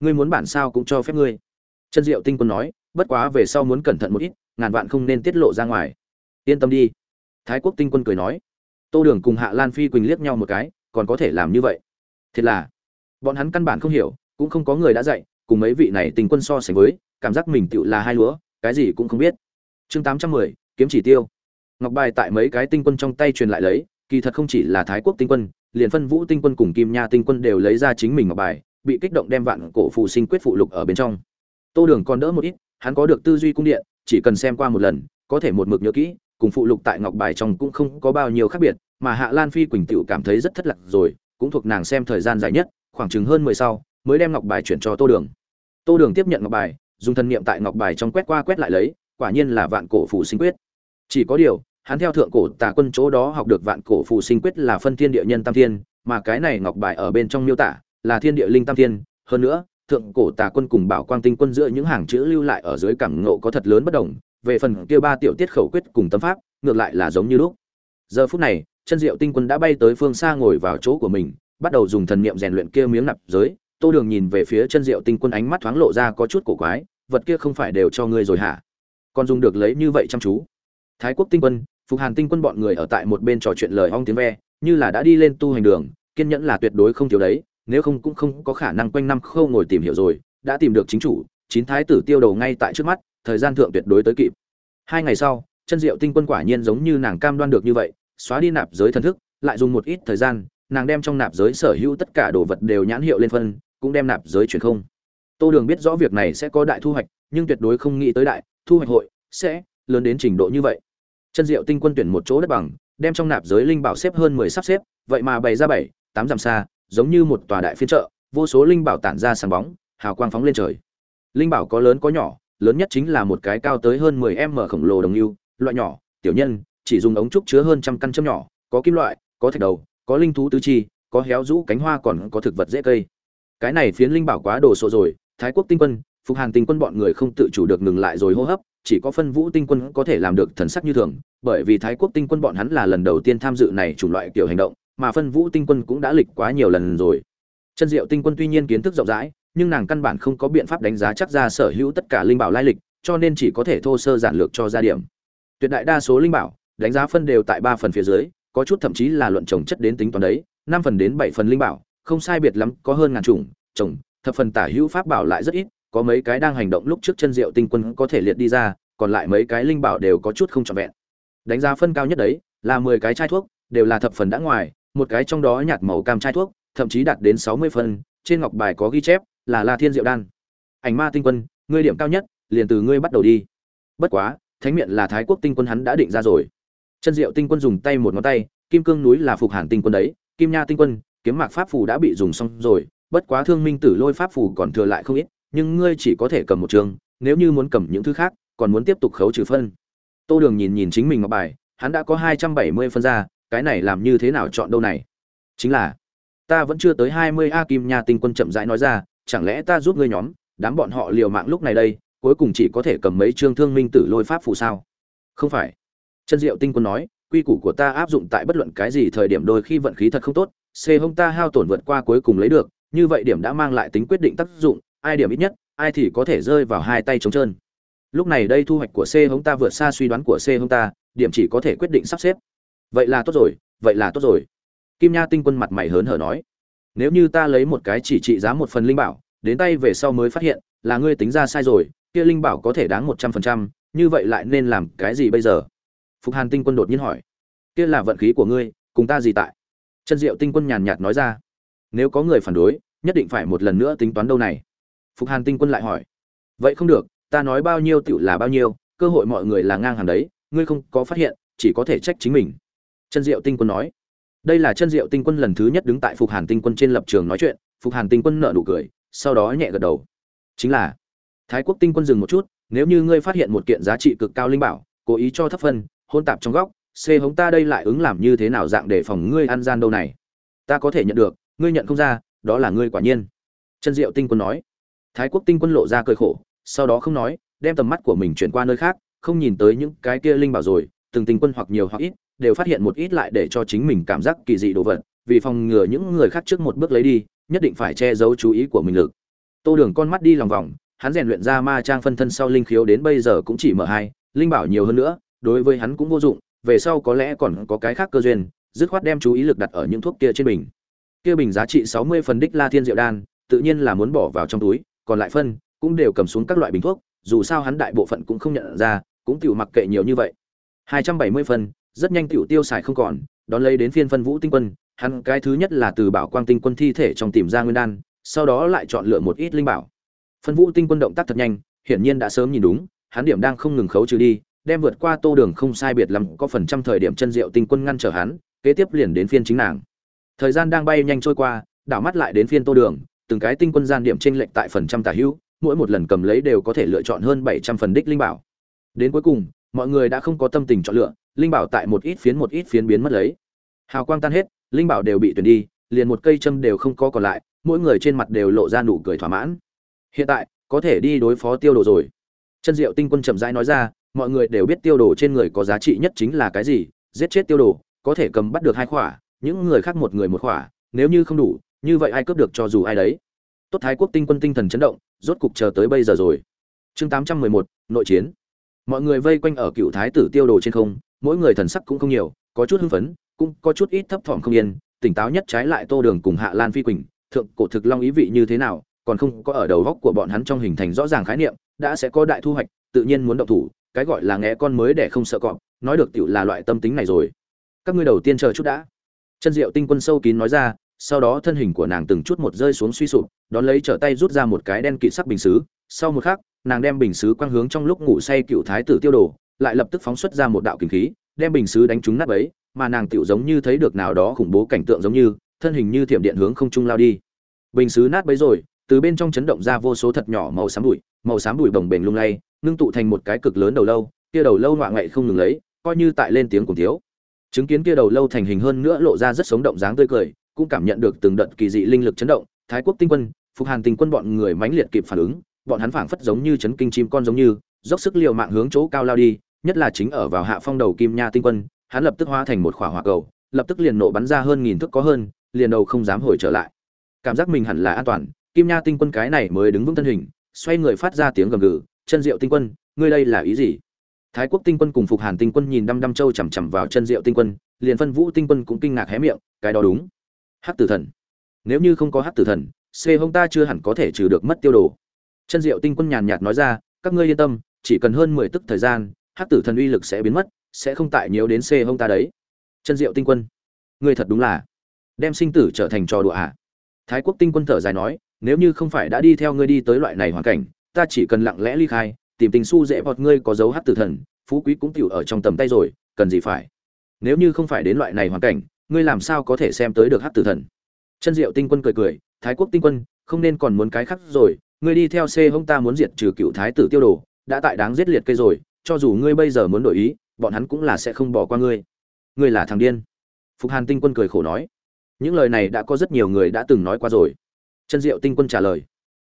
ngươi muốn bản sao cũng cho phép ngươi. Chân diệu tinh quân nói, bất quá về sau muốn cẩn thận một ít, ngàn vạn không nên tiết lộ ra ngoài. Yên tâm đi. Thái quốc tinh quân cười nói. Tô đường cùng hạ lan phi quỳnh liếc nhau một cái, còn có thể làm như vậy. Thiệt là, bọn hắn căn bản không hiểu, cũng không có người đã dạy, cùng mấy vị này tình quân so sánh với, cảm giác mình tựu là hai lúa cái gì cũng không biết. Chương tám trăm mười, kiếm chỉ tiêu. Ngọc bài tại mấy cái tinh quân trong tay truyền lại lấy, kỳ thật không chỉ là thái quốc tinh quân, liền phân vũ tinh quân cùng kim nha tinh quân đều lấy ra chính mình ngọc bài bị kích động đem vạn cổ phù sinh quyết phụ lục ở bên trong. Tô đường còn đỡ một ít, hắn có được tư duy cung điện, chỉ cần xem qua một lần, có thể một mực nhớ kỹ, cùng phụ lục tại ngọc bài trong cũng không có bao nhiêu khác biệt, mà hạ lan phi quỳnh tựu cảm thấy rất thất lạc rồi, cũng thuộc nàng xem thời gian dài nhất, khoảng chừng hơn mười sau, mới đem ngọc bài chuyển cho tô đường. Tô đường tiếp nhận ngọc bài, dùng thân niệm tại ngọc bài trong quét qua quét lại lấy, quả nhiên là vạn cổ phù sinh quyết. Chỉ có điều, hắn theo thượng cổ tà quân chỗ đó học được vạn cổ phù sinh quyết là phân thiên địa nhân tam thiên, mà cái này ngọc bài ở bên trong miêu tả là thiên địa linh tam thiên, hơn nữa, thượng cổ tà quân cùng bảo quang tinh quân giữa những hàng chữ lưu lại ở dưới cảng ngộ có thật lớn bất đồng, về phần kia ba tiểu tiết khẩu quyết cùng tâm pháp, ngược lại là giống như lúc. Giờ phút này, chân diệu tinh quân đã bay tới phương xa ngồi vào chỗ của mình, bắt đầu dùng thần niệm rèn luyện kia miếng nạp giới. Tô đường nhìn về phía chân diệu tinh quân ánh mắt thoáng lộ ra có chút cổ quái, vật kia không phải đều cho ngươi rồi hả? Còn dùng được lấy như vậy chăm chú. Thái quốc tinh quân, phục hàn tinh quân bọn người ở tại một bên trò chuyện lời ong tiếng ve, như là đã đi lên tu hành đường, kiên nhẫn là tuyệt đối không thiếu đấy nếu không cũng không có khả năng quanh năm khâu ngồi tìm hiểu rồi, đã tìm được chính chủ, chín thái tử tiêu đầu ngay tại trước mắt, thời gian thượng tuyệt đối tới kịp. Hai ngày sau, chân diệu tinh quân quả nhiên giống như nàng cam đoan được như vậy, xóa đi nạp giới thần thức, lại dùng một ít thời gian, nàng đem trong nạp giới sở hữu tất cả đồ vật đều nhãn hiệu lên phân, cũng đem nạp giới truyền không. Tô đường biết rõ việc này sẽ có đại thu hoạch, nhưng tuyệt đối không nghĩ tới đại thu hoạch hội sẽ lớn đến trình độ như vậy. Chân diệu tinh quân tuyển một chỗ đất bằng, đem trong nạp giới linh bảo xếp hơn mười sắp xếp, vậy mà bày ra bảy, tám dặm xa giống như một tòa đại phiên chợ, vô số linh bảo tản ra sáng bóng, hào quang phóng lên trời. Linh bảo có lớn có nhỏ, lớn nhất chính là một cái cao tới hơn 10 m khổng lồ đồng lưu, loại nhỏ, tiểu nhân, chỉ dùng ống trúc chứa hơn trăm căn châm nhỏ, có kim loại, có thạch đầu, có linh thú tứ chi, có héo rũ cánh hoa còn có thực vật dễ cây. Cái này phiến linh bảo quá đồ sộ rồi, thái quốc tinh quân, phục hàn tinh quân bọn người không tự chủ được ngừng lại rồi hô hấp, chỉ có phân vũ tinh quân có thể làm được thần sắc như thường, bởi vì thái quốc tinh quân bọn hắn là lần đầu tiên tham dự này chủng loại kiểu hành động mà phân vũ tinh quân cũng đã lịch quá nhiều lần rồi. Chân diệu tinh quân tuy nhiên kiến thức rộng rãi, nhưng nàng căn bản không có biện pháp đánh giá chắc ra sở hữu tất cả linh bảo lai lịch, cho nên chỉ có thể thô sơ giản lược cho ra điểm. Tuyệt đại đa số linh bảo, đánh giá phân đều tại ba phần phía dưới, có chút thậm chí là luận trồng chất đến tính toán đấy, năm phần đến bảy phần linh bảo, không sai biệt lắm, có hơn ngàn chủng, trồng, thập phần tả hữu pháp bảo lại rất ít, có mấy cái đang hành động lúc trước chân diệu tinh quân có thể liệt đi ra, còn lại mấy cái linh bảo đều có chút không trọn vẹn. Đánh giá phân cao nhất đấy, là mười cái chai thuốc, đều là thập phần đã ngoài một cái trong đó nhạt màu cam chai thuốc, thậm chí đạt đến sáu mươi phân trên ngọc bài có ghi chép là la thiên diệu đan. Ảnh ma tinh quân, ngươi điểm cao nhất, liền từ ngươi bắt đầu đi. Bất quá, thánh miện là thái quốc tinh quân hắn đã định ra rồi. Chân diệu tinh quân dùng tay một ngón tay, kim cương núi là phục hàn tinh quân đấy, kim nha tinh quân, kiếm mạc pháp phù đã bị dùng xong rồi, bất quá thương minh tử lôi pháp phù còn thừa lại không ít, nhưng ngươi chỉ có thể cầm một trường, nếu như muốn cầm những thứ khác, còn muốn tiếp tục khấu trừ phân. Tô đường nhìn nhìn chính mình ngọc bài, hắn đã có hai trăm bảy mươi phân ra cái này làm như thế nào chọn đâu này? Chính là, ta vẫn chưa tới hai mươi a kim nha tinh quân chậm rãi nói ra, chẳng lẽ ta giúp ngươi nhóm, đám bọn họ liều mạng lúc này đây, cuối cùng chỉ có thể cầm mấy chương thương minh tử lôi pháp phù sao? Không phải. Chân diệu tinh quân nói, quy củ của ta áp dụng tại bất luận cái gì thời điểm đôi khi vận khí thật không tốt, c hông ta hao tổn vượt qua cuối cùng lấy được, như vậy điểm đã mang lại tính quyết định tác dụng, ai điểm ít nhất, ai thì có thể rơi vào hai tay trống trơn. Lúc này đây thu hoạch của c hông ta vượt xa suy đoán của c hông ta, điểm chỉ có thể quyết định sắp xếp vậy là tốt rồi, vậy là tốt rồi. Kim nha tinh quân mặt mày hớn hở nói. Nếu như ta lấy một cái chỉ trị giá một phần linh bảo, đến tay về sau mới phát hiện là ngươi tính ra sai rồi, kia linh bảo có thể đáng một trăm phần trăm, như vậy lại nên làm cái gì bây giờ? Phục hàn tinh quân đột nhiên hỏi. Kia là vận khí của ngươi, cùng ta gì tại? Chân diệu tinh quân nhàn nhạt nói ra. Nếu có người phản đối, nhất định phải một lần nữa tính toán đâu này? Phục hàn tinh quân lại hỏi. Vậy không được, ta nói bao nhiêu tựu là bao nhiêu, cơ hội mọi người là ngang hàng đấy, ngươi không có phát hiện, chỉ có thể trách chính mình chân diệu tinh quân nói. Đây là chân diệu tinh quân lần thứ nhất đứng tại phục hàn tinh quân trên lập trường nói chuyện, phục hàn tinh quân nợ nụ cười, sau đó nhẹ gật đầu. Chính là, thái quốc tinh quân dừng một chút, nếu như ngươi phát hiện một kiện giá trị cực cao linh bảo, cố ý cho thấp phân, hôn tạp trong góc, xê hống ta đây lại ứng làm như thế nào dạng để phòng ngươi ăn gian đâu này? Ta có thể nhận được, ngươi nhận không ra, đó là ngươi quả nhiên. Chân diệu tinh quân nói. Thái quốc tinh quân lộ ra cười khổ, sau đó không nói, đem tầm mắt của mình chuyển qua nơi khác, không nhìn tới những cái kia linh bảo rồi, từng tinh quân hoặc nhiều hoặc ít đều phát hiện một ít lại để cho chính mình cảm giác kỳ dị đồ vật, vì phòng ngừa những người khác trước một bước lấy đi, nhất định phải che giấu chú ý của mình lực. Tô đường con mắt đi lòng vòng, hắn rèn luyện ra ma trang phân thân sau linh khiếu đến bây giờ cũng chỉ mở hai, linh bảo nhiều hơn nữa, đối với hắn cũng vô dụng, về sau có lẽ còn có cái khác cơ duyên, dứt khoát đem chú ý lực đặt ở những thuốc kia trên bình. Kia bình giá trị sáu mươi phần đích la thiên diệu đan, tự nhiên là muốn bỏ vào trong túi, còn lại phân cũng đều cầm xuống các loại bình thuốc, dù sao hắn đại bộ phận cũng không nhận ra, cũng tiểu mặc kệ nhiều như vậy. hai trăm bảy mươi phân rất nhanh tiểu tiêu xài không còn, đón lấy đến phiên phân vũ tinh quân, hắn cái thứ nhất là từ bảo quang tinh quân thi thể trong tìm ra nguyên đan, sau đó lại chọn lựa một ít linh bảo. Phân vũ tinh quân động tác thật nhanh, hiển nhiên đã sớm nhìn đúng, hắn điểm đang không ngừng khấu trừ đi, đem vượt qua tô đường không sai biệt lắm, có phần trăm thời điểm chân diệu tinh quân ngăn trở hắn, kế tiếp liền đến phiên chính nàng. Thời gian đang bay nhanh trôi qua, đảo mắt lại đến phiên tô đường, từng cái tinh quân gian điểm t r ê n lệch tại phần trăm tả hữu, mỗi một lần cầm lấy đều có thể lựa chọn hơn bảy trăm phần đích linh bảo. Đến cuối cùng mọi người đã không có tâm tình chọn lựa, linh bảo tại một ít phiến một ít phiến biến mất lấy. Hào quang tan hết, linh bảo đều bị tuyển đi, liền một cây châm đều không có còn lại, mỗi người trên mặt đều lộ ra nụ cười thỏa mãn. Hiện tại, có thể đi đối phó tiêu đồ rồi. Chân diệu tinh quân chậm rãi nói ra, mọi người đều biết tiêu đồ trên người có giá trị nhất chính là cái gì, giết chết tiêu đồ, có thể cầm bắt được hai khỏa, những người khác một người một khỏa, nếu như không đủ, như vậy ai cướp được cho dù ai đấy. Tốt thái quốc tinh quân tinh thần chấn động, rốt cục chờ tới bây giờ rồi. Chương tám trăm mười một, nội chiến mọi người vây quanh ở cựu thái tử tiêu đồ trên không, mỗi người thần sắc cũng không nhiều, có chút hưng phấn, cũng có chút ít thấp thỏm không yên, tỉnh táo nhất trái lại tô đường cùng hạ lan phi quỳnh, thượng cổ thực long ý vị như thế nào, còn không có ở đầu góc của bọn hắn trong hình thành rõ ràng khái niệm, đã sẽ có đại thu hoạch, tự nhiên muốn động thủ, cái gọi là nghe con mới để không sợ cọp, nói được tiểu là loại tâm tính này rồi. Các ngươi đầu tiên chờ chút đã. Chân diệu tinh quân sâu kín nói ra, sau đó thân hình của nàng từng chút một rơi xuống suy sụp, đón lấy trở tay rút ra một cái đen kỵ sắc bình xứ, sau một khắc nàng đem bình sứ quang hướng trong lúc ngủ say cựu thái tử tiêu đồ, lại lập tức phóng xuất ra một đạo kinh khí, đem bình sứ đánh trúng nát ấy mà nàng tựu giống như thấy được nào đó khủng bố cảnh tượng giống như, thân hình như thiểm điện hướng không trung lao đi. Bình sứ nát bấy rồi, từ bên trong chấn động ra vô số thật nhỏ màu xám bụi, màu xám bụi bồng bềnh lung lay, ngưng tụ thành một cái cực lớn đầu lâu, kia đầu lâu ngoạ ngậy không ngừng lấy, coi như tại lên tiếng cùng thiếu. Chứng kiến kia đầu lâu thành hình hơn nữa lộ ra rất sống động dáng tươi cười, cũng cảm nhận được từng đợt kỳ dị linh lực chấn động, thái quốc tinh quân, phục hàn tinh quân bọn người mãnh liệt kịp phản ứng bọn hắn phảng phất giống như chấn kinh chim con giống như, dốc sức liều mạng hướng chỗ cao lao đi, nhất là chính ở vào hạ phong đầu kim nha tinh quân, hắn lập tức hóa thành một khỏa hỏa cầu, lập tức liền nổ bắn ra hơn nghìn thước có hơn, liền đầu không dám hồi trở lại. Cảm giác mình hẳn là an toàn, kim nha tinh quân cái này mới đứng vững thân hình, xoay người phát ra tiếng gầm gừ, chân diệu tinh quân, ngươi đây là ý gì? Thái quốc tinh quân cùng phục hàn tinh quân nhìn đăm đăm châu chằm chằm vào chân diệu tinh quân, liền phân vũ tinh quân cũng kinh ngạc hé miệng, cái đó đúng. Hắc tử thần. Nếu như không có hắc tử thần c hông ta chưa hẳn có thể trừ được mất tiêu đồ chân diệu tinh quân nhàn nhạt nói ra, các ngươi yên tâm, chỉ cần hơn mười tức thời gian, hắc tử thần uy lực sẽ biến mất, sẽ không tại nhiều đến xê hông ta đấy. Chân diệu tinh quân, ngươi thật đúng là đem sinh tử trở thành trò đùa ạ à. thái quốc tinh quân thở dài nói, nếu như không phải đã đi theo ngươi đi tới loại này hoàn cảnh, ta chỉ cần lặng lẽ ly khai, tìm tình su dễ vọt ngươi có dấu hát tử thần, phú quý cũng tiểu ở trong tầm tay rồi, cần gì phải? Nếu như không phải đến loại này hoàn cảnh, ngươi làm sao có thể xem tới được hát tử thần? Chân diệu tinh quân cười cười, thái quốc tinh quân, không nên còn muốn cái khác rồi ngươi đi theo c hông ta muốn diệt trừ cựu thái tử tiêu đồ, đã tại đáng giết liệt cây rồi, cho dù ngươi bây giờ muốn đổi ý, bọn hắn cũng là sẽ không bỏ qua ngươi. Ngươi là thằng điên. Phục hàn tinh quân cười khổ nói. Những lời này đã có rất nhiều người đã từng nói qua rồi. Chân diệu tinh quân trả lời.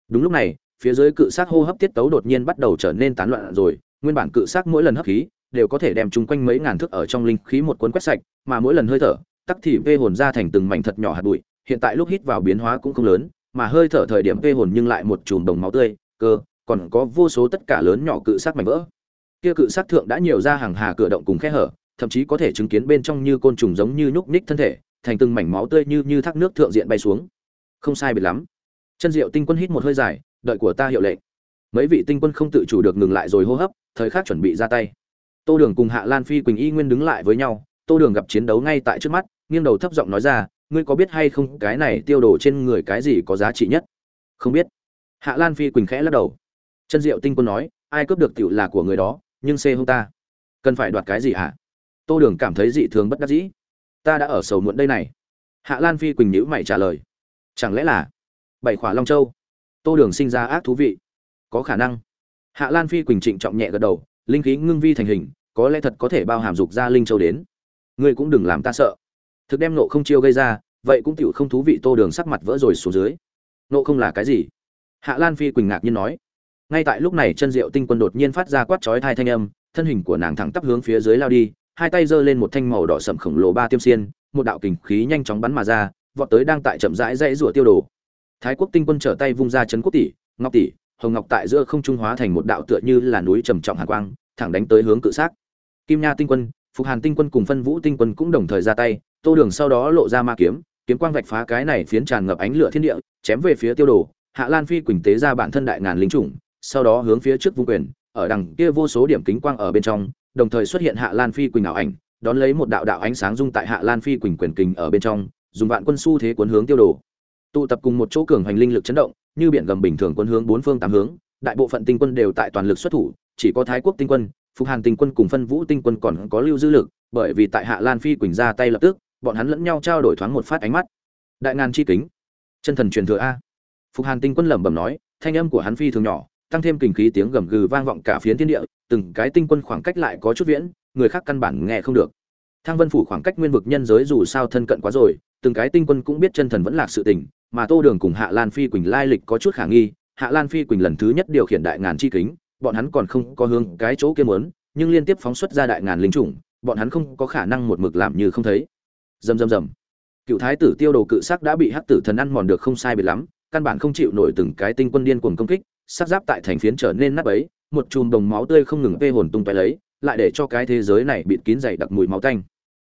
Đúng lúc này, phía dưới cự xác hô hấp tiết tấu đột nhiên bắt đầu trở nên tán loạn rồi, nguyên bản cự xác mỗi lần hấp khí đều có thể đem chúng quanh mấy ngàn thước ở trong linh khí một cuốn quét sạch, mà mỗi lần hơi thở, tắc thì vê hồn ra thành từng mảnh thật nhỏ hạt bụi, hiện tại lúc hít vào biến hóa cũng không lớn mà hơi thở thời điểm vê hồn nhưng lại một chùm đồng máu tươi, cơ, còn có vô số tất cả lớn nhỏ cự sát mảnh vỡ. Kia cự sát thượng đã nhiều ra hàng hà cửa động cùng khe hở, thậm chí có thể chứng kiến bên trong như côn trùng giống như nhúc nhích thân thể, thành từng mảnh máu tươi như như thác nước thượng diện bay xuống. Không sai biệt lắm. Chân diệu tinh quân hít một hơi dài, đợi của ta hiệu lệnh. Mấy vị tinh quân không tự chủ được ngừng lại rồi hô hấp, thời khắc chuẩn bị ra tay. Tô đường cùng hạ lan phi quỳnh y nguyên đứng lại với nhau, tô đường gặp chiến đấu ngay tại trước mắt, nghiêng đầu thấp giọng nói ra ngươi có biết hay không cái này tiêu đồ trên người cái gì có giá trị nhất? Không biết. Hạ lan phi quỳnh khẽ lắc đầu. Chân diệu tinh quân nói, ai cướp được tiểu là của người đó, nhưng xê không ta. Cần phải đoạt cái gì hả? Tô đường cảm thấy dị thường bất đắc dĩ. Ta đã ở sầu muộn đây này. Hạ lan phi quỳnh nhữ mày trả lời. Chẳng lẽ là bảy khỏa long châu? Tô đường sinh ra ác thú vị. Có khả năng. Hạ lan phi quỳnh trịnh trọng nhẹ gật đầu, linh khí ngưng vi thành hình, có lẽ thật có thể bao hàm dục ra linh châu đến. Ngươi cũng đừng làm ta sợ thực đem nộ không chiêu gây ra, vậy cũng tựu không thú vị tô đường sắc mặt vỡ rồi xuống dưới. Nộ không là cái gì? Hạ lan phi quỳnh ngạc nhiên nói. Ngay tại lúc này chân diệu tinh quân đột nhiên phát ra quát chói thai thanh âm, thân hình của nàng thẳng tắp hướng phía dưới lao đi, hai tay giơ lên một thanh màu đỏ sậm khổng lồ ba tiêm xiên, một đạo kình khí nhanh chóng bắn mà ra, vọt tới đang tại chậm rãi dãy rủa tiêu đồ. Thái quốc tinh quân trở tay vung ra chấn quốc tỷ, ngọc tỷ, hồng ngọc tại giữa không trung hóa thành một đạo tựa như là núi trầm trọng hàn quang, thẳng đánh tới hướng cự xác kim nha tinh quân, phục hàn tinh quân cùng phân vũ tinh quân cũng đồng thời ra tay tô đường sau đó lộ ra ma kiếm kiếm quang vạch phá cái này phiến tràn ngập ánh lửa thiên địa, chém về phía tiêu đồ. Hạ lan phi quỳnh tế ra bản thân đại ngàn lính chủng, sau đó hướng phía trước vung quyền, ở đằng kia vô số điểm kính quang ở bên trong, đồng thời xuất hiện hạ lan phi quỳnh ảo ảnh, đón lấy một đạo đạo ánh sáng dung tại hạ lan phi quỳnh quyền kình ở bên trong, dùng vạn quân su thế cuốn hướng tiêu đồ. Tụ tập cùng một chỗ cường hành linh lực chấn động, như biển gầm bình thường quân hướng bốn phương tám hướng, đại bộ phận tinh quân đều tại toàn lực xuất thủ, chỉ có thái quốc tinh quân, phục hàn tinh quân cùng phân vũ tinh quân còn có lưu dư lực, bởi vì tại hạ lan phi quỳnh ra tay lập tức bọn hắn lẫn nhau trao đổi thoáng một phát ánh mắt. Đại ngàn chi kính. Chân thần truyền thừa a. Phục hàn tinh quân lẩm bẩm nói, thanh âm của hắn phi thường nhỏ, tăng thêm kình khí tiếng gầm gừ vang vọng cả phiến thiên địa, từng cái tinh quân khoảng cách lại có chút viễn, người khác căn bản nghe không được. Thang vân phủ khoảng cách nguyên vực nhân giới dù sao thân cận quá rồi, từng cái tinh quân cũng biết chân thần vẫn lạc sự tình, mà tô đường cùng hạ lan phi quỳnh lai lịch có chút khả nghi, hạ lan phi quỳnh lần thứ nhất điều khiển đại ngàn chi kính, bọn hắn còn không có hướng cái chỗ kia muốn, nhưng liên tiếp phóng xuất ra đại ngàn linh chủng, bọn hắn không có khả năng một mực làm như không thấy rầm rầm rầm. Cựu thái tử tiêu đồ cự sắc đã bị hắc tử thần ăn mòn được không sai biệt lắm, căn bản không chịu nổi từng cái tinh quân điên cuồng công kích, sắc giáp tại thành phiến trở nên nát bấy, một chùm đồng máu tươi không ngừng vê hồn tung tóe lấy, lại để cho cái thế giới này bịt kín dày đặc mùi máu tanh.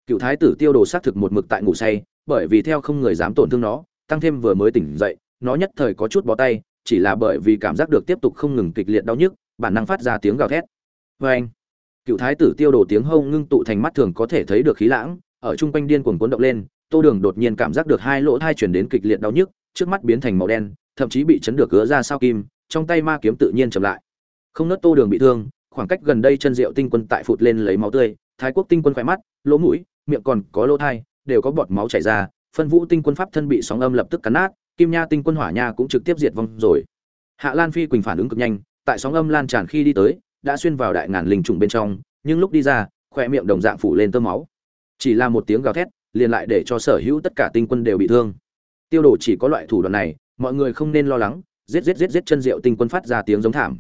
Cựu thái tử tiêu đồ xác thực một mực tại ngủ say, bởi vì theo không người dám tổn thương nó, tăng thêm vừa mới tỉnh dậy, nó nhất thời có chút bó tay, chỉ là bởi vì cảm giác được tiếp tục không ngừng kịch liệt đau nhức, bản năng phát ra tiếng gào thét. Vê anh cựu thái tử tiêu đồ tiếng hông ngưng tụ thành mắt thường có thể thấy được khí lãng ở chung quanh điên cuồng cuốn động lên, tô đường đột nhiên cảm giác được hai lỗ thai chuyển đến kịch liệt đau nhức, trước mắt biến thành màu đen, thậm chí bị chấn được gỡ ra sao kim, trong tay ma kiếm tự nhiên chậm lại. Không nớt tô đường bị thương, khoảng cách gần đây chân rượu tinh quân tại phụt lên lấy máu tươi, thái quốc tinh quân khỏe mắt, lỗ mũi, miệng còn có lỗ thai, đều có bọt máu chảy ra, phân vũ tinh quân pháp thân bị sóng âm lập tức cắn nát, kim nha tinh quân hỏa nha cũng trực tiếp diệt vong rồi. Hạ lan phi quỳnh phản ứng cực nhanh, tại sóng âm lan tràn khi đi tới, đã xuyên vào đại ngàn linh trùng bên trong, nhưng lúc đi ra khoe miệng đồng dạng phủ lên tơ máu chỉ là một tiếng gào thét, liền lại để cho sở hữu tất cả tinh quân đều bị thương. Tiêu đồ chỉ có loại thủ đoạn này, mọi người không nên lo lắng, giết giết giết giết chân diệu tinh quân phát ra tiếng giống thảm.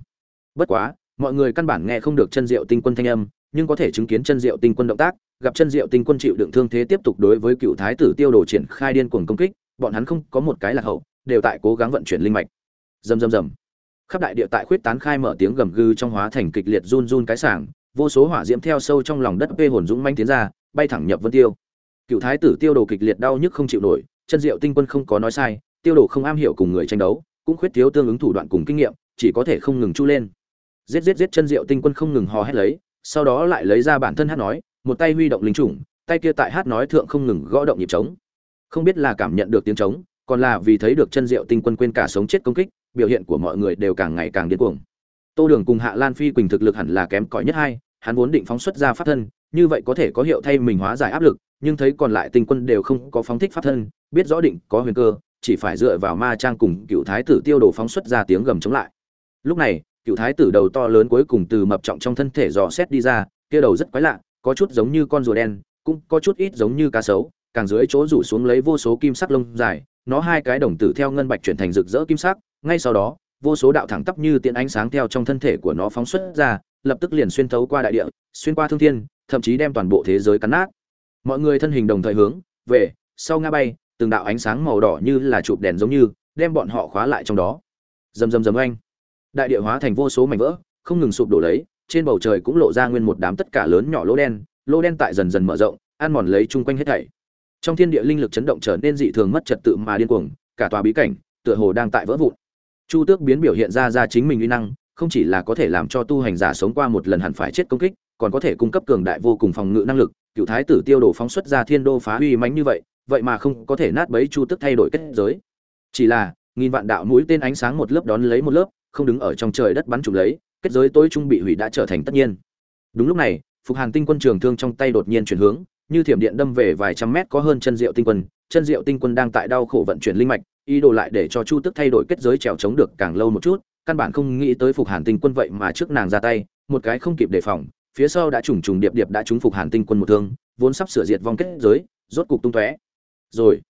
Bất quá, mọi người căn bản nghe không được chân diệu tinh quân thanh âm, nhưng có thể chứng kiến chân diệu tinh quân động tác, gặp chân diệu tinh quân chịu đựng thương thế tiếp tục đối với cựu thái tử tiêu đồ triển khai điên cuồng công kích, bọn hắn không có một cái lạc hậu, đều tại cố gắng vận chuyển linh mạch. Rầm rầm rầm. Khắp đại địa tại khuyết tán khai mở tiếng gầm gừ trong hóa thành kịch liệt run run cái sảng, vô số hỏa diễm theo sâu trong lòng đất vê hồn dũng manh tiến ra bay thẳng nhập vân tiêu. Cựu thái tử tiêu đồ kịch liệt đau nhức không chịu nổi, chân diệu tinh quân không có nói sai, tiêu đồ không am hiểu cùng người tranh đấu, cũng khuyết thiếu tương ứng thủ đoạn cùng kinh nghiệm, chỉ có thể không ngừng chu lên. Giết giết giết chân diệu tinh quân không ngừng hò hét lấy, sau đó lại lấy ra bản thân hát nói, một tay huy động linh chủng, tay kia tại hát nói thượng không ngừng gõ động nhịp trống. Không biết là cảm nhận được tiếng trống, còn là vì thấy được chân diệu tinh quân quên cả sống chết công kích, biểu hiện của mọi người đều càng ngày càng điên cuồng. Tô đường cùng hạ lan phi quỳnh thực lực hẳn là kém cỏi nhất hai, hắn vốn định phóng xuất ra pháp thân như vậy có thể có hiệu thay mình hóa giải áp lực, nhưng thấy còn lại tinh quân đều không có phóng thích pháp thân, biết rõ định có huyền cơ, chỉ phải dựa vào ma trang cùng cựu thái tử tiêu đồ phóng xuất ra tiếng gầm chống lại. Lúc này, cựu thái tử đầu to lớn cuối cùng từ mập trọng trong thân thể dò xét đi ra, kia đầu rất quái lạ, có chút giống như con rùa đen, cũng có chút ít giống như cá sấu, càng dưới chỗ rủ xuống lấy vô số kim sắc lông dài, nó hai cái đồng tử theo ngân bạch chuyển thành rực rỡ kim sắc, ngay sau đó, vô số đạo thẳng tắp như tiện ánh sáng theo trong thân thể của nó phóng xuất ra lập tức liền xuyên thấu qua đại địa, xuyên qua thương thiên, thậm chí đem toàn bộ thế giới cắn nát. Mọi người thân hình đồng thời hướng về sau ngã bay, từng đạo ánh sáng màu đỏ như là chụp đèn giống như, đem bọn họ khóa lại trong đó. Rầm rầm rầm oanh. Đại địa hóa thành vô số mảnh vỡ, không ngừng sụp đổ lấy, trên bầu trời cũng lộ ra nguyên một đám tất cả lớn nhỏ lỗ đen lỗ đen tại dần dần mở rộng, ăn mòn lấy chung quanh hết thảy. Trong thiên địa linh lực chấn động trở nên dị thường mất trật tự mà điên cuồng, cả tòa bí cảnh tựa hồ đang tại vỡ vụn. Chu tước biến biểu hiện ra ra chính mình uy năng không chỉ là có thể làm cho tu hành giả sống qua một lần hẳn phải chết công kích, còn có thể cung cấp cường đại vô cùng phòng ngự năng lực, cựu thái tử tiêu đồ phóng xuất ra thiên đô phá uy mãnh như vậy vậy mà không có thể nát bấy chu tức thay đổi kết giới. Chỉ là, nghìn vạn đạo mũi tên ánh sáng một lớp đón lấy một lớp, không đứng ở trong trời đất bắn trúng lấy, kết giới tối trung bị hủy đã trở thành tất nhiên. Đúng lúc này, phục hàng tinh quân trường thương trong tay đột nhiên chuyển hướng, như thiểm điện đâm về vài trăm mét có hơn chân diệu tinh quân, chân diệu tinh quân đang tại đau khổ vận chuyển linh mạch, ý đồ lại để cho chu tức thay đổi kết giới trèo chống được càng lâu một chút căn bản không nghĩ tới phục hàn tinh quân vậy mà trước nàng ra tay, một cái không kịp đề phòng, phía sau đã trùng trùng điệp điệp đã trúng phục hàn tinh quân một thương, vốn sắp sửa diệt vong kết giới, rốt cục tung tóe. Rồi,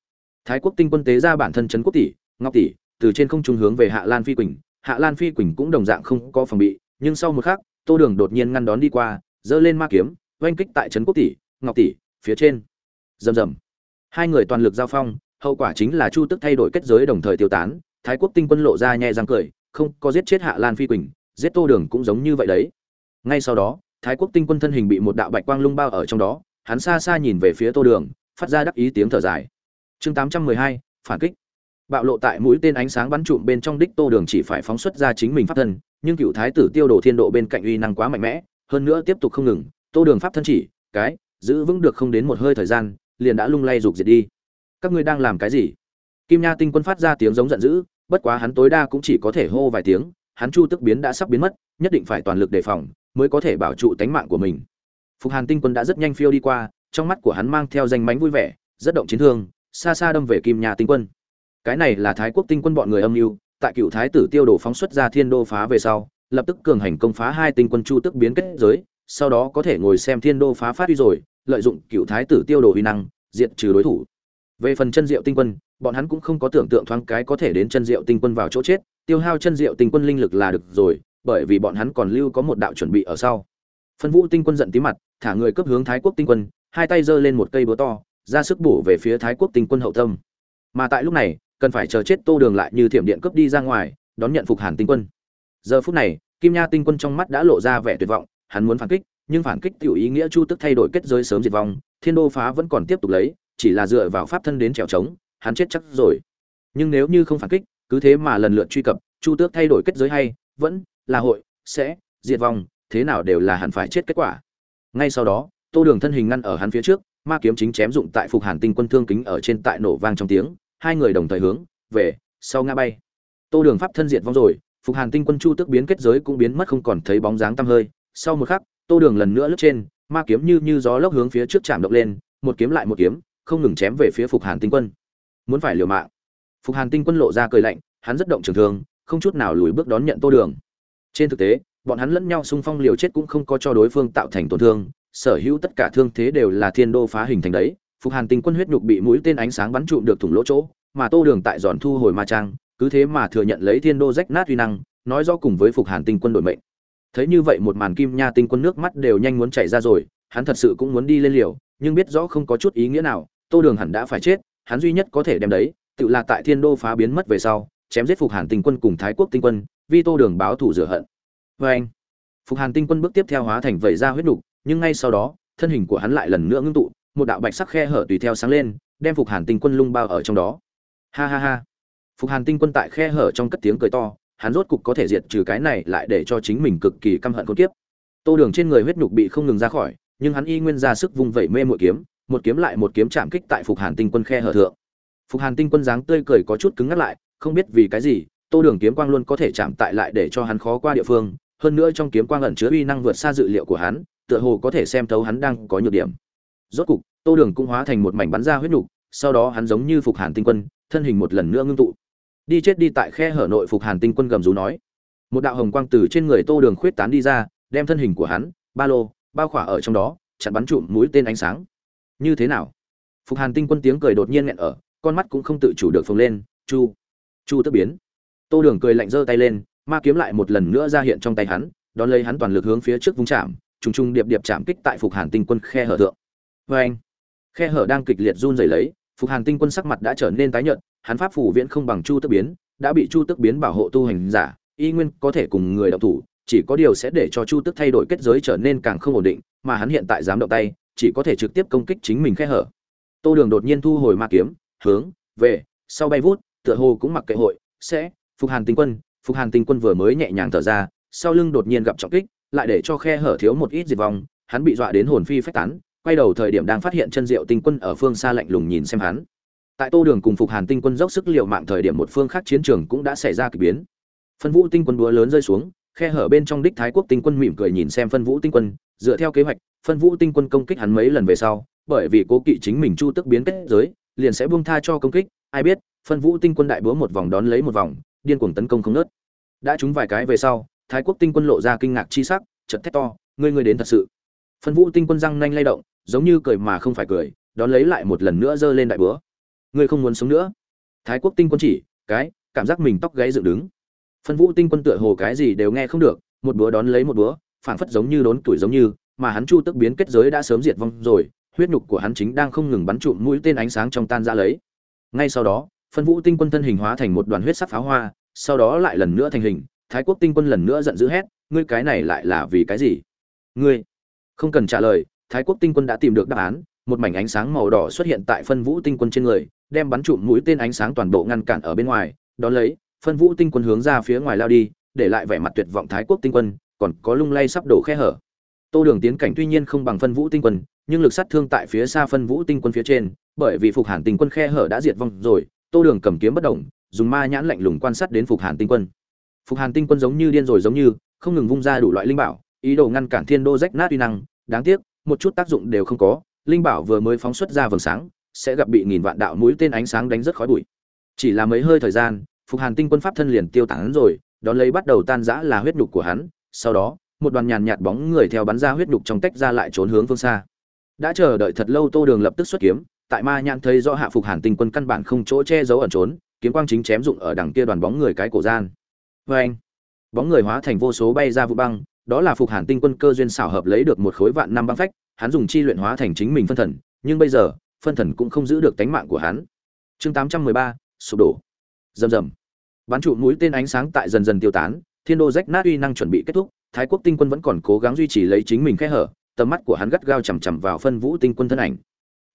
thái quốc tinh quân tế ra bản thân trấn quốc tỷ, ngọc tỷ, từ trên không trung hướng về hạ lan phi quỳnh, hạ lan phi quỳnh cũng đồng dạng không có phòng bị, nhưng sau một khắc, tô đường đột nhiên ngăn đón đi qua, giơ lên ma kiếm, oanh kích tại trấn quốc tỷ, ngọc tỷ, phía trên. Rầm rầm. Hai người toàn lực giao phong, hậu quả chính là chu tức thay đổi kết giới đồng thời tiêu tán, thái quốc tinh quân lộ ra nhẹ răng cười không có giết chết hạ lan phi quỳnh, giết tô đường cũng giống như vậy đấy. Ngay sau đó, thái quốc tinh quân thân hình bị một đạo bạch quang lung bao ở trong đó, hắn xa xa nhìn về phía tô đường, phát ra đắc ý tiếng thở dài. Chương tám trăm mười hai, phản kích. Bạo lộ tại mũi tên ánh sáng bắn trụm bên trong đích tô đường chỉ phải phóng xuất ra chính mình pháp thân, nhưng cựu thái tử tiêu đồ thiên độ bên cạnh uy năng quá mạnh mẽ, hơn nữa tiếp tục không ngừng, tô đường pháp thân chỉ, cái, giữ vững được không đến một hơi thời gian, liền đã lung lay rục diệt đi. Các ngươi đang làm cái gì? Kim nha tinh quân phát ra tiếng giống giận dữ bất quá hắn tối đa cũng chỉ có thể hô vài tiếng, hắn chu tức biến đã sắp biến mất, nhất định phải toàn lực đề phòng, mới có thể bảo trụ tánh mạng của mình. Phục hàn tinh quân đã rất nhanh phiêu đi qua, trong mắt của hắn mang theo danh mánh vui vẻ, rất động chiến thương, xa xa đâm về kim nhà tinh quân. Cái này là thái quốc tinh quân bọn người âm mưu, tại cựu thái tử tiêu đồ phóng xuất ra thiên đô phá về sau, lập tức cường hành công phá hai tinh quân chu tức biến kết giới, sau đó có thể ngồi xem thiên đô phá phát huy rồi, lợi dụng cựu thái tử tiêu đồ uy năng, diệt trừ đối thủ về phần chân diệu tinh quân, bọn hắn cũng không có tưởng tượng thoáng cái có thể đến chân diệu tinh quân vào chỗ chết, tiêu hao chân diệu tinh quân linh lực là được rồi, bởi vì bọn hắn còn lưu có một đạo chuẩn bị ở sau. Phân vũ tinh quân giận tí mặt, thả người cấp hướng thái quốc tinh quân, hai tay giơ lên một cây búa to, ra sức bổ về phía thái quốc tinh quân hậu tâm. Mà tại lúc này, cần phải chờ chết tô đường lại như thiểm điện cướp đi ra ngoài, đón nhận phục hàn tinh quân. Giờ phút này, kim nha tinh quân trong mắt đã lộ ra vẻ tuyệt vọng, hắn muốn phản kích, nhưng phản kích tiểu ý nghĩa chu tức thay đổi kết giới sớm diệt vong, thiên đô phá vẫn còn tiếp tục lấy chỉ là dựa vào pháp thân đến trèo trống, hắn chết chắc rồi. Nhưng nếu như không phản kích, cứ thế mà lần lượt truy cập, chu tước thay đổi kết giới hay, vẫn là hội, sẽ, diệt vong, thế nào đều là hẳn phải chết kết quả. Ngay sau đó, tô đường thân hình ngăn ở hắn phía trước, ma kiếm chính chém dụng tại phục hàn tinh quân thương kính ở trên tại nổ vang trong tiếng, hai người đồng thời hướng, về, sau ngã bay. Tô đường pháp thân diệt vong rồi, phục hàn tinh quân chu tước biến kết giới cũng biến mất không còn thấy bóng dáng tăm hơi. Sau một khắc, tô đường lần nữa lướt trên, ma kiếm như như gió lốc hướng phía trước chạm động lên, một kiếm lại một kiếm không ngừng chém về phía phục hàn tinh quân. Muốn phải liều mạng. Phục hàn tinh quân lộ ra cười lạnh, hắn rất động trường thương, không chút nào lùi bước đón nhận tô đường. Trên thực tế, bọn hắn lẫn nhau xung phong liều chết cũng không có cho đối phương tạo thành tổn thương, sở hữu tất cả thương thế đều là thiên đô phá hình thành đấy. Phục hàn tinh quân huyết nhục bị mũi tên ánh sáng bắn trụm được thủng lỗ chỗ, mà tô đường tại giòn thu hồi ma trang, cứ thế mà thừa nhận lấy thiên đô rách nát uy năng, nói rõ cùng với phục hàn tinh quân đổi mệnh. Thấy như vậy một màn kim nha tinh quân nước mắt đều nhanh muốn chảy ra rồi, hắn thật sự cũng muốn đi lên liều, nhưng biết rõ không có chút ý nghĩa nào tô đường hẳn đã phải chết, hắn duy nhất có thể đem đấy, tự là tại thiên đô phá biến mất về sau, chém giết phục hàn tinh quân cùng thái quốc tinh quân vi tô đường báo thủ rửa hận. Vê anh, phục hàn tinh quân bước tiếp theo hóa thành vẩy ra huyết nục, nhưng ngay sau đó, thân hình của hắn lại lần nữa ngưng tụ, một đạo bạch sắc khe hở tùy theo sáng lên, đem phục hàn tinh quân lung bao ở trong đó. Ha ha ha. Phục hàn tinh quân tại khe hở trong cất tiếng cười to, hắn rốt cục có thể diệt trừ cái này lại để cho chính mình cực kỳ căm hận con kiếp. Tô đường trên người huyết nhục bị không ngừng ra khỏi, nhưng hắn y nguyên ra sức vung vẩy mê muội kiếm một kiếm lại một kiếm chạm kích tại phục hàn tinh quân khe hở thượng. Phục hàn tinh quân dáng tươi cười có chút cứng ngắt lại, không biết vì cái gì, tô đường kiếm quang luôn có thể chạm tại lại để cho hắn khó qua địa phương, hơn nữa trong kiếm quang ẩn chứa uy năng vượt xa dự liệu của hắn, tựa hồ có thể xem thấu hắn đang có nhược điểm. Rốt cục, tô đường cũng hóa thành một mảnh bắn ra huyết nhục sau đó hắn giống như phục hàn tinh quân, thân hình một lần nữa ngưng tụ. Đi chết đi tại khe hở nội phục hàn tinh quân gầm rú nói. Một đạo hồng quang từ trên người tô đường khuyết tán đi ra, đem thân hình của hắn, ba lô, bao khỏa ở trong đó, chặn bắn trụm mũi tên ánh sáng như thế nào? Phục hàn tinh quân tiếng cười đột nhiên nghẹn ở, con mắt cũng không tự chủ được phồng lên, chu chu tức biến. Tô đường cười lạnh giơ tay lên, ma kiếm lại một lần nữa ra hiện trong tay hắn, đón lấy hắn toàn lực hướng phía trước vung chạm, trùng trùng điệp điệp chạm kích tại phục hàn tinh quân khe hở thượng. Vê anh, khe hở đang kịch liệt run rẩy lấy, phục hàn tinh quân sắc mặt đã trở nên tái nhợt, hắn pháp phủ viễn không bằng chu tức biến, đã bị chu tức biến bảo hộ tu hành giả, y nguyên có thể cùng người đọc thủ, chỉ có điều sẽ để cho chu tức thay đổi kết giới trở nên càng không ổn định, mà hắn hiện tại dám động tay chỉ có thể trực tiếp công kích chính mình khe hở. Tô đường đột nhiên thu hồi ma kiếm, hướng về, sau bay vút, tựa hồ cũng mặc kệ hội, sẽ, phục hàn tinh quân, phục hàn tinh quân vừa mới nhẹ nhàng thở ra, sau lưng đột nhiên gặp trọng kích, lại để cho khe hở thiếu một ít diệt vong, hắn bị dọa đến hồn phi phách tán, quay đầu thời điểm đang phát hiện chân diệu tinh quân ở phương xa lạnh lùng nhìn xem hắn. Tại tô đường cùng phục hàn tinh quân dốc sức liệu mạng thời điểm một phương khác chiến trường cũng đã xảy ra kỳ biến. Phân vũ tinh quân búa lớn rơi xuống, khe hở bên trong đích thái quốc tinh quân mỉm cười nhìn xem phân vũ tinh quân, dựa theo kế hoạch phân vũ tinh quân công kích hắn mấy lần về sau, bởi vì cố kỵ chính mình chu tức biến kết giới, liền sẽ buông tha cho công kích. Ai biết, phân vũ tinh quân đại búa một vòng đón lấy một vòng, điên cuồng tấn công không nớt đã trúng vài cái về sau, thái quốc tinh quân lộ ra kinh ngạc chi sắc chật thét to, ngươi ngươi đến thật sự. Phân vũ tinh quân răng nanh lay động, giống như cười mà không phải cười, đón lấy lại một lần nữa giơ lên đại búa. Ngươi không muốn sống nữa? Thái quốc tinh quân chỉ, cái, cảm giác mình tóc gáy dựng đứng. Phân vũ tinh quân tựa hồ cái gì đều nghe không được, một búa đón lấy một búa, phảng phất giống như đốn tuổi giống như mà hắn chu tức biến kết giới đã sớm diệt vong rồi, huyết nhục của hắn chính đang không ngừng bắn trụm mũi tên ánh sáng trong tan ra lấy. Ngay sau đó, phân vũ tinh quân thân hình hóa thành một đoàn huyết sắc pháo hoa, sau đó lại lần nữa thành hình, thái quốc tinh quân lần nữa giận dữ hét, ngươi cái này lại là vì cái gì? Ngươi? Không cần trả lời, thái quốc tinh quân đã tìm được đáp án, một mảnh ánh sáng màu đỏ xuất hiện tại phân vũ tinh quân trên người, đem bắn trụm mũi tên ánh sáng toàn bộ ngăn cản ở bên ngoài, đón lấy, phân vũ tinh quân hướng ra phía ngoài lao đi, để lại vẻ mặt tuyệt vọng thái quốc tinh quân, còn có lung lay sắp đổ khe hở tô đường tiến cảnh tuy nhiên không bằng phân vũ tinh quân, nhưng lực sát thương tại phía xa phân vũ tinh quân phía trên, bởi vì phục hàn tinh quân khe hở đã diệt vong rồi, tô đường cầm kiếm bất động, dùng ma nhãn lạnh lùng quan sát đến phục hàn tinh quân. Phục hàn tinh quân giống như điên rồi giống như, không ngừng vung ra đủ loại linh bảo, ý đồ ngăn cản thiên đô rách nát uy năng, đáng tiếc, một chút tác dụng đều không có, linh bảo vừa mới phóng xuất ra vầng sáng, sẽ gặp bị nghìn vạn đạo mũi tên ánh sáng đánh rất khói bụi. Chỉ là mấy hơi thời gian, phục hàn tinh quân pháp thân liền tiêu tán rồi, đón lấy bắt đầu tan rã là huyết nhục của hắn, sau đó một đoàn nhàn nhạt bóng người theo bắn ra huyết nhục trong tách ra lại trốn hướng phương xa. Đã chờ đợi thật lâu tô đường lập tức xuất kiếm, tại ma nhãn thấy do hạ phục hàn tinh quân căn bản không chỗ che giấu ẩn trốn, kiếm quang chính chém dụng ở đằng kia đoàn bóng người cái cổ gian. Vê anh, bóng người hóa thành vô số bay ra vụ băng, đó là phục hàn tinh quân cơ duyên xảo hợp lấy được một khối vạn năm băng phách, hắn dùng chi luyện hóa thành chính mình phân thần, nhưng bây giờ, phân thần cũng không giữ được tánh mạng của hắn. Chương tám trăm mười ba, sụp đổ. Rầm rầm. Bắn trụ mũi tên ánh sáng tại dần dần tiêu tán, thiên đô rách nát uy năng chuẩn bị kết thúc thái quốc tinh quân vẫn còn cố gắng duy trì lấy chính mình khe hở, tầm mắt của hắn gắt gao chằm chằm vào phân vũ tinh quân thân ảnh.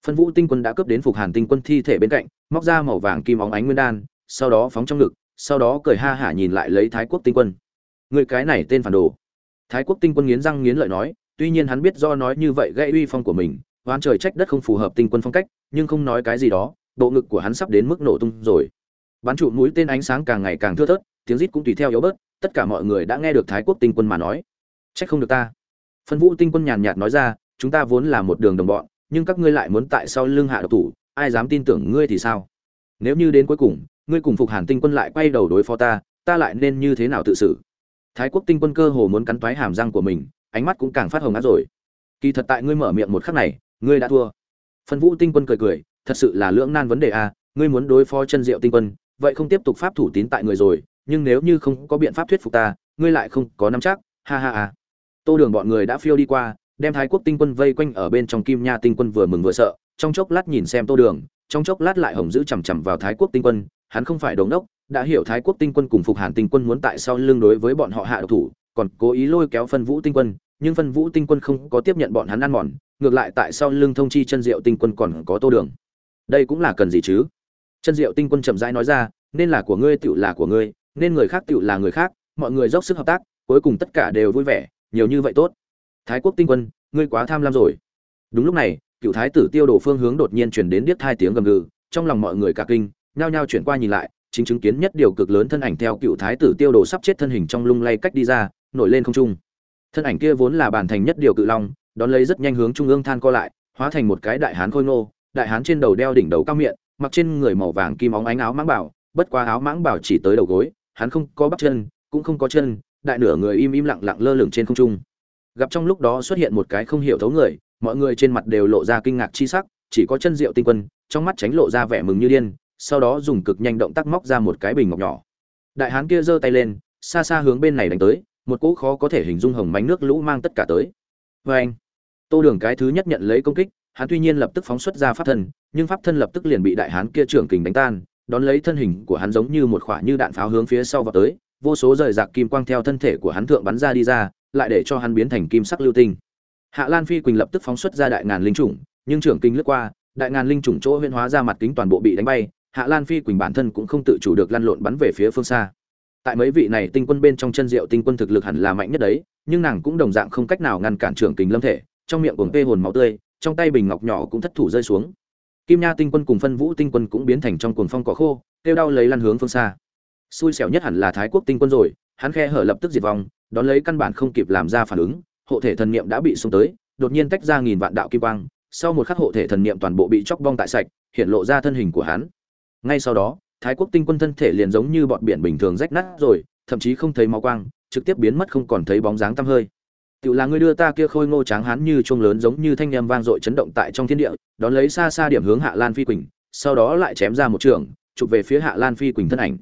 Phân vũ tinh quân đã cướp đến phục hàn tinh quân thi thể bên cạnh, móc ra màu vàng kim óng ánh nguyên đan, sau đó phóng trong ngực, sau đó cười ha hả nhìn lại lấy thái quốc tinh quân. Người cái này tên phản đồ. Thái quốc tinh quân nghiến răng nghiến lợi nói, tuy nhiên hắn biết do nói như vậy gây uy phong của mình oan trời trách đất không phù hợp tinh quân phong cách, nhưng không nói cái gì đó, bộ ngực của hắn sắp đến mức nổ tung rồi. Bắn trụ mũi tên ánh sáng càng ngày càng thưa thớt, tiếng rít cũng tùy theo yếu bớt tất cả mọi người đã nghe được thái quốc tinh quân mà nói. Trách không được ta. Phân vũ tinh quân nhàn nhạt nói ra chúng ta vốn là một đường đồng bọn nhưng các ngươi lại muốn tại sau lưng hạ độc thủ ai dám tin tưởng ngươi thì sao? Nếu như đến cuối cùng ngươi cùng phục hàn tinh quân lại quay đầu đối phó ta ta lại nên như thế nào tự xử? Thái quốc tinh quân cơ hồ muốn cắn toái hàm răng của mình ánh mắt cũng càng phát hồng át rồi. Kỳ thật tại ngươi mở miệng một khắc này ngươi đã thua. Phân vũ tinh quân cười cười thật sự là lưỡng nan vấn đề a à, ngươi muốn đối phó chân diệu tinh quân vậy không tiếp tục pháp thủ tín tại người rồi nhưng nếu như không có biện pháp thuyết phục ta, ngươi lại không có nắm chắc, ha ha ha. Tô đường bọn người đã phiêu đi qua, đem thái quốc tinh quân vây quanh ở bên trong kim nha tinh quân vừa mừng vừa sợ, trong chốc lát nhìn xem tô đường, trong chốc lát lại hồng giữ chằm chằm vào thái quốc tinh quân, hắn không phải đống đốc, đã hiểu thái quốc tinh quân cùng phục hàn tinh quân muốn tại sao lưng đối với bọn họ hạ độc thủ, còn cố ý lôi kéo phân vũ tinh quân, nhưng phân vũ tinh quân không có tiếp nhận bọn hắn ăn mòn, ngược lại tại sao lưng thông chi chân diệu tinh quân còn có tô đường. Đây cũng là cần gì chứ? Chân diệu tinh quân chậm rãi nói ra, nên là của ngươi, tựu là của ngươi nên người khác tựu là người khác, mọi người dốc sức hợp tác, cuối cùng tất cả đều vui vẻ, nhiều như vậy tốt. Thái quốc tinh quân, ngươi quá tham lam rồi. Đúng lúc này, cựu thái tử tiêu đồ phương hướng đột nhiên chuyển đến điếc hai tiếng gầm gừ, trong lòng mọi người cả kinh, nhao nhao chuyển qua nhìn lại, chính chứng kiến nhất điều cực lớn thân ảnh theo cựu thái tử tiêu đồ sắp chết thân hình trong lung lay cách đi ra, nổi lên không trung. Thân ảnh kia vốn là bản thành nhất điều cự long, đón lấy rất nhanh hướng trung ương than co lại, hóa thành một cái đại hán khôi ngô, đại hán trên đầu đeo đỉnh đầu cao miệng, mặc trên người màu vàng kim óng ánh áo mãng bảo, bất quá áo mãng bảo chỉ tới đầu gối hắn không có bắp chân, cũng không có chân, đại nửa người im im lặng lặng lơ lửng trên không trung. Gặp trong lúc đó xuất hiện một cái không hiểu thấu người, mọi người trên mặt đều lộ ra kinh ngạc chi sắc, chỉ có chân diệu tinh quân, trong mắt tránh lộ ra vẻ mừng như điên, sau đó dùng cực nhanh động tác móc ra một cái bình ngọc nhỏ. Đại hán kia giơ tay lên, xa xa hướng bên này đánh tới, một cỗ khó có thể hình dung hồng mánh nước lũ mang tất cả tới. Vê anh, tô đường cái thứ nhất nhận lấy công kích, hắn tuy nhiên lập tức phóng xuất ra pháp thân, nhưng pháp thân lập tức liền bị đại hán kia trưởng kình đánh tan đón lấy thân hình của hắn giống như một quả như đạn pháo hướng phía sau vào tới vô số rời rạc kim quang theo thân thể của hắn thượng bắn ra đi ra lại để cho hắn biến thành kim sắc lưu tinh. Hạ lan phi quỳnh lập tức phóng xuất ra đại ngàn linh trùng, nhưng trưởng kinh lướt qua đại ngàn linh trùng chỗ huyễn hóa ra mặt kính toàn bộ bị đánh bay hạ lan phi quỳnh bản thân cũng không tự chủ được lăn lộn bắn về phía phương xa. Tại mấy vị này tinh quân bên trong chân diệu tinh quân thực lực hẳn là mạnh nhất đấy nhưng nàng cũng đồng dạng không cách nào ngăn cản trưởng kình lâm thể trong miệng cuồng tê hồn máu tươi trong tay bình ngọc nhỏ cũng thất thủ rơi xuống kim nha tinh quân cùng phân vũ tinh quân cũng biến thành trong cuồng phong cỏ khô, kêu đau lấy lăn hướng phương xa. Xui xẻo nhất hẳn là thái quốc tinh quân rồi, hắn khe hở lập tức diệt vong, đón lấy căn bản không kịp làm ra phản ứng, hộ thể thần niệm đã bị xung tới, đột nhiên tách ra nghìn vạn đạo kim quang, sau một khắc hộ thể thần niệm toàn bộ bị chóc bong tại sạch, hiện lộ ra thân hình của hắn. Ngay sau đó, thái quốc tinh quân thân thể liền giống như bọn biển bình thường rách nát rồi, thậm chí không thấy máu quang, trực tiếp biến mất không còn thấy bóng dáng tăm hơi. Tiểu là người đưa ta kia khôi ngô tráng hán như chuông lớn giống như thanh âm vang dội chấn động tại trong thiên địa, đón lấy xa xa điểm hướng Hạ Lan Phi Quỳnh, sau đó lại chém ra một trường, chụp về phía Hạ Lan Phi Quỳnh thân ảnh.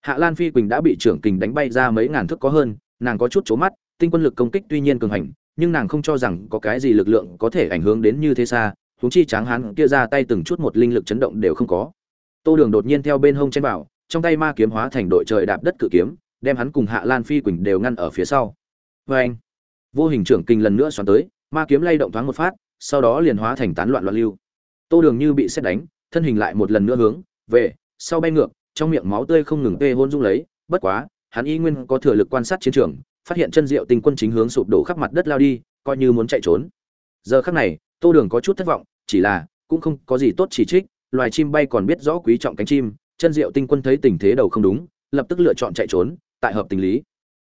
Hạ Lan Phi Quỳnh đã bị trưởng kình đánh bay ra mấy ngàn thước có hơn, nàng có chút chố mắt, tinh quân lực công kích tuy nhiên cường hành, nhưng nàng không cho rằng có cái gì lực lượng có thể ảnh hưởng đến như thế xa, huống chi tráng hán kia ra tay từng chút một linh lực chấn động đều không có. Tô Đường đột nhiên theo bên hông trên bảo, trong tay ma kiếm hóa thành đội trời đạp đất cự kiếm, đem hắn cùng hạ lan phi quỳnh đều ngăn ở phía sau vê anh vô hình trưởng kinh lần nữa xoắn tới, ma kiếm lay động thoáng một phát, sau đó liền hóa thành tán loạn loạn lưu. Tô đường như bị xét đánh, thân hình lại một lần nữa hướng về sau bay ngược, trong miệng máu tươi không ngừng tê hôn dung lấy, bất quá, hắn y nguyên có thừa lực quan sát chiến trường, phát hiện chân diệu tinh quân chính hướng sụp đổ khắp mặt đất lao đi, coi như muốn chạy trốn. Giờ khắc này, tô đường có chút thất vọng, chỉ là cũng không có gì tốt chỉ trích, loài chim bay còn biết rõ quý trọng cánh chim, chân diệu tinh quân thấy tình thế đầu không đúng, lập tức lựa chọn chạy trốn, tại hợp tình lý.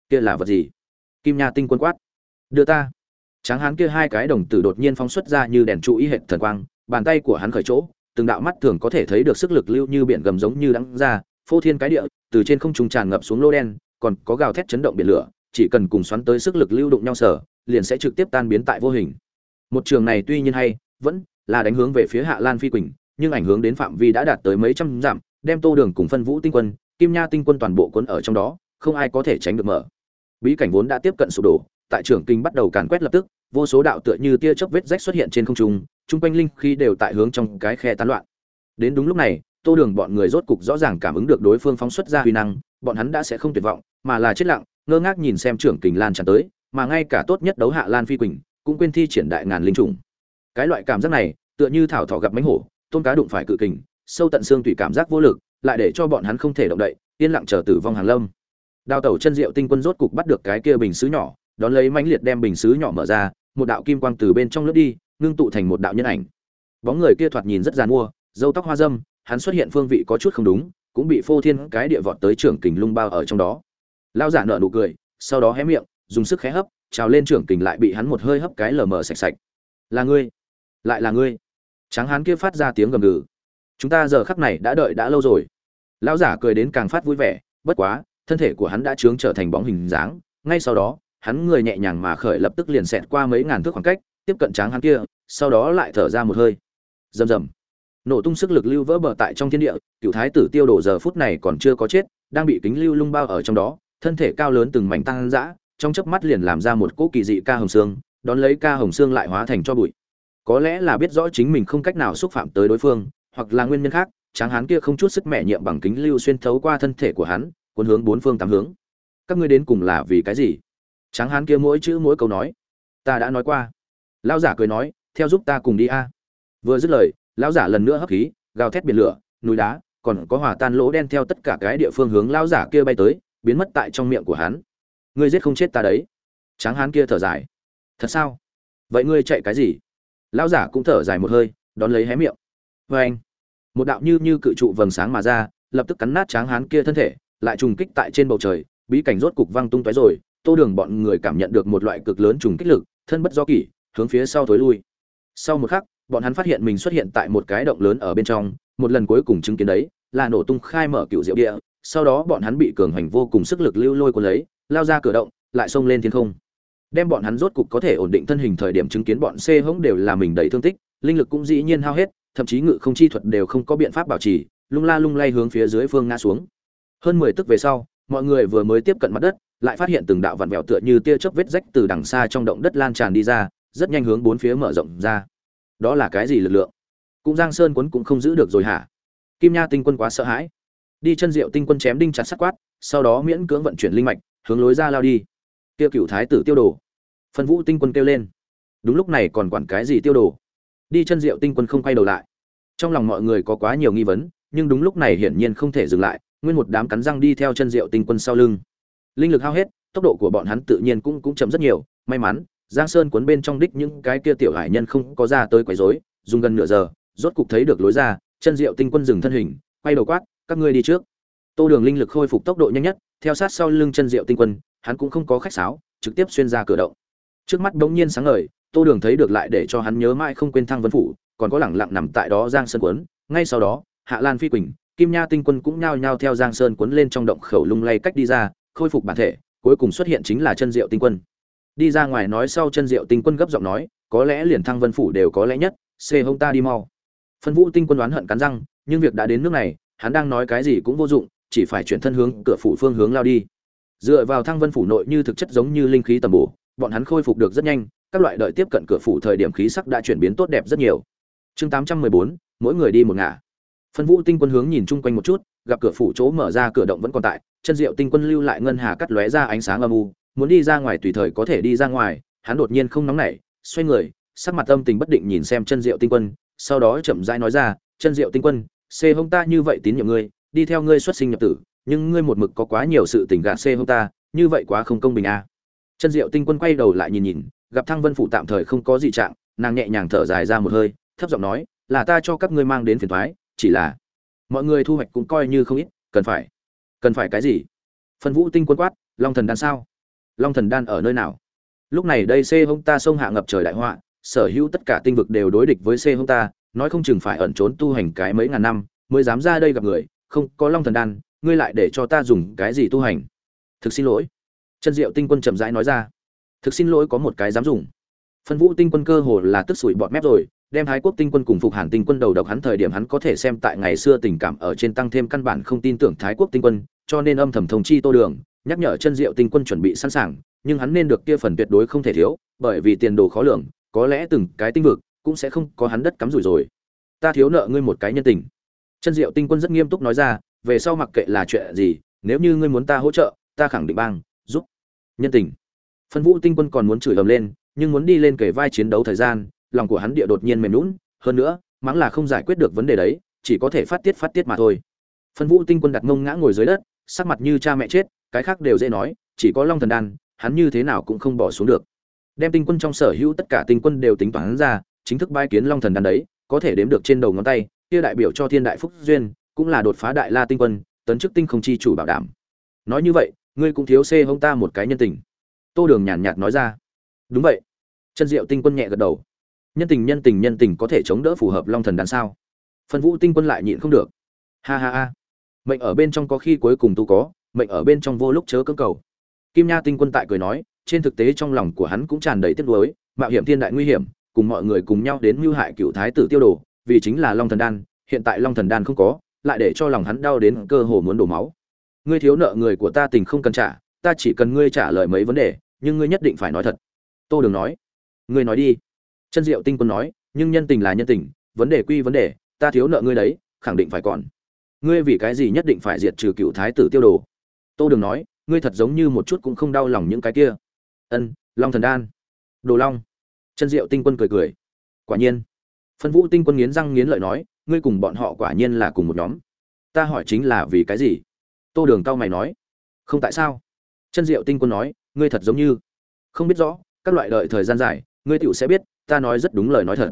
Kia là vật gì? Kim nha tinh quân quát đưa ta. Tráng hán kia hai cái đồng tử đột nhiên phóng xuất ra như đèn trụ ý hệt thần quang, bàn tay của hắn khởi chỗ, từng đạo mắt thường có thể thấy được sức lực lưu như biển gầm giống như đắng ra phô thiên cái địa, từ trên không trung tràn ngập xuống lô đen, còn có gào thét chấn động biển lửa, chỉ cần cùng xoắn tới sức lực lưu đụng nhau sở, liền sẽ trực tiếp tan biến tại vô hình. Một trường này tuy nhiên hay, vẫn là đánh hướng về phía hạ lan phi quỳnh, nhưng ảnh hưởng đến phạm vi đã đạt tới mấy trăm dặm, đem tô đường cùng phân vũ tinh quân, kim nha tinh quân toàn bộ quân ở trong đó, không ai có thể tránh được mở. Bí cảnh vốn đã tiếp cận sụp đổ tại trưởng kinh bắt đầu càn quét lập tức, vô số đạo tựa như tia chớp vết rách xuất hiện trên không trung, chung quanh linh khi đều tại hướng trong cái khe tán loạn. Đến đúng lúc này, tô đường bọn người rốt cục rõ ràng cảm ứng được đối phương phóng xuất ra huy năng, bọn hắn đã sẽ không tuyệt vọng, mà là chết lặng, ngơ ngác nhìn xem trưởng kình lan tràn tới, mà ngay cả tốt nhất đấu hạ lan phi quỳnh, cũng quên thi triển đại ngàn linh trùng. Cái loại cảm giác này, tựa như thảo thỏ gặp mánh hổ tôn cá đụng phải cự kình, sâu tận xương tùy cảm giác vô lực, lại để cho bọn hắn không thể động đậy, yên lặng chờ tử vong hàng lâm. Đào tẩu chân diệu tinh quân rốt cục bắt được cái kia bình sứ nhỏ đón lấy mãnh liệt đem bình sứ nhỏ mở ra, một đạo kim quang từ bên trong lướt đi, ngưng tụ thành một đạo nhân ảnh. Bóng người kia thoạt nhìn rất giàn mua dâu tóc hoa dâm, hắn xuất hiện phương vị có chút không đúng, cũng bị phô thiên cái địa vọt tới trưởng kình lung bao ở trong đó. Lao giả nợ nụ cười, sau đó hé miệng, dùng sức khé hấp, trào lên trưởng kình lại bị hắn một hơi hấp cái lờ mờ sạch sạch. Là ngươi, lại là ngươi. Tráng hán kia phát ra tiếng gầm gừ. Chúng ta giờ khắc này đã đợi đã lâu rồi. Lão giả cười đến càng phát vui vẻ, bất quá, thân thể của hắn đã trướng trở thành bóng hình dáng, ngay sau đó hắn người nhẹ nhàng mà khởi lập tức liền xẹt qua mấy ngàn thước khoảng cách, tiếp cận tráng hắn kia, sau đó lại thở ra một hơi. Rầm rầm. Nổ tung sức lực lưu vỡ bờ tại trong thiên địa, cựu thái tử tiêu đổ giờ phút này còn chưa có chết, đang bị kính lưu lung bao ở trong đó, thân thể cao lớn từng mảnh tăng dã, trong chớp mắt liền làm ra một cỗ kỳ dị ca hồng xương, đón lấy ca hồng xương lại hóa thành cho bụi. Có lẽ là biết rõ chính mình không cách nào xúc phạm tới đối phương, hoặc là nguyên nhân khác, tráng hán kia không chút sức mẹ nhiệm bằng kính lưu xuyên thấu qua thân thể của hắn, cuốn hướng bốn phương tám hướng. Các ngươi đến cùng là vì cái gì? Tráng hán kia mỗi chữ mỗi câu nói. Ta đã nói qua. Lão giả cười nói, theo giúp ta cùng đi a. Vừa dứt lời, lão giả lần nữa hấp khí, gào thét biển lửa, núi đá, còn có hòa tan lỗ đen theo tất cả cái địa phương hướng lão giả kia bay tới, biến mất tại trong miệng của hắn. Ngươi giết không chết ta đấy. Tráng hán kia thở dài. Thật sao? Vậy ngươi chạy cái gì? Lão giả cũng thở dài một hơi, đón lấy hé miệng. Vê anh, một đạo như như cự trụ vầng sáng mà ra, lập tức cắn nát tráng hán kia thân thể, lại trùng kích tại trên bầu trời, bí cảnh rốt cục văng tung tóe rồi tô đường bọn người cảm nhận được một loại cực lớn trùng kích lực, thân bất do kỷ, hướng phía sau thối lui. Sau một khắc, bọn hắn phát hiện mình xuất hiện tại một cái động lớn ở bên trong, một lần cuối cùng chứng kiến đấy, là nổ tung khai mở cựu diệu địa, sau đó bọn hắn bị cường hành vô cùng sức lực lưu lôi cuốn lấy, lao ra cửa động, lại xông lên thiên không. Đem bọn hắn rốt cục có thể ổn định thân hình thời điểm chứng kiến bọn xê hống đều là mình đầy thương tích, linh lực cũng dĩ nhiên hao hết, thậm chí ngự không chi thuật đều không có biện pháp bảo trì, lung la lung lay hướng phía dưới phương ngã xuống. Hơn mười tức về sau, mọi người vừa mới tiếp cận mặt đất lại phát hiện từng đạo vặn vẹo tựa như tia chớp vết rách từ đằng xa trong động đất lan tràn đi ra, rất nhanh hướng bốn phía mở rộng ra. Đó là cái gì lực lượng? Cũng giang sơn quấn cũng không giữ được rồi hả? Kim nha tinh quân quá sợ hãi. Đi chân diệu tinh quân chém đinh chặt sắt quát, sau đó miễn cưỡng vận chuyển linh mạch, hướng lối ra lao đi. Tiêu cựu thái tử tiêu đồ. Phân vũ tinh quân kêu lên. Đúng lúc này còn quản cái gì tiêu đồ? Đi chân diệu tinh quân không quay đầu lại. Trong lòng mọi người có quá nhiều nghi vấn, nhưng đúng lúc này hiển nhiên không thể dừng lại, nguyên một đám cắn răng đi theo chân diệu tinh quân sau lưng linh lực hao hết, tốc độ của bọn hắn tự nhiên cũng cũng chậm rất nhiều. May mắn, giang sơn cuốn bên trong đích những cái kia tiểu hải nhân không có ra tới quấy rối, dùng gần nửa giờ, rốt cục thấy được lối ra, chân diệu tinh quân dừng thân hình, quay đầu quát, các ngươi đi trước. Tô đường linh lực khôi phục tốc độ nhanh nhất, theo sát sau lưng chân diệu tinh quân, hắn cũng không có khách sáo, trực tiếp xuyên ra cửa động. Trước mắt đống nhiên sáng ngời, tô đường thấy được lại để cho hắn nhớ mãi không quên thăng vân phủ, còn có lẳng lặng nằm tại đó giang sơn quấn ngay sau đó, hạ lan phi quỳnh, kim nha tinh quân cũng nhao nhao theo giang sơn quấn lên trong động khẩu lung lay cách đi ra khôi phục bản thể, cuối cùng xuất hiện chính là chân diệu tinh quân. Đi ra ngoài nói sau chân diệu tinh quân gấp giọng nói, có lẽ liền thăng vân phủ đều có lẽ nhất xê hông ta đi mau. Phân vũ tinh quân đoán hận cắn răng, nhưng việc đã đến nước này, hắn đang nói cái gì cũng vô dụng, chỉ phải chuyển thân hướng cửa phủ phương hướng lao đi. Dựa vào thăng vân phủ nội như thực chất giống như linh khí tầm bổ, bọn hắn khôi phục được rất nhanh, các loại đợi tiếp cận cửa phủ thời điểm khí sắc đã chuyển biến tốt đẹp rất nhiều. Chương tám trăm mười bốn, mỗi người đi một ngả. Phân vũ tinh quân hướng nhìn chung quanh một chút, gặp cửa phủ chỗ mở ra cửa động vẫn còn tại chân diệu tinh quân lưu lại ngân hà cắt lóe ra ánh sáng âm u, muốn đi ra ngoài tùy thời có thể đi ra ngoài, hắn đột nhiên không nóng nảy, xoay người, sắc mặt âm tình bất định nhìn xem chân diệu tinh quân, sau đó chậm rãi nói ra, chân diệu tinh quân, xê hông ta như vậy tín nhiệm ngươi, đi theo ngươi xuất sinh nhập tử, nhưng ngươi một mực có quá nhiều sự tình gạt xê hông ta, như vậy quá không công bình à. chân diệu tinh quân quay đầu lại nhìn nhìn, gặp thăng vân phủ tạm thời không có gì trạng, nàng nhẹ nhàng thở dài ra một hơi, thấp giọng nói, là ta cho các ngươi mang đến phiền thoái chỉ là mọi người thu hoạch cũng coi như không ít, cần phải cần phải cái gì? Phân vũ tinh quân quát, long thần đan sao? Long thần đan ở nơi nào? Lúc này đây c hông ta sông hạ ngập trời đại họa, sở hữu tất cả tinh vực đều đối địch với c hông ta, nói không chừng phải ẩn trốn tu hành cái mấy ngàn năm mới dám ra đây gặp người, không, có long thần đan, ngươi lại để cho ta dùng cái gì tu hành? Thực xin lỗi. Chân diệu tinh quân chậm rãi nói ra. Thực xin lỗi có một cái dám dùng. Phân vũ tinh quân cơ hồ là tức sủi bọt mép rồi đem thái quốc tinh quân cùng phục hàn tinh quân đầu độc hắn thời điểm hắn có thể xem tại ngày xưa tình cảm ở trên tăng thêm căn bản không tin tưởng thái quốc tinh quân, cho nên âm thầm thông chi tô đường, nhắc nhở chân diệu tinh quân chuẩn bị sẵn sàng, nhưng hắn nên được kia phần tuyệt đối không thể thiếu, bởi vì tiền đồ khó lường, có lẽ từng cái tinh vực cũng sẽ không có hắn đất cắm rủi rồi. Ta thiếu nợ ngươi một cái nhân tình. Chân diệu tinh quân rất nghiêm túc nói ra, về sau mặc kệ là chuyện gì, nếu như ngươi muốn ta hỗ trợ, ta khẳng định bang, giúp. Nhân tình. Phân vũ tinh quân còn muốn chửi ầm lên, nhưng muốn đi lên kể vai chiến đấu thời gian lòng của hắn địa đột nhiên mềm nhũn, hơn nữa mắng là không giải quyết được vấn đề đấy chỉ có thể phát tiết phát tiết mà thôi. Phân vũ tinh quân đặt mông ngã ngồi dưới đất sắc mặt như cha mẹ chết cái khác đều dễ nói chỉ có long thần đan hắn như thế nào cũng không bỏ xuống được. Đem tinh quân trong sở hữu tất cả tinh quân đều tính toán ra chính thức bái kiến long thần đan đấy có thể đếm được trên đầu ngón tay kia đại biểu cho thiên đại phúc duyên cũng là đột phá đại la tinh quân tấn chức tinh không chi chủ bảo đảm. Nói như vậy ngươi cũng thiếu xê hông ta một cái nhân tình. Tô đường nhàn nhạt nói ra. Đúng vậy. Chân diệu tinh quân nhẹ gật đầu nhân tình nhân tình nhân tình có thể chống đỡ phù hợp long thần đan sao? Phần vũ tinh quân lại nhịn không được. Ha ha ha. Mệnh ở bên trong có khi cuối cùng tu có, mệnh ở bên trong vô lúc chớ cưỡng cầu. Kim nha tinh quân tại cười nói, trên thực tế trong lòng của hắn cũng tràn đầy tiếc nuối, mạo hiểm thiên đại nguy hiểm, cùng mọi người cùng nhau đến mưu hại cựu thái tử tiêu đồ, vì chính là long thần đan, hiện tại long thần đan không có, lại để cho lòng hắn đau đến cơ hồ muốn đổ máu. Ngươi thiếu nợ người của ta tình không cần trả, ta chỉ cần ngươi trả lời mấy vấn đề, nhưng ngươi nhất định phải nói thật. Tô đường nói. Ngươi nói đi chân diệu tinh quân nói, nhưng nhân tình là nhân tình, vấn đề quy vấn đề, ta thiếu nợ ngươi đấy, khẳng định phải còn. Ngươi vì cái gì nhất định phải diệt trừ cựu thái tử tiêu đồ? Tô đường nói, ngươi thật giống như một chút cũng không đau lòng những cái kia. Ân, long thần đan. Đồ long. Chân diệu tinh quân cười cười. Quả nhiên. Phân vũ tinh quân nghiến răng nghiến lợi nói, ngươi cùng bọn họ quả nhiên là cùng một nhóm. Ta hỏi chính là vì cái gì? Tô đường cao mày nói, không tại sao? Chân diệu tinh quân nói, ngươi thật giống như. Không biết rõ, các loại đợi thời gian dài ngươi tựu sẽ biết, ta nói rất đúng lời nói thật.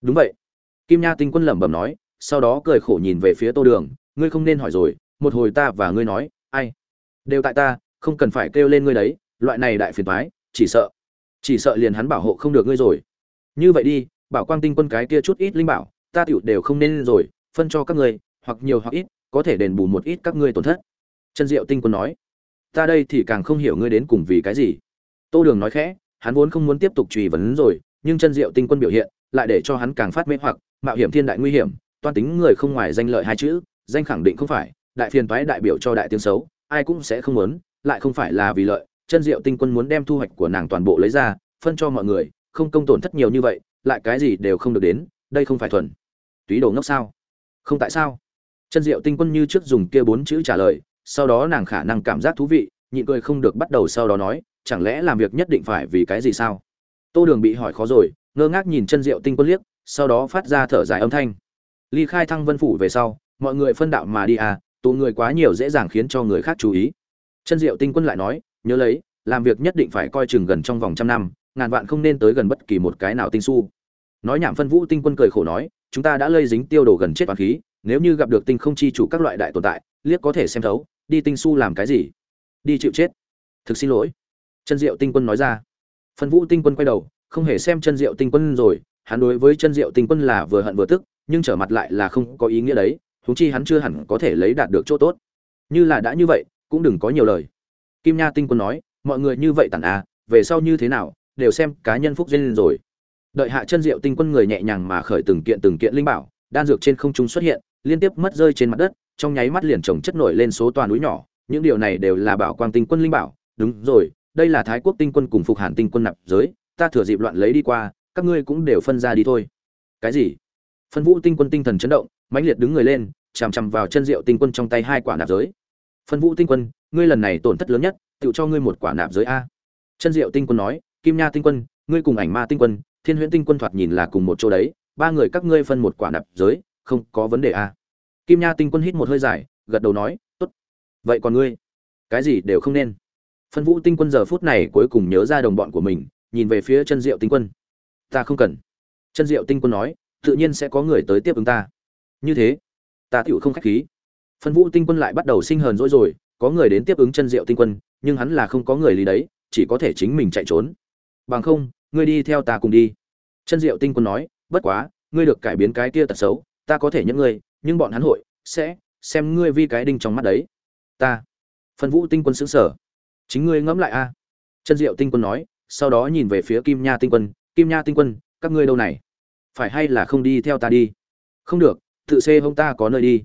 Đúng vậy. Kim nha tinh quân lẩm bẩm nói, sau đó cười khổ nhìn về phía tô đường, ngươi không nên hỏi rồi, một hồi ta và ngươi nói, ai? Đều tại ta, không cần phải kêu lên ngươi đấy, loại này đại phiền thoái chỉ sợ chỉ sợ liền hắn bảo hộ không được ngươi rồi. Như vậy đi, bảo quang tinh quân cái kia chút ít linh bảo, ta tựu đều không nên rồi, phân cho các ngươi, hoặc nhiều hoặc ít, có thể đền bù một ít các ngươi tổn thất. Chân diệu tinh quân nói. Ta đây thì càng không hiểu ngươi đến cùng vì cái gì. Tô đường nói khẽ hắn vốn không muốn tiếp tục truy vấn rồi, nhưng chân diệu tinh quân biểu hiện lại để cho hắn càng phát mê hoặc, mạo hiểm thiên đại nguy hiểm, toan tính người không ngoài danh lợi hai chữ, danh khẳng định không phải, đại phiền toái đại biểu cho đại tiếng xấu, ai cũng sẽ không muốn, lại không phải là vì lợi, chân diệu tinh quân muốn đem thu hoạch của nàng toàn bộ lấy ra, phân cho mọi người, không công tổn thất nhiều như vậy, lại cái gì đều không được đến, đây không phải thuần túy đồ ngốc sao? Không tại sao? Chân diệu tinh quân như trước dùng kia bốn chữ trả lời, sau đó nàng khả năng cảm giác thú vị, nhịn cười không được bắt đầu sau đó nói chẳng lẽ làm việc nhất định phải vì cái gì sao? Tô đường bị hỏi khó rồi, ngơ ngác nhìn chân diệu tinh quân liếc, sau đó phát ra thở dài âm thanh. Ly khai thăng vân phủ về sau, mọi người phân đạo mà đi à tụ người quá nhiều dễ dàng khiến cho người khác chú ý. Chân diệu tinh quân lại nói, nhớ lấy, làm việc nhất định phải coi chừng gần trong vòng trăm năm, ngàn vạn không nên tới gần bất kỳ một cái nào tinh su. Nói nhảm phân vũ tinh quân cười khổ nói, chúng ta đã lây dính tiêu đồ gần chết toàn khí, nếu như gặp được tinh không chi chủ các loại đại tồn tại, liếc có thể xem thấu, đi tinh su làm cái gì? Đi chịu chết. Thực xin lỗi chân diệu tinh quân nói ra. Phân vũ tinh quân quay đầu, không hề xem chân diệu tinh quân rồi, hắn đối với chân diệu tinh quân là vừa hận vừa tức, nhưng trở mặt lại là không có ý nghĩa đấy, huống chi hắn chưa hẳn có thể lấy đạt được chỗ tốt. Như là đã như vậy, cũng đừng có nhiều lời. Kim nha tinh quân nói, mọi người như vậy tản à về sau như thế nào, đều xem cá nhân phúc duyên rồi. Đợi hạ chân diệu tinh quân người nhẹ nhàng mà khởi từng kiện từng kiện linh bảo, đan dược trên không trung xuất hiện, liên tiếp mất rơi trên mặt đất, trong nháy mắt liền trồng chất nổi lên số toàn núi nhỏ, những điều này đều là bảo quang tinh quân linh bảo, đúng rồi đây là thái quốc tinh quân cùng phục hàn tinh quân nạp giới, ta thừa dịp loạn lấy đi qua, các ngươi cũng đều phân ra đi thôi. Cái gì? Phân vũ tinh quân tinh thần chấn động, mãnh liệt đứng người lên, chằm chằm vào chân rượu tinh quân trong tay hai quả nạp giới. Phân vũ tinh quân, ngươi lần này tổn thất lớn nhất tự cho ngươi một quả nạp giới a. Chân diệu tinh quân nói, kim nha tinh quân, ngươi cùng ảnh ma tinh quân, thiên huyễn tinh quân thoạt nhìn là cùng một chỗ đấy, ba người các ngươi phân một quả nạp giới, không có vấn đề a. Kim nha tinh quân hít một hơi dài, gật đầu nói, tốt. Vậy còn ngươi? Cái gì đều không nên phân vũ tinh quân giờ phút này cuối cùng nhớ ra đồng bọn của mình, nhìn về phía chân diệu tinh quân. Ta không cần. Chân diệu tinh quân nói, tự nhiên sẽ có người tới tiếp ứng ta. Như thế, ta tựu không khách khí. Phân vũ tinh quân lại bắt đầu sinh hờn dỗi rồi, có người đến tiếp ứng chân diệu tinh quân, nhưng hắn là không có người lý đấy, chỉ có thể chính mình chạy trốn. Bằng không, ngươi đi theo ta cùng đi. Chân diệu tinh quân nói, bất quá, ngươi được cải biến cái kia tật xấu, ta có thể những ngươi, nhưng bọn hắn hội sẽ xem ngươi vi cái đinh trong mắt đấy. Ta. Phân vũ tinh quân xứng sở chính ngươi ngẫm lại a. Chân diệu tinh quân nói, sau đó nhìn về phía kim nha tinh quân, kim nha tinh quân, các ngươi đâu này? Phải hay là không đi theo ta đi? Không được, tự xê hông ta có nơi đi.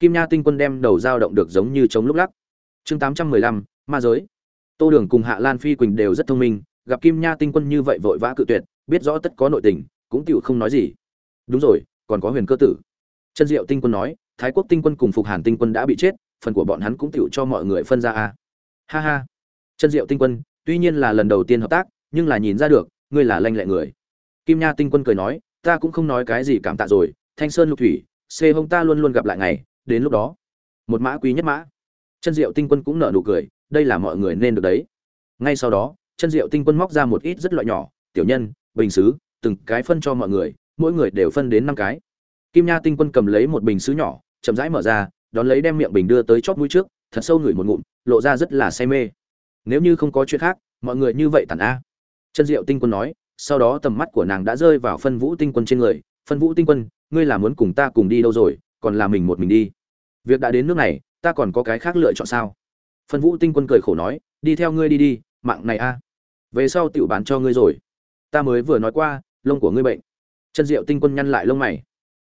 Kim nha tinh quân đem đầu dao động được giống như chống lúc lắc. Chương tám trăm mười lăm, ma giới. Tô đường cùng hạ lan phi quỳnh đều rất thông minh, gặp kim nha tinh quân như vậy vội vã cự tuyệt, biết rõ tất có nội tình, cũng tựu không nói gì. Đúng rồi, còn có huyền cơ tử. Chân diệu tinh quân nói, thái quốc tinh quân cùng phục hàn tinh quân đã bị chết, phần của bọn hắn cũng tựu cho mọi người phân ra a. Ha ha chân diệu tinh quân, tuy nhiên là lần đầu tiên hợp tác, nhưng là nhìn ra được, ngươi là lanh lẹ người. Kim nha tinh quân cười nói, ta cũng không nói cái gì cảm tạ rồi, thanh sơn lục thủy, xê hông ta luôn luôn gặp lại ngày, đến lúc đó, một mã quý nhất mã. Chân diệu tinh quân cũng nở nụ cười, đây là mọi người nên được đấy. Ngay sau đó, chân diệu tinh quân móc ra một ít rất loại nhỏ, tiểu nhân, bình xứ, từng cái phân cho mọi người, mỗi người đều phân đến năm cái. Kim nha tinh quân cầm lấy một bình xứ nhỏ, chậm rãi mở ra, đón lấy đem miệng bình đưa tới chót mũi trước, thật sâu ngửi một ngụm, lộ ra rất là say mê nếu như không có chuyện khác, mọi người như vậy tản a. Chân diệu tinh quân nói, sau đó tầm mắt của nàng đã rơi vào phân vũ tinh quân trên người. Phân vũ tinh quân, ngươi là muốn cùng ta cùng đi đâu rồi, còn là mình một mình đi? Việc đã đến nước này, ta còn có cái khác lựa chọn sao? Phân vũ tinh quân cười khổ nói, đi theo ngươi đi đi, mạng này a. Về sau tựu bán cho ngươi rồi. Ta mới vừa nói qua, lông của ngươi bệnh. Chân diệu tinh quân nhăn lại lông mày.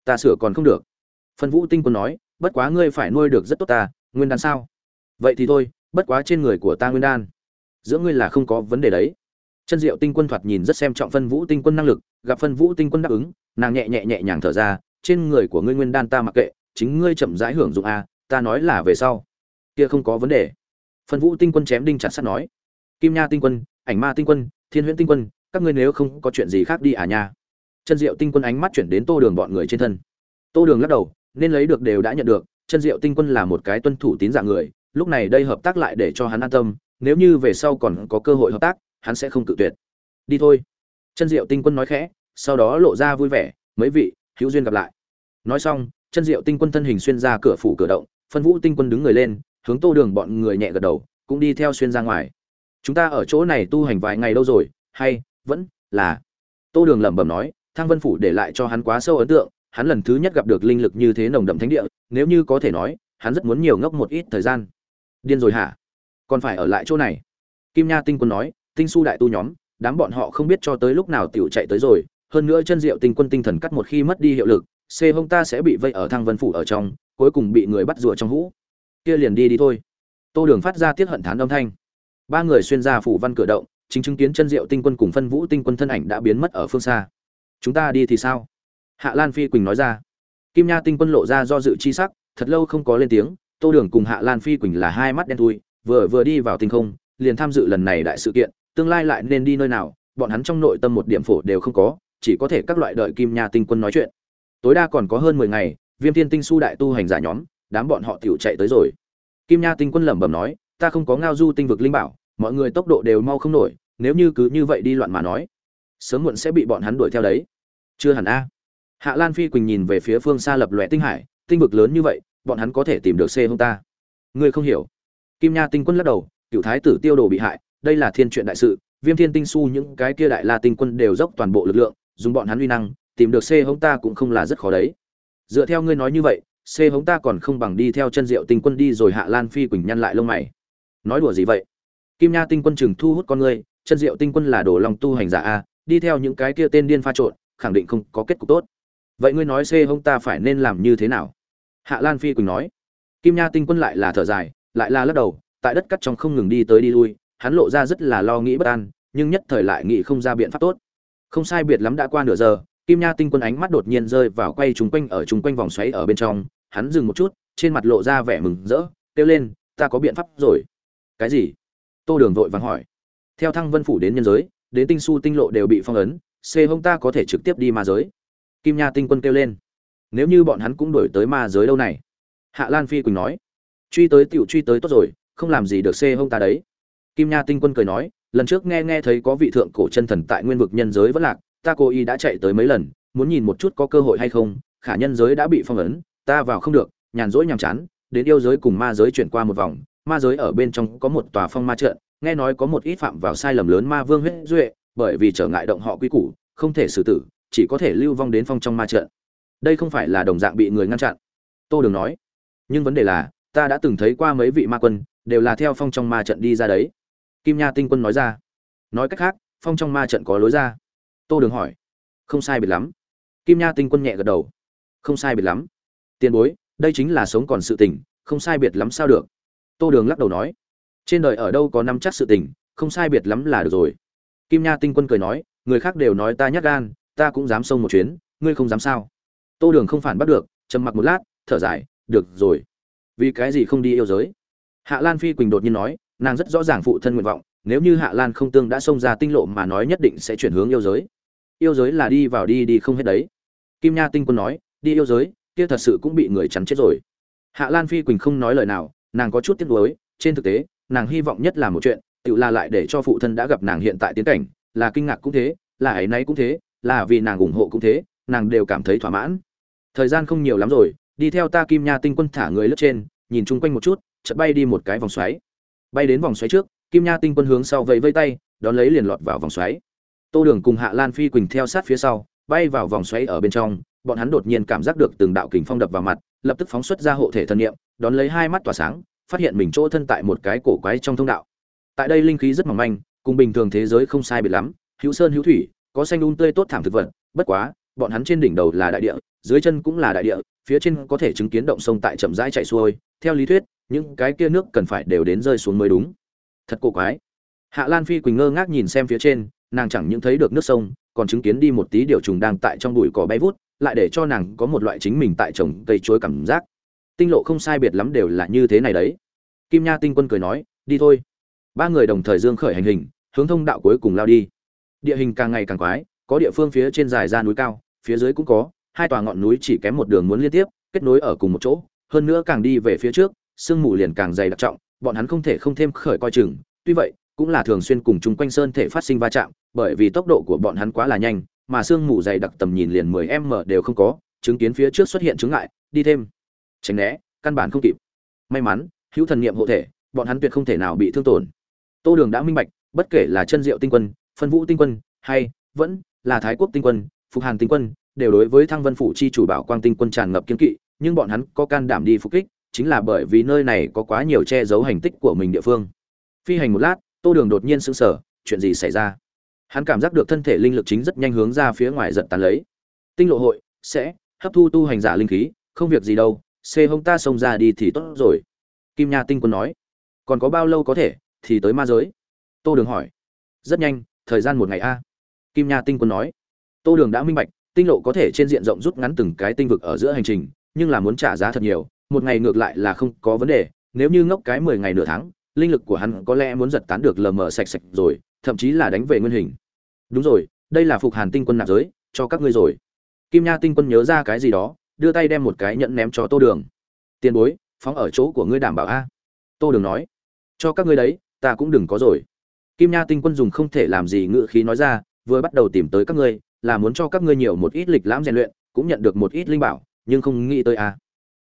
Ta sửa còn không được. Phân vũ tinh quân nói, bất quá ngươi phải nuôi được rất tốt ta, nguyên đàn sao? Vậy thì thôi bất quá trên người của ta nguyên đan. Giữa ngươi là không có vấn đề đấy. Chân diệu tinh quân thoạt nhìn rất xem trọng phân vũ tinh quân năng lực, gặp phân vũ tinh quân đáp ứng, nàng nhẹ nhẹ nhẹ nhàng thở ra, trên người của ngươi nguyên đan ta mặc kệ, chính ngươi chậm rãi hưởng dụng a, ta nói là về sau. Kia không có vấn đề. Phân vũ tinh quân chém đinh chặt sắt nói. Kim nha tinh quân, ảnh ma tinh quân, thiên huyễn tinh quân, các ngươi nếu không có chuyện gì khác đi à nha. Chân diệu tinh quân ánh mắt chuyển đến tô đường bọn người trên thân. Tô đường lắc đầu, nên lấy được đều đã nhận được, chân diệu tinh quân là một cái tuân thủ tín dạng người lúc này đây hợp tác lại để cho hắn an tâm, nếu như về sau còn có cơ hội hợp tác, hắn sẽ không cự tuyệt. Đi thôi. Chân diệu tinh quân nói khẽ, sau đó lộ ra vui vẻ, mấy vị, hữu duyên gặp lại. Nói xong chân diệu tinh quân thân hình xuyên ra cửa phủ cửa động, phân vũ tinh quân đứng người lên, hướng tô đường bọn người nhẹ gật đầu, cũng đi theo xuyên ra ngoài. Chúng ta ở chỗ này tu hành vài ngày đâu rồi, hay vẫn là tô đường lẩm bẩm nói, thang vân phủ để lại cho hắn quá sâu ấn tượng, hắn lần thứ nhất gặp được linh lực như thế nồng đậm thánh địa, nếu như có thể nói, hắn rất muốn nhiều ngốc một ít thời gian điên rồi hả? Còn phải ở lại chỗ này. Kim nha tinh quân nói, tinh su đại tu nhóm, đám bọn họ không biết cho tới lúc nào tiểu chạy tới rồi, hơn nữa chân diệu tinh quân tinh thần cắt một khi mất đi hiệu lực c hông ta sẽ bị vây ở thang vân phủ ở trong, cuối cùng bị người bắt rùa trong hũ. Kia liền đi đi thôi. Tô đường phát ra tiết hận thán âm thanh. Ba người xuyên ra phủ văn cửa động, chính chứng kiến chân diệu tinh quân cùng phân vũ tinh quân thân ảnh đã biến mất ở phương xa. Chúng ta đi thì sao? Hạ lan phi quỳnh nói ra. Kim nha tinh quân lộ ra do dự chi sắc, thật lâu không có lên tiếng tô đường cùng hạ lan phi quỳnh là hai mắt đen thui, vừa vừa đi vào tinh không, liền tham dự lần này đại sự kiện, tương lai lại nên đi nơi nào, bọn hắn trong nội tâm một điểm phổ đều không có, chỉ có thể các loại đợi kim nha tinh quân nói chuyện. Tối đa còn có hơn mười ngày, viêm thiên tinh su đại tu hành giả nhóm, đám bọn họ tiểu chạy tới rồi. Kim nha tinh quân lẩm bẩm nói, ta không có ngao du tinh vực linh bảo, mọi người tốc độ đều mau không nổi, nếu như cứ như vậy đi loạn mà nói, sớm muộn sẽ bị bọn hắn đuổi theo đấy. Chưa hẳn a. Hạ lan phi quỳnh nhìn về phía phương xa lập lòe tinh hải, tinh vực lớn như vậy bọn hắn có thể tìm được c hông ta. Ngươi không hiểu. Kim nha tinh quân lắc đầu, cựu thái tử tiêu đồ bị hại, đây là thiên chuyện đại sự, viêm thiên tinh su những cái kia đại la tinh quân đều dốc toàn bộ lực lượng, dùng bọn hắn uy năng, tìm được c hống ta cũng không là rất khó đấy. Dựa theo ngươi nói như vậy, c hống ta còn không bằng đi theo chân diệu tinh quân đi rồi hạ lan phi quỳnh nhăn lại lông mày. Nói đùa gì vậy? Kim nha tinh quân chừng thu hút con ngươi, chân diệu tinh quân là đồ lòng tu hành giả a, đi theo những cái kia tên điên pha trộn, khẳng định không có kết cục tốt. Vậy ngươi nói c hống ta phải nên làm như thế nào? Hạ lan phi quỳnh nói. Kim nha tinh quân lại là thở dài, lại là lắc đầu, tại đất cắt trong không ngừng đi tới đi lui, hắn lộ ra rất là lo nghĩ bất an, nhưng nhất thời lại nghĩ không ra biện pháp tốt. Không sai biệt lắm đã qua nửa giờ, kim nha tinh quân ánh mắt đột nhiên rơi vào quay trung quanh ở chung quanh vòng xoáy ở bên trong, hắn dừng một chút, trên mặt lộ ra vẻ mừng rỡ, kêu lên, ta có biện pháp rồi. Cái gì? Tô đường vội vàng hỏi. Theo thăng vân phủ đến nhân giới, đến tinh su tinh lộ đều bị phong ấn c hông ta có thể trực tiếp đi ma giới. Kim nha tinh quân kêu lên nếu như bọn hắn cũng đổi tới ma giới đâu này? Hạ lan phi quỳnh nói. Truy tới tựu truy tới tốt rồi, không làm gì được c hông ta đấy. Kim nha tinh quân cười nói, lần trước nghe nghe thấy có vị thượng cổ chân thần tại nguyên vực nhân giới vẫn lạc, ta cố ý đã chạy tới mấy lần, muốn nhìn một chút có cơ hội hay không, khả nhân giới đã bị phong ấn, ta vào không được, nhàn rỗi nhàm chán, đến yêu giới cùng ma giới chuyển qua một vòng, ma giới ở bên trong có một tòa phong ma trận, nghe nói có một ít phạm vào sai lầm lớn ma vương huyết duệ, bởi vì trở ngại động họ quy củ, không thể xử tử, chỉ có thể lưu vong đến phong trong ma trận đây không phải là đồng dạng bị người ngăn chặn. Tô đường nói, nhưng vấn đề là, ta đã từng thấy qua mấy vị ma quân, đều là theo phong trong ma trận đi ra đấy. Kim nha tinh quân nói ra, nói cách khác, phong trong ma trận có lối ra. Tô đường hỏi, không sai biệt lắm. Kim nha tinh quân nhẹ gật đầu, không sai biệt lắm. Tiền bối, đây chính là sống còn sự tình, không sai biệt lắm sao được. Tô đường lắc đầu nói, trên đời ở đâu có năm chắc sự tình, không sai biệt lắm là được rồi. Kim nha tinh quân cười nói, người khác đều nói ta nhắc gan, ta cũng dám xông một chuyến, ngươi không dám sao? Tô đường không phản bắt được, trầm mặc một lát, thở dài, được rồi. Vì cái gì không đi yêu giới? Hạ lan phi quỳnh đột nhiên nói, nàng rất rõ ràng phụ thân nguyện vọng, nếu như hạ lan không tương đã xông ra tinh lộ mà nói nhất định sẽ chuyển hướng yêu giới. Yêu giới là đi vào đi đi không hết đấy. Kim nha tinh quân nói, đi yêu giới, kia thật sự cũng bị người chắn chết rồi. Hạ lan phi quỳnh không nói lời nào, nàng có chút tiếc nuối, trên thực tế, nàng hy vọng nhất là một chuyện, tự là lại để cho phụ thân đã gặp nàng hiện tại tiến cảnh, là kinh ngạc cũng thế, là ấy nấy cũng thế, là vì nàng ủng hộ cũng thế, nàng đều cảm thấy thỏa mãn thời gian không nhiều lắm rồi, đi theo ta kim nha tinh quân thả người lướt trên, nhìn chung quanh một chút, chợt bay đi một cái vòng xoáy. Bay đến vòng xoáy trước, kim nha tinh quân hướng sau vẫy vây tay, đón lấy liền lọt vào vòng xoáy. Tô đường cùng hạ lan phi quỳnh theo sát phía sau, bay vào vòng xoáy ở bên trong, bọn hắn đột nhiên cảm giác được từng đạo kình phong đập vào mặt, lập tức phóng xuất ra hộ thể thân nhiệm đón lấy hai mắt tỏa sáng, phát hiện mình chỗ thân tại một cái cổ quái trong thông đạo. Tại đây linh khí rất mỏng manh, cùng bình thường thế giới không sai biệt lắm, hữu sơn hữu thủy, có xanh un tươi tốt thảm thực vật, bất quá, bọn hắn trên đỉnh đầu là đại địa dưới chân cũng là đại địa, phía trên có thể chứng kiến động sông tại chậm rãi chạy xuôi. Theo lý thuyết, những cái kia nước cần phải đều đến rơi xuống mới đúng. Thật cổ quái. Hạ lan phi quỳnh ngơ ngác nhìn xem phía trên, nàng chẳng những thấy được nước sông, còn chứng kiến đi một tí điều trùng đang tại trong bụi cỏ bay vút, lại để cho nàng có một loại chính mình tại trồng cây chuối cảm giác. Tinh lộ không sai biệt lắm đều là như thế này đấy. Kim nha tinh quân cười nói, đi thôi. Ba người đồng thời dương khởi hành hình, hướng thông đạo cuối cùng lao đi. Địa hình càng ngày càng quái, có địa phương phía trên dài ra núi cao, phía dưới cũng có hai tòa ngọn núi chỉ kém một đường muốn liên tiếp, kết nối ở cùng một chỗ, hơn nữa càng đi về phía trước, sương mù liền càng dày đặc trọng, bọn hắn không thể không thêm khởi coi chừng, tuy vậy, cũng là thường xuyên cùng chung quanh sơn thể phát sinh va chạm, bởi vì tốc độ của bọn hắn quá là nhanh, mà sương mù dày đặc tầm nhìn liền 10 m đều không có, chứng kiến phía trước xuất hiện chứng ngại, đi thêm. Tránh né, căn bản không kịp. May mắn, hữu thần niệm hộ thể, bọn hắn tuyệt không thể nào bị thương tổn. Tô đường đã minh bạch, bất kể là chân diệu tinh quân, phân vũ tinh quân, hay vẫn là thái quốc tinh quân, phục hàn tinh quân đều đối với thăng vân phủ chi chủ bảo quang tinh quân tràn ngập kiên kỵ, nhưng bọn hắn có can đảm đi phục kích, chính là bởi vì nơi này có quá nhiều che giấu hành tích của mình địa phương. Phi hành một lát, tô đường đột nhiên sững sờ, chuyện gì xảy ra? Hắn cảm giác được thân thể linh lực chính rất nhanh hướng ra phía ngoài giật tàn lấy. Tinh lộ hội, sẽ, hấp thu tu hành giả linh khí, không việc gì đâu, xê hông ta xông ra đi thì tốt rồi. Kim nha tinh quân nói, còn có bao lâu có thể, thì tới ma giới. Tô đường hỏi, rất nhanh, thời gian một ngày a. Kim nha tinh quân nói, tô đường đã minh bạch tinh lộ có thể trên diện rộng rút ngắn từng cái tinh vực ở giữa hành trình, nhưng là muốn trả giá thật nhiều, một ngày ngược lại là không có vấn đề, nếu như ngốc cái mười ngày nửa tháng, linh lực của hắn có lẽ muốn giật tán được lờ mờ sạch sạch rồi, thậm chí là đánh về nguyên hình. Đúng rồi, đây là phục hàn tinh quân nạp giới, cho các ngươi rồi. Kim nha tinh quân nhớ ra cái gì đó, đưa tay đem một cái nhẫn ném cho tô đường. Tiền bối, phóng ở chỗ của ngươi đảm bảo a. Tô đường nói. Cho các ngươi đấy, ta cũng đừng có rồi. Kim nha tinh quân dùng không thể làm gì ngự khí nói ra, vừa bắt đầu tìm tới các ngươi là muốn cho các ngươi nhiều một ít lịch lãm rèn luyện, cũng nhận được một ít linh bảo, nhưng không nghĩ tới a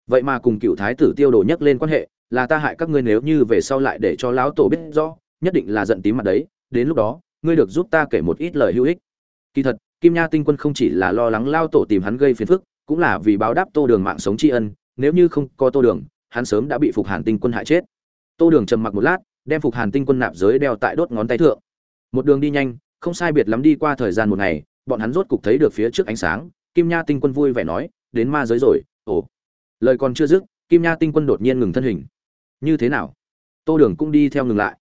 vậy mà cùng cựu thái tử tiêu đồ nhắc lên quan hệ, là ta hại các ngươi nếu như về sau lại để cho lão tổ biết rõ, nhất định là giận tím mặt đấy, đến lúc đó, ngươi được giúp ta kể một ít lời hữu ích. Kỳ thật, kim nha tinh quân không chỉ là lo lắng lao tổ tìm hắn gây phiền phức, cũng là vì báo đáp tô đường mạng sống tri ân, nếu như không có tô đường, hắn sớm đã bị phục hàn tinh quân hại chết. Tô đường trầm mặc một lát, đem phục hàn tinh quân nạp giới đeo tại đốt ngón tay thượng. Một đường đi nhanh, không sai biệt lắm đi qua thời gian một ngày bọn hắn rốt cục thấy được phía trước ánh sáng, kim nha tinh quân vui vẻ nói, đến ma giới rồi, ồ. Lời còn chưa dứt, kim nha tinh quân đột nhiên ngừng thân hình. Như thế nào? Tô đường cũng đi theo ngừng lại.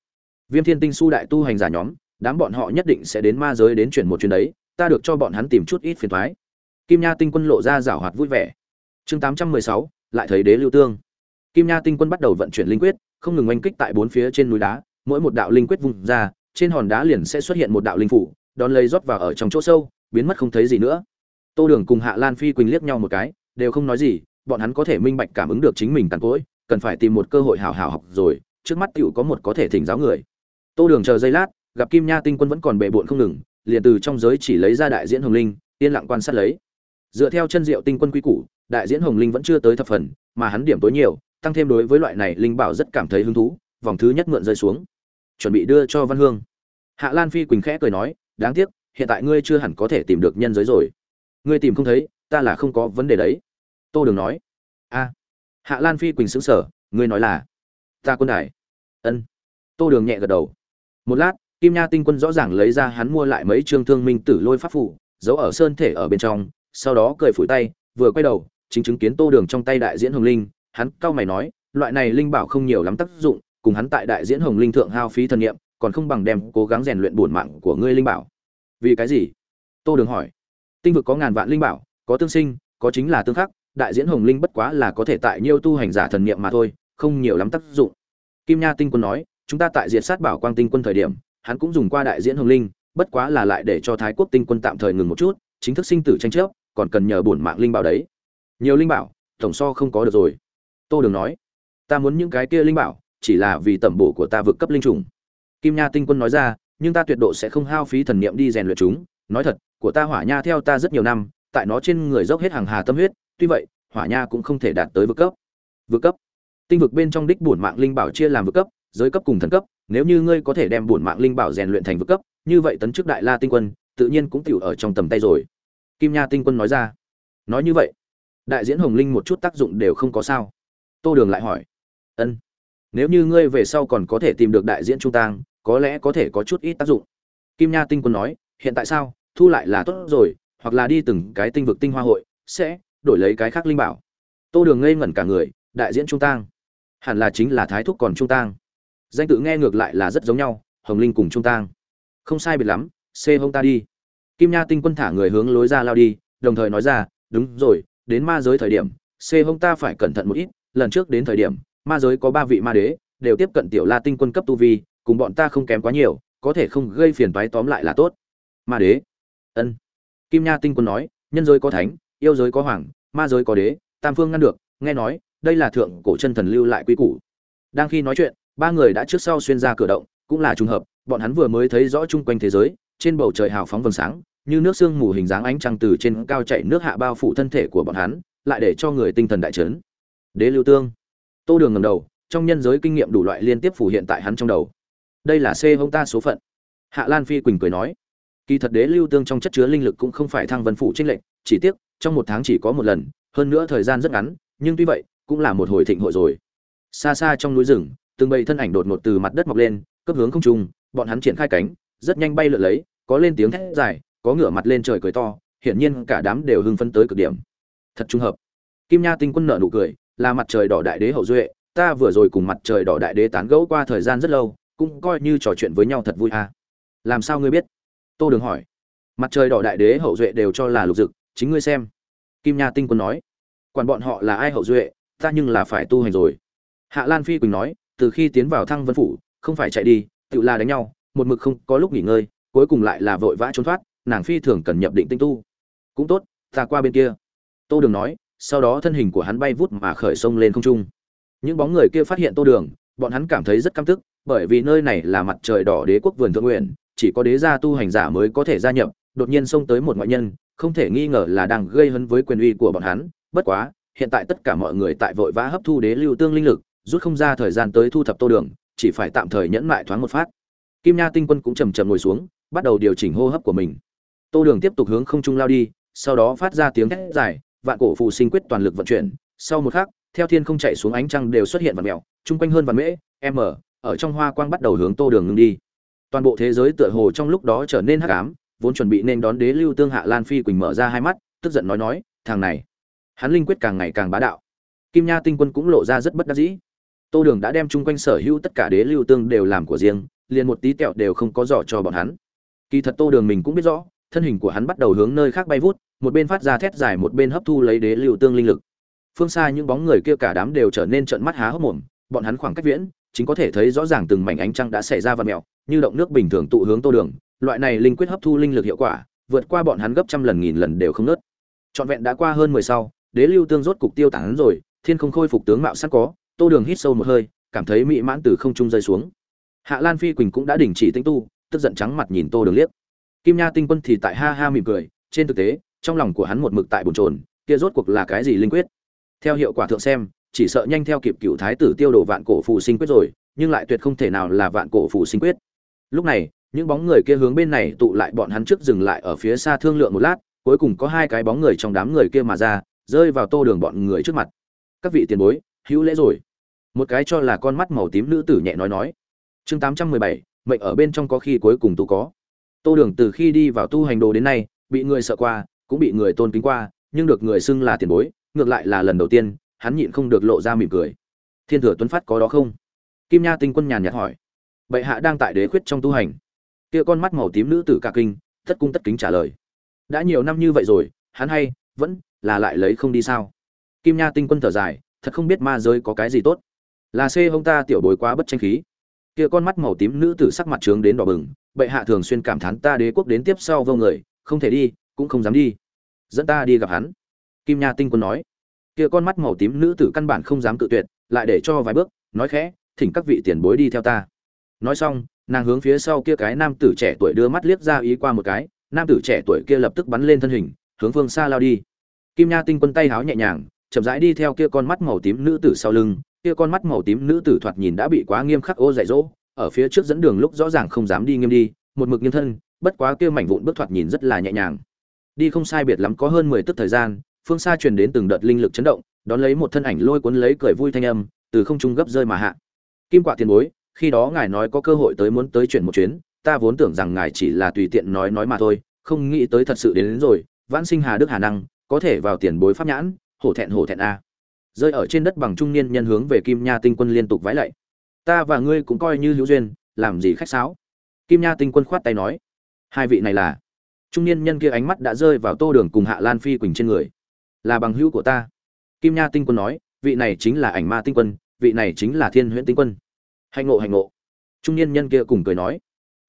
Viêm thiên tinh su đại tu hành giả nhóm, đám bọn họ nhất định sẽ đến ma giới đến chuyển một chuyến đấy, ta được cho bọn hắn tìm chút ít phiền thoái kim nha tinh quân lộ ra rảo hoạt vui vẻ. Chương tám trăm mười sáu, lại thấy đế lưu tương. Kim nha tinh quân bắt đầu vận chuyển linh quyết, không ngừng oanh kích tại bốn phía trên núi đá, mỗi một đạo linh quyết vùng ra, trên hòn đá liền sẽ xuất hiện một đạo linh phủ đón lấy rót vào ở trong chỗ sâu, biến mất không thấy gì nữa. Tô đường cùng hạ lan phi quỳnh liếc nhau một cái, đều không nói gì, bọn hắn có thể minh bạch cảm ứng được chính mình tàn cỗi, cần phải tìm một cơ hội hào hào học rồi, trước mắt tựu có một có thể thỉnh giáo người. Tô đường chờ giây lát, gặp kim nha tinh quân vẫn còn bệ bộn không ngừng, liền từ trong giới chỉ lấy ra đại diễn hồng linh, yên lặng quan sát lấy. Dựa theo chân diệu tinh quân quy củ, đại diễn hồng linh vẫn chưa tới thập phần, mà hắn điểm tối nhiều, tăng thêm đối với loại này linh bảo rất cảm thấy hứng thú, vòng thứ nhất mượn rơi xuống. Chuẩn bị đưa cho văn hương. Hạ lan phi quỳnh khẽ cười nói đáng tiếc, hiện tại ngươi chưa hẳn có thể tìm được nhân giới rồi. Ngươi tìm không thấy, ta là không có vấn đề đấy. Tô đường nói. A. Hạ lan phi quỳnh xứng sở ngươi nói là? Ta quân đài. Ân. Tô đường nhẹ gật đầu. Một lát, kim nha tinh quân rõ ràng lấy ra hắn mua lại mấy trương thương minh tử lôi pháp phủ giấu ở sơn thể ở bên trong, sau đó cười phủi tay, vừa quay đầu, chính chứng kiến tô đường trong tay đại diễn hồng linh. Hắn cau mày nói, loại này linh bảo không nhiều lắm tác dụng, cùng hắn tại đại diễn hồng linh thượng hao phí thần nghiệm còn không bằng đem cố gắng rèn luyện bổn mạng của ngươi linh bảo. Vì cái gì? Tô đường hỏi. Tinh vực có ngàn vạn linh bảo, có tương sinh, có chính là tương khắc, đại diễn hồng linh bất quá là có thể tại nhiêu tu hành giả thần niệm mà thôi, không nhiều lắm tác dụng. Kim nha tinh quân nói, chúng ta tại diệt sát bảo quang tinh quân thời điểm, hắn cũng dùng qua đại diễn hồng linh, bất quá là lại để cho thái quốc tinh quân tạm thời ngừng một chút, chính thức sinh tử tranh chấp, còn cần nhờ bổn mạng linh bảo đấy. Nhiều linh bảo, tổng so không có được rồi. Tô đường nói, ta muốn những cái kia linh bảo, chỉ là vì tẩm bổ của ta vượt cấp linh trùng kim nha tinh quân nói ra, nhưng ta tuyệt độ sẽ không hao phí thần niệm đi rèn luyện chúng. Nói thật, của ta hỏa nha theo ta rất nhiều năm, tại nó trên người dốc hết hàng hà tâm huyết, tuy vậy, hỏa nha cũng không thể đạt tới vực cấp. Vực cấp? Tinh vực bên trong đích bổn mạng linh bảo chia làm vực cấp, giới cấp cùng thần cấp. Nếu như ngươi có thể đem bổn mạng linh bảo rèn luyện thành vực cấp, như vậy tấn chức đại la tinh quân, tự nhiên cũng tiểu ở trong tầm tay rồi. Kim nha tinh quân nói ra. Nói như vậy, đại diễn hồng linh một chút tác dụng đều không có sao. Tô đường lại hỏi. Ân, nếu như ngươi về sau còn có thể tìm được đại diễn trung tang có lẽ có thể có chút ít tác dụng. Kim nha tinh quân nói, hiện tại sao? Thu lại là tốt rồi, hoặc là đi từng cái tinh vực tinh hoa hội, sẽ đổi lấy cái khác linh bảo. Tô đường ngây ngẩn cả người, đại diễn trung tang. Hẳn là chính là thái thúc còn trung tang. Danh tự nghe ngược lại là rất giống nhau, hồng linh cùng trung tang. Không sai biệt lắm, xê hông ta đi. Kim nha tinh quân thả người hướng lối ra lao đi, đồng thời nói ra, đúng rồi, đến ma giới thời điểm, xê hông ta phải cẩn thận một ít, lần trước đến thời điểm, ma giới có ba vị ma đế, đều tiếp cận tiểu la tinh quân cấp tu vi cùng bọn ta không kém quá nhiều, có thể không gây phiền toái tóm lại là tốt. Ma đế. Ân. Kim nha tinh quân nói, nhân giới có thánh, yêu giới có hoàng, ma giới có đế, tam phương ngăn được, nghe nói, đây là thượng cổ chân thần lưu lại quy củ. Đang khi nói chuyện, ba người đã trước sau xuyên ra cửa động, cũng là trùng hợp, bọn hắn vừa mới thấy rõ chung quanh thế giới, trên bầu trời hào phóng vầng sáng, như nước sương mù hình dáng ánh trăng từ trên cao chạy nước hạ bao phủ thân thể của bọn hắn, lại để cho người tinh thần đại chấn. Đế lưu tương. Tô đường ngầm đầu, trong nhân giới kinh nghiệm đủ loại liên tiếp phủ hiện tại hắn trong đầu đây là xê hông ta số phận. Hạ lan phi quỳnh cười nói, kỳ thật đế lưu tương trong chất chứa linh lực cũng không phải thăng vân phủ trinh lệnh chỉ tiếc, trong một tháng chỉ có một lần, hơn nữa thời gian rất ngắn, nhưng tuy vậy, cũng là một hồi thịnh hội rồi. Xa xa trong núi rừng, từng bầy thân ảnh đột ngột từ mặt đất mọc lên, cấp hướng không trung, bọn hắn triển khai cánh, rất nhanh bay lượn lấy, có lên tiếng thét dài, có ngửa mặt lên trời cười to, hiển nhiên cả đám đều hưng phấn tới cực điểm. Thật trung hợp. Kim nha tinh quân nợ nụ cười, là mặt trời đỏ đại đế hậu duệ, ta vừa rồi cùng mặt trời đỏ đại đế tán gẫu qua thời gian rất lâu cũng coi như trò chuyện với nhau thật vui à. làm sao ngươi biết? Tô đường hỏi. Mặt trời đỏ đại đế hậu duệ đều cho là lục dực, chính ngươi xem. Kim nha tinh quân nói. Quản bọn họ là ai hậu duệ, ta nhưng là phải tu hành rồi. Hạ lan phi quỳnh nói, từ khi tiến vào thăng vân phủ, không phải chạy đi, tự là đánh nhau, một mực không có lúc nghỉ ngơi, cuối cùng lại là vội vã trốn thoát, nàng phi thường cần nhập định tinh tu. Cũng tốt, ta qua bên kia. Tô đường nói, sau đó thân hình của hắn bay vút mà khởi sông lên không trung. Những bóng người kia phát hiện tô đường, bọn hắn cảm thấy rất căm tức bởi vì nơi này là mặt trời đỏ đế quốc vườn thượng nguyện, chỉ có đế gia tu hành giả mới có thể gia nhập, đột nhiên xông tới một ngoại nhân, không thể nghi ngờ là đang gây hấn với quyền uy của bọn hắn. Bất quá, hiện tại tất cả mọi người tại vội vã hấp thu đế lưu tương linh lực, rút không ra thời gian tới thu thập tô đường, chỉ phải tạm thời nhẫn mại thoáng một phát. Kim nha tinh quân cũng chầm chầm ngồi xuống, bắt đầu điều chỉnh hô hấp của mình. Tô đường tiếp tục hướng không trung lao đi, sau đó phát ra tiếng thét dài, vạn cổ phù sinh quyết toàn lực vận chuyển. Sau một khắc, theo thiên không chạy xuống ánh trăng đều xuất hiện vạn mèo chung quanh hơn vạn mễ, m ở trong hoa quang bắt đầu hướng tô đường ngưng đi. Toàn bộ thế giới tựa hồ trong lúc đó trở nên hắc ám, vốn chuẩn bị nên đón đế lưu tương hạ lan phi quỳnh mở ra hai mắt, tức giận nói nói, thằng này, hắn linh quyết càng ngày càng bá đạo. Kim nha tinh quân cũng lộ ra rất bất đắc dĩ. Tô đường đã đem chung quanh sở hữu tất cả đế lưu tương đều làm của riêng, liền một tí tẹo đều không có giỏ cho bọn hắn. Kỳ thật tô đường mình cũng biết rõ, thân hình của hắn bắt đầu hướng nơi khác bay vút, một bên phát ra thét dài một bên hấp thu lấy đế lưu tương linh lực. Phương xa những bóng người kia cả đám đều trở nên trợn mắt há hốc mồm, bọn hắn khoảng cách viễn chính có thể thấy rõ ràng từng mảnh ánh trăng đã xảy ra vặn mèo như động nước bình thường tụ hướng tô đường loại này linh quyết hấp thu linh lực hiệu quả vượt qua bọn hắn gấp trăm lần nghìn lần đều không nớt. Trọn vẹn đã qua hơn mười sau đế lưu tương rốt cục tiêu tán rồi thiên không khôi phục tướng mạo sẵn có tô đường hít sâu một hơi cảm thấy mỹ mãn từ không trung rơi xuống. Hạ lan phi quỳnh cũng đã đình chỉ tinh tu tức giận trắng mặt nhìn tô đường liếc. Kim nha tinh quân thì tại ha ha mỉm cười trên thực tế trong lòng của hắn một mực tại bồn chồn, kia rốt cuộc là cái gì linh quyết? Theo hiệu quả thượng xem chỉ sợ nhanh theo kịp cựu thái tử tiêu đồ vạn cổ phù sinh quyết rồi, nhưng lại tuyệt không thể nào là vạn cổ phù sinh quyết. Lúc này, những bóng người kia hướng bên này tụ lại bọn hắn trước dừng lại ở phía xa thương lượng một lát, cuối cùng có hai cái bóng người trong đám người kia mà ra, rơi vào tô đường bọn người trước mặt. Các vị tiền bối, hữu lễ rồi. Một cái cho là con mắt màu tím nữ tử nhẹ nói nói. Chương tám trăm mười bảy, mệnh ở bên trong có khi cuối cùng tu có. Tô đường từ khi đi vào tu hành đồ đến nay, bị người sợ qua, cũng bị người tôn kính qua, nhưng được người xưng là tiền bối, ngược lại là lần đầu tiên hắn nhịn không được lộ ra mỉm cười. Thiên thừa tuấn phát có đó không? Kim nha tinh quân nhàn nhạt hỏi. Bệ hạ đang tại đế khuyết trong tu hành. Kia con mắt màu tím nữ tử cả kinh, thất cung tất kính trả lời. Đã nhiều năm như vậy rồi, hắn hay, vẫn là lại lấy không đi sao? Kim nha tinh quân thở dài, thật không biết ma giới có cái gì tốt. Là xê hông ta tiểu bối quá bất tranh khí. Kia con mắt màu tím nữ tử sắc mặt trướng đến đỏ bừng, bệ hạ thường xuyên cảm thán ta đế quốc đến tiếp sau vô người, không thể đi, cũng không dám đi. Dẫn ta đi gặp hắn. Kim nha tinh quân nói kia con mắt màu tím nữ tử căn bản không dám cự tuyệt, lại để cho vài bước, nói khẽ, thỉnh các vị tiền bối đi theo ta. Nói xong, nàng hướng phía sau kia cái nam tử trẻ tuổi đưa mắt liếc ra ý qua một cái, nam tử trẻ tuổi kia lập tức bắn lên thân hình, hướng phương xa lao đi. Kim nha tinh quân tay háo nhẹ nhàng, chậm rãi đi theo kia con mắt màu tím nữ tử sau lưng, kia con mắt màu tím nữ tử thoạt nhìn đã bị quá nghiêm khắc ô dạy dỗ, ở phía trước dẫn đường lúc rõ ràng không dám đi nghiêm đi, một mực nghiêm thân, bất quá kia mảnh vụn bước thoạt nhìn rất là nhẹ nhàng. Đi không sai biệt lắm có hơn mười tức thời gian phương xa truyền đến từng đợt linh lực chấn động đón lấy một thân ảnh lôi cuốn lấy cười vui thanh âm từ không trung gấp rơi mà hạ. Kim quạ tiền bối khi đó ngài nói có cơ hội tới muốn tới chuyển một chuyến ta vốn tưởng rằng ngài chỉ là tùy tiện nói nói mà thôi không nghĩ tới thật sự đến, đến rồi vãn sinh hà đức hà năng có thể vào tiền bối pháp nhãn hổ thẹn hổ thẹn a. Rơi ở trên đất bằng trung niên nhân hướng về kim nha tinh quân liên tục vái lạy. Ta và ngươi cũng coi như hữu duyên làm gì khách sáo? Kim nha tinh quân khoát tay nói. Hai vị này là? Trung niên nhân kia ánh mắt đã rơi vào tô đường cùng hạ lan phi quỳnh trên người là bằng hữu của ta. Kim nha tinh quân nói, vị này chính là ảnh ma tinh quân, vị này chính là thiên huyễn tinh quân. Hạnh ngộ hạnh ngộ. Trung niên nhân kia cùng cười nói.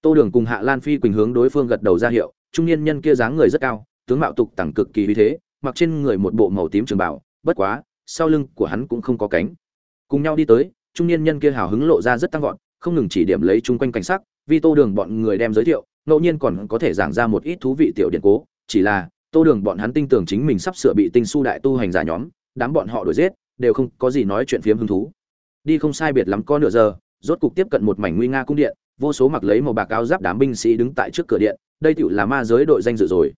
Tô đường cùng hạ lan phi quỳnh hướng đối phương gật đầu ra hiệu, trung niên nhân kia dáng người rất cao, tướng mạo tục tẳng cực kỳ uy thế, mặc trên người một bộ màu tím trường bảo bất quá, sau lưng của hắn cũng không có cánh. Cùng nhau đi tới, trung niên nhân kia hào hứng lộ ra rất tăng vọt, không ngừng chỉ điểm lấy chung quanh cảnh sắc, vì tô đường bọn người đem giới thiệu, ngẫu nhiên còn có thể giảng ra một ít thú vị tiểu điện cố, chỉ là tô đường bọn hắn tin tưởng chính mình sắp sửa bị tinh su đại tu hành giả nhóm, đám bọn họ đuổi giết, đều không có gì nói chuyện phiếm hứng thú. Đi không sai biệt lắm có nửa giờ, rốt cục tiếp cận một mảnh nguy nga cung điện, vô số mặc lấy màu bạc áo giáp đám binh sĩ đứng tại trước cửa điện, đây tựu là ma giới đội danh dự rồi.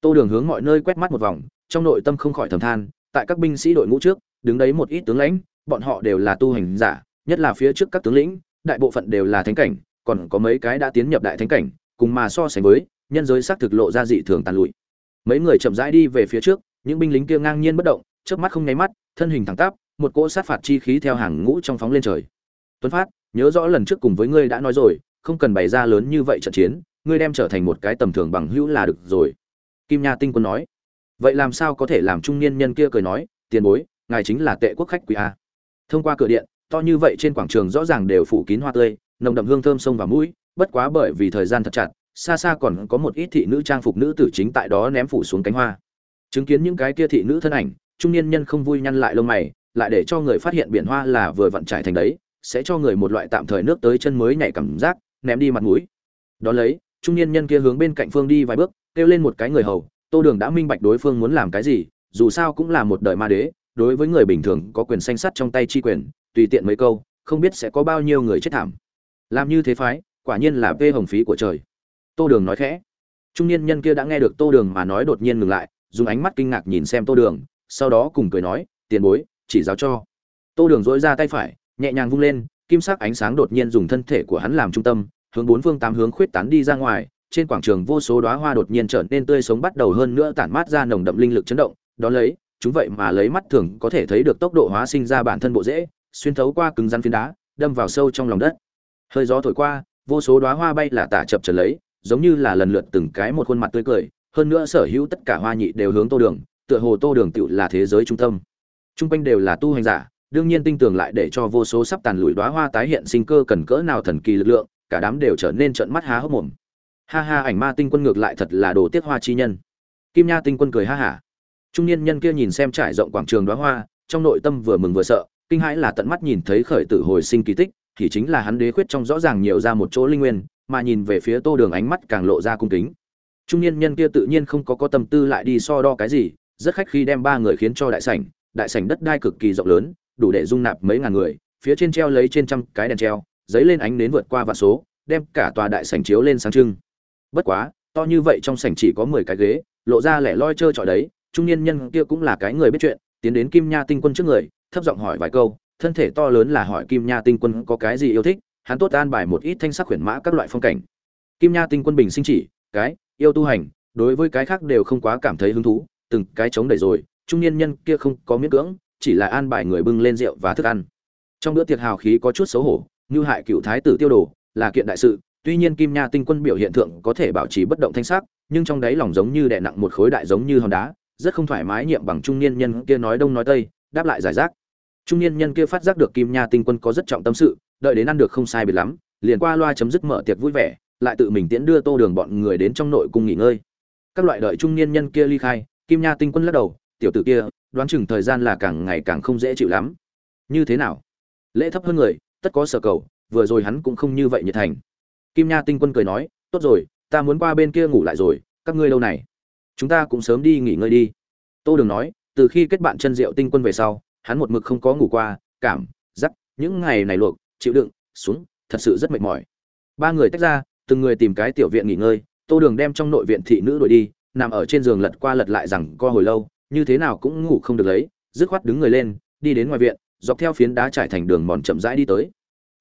Tô đường hướng mọi nơi quét mắt một vòng, trong nội tâm không khỏi thầm than, tại các binh sĩ đội ngũ trước, đứng đấy một ít tướng lãnh, bọn họ đều là tu hành giả, nhất là phía trước các tướng lĩnh, đại bộ phận đều là thánh cảnh, còn có mấy cái đã tiến nhập đại thánh cảnh, cùng mà so sánh với, nhân giới xác thực lộ ra dị thường tàn lụi mấy người chậm rãi đi về phía trước, những binh lính kia ngang nhiên bất động trước mắt không nháy mắt, thân hình thẳng tắp, một cỗ sát phạt chi khí theo hàng ngũ trong phóng lên trời. Tuấn phát, nhớ rõ lần trước cùng với ngươi đã nói rồi, không cần bày ra lớn như vậy trận chiến, ngươi đem trở thành một cái tầm thường bằng hữu là được rồi. Kim nha tinh quân nói. Vậy làm sao có thể làm trung niên nhân kia cười nói, tiền bối, ngài chính là tệ quốc khách quý a. Thông qua cửa điện, to như vậy trên quảng trường rõ ràng đều phủ kín hoa tươi, nồng đậm hương thơm sông và mũi, bất quá bởi vì thời gian thật chặt xa xa còn có một ít thị nữ trang phục nữ tử chính tại đó ném phủ xuống cánh hoa. Chứng kiến những cái kia thị nữ thân ảnh, trung niên nhân không vui nhăn lại lông mày, lại để cho người phát hiện biển hoa là vừa vặn trải thành đấy, sẽ cho người một loại tạm thời nước tới chân mới nhảy cảm giác, ném đi mặt mũi. Đó lấy, trung niên nhân kia hướng bên cạnh phương đi vài bước, kêu lên một cái người hầu, tô đường đã minh bạch đối phương muốn làm cái gì, dù sao cũng là một đời ma đế, đối với người bình thường có quyền xanh sắt trong tay chi quyền, tùy tiện mấy câu, không biết sẽ có bao nhiêu người chết thảm. Làm như thế phái, quả nhiên là vê hồng phí của trời tô đường nói khẽ. Trung niên nhân kia đã nghe được tô đường mà nói đột nhiên ngừng lại, dùng ánh mắt kinh ngạc nhìn xem tô đường, sau đó cùng cười nói, tiền bối, chỉ giáo cho. Tô đường dỗi ra tay phải, nhẹ nhàng vung lên, kim sắc ánh sáng đột nhiên dùng thân thể của hắn làm trung tâm, hướng bốn phương tám hướng khuyết tán đi ra ngoài, trên quảng trường vô số đóa hoa đột nhiên trở nên tươi sống bắt đầu hơn nữa tản mát ra nồng đậm linh lực chấn động, đó lấy, chúng vậy mà lấy mắt thường có thể thấy được tốc độ hóa sinh ra bản thân bộ rễ xuyên thấu qua cứng rắn phiến đá, đâm vào sâu trong lòng đất. Hơi gió thổi qua, vô số đóa hoa bay là tả chập trở lấy giống như là lần lượt từng cái một khuôn mặt tươi cười, hơn nữa sở hữu tất cả hoa nhị đều hướng tô đường, tựa hồ tô đường tựu là thế giới trung tâm. Trung quanh đều là tu hành giả, đương nhiên tinh tường lại để cho vô số sắp tàn lùi đóa hoa tái hiện sinh cơ cần cỡ nào thần kỳ lực lượng, cả đám đều trở nên trợn mắt há hốc mồm. Ha ha, ảnh ma tinh quân ngược lại thật là đồ tiết hoa chi nhân. Kim nha tinh quân cười ha hả. Trung niên nhân kia nhìn xem trải rộng quảng trường đóa hoa, trong nội tâm vừa mừng vừa sợ, kinh hãi là tận mắt nhìn thấy khởi tử hồi sinh kỳ tích, thì chính là hắn đế khuyết trong rõ ràng nhiều ra một chỗ linh nguyên mà nhìn về phía tô đường ánh mắt càng lộ ra cung kính. Trung niên nhân kia tự nhiên không có có tâm tư lại đi so đo cái gì, rất khách khi đem ba người khiến cho đại sảnh đại sảnh đất đai cực kỳ rộng lớn, đủ để dung nạp mấy ngàn người, phía trên treo lấy trên trăm cái đèn treo, giấy lên ánh nến vượt qua vạn số, đem cả tòa đại sảnh chiếu lên sáng trưng. Bất quá, to như vậy trong sảnh chỉ có mười cái ghế, lộ ra lẻ loi trơ trọi đấy, trung niên nhân kia cũng là cái người biết chuyện, tiến đến kim nha tinh quân trước người, thấp giọng hỏi vài câu, thân thể to lớn là hỏi kim nha tinh quân có cái gì yêu thích hắn tốt an bài một ít thanh sắc huyền mã các loại phong cảnh. Kim nha tinh quân bình sinh chỉ, cái, yêu tu hành, đối với cái khác đều không quá cảm thấy hứng thú, từng cái chống đẩy rồi, trung niên nhân kia không có miễn cưỡng, chỉ là an bài người bưng lên rượu và thức ăn. Trong bữa tiệc hào khí có chút xấu hổ như hại cựu thái tử tiêu đồ, là kiện đại sự, tuy nhiên kim nha tinh quân biểu hiện thượng có thể bảo trì bất động thanh sắc, nhưng trong đáy lòng giống như đè nặng một khối đại giống như hòn đá, rất không thoải mái nhiệm bằng trung niên nhân kia nói đông nói tây, đáp lại giải rác. Trung niên nhân kia phát giác được kim nha tinh quân có rất trọng tâm sự đợi đến ăn được không sai biệt lắm, liền qua loa chấm dứt mở tiệc vui vẻ, lại tự mình tiễn đưa tô đường bọn người đến trong nội cung nghỉ ngơi. Các loại đợi trung niên nhân kia ly khai, kim nha tinh quân lắc đầu, tiểu tử kia, đoán chừng thời gian là càng ngày càng không dễ chịu lắm. Như thế nào? Lễ thấp hơn người, tất có sở cầu, vừa rồi hắn cũng không như vậy nhiệt thành. Kim nha tinh quân cười nói, tốt rồi, ta muốn qua bên kia ngủ lại rồi, các ngươi lâu này. Chúng ta cũng sớm đi nghỉ ngơi đi. Tô đường nói, từ khi kết bạn chân diệu tinh quân về sau, hắn một mực không có ngủ qua, cảm giắc những ngày này luộc chịu đựng, xuống, thật sự rất mệt mỏi. Ba người tách ra, từng người tìm cái tiểu viện nghỉ ngơi, tô đường đem trong nội viện thị nữ đuổi đi, nằm ở trên giường lật qua lật lại rằng co hồi lâu, như thế nào cũng ngủ không được lấy, dứt khoát đứng người lên, đi đến ngoài viện, dọc theo phiến đá trải thành đường mòn chậm rãi đi tới.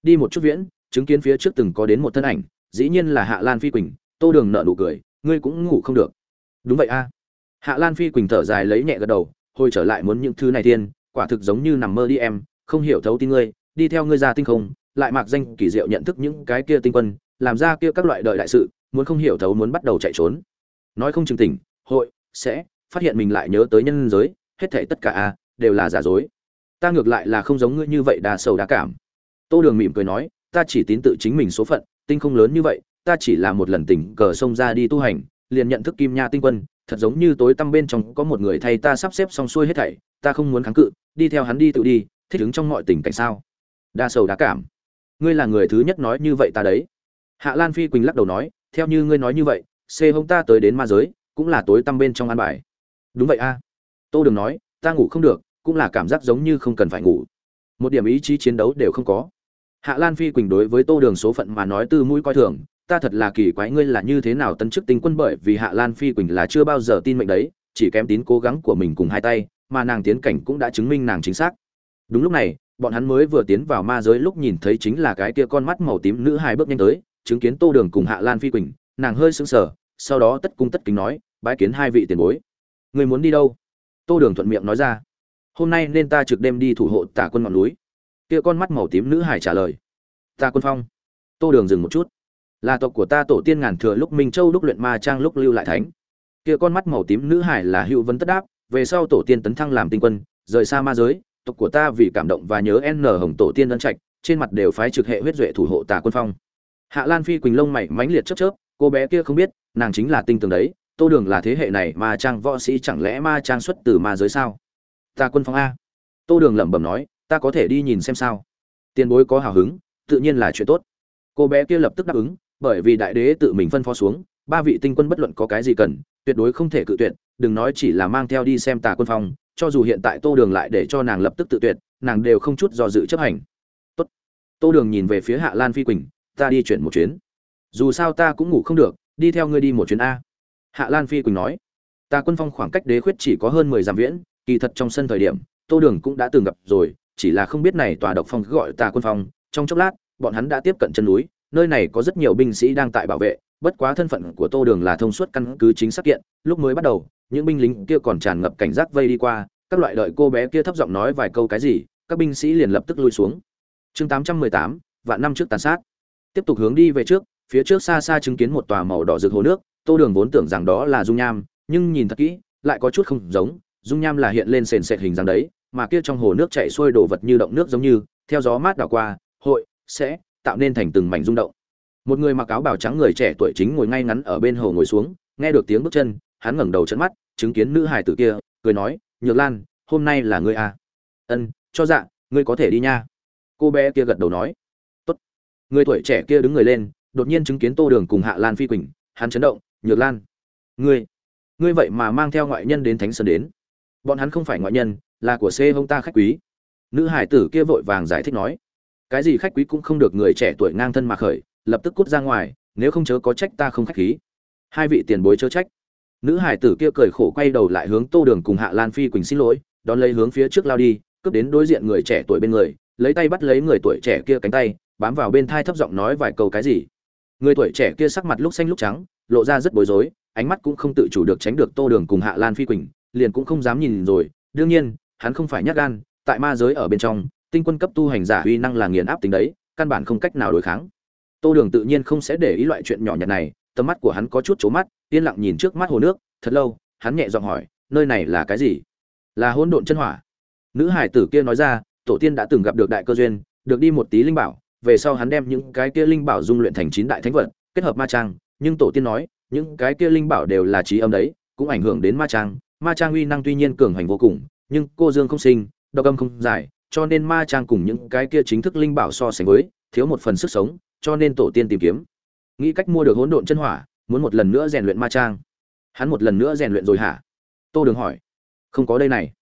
Đi một chút viễn, chứng kiến phía trước từng có đến một thân ảnh, dĩ nhiên là hạ lan phi quỳnh, tô đường nợ nụ cười, ngươi cũng ngủ không được. Đúng vậy a. Hạ lan phi quỳnh thở dài lấy nhẹ gật đầu, hồi trở lại muốn những thứ này thiên quả thực giống như nằm mơ đi em, không hiểu thấu tin ngươi đi theo ngươi ra tinh không, lại mạc danh kỳ diệu nhận thức những cái kia tinh quân, làm ra kia các loại đợi đại sự, muốn không hiểu thấu muốn bắt đầu chạy trốn. Nói không chừng tỉnh, hội, sẽ, phát hiện mình lại nhớ tới nhân giới, hết thảy tất cả a, đều là giả dối. Ta ngược lại là không giống ngươi như vậy đa sầu đa cảm. Tô đường mỉm cười nói, ta chỉ tín tự chính mình số phận, tinh không lớn như vậy, ta chỉ là một lần tỉnh cờ sông ra đi tu hành, liền nhận thức kim nha tinh quân, thật giống như tối tăm bên trong có một người thay ta sắp xếp xong xuôi hết thảy, ta không muốn kháng cự, đi theo hắn đi tự đi, thích ứng trong mọi tình cảnh sao? Đa sầu đa cảm. Ngươi là người thứ nhất nói như vậy ta đấy. Hạ lan phi quỳnh lắc đầu nói, theo như ngươi nói như vậy, xê hông ta tới đến ma giới, cũng là tối tăm bên trong an bài. Đúng vậy a. Tô đường nói, ta ngủ không được, cũng là cảm giác giống như không cần phải ngủ. Một điểm ý chí chiến đấu đều không có. Hạ lan phi quỳnh đối với tô đường số phận mà nói từ mũi coi thường, ta thật là kỳ quái ngươi là như thế nào tấn chức tinh quân bởi vì hạ lan phi quỳnh là chưa bao giờ tin mệnh đấy, chỉ kém tín cố gắng của mình cùng hai tay, mà nàng tiến cảnh cũng đã chứng minh nàng chính xác. Đúng lúc này bọn hắn mới vừa tiến vào ma giới lúc nhìn thấy chính là cái kia con mắt màu tím nữ hai bước nhanh tới, chứng kiến tô đường cùng hạ lan phi quỳnh, nàng hơi sững sờ, sau đó tất cung tất kính nói, bái kiến hai vị tiền bối. Người muốn đi đâu? Tô đường thuận miệng nói ra, hôm nay nên ta trực đêm đi thủ hộ tả quân ngọn núi. Kia con mắt màu tím nữ hải trả lời ta quân phong. Tô đường dừng một chút, là tộc của ta tổ tiên ngàn thừa lúc minh châu lúc luyện ma trang lúc lưu lại thánh. Kia con mắt màu tím nữ hải là hữu vấn tất đáp, về sau tổ tiên tấn thăng làm tinh quân, rời xa ma giới tộc của ta vì cảm động và nhớ n hồng tổ tiên ân trạch, trên mặt đều phái trực hệ huyết duệ thủ hộ tà quân phong. Hạ lan phi quỳnh lông mày mãnh liệt chớp chớp, cô bé kia không biết, nàng chính là tinh tường đấy, tô đường là thế hệ này ma trang võ sĩ chẳng lẽ ma trang xuất từ ma giới sao? Ta quân phong a. Tô đường lẩm bẩm nói, ta có thể đi nhìn xem sao. Tiền bối có hào hứng, tự nhiên là chuyện tốt. Cô bé kia lập tức đáp ứng, bởi vì đại đế tự mình phân phó xuống, ba vị tinh quân bất luận có cái gì cần, tuyệt đối không thể cự tuyệt, đừng nói chỉ là mang theo đi xem tà quân phong cho dù hiện tại tô đường lại để cho nàng lập tức tự tuyệt, nàng đều không chút do dự chấp hành. Tốt. Tô đường nhìn về phía hạ lan phi quỳnh, ta đi chuyển một chuyến. Dù sao ta cũng ngủ không được, đi theo ngươi đi một chuyến a. Hạ lan phi quỳnh nói. Ta quân phong khoảng cách đế khuyết chỉ có hơn mười dặm viễn, kỳ thật trong sân thời điểm, tô đường cũng đã từng gặp rồi, chỉ là không biết này tòa độc phong gọi ta quân phong. Trong chốc lát, bọn hắn đã tiếp cận chân núi, nơi này có rất nhiều binh sĩ đang tại bảo vệ, bất quá thân phận của tô đường là thông suốt căn cứ chính xác kiện, lúc mới bắt đầu những binh lính kia còn tràn ngập cảnh giác vây đi qua, các loại đợi cô bé kia thấp giọng nói vài câu cái gì, các binh sĩ liền lập tức lui xuống. Chương tám trăm mười tám, vạn năm trước tàn sát. Tiếp tục hướng đi về trước, phía trước xa xa chứng kiến một tòa màu đỏ rực hồ nước, tô đường vốn tưởng rằng đó là dung nham, nhưng nhìn thật kỹ, lại có chút không giống, dung nham là hiện lên sền sệt hình dáng đấy, mà kia trong hồ nước chảy xuôi đổ vật như động nước giống như, theo gió mát đảo qua, hội, sẽ, tạo nên thành từng mảnh rung động. Một người mặc áo bào trắng người trẻ tuổi chính ngồi ngay ngắn ở bên hồ ngồi xuống, nghe được tiếng bước chân hắn ngẩng đầu chớp mắt, chứng kiến nữ hài tử kia, cười nói, nhược lan, hôm nay là ngươi à? Ân, cho dạ ngươi có thể đi nha. Cô bé kia gật đầu nói. Tốt. Người tuổi trẻ kia đứng người lên, đột nhiên chứng kiến tô đường cùng hạ lan phi quỳnh, hắn chấn động, nhược lan, ngươi ngươi vậy mà mang theo ngoại nhân đến thánh sơn đến. Bọn hắn không phải ngoại nhân, là của c hông ta khách quý. Nữ hải tử kia vội vàng giải thích nói. Cái gì khách quý cũng không được người trẻ tuổi ngang thân mà khởi, lập tức cút ra ngoài, nếu không chớ có trách ta không khách khí. Hai vị tiền bối chớ trách nữ hải tử kia cười khổ quay đầu lại hướng tô đường cùng hạ lan phi quỳnh xin lỗi, đón lấy hướng phía trước lao đi, cướp đến đối diện người trẻ tuổi bên người, lấy tay bắt lấy người tuổi trẻ kia cánh tay, bám vào bên thai thấp giọng nói vài câu cái gì. Người tuổi trẻ kia sắc mặt lúc xanh lúc trắng, lộ ra rất bối rối, ánh mắt cũng không tự chủ được tránh được tô đường cùng hạ lan phi quỳnh, liền cũng không dám nhìn rồi. Đương nhiên, hắn không phải nhát gan, tại ma giới ở bên trong, tinh quân cấp tu hành giả uy năng là nghiền áp tính đấy, căn bản không cách nào đối kháng. Tô đường tự nhiên không sẽ để ý loại chuyện nhỏ nhặt này, tầm mắt của hắn có chút trố mắt yên lặng nhìn trước mắt hồ nước, thật lâu, hắn nhẹ giọng hỏi, nơi này là cái gì? Là hỗn độn chân hỏa. Nữ hải tử kia nói ra, tổ tiên đã từng gặp được đại cơ duyên, được đi một tí linh bảo, về sau hắn đem những cái kia linh bảo dung luyện thành chín đại thánh vật, kết hợp ma trang, nhưng tổ tiên nói, những cái kia linh bảo đều là trí âm đấy, cũng ảnh hưởng đến ma trang ma trang uy năng tuy nhiên cường hành vô cùng, nhưng cô dương không sinh, độc âm không giải, cho nên ma trang cùng những cái kia chính thức linh bảo so sánh với, thiếu một phần sức sống, cho nên tổ tiên tìm kiếm. Nghĩ cách mua được hỗn độn chân hỏa muốn một lần nữa rèn luyện ma trang. Hắn một lần nữa rèn luyện rồi hả? Tô đường hỏi. Không có đây này.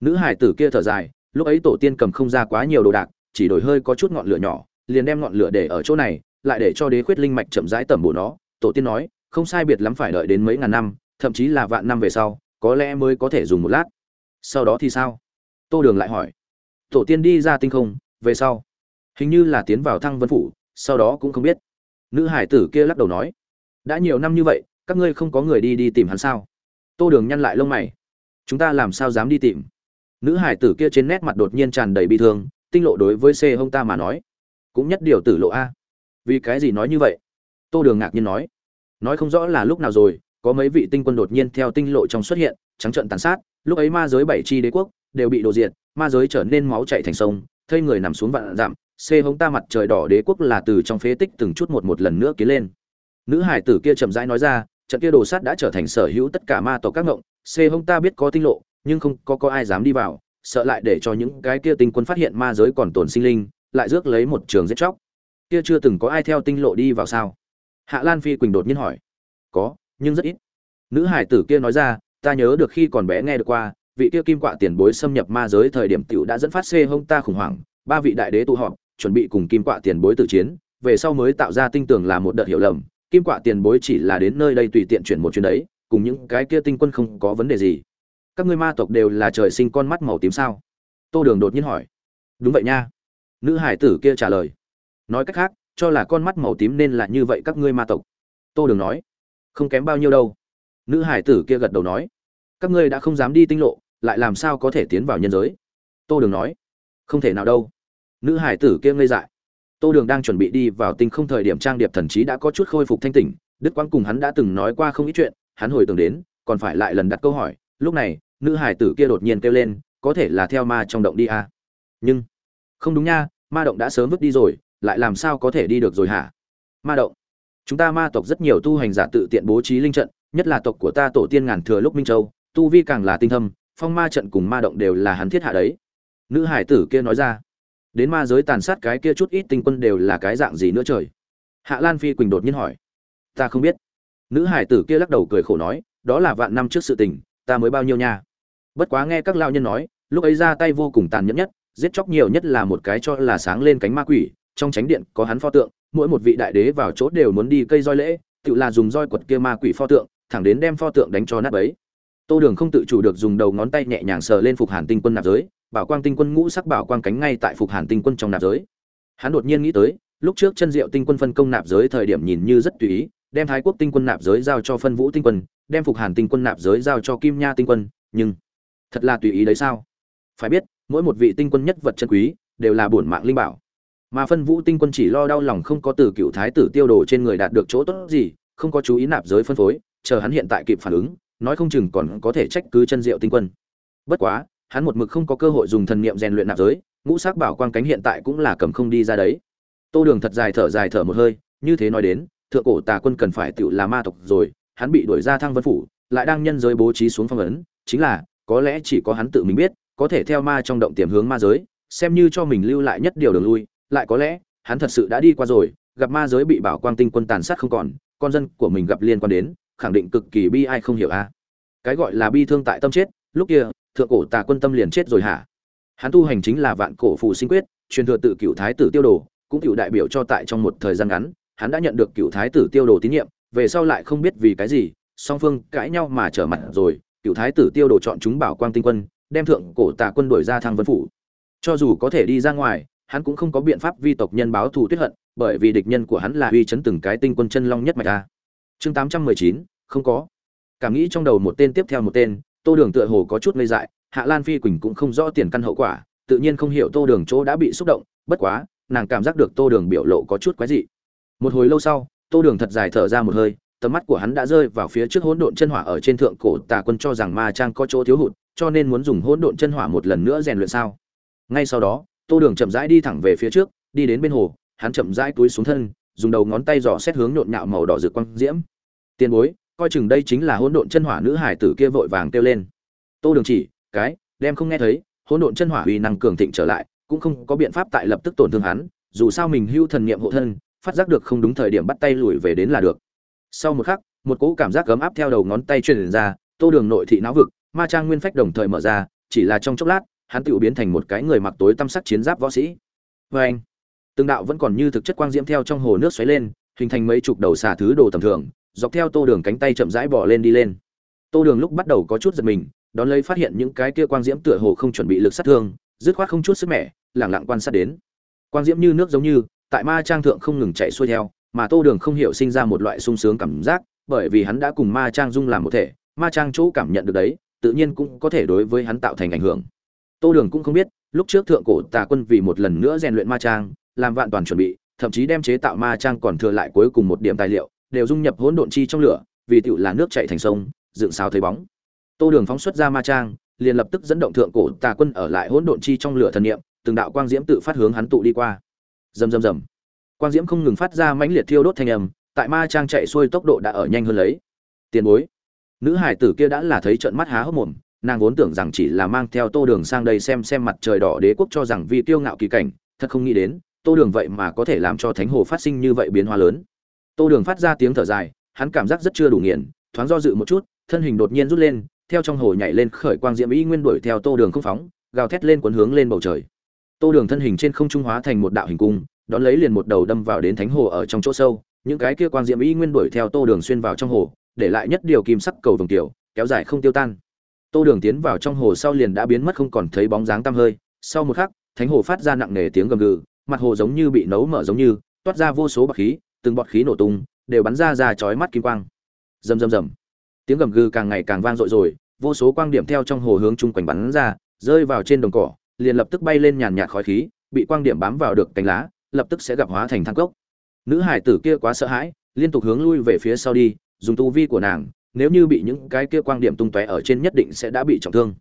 Nữ hải tử kia thở dài, lúc ấy tổ tiên cầm không ra quá nhiều đồ đạc, chỉ đổi hơi có chút ngọn lửa nhỏ, liền đem ngọn lửa để ở chỗ này, lại để cho đế khuyết linh mạch chậm rãi tẩm bổ nó. Tổ tiên nói, không sai biệt lắm phải đợi đến mấy ngàn năm, thậm chí là vạn năm về sau, có lẽ mới có thể dùng một lát. Sau đó thì sao? Tô đường lại hỏi. Tổ tiên đi ra tinh không, về sau. Hình như là tiến vào thăng vân phủ, sau đó cũng không biết. Nữ hải tử kia lắc đầu nói đã nhiều năm như vậy, các ngươi không có người đi đi tìm hắn sao? Tô đường nhăn lại lông mày. Chúng ta làm sao dám đi tìm? Nữ hải tử kia trên nét mặt đột nhiên tràn đầy bi thương, tinh lộ đối với c hông ta mà nói. Cũng nhất điều tử lộ a. Vì cái gì nói như vậy? Tô đường ngạc nhiên nói. Nói không rõ là lúc nào rồi, có mấy vị tinh quân đột nhiên theo tinh lộ trong xuất hiện, trắng trận tàn sát, lúc ấy ma giới bảy chi đế quốc đều bị đổ diệt, ma giới trở nên máu chạy thành sông, thây người nằm xuống vạn dặm xê hông ta mặt trời đỏ đế quốc là từ trong phế tích từng chút một một lần nữa kiến lên nữ hải tử kia chậm rãi nói ra, trận kia đồ sát đã trở thành sở hữu tất cả ma tộc các ngộng, xê hông ta biết có tinh lộ, nhưng không có có ai dám đi vào, sợ lại để cho những cái kia tinh quân phát hiện ma giới còn tồn sinh linh, lại rước lấy một trường giết chóc. Kia chưa từng có ai theo tinh lộ đi vào sao? Hạ lan phi quỳnh đột nhiên hỏi. Có, nhưng rất ít. Nữ hải tử kia nói ra, ta nhớ được khi còn bé nghe được qua, vị kia kim quạ tiền bối xâm nhập ma giới thời điểm tiểu đã dẫn phát xê hông ta khủng hoảng, ba vị đại đế tụ họp, chuẩn bị cùng kim quạ tiền bối tự chiến, về sau mới tạo ra tinh tường là một đợt hiểu lầm kim quạ tiền bối chỉ là đến nơi đây tùy tiện chuyển một chuyến đấy, cùng những cái kia tinh quân không có vấn đề gì. Các ngươi ma tộc đều là trời sinh con mắt màu tím sao? Tô đường đột nhiên hỏi. Đúng vậy nha. Nữ hải tử kia trả lời. Nói cách khác, cho là con mắt màu tím nên là như vậy các ngươi ma tộc. Tô đường nói. Không kém bao nhiêu đâu. Nữ hải tử kia gật đầu nói. Các ngươi đã không dám đi tinh lộ, lại làm sao có thể tiến vào nhân giới? Tô đường nói. Không thể nào đâu. Nữ hải tử kia ngây dại tô đường đang chuẩn bị đi vào tinh không thời điểm trang điệp thần trí đã có chút khôi phục thanh tỉnh, đức quang cùng hắn đã từng nói qua không ít chuyện, hắn hồi tưởng đến, còn phải lại lần đặt câu hỏi, lúc này, nữ hải tử kia đột nhiên kêu lên, có thể là theo ma trong động đi à. nhưng, không đúng nha, ma động đã sớm vứt đi rồi, lại làm sao có thể đi được rồi hả? Ma động? Chúng ta ma tộc rất nhiều tu hành giả tự tiện bố trí linh trận, nhất là tộc của ta tổ tiên ngàn thừa lúc minh châu, tu vi càng là tinh thâm, phong ma trận cùng ma động đều là hắn thiết hạ đấy. Nữ hải tử kia nói ra đến ma giới tàn sát cái kia chút ít tinh quân đều là cái dạng gì nữa trời? Hạ lan phi quỳnh đột nhiên hỏi. Ta không biết. Nữ hải tử kia lắc đầu cười khổ nói, đó là vạn năm trước sự tình, ta mới bao nhiêu nha. Bất quá nghe các lao nhân nói, lúc ấy ra tay vô cùng tàn nhẫn nhất, giết chóc nhiều nhất là một cái cho là sáng lên cánh ma quỷ, trong tránh điện có hắn pho tượng, mỗi một vị đại đế vào chỗ đều muốn đi cây roi lễ, tự là dùng roi quật kia ma quỷ pho tượng, thẳng đến đem pho tượng đánh cho nát bấy. Tô đường không tự chủ được dùng đầu ngón tay nhẹ nhàng sờ lên phục hàn tinh quân nạp giới bảo quang tinh quân ngũ sắc bảo quang cánh ngay tại phục hàn tinh quân trong nạp giới. Hắn đột nhiên nghĩ tới, lúc trước chân diệu tinh quân phân công nạp giới thời điểm nhìn như rất tùy ý, đem thái quốc tinh quân nạp giới giao cho phân vũ tinh quân, đem phục hàn tinh quân nạp giới giao cho kim nha tinh quân, nhưng thật là tùy ý đấy sao? Phải biết, mỗi một vị tinh quân nhất vật chân quý, đều là bổn mạng linh bảo. Mà phân vũ tinh quân chỉ lo đau lòng không có từ cựu thái tử tiêu đồ trên người đạt được chỗ tốt gì, không có chú ý nạp giới phân phối, chờ hắn hiện tại kịp phản ứng, nói không chừng còn có thể trách cứ chân diệu tinh quân. Bất quá hắn một mực không có cơ hội dùng thần niệm rèn luyện nạp giới, ngũ sắc bảo quang cánh hiện tại cũng là cầm không đi ra đấy. Tô đường thật dài thở dài thở một hơi, như thế nói đến, thượng cổ tà quân cần phải tự là ma tộc rồi, hắn bị đuổi ra thăng vân phủ, lại đang nhân giới bố trí xuống phong ấn, chính là, có lẽ chỉ có hắn tự mình biết, có thể theo ma trong động tiềm hướng ma giới, xem như cho mình lưu lại nhất điều đường lui, lại có lẽ, hắn thật sự đã đi qua rồi, gặp ma giới bị bảo quang tinh quân tàn sát không còn, con dân của mình gặp liên quan đến, khẳng định cực kỳ bi ai không hiểu a. Cái gọi là bi thương tại tâm chết, lúc kia thượng cổ tà quân tâm liền chết rồi hả? Hắn tu hành chính là vạn cổ phù sinh quyết, truyền thừa tự cựu thái tử tiêu đồ, cũng cựu đại biểu cho tại trong một thời gian ngắn, hắn đã nhận được cựu thái tử tiêu đồ tín nhiệm, về sau lại không biết vì cái gì, song phương cãi nhau mà trở mặt rồi, cựu thái tử tiêu đồ chọn chúng bảo quang tinh quân, đem thượng cổ tà quân đuổi ra thang vân phủ. Cho dù có thể đi ra ngoài, hắn cũng không có biện pháp vi tộc nhân báo thù tuyết hận, bởi vì địch nhân của hắn là uy chấn từng cái tinh quân chân long nhất mạch ta chương tám trăm mười chín, không có. Cảm nghĩ trong đầu một tên tiếp theo một tên tô đường tựa hồ có chút ngây dại, hạ lan phi quỳnh cũng không rõ tiền căn hậu quả, tự nhiên không hiểu tô đường chỗ đã bị xúc động, bất quá, nàng cảm giác được tô đường biểu lộ có chút quái dị. Một hồi lâu sau, tô đường thật dài thở ra một hơi, tầm mắt của hắn đã rơi vào phía trước hỗn độn chân hỏa ở trên thượng cổ, tà quân cho rằng ma trang có chỗ thiếu hụt, cho nên muốn dùng hỗn độn chân hỏa một lần nữa rèn luyện sao? Ngay sau đó, tô đường chậm rãi đi thẳng về phía trước, đi đến bên hồ, hắn chậm rãi túi xuống thân, dùng đầu ngón tay dò xét hướng nhộn nhạo màu đỏ rực quang diễm. Tiền bối coi chừng đây chính là hỗn độn chân hỏa nữ hải tử kia vội vàng kêu lên. Tô đường chỉ, cái, đem không nghe thấy, hỗn độn chân hỏa uy năng cường thịnh trở lại, cũng không có biện pháp tại lập tức tổn thương hắn, dù sao mình hưu thần niệm hộ thân, phát giác được không đúng thời điểm bắt tay lùi về đến là được. Sau một khắc, một cỗ cảm giác gấm áp theo đầu ngón tay truyền ra, tô đường nội thị não vực, ma trang nguyên phách đồng thời mở ra, chỉ là trong chốc lát, hắn tự biến thành một cái người mặc tối tăm sắc chiến giáp võ sĩ. Vê anh từng đạo vẫn còn như thực chất quang diễm theo trong hồ nước xoáy lên, hình thành mấy chục đầu xà thứ đồ tầm thường dọc theo tô đường cánh tay chậm rãi bỏ lên đi lên. Tô đường lúc bắt đầu có chút giật mình, đón lấy phát hiện những cái kia quang diễm tựa hồ không chuẩn bị lực sát thương, dứt khoát không chút sức mẻ, lẳng lặng quan sát đến. Quang diễm như nước giống như, tại ma trang thượng không ngừng chạy xuôi theo, mà tô đường không hiểu sinh ra một loại sung sướng cảm giác, bởi vì hắn đã cùng ma trang dung làm một thể, ma trang chỗ cảm nhận được đấy, tự nhiên cũng có thể đối với hắn tạo thành ảnh hưởng. Tô đường cũng không biết, lúc trước thượng cổ tà quân vì một lần nữa rèn luyện ma trang, làm vạn toàn chuẩn bị, thậm chí đem chế tạo ma trang còn thừa lại cuối cùng một điểm tài liệu đều dung nhập hỗn độn chi trong lửa, vì tựu là nước chảy thành sông, dựng sao thấy bóng. Tô đường phóng xuất ra ma trang, liền lập tức dẫn động thượng cổ tà quân ở lại hỗn độn chi trong lửa thần niệm, từng đạo quang diễm tự phát hướng hắn tụ đi qua. Rầm rầm rầm. Quang diễm không ngừng phát ra mãnh liệt thiêu đốt thanh âm, tại ma trang chạy xuôi tốc độ đã ở nhanh hơn lấy. Tiền bối. Nữ hải tử kia đã là thấy trận mắt há hốc mồm, nàng vốn tưởng rằng chỉ là mang theo tô đường sang đây xem xem mặt trời đỏ đế quốc cho rằng vì tiêu ngạo kỳ cảnh, thật không nghĩ đến, tô đường vậy mà có thể làm cho thánh hồ phát sinh như vậy biến hóa lớn tô đường phát ra tiếng thở dài, hắn cảm giác rất chưa đủ nghiền, thoáng do dự một chút, thân hình đột nhiên rút lên, theo trong hồ nhảy lên khởi quang diễm ý nguyên đuổi theo tô đường không phóng, gào thét lên cuốn hướng lên bầu trời. Tô đường thân hình trên không trung hóa thành một đạo hình cung, đón lấy liền một đầu đâm vào đến thánh hồ ở trong chỗ sâu, những cái kia quang diễm ý nguyên đuổi theo tô đường xuyên vào trong hồ, để lại nhất điều kim sắc cầu vồng tiểu, kéo dài không tiêu tan. Tô đường tiến vào trong hồ sau liền đã biến mất không còn thấy bóng dáng tăm hơi, sau một khắc, thánh hồ phát ra nặng nề tiếng gầm gừ, mặt hồ giống như bị nấu mở giống như, toát ra vô số bạch khí từng bọt khí nổ tung, đều bắn ra ra chói mắt kim quang. Rầm rầm rầm. Tiếng gầm gừ càng ngày càng vang dội rồi, vô số quang điểm theo trong hồ hướng chung quanh bắn ra, rơi vào trên đồng cỏ, liền lập tức bay lên nhàn nhạt khói khí, bị quang điểm bám vào được cánh lá, lập tức sẽ gặp hóa thành thang cốc. Nữ hải tử kia quá sợ hãi, liên tục hướng lui về phía sau đi, dùng tu vi của nàng, nếu như bị những cái kia quang điểm tung tóe ở trên nhất định sẽ đã bị trọng thương.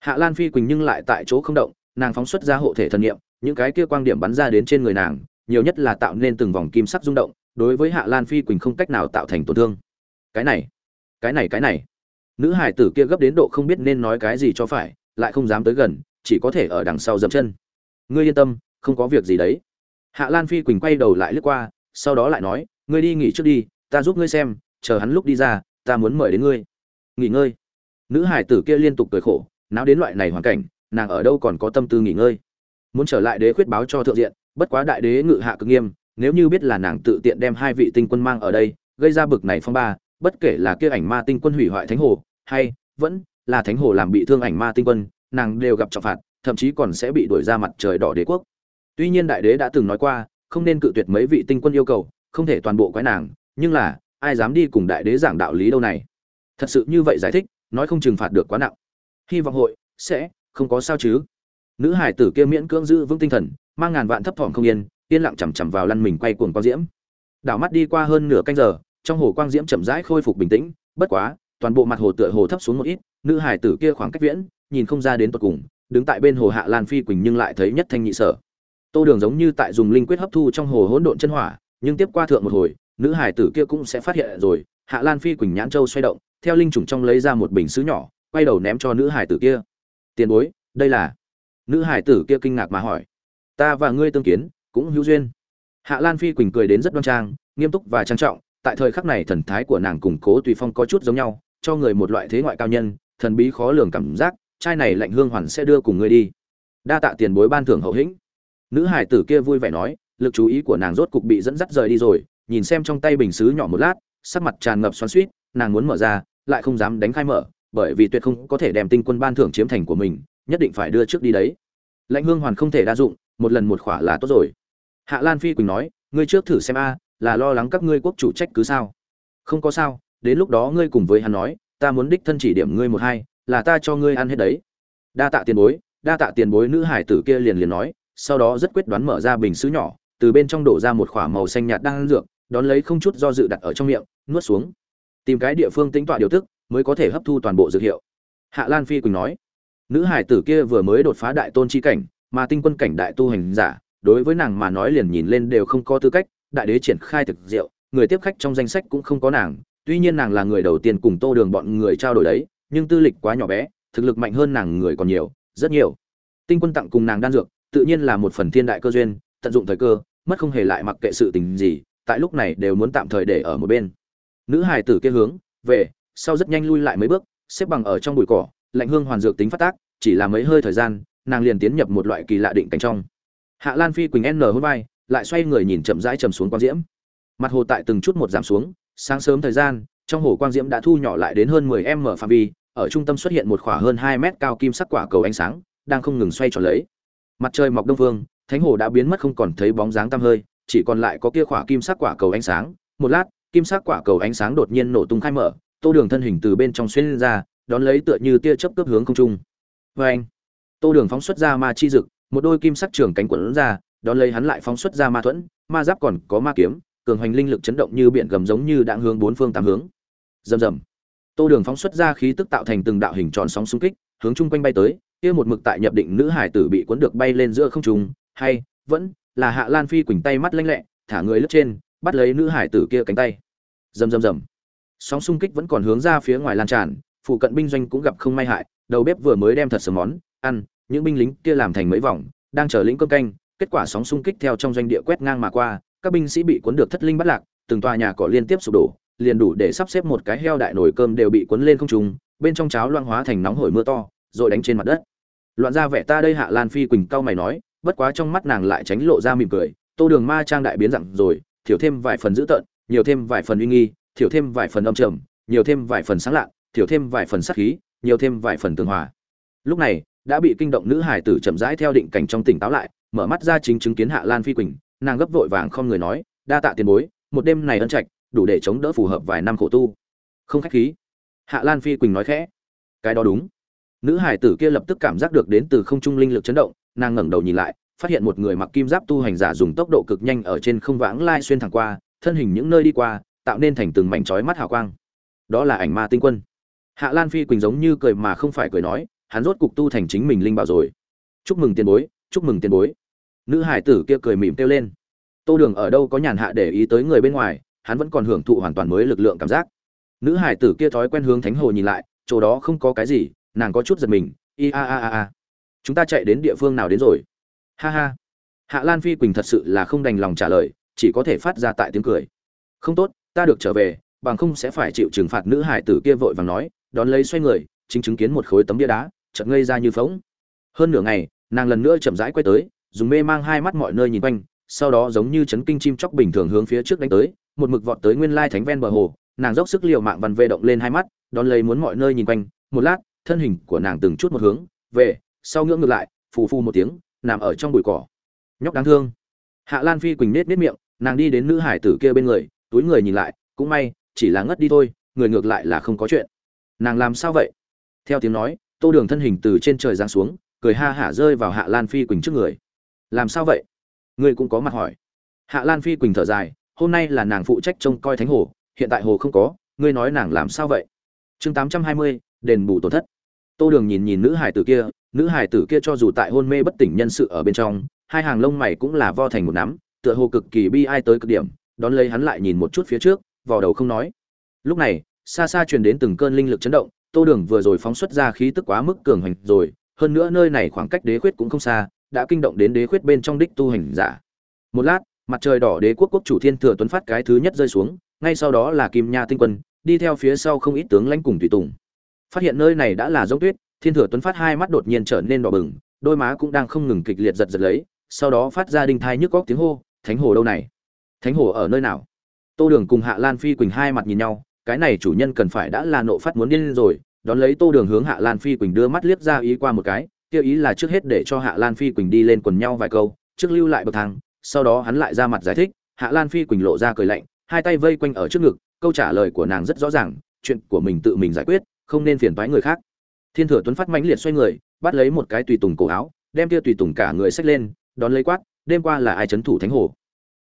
Hạ lan phi quỳnh nhưng lại tại chỗ không động, nàng phóng xuất ra hộ thể thần niệm, những cái kia quang điểm bắn ra đến trên người nàng, nhiều nhất là tạo nên từng vòng kim sắc rung động đối với hạ lan phi quỳnh không cách nào tạo thành tổn thương. Cái này cái này cái này. Nữ hải tử kia gấp đến độ không biết nên nói cái gì cho phải, lại không dám tới gần, chỉ có thể ở đằng sau dậm chân. Ngươi yên tâm, không có việc gì đấy. Hạ lan phi quỳnh quay đầu lại lướt qua, sau đó lại nói, ngươi đi nghỉ trước đi, ta giúp ngươi xem, chờ hắn lúc đi ra, ta muốn mời đến ngươi. Nghỉ ngơi. Nữ hải tử kia liên tục cười khổ não đến loại này hoàn cảnh, nàng ở đâu còn có tâm tư nghỉ ngơi. Muốn trở lại đế khuyết báo cho thượng diện, bất quá đại đế ngự hạ cực nghiêm nếu như biết là nàng tự tiện đem hai vị tinh quân mang ở đây, gây ra bực này phong ba, bất kể là kia ảnh ma tinh quân hủy hoại thánh hồ, hay vẫn là thánh hồ làm bị thương ảnh ma tinh quân, nàng đều gặp trọng phạt, thậm chí còn sẽ bị đuổi ra mặt trời đỏ đế quốc. Tuy nhiên đại đế đã từng nói qua, không nên cự tuyệt mấy vị tinh quân yêu cầu, không thể toàn bộ quái nàng, nhưng là, ai dám đi cùng đại đế giảng đạo lý đâu này? Thật sự như vậy giải thích, nói không trừng phạt được quá nặng. Hy vọng hội sẽ không có sao chứ. Nữ hải tử kia miễn cưỡng giữ vững tinh thần, mang ngàn vạn thấp thỏm không yên yên lặng chằm chằm vào lăn mình quay cuồng quang diễm. Đảo mắt đi qua hơn nửa canh giờ, trong hồ quang diễm chậm rãi khôi phục bình tĩnh, bất quá, toàn bộ mặt hồ tựa hồ thấp xuống một ít, nữ hải tử kia khoảng cách viễn, nhìn không ra đến tận cùng, đứng tại bên hồ hạ lan phi quỳnh nhưng lại thấy nhất thanh nhị sở. Tô đường giống như tại dùng linh quyết hấp thu trong hồ hỗn độn chân hỏa, nhưng tiếp qua thượng một hồi, nữ hải tử kia cũng sẽ phát hiện rồi, hạ lan phi quỳnh nhãn châu xoay động, theo linh trùng trong lấy ra một bình sứ nhỏ, quay đầu ném cho nữ hải tử kia. Tiền bối, đây là? Nữ hải tử kia kinh ngạc mà hỏi. Ta và ngươi tương kiến cũng hữu duyên. Hạ lan phi quỳnh cười đến rất đoan trang, nghiêm túc và trang trọng, tại thời khắc này thần thái của nàng củng cố tùy phong có chút giống nhau, cho người một loại thế ngoại cao nhân, thần bí khó lường cảm giác trai này lạnh hương hoàn sẽ đưa cùng ngươi đi. Đa tạ tiền bối ban thưởng hậu hĩnh. Nữ hải tử kia vui vẻ nói, lực chú ý của nàng rốt cục bị dẫn dắt rời đi rồi, nhìn xem trong tay bình xứ nhỏ một lát, sắc mặt tràn ngập xoắn suýt nàng muốn mở ra, lại không dám đánh khai mở, bởi vì tuyệt không có thể đem tinh quân ban thưởng chiếm thành của mình, nhất định phải đưa trước đi đấy. Lãnh hương hoàn không thể đa dụng, một lần một khỏa là tốt rồi hạ lan phi quỳnh nói, ngươi trước thử xem a, là lo lắng các ngươi quốc chủ trách cứ sao? Không có sao, đến lúc đó ngươi cùng với hắn nói, ta muốn đích thân chỉ điểm ngươi một hai, là ta cho ngươi ăn hết đấy. Đa tạ tiền bối, đa tạ tiền bối nữ hải tử kia liền liền nói, sau đó rất quyết đoán mở ra bình sứ nhỏ, từ bên trong đổ ra một quả màu xanh nhạt đang ăn dược, đón lấy không chút do dự đặt ở trong miệng, nuốt xuống. Tìm cái địa phương tính tọa điều tức, mới có thể hấp thu toàn bộ dược hiệu. Hạ lan phi quỳnh nói, nữ hải tử kia vừa mới đột phá đại tôn chi cảnh, mà tinh quân cảnh đại tu hành giả đối với nàng mà nói liền nhìn lên đều không có tư cách, đại đế triển khai thực diệu, người tiếp khách trong danh sách cũng không có nàng, tuy nhiên nàng là người đầu tiên cùng tô đường bọn người trao đổi đấy, nhưng tư lịch quá nhỏ bé, thực lực mạnh hơn nàng người còn nhiều, rất nhiều. Tinh quân tặng cùng nàng đan dược, tự nhiên là một phần thiên đại cơ duyên, tận dụng thời cơ, mất không hề lại mặc kệ sự tình gì, tại lúc này đều muốn tạm thời để ở một bên. Nữ hài tử kia hướng, về, sau rất nhanh lui lại mấy bước, xếp bằng ở trong bụi cỏ, lạnh hương hoàn dược tính phát tác, chỉ là mấy hơi thời gian, nàng liền tiến nhập một loại kỳ lạ định cảnh trong hạ lan phi quỳnh n hôn vai lại xoay người nhìn chậm rãi trầm xuống quang diễm. Mặt hồ tại từng chút một giảm xuống sáng sớm thời gian trong hồ quang diễm đã thu nhỏ lại đến hơn 10 m phạm vi ở trung tâm xuất hiện một khỏa hơn 2 mét cao kim sắc quả cầu ánh sáng đang không ngừng xoay tròn lấy. Mặt trời mọc đông vương, thánh hồ đã biến mất không còn thấy bóng dáng tăm hơi chỉ còn lại có kia khỏa kim sắc quả cầu ánh sáng. Một lát kim sắc quả cầu ánh sáng đột nhiên nổ tung khai mở tô đường thân hình từ bên trong xuyên ra đón lấy tựa như tia chớp cướp hướng không trung. Vê anh tô đường phóng xuất ra ma chi dực một đôi kim sắc trường cánh quẩn ra, đón lấy hắn lại phóng xuất ra ma thuẫn, ma giáp còn có ma kiếm, cường hành linh lực chấn động như biển gầm giống như đang hướng bốn phương tám hướng. Rầm rầm. Tô đường phóng xuất ra khí tức tạo thành từng đạo hình tròn sóng xung kích, hướng chung quanh bay tới, kia một mực tại nhập định nữ hải tử bị cuốn được bay lên giữa không trung, hay, vẫn, là hạ lan phi quỳnh tay mắt lanh lẹ, thả người lướt trên, bắt lấy nữ hải tử kia cánh tay. Rầm rầm rầm. Sóng xung kích vẫn còn hướng ra phía ngoài lan tràn, phụ cận binh doanh cũng gặp không may hại, đầu bếp vừa mới đem thật sớm món, ăn những binh lính kia làm thành mấy vòng, đang chờ lĩnh cơm canh, kết quả sóng xung kích theo trong doanh địa quét ngang mà qua, các binh sĩ bị cuốn được thất linh bắt lạc, từng tòa nhà cỏ liên tiếp sụp đổ, liền đủ để sắp xếp một cái heo đại nồi cơm đều bị cuốn lên không trung, bên trong cháo loang hóa thành nóng hổi mưa to, rồi đánh trên mặt đất. Loạn ra vẻ ta đây hạ lan phi quỳnh cao mày nói, bất quá trong mắt nàng lại tránh lộ ra mỉm cười, tô đường ma trang đại biến dạng rồi, thiểu thêm vài phần dữ tợn, nhiều thêm vài phần uy nghi, thiểu thêm vài phần âm trầm, nhiều thêm vài phần sáng lạ thiểu thêm vài phần sát khí, nhiều thêm vài phần tường hòa. Lúc này đã bị kinh động nữ hải tử chậm rãi theo định cảnh trong tỉnh táo lại, mở mắt ra chính chứng kiến hạ lan phi quỳnh, nàng gấp vội vàng không người nói, đa tạ tiền bối, một đêm này ân trạch, đủ để chống đỡ phù hợp vài năm khổ tu. Không khách khí. Hạ lan phi quỳnh nói khẽ, cái đó đúng. Nữ hải tử kia lập tức cảm giác được đến từ không trung linh lực chấn động, nàng ngẩng đầu nhìn lại, phát hiện một người mặc kim giáp tu hành giả dùng tốc độ cực nhanh ở trên không vãng lai xuyên thẳng qua, thân hình những nơi đi qua, tạo nên thành từng mảnh chói mắt hào quang. Đó là ảnh ma tinh quân. Hạ lan phi quỳnh giống như cười mà không phải cười nói hắn rốt cục tu thành chính mình linh bảo rồi. Chúc mừng tiền bối, chúc mừng tiền bối. Nữ hải tử kia cười mỉm kêu lên. Tô đường ở đâu có nhàn hạ để ý tới người bên ngoài, hắn vẫn còn hưởng thụ hoàn toàn mới lực lượng cảm giác. Nữ hải tử kia thói quen hướng thánh hồ nhìn lại, chỗ đó không có cái gì, nàng có chút giật mình. I a a a a. Chúng ta chạy đến địa phương nào đến rồi? Ha ha. Hạ lan phi quỳnh thật sự là không đành lòng trả lời, chỉ có thể phát ra tại tiếng cười. Không tốt, ta được trở về, bằng không sẽ phải chịu trừng phạt nữ hải tử kia vội vàng nói, đón lấy xoay người, chính chứng kiến một khối tấm bia đá chợt ngây ra như phỗng. hơn nửa ngày, nàng lần nữa chậm rãi quay tới, dùng mê mang hai mắt mọi nơi nhìn quanh, sau đó giống như chấn kinh chim chóc bình thường hướng phía trước đánh tới, một mực vọt tới nguyên lai thánh ven bờ hồ, nàng dốc sức liều mạng vằn vê động lên hai mắt, đón lấy muốn mọi nơi nhìn quanh, một lát, thân hình của nàng từng chút một hướng, về, sau ngưỡng ngược lại, phù phù một tiếng, nằm ở trong bụi cỏ. Nhóc đáng thương. Hạ lan phi quỳnh nết nết miệng, nàng đi đến nữ hải tử kia bên người, túi người nhìn lại, cũng may, chỉ là ngất đi thôi, người ngược lại là không có chuyện. Nàng làm sao vậy? Theo tiếng nói tô đường thân hình từ trên trời giáng xuống, cười ha hả rơi vào hạ lan phi quỳnh trước người. Làm sao vậy? Ngươi cũng có mặt hỏi. Hạ lan phi quỳnh thở dài, hôm nay là nàng phụ trách trông coi thánh hồ, hiện tại hồ không có, ngươi nói nàng làm sao vậy? Chương tám trăm hai mươi, đền bù tổn thất. Tô đường nhìn nhìn nữ hải tử kia, nữ hải tử kia cho dù tại hôn mê bất tỉnh nhân sự ở bên trong, hai hàng lông mày cũng là vo thành một nắm, tựa hồ cực kỳ bi ai tới cực điểm, đón lấy hắn lại nhìn một chút phía trước, vò đầu không nói. Lúc này, xa xa truyền đến từng cơn linh lực chấn động tô đường vừa rồi phóng xuất ra khí tức quá mức cường hành rồi, hơn nữa nơi này khoảng cách đế khuyết cũng không xa, đã kinh động đến đế khuyết bên trong đích tu hành giả. Một lát, mặt trời đỏ đế quốc quốc chủ thiên thừa tuấn phát cái thứ nhất rơi xuống, ngay sau đó là kim nha tinh quân, đi theo phía sau không ít tướng lãnh cùng tùy tùng. Phát hiện nơi này đã là giống tuyết, thiên thừa tuấn phát hai mắt đột nhiên trở nên đỏ bừng, đôi má cũng đang không ngừng kịch liệt giật giật lấy, sau đó phát ra đinh thai nhức góc tiếng hô, thánh hồ đâu này? Thánh hồ ở nơi nào? Tô đường cùng hạ lan phi quỳnh hai mặt nhìn nhau cái này chủ nhân cần phải đã là nộ phát muốn điên rồi, đón lấy tô đường hướng hạ lan phi quỳnh đưa mắt liếc ra ý qua một cái, kia ý là trước hết để cho hạ lan phi quỳnh đi lên quần nhau vài câu, trước lưu lại bậc thang, sau đó hắn lại ra mặt giải thích, hạ lan phi quỳnh lộ ra cười lạnh, hai tay vây quanh ở trước ngực, câu trả lời của nàng rất rõ ràng, chuyện của mình tự mình giải quyết, không nên phiền toái người khác. Thiên thừa tuấn phát mãnh liệt xoay người, bắt lấy một cái tùy tùng cổ áo, đem kia tùy tùng cả người xách lên, đón lấy quát, đêm qua là ai chấn thủ thánh hồ?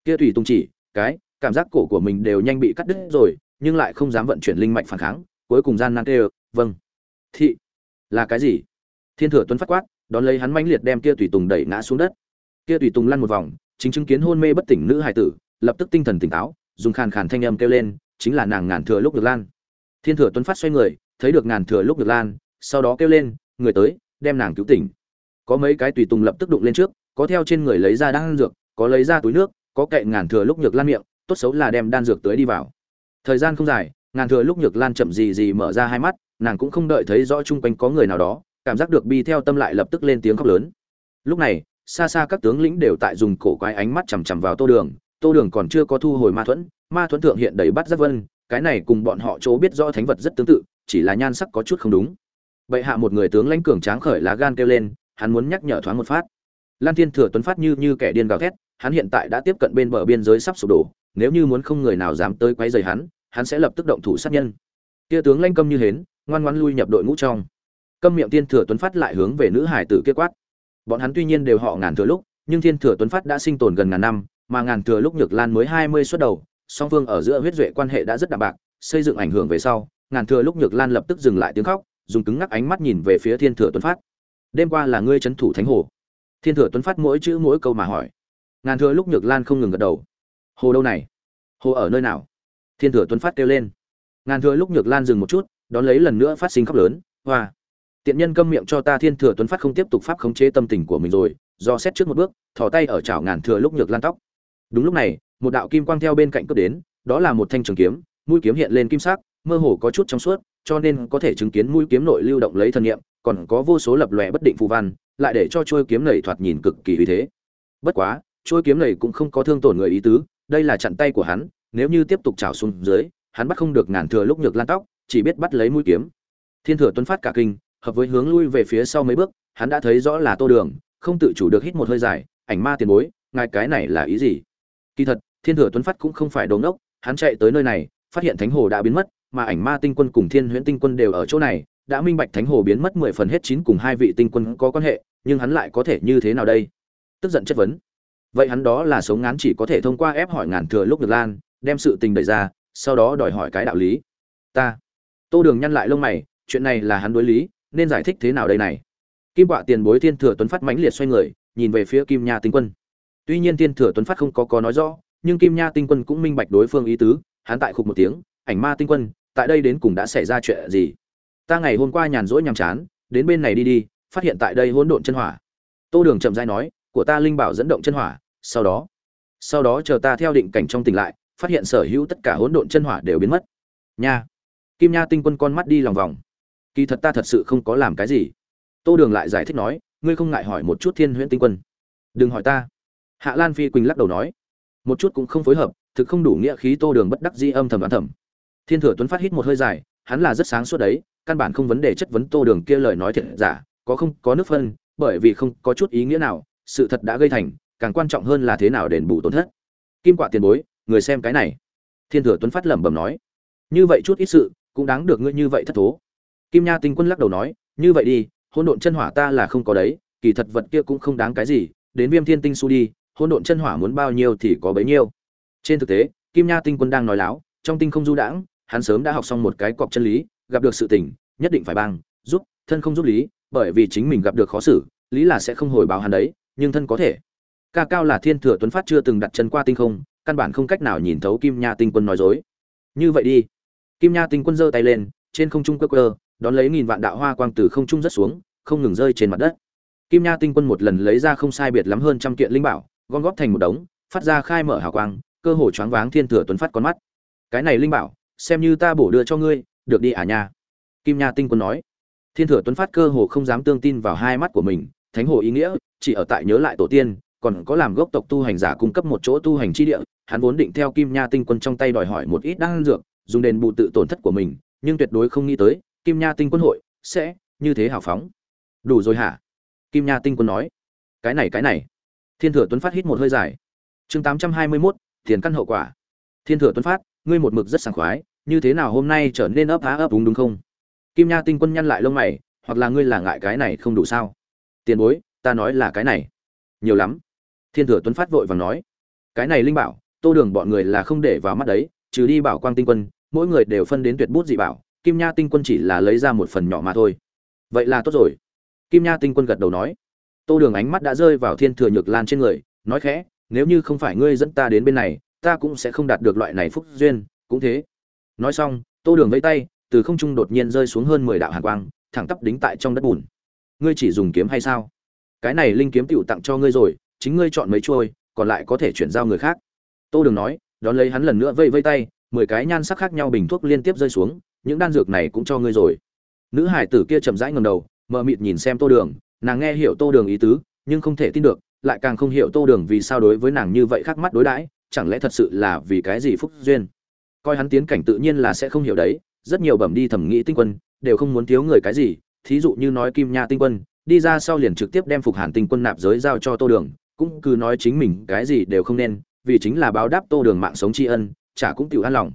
Kia tùy tùng chỉ, cái, cảm giác cổ của mình đều nhanh bị cắt đứt rồi nhưng lại không dám vận chuyển linh mạch phản kháng, cuối cùng gian nan kêu vâng. Thị, là cái gì? Thiên thừa tuấn phát quát, đón lấy hắn mãnh liệt đem kia tùy tùng đẩy ngã xuống đất. Kia tùy tùng lăn một vòng, chính chứng kiến hôn mê bất tỉnh nữ hài tử, lập tức tinh thần tỉnh táo, dùng khàn khàn thanh âm kêu lên, chính là nàng ngàn thừa lúc được lan. Thiên thừa tuấn phát xoay người, thấy được ngàn thừa lúc được lan, sau đó kêu lên, người tới, đem nàng cứu tỉnh. Có mấy cái tùy tùng lập tức đụng lên trước, có theo trên người lấy ra đan dược, có lấy ra túi nước, có kệ ngàn thừa lúc nhược lan miệng, tốt xấu là đem đan dược tới đi vào thời gian không dài, ngàn thừa lúc nhược lan chậm gì gì mở ra hai mắt, nàng cũng không đợi thấy rõ chung quanh có người nào đó, cảm giác được bi theo tâm lại lập tức lên tiếng khóc lớn. Lúc này, xa xa các tướng lĩnh đều tại dùng cổ quái ánh mắt chằm chằm vào tô đường tô đường còn chưa có thu hồi ma thuẫn ma thuẫn thượng hiện đầy bắt giác vân, cái này cùng bọn họ chỗ biết rõ thánh vật rất tương tự, chỉ là nhan sắc có chút không đúng. Bệ hạ một người tướng lãnh cường tráng khởi lá gan kêu lên, hắn muốn nhắc nhở thoáng một phát. Lan thiên thừa tuấn phát như như kẻ điên gào thét, hắn hiện tại đã tiếp cận bên bờ biên giới sắp sụp đổ nếu như muốn không người nào dám tới quấy rầy hắn hắn sẽ lập tức động thủ sát nhân. Kia tướng lãnh câm như hến, ngoan ngoãn lui nhập đội ngũ trong. Câm miệng thiên thừa tuấn phát lại hướng về nữ hải tử kia quát. Bọn hắn tuy nhiên đều họ ngàn thừa lúc, nhưng thiên thừa tuấn phát đã sinh tồn gần ngàn năm, mà ngàn thừa lúc nhược lan mới hai mươi xuất đầu, song phương ở giữa huyết duệ quan hệ đã rất đạm bạc, xây dựng ảnh hưởng về sau, ngàn thừa lúc nhược lan lập tức dừng lại tiếng khóc, dùng cứng ngắc ánh mắt nhìn về phía thiên thừa tuấn phát. Đêm qua là ngươi trấn thủ thánh hồ. Thiên thừa tuấn phát mỗi chữ mỗi câu mà hỏi. Ngàn thừa lúc nhược lan không ngừng gật đầu hồ đâu này? Hồ ở nơi nào? Thiên thừa tuấn phát kêu lên. Ngàn thừa lúc nhược lan dừng một chút, đón lấy lần nữa phát sinh khóc lớn, hoa! Tiện nhân câm miệng cho ta thiên thừa tuấn phát không tiếp tục pháp khống chế tâm tình của mình rồi, do xét trước một bước, thò tay ở chảo ngàn thừa lúc nhược lan tóc. Đúng lúc này, một đạo kim quang theo bên cạnh cướp đến, đó là một thanh trường kiếm, mũi kiếm hiện lên kim sắc, mơ hồ có chút trong suốt, cho nên có thể chứng kiến mũi kiếm nội lưu động lấy thần nghiệm còn có vô số lập lòe bất định phù văn, lại để cho trôi kiếm này thoạt nhìn cực kỳ uy thế. Bất quá trôi kiếm này cũng không có thương tổn người ý tứ đây là chặn tay của hắn, nếu như tiếp tục chảo xuống dưới, hắn bắt không được ngàn thừa lúc nhược lan tóc, chỉ biết bắt lấy mũi kiếm. Thiên thừa tuấn phát cả kinh, hợp với hướng lui về phía sau mấy bước, hắn đã thấy rõ là tô đường, không tự chủ được hít một hơi dài, ảnh ma tiền bối, ngài cái này là ý gì? Kỳ thật, thiên thừa tuấn phát cũng không phải đồ ngốc, hắn chạy tới nơi này, phát hiện thánh hồ đã biến mất, mà ảnh ma tinh quân cùng thiên huyễn tinh quân đều ở chỗ này, đã minh bạch thánh hồ biến mất mười phần hết chín cùng hai vị tinh quân có quan hệ, nhưng hắn lại có thể như thế nào đây? Tức giận chất vấn vậy hắn đó là sống ngán chỉ có thể thông qua ép hỏi ngàn thừa lúc được lan, đem sự tình đẩy ra, sau đó đòi hỏi cái đạo lý. Ta. Tô đường nhăn lại lông mày, chuyện này là hắn đối lý, nên giải thích thế nào đây này? Kim quạ tiền bối thiên thừa tuấn phát mãnh liệt xoay người, nhìn về phía kim nha tinh quân. Tuy nhiên thiên thừa tuấn phát không có có nói rõ, nhưng kim nha tinh quân cũng minh bạch đối phương ý tứ, hắn tại khục một tiếng, ảnh ma tinh quân, tại đây đến cùng đã xảy ra chuyện gì? Ta ngày hôm qua nhàn rỗi nhàm chán, đến bên này đi đi, phát hiện tại đây hỗn độn chân hỏa. Tô đường chậm dai nói, của ta linh bảo dẫn động chân hỏa sau đó sau đó chờ ta theo định cảnh trong tỉnh lại, phát hiện sở hữu tất cả hỗn độn chân hỏa đều biến mất. Nha. Kim nha tinh quân con mắt đi lòng vòng. Kỳ thật ta thật sự không có làm cái gì. Tô đường lại giải thích nói, ngươi không ngại hỏi một chút thiên huyễn tinh quân. Đừng hỏi ta. Hạ lan phi quỳnh lắc đầu nói. Một chút cũng không phối hợp, thực không đủ nghĩa khí tô đường bất đắc di âm thầm đoán thầm. Thiên thừa tuấn phát hít một hơi dài, hắn là rất sáng suốt đấy, căn bản không vấn đề chất vấn tô đường kia lời nói thiệt giả, có không có nước phân, bởi vì không có chút ý nghĩa nào, sự thật đã gây thành càng quan trọng hơn là thế nào đền bù tổn thất. Kim quạ tiền bối, người xem cái này. Thiên thừa tuấn phát lẩm bẩm nói. Như vậy chút ít sự, cũng đáng được ngươi như vậy thất thố. Kim nha tinh quân lắc đầu nói, như vậy đi hôn độn chân hỏa ta là không có đấy, kỳ thật vật kia cũng không đáng cái gì, đến viêm thiên tinh su đi hôn độn chân hỏa muốn bao nhiêu thì có bấy nhiêu. Trên thực tế, kim nha tinh quân đang nói láo, trong tinh không du đãng, hắn sớm đã học xong một cái cọc chân lý, gặp được sự tình, nhất định phải bang giúp, thân không giúp lý, bởi vì chính mình gặp được khó xử, lý là sẽ không hồi báo hắn đấy, nhưng thân có thể ca cao là thiên thừa tuấn phát chưa từng đặt chân qua tinh không, căn bản không cách nào nhìn thấu kim nha tinh quân nói dối. Như vậy đi. Kim nha tinh quân giơ tay lên, trên không trung cơ cơ đón lấy nghìn vạn đạo hoa quang từ không trung rất xuống, không ngừng rơi trên mặt đất. Kim nha tinh quân một lần lấy ra không sai biệt lắm hơn trăm kiện linh bảo, gom góp thành một đống, phát ra khai mở hào quang, cơ hồ choáng váng thiên thừa tuấn phát con mắt. Cái này linh bảo, xem như ta bổ đưa cho ngươi, được đi à nha? Kim nha tinh quân nói. Thiên thừa tuấn phát cơ hồ không dám tương tin vào hai mắt của mình, thánh hồ ý nghĩa, chỉ ở tại nhớ lại tổ tiên còn có làm gốc tộc tu hành giả cung cấp một chỗ tu hành chi địa, hắn vốn định theo kim nha tinh quân trong tay đòi hỏi một ít đan dược, dùng đền bù tự tổn thất của mình, nhưng tuyệt đối không nghĩ tới, kim nha tinh quân hội sẽ như thế hào phóng. Đủ rồi hả? Kim nha tinh quân nói. Cái này cái này. Thiên thừa tuấn phát hít một hơi dài. Chương tám trăm hai mươi mốt, tiền căn hậu quả. Thiên thừa tuấn phát, ngươi một mực rất sảng khoái, như thế nào hôm nay trở nên ấp há ấp đúng đúng không? Kim nha tinh quân nhăn lại lông mày, hoặc là ngươi là ngại cái này không đủ sao? Tiền bối, ta nói là cái này. Nhiều lắm thiên thừa tuấn phát vội vàng nói, cái này linh bảo, tô đường bọn người là không để vào mắt đấy, trừ đi bảo quang tinh quân, mỗi người đều phân đến tuyệt bút dị bảo, kim nha tinh quân chỉ là lấy ra một phần nhỏ mà thôi. Vậy là tốt rồi. Kim nha tinh quân gật đầu nói. Tô đường ánh mắt đã rơi vào thiên thừa nhược lan trên người, nói khẽ, nếu như không phải ngươi dẫn ta đến bên này, ta cũng sẽ không đạt được loại này phúc duyên, cũng thế. Nói xong, tô đường vẫy tay, từ không trung đột nhiên rơi xuống hơn mười đạo hàn quang, thẳng tắp đính tại trong đất bùn. Ngươi chỉ dùng kiếm hay sao? Cái này linh kiếm tựu tặng cho ngươi rồi chính ngươi chọn mấy trôi còn lại có thể chuyển giao người khác. Tô đường nói, đón lấy hắn lần nữa vây vây tay, mười cái nhan sắc khác nhau bình thuốc liên tiếp rơi xuống, những đan dược này cũng cho ngươi rồi. Nữ hải tử kia chậm rãi ngầm đầu, mờ mịt nhìn xem tô đường, nàng nghe hiểu tô đường ý tứ, nhưng không thể tin được, lại càng không hiểu tô đường vì sao đối với nàng như vậy khác mắt đối đãi, chẳng lẽ thật sự là vì cái gì phúc duyên? Coi hắn tiến cảnh tự nhiên là sẽ không hiểu đấy, rất nhiều bẩm đi thẩm nghĩ tinh quân, đều không muốn thiếu người cái gì, thí dụ như nói kim nha tinh quân, đi ra sau liền trực tiếp đem phục hàn tinh quân nạp giới giao cho tô đường cũng cứ nói chính mình cái gì đều không nên, vì chính là báo đáp tô đường mạng sống tri ân, chả cũng tiểu an lòng.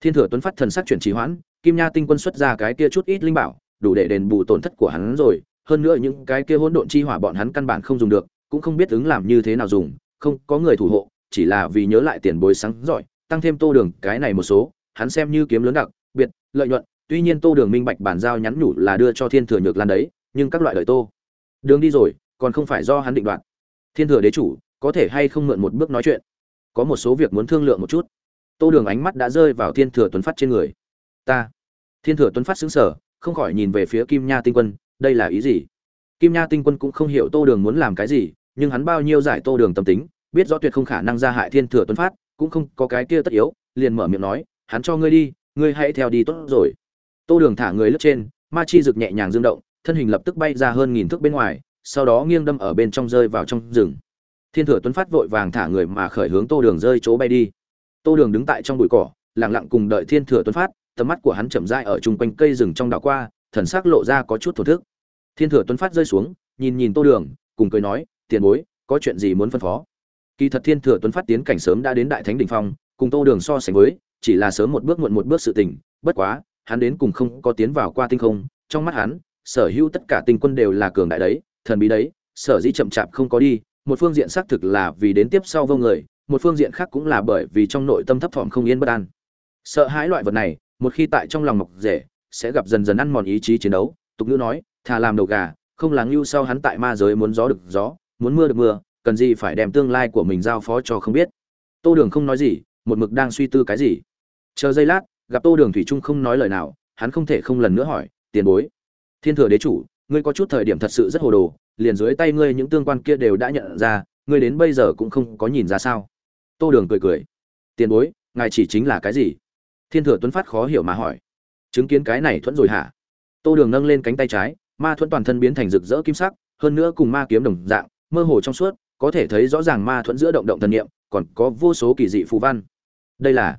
Thiên thừa tuấn phát thần sắc chuyển trì hoãn, kim nha tinh quân xuất ra cái kia chút ít linh bảo, đủ để đền bù tổn thất của hắn rồi, hơn nữa những cái kia hỗn độn chi hỏa bọn hắn căn bản không dùng được, cũng không biết ứng làm như thế nào dùng, không có người thủ hộ, chỉ là vì nhớ lại tiền bối sáng giỏi, tăng thêm tô đường cái này một số, hắn xem như kiếm lớn đặc, biệt, lợi nhuận, tuy nhiên tô đường minh bạch bản giao nhắn nhủ là đưa cho thiên thừa nhược lan đấy, nhưng các loại lợi tô. Đường đi rồi, còn không phải do hắn định đoạt thiên thừa đế chủ, có thể hay không mượn một bước nói chuyện? Có một số việc muốn thương lượng một chút. Tô đường ánh mắt đã rơi vào thiên thừa tuấn phát trên người. Ta. Thiên thừa tuấn phát xứng sở không khỏi nhìn về phía kim nha tinh quân, đây là ý gì? Kim nha tinh quân cũng không hiểu tô đường muốn làm cái gì, nhưng hắn bao nhiêu giải tô đường tâm tính, biết rõ tuyệt không khả năng ra hại thiên thừa tuấn phát, cũng không có cái kia tất yếu, liền mở miệng nói, hắn cho ngươi đi, ngươi hãy theo đi tốt rồi. Tô đường thả người lướt trên, ma chi rực nhẹ nhàng dương động, thân hình lập tức bay ra hơn nghìn thước bên ngoài sau đó nghiêng đâm ở bên trong rơi vào trong rừng. Thiên thừa tuấn phát vội vàng thả người mà khởi hướng tô đường rơi chỗ bay đi. Tô đường đứng tại trong bụi cỏ lẳng lặng cùng đợi thiên thừa tuấn phát, tầm mắt của hắn chậm rãi ở chung quanh cây rừng trong đảo qua, thần sắc lộ ra có chút thổ thức. Thiên thừa tuấn phát rơi xuống, nhìn nhìn tô đường, cùng cười nói, tiền bối, có chuyện gì muốn phân phó? Kỳ thật thiên thừa tuấn phát tiến cảnh sớm đã đến đại thánh đỉnh phong, cùng tô đường so sánh với, chỉ là sớm một bước muộn một bước sự tình, bất quá, hắn đến cùng không có tiến vào qua tinh không, trong mắt hắn, sở hữu tất cả tinh quân đều là cường đại đấy thần bí đấy, sở dĩ chậm chạp không có đi, một phương diện xác thực là vì đến tiếp sau vô người, một phương diện khác cũng là bởi vì trong nội tâm thấp thỏm không yên bất an. Sợ hãi loại vật này, một khi tại trong lòng mọc rể, sẽ gặp dần dần ăn mòn ý chí chiến đấu. Tục ngữ nói, thà làm đầu gà, không lắng lưu sau hắn tại ma giới muốn gió được gió, muốn mưa được mưa, cần gì phải đem tương lai của mình giao phó cho không biết. Tô đường không nói gì, một mực đang suy tư cái gì. Chờ giây lát, gặp tô đường thủy trung không nói lời nào, hắn không thể không lần nữa hỏi, tiền bối, thiên thừa đế chủ ngươi có chút thời điểm thật sự rất hồ đồ, liền dưới tay ngươi những tương quan kia đều đã nhận ra, ngươi đến bây giờ cũng không có nhìn ra sao. Tô đường cười cười. Tiền bối, ngài chỉ chính là cái gì? Thiên thừa tuấn phát khó hiểu mà hỏi. Chứng kiến cái này thuẫn rồi hả? Tô đường nâng lên cánh tay trái, ma thuẫn toàn thân biến thành rực rỡ kim sắc, hơn nữa cùng ma kiếm đồng dạng, mơ hồ trong suốt, có thể thấy rõ ràng ma thuẫn giữa động động thần niệm, còn có vô số kỳ dị phù văn. Đây là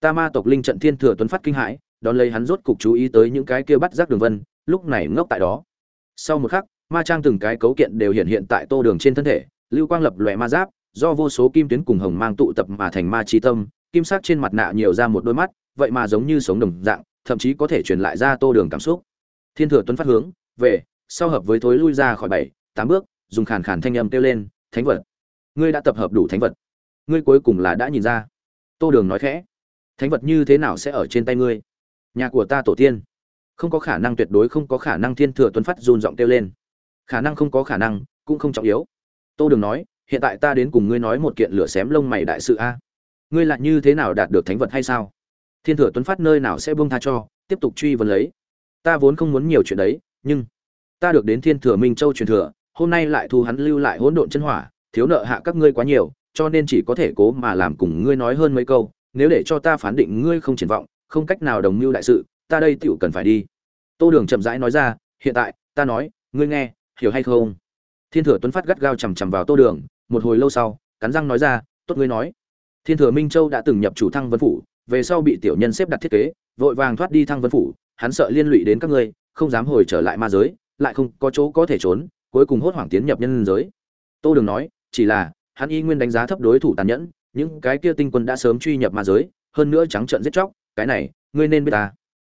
ta ma tộc linh trận thiên thừa tuấn phát kinh hãi, đón lấy hắn rốt cục chú ý tới những cái kia bắt giác đường vân, lúc này ngốc tại đó sau một khắc, ma trang từng cái cấu kiện đều hiện hiện tại tô đường trên thân thể, lưu quang lập lòe ma giáp, do vô số kim tuyến cùng hồng mang tụ tập mà thành ma chi tâm, kim sắc trên mặt nạ nhiều ra một đôi mắt, vậy mà giống như sống đồng dạng, thậm chí có thể truyền lại ra tô đường cảm xúc. Thiên thừa tuấn phát hướng, về, sau hợp với thối lui ra khỏi bảy, tám bước, dùng khàn khàn thanh âm kêu lên, thánh vật, ngươi đã tập hợp đủ thánh vật. Ngươi cuối cùng là đã nhìn ra. Tô đường nói khẽ, thánh vật như thế nào sẽ ở trên tay ngươi? Nhà của ta tổ tiên không có khả năng tuyệt đối không có khả năng thiên thừa tuấn phát run giọng kêu lên. Khả năng không có khả năng, cũng không trọng yếu. Tô đường nói, hiện tại ta đến cùng ngươi nói một kiện lửa xém lông mày đại sự a. Ngươi lại như thế nào đạt được thánh vật hay sao? Thiên thừa tuấn phát nơi nào sẽ buông tha cho, tiếp tục truy vấn lấy. Ta vốn không muốn nhiều chuyện đấy, nhưng ta được đến thiên thừa minh châu truyền thừa, hôm nay lại thu hắn lưu lại hỗn độn chân hỏa, thiếu nợ hạ các ngươi quá nhiều, cho nên chỉ có thể cố mà làm cùng ngươi nói hơn mấy câu. Nếu để cho ta phán định ngươi không triển vọng, không cách nào đồng mưu đại sự ta đây tựu cần phải đi. Tô đường chậm rãi nói ra, hiện tại, ta nói, ngươi nghe, hiểu hay không? Thiên thừa tuấn phát gắt gao chằm chằm vào tô đường, một hồi lâu sau, cắn răng nói ra, tốt ngươi nói. Thiên thừa minh châu đã từng nhập chủ thăng vân phủ, về sau bị tiểu nhân xếp đặt thiết kế, vội vàng thoát đi thăng vân phủ, hắn sợ liên lụy đến các ngươi, không dám hồi trở lại ma giới, lại không có chỗ có thể trốn, cuối cùng hốt hoảng tiến nhập nhân giới. Tô đường nói, chỉ là, hắn y nguyên đánh giá thấp đối thủ tàn nhẫn, những cái kia tinh quân đã sớm truy nhập ma giới, hơn nữa trắng trợn giết chóc, cái này, ngươi nên biết ta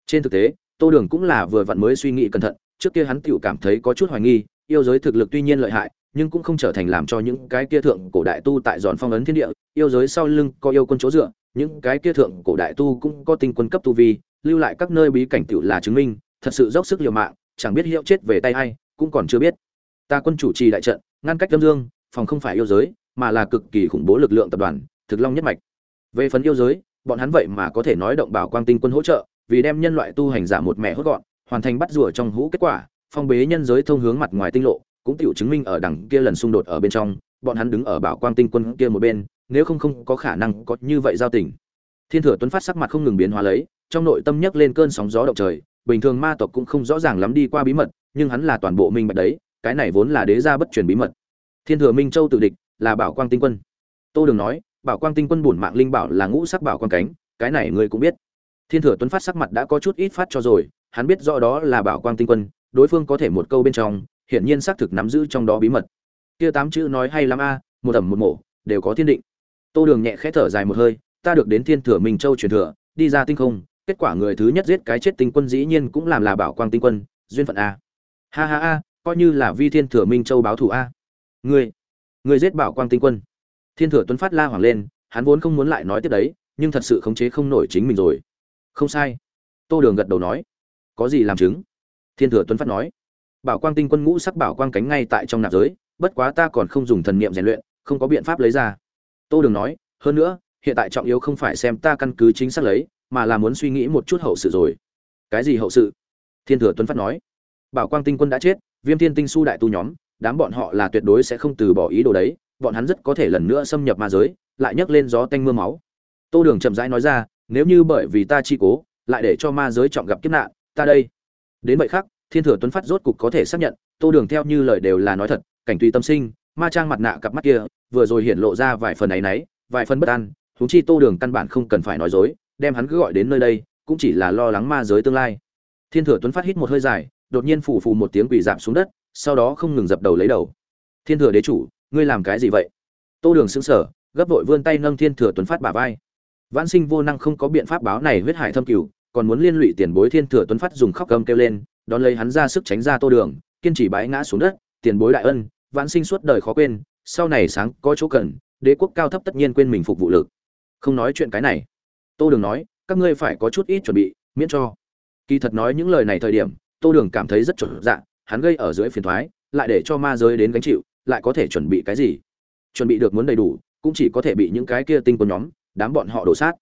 trên thực tế, tô đường cũng là vừa vặn mới suy nghĩ cẩn thận, trước kia hắn tiểu cảm thấy có chút hoài nghi, yêu giới thực lực tuy nhiên lợi hại, nhưng cũng không trở thành làm cho những cái kia thượng cổ đại tu tại giòn phong ấn thiên địa, yêu giới sau lưng có yêu quân chỗ dựa, những cái kia thượng cổ đại tu cũng có tinh quân cấp tu vi, lưu lại các nơi bí cảnh tiểu là chứng minh, thật sự dốc sức liều mạng, chẳng biết hiệu chết về tay ai, cũng còn chưa biết. Ta quân chủ trì đại trận, ngăn cách lâm dương, phòng không phải yêu giới, mà là cực kỳ khủng bố lực lượng tập đoàn, thực long nhất mạch. Về phần yêu giới, bọn hắn vậy mà có thể nói động bảo quang tinh quân hỗ trợ vì đem nhân loại tu hành giả một mẹ hốt gọn, hoàn thành bắt rùa trong hũ kết quả, phong bế nhân giới thông hướng mặt ngoài tinh lộ, cũng tiểu chứng minh ở đằng kia lần xung đột ở bên trong, bọn hắn đứng ở bảo quang tinh quân kia một bên, nếu không không có khả năng có như vậy giao tình. Thiên thừa tuấn phát sắc mặt không ngừng biến hóa lấy, trong nội tâm nhấc lên cơn sóng gió động trời, bình thường ma tộc cũng không rõ ràng lắm đi qua bí mật, nhưng hắn là toàn bộ minh bạch đấy, cái này vốn là đế gia bất truyền bí mật. Thiên thừa minh châu tự địch, là bảo quang tinh quân. Tô đường nói, bảo quang tinh quân bổn mạng linh bảo là ngũ sắc bảo quang cánh, cái này ngươi cũng biết thiên thừa tuấn phát sắc mặt đã có chút ít phát cho rồi, hắn biết rõ đó là bảo quang tinh quân, đối phương có thể một câu bên trong, hiển nhiên xác thực nắm giữ trong đó bí mật. Kia tám chữ nói hay lắm a, một ẩm một mổ đều có thiên định. Tô đường nhẹ khẽ thở dài một hơi, ta được đến thiên thừa minh châu truyền thừa, đi ra tinh không, kết quả người thứ nhất giết cái chết tinh quân dĩ nhiên cũng làm là bảo quang tinh quân, duyên phận a. Ha ha a coi như là vi thiên thừa minh châu báo thù a. Ngươi ngươi giết bảo quang tinh quân. Thiên thừa tuấn phát la hoảng lên, hắn vốn không muốn lại nói tiếp đấy, nhưng thật sự khống chế không nổi chính mình rồi không sai. Tô đường gật đầu nói. Có gì làm chứng? Thiên thừa tuấn phát nói. Bảo quang tinh quân ngũ sắc bảo quang cánh ngay tại trong nạp giới, bất quá ta còn không dùng thần niệm rèn luyện, không có biện pháp lấy ra. Tô đường nói, hơn nữa, hiện tại trọng yếu không phải xem ta căn cứ chính xác lấy, mà là muốn suy nghĩ một chút hậu sự rồi. Cái gì hậu sự? Thiên thừa tuấn phát nói. Bảo quang tinh quân đã chết, viêm thiên tinh su đại tu nhóm, đám bọn họ là tuyệt đối sẽ không từ bỏ ý đồ đấy, bọn hắn rất có thể lần nữa xâm nhập ma giới, lại nhấc lên gió tanh mưa máu. Tô đường chậm rãi nói ra nếu như bởi vì ta chi cố, lại để cho ma giới trọng gặp kiếp nạn, ta đây. Đến vậy khác, thiên thừa tuấn phát rốt cục có thể xác nhận, tô đường theo như lời đều là nói thật, cảnh tùy tâm sinh, ma trang mặt nạ cặp mắt kia, vừa rồi hiện lộ ra vài phần ấy nấy vài phần bất an, huống chi tô đường căn bản không cần phải nói dối, đem hắn cứ gọi đến nơi đây, cũng chỉ là lo lắng ma giới tương lai. Thiên thừa tuấn phát hít một hơi dài, đột nhiên phủ phù một tiếng quỳ giảm xuống đất, sau đó không ngừng dập đầu lấy đầu. Thiên thừa đế chủ, ngươi làm cái gì vậy? Tô đường xứng sở gấp vội vươn tay nâng thiên thừa tuấn phát bả vai vãn sinh vô năng không có biện pháp báo này huyết hải thâm cửu còn muốn liên lụy tiền bối thiên thừa tuấn phát dùng khóc gầm kêu lên đón lấy hắn ra sức tránh ra tô đường kiên trì bái ngã xuống đất tiền bối đại ân vãn sinh suốt đời khó quên sau này sáng có chỗ cần đế quốc cao thấp tất nhiên quên mình phục vụ lực. Không nói chuyện cái này. Tô đường nói các ngươi phải có chút ít chuẩn bị miễn cho. Kỳ thật nói những lời này thời điểm tô đường cảm thấy rất chuẩn dạ hắn gây ở dưới phiền toái, lại để cho ma giới đến gánh chịu lại có thể chuẩn bị cái gì? Chuẩn bị được muốn đầy đủ cũng chỉ có thể bị những cái kia tinh quân nhóm đám bọn họ đổ sát.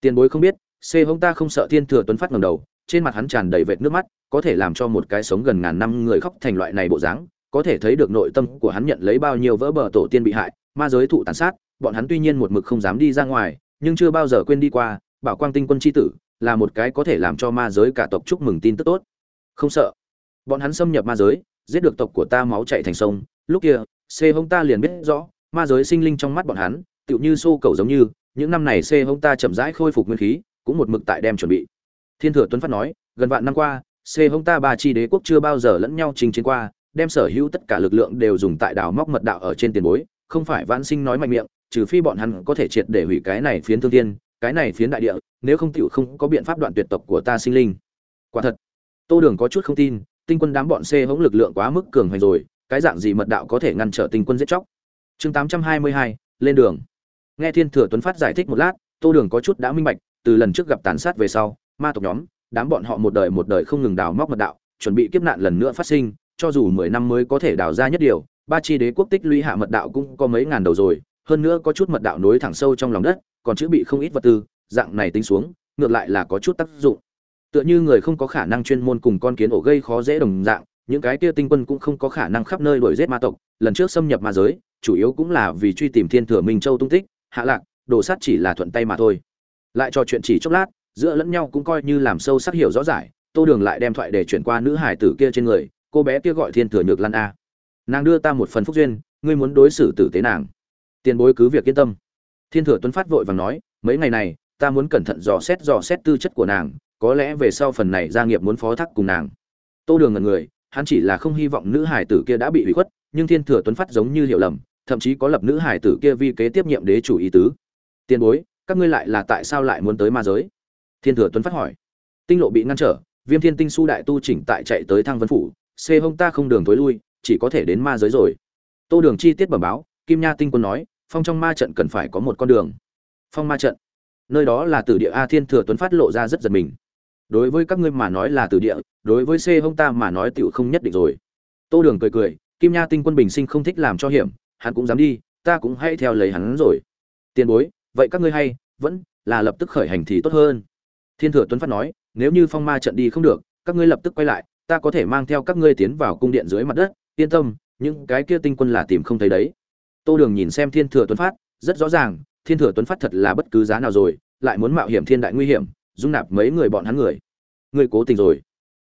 Tiền bối không biết, c hông ta không sợ thiên thừa tuấn phát ngầm đầu, trên mặt hắn tràn đầy vệt nước mắt, có thể làm cho một cái sống gần ngàn năm người khóc thành loại này bộ dáng, có thể thấy được nội tâm của hắn nhận lấy bao nhiêu vỡ bờ tổ tiên bị hại, ma giới thụ tàn sát, bọn hắn tuy nhiên một mực không dám đi ra ngoài, nhưng chưa bao giờ quên đi qua, bảo quang tinh quân chi tử, là một cái có thể làm cho ma giới cả tộc chúc mừng tin tức tốt. Không sợ. Bọn hắn xâm nhập ma giới, giết được tộc của ta máu chạy thành sông. Lúc kia, c hông ta liền biết rõ, ma giới sinh linh trong mắt bọn hắn, tựu như xô cầu giống như những năm này c hông ta chậm rãi khôi phục nguyên khí, cũng một mực tại đem chuẩn bị. Thiên thừa tuấn phát nói, gần vạn năm qua c hông ta ba chi đế quốc chưa bao giờ lẫn nhau trình chiến qua, đem sở hữu tất cả lực lượng đều dùng tại đào móc mật đạo ở trên tiền bối, không phải vãn sinh nói mạnh miệng, trừ phi bọn hắn có thể triệt để hủy cái này phiến thương thiên, cái này phiến đại địa, nếu không tựu không có biện pháp đoạn tuyệt tộc của ta sinh linh. Quả thật, tô đường có chút không tin, tinh quân đám bọn c hống lực lượng quá mức cường hoành rồi, cái dạng gì mật đạo có thể ngăn trở tinh quân giết chóc? Chương tám trăm hai mươi hai, lên đường nghe thiên thừa tuấn phát giải thích một lát, tô đường có chút đã minh bạch, từ lần trước gặp tàn sát về sau, ma tộc nhóm, đám bọn họ một đời một đời không ngừng đào móc mật đạo, chuẩn bị kiếp nạn lần nữa phát sinh, cho dù mười năm mới có thể đào ra nhất điều, ba chi đế quốc tích lũy hạ mật đạo cũng có mấy ngàn đầu rồi, hơn nữa có chút mật đạo nối thẳng sâu trong lòng đất, còn chữ bị không ít vật tư, dạng này tính xuống, ngược lại là có chút tác dụng. Tựa như người không có khả năng chuyên môn cùng con kiến ổ gây khó dễ đồng dạng, những cái kia tinh quân cũng không có khả năng khắp nơi đuổi giết ma tộc, lần trước xâm nhập ma giới, chủ yếu cũng là vì truy tìm thiên thừa minh châu tung tích hạ lạc, đồ sát chỉ là thuận tay mà thôi. Lại trò chuyện chỉ chốc lát, giữa lẫn nhau cũng coi như làm sâu sắc hiểu rõ rải, tô đường lại đem thoại để chuyển qua nữ hải tử kia trên người, cô bé kia gọi thiên thừa nhược lan a. Nàng đưa ta một phần phúc duyên, ngươi muốn đối xử tử tế nàng. Tiền bối cứ việc yên tâm. Thiên thừa tuấn phát vội vàng nói, mấy ngày này, ta muốn cẩn thận dò xét dò xét tư chất của nàng, có lẽ về sau phần này gia nghiệp muốn phó thác cùng nàng. Tô đường ngần người, hắn chỉ là không hy vọng nữ hải tử kia đã bị hủy khuất, nhưng thiên thừa tuấn phát giống như hiểu lầm thậm chí có lập nữ hải tử kia vi kế tiếp nhiệm đế chủ ý tứ. Tiền bối, các ngươi lại là tại sao lại muốn tới ma giới? Thiên thừa tuấn phát hỏi. Tinh lộ bị ngăn trở, viêm thiên tinh su đại tu chỉnh tại chạy tới thăng vân phủ, xê hông ta không đường tối lui, chỉ có thể đến ma giới rồi. Tô đường chi tiết bẩm báo, kim nha tinh quân nói, phong trong ma trận cần phải có một con đường. Phong ma trận. Nơi đó là tử địa a thiên thừa tuấn phát lộ ra rất giật mình. Đối với các ngươi mà nói là tử địa, đối với c hông ta mà nói tựu không nhất định rồi. Tô đường cười cười, kim nha tinh quân bình sinh không thích làm cho hiểm hắn cũng dám đi, ta cũng hay theo lấy hắn rồi. Tiền bối, vậy các ngươi hay, vẫn là lập tức khởi hành thì tốt hơn. Thiên thừa tuấn phát nói, nếu như phong ma trận đi không được, các ngươi lập tức quay lại, ta có thể mang theo các ngươi tiến vào cung điện dưới mặt đất. Yên tâm, những cái kia tinh quân là tìm không thấy đấy. Tô đường nhìn xem thiên thừa tuấn phát, rất rõ ràng, thiên thừa tuấn phát thật là bất cứ giá nào rồi, lại muốn mạo hiểm thiên đại nguy hiểm, dung nạp mấy người bọn hắn người. Người cố tình rồi.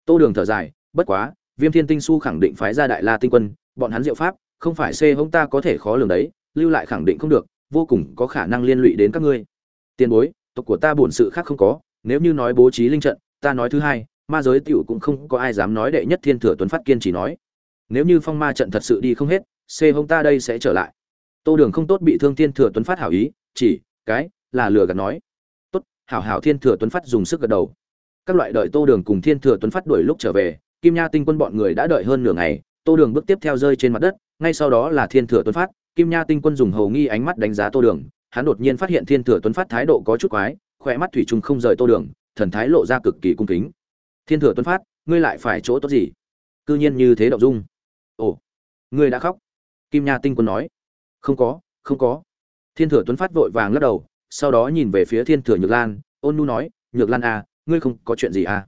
Tô đường thở dài, bất quá, viêm thiên tinh su khẳng định phái ra đại la tinh quân, bọn hắn diệu pháp không phải xê hông ta có thể khó lường đấy, lưu lại khẳng định không được, vô cùng có khả năng liên lụy đến các ngươi. Tiền bối, tộc của ta bổn sự khác không có, nếu như nói bố trí linh trận, ta nói thứ hai, ma giới tiểu cũng không có ai dám nói đệ nhất thiên thừa tuấn phát kiên chỉ nói. Nếu như phong ma trận thật sự đi không hết, xê hông ta đây sẽ trở lại. Tô đường không tốt bị thương thiên thừa tuấn phát hảo ý, chỉ, cái, là lừa gạt nói. Tốt, hảo hảo thiên thừa tuấn phát dùng sức gật đầu. Các loại đợi tô đường cùng thiên thừa tuấn phát đuổi lúc trở về, kim nha tinh quân bọn người đã đợi hơn nửa ngày, tô đường bước tiếp theo rơi trên mặt đất ngay sau đó là thiên thừa tuấn phát, kim nha tinh quân dùng hầu nghi ánh mắt đánh giá tô đường, hắn đột nhiên phát hiện thiên thừa tuấn phát thái độ có chút quái, khỏe mắt thủy trung không rời tô đường, thần thái lộ ra cực kỳ cung kính. Thiên thừa tuấn phát, ngươi lại phải chỗ tốt gì? Cư nhiên như thế động dung. Ồ, ngươi đã khóc. Kim nha tinh quân nói. Không có không có. Thiên thừa tuấn phát vội vàng lắc đầu, sau đó nhìn về phía thiên thừa nhược lan, ôn nu nói, nhược lan à ngươi không có chuyện gì à?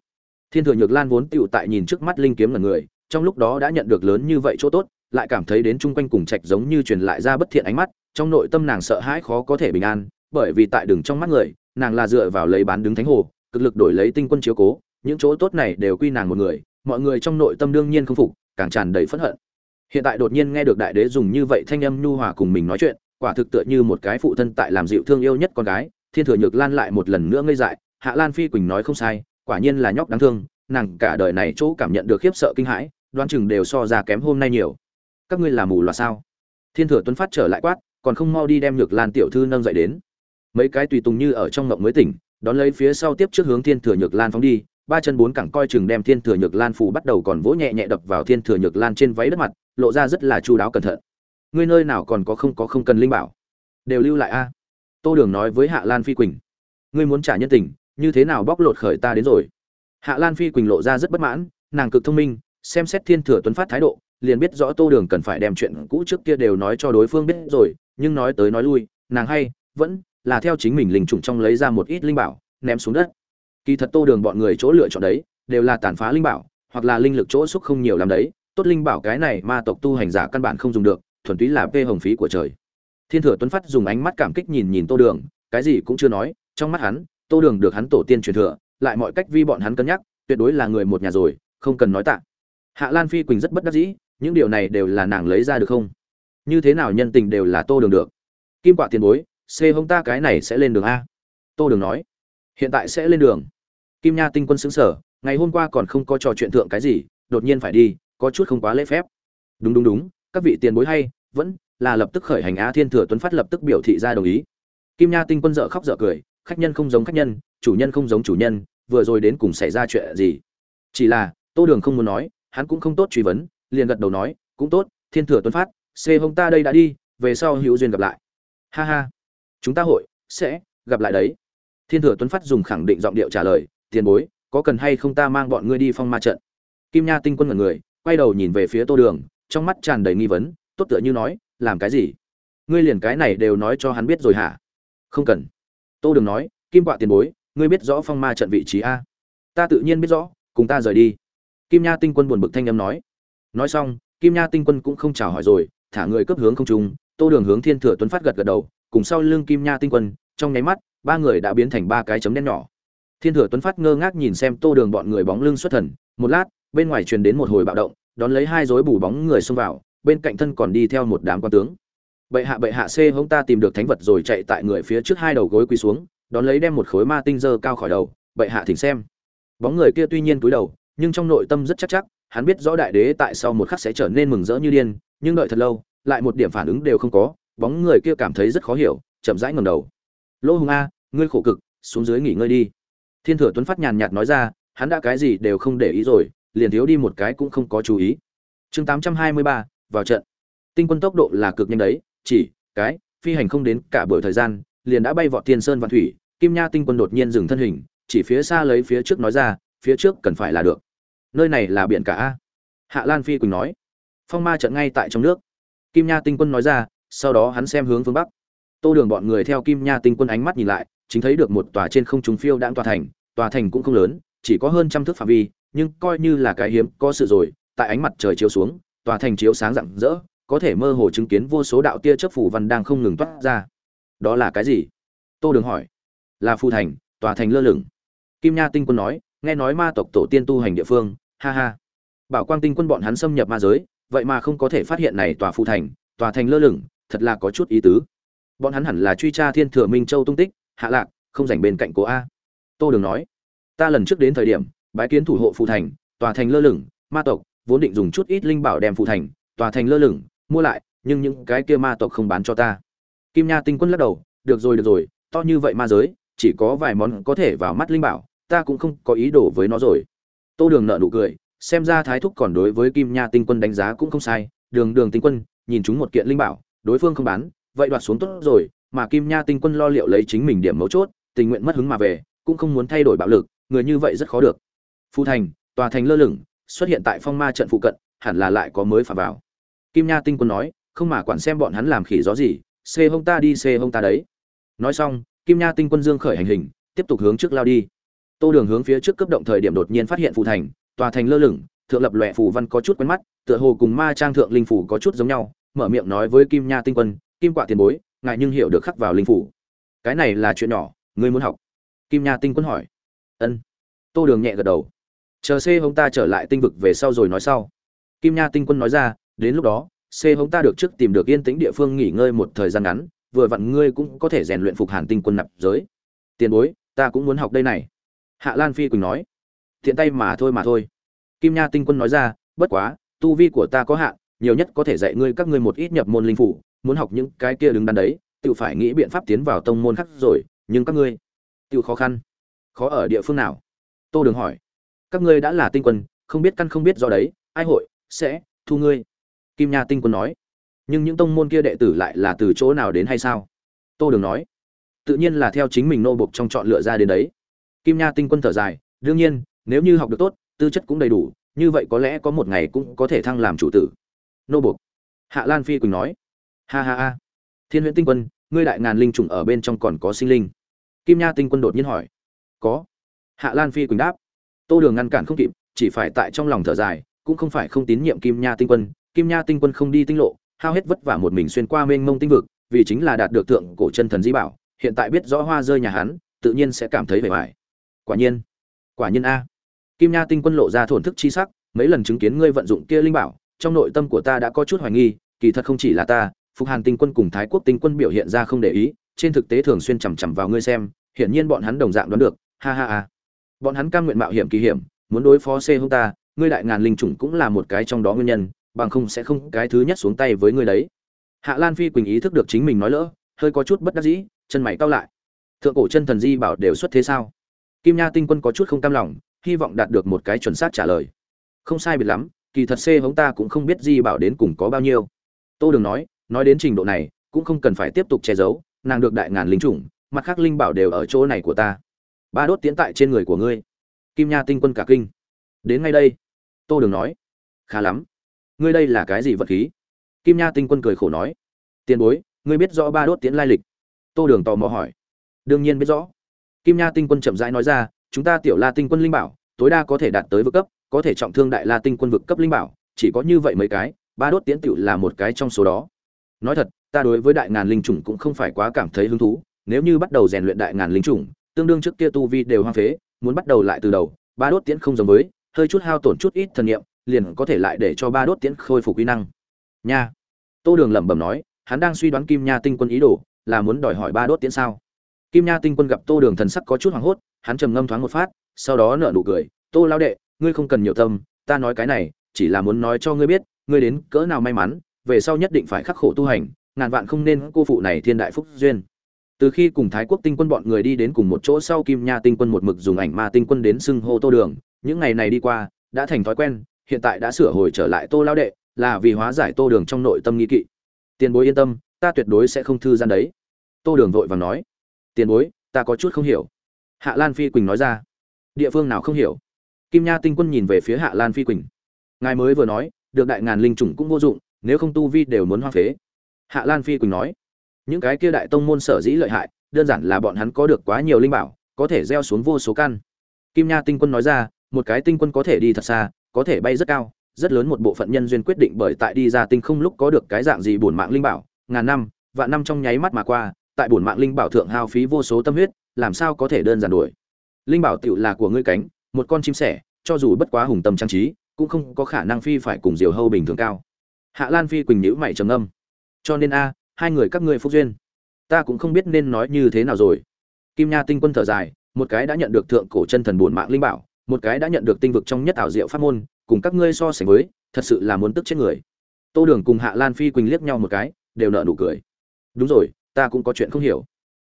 Thiên thừa nhược lan vốn tựu tại nhìn trước mắt linh kiếm là người, trong lúc đó đã nhận được lớn như vậy chỗ tốt lại cảm thấy đến chung quanh cùng trạch giống như truyền lại ra bất thiện ánh mắt, trong nội tâm nàng sợ hãi khó có thể bình an, bởi vì tại đường trong mắt người, nàng là dựa vào lấy bán đứng thánh hồ, cực lực đổi lấy tinh quân chiếu cố, những chỗ tốt này đều quy nàng một người, mọi người trong nội tâm đương nhiên không phục, càng tràn đầy phẫn hận. Hiện tại đột nhiên nghe được đại đế dùng như vậy thanh âm nhu hòa cùng mình nói chuyện, quả thực tựa như một cái phụ thân tại làm dịu thương yêu nhất con gái, thiên thừa nhược lan lại một lần nữa ngây dại, hạ lan phi quỳnh nói không sai, quả nhiên là nhóc đáng thương, nàng cả đời này chỗ cảm nhận được khiếp sợ kinh hãi, đoán chừng đều so ra kém hôm nay nhiều các ngươi làm mù loà sao? Thiên thừa tuấn phát trở lại quát, còn không mau đi đem nhược lan tiểu thư nâng dậy đến. Mấy cái tùy tùng như ở trong ngộng mới tỉnh, đón lấy phía sau tiếp trước hướng thiên thừa nhược lan phóng đi, ba chân bốn cẳng coi chừng đem thiên thừa nhược lan phù bắt đầu còn vỗ nhẹ nhẹ đập vào thiên thừa nhược lan trên váy đất mặt, lộ ra rất là chu đáo cẩn thận. Ngươi nơi nào còn có không có không cần linh bảo? Đều lưu lại a. Tô đường nói với hạ lan phi quỳnh. Ngươi muốn trả nhân tình, như thế nào bóc lột khởi ta đến rồi? Hạ lan phi quỳnh lộ ra rất bất mãn, nàng cực thông minh, xem xét thiên thừa tuấn phát thái độ liền biết rõ tô đường cần phải đem chuyện cũ trước kia đều nói cho đối phương biết rồi, nhưng nói tới nói lui, nàng hay, vẫn là theo chính mình linh trùng trong lấy ra một ít linh bảo, ném xuống đất. Kỳ thật tô đường bọn người chỗ lựa chọn đấy, đều là tàn phá linh bảo, hoặc là linh lực chỗ xúc không nhiều làm đấy, tốt linh bảo cái này ma tộc tu hành giả căn bản không dùng được, thuần túy là vê hồng phí của trời. Thiên thừa tuấn phát dùng ánh mắt cảm kích nhìn nhìn tô đường, cái gì cũng chưa nói, trong mắt hắn, tô đường được hắn tổ tiên truyền thừa, lại mọi cách vi bọn hắn cân nhắc, tuyệt đối là người một nhà rồi, không cần nói tạ. Hạ lan phi quỳnh rất bất đắc dĩ những điều này đều là nàng lấy ra được không? Như thế nào nhân tình đều là tô đường được? Kim quạ tiền bối c hông ta cái này sẽ lên đường a? Tô đường nói. Hiện tại sẽ lên đường. Kim nha tinh quân xứng sở ngày hôm qua còn không có trò chuyện thượng cái gì, đột nhiên phải đi, có chút không quá lễ phép. Đúng đúng đúng, các vị tiền bối hay, vẫn là lập tức khởi hành á thiên thừa tuấn phát lập tức biểu thị ra đồng ý. Kim nha tinh quân dợ khóc dợ cười, khách nhân không giống khách nhân, chủ nhân không giống chủ nhân, vừa rồi đến cùng xảy ra chuyện gì? Chỉ là, tô đường không muốn nói, hắn cũng không tốt truy vấn liền gật đầu nói, cũng tốt, thiên thừa tuấn phát, xê hông ta đây đã đi, về sau hữu duyên gặp lại. Ha ha, chúng ta hội sẽ gặp lại đấy. Thiên thừa tuấn phát dùng khẳng định giọng điệu trả lời, tiền bối, có cần hay không ta mang bọn ngươi đi phong ma trận? Kim nha tinh quân ngẩn người, quay đầu nhìn về phía tô đường, trong mắt tràn đầy nghi vấn, tốt tựa như nói, làm cái gì? Ngươi liền cái này đều nói cho hắn biết rồi hả? Không cần. Tô đường nói, kim quạ tiền bối, ngươi biết rõ phong ma trận vị trí a? Ta tự nhiên biết rõ, cùng ta rời đi. Kim nha tinh quân buồn bực thanh âm nói nói xong, kim nha tinh quân cũng không chào hỏi rồi, thả người cấp hướng không trung, tô đường hướng thiên thừa tuấn phát gật gật đầu, cùng sau lưng kim nha tinh quân, trong nháy mắt, ba người đã biến thành ba cái chấm đen nhỏ. Thiên thừa tuấn phát ngơ ngác nhìn xem tô đường bọn người bóng lưng xuất thần, một lát, bên ngoài truyền đến một hồi bạo động, đón lấy hai dối bù bóng người xông vào, bên cạnh thân còn đi theo một đám quan tướng. Bệ hạ bệ hạ c hông ta tìm được thánh vật rồi chạy tại người phía trước hai đầu gối quỳ xuống, đón lấy đem một khối ma tinh dơ cao khỏi đầu, bệ hạ thỉnh xem. Bóng người kia tuy nhiên cúi đầu, nhưng trong nội tâm rất chắc chắc hắn biết rõ đại đế tại sau một khắc sẽ trở nên mừng rỡ như điên, nhưng đợi thật lâu, lại một điểm phản ứng đều không có, bóng người kia cảm thấy rất khó hiểu, chậm rãi ngẩng đầu. Lô hùng a, ngươi khổ cực, xuống dưới nghỉ ngơi đi. Thiên thừa tuấn phát nhàn nhạt nói ra, hắn đã cái gì đều không để ý rồi, liền thiếu đi một cái cũng không có chú ý. Chương tám trăm hai mươi ba, vào trận. Tinh quân tốc độ là cực nhanh đấy, chỉ cái phi hành không đến cả buổi thời gian, liền đã bay vọt thiên sơn Vạn thủy, kim nha tinh quân đột nhiên dừng thân hình, chỉ phía xa lấy phía trước nói ra, phía trước cần phải là được nơi này là biển cả a. Hạ lan phi quỳnh nói. Phong ma trận ngay tại trong nước. Kim nha tinh quân nói ra, sau đó hắn xem hướng phương bắc. Tô đường bọn người theo kim nha tinh quân ánh mắt nhìn lại, chính thấy được một tòa trên không trùng phiêu đãng tòa thành tòa thành cũng không lớn, chỉ có hơn trăm thước phạm vi, nhưng coi như là cái hiếm, có sự rồi, tại ánh mặt trời chiếu xuống, tòa thành chiếu sáng rạng rỡ, có thể mơ hồ chứng kiến vô số đạo tia chớp phủ văn đang không ngừng toát ra. Đó là cái gì? Tô đường hỏi. Là phù thành, tòa thành lơ lửng. Kim nha tinh quân nói nghe nói ma tộc tổ tiên tu hành địa phương, ha ha. Bảo quang tinh quân bọn hắn xâm nhập ma giới, vậy mà không có thể phát hiện này tòa phù thành, tòa thành lơ lửng, thật là có chút ý tứ. Bọn hắn hẳn là truy tra thiên thừa minh châu tung tích, hạ lạc, không dành bên cạnh cố a. Tô đường nói, ta lần trước đến thời điểm, bái kiến thủ hộ phù thành, tòa thành lơ lửng, ma tộc vốn định dùng chút ít linh bảo đem phù thành, tòa thành lơ lửng, mua lại, nhưng những cái kia ma tộc không bán cho ta. Kim nha tinh quân lắc đầu, được rồi được rồi, to như vậy ma giới, chỉ có vài món có thể vào mắt linh bảo ta cũng không có ý đồ với nó rồi. Tô đường nợ nụ cười, xem ra thái thúc còn đối với kim nha tinh quân đánh giá cũng không sai. Đường đường tinh quân, nhìn chúng một kiện linh bảo, đối phương không bán, vậy đoạt xuống tốt rồi, mà kim nha tinh quân lo liệu lấy chính mình điểm mấu chốt, tình nguyện mất hứng mà về, cũng không muốn thay đổi bạo lực, người như vậy rất khó được. Phu thành, tòa thành lơ lửng, xuất hiện tại phong ma trận phụ cận, hẳn là lại có mới phà vào. Kim nha tinh quân nói, không mà quản xem bọn hắn làm khỉ gió gì, xê hông ta đi, xê hông ta đấy. Nói xong, kim nha tinh quân dương khởi hành hình, tiếp tục hướng trước lao đi tô đường hướng phía trước cấp động thời điểm đột nhiên phát hiện phù thành, tòa thành lơ lửng, thượng lập lòe phù văn có chút quen mắt, tựa hồ cùng ma trang thượng linh phủ có chút giống nhau, mở miệng nói với kim nha tinh quân, kim quạ tiền bối, ngài nhưng hiểu được khắc vào linh phủ cái này là chuyện nhỏ, ngươi muốn học? Kim nha tinh quân hỏi. Ân. Tô đường nhẹ gật đầu. Chờ c Hống ta trở lại tinh vực về sau rồi nói sau. Kim nha tinh quân nói ra, đến lúc đó, c Hống ta được trước tìm được yên tĩnh địa phương nghỉ ngơi một thời gian ngắn, vừa vặn ngươi cũng có thể rèn luyện phục hàn tinh quân nạp giới. Tiền bối, ta cũng muốn học đây này hạ lan phi quỳnh nói, thiện tay mà thôi mà thôi. Kim nha tinh quân nói ra, bất quá, tu vi của ta có hạn, nhiều nhất có thể dạy ngươi các ngươi một ít nhập môn linh phủ, muốn học những cái kia đứng đắn đấy, tự phải nghĩ biện pháp tiến vào tông môn khác rồi, nhưng các ngươi, tự khó khăn. Khó ở địa phương nào? Tô đường hỏi, các ngươi đã là tinh quân, không biết căn không biết do đấy, ai hội sẽ thu ngươi? Kim nha tinh quân nói, nhưng những tông môn kia đệ tử lại là từ chỗ nào đến hay sao? Tô đường nói, tự nhiên là theo chính mình nô bục trong chọn lựa ra đến đấy kim nha tinh quân thở dài, đương nhiên, nếu như học được tốt, tư chất cũng đầy đủ, như vậy có lẽ có một ngày cũng có thể thăng làm chủ tử. Nô buộc. hạ lan phi quỳnh nói, ha ha ha. Thiên huyễn tinh quân, ngươi đại ngàn linh trùng ở bên trong còn có sinh linh. Kim nha tinh quân đột nhiên hỏi, có. Hạ lan phi quỳnh đáp, tô đường ngăn cản không kịp, chỉ phải tại trong lòng thở dài, cũng không phải không tín nhiệm kim nha tinh quân. Kim nha tinh quân không đi tinh lộ, hao hết vất vả một mình xuyên qua mênh mông tinh vực, vì chính là đạt được thượng cổ chân thần di bảo, hiện tại biết rõ hoa rơi nhà hắn, tự nhiên sẽ cảm thấy vẻ bại quả nhiên. Quả nhiên a. Kim nha tinh quân lộ ra thổn thức chi sắc, mấy lần chứng kiến ngươi vận dụng kia linh bảo, trong nội tâm của ta đã có chút hoài nghi, kỳ thật không chỉ là ta, phục hàn tinh quân cùng thái quốc tinh quân biểu hiện ra không để ý, trên thực tế thường xuyên chằm chằm vào ngươi xem, hiển nhiên bọn hắn đồng dạng đoán được, ha ha ha. Bọn hắn cam nguyện mạo hiểm kỳ hiểm, muốn đối phó c hông ta, ngươi đại ngàn linh chủng cũng là một cái trong đó nguyên nhân, bằng không sẽ không cái thứ nhất xuống tay với ngươi đấy. Hạ lan phi quỳnh ý thức được chính mình nói lỡ, hơi có chút bất đắc dĩ, chân mày cau lại. Thượng cổ chân thần di bảo đều xuất thế sao? Kim nha tinh quân có chút không cam lòng, hy vọng đạt được một cái chuẩn xác trả lời. Không sai biệt lắm, kỳ thật c hống ta cũng không biết di bảo đến cùng có bao nhiêu. Tô đường nói nói đến trình độ này, cũng không cần phải tiếp tục che giấu, nàng được đại ngàn linh chủng, mặt khác linh bảo đều ở chỗ này của ta. Ba đốt tiến tại trên người của ngươi. Kim nha tinh quân cả kinh. Đến ngay đây. Tô đường nói, khá lắm. Ngươi đây là cái gì vật khí? Kim nha tinh quân cười khổ nói, tiền bối, ngươi biết rõ ba đốt tiến lai lịch. Tô đường tò mò hỏi, đương nhiên biết rõ kim nha tinh quân chậm rãi nói ra chúng ta tiểu la tinh quân linh bảo tối đa có thể đạt tới vực cấp có thể trọng thương đại la tinh quân vực cấp linh bảo chỉ có như vậy mấy cái ba đốt tiến tiểu là một cái trong số đó. Nói thật ta đối với đại ngàn linh Trùng cũng không phải quá cảm thấy hứng thú nếu như bắt đầu rèn luyện đại ngàn linh Trùng, tương đương trước kia tu vi đều hoang phế muốn bắt đầu lại từ đầu ba đốt tiễn không giống với hơi chút hao tổn chút ít thần niệm liền có thể lại để cho ba đốt tiễn khôi phục uy năng. Nha. Tô đường lẩm bẩm nói hắn đang suy đoán kim nha tinh quân ý đồ là muốn đòi hỏi ba đốt tiễn sao? Kim nha tinh quân gặp tô đường thần sắc có chút hoảng hốt, hắn trầm ngâm thoáng một phát, sau đó nở nụ cười, tô lao đệ, ngươi không cần nhiều tâm, ta nói cái này, chỉ là muốn nói cho ngươi biết, ngươi đến cỡ nào may mắn, về sau nhất định phải khắc khổ tu hành, ngàn vạn không nên cô phụ này thiên đại phúc duyên. Từ khi cùng thái quốc tinh quân bọn người đi đến cùng một chỗ sau kim nha tinh quân một mực dùng ảnh ma tinh quân đến xưng hô tô đường, những ngày này đi qua, đã thành thói quen, hiện tại đã sửa hồi trở lại tô lao đệ, là vì hóa giải tô đường trong nội tâm nghi kỵ. Tiền bối yên tâm, ta tuyệt đối sẽ không thư gian đấy. Tô đường vội vàng nói tiền bối, ta có chút không hiểu. Hạ lan phi quỳnh nói ra. Địa phương nào không hiểu? Kim nha tinh quân nhìn về phía hạ lan phi quỳnh. Ngài mới vừa nói, được đại ngàn linh chủng cũng vô dụng, nếu không tu vi đều muốn hoang phế. Hạ lan phi quỳnh nói. Những cái kia đại tông môn sở dĩ lợi hại, đơn giản là bọn hắn có được quá nhiều linh bảo, có thể gieo xuống vô số căn. Kim nha tinh quân nói ra, một cái tinh quân có thể đi thật xa, có thể bay rất cao, rất lớn một bộ phận nhân duyên quyết định bởi tại đi ra tinh không lúc có được cái dạng gì bổn mạng linh bảo, ngàn năm, vạn năm trong nháy mắt mà qua tại bổn mạng linh bảo thượng hao phí vô số tâm huyết, làm sao có thể đơn giản đuổi? Linh bảo tiểu là của ngươi cánh, một con chim sẻ, cho dù bất quá hùng tâm trang trí, cũng không có khả năng phi phải cùng diều hâu bình thường cao. Hạ lan phi quỳnh nhíu mày trầm ngâm. Cho nên a, hai người các ngươi phúc duyên. Ta cũng không biết nên nói như thế nào rồi. Kim nha tinh quân thở dài, một cái đã nhận được thượng cổ chân thần bổn mạng linh bảo, một cái đã nhận được tinh vực trong nhất ảo diệu pháp môn, cùng các ngươi so sánh với, thật sự là muốn tức chết người. Tô đường cùng hạ lan phi quỳnh liếc nhau một cái, đều nở nụ cười. Đúng rồi ta cũng có chuyện không hiểu.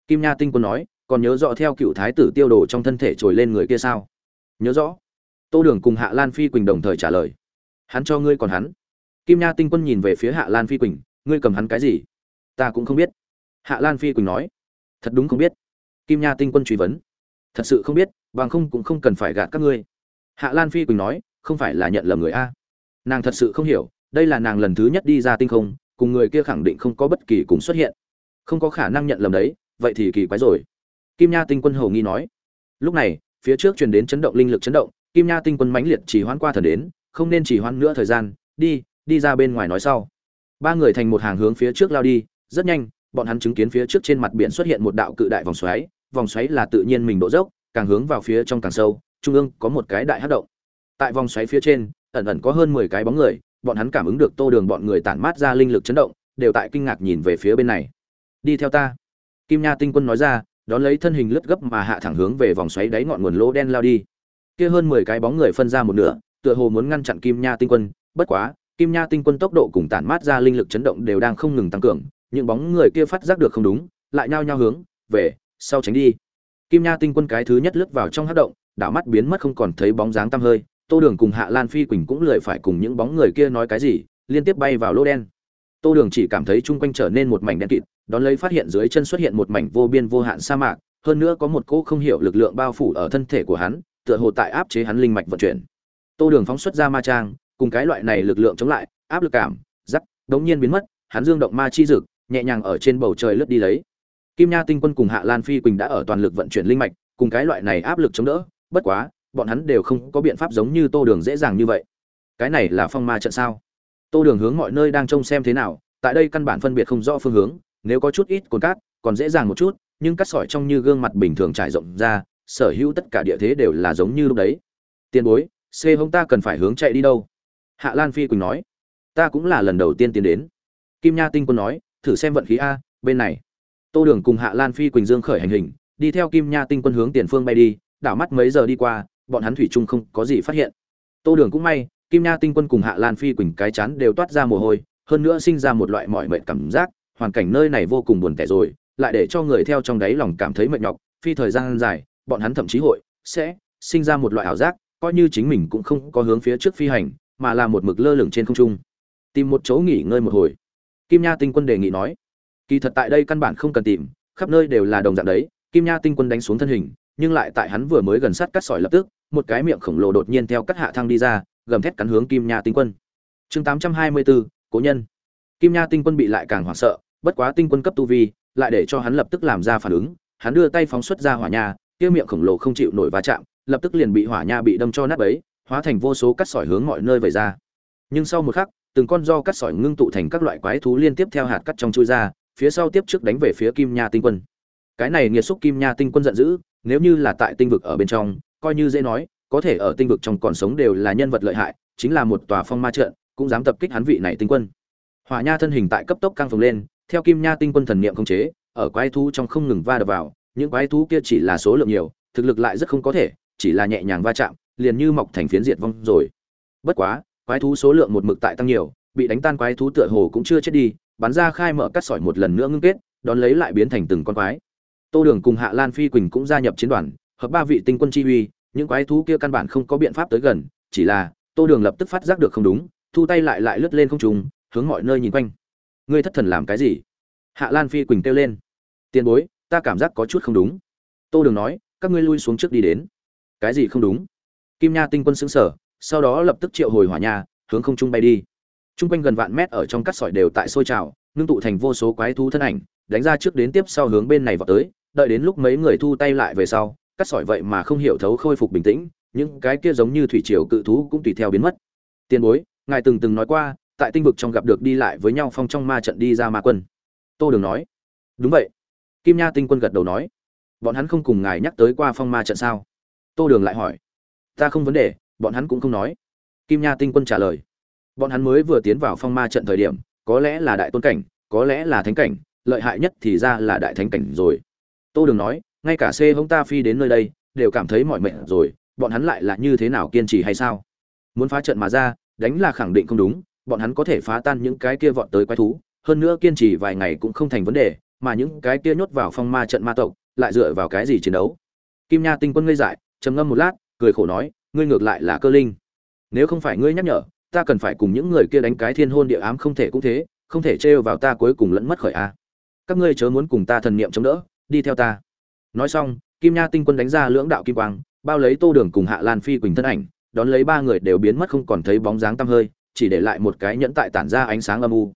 Kim nha tinh quân nói, còn nhớ rõ theo cựu thái tử tiêu đồ trong thân thể trồi lên người kia sao? Nhớ rõ. Tô đường cùng hạ lan phi quỳnh đồng thời trả lời. Hắn cho ngươi còn hắn. Kim nha tinh quân nhìn về phía hạ lan phi quỳnh, ngươi cầm hắn cái gì? Ta cũng không biết. Hạ lan phi quỳnh nói. Thật đúng không biết. Kim nha tinh quân truy vấn. Thật sự không biết, bằng không cũng không cần phải gạt các ngươi. Hạ lan phi quỳnh nói, không phải là nhận lầm người a. Nàng thật sự không hiểu, đây là nàng lần thứ nhất đi ra tinh không, cùng người kia khẳng định không có bất kỳ cùng xuất hiện không có khả năng nhận lầm đấy, vậy thì kỳ quái rồi. Kim nha tinh quân hầu nghi nói. Lúc này, phía trước truyền đến chấn động, linh lực chấn động, kim nha tinh quân mãnh liệt chỉ hoãn qua thần đến, không nên chỉ hoãn nữa thời gian, đi đi ra bên ngoài nói sau. Ba người thành một hàng hướng phía trước lao đi, rất nhanh, bọn hắn chứng kiến phía trước trên mặt biển xuất hiện một đạo cự đại vòng xoáy vòng xoáy là tự nhiên mình độ dốc, càng hướng vào phía trong càng sâu, trung ương có một cái đại hát động. Tại vòng xoáy phía trên, ẩn ẩn có hơn mười cái bóng người, bọn hắn cảm ứng được tô đường bọn người tản mát ra linh lực chấn động, đều tại kinh ngạc nhìn về phía bên này đi theo ta. Kim nha tinh quân nói ra, đón lấy thân hình lướt gấp mà hạ thẳng hướng về vòng xoáy đáy ngọn nguồn lỗ đen lao đi. Kia hơn mười cái bóng người phân ra một nửa, tựa hồ muốn ngăn chặn kim nha tinh quân. Bất quá, kim nha tinh quân tốc độ cùng tản mát ra linh lực chấn động đều đang không ngừng tăng cường, những bóng người kia phát giác được không đúng, lại nhao nhao hướng về sau tránh đi. Kim nha tinh quân cái thứ nhất lướt vào trong hát động, đảo mắt biến mất không còn thấy bóng dáng tăm hơi. Tô đường cùng hạ lan phi quỳnh cũng lười phải cùng những bóng người kia nói cái gì, liên tiếp bay vào lỗ đen tô đường chỉ cảm thấy chung quanh trở nên một mảnh đen kịt, đón lấy phát hiện dưới chân xuất hiện một mảnh vô biên vô hạn sa mạc, hơn nữa có một cỗ không hiểu lực lượng bao phủ ở thân thể của hắn, tựa hồ tại áp chế hắn linh mạch vận chuyển. Tô đường phóng xuất ra ma trang, cùng cái loại này lực lượng chống lại, áp lực cảm giắc đống nhiên biến mất, hắn dương động ma chi dực, nhẹ nhàng ở trên bầu trời lướt đi lấy. Kim nha tinh quân cùng hạ lan phi quỳnh đã ở toàn lực vận chuyển linh mạch, cùng cái loại này áp lực chống đỡ, bất quá, bọn hắn đều không có biện pháp giống như tô đường dễ dàng như vậy. Cái này là phong ma trận sao? Tô đường hướng mọi nơi đang trông xem thế nào, tại đây căn bản phân biệt không rõ phương hướng, nếu có chút ít cồn cát, còn dễ dàng một chút, nhưng cắt sỏi trong như gương mặt bình thường trải rộng ra, sở hữu tất cả địa thế đều là giống như lúc đấy. Tiền bối c hông ta cần phải hướng chạy đi đâu? Hạ lan phi quỳnh nói. Ta cũng là lần đầu tiên tiến đến. Kim nha tinh quân nói, thử xem vận khí a, bên này. Tô đường cùng hạ lan phi quỳnh dương khởi hành hình, đi theo kim nha tinh quân hướng tiền phương bay đi, đảo mắt mấy giờ đi qua, bọn hắn thủy chung không có gì phát hiện. Tô đường cũng may kim nha tinh quân cùng hạ lan phi quỳnh cái chán đều toát ra mồ hôi, hơn nữa sinh ra một loại mọi mệt cảm giác, hoàn cảnh nơi này vô cùng buồn tẻ rồi, lại để cho người theo trong đáy lòng cảm thấy mệt nhọc, phi thời gian dài, bọn hắn thậm chí hội sẽ sinh ra một loại ảo giác, coi như chính mình cũng không có hướng phía trước phi hành, mà là một mực lơ lửng trên không trung. Tìm một chỗ nghỉ ngơi một hồi. Kim nha tinh quân đề nghị nói, kỳ thật tại đây căn bản không cần tìm, khắp nơi đều là đồng dạng đấy. Kim nha tinh quân đánh xuống thân hình, nhưng lại tại hắn vừa mới gần sát cắt sỏi lập tức, một cái miệng khổng lồ đột nhiên theo cắt hạ thang đi ra gầm thét cắn hướng kim nha tinh quân. Chương tám trăm hai mươi bốn cố nhân. Kim nha tinh quân bị lại càng hoảng sợ, bất quá tinh quân cấp tu vi, lại để cho hắn lập tức làm ra phản ứng, hắn đưa tay phóng xuất ra hỏa nha, kia miệng khổng lồ không chịu nổi va chạm, lập tức liền bị hỏa nha bị đâm cho nát bấy, hóa thành vô số cắt sỏi hướng mọi nơi vẩy ra. Nhưng sau một khắc, từng con do cắt sỏi ngưng tụ thành các loại quái thú liên tiếp theo hạt cắt trong chui ra, phía sau tiếp trước đánh về phía kim nha tinh quân. Cái này nghiệt xúc kim nha tinh quân giận dữ, nếu như là tại tinh vực ở bên trong, coi như dễ nói có thể ở tinh vực trong còn sống đều là nhân vật lợi hại, chính là một tòa phong ma trận, cũng dám tập kích hắn vị này tinh quân. Hỏa nha thân hình tại cấp tốc căng phồng lên, theo kim nha tinh quân thần niệm khống chế, ở quái thú trong không ngừng va đập vào, những quái thú kia chỉ là số lượng nhiều, thực lực lại rất không có thể, chỉ là nhẹ nhàng va chạm, liền như mọc thành phiến diệt vong rồi. Bất quá, quái thú số lượng một mực tại tăng nhiều, bị đánh tan quái thú tựa hồ cũng chưa chết đi, bắn ra khai mở cắt sỏi một lần nữa ngưng kết, đón lấy lại biến thành từng con quái. Tô đường cùng hạ lan phi quỳnh cũng gia nhập chiến đoàn, hợp ba vị tinh quân chi uy những quái thú kia căn bản không có biện pháp tới gần, chỉ là, tô đường lập tức phát giác được không đúng, thu tay lại lại lướt lên không trùng hướng mọi nơi nhìn quanh. Ngươi thất thần làm cái gì? Hạ lan phi quỳnh kêu lên. Tiền bối, ta cảm giác có chút không đúng. Tô đường nói, các ngươi lui xuống trước đi đến. Cái gì không đúng? Kim nha tinh quân xứng sở sau đó lập tức triệu hồi hỏa nha, hướng không trung bay đi. T r u n g quanh gần vạn mét ở trong các sỏi đều tại sôi trào, ngưng tụ thành vô số quái thú thân ảnh, đánh ra trước đến tiếp sau hướng bên này vào tới, đợi đến lúc mấy người thu tay lại về sau cắt sỏi vậy mà không hiểu thấu khôi phục bình tĩnh, những cái kia giống như thủy triều cự thú cũng tùy theo biến mất. Tiền bối, ngài từng từng nói qua, tại tinh vực trong gặp được đi lại với nhau phong trong ma trận đi ra ma quân. Tô đường nói. Đúng vậy. Kim nha tinh quân gật đầu nói. Bọn hắn không cùng ngài nhắc tới qua phong ma trận sao? Tô đường lại hỏi. Ta không vấn đề, bọn hắn cũng không nói. Kim nha tinh quân trả lời. Bọn hắn mới vừa tiến vào phong ma trận thời điểm, có lẽ là đại tôn cảnh, có lẽ là thánh cảnh, lợi hại nhất thì ra là đại thánh cảnh rồi. Tô đường nói ngay cả c hông ta phi đến nơi đây, đều cảm thấy mọi mệt rồi, bọn hắn lại là như thế nào kiên trì hay sao? Muốn phá trận mà ra, đánh là khẳng định không đúng, bọn hắn có thể phá tan những cái kia vọt tới quái thú, hơn nữa kiên trì vài ngày cũng không thành vấn đề, mà những cái kia nhốt vào phong ma trận ma tộc, lại dựa vào cái gì chiến đấu? Kim nha tinh quân ngây dại, trầm ngâm một lát, cười khổ nói, ngươi ngược lại là cơ linh. Nếu không phải ngươi nhắc nhở, ta cần phải cùng những người kia đánh cái thiên hôn địa ám không thể cũng thế, không thể trêu vào ta cuối cùng lẫn mất khởi a. Các ngươi chớ muốn cùng ta thần niệm chống đỡ, đi theo ta nói xong, kim nha tinh quân đánh ra lưỡng đạo kim quang, bao lấy tô đường cùng hạ lan phi quỳnh thân ảnh, đón lấy ba người đều biến mất không còn thấy bóng dáng tăm hơi, chỉ để lại một cái nhẫn tại tản ra ánh sáng âm u.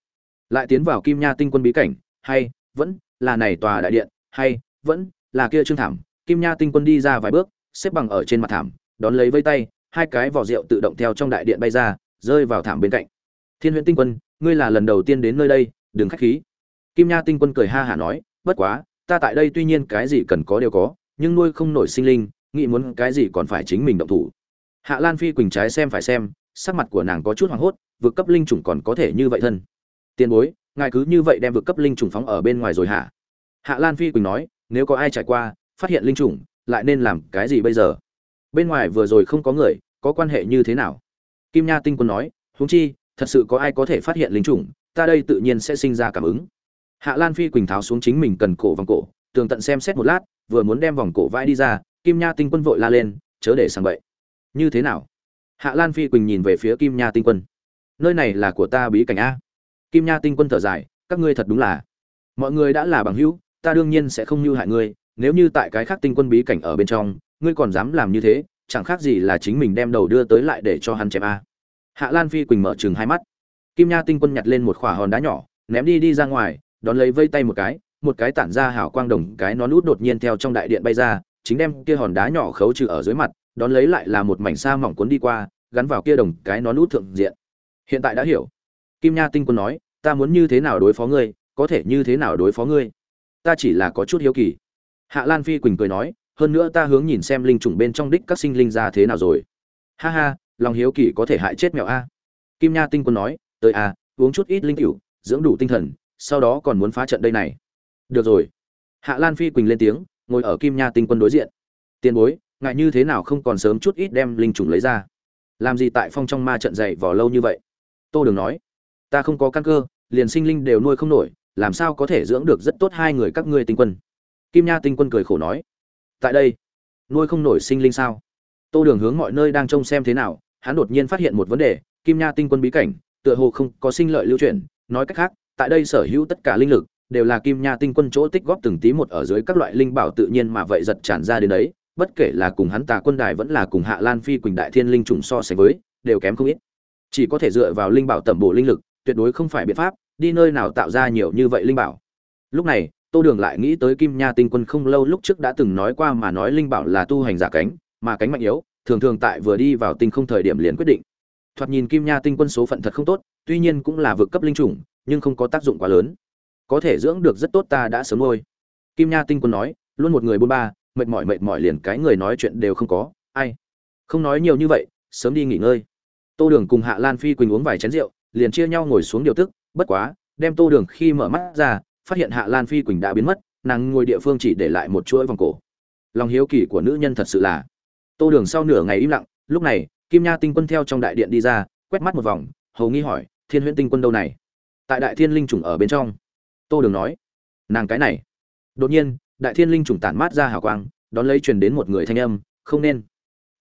Lại tiến vào kim nha tinh quân bí cảnh, hay, vẫn là này tòa đại điện, hay, vẫn là kia trương thảm. Kim nha tinh quân đi ra vài bước, xếp bằng ở trên mặt thảm, đón lấy vây tay, hai cái vỏ rượu tự động theo trong đại điện bay ra, rơi vào thảm bên cạnh. Thiên huyễn tinh quân, ngươi là lần đầu tiên đến nơi đây, đừng khách khí. Kim nha tinh quân cười ha hả nói, bất quá ta tại đây tuy nhiên cái gì cần có đều có, nhưng nuôi không nổi sinh linh, nghĩ muốn cái gì còn phải chính mình động thủ. Hạ lan phi quỳnh trái xem phải xem, sắc mặt của nàng có chút hoảng hốt, vượt cấp linh chủng còn có thể như vậy thân. Tiền bối, ngài cứ như vậy đem vượt cấp linh chủng phóng ở bên ngoài rồi hả? Hạ lan phi quỳnh nói, nếu có ai trải qua, phát hiện linh chủng, lại nên làm cái gì bây giờ? Bên ngoài vừa rồi không có người, có quan hệ như thế nào? Kim nha tinh quân nói, huống chi, thật sự có ai có thể phát hiện linh chủng, ta đây tự nhiên sẽ sinh ra cảm ứng hạ lan phi quỳnh tháo xuống chính mình cần cổ vòng cổ, tường tận xem xét một lát, vừa muốn đem vòng cổ vai đi ra, kim nha tinh quân vội la lên, chớ để sang vậy. như thế nào? Hạ lan phi quỳnh nhìn về phía kim nha tinh quân. Nơi này là của ta bí cảnh a. Kim nha tinh quân thở dài, các ngươi thật đúng là, mọi người đã là bằng hữu, ta đương nhiên sẽ không như hại ngươi, nếu như tại cái khác tinh quân bí cảnh ở bên trong, ngươi còn dám làm như thế, chẳng khác gì là chính mình đem đầu đưa tới lại để cho hắn chém a. Hạ lan phi quỳnh mở chừng hai mắt. Kim nha tinh quân nhặt lên một khỏa hòn đá nhỏ, ném đi đi ra ngoài đón lấy vây tay một cái một cái tản ra hảo quang đồng cái nó nút đột nhiên theo trong đại điện bay ra, chính đem kia hòn đá nhỏ khấu trừ ở dưới mặt, đón lấy lại là một mảnh sa mỏng cuốn đi qua, gắn vào kia đồng cái nó nút thượng diện. Hiện tại đã hiểu. Kim nha tinh quân nói, ta muốn như thế nào đối phó ngươi, có thể như thế nào đối phó ngươi? Ta chỉ là có chút hiếu kỳ. Hạ lan phi quỳnh cười nói, hơn nữa ta hướng nhìn xem linh chủng bên trong đích các sinh linh ra thế nào rồi. Ha ha, lòng hiếu kỳ có thể hại chết mèo a. Kim nha tinh quân nói, tới a, uống chút ít linh cửu dưỡng đủ tinh thần sau đó còn muốn phá trận đây này. Được rồi. Hạ lan phi quỳnh lên tiếng, ngồi ở kim nha tinh quân đối diện. Tiền bối ngại như thế nào không còn sớm chút ít đem linh trùng lấy ra? Làm gì tại phong trong ma trận dày vò lâu như vậy? Tô đường nói, ta không có căn cơ, liền sinh linh đều nuôi không nổi, làm sao có thể dưỡng được rất tốt hai người các ngươi tinh quân? Kim nha tinh quân cười khổ nói, tại đây, nuôi không nổi sinh linh sao? Tô đường hướng mọi nơi đang trông xem thế nào, hắn đột nhiên phát hiện một vấn đề, kim nha tinh quân bí cảnh, tựa hồ không có sinh lợi lưu chuyển, nói cách khác tại đây sở hữu tất cả linh lực, đều là kim nha tinh quân chỗ tích góp từng tí một ở dưới các loại linh bảo tự nhiên mà vậy giật tràn ra đến đấy, bất kể là cùng hắn tà quân đài vẫn là cùng hạ lan phi quỳnh đại thiên linh trùng so sánh với, đều kém không ít. Chỉ có thể dựa vào linh bảo tẩm bổ linh lực, tuyệt đối không phải biện pháp, đi nơi nào tạo ra nhiều như vậy linh bảo. Lúc này, tô đường lại nghĩ tới kim nha tinh quân không lâu lúc trước đã từng nói qua mà nói linh bảo là tu hành giả cánh, mà cánh mạnh yếu, thường thường tại vừa đi vào tinh không thời điểm liền quyết định. Thoạt nhìn kim nha tinh quân số phận thật không tốt, tuy nhiên cũng là vượt cấp linh chủng nhưng không có tác dụng quá lớn. Có thể dưỡng được rất tốt ta đã sớm ngôi kim nha tinh quân nói, luôn một người bôn ba, mệt mỏi mệt mỏi liền cái người nói chuyện đều không có. Ai? Không nói nhiều như vậy, sớm đi nghỉ ngơi. Tô đường cùng hạ lan phi quỳnh uống vài chén rượu, liền chia nhau ngồi xuống điều tức, bất quá, đem tô đường khi mở mắt ra, phát hiện hạ lan phi quỳnh đã biến mất, nàng ngồi địa phương chỉ để lại một chuỗi vòng cổ. Lòng hiếu kỳ của nữ nhân thật sự là. Tô đường sau nửa ngày im lặng, lúc này, kim nha tinh quân theo trong đại điện đi ra, quét mắt một vòng, hầu nghi hỏi, thiên huyễn tinh quân đâu này? Tại đại thiên linh trùng ở bên trong. Tô đường nói, nàng cái này. Đột nhiên, đại thiên linh trùng tản mát ra hào quang, đón lấy truyền đến một người thanh âm, không nên,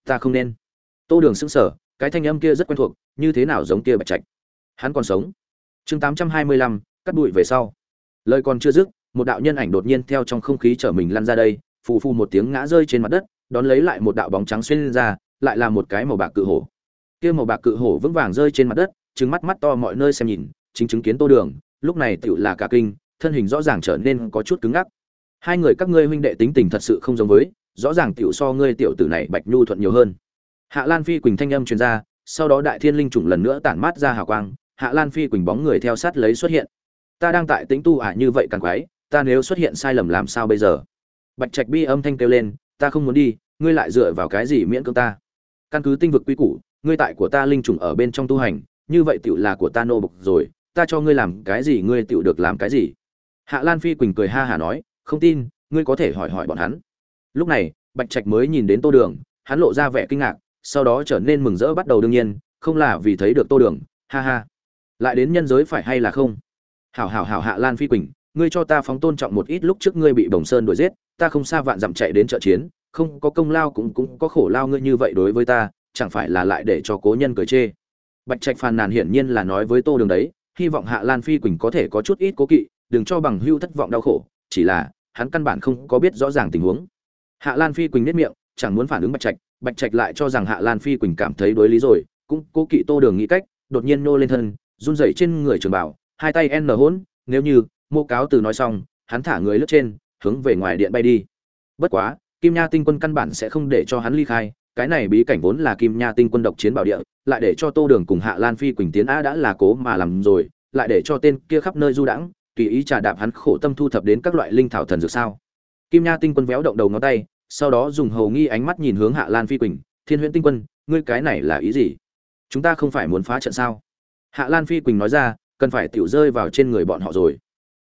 ta không nên. Tô đường sững sờ, cái thanh âm kia rất quen thuộc, như thế nào giống kia bạch trạch. Hắn còn sống. Chương tám trăm hai mươi lăm, cắt bụi về sau. Lời còn chưa dứt, một đạo nhân ảnh đột nhiên theo trong không khí chở mình lăn ra đây, phù phù một tiếng ngã rơi trên mặt đất, đón lấy lại một đạo bóng trắng xuyên lên ra, lại là một cái màu bạc cự hổ. Kia màu bạc cự hổ vững vàng rơi trên mặt đất trứng mắt mắt to mọi nơi xem nhìn chính chứng kiến tô đường, lúc này tựu là cả kinh, thân hình rõ ràng trở nên có chút cứng ngắc. Hai người các ngươi huynh đệ tính tình thật sự không giống với, rõ ràng tiểu so ngươi tiểu tử này bạch nhu thuận nhiều hơn. Hạ lan phi quỳnh thanh âm truyền ra, sau đó đại thiên linh trùng lần nữa tản mát ra hào quang, hạ lan phi quỳnh bóng người theo sát lấy xuất hiện. Ta đang tại tính tu ả như vậy càng quái, ta nếu xuất hiện sai lầm làm sao bây giờ? Bạch trạch bi âm thanh kêu lên, ta không muốn đi, ngươi lại dựa vào cái gì miễn cưỡng ta? Căn cứ tinh vực quy củ, ngươi tại của ta linh trùng ở bên trong tu hành, như vậy tiểu là của ta nô bộc rồi ta cho ngươi làm cái gì ngươi tựu được làm cái gì? Hạ lan phi quỳnh cười ha hả nói, không tin, ngươi có thể hỏi hỏi bọn hắn. Lúc này, bạch trạch mới nhìn đến tô đường, hắn lộ ra vẻ kinh ngạc, sau đó trở nên mừng rỡ bắt đầu đương nhiên, không là vì thấy được tô đường, ha ha. Lại đến nhân giới phải hay là không? Hảo hảo hảo hạ lan phi quỳnh, ngươi cho ta phóng tôn trọng một ít lúc trước ngươi bị bồng sơn đuổi giết, ta không xa vạn dặm chạy đến trợ chiến, không có công lao cũng cũng có khổ lao ngươi như vậy đối với ta, chẳng phải là lại để cho cố nhân cười chê. Bạch trạch phàn nàn hiển nhiên là nói với tô đường đấy hy vọng hạ lan phi quỳnh có thể có chút ít cố kỵ, đừng cho bằng hưu thất vọng đau khổ, chỉ là, hắn căn bản không có biết rõ ràng tình huống. Hạ lan phi quỳnh nhếch miệng, chẳng muốn phản ứng bạch trạch bạch trạch lại cho rằng hạ lan phi quỳnh cảm thấy đối lý rồi, cũng cố kỵ tô đường nghĩ cách, đột nhiên nô lên thân, run rẩy trên người trường bảo, hai tay n hỗn nếu như, mô cáo từ nói xong, hắn thả người lướt trên, hướng về ngoài điện bay đi. Bất quá, kim nha tinh quân căn bản sẽ không để cho hắn ly khai cái này bí cảnh vốn là kim nha tinh quân độc chiến bảo địa, lại để cho tô đường cùng hạ lan phi quỳnh tiến a đã là cố mà làm rồi, lại để cho tên kia khắp nơi du đãng, tùy ý trà đạp hắn khổ tâm thu thập đến các loại linh thảo thần dược sao. Kim nha tinh quân véo động đầu ngón tay, sau đó dùng hầu nghi ánh mắt nhìn hướng hạ lan phi quỳnh, thiên huyễn tinh quân, ngươi cái này là ý gì? Chúng ta không phải muốn phá trận sao? Hạ lan phi quỳnh nói ra, cần phải tiểu rơi vào trên người bọn họ rồi.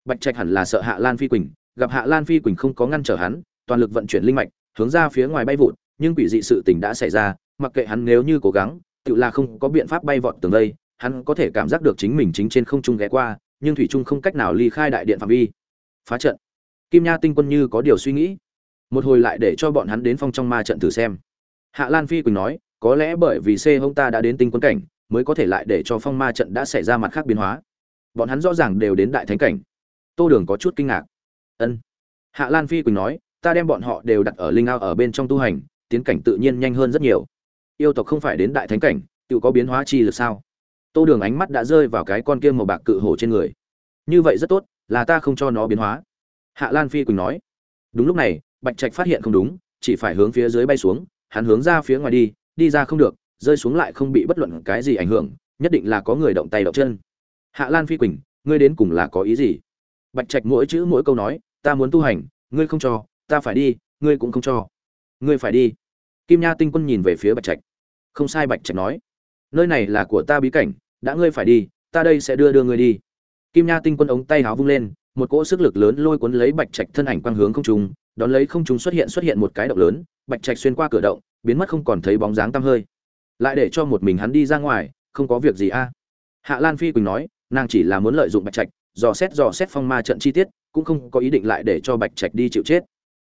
Bạch trạch hẳn là sợ hạ lan phi quỳnh, gặp hạ lan phi quỳnh không có ngăn trở hắn, toàn lực vận chuyển linh mạch, hướng ra phía ngoài bay vụt nhưng quỷ dị sự tình đã xảy ra, mặc kệ hắn nếu như cố gắng, tự là không có biện pháp bay vọt tường đây, hắn có thể cảm giác được chính mình chính trên không trung ghé qua, nhưng thủy trung không cách nào ly khai đại điện phạm vi. Phá trận. Kim nha tinh quân như có điều suy nghĩ. Một hồi lại để cho bọn hắn đến phong trong ma trận thử xem. Hạ lan phi quỳnh nói, có lẽ bởi vì c hông ta đã đến tinh quân cảnh, mới có thể lại để cho phong ma trận đã xảy ra mặt khác biến hóa. Bọn hắn rõ ràng đều đến đại thánh cảnh. Tô đường có chút kinh ngạc. Ân. Hạ lan phi quỳnh nói, ta đem bọn họ đều đặt ở linh ao ở bên trong tu hành tiến cảnh tự nhiên nhanh hơn rất nhiều. Yêu tộc không phải đến đại thánh cảnh, tự có biến hóa chi lực sao? Tô đường ánh mắt đã rơi vào cái con kia màu bạc cự hổ trên người. Như vậy rất tốt, là ta không cho nó biến hóa. Hạ lan phi quỳnh nói. Đúng lúc này, bạch trạch phát hiện không đúng, chỉ phải hướng phía dưới bay xuống, hắn hướng ra phía ngoài đi đi ra không được, rơi xuống lại không bị bất luận cái gì ảnh hưởng, nhất định là có người động tay động chân. Hạ lan phi quỳnh, ngươi đến cùng là có ý gì? Bạch trạch mỗi chữ mỗi câu nói, ta muốn tu hành, ngươi không cho, ta phải đi, ngươi cũng không cho ngươi phải đi. Kim nha tinh quân nhìn về phía bạch trạch. Không sai, bạch trạch nói. Nơi này là của ta bí cảnh, đã ngươi phải đi, ta đây sẽ đưa đưa ngươi đi. Kim nha tinh quân ống tay háo vung lên, một cỗ sức lực lớn lôi cuốn lấy bạch trạch thân ảnh quang hướng không trung, đón lấy không trung xuất hiện xuất hiện một cái động lớn, bạch trạch xuyên qua cửa động, biến mất không còn thấy bóng dáng tăm hơi. Lại để cho một mình hắn đi ra ngoài, không có việc gì a. Hạ lan phi quỳnh nói, nàng chỉ là muốn lợi dụng bạch trạch, dò xét dò xét phong ma trận chi tiết, cũng không có ý định lại để cho bạch trạch đi chịu chết.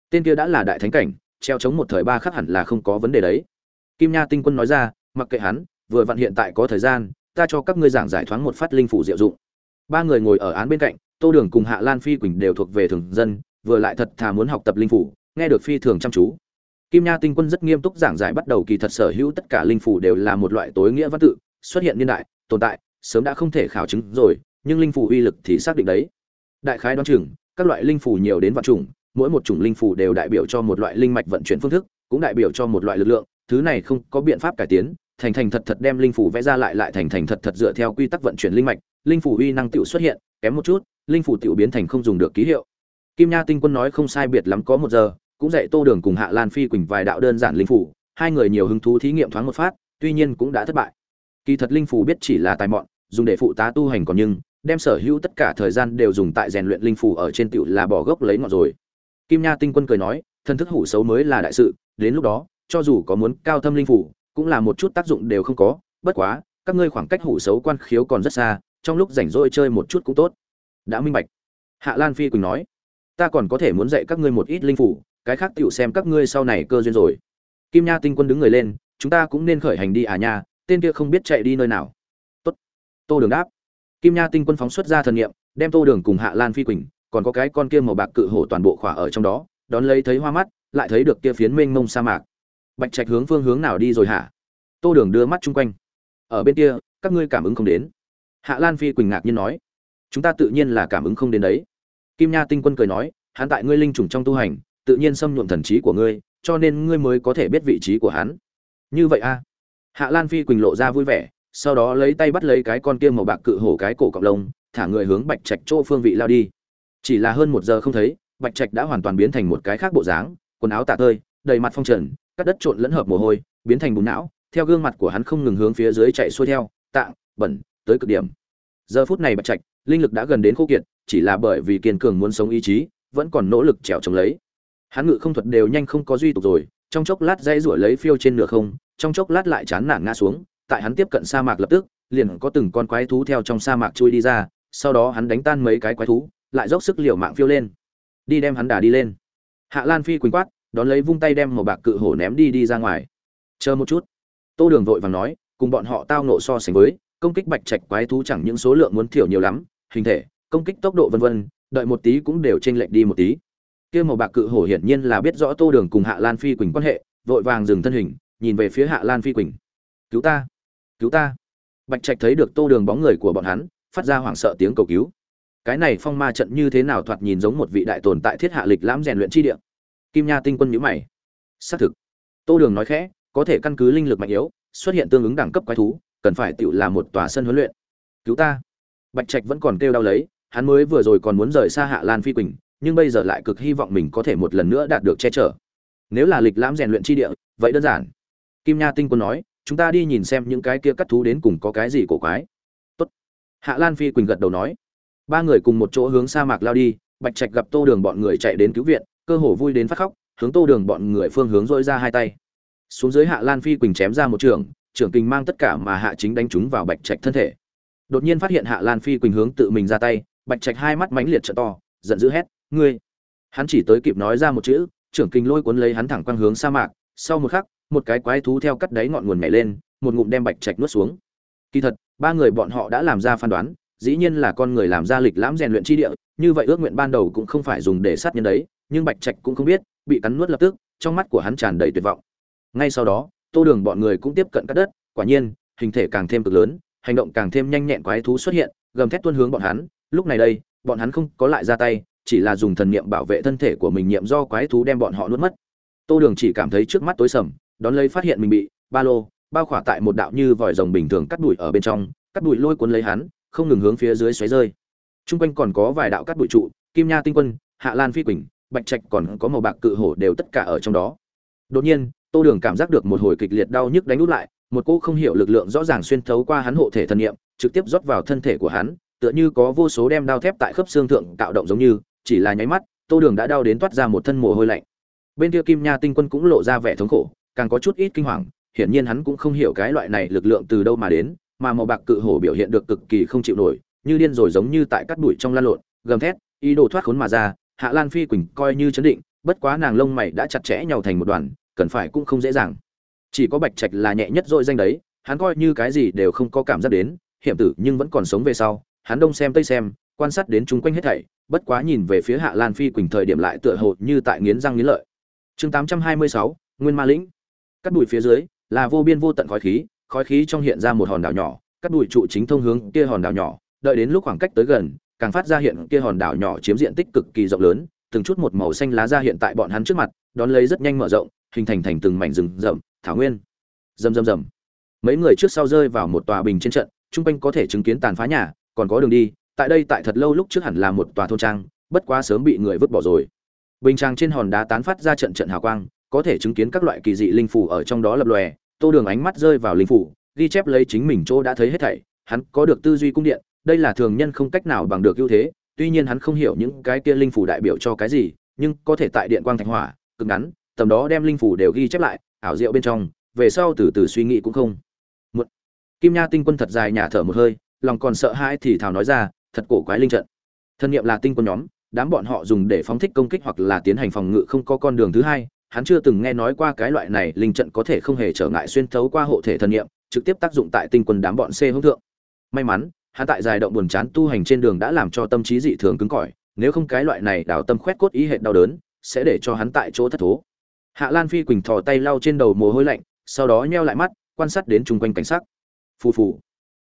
Tên kia đã là đại thánh cảnh treo chống một thời ba khắc hẳn là không có vấn đề đấy. Kim nha tinh quân nói ra, mặc kệ hắn, vừa vặn hiện tại có thời gian, ta cho các ngươi giảng giải thoáng một phát linh phủ diệu dụng. Ba người ngồi ở án bên cạnh, tô đường cùng hạ lan phi quỳnh đều thuộc về thường dân, vừa lại thật thà muốn học tập linh phủ, nghe được phi thường chăm chú. Kim nha tinh quân rất nghiêm túc giảng giải bắt đầu kỳ thật sở hữu tất cả linh phủ đều là một loại tối nghĩa văn tự, xuất hiện niên đại, tồn tại, sớm đã không thể khảo chứng rồi, nhưng linh phủ uy lực thì xác định đấy. Đại khái đoán chừng, các loại linh phủ nhiều đến vạn chủng mỗi một chủng linh phủ đều đại biểu cho một loại linh mạch vận chuyển phương thức, cũng đại biểu cho một loại lực lượng, thứ này không có biện pháp cải tiến, thành thành thật thật đem linh phủ vẽ ra lại lại thành thành thật thật dựa theo quy tắc vận chuyển linh mạch, linh phủ uy năng tiểu xuất hiện, kém một chút, linh phủ tiểu biến thành không dùng được ký hiệu. Kim nha tinh quân nói không sai biệt lắm có một giờ, cũng dạy tô đường cùng hạ lan phi quỳnh vài đạo đơn giản linh phủ hai người nhiều hứng thú thí nghiệm thoáng một phát, tuy nhiên cũng đã thất bại. Kỳ thật linh phủ biết chỉ là tài mọn, dùng để phụ tá tu hành còn nhưng, đem sở hữu tất cả thời gian đều dùng tại rèn luyện linh phủ ở trên tiểu là bỏ gốc lấy ngọn rồi kim nha tinh quân cười nói thân thức hủ xấu mới là đại sự đến lúc đó cho dù có muốn cao thâm linh phủ cũng là một chút tác dụng đều không có. Bất quá các ngươi khoảng cách hủ xấu quan khiếu còn rất xa trong lúc rảnh rỗi chơi một chút cũng tốt. Đã minh bạch. Hạ lan phi quỳnh nói ta còn có thể muốn dạy các ngươi một ít linh phủ cái khác tiểu xem các ngươi sau này cơ duyên rồi. Kim nha tinh quân đứng người lên chúng ta cũng nên khởi hành đi à nha tên kia không biết chạy đi nơi nào. Tốt. Tô đường đáp. Kim nha tinh quân phóng xuất ra thần niệm, đem tô đường cùng hạ lan phi quỳnh còn có cái con kia màu bạc cự hổ toàn bộ khỏa ở trong đó, đón lấy thấy hoa mắt, lại thấy được kia phiến mênh mông sa mạc. Bạch trạch hướng phương hướng nào đi rồi hả? Tô đường đưa mắt chung quanh. Ở bên kia, các ngươi cảm ứng không đến. Hạ lan phi quỳnh ngạc nhiên nói, chúng ta tự nhiên là cảm ứng không đến đấy. Kim nha tinh quân cười nói, hắn tại ngươi linh trùng trong tu hành, tự nhiên xâm nhuộm thần trí của ngươi, cho nên ngươi mới có thể biết vị trí của hắn. Như vậy a hạ lan phi quỳnh lộ ra vui vẻ, sau đó lấy tay bắt lấy cái con kia màu bạc cự hổ cái cổ cọc lông, thả người hướng bạch trạch chỗ phương vị lao đi chỉ là hơn một giờ không thấy, bạch trạch đã hoàn toàn biến thành một cái khác bộ dáng, quần áo tạ tơi, đầy mặt phong trần, cắt đất trộn lẫn hợp mồ hôi, biến thành bùn não, theo gương mặt của hắn không ngừng hướng phía dưới chạy xuôi theo, tạng, bẩn, tới cực điểm. Giờ phút này bạch trạch, linh lực đã gần đến khô kiệt, chỉ là bởi vì kiên cường muốn sống ý chí, vẫn còn nỗ lực trèo chống lấy. Hắn ngự không thuật đều nhanh không có duy tục rồi, trong chốc lát dây rủi lấy phiêu trên nửa không, trong chốc lát lại chán nản ngã xuống, tại hắn tiếp cận sa mạc lập tức, liền có từng con quái thú theo trong sa mạc chui đi ra, sau đó hắn đánh tan mấy cái quái thú lại dốc sức liều mạng phiêu lên. Đi đem hắn đà đi lên. Hạ lan phi quỳnh quát, đón lấy vung tay đem một bạc cự hổ ném đi đi ra ngoài. Chờ một chút. Tô đường vội vàng nói, cùng bọn họ tao nộ so sánh với, công kích bạch trạch quái thú chẳng những số lượng muốn thiểu nhiều lắm, hình thể, công kích tốc độ vân vân, đợi một tí cũng đều chênh lệch đi một tí. Kia màu bạc cự hổ hiển nhiên là biết rõ tô đường cùng hạ lan phi quỳnh quan hệ, vội vàng dừng thân hình, nhìn về phía hạ lan phi quỳnh. Cứu ta cứu ta. Bạch trạch thấy được tô đường bóng người của bọn hắn, phát ra hoảng sợ tiếng cầu cứu cái này phong ma trận như thế nào thoạt nhìn giống một vị đại tồn tại thiết hạ lịch lãm rèn luyện chi địa? Kim nha tinh quân nhữ mày. Xác thực. Tô đường nói khẽ, có thể căn cứ linh lực mạnh yếu, xuất hiện tương ứng đẳng cấp quái thú, cần phải tự là một tòa sân huấn luyện. Cứu ta. Bạch trạch vẫn còn kêu đau lấy, hắn mới vừa rồi còn muốn rời xa hạ lan phi quỳnh, nhưng bây giờ lại cực hy vọng mình có thể một lần nữa đạt được che chở. Nếu là lịch lãm rèn luyện chi địa, vậy đơn giản. Kim nha tinh quân nói, chúng ta đi nhìn xem những cái kia cắt thú đến cùng có cái gì cổ quái. Tốt. hạ lan phi quỳnh gật đầu nói ba người cùng một chỗ hướng sa mạc lao đi, bạch trạch gặp tô đường bọn người chạy đến cứu viện, cơ hồ vui đến phát khóc, hướng tô đường bọn người phương hướng dỗi ra hai tay. Xuống dưới hạ lan phi quỳnh chém ra một trường, trưởng kình mang tất cả mà hạ chính đánh chúng vào bạch trạch thân thể. Đột nhiên phát hiện hạ lan phi quỳnh hướng tự mình ra tay, bạch trạch hai mắt mãnh liệt trợ to, giận dữ hét, ngươi! Hắn chỉ tới kịp nói ra một chữ, trưởng kình lôi cuốn lấy hắn thẳng quang hướng sa mạc, sau một khắc, một cái quái thú theo cắt đáy ngọn nguồn nhảy lên, một ngụm đem bạch trạch nuốt xuống. Kỳ thật, ba người bọn họ đã làm ra phán đoán dĩ nhiên là con người làm ra lịch lãm rèn luyện chi địa, như vậy ước nguyện ban đầu cũng không phải dùng để sát nhân đấy, nhưng bạch trạch cũng không biết, bị cắn nuốt lập tức, trong mắt của hắn tràn đầy tuyệt vọng. Ngay sau đó, tô đường bọn người cũng tiếp cận cắt đất, quả nhiên, hình thể càng thêm cực lớn, hành động càng thêm nhanh nhẹn quái thú xuất hiện, gầm thét tuôn hướng bọn hắn. Lúc này đây, bọn hắn không có lại ra tay, chỉ là dùng thần niệm bảo vệ thân thể của mình niệm do quái thú đem bọn họ nuốt mất. Tô đường chỉ cảm thấy trước mắt tối sầm, đón lấy phát hiện mình bị ba lô, bao khỏa tại một đạo như vòi rồng bình thường cắt đuổi ở bên trong, cắt đuổi lôi cuốn lấy hắn không ngừng hướng phía dưới xoáy rơi. Trung quanh còn có vài đạo cắt đuổi trụ, kim nha tinh quân, hạ lan phi quỳnh, bạch trạch còn có màu bạc cự hổ đều tất cả ở trong đó. Đột nhiên, tô đường cảm giác được một hồi kịch liệt đau nhức đánh út lại, một cô không hiểu lực lượng rõ ràng xuyên thấu qua hắn hộ thể thần niệm, trực tiếp rót vào thân thể của hắn, tựa như có vô số đem đao thép tại khớp xương thượng tạo động giống như, chỉ là nháy mắt, tô đường đã đau đến toát ra một thân mồ hôi lạnh. Bên kia kim nha tinh quân cũng lộ ra vẻ thống khổ, càng có chút ít kinh hoàng, hiển nhiên hắn cũng không hiểu cái loại này lực lượng từ đâu mà đến mà màu bạc cự hổ biểu hiện được cực kỳ không chịu nổi như điên rồi giống như tại cắt đuổi trong lan lộn gầm thét ý đồ thoát khốn mà ra hạ lan phi quỳnh coi như chấn định bất quá nàng lông mày đã chặt chẽ nhau thành một đoàn cần phải cũng không dễ dàng. Chỉ có bạch trạch là nhẹ nhất dội danh đấy hắn coi như cái gì đều không có cảm giác đến hiểm tử nhưng vẫn còn sống về sau hắn đông xem tây xem quan sát đến chung quanh hết thảy bất quá nhìn về phía hạ lan phi quỳnh thời điểm lại tựa hồ như tại nghiến răng nghiến lợi. Chương 826, nguyên ma lĩnh. Cắt đùi phía dưới là vô biên vô tận khói khí khói khí trong hiện ra một hòn đảo nhỏ cắt đùi trụ chính thông hướng kia hòn đảo nhỏ, đợi đến lúc khoảng cách tới gần, càng phát ra hiện kia hòn đảo nhỏ chiếm diện tích cực kỳ rộng lớn, từng chút một màu xanh lá ra hiện tại bọn hắn trước mặt, đón lấy rất nhanh mở rộng, hình thành thành từng mảnh rừng rậm, thảo nguyên. Rầm rầm rầm. Mấy người trước sau rơi vào một tòa bình trên trận, chung quanh có thể chứng kiến tàn phá nhà, còn có đường đi, tại đây tại thật lâu lúc trước hẳn là một tòa thôn trang, bất quá sớm bị người vứt bỏ rồi. Bình trang trên hòn đá tán phát ra trận trận hào quang, có thể chứng kiến các loại kỳ dị linh phủ ở trong đó lập lòe tô đường ánh mắt rơi vào linh phủ, ghi chép lấy chính mình chỗ đã thấy hết thảy, hắn có được tư duy cung điện, đây là thường nhân không cách nào bằng được ưu thế, tuy nhiên hắn không hiểu những cái kia linh phủ đại biểu cho cái gì, nhưng có thể tại điện quang thạch hỏa, cực ngắn, tầm đó đem linh phủ đều ghi chép lại, ảo diệu bên trong, về sau từ từ suy nghĩ cũng không một kim nha tinh quân thật dài nhả thở một hơi, lòng còn sợ hãi thì thào nói ra, thật cổ quái linh trận. Thân nhiệm là tinh quân nhóm, đám bọn họ dùng để phóng thích công kích hoặc là tiến hành phòng ngự không có con đường thứ hai hắn chưa từng nghe nói qua cái loại này linh trận có thể không hề trở ngại xuyên thấu qua hộ thể thần nghiệm trực tiếp tác dụng tại tinh quân đám bọn c hướng thượng. May mắn, hắn tại dài động buồn chán tu hành trên đường đã làm cho tâm trí dị thường cứng cỏi, nếu không cái loại này đào tâm khoét cốt ý hệ đau đớn, sẽ để cho hắn tại chỗ thất thố. Hạ lan phi quỳnh thò tay lau trên đầu mồ hôi lạnh, sau đó nheo lại mắt, quan sát đến chung quanh cảnh sắc. Phù phù.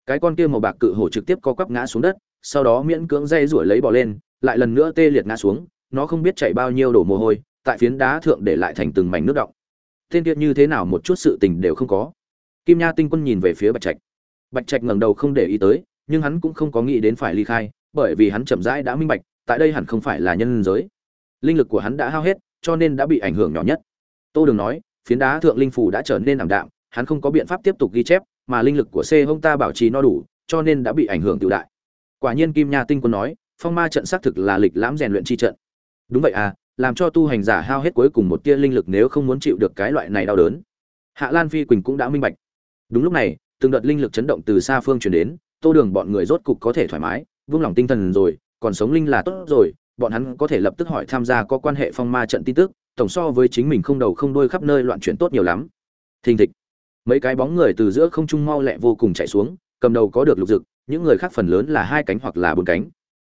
Cái con kia màu bạc cự hổ trực tiếp co quắp ngã xuống đất, sau đó miễn cưỡng dây rủi lấy bỏ lên, lại lần nữa tê liệt ngã xuống, nó không biết chạy bao nhiêu đổ mồ hôi tại phiến đá thượng để lại thành từng mảnh nước động tên kia như thế nào một chút sự tình đều không có. Kim nha tinh quân nhìn về phía bạch trạch. Bạch trạch ngẩng đầu không để ý tới, nhưng hắn cũng không có nghĩ đến phải ly khai, bởi vì hắn chậm rãi đã minh bạch, tại đây hẳn không phải là nhân giới. Linh lực của hắn đã hao hết, cho nên đã bị ảnh hưởng nhỏ nhất. Tô đường nói, phiến đá thượng linh phủ đã trở nên ảm đạm, hắn không có biện pháp tiếp tục ghi chép, mà linh lực của c hông ta bảo trì no đủ, cho nên đã bị ảnh hưởng tự đại. Quả nhiên kim nha tinh quân nói, phong ma trận xác thực là lịch lãm rèn luyện chi trận. Đúng vậy à làm cho tu hành giả hao hết cuối cùng một tia linh lực nếu không muốn chịu được cái loại này đau đớn. Hạ lan phi quỳnh cũng đã minh bạch. Đúng lúc này, từng đợt linh lực chấn động từ xa phương truyền đến, tô đường bọn người rốt cục có thể thoải mái, vung lòng tinh thần rồi, còn sống linh là tốt rồi, bọn hắn có thể lập tức hỏi tham gia có quan hệ phong ma trận tin tức, tổng so với chính mình không đầu không đuôi khắp nơi loạn chuyển tốt nhiều lắm. Thình thịch. Mấy cái bóng người từ giữa không trung mau lẹ vô cùng chạy xuống, cầm đầu có được lục dực, những người khác phần lớn là hai cánh hoặc là bốn cánh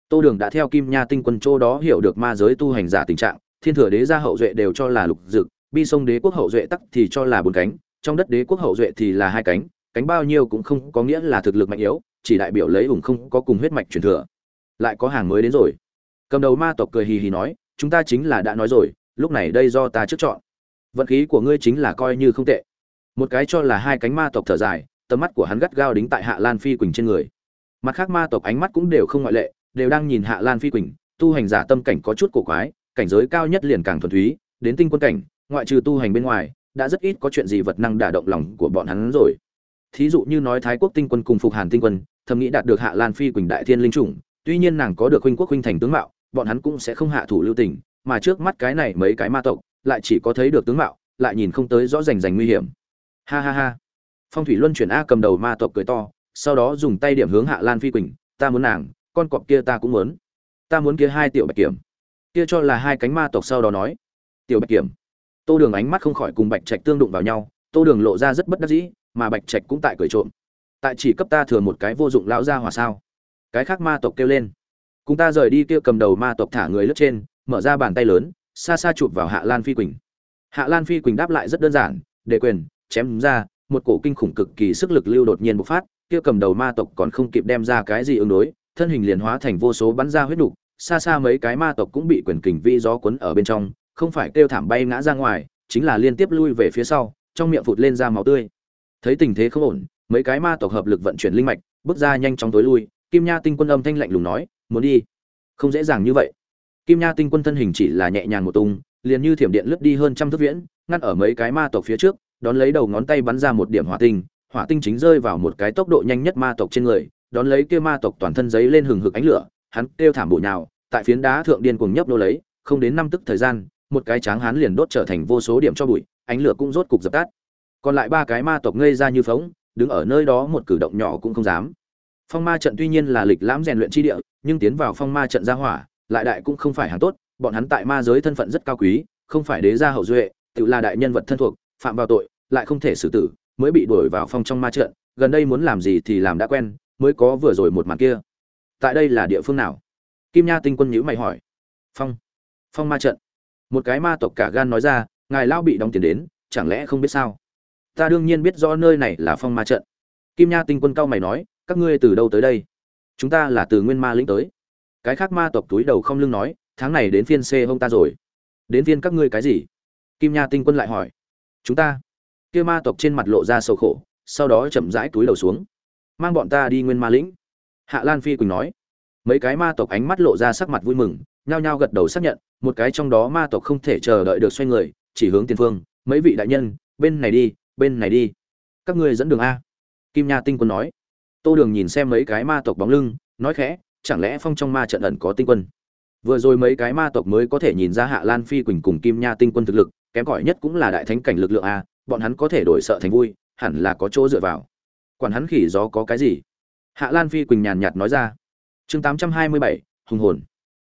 tô đường đã theo kim nha tinh quân châu đó hiểu được ma giới tu hành giả tình trạng, thiên thừa đế gia hậu duệ đều cho là lục dực, bi sông đế quốc hậu duệ tắc thì cho là bốn cánh, trong đất đế quốc hậu duệ thì là hai cánh cánh bao nhiêu cũng không có nghĩa là thực lực mạnh yếu, chỉ đại biểu lấy ủng không có cùng huyết mạch truyền thừa. Lại có hàng mới đến rồi. Cầm đầu ma tộc cười hì hì nói, chúng ta chính là đã nói rồi, lúc này đây do ta trước chọn. Vận khí của ngươi chính là coi như không tệ. Một cái cho là hai cánh ma tộc thở dài, tầm mắt của hắn gắt gao đính tại hạ lan phi quỳnh trên người. Mặt khác ma tộc ánh mắt cũng đều không ngoại lệ đều đang nhìn hạ lan phi quỳnh, tu hành giả tâm cảnh có chút cổ quái, cảnh giới cao nhất liền càng thuần túy, đến tinh quân cảnh, ngoại trừ tu hành bên ngoài, đã rất ít có chuyện gì vật năng đả động lòng của bọn hắn rồi. Thí dụ như nói thái quốc tinh quân cùng phục hàn tinh quân, thầm nghĩ đạt được hạ lan phi quỳnh đại thiên linh chủng, tuy nhiên nàng có được huynh quốc huynh thành tướng mạo, bọn hắn cũng sẽ không hạ thủ lưu tình, mà trước mắt cái này mấy cái ma tộc, lại chỉ có thấy được tướng mạo, lại nhìn không tới rõ rành rành nguy hiểm. Ha ha ha. Phong thủy luân chuyển a cầm đầu ma tộc cười to, sau đó dùng tay điểm hướng hạ lan phi quỳnh, ta muốn nàng con cọp kia ta cũng muốn. Ta muốn kia hai tiểu bạch kiểm. Kia cho là hai cánh ma tộc sau đó nói. Tiểu bạch kiểm. Tô đường ánh mắt không khỏi cùng bạch trạch tương đụng vào nhau, tô đường lộ ra rất bất đắc dĩ, mà bạch trạch cũng tại cười trộm. Tại chỉ cấp ta thừa một cái vô dụng lão gia hòa sao? Cái khác ma tộc kêu lên. Cùng ta rời đi kia cầm đầu ma tộc thả người lướt trên, mở ra bàn tay lớn, xa xa chụp vào hạ lan phi quỳnh. Hạ lan phi quỳnh đáp lại rất đơn giản, để quyền, chém ra, một cổ kinh khủng cực kỳ sức lực lưu đột nhiên bộc phát, kia cầm đầu ma tộc còn không kịp đem ra cái gì ứng đối thân hình liền hóa thành vô số bắn ra huyết đục, xa xa mấy cái ma tộc cũng bị quyền kình vi gió cuốn ở bên trong, không phải kêu thảm bay ngã ra ngoài, chính là liên tiếp lui về phía sau, trong miệng phụt lên ra máu tươi. Thấy tình thế không ổn, mấy cái ma tộc hợp lực vận chuyển linh mạch, bước ra nhanh chóng tối lui, kim nha tinh quân âm thanh lạnh lùng nói, muốn đi. Không dễ dàng như vậy. Kim nha tinh quân thân hình chỉ là nhẹ nhàng một tung, liền như thiểm điện lướt đi hơn trăm thước viễn, ngăn ở mấy cái ma tộc phía trước, đón lấy đầu ngón tay bắn ra một điểm hỏa tinh hỏa tinh chính rơi vào một cái tốc độ nhanh nhất ma tộc trên người đón lấy kia ma tộc toàn thân giấy lên hừng hực ánh lửa hắn kêu thảm bổ nhào tại phiến đá thượng điên cuồng nhấp nô lấy không đến năm tức thời gian một cái tráng hắn liền đốt trở thành vô số điểm cho bụi ánh lửa cũng rốt cục dập tắt. Còn lại ba cái ma tộc ngây ra như phỗng, đứng ở nơi đó một cử động nhỏ cũng không dám. Phong ma trận tuy nhiên là lịch lãm rèn luyện chi địa nhưng tiến vào phong ma trận ra hỏa lại đại cũng không phải hàng tốt bọn hắn tại ma giới thân phận rất cao quý không phải đế gia hậu duệ tự là đại nhân vật thân thuộc phạm vào tội lại không thể xử tử mới bị đuổi vào phong trong ma trận gần đây muốn làm gì thì làm đã quen mới có vừa rồi một màn kia. Tại đây là địa phương nào? Kim nha tinh quân nhữ mày hỏi. Phong. Phong ma trận. Một cái ma tộc cả gan nói ra, ngài lao bị đóng tiền đến, chẳng lẽ không biết sao? Ta đương nhiên biết rõ nơi này là phong ma trận. Kim nha tinh quân cao mày nói, các ngươi từ đâu tới đây? Chúng ta là từ nguyên ma lĩnh tới. Cái khác ma tộc túi đầu không lưng nói, tháng này đến phiên c hông ta rồi. Đến phiên các ngươi cái gì? Kim nha tinh quân lại hỏi. Chúng ta. Kia ma tộc trên mặt lộ ra sầu khổ, sau đó chậm rãi túi đầu xuống mang bọn ta đi nguyên ma lĩnh. Hạ lan phi quỳnh nói. Mấy cái ma tộc ánh mắt lộ ra sắc mặt vui mừng, nhao nhao gật đầu xác nhận, một cái trong đó ma tộc không thể chờ đợi được xoay người, chỉ hướng tiền phương, mấy vị đại nhân, bên này đi, bên này đi. Các ngươi dẫn đường a. Kim nha tinh quân nói. Tô đường nhìn xem mấy cái ma tộc bóng lưng, nói khẽ, chẳng lẽ phong trong ma trận ẩn có tinh quân? Vừa rồi mấy cái ma tộc mới có thể nhìn ra hạ lan phi quỳnh cùng kim nha tinh quân thực lực, kém cỏi nhất cũng là đại thánh cảnh lực lượng a, bọn hắn có thể đổi sợ thành vui, hẳn là có chỗ dựa vào quản hắn khỉ gió có cái gì? Hạ lan phi quỳnh nhàn nhạt nói ra. Chương tám trăm hai mươi bảy, hùng hồn.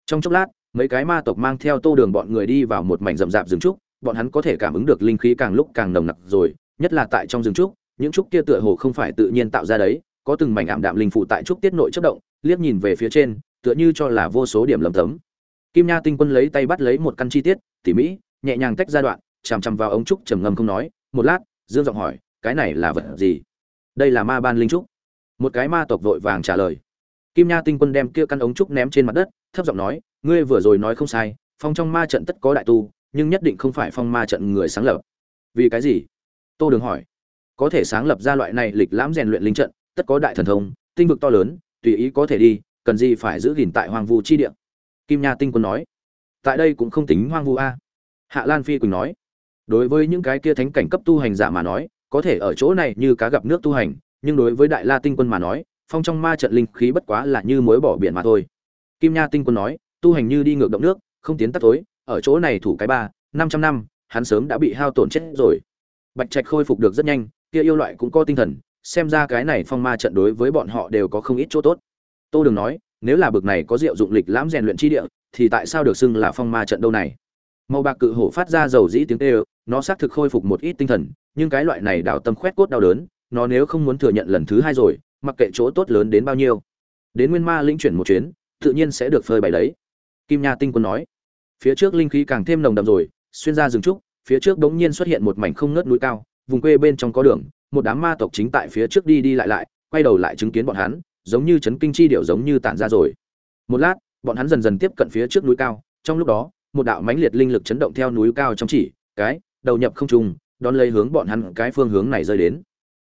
Trong chốc lát, mấy cái ma tộc mang theo tô đường bọn người đi vào một mảnh rậm rạp rừng trúc. Bọn hắn có thể cảm ứng được linh khí càng lúc càng nồng nặc rồi, nhất là tại trong rừng trúc, những trúc kia tựa hồ không phải tự nhiên tạo ra đấy, có từng mảnh ảm đạm linh phụ tại trúc tiết nội chất động, liếc nhìn về phía trên, tựa như cho là vô số điểm lầm tấm. Kim nha tinh quân lấy tay bắt lấy một căn chi tiết, tỉ mỹ nhẹ nhàng tách ra đoạn, chằm chằm vào ống trúc trầm ngâm không nói, một lát, dương giọng hỏi, cái này là vật gì? Đây là ma ban linh trúc. Một cái ma tộc vội vàng trả lời. Kim nha tinh quân đem kia căn ống trúc ném trên mặt đất, thấp giọng nói, ngươi vừa rồi nói không sai, phong trong ma trận tất có đại tu, nhưng nhất định không phải phong ma trận người sáng lập. Vì cái gì? Tô đường hỏi. Có thể sáng lập ra loại này lịch lãm rèn luyện linh trận, tất có đại thần thông, tinh vực to lớn, tùy ý có thể đi, cần gì phải giữ gìn tại hoàng vu chi địa? Kim nha tinh quân nói. Tại đây cũng không tính hoang vu a. Hạ lan phi quỳnh nói. Đối với những cái kia thánh cảnh cấp tu hành giả mà nói có thể ở chỗ này như cá gặp nước tu hành, nhưng đối với đại la tinh quân mà nói, phong trong ma trận linh khí bất quá là như mối bỏ biển mà thôi. Kim nha tinh quân nói, tu hành như đi ngược động nước, không tiến tắt tối, ở chỗ này thủ cái ba, năm trăm năm, hắn sớm đã bị hao tổn chết rồi. Bạch trạch khôi phục được rất nhanh, kia yêu loại cũng có tinh thần, xem ra cái này phong ma trận đối với bọn họ đều có không ít chỗ tốt. Tô đừng nói, nếu là bực này có diệu dụng lịch lãm rèn luyện chi địa, thì tại sao được xưng là phong ma trận đâu này? Màu bạc cự hổ phát ra dầu dĩ tiếng tê nó xác thực khôi phục một ít tinh thần, nhưng cái loại này đảo tâm khoét cốt đau đớn, nó nếu không muốn thừa nhận lần thứ hai rồi, mặc kệ chỗ tốt lớn đến bao nhiêu. Đến nguyên ma linh chuyển một chuyến, tự nhiên sẽ được phơi bày đấy. Kim nha tinh quân nói. Phía trước linh khí càng thêm nồng đậm rồi, xuyên ra rừng trúc, phía trước đống nhiên xuất hiện một mảnh không ngớt núi cao, vùng quê bên trong có đường, một đám ma tộc chính tại phía trước đi đi lại lại, quay đầu lại chứng kiến bọn hắn, giống như chấn kinh chi điệu giống như tản ra rồi. Một lát, bọn hắn dần dần tiếp cận phía trước núi cao, trong lúc đó một đạo mãnh liệt linh lực chấn động theo núi cao trong chỉ, cái, đầu nhập không trùng đón lấy hướng bọn hắn cái phương hướng này rơi đến.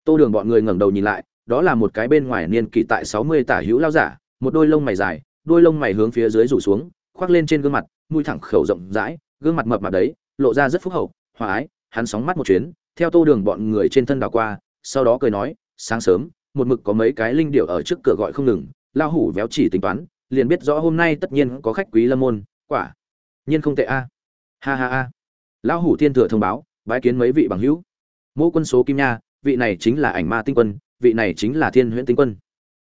Tô đường bọn người ngẩng đầu nhìn lại, đó là một cái bên ngoài niên kỷ tại sáu mươi tả hữu lao giả, một đôi lông mày dài, đôi lông mày hướng phía dưới rủ xuống, khoác lên trên gương mặt, mũi thẳng khẩu rộng rãi, gương mặt mập mạp đấy, lộ ra rất phúc hậu, hòa ái, hắn sóng mắt một chuyến, theo tô đường bọn người trên thân đào qua, sau đó cười nói, sáng sớm, một mực có mấy cái linh điệu ở trước cửa gọi không ngừng lao hủ véo chỉ tính toán, liền biết rõ hôm nay tất nhiên có khách quý lâm môn, quả nhiên không tệ a. Ha ha ha. Lão hủ thiên thừa thông báo, bái kiến mấy vị bằng hữu. Mỗi quân số kim nha, vị này chính là ảnh ma tinh quân, vị này chính là thiên huyễn tinh quân.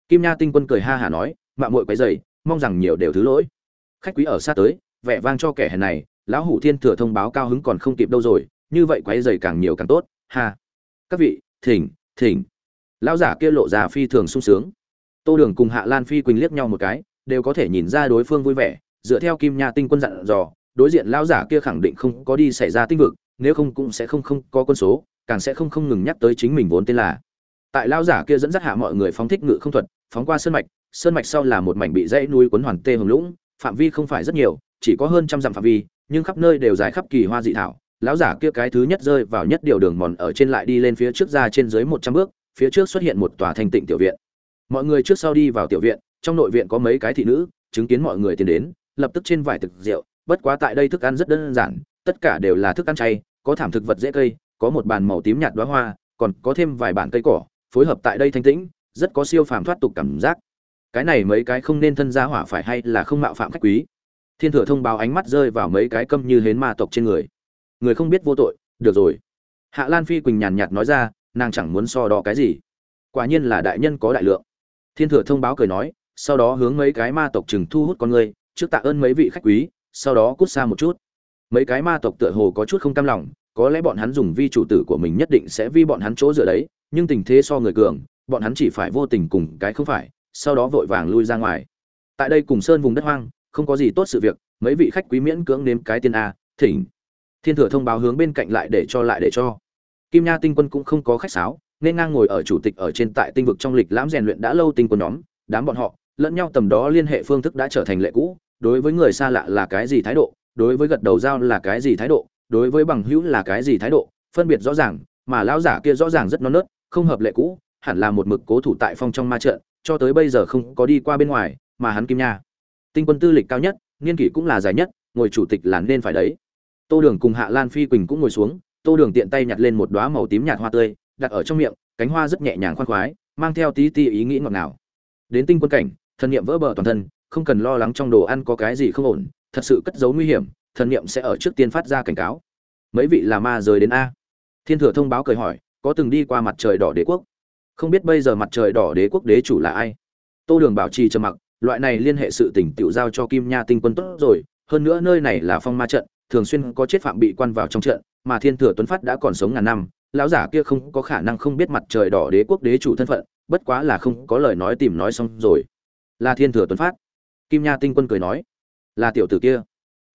Kim nha tinh quân cười ha hả nói mạng muội quấy dày mong rằng nhiều đều thứ lỗi. Khách quý ở xa tới, vẻ vang cho kẻ hèn này, lão hủ thiên thừa thông báo cao hứng còn không kịp đâu rồi, như vậy quấy dày càng nhiều càng tốt, ha. Các vị, thỉnh thỉnh. Lão giả kia lộ ra phi thường sung sướng. Tô đường cùng hạ lan phi quỳnh liếc nhau một cái, đều có thể nhìn ra đối phương vui vẻ dựa theo kim nha tinh quân dặn dò, đối diện lão giả kia khẳng định không có đi xảy ra tinh vực, nếu không cũng sẽ không không có quân số, càng sẽ không không ngừng nhắc tới chính mình vốn tên là. Tại lão giả kia dẫn dắt hạ mọi người phóng thích ngự không thuật, phóng qua sơn mạch sơn mạch sau là một mảnh bị dãy núi quấn hoàn tê hồng lũng, phạm vi không phải rất nhiều, chỉ có hơn trăm dặm phạm vi, nhưng khắp nơi đều dài khắp kỳ hoa dị thảo. Lão giả kia cái thứ nhất rơi vào nhất điều đường mòn ở trên lại đi lên phía trước ra trên dưới một trăm bước, phía trước xuất hiện một tòa thanh tịnh tiểu viện. Mọi người trước sau đi vào tiểu viện, trong nội viện có mấy cái thị nữ, chứng kiến mọi người tiến đến lập tức trên vải thực rượu, bất quá tại đây thức ăn rất đơn giản, tất cả đều là thức ăn chay, có thảm thực vật dễ cây, có một bàn màu tím nhạt đóa hoa, còn có thêm vài bản cây cỏ, phối hợp tại đây thanh tĩnh, rất có siêu phàm thoát tục cảm giác. Cái này mấy cái không nên thân gia hỏa phải hay là không mạo phạm khách quý. Thiên thừa thông báo ánh mắt rơi vào mấy cái câm như hến ma tộc trên người. Người không biết vô tội, được rồi. Hạ lan phi quỳnh nhàn nhạt nói ra, nàng chẳng muốn so đo cái gì. Quả nhiên là đại nhân có đại lượng. Thiên thừa thông báo cười nói, sau đó hướng mấy cái ma tộc chừng thu hút con người trước tạ ơn mấy vị khách quý, sau đó cút xa một chút. Mấy cái ma tộc tựa hồ có chút không cam lòng, có lẽ bọn hắn dùng vi chủ tử của mình nhất định sẽ vi bọn hắn chỗ dựa đấy, nhưng tình thế so người cường, bọn hắn chỉ phải vô tình cùng cái không phải, sau đó vội vàng lui ra ngoài. Tại đây cùng sơn vùng đất hoang, không có gì tốt sự việc, mấy vị khách quý miễn cưỡng nếm cái tiên a, thỉnh. Thiên thừa thông báo hướng bên cạnh lại để cho lại để cho. Kim nha tinh quân cũng không có khách sáo, nên ngang ngồi ở chủ tịch ở trên tại tinh vực trong lịch lãm rèn luyện đã lâu tinh quân nhóm, đám bọn họ lẫn nhau tầm đó liên hệ phương thức đã trở thành lệ cũ, đối với người xa lạ là cái gì thái độ, đối với gật đầu giao là cái gì thái độ, đối với bằng hữu là cái gì thái độ, phân biệt rõ ràng, mà lão giả kia rõ ràng rất non nớt, không hợp lệ cũ, hẳn là một mực cố thủ tại phong trong ma trận, cho tới bây giờ không có đi qua bên ngoài, mà hắn kim nha. Tinh quân tư lịch cao nhất, niên kỷ cũng là dài nhất, ngồi chủ tịch là nên phải đấy. Tô đường cùng hạ lan phi quỳnh cũng ngồi xuống, tô đường tiện tay nhặt lên một đoá màu tím nhạt hoa tươi, đặt ở trong miệng, cánh hoa rất nhẹ nhàng khoan khoái, mang theo tí ti ý nghĩ ngọt ngào. Đến tinh quân cảnh thần niệm vỡ bờ toàn thân, không cần lo lắng trong đồ ăn có cái gì không ổn, thật sự cất giấu nguy hiểm, thần niệm sẽ ở trước tiên phát ra cảnh cáo. Mấy vị là ma rời đến a. Thiên thừa thông báo cười hỏi, có từng đi qua mặt trời đỏ đế quốc? Không biết bây giờ mặt trời đỏ đế quốc đế chủ là ai? Tô đường bảo trì trầm mặc, loại này liên hệ sự tỉnh tiểu giao cho kim nha tinh quân tốt rồi, hơn nữa nơi này là phong ma trận, thường xuyên có chết phạm bị quan vào trong trận, mà thiên thừa tuấn phát đã còn sống ngàn năm, lão giả kia không có khả năng không biết mặt trời đỏ đế quốc đế chủ thân phận, bất quá là không có lời nói tìm nói xong rồi là thiên thừa tuấn phát. Kim nha tinh quân cười nói, là tiểu tử kia.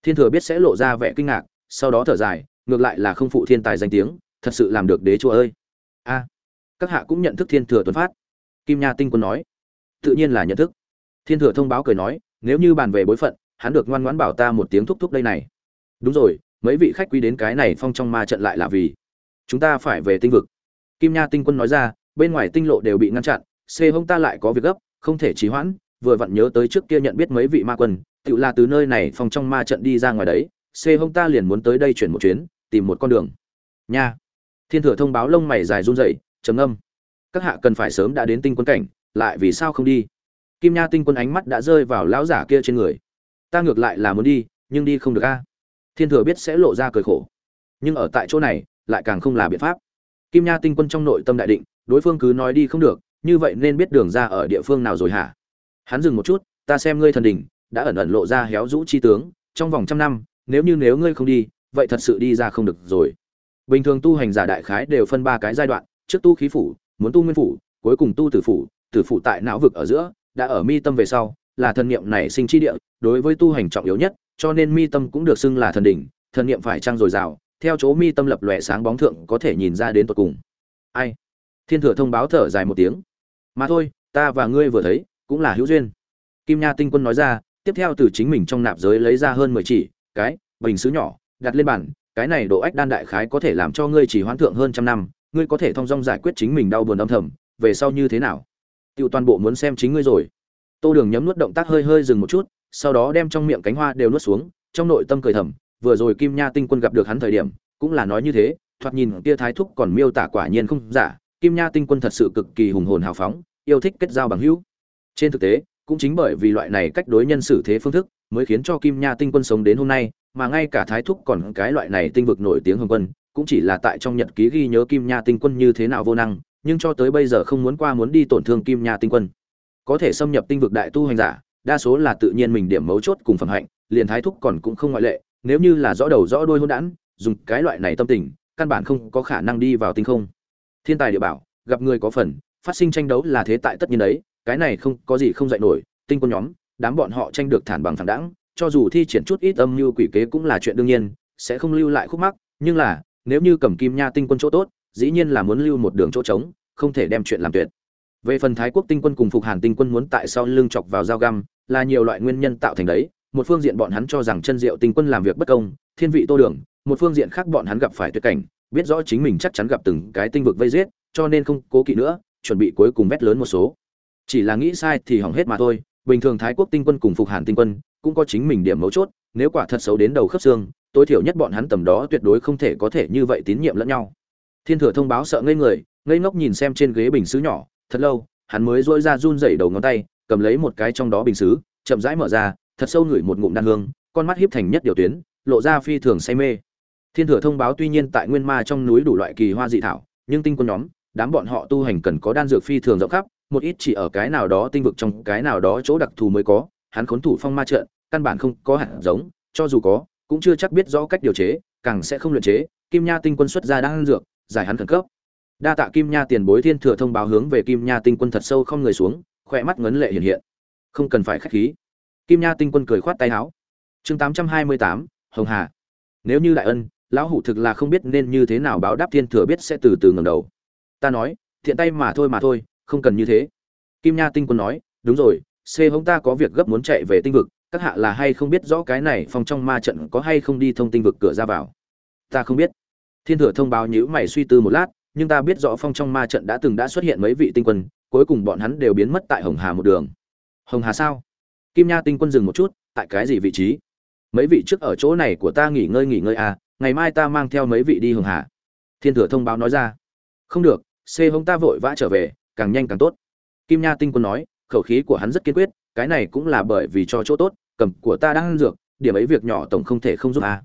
Thiên thừa biết sẽ lộ ra vẻ kinh ngạc, sau đó thở dài, ngược lại là không phụ thiên tài danh tiếng, thật sự làm được đế chúa ơi. A, các hạ cũng nhận thức thiên thừa tuấn phát. Kim nha tinh quân nói, tự nhiên là nhận thức. Thiên thừa thông báo cười nói, nếu như bàn về bối phận, hắn được ngoan ngoãn bảo ta một tiếng thúc thúc đây này. Đúng rồi, mấy vị khách quý đến cái này phong trong ma trận lại là vì chúng ta phải về tinh vực. Kim nha tinh quân nói ra, bên ngoài tinh lộ đều bị ngăn chặn c hông ta lại có việc gấp, không thể trì hoãn vừa vặn nhớ tới trước kia nhận biết mấy vị ma quân, tự là từ nơi này phong trong ma trận đi ra ngoài đấy xê hông ta liền muốn tới đây chuyển một chuyến, tìm một con đường. Nha. Thiên thừa thông báo lông mày dài run rẩy, trầm âm các hạ cần phải sớm đã đến tinh quân cảnh, lại vì sao không đi? Kim nha tinh quân ánh mắt đã rơi vào lão giả kia trên người. Ta ngược lại là muốn đi, nhưng đi không được a. Thiên thừa biết sẽ lộ ra cười khổ. Nhưng ở tại chỗ này, lại càng không là biện pháp. Kim nha tinh quân trong nội tâm đại định, đối phương cứ nói đi không được, như vậy nên biết đường ra ở địa phương nào rồi hả? Hắn dừng một chút, ta xem ngươi thần đình đã ẩn ẩn lộ ra héo rũ chi tướng, trong vòng trăm năm, nếu như nếu ngươi không đi, vậy thật sự đi ra không được rồi. Bình thường tu hành giả đại khái đều phân ba cái giai đoạn, trước tu khí phủ, muốn tu nguyên phủ, cuối cùng tu tử phủ tử phủ tại não vực ở giữa, đã ở mi tâm về sau, là thần niệm này sinh chi địa, đối với tu hành trọng yếu nhất, cho nên mi tâm cũng được xưng là thần đỉnh, thần niệm phải trang dồi dào, theo chỗ mi tâm lập lòe sáng bóng thượng có thể nhìn ra đến tận cùng. Ai? Thiên thừa thông báo thở dài một tiếng. Mà thôi, ta và ngươi vừa thấy cũng là hữu duyên. Kim nha tinh quân nói ra, tiếp theo từ chính mình trong nạp giới lấy ra hơn mười chỉ, cái, bình sứ nhỏ, đặt lên bàn, cái này độ ách đan đại khái có thể làm cho ngươi chỉ hoãn thượng hơn trăm năm, ngươi có thể thông dong giải quyết chính mình đau buồn âm thầm, về sau như thế nào? Tiêu toàn bộ muốn xem chính ngươi rồi. Tô đường nhấm nuốt động tác hơi hơi dừng một chút, sau đó đem trong miệng cánh hoa đều nuốt xuống, trong nội tâm cười thầm, vừa rồi kim nha tinh quân gặp được hắn thời điểm, cũng là nói như thế, thoạt nhìn kia thái thúc còn miêu tả quả nhiên không giả, kim nha tinh quân thật sự cực kỳ hùng hồn hào phóng, yêu thích kết giao bằng hữu trên thực tế, cũng chính bởi vì loại này cách đối nhân xử thế phương thức, mới khiến cho kim nha tinh quân sống đến hôm nay, mà ngay cả thái thúc còn cái loại này tinh vực nổi tiếng hồng quân, cũng chỉ là tại trong nhật ký ghi nhớ kim nha tinh quân như thế nào vô năng, nhưng cho tới bây giờ không muốn qua muốn đi tổn thương kim nha tinh quân. Có thể xâm nhập tinh vực đại tu hành giả, đa số là tự nhiên mình điểm mấu chốt cùng phẩm hạnh, liền thái thúc còn cũng không ngoại lệ, nếu như là rõ đầu rõ đuôi hôn đản, dùng cái loại này tâm tình, căn bản không có khả năng đi vào tinh không. Thiên tài địa bảo, gặp người có phần, phát sinh tranh đấu là thế tại tất nhiên đấy cái này không có gì không dạy nổi, tinh quân nhóm, đám bọn họ tranh được thản bằng phản đẳng cho dù thi triển chút ít âm mưu quỷ kế cũng là chuyện đương nhiên, sẽ không lưu lại khúc mắc, nhưng là, nếu như cầm kim nha tinh quân chỗ tốt, dĩ nhiên là muốn lưu một đường chỗ trống, không thể đem chuyện làm tuyệt. Về phần thái quốc tinh quân cùng phục hàn tinh quân muốn tại sao lưng chọc vào dao găm, là nhiều loại nguyên nhân tạo thành đấy. Một phương diện bọn hắn cho rằng chân diệu tinh quân làm việc bất công, thiên vị tô đường, một phương diện khác bọn hắn gặp phải tuyệt cảnh, biết rõ chính mình chắc chắn gặp từng cái tinh vực vây giết, cho nên không cố kỵ nữa, chuẩn bị cuối cùng vét lớn một số chỉ là nghĩ sai thì hỏng hết mà thôi, bình thường thái quốc tinh quân cùng phục hàn tinh quân cũng có chính mình điểm mấu chốt, nếu quả thật xấu đến đầu khớp xương, tối thiểu nhất bọn hắn tầm đó tuyệt đối không thể có thể như vậy tín nhiệm lẫn nhau. Thiên thừa thông báo sợ ngây người, ngây ngốc nhìn xem trên ghế bình xứ nhỏ, thật lâu, hắn mới dỗi ra run dày đầu ngón tay, cầm lấy một cái trong đó bình xứ, chậm rãi mở ra, thật sâu ngửi một ngụm đan hương, con mắt hiếp thành nhất điều tuyến, lộ ra phi thường say mê. Thiên thừa thông báo tuy nhiên tại nguyên ma trong núi đủ loại kỳ hoa dị thảo, nhưng tinh quân nhóm, đám bọn họ tu hành cần có đan dược phi thường rộng khắp một ít chỉ ở cái nào đó tinh vực trong cái nào đó chỗ đặc thù mới có, hắn khốn thủ phong ma trận, căn bản không có hạt giống, cho dù có, cũng chưa chắc biết rõ cách điều chế, càng sẽ không luyện chế. Kim nha tinh quân xuất ra đang dược, giải hắn khẩn cấp. Đa tạ kim nha tiền bối thiên thừa thông báo hướng về kim nha tinh quân thật sâu không người xuống, khỏe mắt ngấn lệ hiện hiện. Không cần phải khách khí. Kim nha tinh quân cười khoát tay áo. Chương tám trăm hai mươi tám, hồng hà. Nếu như đại ân, lão hủ thực là không biết nên như thế nào báo đáp thiên thừa biết sẽ từ từ ngẩng đầu. Ta nói, thiện tay mà thôi mà thôi không cần như thế. Kim nha tinh quân nói, đúng rồi, c hống ta có việc gấp muốn chạy về tinh vực, các hạ là hay không biết rõ cái này phòng trong ma trận có hay không đi thông tinh vực cửa ra vào? Ta không biết. Thiên thừa thông báo nhữ mày suy tư một lát, nhưng ta biết rõ phong trong ma trận đã từng đã xuất hiện mấy vị tinh quân, cuối cùng bọn hắn đều biến mất tại hồng hà một đường. Hồng hà sao? Kim nha tinh quân dừng một chút, tại cái gì vị trí? Mấy vị trước ở chỗ này của ta nghỉ ngơi nghỉ ngơi à ngày mai ta mang theo mấy vị đi hồng hà. Thiên thừa thông báo nói ra, không được, c hống ta vội vã trở về càng nhanh càng tốt. Kim nha tinh quân nói, khẩu khí của hắn rất kiên quyết, cái này cũng là bởi vì cho chỗ tốt, cầm của ta đang ăn dược, điểm ấy việc nhỏ tổng không thể không giúp à.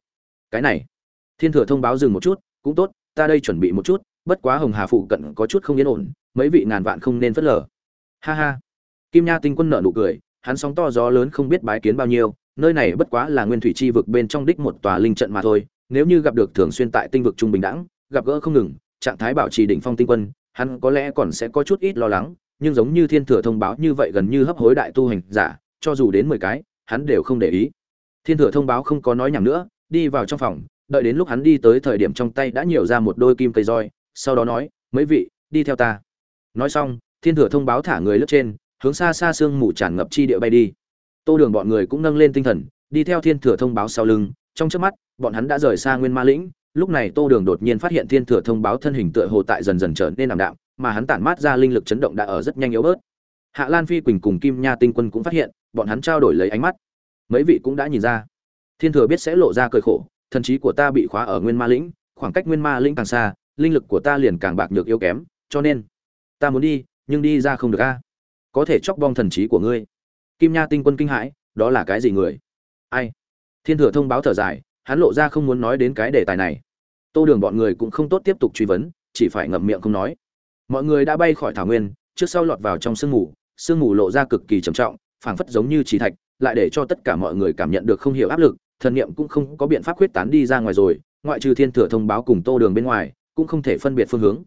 cái này, thiên thừa thông báo dừng một chút, cũng tốt, ta đây chuẩn bị một chút, bất quá hồng hà phụ cận có chút không yên ổn, mấy vị ngàn vạn không nên phớt lờ. Ha ha. Kim nha tinh quân nợ nụ cười, hắn sóng to gió lớn không biết bái kiến bao nhiêu, nơi này bất quá là nguyên thủy chi vực bên trong đích một tòa linh trận mà thôi, nếu như gặp được thường xuyên tại tinh vực trung bình đẳng, gặp gỡ không ngừng, trạng thái bảo trì đỉnh phong tinh quân hắn có lẽ còn sẽ có chút ít lo lắng, nhưng giống như thiên thừa thông báo như vậy gần như hấp hối đại tu hành giả, cho dù đến mười cái, hắn đều không để ý. Thiên thừa thông báo không có nói nhảm nữa, đi vào trong phòng, đợi đến lúc hắn đi tới thời điểm trong tay đã nhiều ra một đôi kim cây roi, sau đó nói, mấy vị, đi theo ta. Nói xong, thiên thừa thông báo thả người lướt trên, hướng xa xa sương mù tràn ngập chi địa bay đi. Tô đường bọn người cũng nâng lên tinh thần, đi theo thiên thừa thông báo sau lưng, trong trước mắt, bọn hắn đã rời xa nguyên ma lĩnh lúc này tô đường đột nhiên phát hiện thiên thừa thông báo thân hình tựa hồ tại dần dần trở nên ảm đạm, mà hắn tản mát ra linh lực chấn động đã ở rất nhanh yếu bớt. Hạ lan phi quỳnh cùng kim nha tinh quân cũng phát hiện, bọn hắn trao đổi lấy ánh mắt. Mấy vị cũng đã nhìn ra. Thiên thừa biết sẽ lộ ra cơi khổ, thần trí của ta bị khóa ở nguyên ma lĩnh, khoảng cách nguyên ma lĩnh càng xa, linh lực của ta liền càng bạc nhược yếu kém, cho nên, ta muốn đi, nhưng đi ra không được a. Có thể chọc bong thần trí của ngươi. Kim nha tinh quân kinh hãi, đó là cái gì người? Ai? Thiên thừa thông báo thở dài hắn lộ ra không muốn nói đến cái đề tài này. Tô đường bọn người cũng không tốt tiếp tục truy vấn, chỉ phải ngậm miệng không nói. Mọi người đã bay khỏi thảo nguyên, trước sau lọt vào trong sương mù sương mù lộ ra cực kỳ trầm trọng, phảng phất giống như trí thạch, lại để cho tất cả mọi người cảm nhận được không hiểu áp lực, thần niệm cũng không có biện pháp khuyết tán đi ra ngoài rồi, ngoại trừ thiên thừa thông báo cùng tô đường bên ngoài, cũng không thể phân biệt phương hướng.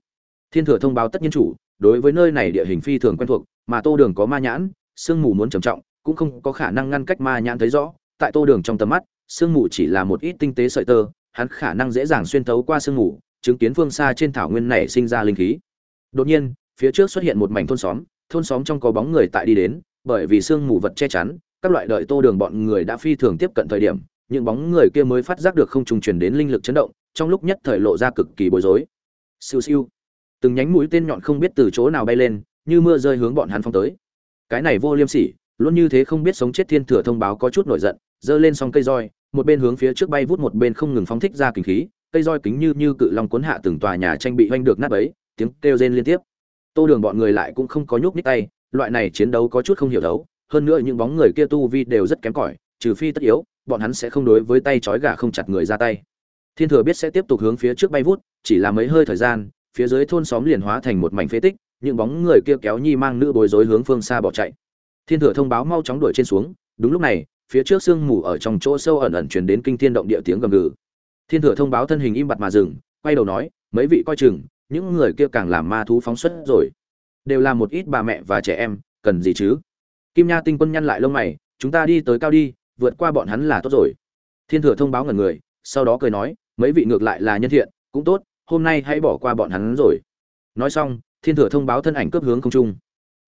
Thiên thừa thông báo tất nhiên chủ, đối với nơi này địa hình phi thường quen thuộc, mà tô đường có ma nhãn, sương mù muốn trầm trọng, cũng không có khả năng ngăn cách ma nhãn thấy rõ, tại tô đường trong tầm mắt sương mù chỉ là một ít tinh tế sợi tơ, hắn khả năng dễ dàng xuyên thấu qua sương mù, chứng kiến phương xa trên thảo nguyên này sinh ra linh khí. Đột nhiên, phía trước xuất hiện một mảnh thôn xóm thôn xóm trong có bóng người tại đi đến, bởi vì sương mù vật che chắn, các loại đợi tô đường bọn người đã phi thường tiếp cận thời điểm, những bóng người kia mới phát giác được không trùng truyền đến linh lực chấn động, trong lúc nhất thời lộ ra cực kỳ bối rối. Siêu siêu. Từng nhánh mũi tên nhọn không biết từ chỗ nào bay lên, như mưa rơi hướng bọn hắn phong tới. Cái này vô liêm sỉ, luôn như thế không biết sống chết thiên thừa thông báo có chút nổi giận giơ lên xong cây roi, một bên hướng phía trước bay vút, một bên không ngừng phóng thích ra kinh khí, cây roi kính như như cự long cuốn hạ từng tòa nhà tranh bị hoanh được nát ấy tiếng kêu rên liên tiếp. Tô đường bọn người lại cũng không có nhúc nhích tay, loại này chiến đấu có chút không hiểu đấu, hơn nữa những bóng người kia tu vi đều rất kém cỏi, trừ phi tất yếu, bọn hắn sẽ không đối với tay trói gà không chặt người ra tay. Thiên thừa biết sẽ tiếp tục hướng phía trước bay vút, chỉ là mấy hơi thời gian, phía dưới thôn xóm liền hóa thành một mảnh phế tích, những bóng người kia kéo nhi mang nữ bối rối hướng phương xa bỏ chạy. Thiên thừa thông báo mau chóng đuổi trên xuống, đúng lúc này phía trước sương mù ở trong chỗ sâu ẩn ẩn truyền đến kinh thiên động địa tiếng gầm gừ. Thiên thừa thông báo thân hình im bặt mà dừng, quay đầu nói, mấy vị coi chừng, những người kia càng làm ma thú phóng xuất rồi. Đều là một ít bà mẹ và trẻ em, cần gì chứ? Kim nha tinh quân nhăn lại lông mày, chúng ta đi tới cao đi, vượt qua bọn hắn là tốt rồi. Thiên thừa thông báo ngẩn người, sau đó cười nói, mấy vị ngược lại là nhân thiện, cũng tốt, hôm nay hãy bỏ qua bọn hắn rồi. Nói xong, thiên thừa thông báo thân ảnh cướp hướng không trung.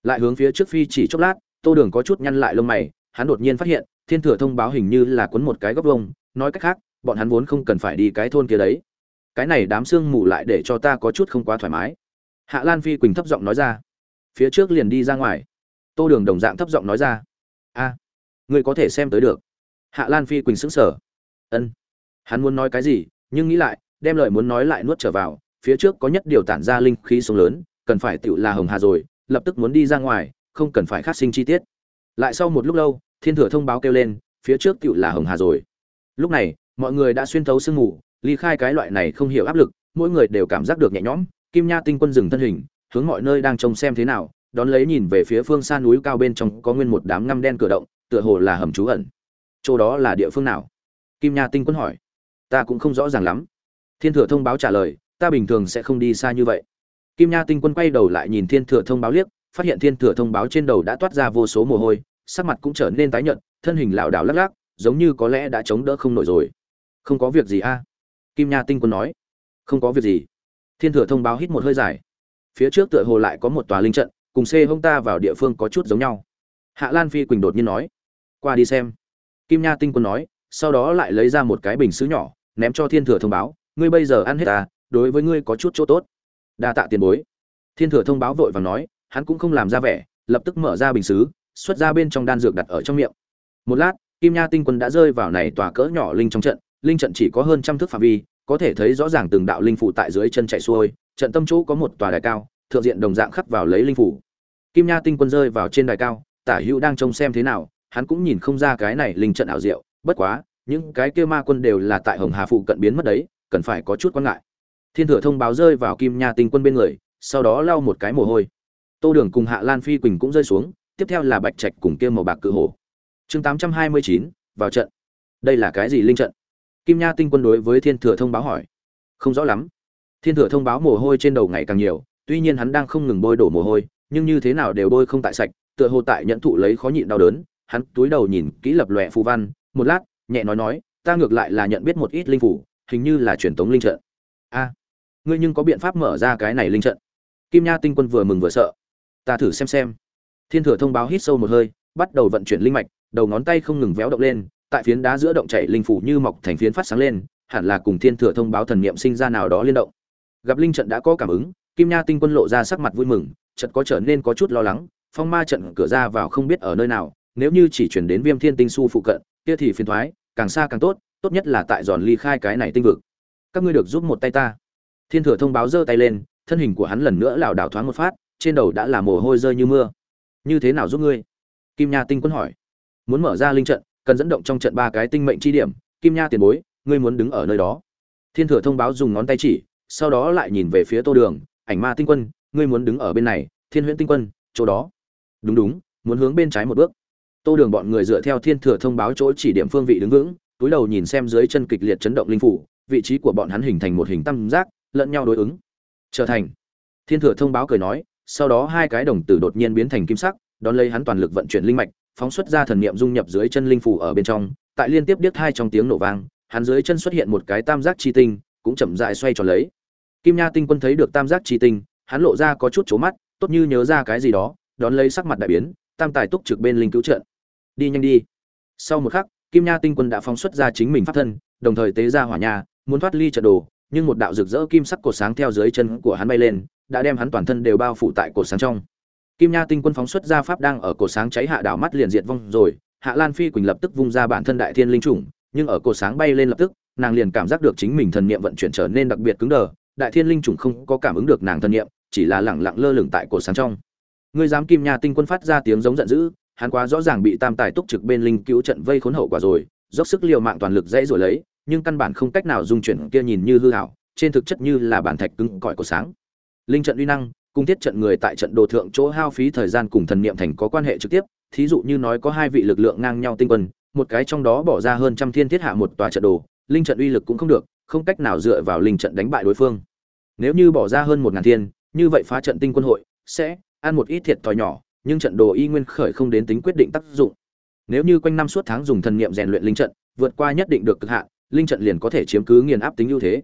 Lại hướng phía trước phi chỉ chốc lát, tô đường có chút nhăn lại lông mày, hắn đột nhiên phát hiện thiên thừa thông báo hình như là quấn một cái góc vông nói cách khác, bọn hắn vốn không cần phải đi cái thôn kia đấy. Cái này đám sương mù lại để cho ta có chút không quá thoải mái. Hạ lan phi quỳnh thấp giọng nói ra. Phía trước liền đi ra ngoài. Tô đường đồng dạng thấp giọng nói ra. A, ngươi có thể xem tới được. Hạ lan phi quỳnh sững sờ. Ân. Hắn muốn nói cái gì, nhưng nghĩ lại, đem lời muốn nói lại nuốt trở vào. Phía trước có nhất điều tản ra linh khí sông lớn, cần phải tựu là hồng hà rồi, lập tức muốn đi ra ngoài, không cần phải phát sinh chi tiết. Lại sau một lúc lâu thiên thừa thông báo kêu lên, phía trước tựu là hồng hà rồi. Lúc này, mọi người đã xuyên thấu sương mù, ly khai cái loại này không hiểu áp lực, mỗi người đều cảm giác được nhẹ nhõm. Kim nha tinh quân dừng thân hình, hướng mọi nơi đang trông xem thế nào, đón lấy nhìn về phía phương xa núi cao bên trong có nguyên một đám ngăm đen cửa động, tựa hồ là hầm trú ẩn. Chỗ đó là địa phương nào? Kim nha tinh quân hỏi. Ta cũng không rõ ràng lắm. Thiên thừa thông báo trả lời, ta bình thường sẽ không đi xa như vậy. Kim nha tinh quân quay đầu lại nhìn thiên thừa thông báo liếc, phát hiện thiên thừa thông báo trên đầu đã toát ra vô số mồ hôi sắc mặt cũng trở nên tái nhợt, thân hình lảo đảo lắc lắc, giống như có lẽ đã chống đỡ không nổi rồi. Không có việc gì a? Kim nha tinh quân nói. Không có việc gì. Thiên thừa thông báo hít một hơi dài. Phía trước tựa hồ lại có một tòa linh trận, cùng c hung ta vào địa phương có chút giống nhau. Hạ lan phi quỳnh đột nhiên nói. Qua đi xem. Kim nha tinh quân nói, sau đó lại lấy ra một cái bình sứ nhỏ, ném cho thiên thừa thông báo. Ngươi bây giờ ăn hết ta đối với ngươi có chút chỗ tốt. Đa tạ tiền bối. Thiên thừa thông báo vội vàng nói, hắn cũng không làm ra vẻ, lập tức mở ra bình sứ xuất ra bên trong đan dược đặt ở trong miệng. Một lát, kim nha tinh quân đã rơi vào này tòa cỡ nhỏ linh trong trận, linh trận chỉ có hơn trăm thước phạm vi, có thể thấy rõ ràng từng đạo linh phủ tại dưới chân chạy xuôi, trận tâm chỗ có một tòa đài cao, thượng diện đồng dạng khắc vào lấy linh phủ. Kim nha tinh quân rơi vào trên đài cao, tả hữu đang trông xem thế nào, hắn cũng nhìn không ra cái này linh trận ảo diệu, bất quá, những cái kia ma quân đều là tại hồng hà phụ cận biến mất đấy, cần phải có chút quan ngại. Thiên thừa thông báo rơi vào kim nha tinh quân bên người, sau đó lau một cái mồ hôi. Tô đường cùng hạ lan phi quỳnh cũng rơi xuống tiếp theo là bạch trạch cùng kia màu bạc cự hổ. Chương tám trăm hai mươi chín, vào trận. Đây là cái gì linh trận? Kim nha tinh quân đối với thiên thừa thông báo hỏi. Không rõ lắm. Thiên thừa thông báo mồ hôi trên đầu ngày càng nhiều, tuy nhiên hắn đang không ngừng bôi đổ mồ hôi, nhưng như thế nào đều bôi không tại sạch, tựa hồ tại nhận thụ lấy khó nhịn đau đớn, hắn túi đầu nhìn kỹ lập lòe phù văn, một lát, nhẹ nói nói, ta ngược lại là nhận biết một ít linh phủ, hình như là truyền tống linh trận. A, ngươi nhưng có biện pháp mở ra cái này linh trận? Kim nha tinh quân vừa mừng vừa sợ. Ta thử xem xem thiên thừa thông báo hít sâu một hơi, bắt đầu vận chuyển linh mạch, đầu ngón tay không ngừng véo động lên, tại phiến đá giữa động chảy linh phủ như mọc thành phiến phát sáng lên, hẳn là cùng thiên thừa thông báo thần niệm sinh ra nào đó liên động. Gặp linh trận đã có cảm ứng, kim nha tinh quân lộ ra sắc mặt vui mừng trận có trở nên có chút lo lắng, phong ma trận cửa ra vào không biết ở nơi nào, nếu như chỉ chuyển đến viêm thiên tinh su phụ cận, kia thì phiền thoái, càng xa càng tốt tốt nhất là tại giòn ly khai cái này tinh vực. Các ngươi được giúp một tay ta. Thiên thừa thông báo giơ tay lên, thân hình của hắn lần nữa lảo đảo thoáng một phát, trên đầu đã là mồ hôi rơi như mưa như thế nào giúp ngươi? Kim nha tinh quân hỏi. Muốn mở ra linh trận, cần dẫn động trong trận ba cái tinh mệnh chi điểm. Kim nha tiền bối, ngươi muốn đứng ở nơi đó. Thiên thừa thông báo dùng ngón tay chỉ, sau đó lại nhìn về phía tô đường. Ảnh ma tinh quân, ngươi muốn đứng ở bên này, thiên huyễn tinh quân, chỗ đó. Đúng đúng, muốn hướng bên trái một bước. Tô đường bọn người dựa theo thiên thừa thông báo chỗ chỉ điểm phương vị đứng vững, túi đầu nhìn xem dưới chân kịch liệt chấn động linh phủ, vị trí của bọn hắn hình thành một hình tam giác, lẫn nhau đối ứng. Trở thành. Thiên thừa thông báo cười nói sau đó hai cái đồng tử đột nhiên biến thành kim sắc, đón lấy hắn toàn lực vận chuyển linh mạch, phóng xuất ra thần niệm dung nhập dưới chân linh phù ở bên trong. Tại liên tiếp điếc hai trong tiếng nổ vang, hắn dưới chân xuất hiện một cái tam giác chi tinh, cũng chậm rãi xoay tròn lấy. Kim nha tinh quân thấy được tam giác chi tinh, hắn lộ ra có chút chố mắt, tốt như nhớ ra cái gì đó, đón lấy sắc mặt đại biến, tam tài túc trực bên linh cứu trận đi nhanh đi. Sau một khắc, kim nha tinh quân đã phóng xuất ra chính mình pháp thân, đồng thời tế ra hỏa nha muốn thoát ly trận đồ nhưng một đạo rực rỡ kim sắc cột sáng theo dưới chân của hắn bay lên, đã đem hắn toàn thân đều bao phủ tại cột sáng trong. Kim nha tinh quân phóng xuất ra pháp đang ở cột sáng cháy hạ đảo mắt liền diệt vong rồi, hạ lan phi quỳnh lập tức vung ra bản thân đại thiên linh chủng, nhưng ở cột sáng bay lên lập tức, nàng liền cảm giác được chính mình thần niệm vận chuyển trở nên đặc biệt cứng đờ, đại thiên linh chủng không có cảm ứng được nàng thần niệm, chỉ là lẳng lặng lơ lửng tại cột sáng trong. Ngươi dám kim nha tinh quân phát ra tiếng giống giận dữ, hắn quá rõ ràng bị tam tài túc trực bên linh cứu trận vây khốn hậu quả rồi, dốc sức liều mạng toàn lực dãy rồi lấy nhưng căn bản không cách nào dung chuyển kia nhìn như hư hảo, trên thực chất như là bản thạch cứng cỏi của sáng. Linh trận uy năng cung thiết trận người tại trận đồ thượng chỗ hao phí thời gian cùng thần niệm thành có quan hệ trực tiếp, thí dụ như nói có hai vị lực lượng ngang nhau tinh quân, một cái trong đó bỏ ra hơn trăm thiên thiết hạ một tòa trận đồ, linh trận uy lực cũng không được, không cách nào dựa vào linh trận đánh bại đối phương. Nếu như bỏ ra hơn một ngàn thiên, như vậy phá trận tinh quân hội sẽ ăn một ít thiệt thòi nhỏ, nhưng trận đồ y nguyên khởi không đến tính quyết định tác dụng. Nếu như quanh năm suốt tháng dùng thần niệm rèn luyện linh trận, vượt qua nhất định được cực hạn linh trận liền có thể chiếm cứ nghiền áp tính ưu thế.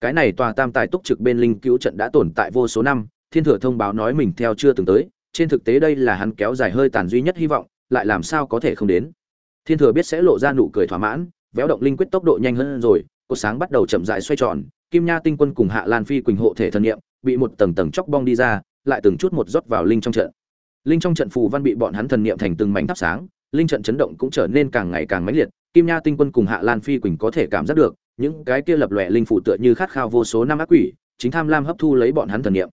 Cái này tòa tam tài túc trực bên linh cứu trận đã tồn tại vô số năm, thiên thừa thông báo nói mình theo chưa từng tới, trên thực tế đây là hắn kéo dài hơi tàn duy nhất hy vọng, lại làm sao có thể không đến. Thiên thừa biết sẽ lộ ra nụ cười thỏa mãn, véo động linh quyết tốc độ nhanh hơn rồi, cột sáng bắt đầu chậm rãi xoay tròn, kim nha tinh quân cùng hạ lan phi quỳnh hộ thể thần niệm, bị một tầng tầng chóc bong đi ra, lại từng chút một rót vào linh trong trận. Linh trong trận phù văn bị bọn hắn thần niệm thành từng mảnh thắp sáng, linh trận chấn động cũng trở nên càng ngày càng mãnh liệt kim nha tinh quân cùng hạ lan phi quỳnh có thể cảm giác được, những cái kia lập lòe linh phủ tựa như khát khao vô số năm ác quỷ, chính tham lam hấp thu lấy bọn hắn thần niệm.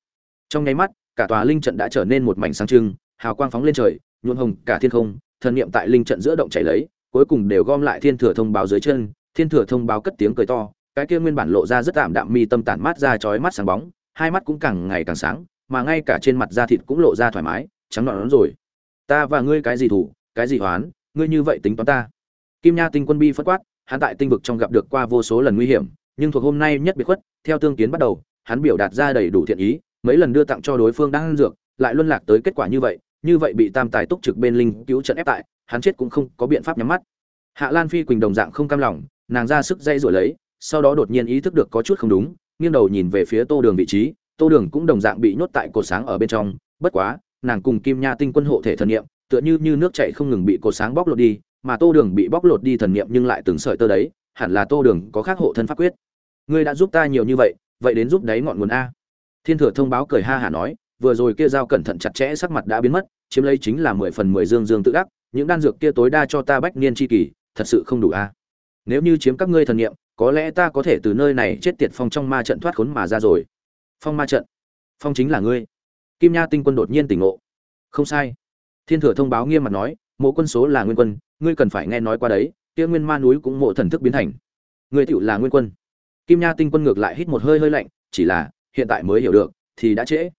Trong nháy mắt, cả tòa linh trận đã trở nên một mảnh sáng trưng, hào quang phóng lên trời, nhuộm hồng cả thiên không, thần niệm tại linh trận giữa động chảy lấy, cuối cùng đều gom lại thiên thừa thông báo dưới chân, thiên thừa thông báo cất tiếng cười to, cái kia nguyên bản lộ ra rất tạm đạm mi tâm tản mát ra chói mắt sáng bóng, hai mắt cũng càng ngày càng sáng, mà ngay cả trên mặt da thịt cũng lộ ra thoải mái, trắng nõn rồi. Ta và ngươi cái gì thủ, cái gì hoán, ngươi như vậy tính toán ta kim nha tinh quân bi phất quát, hắn tại tinh vực trong gặp được qua vô số lần nguy hiểm, nhưng thuộc hôm nay nhất biệt khuất, theo tương kiến bắt đầu, hắn biểu đạt ra đầy đủ thiện ý, mấy lần đưa tặng cho đối phương đang ăn dược, lại luân lạc tới kết quả như vậy như vậy bị tam tài túc trực bên linh cứu trận ép tại, hắn chết cũng không có biện pháp nhắm mắt. Hạ lan phi quỳnh đồng dạng không cam lòng, nàng ra sức dây rồi lấy, sau đó đột nhiên ý thức được có chút không đúng, nghiêng đầu nhìn về phía tô đường vị trí, tô đường cũng đồng dạng bị nhốt tại cột sáng ở bên trong, bất quá, nàng cùng kim nha tinh quân hộ thể thần niệm, tựa như như nước chảy không ngừng bị cột sáng bóc lột đi mà tô đường bị bóc lột đi thần niệm nhưng lại từng sợi tơ đấy, hẳn là tô đường có khác hộ thân pháp quyết. Ngươi đã giúp ta nhiều như vậy vậy đến giúp đấy ngọn nguồn a. Thiên thừa thông báo cười ha hả nói, vừa rồi kia dao cẩn thận chặt chẽ sắc mặt đã biến mất, chiếm lấy chính là mười phần mười dương dương tự đắc, những đan dược kia tối đa cho ta bách niên chi kỳ, thật sự không đủ a. Nếu như chiếm các ngươi thần niệm, có lẽ ta có thể từ nơi này chết tiệt phong trong ma trận thoát khốn mà ra rồi. Phong ma trận? Phong chính là ngươi. Kim nha tinh quân đột nhiên tỉnh ngộ. Không sai. Thiên thừa thông báo nghiêm mặt nói mỗi quân số là nguyên quân ngươi cần phải nghe nói qua đấy, kia nguyên ma núi cũng mộ thần thức biến thành. Ngươi tựu là nguyên quân. Kim nha tinh quân ngược lại hít một hơi hơi lạnh, chỉ là, hiện tại mới hiểu được, thì đã trễ.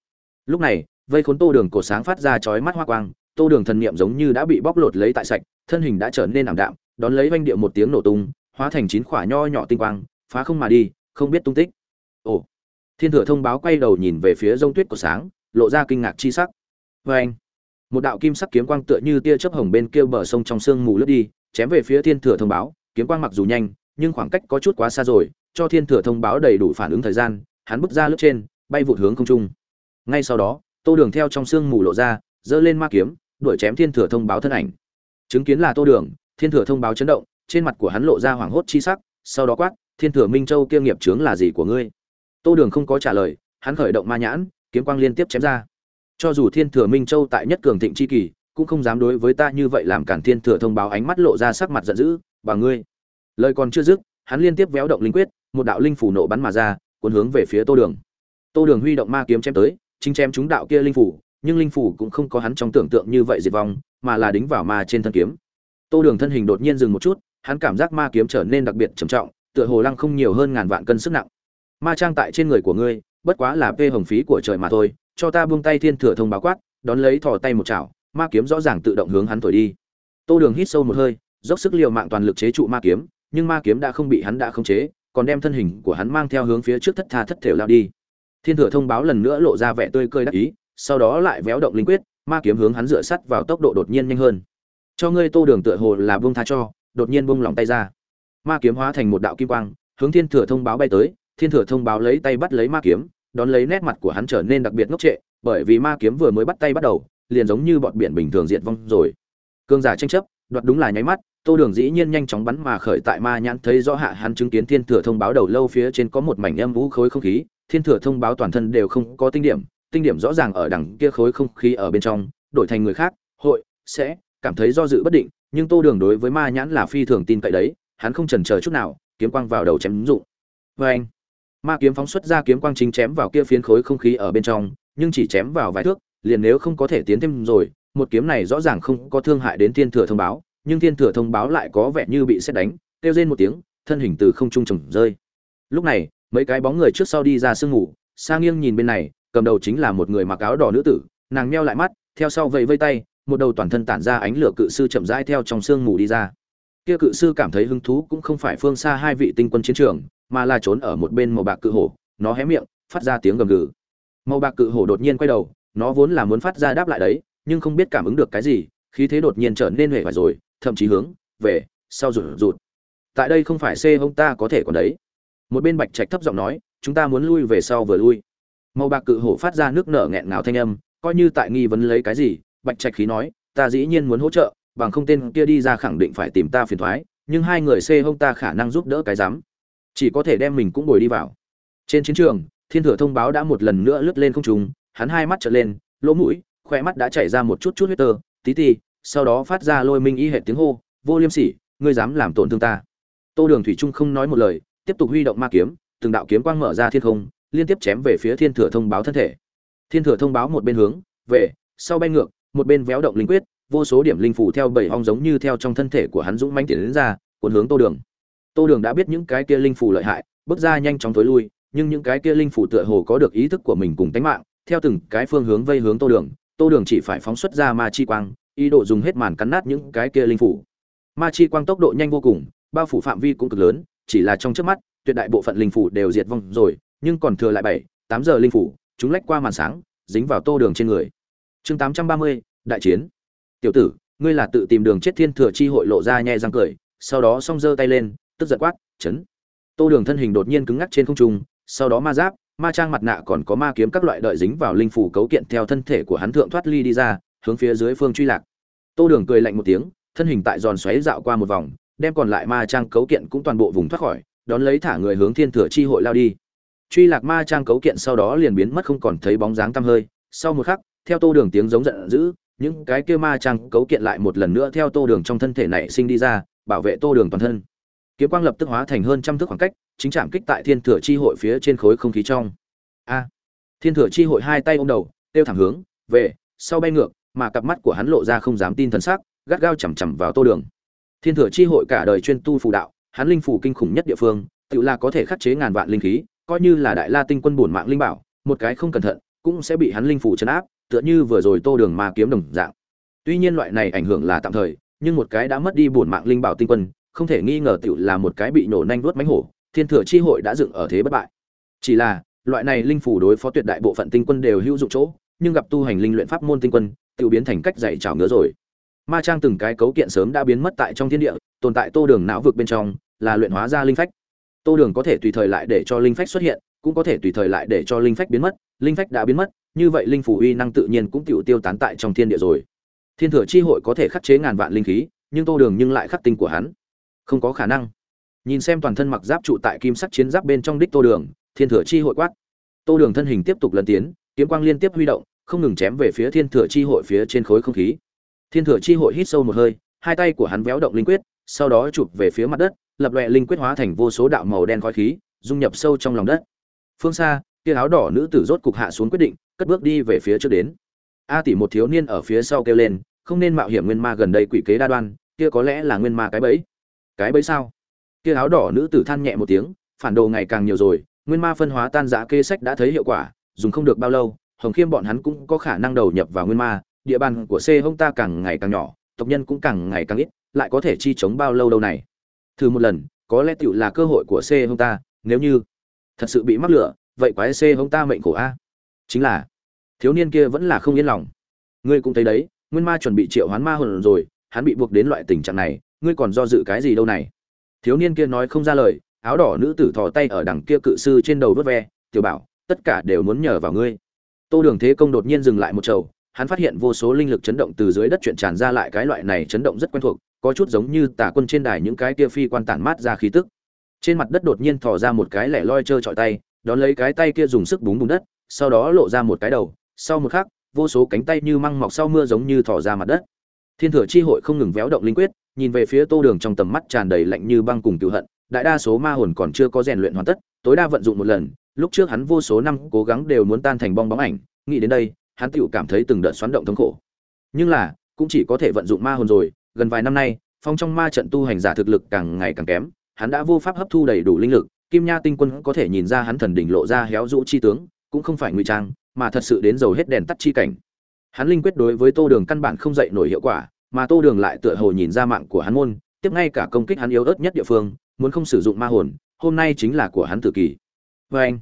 Lúc này, vây khốn tô đường cổ sáng phát ra chói mắt hoa quang, tô đường thần niệm giống như đã bị bóc lột lấy tại sạch, thân hình đã trở nên ảm đạm, đón lấy vanh điệu một tiếng nổ tung, hóa thành chín khỏa nho nhỏ tinh quang, phá không mà đi, không biết tung tích. Ồ! Thiên thừa thông báo quay đầu nhìn về phía rông tuyết của sáng, lộ ra kinh ngạc chi sắc. Vê anh một đạo kim sắc kiếm quang tựa như tia chớp hồng bên kia bờ sông trong sương mù lướt đi, chém về phía thiên thừa thông báo. Kiếm quang mặc dù nhanh, nhưng khoảng cách có chút quá xa rồi, cho thiên thừa thông báo đầy đủ phản ứng thời gian, hắn bước ra lướt trên, bay vụt hướng không trung. Ngay sau đó, tô đường theo trong sương mù lộ ra, giơ lên ma kiếm, đuổi chém thiên thừa thông báo thân ảnh. Chứng kiến là tô đường, thiên thừa thông báo chấn động, trên mặt của hắn lộ ra hoảng hốt chi sắc, sau đó quát, thiên thừa minh châu kia nghiệp trướng là gì của ngươi? Tô đường không có trả lời, hắn khởi động ma nhãn, kiếm quang liên tiếp chém ra cho dù thiên thừa minh châu tại nhất cường thịnh chi kỳ, cũng không dám đối với ta như vậy làm cản thiên thừa thông báo ánh mắt lộ ra sắc mặt giận dữ và ngươi. Lời còn chưa dứt, hắn liên tiếp véo động linh quyết, một đạo linh phủ nộ bắn mà ra, cuốn hướng về phía tô đường. Tô đường huy động ma kiếm chém tới, chính chém chúng đạo kia linh phủ, nhưng linh phủ cũng không có hắn trong tưởng tượng như vậy diệt vong, mà là đính vào ma trên thân kiếm. Tô đường thân hình đột nhiên dừng một chút, hắn cảm giác ma kiếm trở nên đặc biệt trầm trọng, tựa hồ lăng không nhiều hơn ngàn vạn cân sức nặng. Ma trang tại trên người của ngươi, bất quá là vê hồng phí của trời mà thôi cho ta buông tay thiên thừa thông báo quát, đón lấy thò tay một chảo, ma kiếm rõ ràng tự động hướng hắn thổi đi. Tô đường hít sâu một hơi, dốc sức liều mạng toàn lực chế trụ ma kiếm, nhưng ma kiếm đã không bị hắn đã khống chế, còn đem thân hình của hắn mang theo hướng phía trước thất tha thất thể lao đi. Thiên thừa thông báo lần nữa lộ ra vẻ tươi cười đắc ý, sau đó lại véo động linh quyết, ma kiếm hướng hắn dựa sắt vào tốc độ đột nhiên nhanh hơn. Cho ngươi tô đường tựa hồ là buông tha cho, đột nhiên buông lỏng tay ra. Ma kiếm hóa thành một đạo kim quang, hướng thiên thừa thông báo bay tới, thiên thừa thông báo lấy tay bắt lấy ma kiếm đón lấy nét mặt của hắn trở nên đặc biệt ngốc trệ, bởi vì ma kiếm vừa mới bắt tay bắt đầu, liền giống như bọn biển bình thường diệt vong rồi. Cương giả tranh chấp, đoạt đúng là nháy mắt, tô đường dĩ nhiên nhanh chóng bắn mà khởi tại ma nhãn thấy rõ hạ hắn chứng kiến thiên thừa thông báo đầu lâu phía trên có một mảnh âm vũ khối không khí, thiên thừa thông báo toàn thân đều không có tinh điểm tinh điểm rõ ràng ở đằng kia khối không khí ở bên trong, đổi thành người khác, hội, sẽ, cảm thấy do dự bất định, nhưng tô đường đối với ma nhãn là phi thường tin cậy đấy, hắn không chần chờ chút nào, kiếm quang vào đầu chém ứng dụng. Anh ma kiếm phóng xuất ra kiếm quang chính chém vào kia phiến khối không khí ở bên trong, nhưng chỉ chém vào vài thước, liền nếu không có thể tiến thêm rồi, một kiếm này rõ ràng không có thương hại đến thiên thừa thông báo, nhưng thiên thừa thông báo lại có vẻ như bị xét đánh, kêu rên một tiếng, thân hình từ không trung trồng rơi. Lúc này, mấy cái bóng người trước sau đi ra sương ngủ xa nghiêng nhìn bên này, cầm đầu chính là một người mặc áo đỏ nữ tử, nàng meo lại mắt, theo sau vẫy vây tay, một đầu toàn thân tản ra ánh lửa cự sư chậm rãi theo trong sương ngủ đi ra. Kia cự sư cảm thấy hứng thú cũng không phải phương xa hai vị tinh quân chiến trường mà là trốn ở một bên màu bạc cự hổ, nó hé miệng, phát ra tiếng gầm gừ. Màu bạc cự hổ đột nhiên quay đầu, nó vốn là muốn phát ra đáp lại đấy, nhưng không biết cảm ứng được cái gì, khí thế đột nhiên trở nên hề vải rồi, thậm chí hướng về sau rụt rụt. Tại đây không phải xê hông ta có thể còn đấy. Một bên bạch trạch thấp giọng nói, chúng ta muốn lui về sau vừa lui. Màu bạc cự hổ phát ra nước nở nghẹn ngào thanh âm, coi như tại nghi vấn lấy cái gì, bạch trạch khí nói, ta dĩ nhiên muốn hỗ trợ, bằng không tên kia đi ra khẳng định phải tìm ta phiền thoái, nhưng hai người xê hông ta khả năng giúp đỡ cái dám chỉ có thể đem mình cũng bồi đi vào. Trên chiến trường, thiên thừa thông báo đã một lần nữa lướt lên không trùng hắn hai mắt trở lên, lỗ mũi khoe mắt đã chảy ra một chút chút huyết tơ, tí ti, sau đó phát ra lôi minh y hệ tiếng hô, vô liêm sỉ, ngươi dám làm tổn thương ta? Tô đường thủy trung không nói một lời, tiếp tục huy động ma kiếm, từng đạo kiếm quang mở ra thiên không, liên tiếp chém về phía thiên thừa thông báo thân thể. Thiên thừa thông báo một bên hướng, về, sau bay ngược, một bên véo động linh quyết, vô số điểm linh phủ theo bảy hong giống như theo trong thân thể của hắn dũng manh tiến đến ra, cuốn hướng tô đường tô đường đã biết những cái kia linh phủ lợi hại, bước ra nhanh chóng tối lui, nhưng những cái kia linh phủ tựa hồ có được ý thức của mình cùng tánh mạng, theo từng cái phương hướng vây hướng tô đường tô đường chỉ phải phóng xuất ra ma chi quang, ý đồ dùng hết màn cắn nát những cái kia linh phủ ma chi quang tốc độ nhanh vô cùng, bao phủ phạm vi cũng cực lớn, chỉ là trong trước mắt, tuyệt đại bộ phận linh phủ đều diệt vong rồi, nhưng còn thừa lại bảy, tám giờ linh phủ chúng lách qua màn sáng, dính vào tô đường trên người. Chương tám trăm ba mươi, đại chiến. Tiểu tử, ngươi là tự tìm đường chết thiên thừa chi hội lộ ra nhẹ răng cười, sau đó song giơ tay lên tức giật quát, chấn! Tô đường thân hình đột nhiên cứng ngắc trên không trung, sau đó ma giáp, ma trang mặt nạ còn có ma kiếm các loại đợi dính vào linh phủ cấu kiện theo thân thể của hắn thượng thoát ly đi ra, hướng phía dưới phương truy lạc. Tô đường cười lạnh một tiếng, thân hình tại giòn xoáy dạo qua một vòng, đem còn lại ma trang cấu kiện cũng toàn bộ vùng thoát khỏi, đón lấy thả người hướng thiên thừa chi hội lao đi. Truy lạc ma trang cấu kiện sau đó liền biến mất không còn thấy bóng dáng tăm hơi. Sau một khắc, theo tô đường tiếng giống giận dữ, những cái kia ma trang cấu kiện lại một lần nữa theo tô đường trong thân thể này sinh đi ra, bảo vệ tô đường toàn thân kiếm quang lập tức hóa thành hơn trăm thước khoảng cách, chính chạm kích tại thiên thừa chi hội phía trên khối không khí trong. A! Thiên thừa chi hội hai tay ôm đầu tiêu thẳng hướng, về, sau bay ngược, mà cặp mắt của hắn lộ ra không dám tin thần sắc, gắt gao chằm chằm vào tô đường. Thiên thừa chi hội cả đời chuyên tu phù đạo, hắn linh phủ kinh khủng nhất địa phương, tự là có thể khắc chế ngàn vạn linh khí, coi như là đại la tinh quân bổn mạng linh bảo, một cái không cẩn thận, cũng sẽ bị hắn linh phủ chấn áp, tựa như vừa rồi tô đường ma kiếm đồng dạng. Tuy nhiên loại này ảnh hưởng là tạm thời, nhưng một cái đã mất đi bổn mạng linh bảo tinh quân không thể nghi ngờ tiểu là một cái bị nổ nhanh vuốt mánh hổ, thiên thừa chi hội đã dựng ở thế bất bại. Chỉ là, loại này linh phủ đối phó tuyệt đại bộ phận tinh quân đều hữu dụng chỗ, nhưng gặp tu hành linh luyện pháp môn tinh quân tự biến thành cách dạy trào ngứa rồi. Ma trang từng cái cấu kiện sớm đã biến mất tại trong thiên địa, tồn tại tô đường não vực bên trong, là luyện hóa ra linh phách. Tô đường có thể tùy thời lại để cho linh phách xuất hiện, cũng có thể tùy thời lại để cho linh phách biến mất, linh phách đã biến mất, như vậy linh phủ uy năng tự nhiên cũng tự tiêu tán tại trong thiên địa rồi. Thiên thừa chi hội có thể khắc chế ngàn vạn linh khí, nhưng tô đường nhưng lại khắc tinh của hắn không có khả năng. Nhìn xem toàn thân mặc giáp trụ tại kim sắc chiến giáp bên trong đích tô đường, thiên thừa chi hội quát. Tô đường thân hình tiếp tục lần tiến, kiếm quang liên tiếp huy động, không ngừng chém về phía thiên thừa chi hội phía trên khối không khí. Thiên thừa chi hội hít sâu một hơi, hai tay của hắn véo động linh quyết, sau đó chụp về phía mặt đất, lập loẹ linh quyết hóa thành vô số đạo màu đen khói khí, dung nhập sâu trong lòng đất. Phương xa tia áo đỏ nữ tử rốt cục hạ xuống quyết định, cất bước đi về phía trước đến. A tỷ một thiếu niên ở phía sau kêu lên, không nên mạo hiểm nguyên ma gần đây quỷ kế đa đoan, kia có lẽ là nguyên ma cái bẫy cái bấy sao? Kia áo đỏ nữ tử than nhẹ một tiếng, phản đồ ngày càng nhiều rồi, nguyên ma phân hóa tan giã kê sách đã thấy hiệu quả, dùng không được bao lâu, hồng khiêm bọn hắn cũng có khả năng đầu nhập vào nguyên ma, địa bàn của c hông ta càng ngày càng nhỏ, tộc nhân cũng càng ngày càng ít, lại có thể chi chống bao lâu đâu này? Thử một lần, có lẽ tựu là cơ hội của c hông ta, nếu như thật sự bị mắc lửa, vậy quái c hông ta mệnh khổ a. Chính là, thiếu niên kia vẫn là không yên lòng. Ngươi cũng thấy đấy, nguyên ma chuẩn bị triệu hoán ma hồn rồi, hắn bị buộc đến loại tình trạng này ngươi còn do dự cái gì đâu này? Thiếu niên kia nói không ra lời, áo đỏ nữ tử thò tay ở đằng kia cự sư trên đầu vớt ve, tiểu bảo, tất cả đều muốn nhờ vào ngươi. Tô đường thế công đột nhiên dừng lại một chầu, hắn phát hiện vô số linh lực chấn động từ dưới đất chuyện tràn ra lại cái loại này chấn động rất quen thuộc, có chút giống như tà quân trên đài những cái kia phi quan tản mát ra khí tức. Trên mặt đất đột nhiên thò ra một cái lẻ loi trơ trọi tay, đón lấy cái tay kia dùng sức búng bùn đất, sau đó lộ ra một cái đầu, sau một khắc, vô số cánh tay như măng mọc sau mưa giống như thò ra mặt đất. Thiên thừa chi hội không ngừng véo động linh quyết nhìn về phía tô đường trong tầm mắt tràn đầy lạnh như băng cùng cựu hận, đại đa số ma hồn còn chưa có rèn luyện hoàn tất, tối đa vận dụng một lần, lúc trước hắn vô số năm cố gắng đều muốn tan thành bong bóng ảnh, nghĩ đến đây, hắn tựu cảm thấy từng đợt xoắn động thống khổ. Nhưng là, cũng chỉ có thể vận dụng ma hồn rồi, gần vài năm nay, phong trong ma trận tu hành giả thực lực càng ngày càng kém, hắn đã vô pháp hấp thu đầy đủ linh lực, kim nha tinh quân có thể nhìn ra hắn thần đỉnh lộ ra héo rũ chi tướng, cũng không phải ngụy trang, mà thật sự đến dầu hết đèn tắt chi cảnh. Hắn linh quyết đối với tô đường căn bản không dậy nổi hiệu quả mà tô đường lại tựa hồ nhìn ra mạng của hắn môn, tiếp ngay cả công kích hắn yếu ớt nhất địa phương, muốn không sử dụng ma hồn, hôm nay chính là của hắn tử kỳ. Vê anh,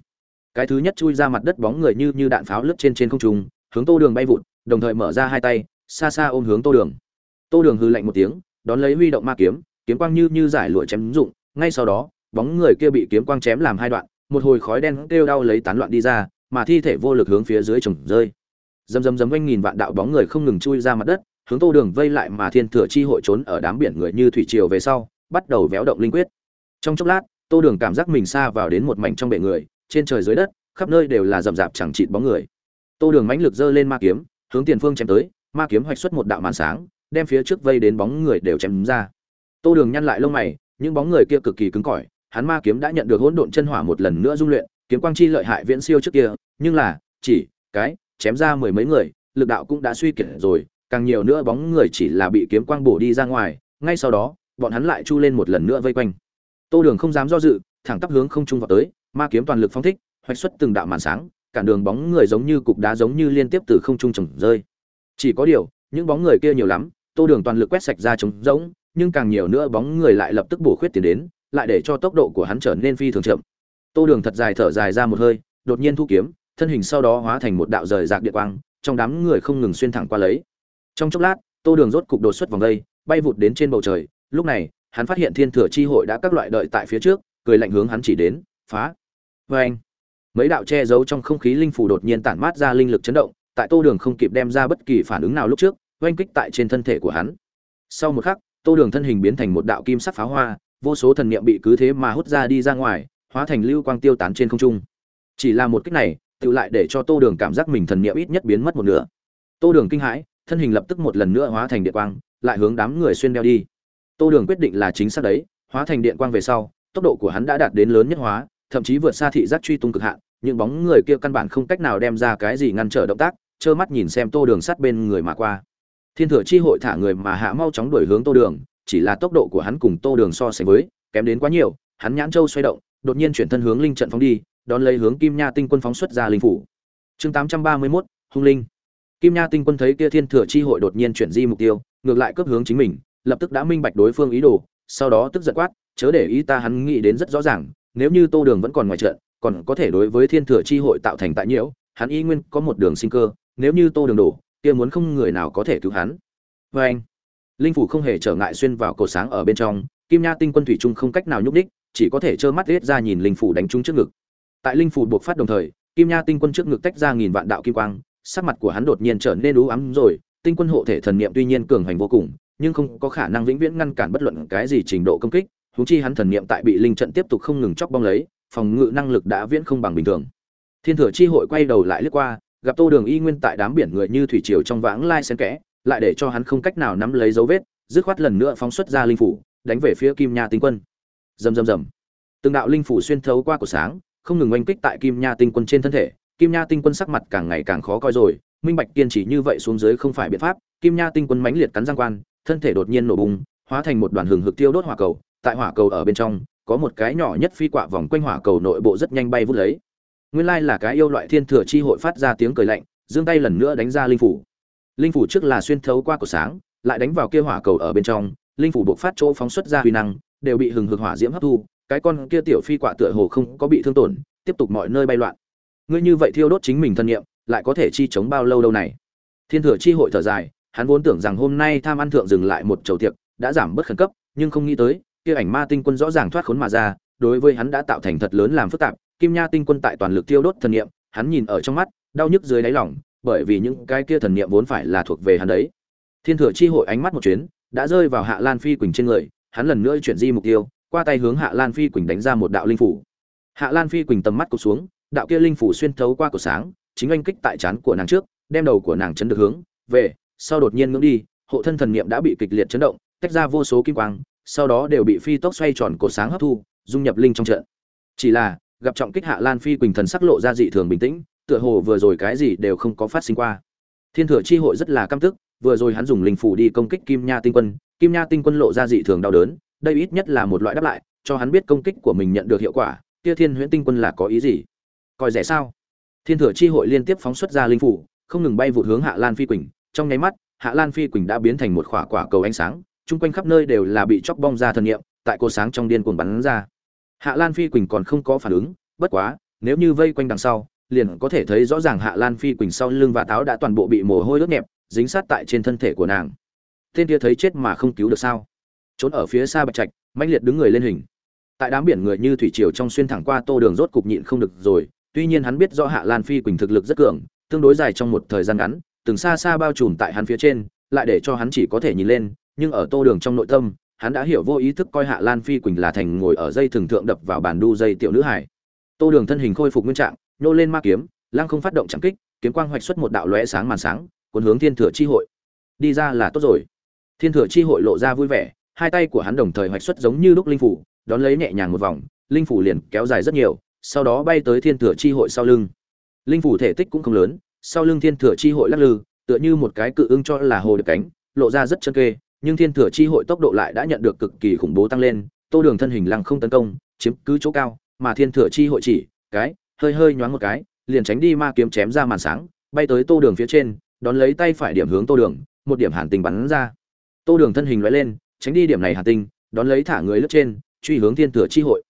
cái thứ nhất chui ra mặt đất bóng người như như đạn pháo lướt trên trên không trung, hướng tô đường bay vụt, đồng thời mở ra hai tay, xa xa ôm hướng tô đường. Tô đường hư lạnh một tiếng, đón lấy huy động ma kiếm kiếm quang như như giải lụa chém dụng, ngay sau đó, bóng người kia bị kiếm quang chém làm hai đoạn, một hồi khói đen kêu đau lấy tán loạn đi ra, mà thi thể vô lực hướng phía dưới trồng rơi. Dầm dầm dầm quanh nghìn vạn đạo bóng người không ngừng chui ra mặt đất hướng tô đường vây lại mà thiên thừa chi hội trốn ở đám biển người như thủy triều về sau, bắt đầu véo động linh quyết. Trong chốc lát, tô đường cảm giác mình xa vào đến một mảnh trong bể người, trên trời dưới đất, khắp nơi đều là rậm rạp chẳng chịt bóng người. Tô đường mãnh lực giơ lên ma kiếm, hướng tiền phương chém tới, ma kiếm hoạch xuất một đạo màn sáng, đem phía trước vây đến bóng người đều chém ra. Tô đường nhăn lại lông mày, những bóng người kia cực kỳ cứng cỏi, hắn ma kiếm đã nhận được hỗn độn chân hỏa một lần nữa dung luyện, kiếm quang chi lợi hại viễn siêu trước kia, nhưng là, chỉ cái, chém ra mười mấy người, lực đạo cũng đã suy kiệt rồi càng nhiều nữa bóng người chỉ là bị kiếm quang bổ đi ra ngoài, ngay sau đó, bọn hắn lại chu lên một lần nữa vây quanh. Tô đường không dám do dự, thẳng tắp hướng không trung vọt tới, ma kiếm toàn lực phong thích, hoạch xuất từng đạo màn sáng cản đường bóng người giống như cục đá giống như liên tiếp từ không trung trồng rơi. Chỉ có điều, những bóng người kia nhiều lắm, tô đường toàn lực quét sạch ra trống rỗng, nhưng càng nhiều nữa bóng người lại lập tức bổ khuyết tiến đến, lại để cho tốc độ của hắn trở nên phi thường chậm. Tô đường thật dài thở dài ra một hơi, đột nhiên thu kiếm, thân hình sau đó hóa thành một đạo rời rạc địa quang, trong đám người không ngừng xuyên thẳng qua lấy trong chốc lát, tô đường rốt cục đột xuất vòng đây, bay vụt đến trên bầu trời. Lúc này, hắn phát hiện thiên thừa chi hội đã các loại đợi tại phía trước, cười lạnh hướng hắn chỉ đến, phá. Vê anh, mấy đạo che giấu trong không khí linh phủ đột nhiên tản mát ra linh lực chấn động, tại tô đường không kịp đem ra bất kỳ phản ứng nào lúc trước, oanh kích tại trên thân thể của hắn. Sau một khắc, tô đường thân hình biến thành một đạo kim sắc pháo hoa, vô số thần niệm bị cứ thế mà hút ra đi ra ngoài, hóa thành lưu quang tiêu tán trên không trung. Chỉ là một kích này, tự lại để cho tô đường cảm giác mình thần niệm ít nhất biến mất một nửa. Tô đường kinh hãi thân hình lập tức một lần nữa hóa thành điện quang, lại hướng đám người xuyên đeo đi. Tô đường quyết định là chính xác đấy, hóa thành điện quang về sau, tốc độ của hắn đã đạt đến lớn nhất hóa, thậm chí vượt xa thị giác truy tung cực hạn, những bóng người kia căn bản không cách nào đem ra cái gì ngăn trở động tác, trơ mắt nhìn xem tô đường sát bên người mà qua. Thiên thừa chi hội thả người mà hạ mau chóng đuổi hướng tô đường, chỉ là tốc độ của hắn cùng tô đường so sánh với, kém đến quá nhiều, hắn nhãn châu xoay động, đột nhiên chuyển thân hướng linh trận phóng đi, đón lấy hướng kim nha tinh quân phóng xuất ra linh phủ. Chương tám trăm ba mươi mốt, hung linh kim nha tinh quân thấy kia thiên thừa chi hội đột nhiên chuyển di mục tiêu, ngược lại cấp hướng chính mình, lập tức đã minh bạch đối phương ý đồ, sau đó tức giận quát, chớ để ý ta, hắn nghĩ đến rất rõ ràng, nếu như tô đường vẫn còn ngoài trận, còn có thể đối với thiên thừa chi hội tạo thành tại nhiễu, hắn y nguyên có một đường sinh cơ, nếu như tô đường đổ, kia muốn không người nào có thể cứu hắn. Và anh, linh phủ không hề trở ngại xuyên vào cổ sáng ở bên trong, kim nha tinh quân thủy chung không cách nào nhúc đích chỉ có thể trơ mắt liếc ra nhìn linh phủ đánh trúng trước ngực. Tại linh phủ buộc phát đồng thời, kim nha tinh quân trước ngực tách ra nghìn vạn đạo kim quang sắc mặt của hắn đột nhiên trở nên u ám rồi, tinh quân hộ thể thần niệm tuy nhiên cường hành vô cùng, nhưng không có khả năng vĩnh viễn ngăn cản bất luận cái gì trình độ công kích, huống chi hắn thần niệm tại bị linh trận tiếp tục không ngừng chọc bong lấy, phòng ngự năng lực đã viễn không bằng bình thường. Thiên thừa chi hội quay đầu lại lướt qua, gặp tô đường y nguyên tại đám biển người như thủy triều trong vãng lai xen kẽ, lại để cho hắn không cách nào nắm lấy dấu vết, dứt khoát lần nữa phóng xuất ra linh phủ, đánh về phía kim nha tinh quân. Rầm rầm rầm. Từng đạo linh phủ xuyên thấu qua cổ sáng, không ngừng oanh kích tại kim nha tinh quân trên thân thể kim nha tinh quân sắc mặt càng ngày càng khó coi rồi, minh bạch kiên trì như vậy xuống dưới không phải biện pháp, kim nha tinh quân mãnh liệt cắn răng quan, thân thể đột nhiên nổ bùng, hóa thành một đoàn hừng hực tiêu đốt hỏa cầu, tại hỏa cầu ở bên trong, có một cái nhỏ nhất phi quạ vòng quanh hỏa cầu nội bộ rất nhanh bay vút lấy. Nguyên lai là cái yêu loại thiên thừa chi hội phát ra tiếng cười lạnh, giương tay lần nữa đánh ra linh phủ. Linh phủ trước là xuyên thấu qua cổ sáng, lại đánh vào kia hỏa cầu ở bên trong, linh phủ buộc phát chỗ phóng xuất ra huy năng, đều bị hừng hực hỏa diễm hấp thu, cái con kia tiểu phi quạ tựa hồ không có bị thương tổn, tiếp tục mọi nơi bay loạn ngươi như vậy thiêu đốt chính mình thân nhiệm lại có thể chi chống bao lâu đâu này? Thiên thừa chi hội thở dài, hắn vốn tưởng rằng hôm nay tham ăn thượng dừng lại một chầu tiệc, đã giảm bớt khẩn cấp, nhưng không nghĩ tới, kia ảnh ma tinh quân rõ ràng thoát khốn mà ra, đối với hắn đã tạo thành thật lớn làm phức tạp. Kim nha tinh quân tại toàn lực thiêu đốt thần niệm hắn nhìn ở trong mắt, đau nhức dưới đáy lòng, bởi vì những cái kia thần niệm vốn phải là thuộc về hắn đấy. Thiên thừa chi hội ánh mắt một chuyến, đã rơi vào hạ lan phi quỳnh trên người, hắn lần nữa chuyển di mục tiêu, qua tay hướng hạ lan phi quỳnh đánh ra một đạo linh phủ. Hạ lan phi quỳnh tầm mắt cụt xuống đạo kia linh phủ xuyên thấu qua cổ sáng, chính anh kích tại chán của nàng trước, đem đầu của nàng chấn được hướng, về, sau đột nhiên ngưỡng đi, hộ thân thần niệm đã bị kịch liệt chấn động, tách ra vô số kim quang, sau đó đều bị phi tốc xoay tròn cổ sáng hấp thu, dung nhập linh trong trận. Chỉ là, gặp trọng kích hạ lan phi quỳnh thần sắc lộ ra dị thường bình tĩnh, tựa hồ vừa rồi cái gì đều không có phát sinh qua. Thiên thừa chi hội rất là căm tức, vừa rồi hắn dùng linh phủ đi công kích kim nha tinh quân, kim nha tinh quân lộ ra dị thường đau đớn, đây ít nhất là một loại đáp lại, cho hắn biết công kích của mình nhận được hiệu quả, kia thiên huyễn tinh quân là có ý gì coi rẻ sao? Thiên thừa chi hội liên tiếp phóng xuất ra linh phủ, không ngừng bay vụt hướng hạ lan phi quỳnh. Trong nháy mắt, hạ lan phi quỳnh đã biến thành một khỏa quả cầu ánh sáng, chung quanh khắp nơi đều là bị chóc bong ra thần niệm. tại cô sáng trong điên cuồng bắn ra. Hạ lan phi quỳnh còn không có phản ứng, bất quá, nếu như vây quanh đằng sau, liền có thể thấy rõ ràng hạ lan phi quỳnh sau lưng và táo đã toàn bộ bị mồ hôi ướt nhẹp, dính sát tại trên thân thể của nàng. Tên kia thấy chết mà không cứu được sao? Trốn ở phía xa bạch trạch, mãnh liệt đứng người lên hình. Tại đám biển người như thủy triều trong xuyên thẳng qua tô đường rốt cục nhịn không được rồi tuy nhiên hắn biết rõ hạ lan phi quỳnh thực lực rất cường, tương đối dài trong một thời gian ngắn, từng xa xa bao trùm tại hắn phía trên, lại để cho hắn chỉ có thể nhìn lên, nhưng ở tô đường trong nội tâm, hắn đã hiểu vô ý thức coi hạ lan phi quỳnh là thành ngồi ở dây thường thượng đập vào bàn đu dây tiểu nữ hải. Tô đường thân hình khôi phục nguyên trạng, nhô lên ma kiếm, lăng không phát động chẳng kích, kiếm quang hoạch xuất một đạo lóe sáng màn sáng, cuốn hướng thiên thừa chi hội. Đi ra là tốt rồi. Thiên thừa chi hội lộ ra vui vẻ, hai tay của hắn đồng thời hoạch xuất giống như lúc linh phủ, đón lấy nhẹ nhàng một vòng, linh phủ liền kéo dài rất nhiều sau đó bay tới thiên thừa chi hội sau lưng. Linh phủ thể tích cũng không lớn, sau lưng thiên thừa chi hội lắc lư, tựa như một cái cự ưng cho là hồ được cánh, lộ ra rất chân kê, nhưng thiên thừa chi hội tốc độ lại đã nhận được cực kỳ khủng bố tăng lên, tô đường thân hình lăng không tấn công, chiếm cứ chỗ cao, mà thiên thừa chi hội chỉ, cái, hơi hơi nhoáng một cái, liền tránh đi ma kiếm chém ra màn sáng, bay tới tô đường phía trên, đón lấy tay phải điểm hướng tô đường, một điểm hàn tinh bắn ra. Tô đường thân hình loại lên, tránh đi điểm này hàn tinh, đón lấy thả người lướt trên, truy hướng thiên thừa chi hội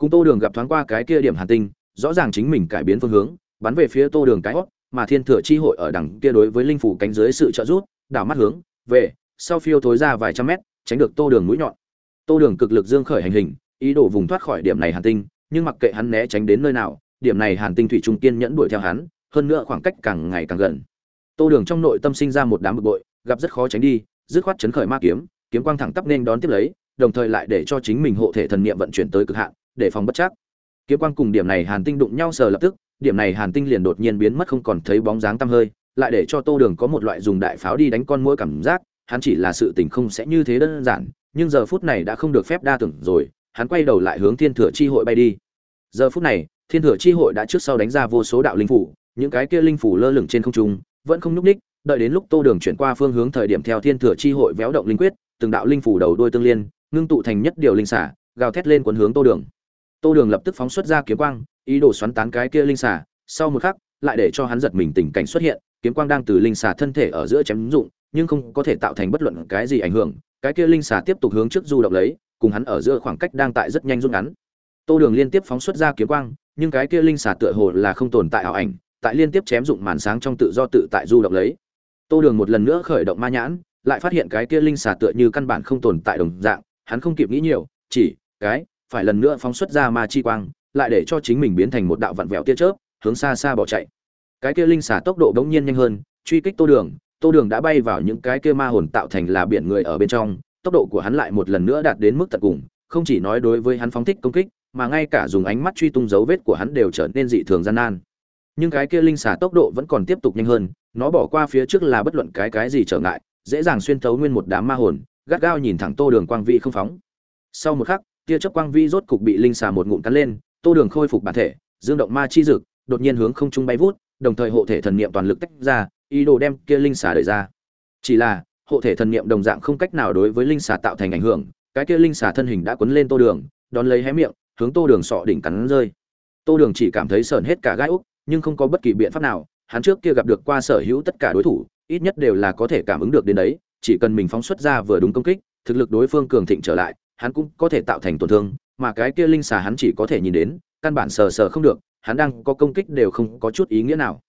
cùng tô đường gặp thoáng qua cái kia điểm hàn tinh, rõ ràng chính mình cải biến phương hướng, bắn về phía tô đường cái hót mà thiên thừa chi hội ở đằng kia đối với linh phủ cánh dưới sự trợ giúp, đảo mắt hướng, về, sau phiêu thối ra vài trăm mét, tránh được tô đường mũi nhọn. Tô đường cực lực dương khởi hành hình, ý đồ vùng thoát khỏi điểm này hàn tinh, nhưng mặc kệ hắn né tránh đến nơi nào, điểm này hàn tinh thủy trung kiên nhẫn đuổi theo hắn, hơn nữa khoảng cách càng ngày càng gần. Tô đường trong nội tâm sinh ra một đám bực bội, gặp rất khó tránh đi, dứt khoát chấn khởi ma kiếm kiếm quang thẳng tắp nên đón tiếp lấy, đồng thời lại để cho chính mình hộ thể thần niệm vận chuyển tới cực hạn để phòng bất chắc. Kiếm quang cùng điểm này hàn tinh đụng nhau sờ lập tức, điểm này hàn tinh liền đột nhiên biến mất không còn thấy bóng dáng tăm hơi, lại để cho tô đường có một loại dùng đại pháo đi đánh con mũi cảm giác, hắn chỉ là sự tình không sẽ như thế đơn giản, nhưng giờ phút này đã không được phép đa tưởng rồi, hắn quay đầu lại hướng thiên thừa chi hội bay đi. Giờ phút này, thiên thừa chi hội đã trước sau đánh ra vô số đạo linh phủ, những cái kia linh phủ lơ lửng trên không trung, vẫn không nhúc ních đợi đến lúc tô đường chuyển qua phương hướng thời điểm theo thiên thừa chi hội véo động linh quyết, từng đạo linh phủ đầu đuôi tương liên, ngưng tụ thành nhất điều linh xả, gào thét lên quấn hướng tô đường tô đường lập tức phóng xuất ra kiếm quang, ý đồ xoắn tán cái kia linh xà. sau một khắc, lại để cho hắn giật mình tình cảnh xuất hiện, kiếm quang đang từ linh xà thân thể ở giữa chém dụng, nhưng không có thể tạo thành bất luận cái gì ảnh hưởng, cái kia linh xà tiếp tục hướng trước du động lấy, cùng hắn ở giữa khoảng cách đang tại rất nhanh rút ngắn tô đường liên tiếp phóng xuất ra kiếm quang, nhưng cái kia linh xà tựa hồ là không tồn tại ảo ảnh, tại liên tiếp chém dụng màn sáng trong tự do tự tại du động lấy tô đường một lần nữa khởi động ma nhãn, lại phát hiện cái kia linh xà tựa như căn bản không tồn tại đồng dạng, hắn không kịp nghĩ nhiều, chỉ, cái phải lần nữa phóng xuất ra ma chi quang, lại để cho chính mình biến thành một đạo vặn vẹo tia chớp, hướng xa xa bỏ chạy. Cái kia linh xả tốc độ bỗng nhiên nhanh hơn, truy kích tô đường tô đường đã bay vào những cái kia ma hồn tạo thành là biển người ở bên trong, tốc độ của hắn lại một lần nữa đạt đến mức tận cùng, không chỉ nói đối với hắn phóng thích công kích, mà ngay cả dùng ánh mắt truy tung dấu vết của hắn đều trở nên dị thường gian nan. Nhưng cái kia linh xả tốc độ vẫn còn tiếp tục nhanh hơn, nó bỏ qua phía trước là bất luận cái cái gì trở ngại, dễ dàng xuyên thấu nguyên một đám ma hồn, gắt gao nhìn thẳng tô đường quang vị không phóng. Sau một khắc tia chớp quang vi rốt cục bị linh xà một ngụm cắn lên, tô đường khôi phục bản thể, dương động ma chi dực, đột nhiên hướng không trung bay vút, đồng thời hộ thể thần niệm toàn lực tách ra, ý đồ đem kia linh xà đẩy ra. Chỉ là, hộ thể thần niệm đồng dạng không cách nào đối với linh xà tạo thành ảnh hưởng, cái kia linh xà thân hình đã quấn lên tô đường, đón lấy hé miệng, hướng tô đường sọ đỉnh cắn rơi. Tô đường chỉ cảm thấy sờn hết cả gai úc, nhưng không có bất kỳ biện pháp nào, hắn trước kia gặp được qua sở hữu tất cả đối thủ, ít nhất đều là có thể cảm ứng được đến đấy, chỉ cần mình phóng xuất ra vừa đúng công kích, thực lực đối phương cường thịnh trở lại hắn cũng có thể tạo thành tổn thương, mà cái kia linh xà hắn chỉ có thể nhìn đến, căn bản sờ sờ không được, hắn đang có công kích đều không có chút ý nghĩa nào.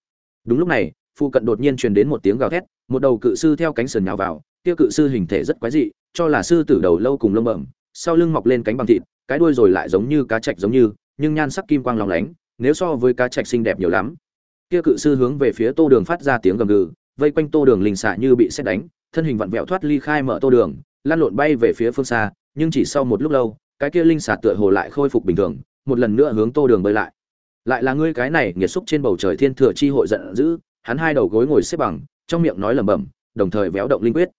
Đúng lúc này, phụ cận đột nhiên truyền đến một tiếng gào thét, một đầu cự sư theo cánh sườn nhào vào, kia cự sư hình thể rất quái dị, cho là sư tử đầu lâu cùng lông bẩm, sau lưng mọc lên cánh bằng thịt, cái đuôi rồi lại giống như cá trạch giống như, nhưng nhan sắc kim quang lóng lánh, nếu so với cá trạch xinh đẹp nhiều lắm. Kia cự sư hướng về phía tô đường phát ra tiếng gầm gừ, vây quanh tô đường linh xạ như bị xét đánh, thân hình vặn vẹo thoát ly khai mở tô đường lan lộn bay về phía phương xa, nhưng chỉ sau một lúc lâu, cái kia linh xà tựa hồ lại khôi phục bình thường, một lần nữa hướng tô đường bơi lại. Lại là ngươi cái này, nghiệt xúc trên bầu trời thiên thừa chi hội giận dữ, hắn hai đầu gối ngồi xếp bằng, trong miệng nói lẩm bẩm, đồng thời véo động linh quyết.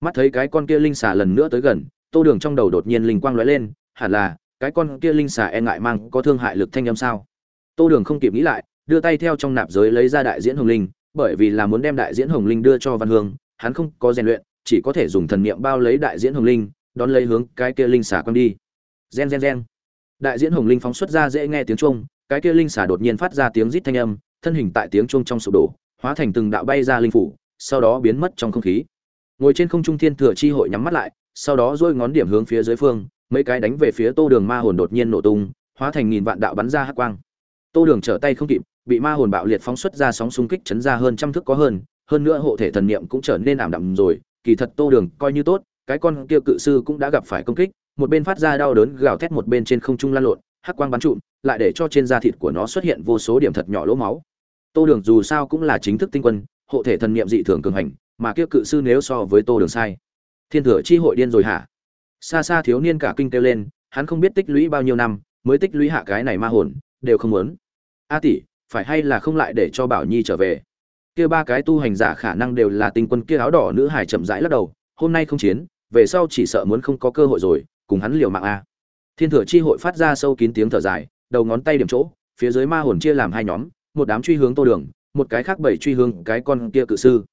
Mắt thấy cái con kia linh xà lần nữa tới gần, tô đường trong đầu đột nhiên linh quang lóe lên, hẳn là, cái con kia linh xà e ngại mang có thương hại lực thanh âm sao? Tô đường không kịp nghĩ lại, đưa tay theo trong nạp giới lấy ra đại diễn hồng linh, bởi vì là muốn đem đại diễn hồng linh đưa cho văn hương, hắn không có rèn luyện chỉ có thể dùng thần niệm bao lấy đại diễn hồng linh, đón lấy hướng cái kia linh xà quăng đi. Gen gen gen. Đại diễn hồng linh phóng xuất ra dễ nghe tiếng chuông, cái kia linh xà đột nhiên phát ra tiếng rít thanh âm, thân hình tại tiếng chuông trong sụp đổ, hóa thành từng đạo bay ra linh phủ, sau đó biến mất trong không khí. Ngồi trên không trung thiên thừa chi hội nhắm mắt lại, sau đó duỗi ngón điểm hướng phía dưới phương, mấy cái đánh về phía tô đường ma hồn đột nhiên nổ tung, hóa thành nghìn vạn đạo bắn ra hắc quang. Tô đường trở tay không kịp, bị ma hồn bạo liệt phóng xuất ra sóng xung kích chấn ra hơn trăm thước có hơn hơn nữa hộ thể thần niệm cũng trở nên ảm đạm rồi kỳ thật tô đường coi như tốt, cái con kia cự sư cũng đã gặp phải công kích, một bên phát ra đau đớn gào thét một bên trên không trung lan lộn, hắc quang bắn trụm, lại để cho trên da thịt của nó xuất hiện vô số điểm thật nhỏ lỗ máu. Tô đường dù sao cũng là chính thức tinh quân, hộ thể thần niệm dị thường cường hành, mà kia cự sư nếu so với tô đường sai, thiên thừa chi hội điên rồi hả? Xa xa thiếu niên cả kinh kêu lên, hắn không biết tích lũy bao nhiêu năm, mới tích lũy hạ cái này ma hồn, đều không muốn. A tỷ, phải hay là không lại để cho bảo nhi trở về? Kia ba cái tu hành giả khả năng đều là tinh quân kia áo đỏ nữ hải chậm rãi lắc đầu, hôm nay không chiến, về sau chỉ sợ muốn không có cơ hội rồi, cùng hắn liều mạng a. Thiên thừa chi hội phát ra sâu kín tiếng thở dài, đầu ngón tay điểm chỗ, phía dưới ma hồn chia làm hai nhóm, một đám truy hướng tô đường, một cái khác bảy truy hướng cái con kia cự sư.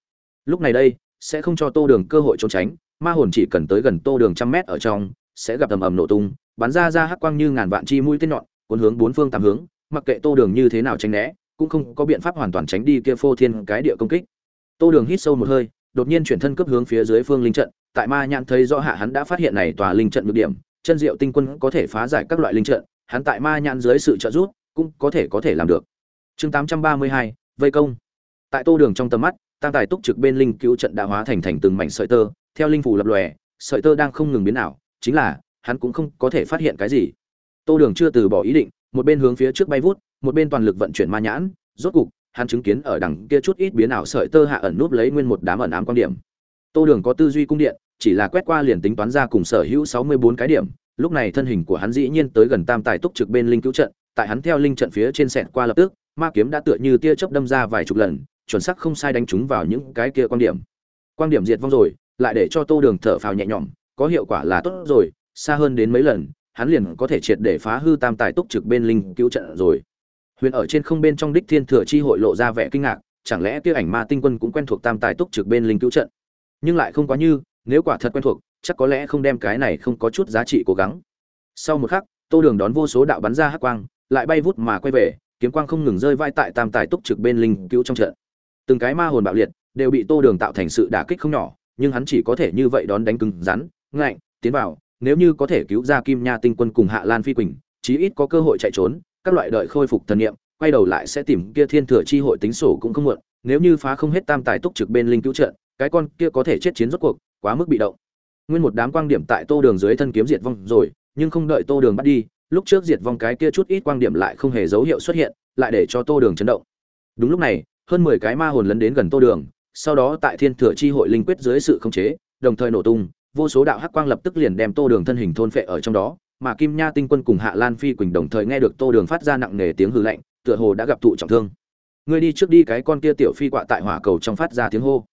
Lúc này đây, sẽ không cho tô đường cơ hội trốn tránh, ma hồn chỉ cần tới gần tô đường trăm mét ở trong, sẽ gặp tầm ầm nổ tung, bắn ra ra hắc quang như ngàn vạn chi mũi tên nhọn, cuốn hướng bốn phương tám hướng, mặc kệ tô đường như thế nào tránh né cũng không có biện pháp hoàn toàn tránh đi kia phô thiên cái địa công kích. Tô đường hít sâu một hơi, đột nhiên chuyển thân cấp hướng phía dưới phương linh trận, tại ma nhãn thấy rõ hạ hắn đã phát hiện này tòa linh trận nhược điểm, chân diệu tinh quân có thể phá giải các loại linh trận, hắn tại ma nhãn dưới sự trợ giúp cũng có thể có thể làm được. Chương tám trăm ba mươi hai, vây công. Tại tô đường trong tầm mắt tăng tài túc trực bên linh cứu trận đã hóa thành thành từng mảnh sợi tơ, theo linh phủ lập lòe, sợi tơ đang không ngừng biến ảo, chính là hắn cũng không có thể phát hiện cái gì. Tô đường chưa từ bỏ ý định, một bên hướng phía trước bay vút một bên toàn lực vận chuyển ma nhãn, rốt cục, hắn chứng kiến ở đằng kia chút ít biến ảo sợi tơ hạ ẩn núp lấy nguyên một đám ẩn ám quan điểm. Tô đường có tư duy cung điện, chỉ là quét qua liền tính toán ra cùng sở hữu sáu mươi bốn cái điểm, lúc này thân hình của hắn dĩ nhiên tới gần tam tài túc trực bên linh cứu trận, tại hắn theo linh trận phía trên sẹn qua lập tức, ma kiếm đã tựa như tia chớp đâm ra vài chục lần, chuẩn xác không sai đánh trúng vào những cái kia quan điểm. Quan điểm diệt vong rồi, lại để cho tô đường thở phào nhẹ nhõm, có hiệu quả là tốt rồi, xa hơn đến mấy lần, hắn liền có thể triệt để phá hư tam tài túc trực bên linh cứu trận rồi huyền ở trên không bên trong đích thiên thừa chi hội lộ ra vẻ kinh ngạc, chẳng lẽ kia ảnh ma tinh quân cũng quen thuộc tam tài túc trực bên linh cứu trận? Nhưng lại không quá như, nếu quả thật quen thuộc, chắc có lẽ không đem cái này không có chút giá trị cố gắng. Sau một khắc, tô đường đón vô số đạo bắn ra hắc quang, lại bay vút mà quay về, kiếm quang không ngừng rơi vai tại tam tài túc trực bên linh cứu trong trận. Từng cái ma hồn bạo liệt, đều bị tô đường tạo thành sự đả kích không nhỏ, nhưng hắn chỉ có thể như vậy đón đánh cứng rắn, ngạnh, tiến vào, nếu như có thể cứu ra kim nha tinh quân cùng hạ lan phi quỳnh, chí ít có cơ hội chạy trốn các loại đợi khôi phục thần niệm, quay đầu lại sẽ tìm kia thiên thừa chi hội tính sổ cũng không muộn, nếu như phá không hết tam tài túc trực bên linh cứu trận, cái con kia có thể chết chiến rốt cuộc, quá mức bị động. Nguyên một đám quang điểm tại tô đường dưới thân kiếm diệt vong rồi, nhưng không đợi tô đường bắt đi, lúc trước diệt vong cái kia chút ít quang điểm lại không hề dấu hiệu xuất hiện, lại để cho tô đường chấn động. Đúng lúc này, hơn mười cái ma hồn lấn đến gần tô đường, sau đó tại thiên thừa chi hội linh quyết dưới sự khống chế, đồng thời nổ tung, vô số đạo hắc quang lập tức liền đem tô đường thân hình thôn phệ ở trong đó mà kim nha tinh quân cùng hạ lan phi quỳnh đồng thời nghe được tô đường phát ra nặng nề tiếng hư lạnh, tựa hồ đã gặp thụ trọng thương. Ngươi đi trước đi, cái con kia tiểu phi quạ tại hỏa cầu trong phát ra tiếng hô.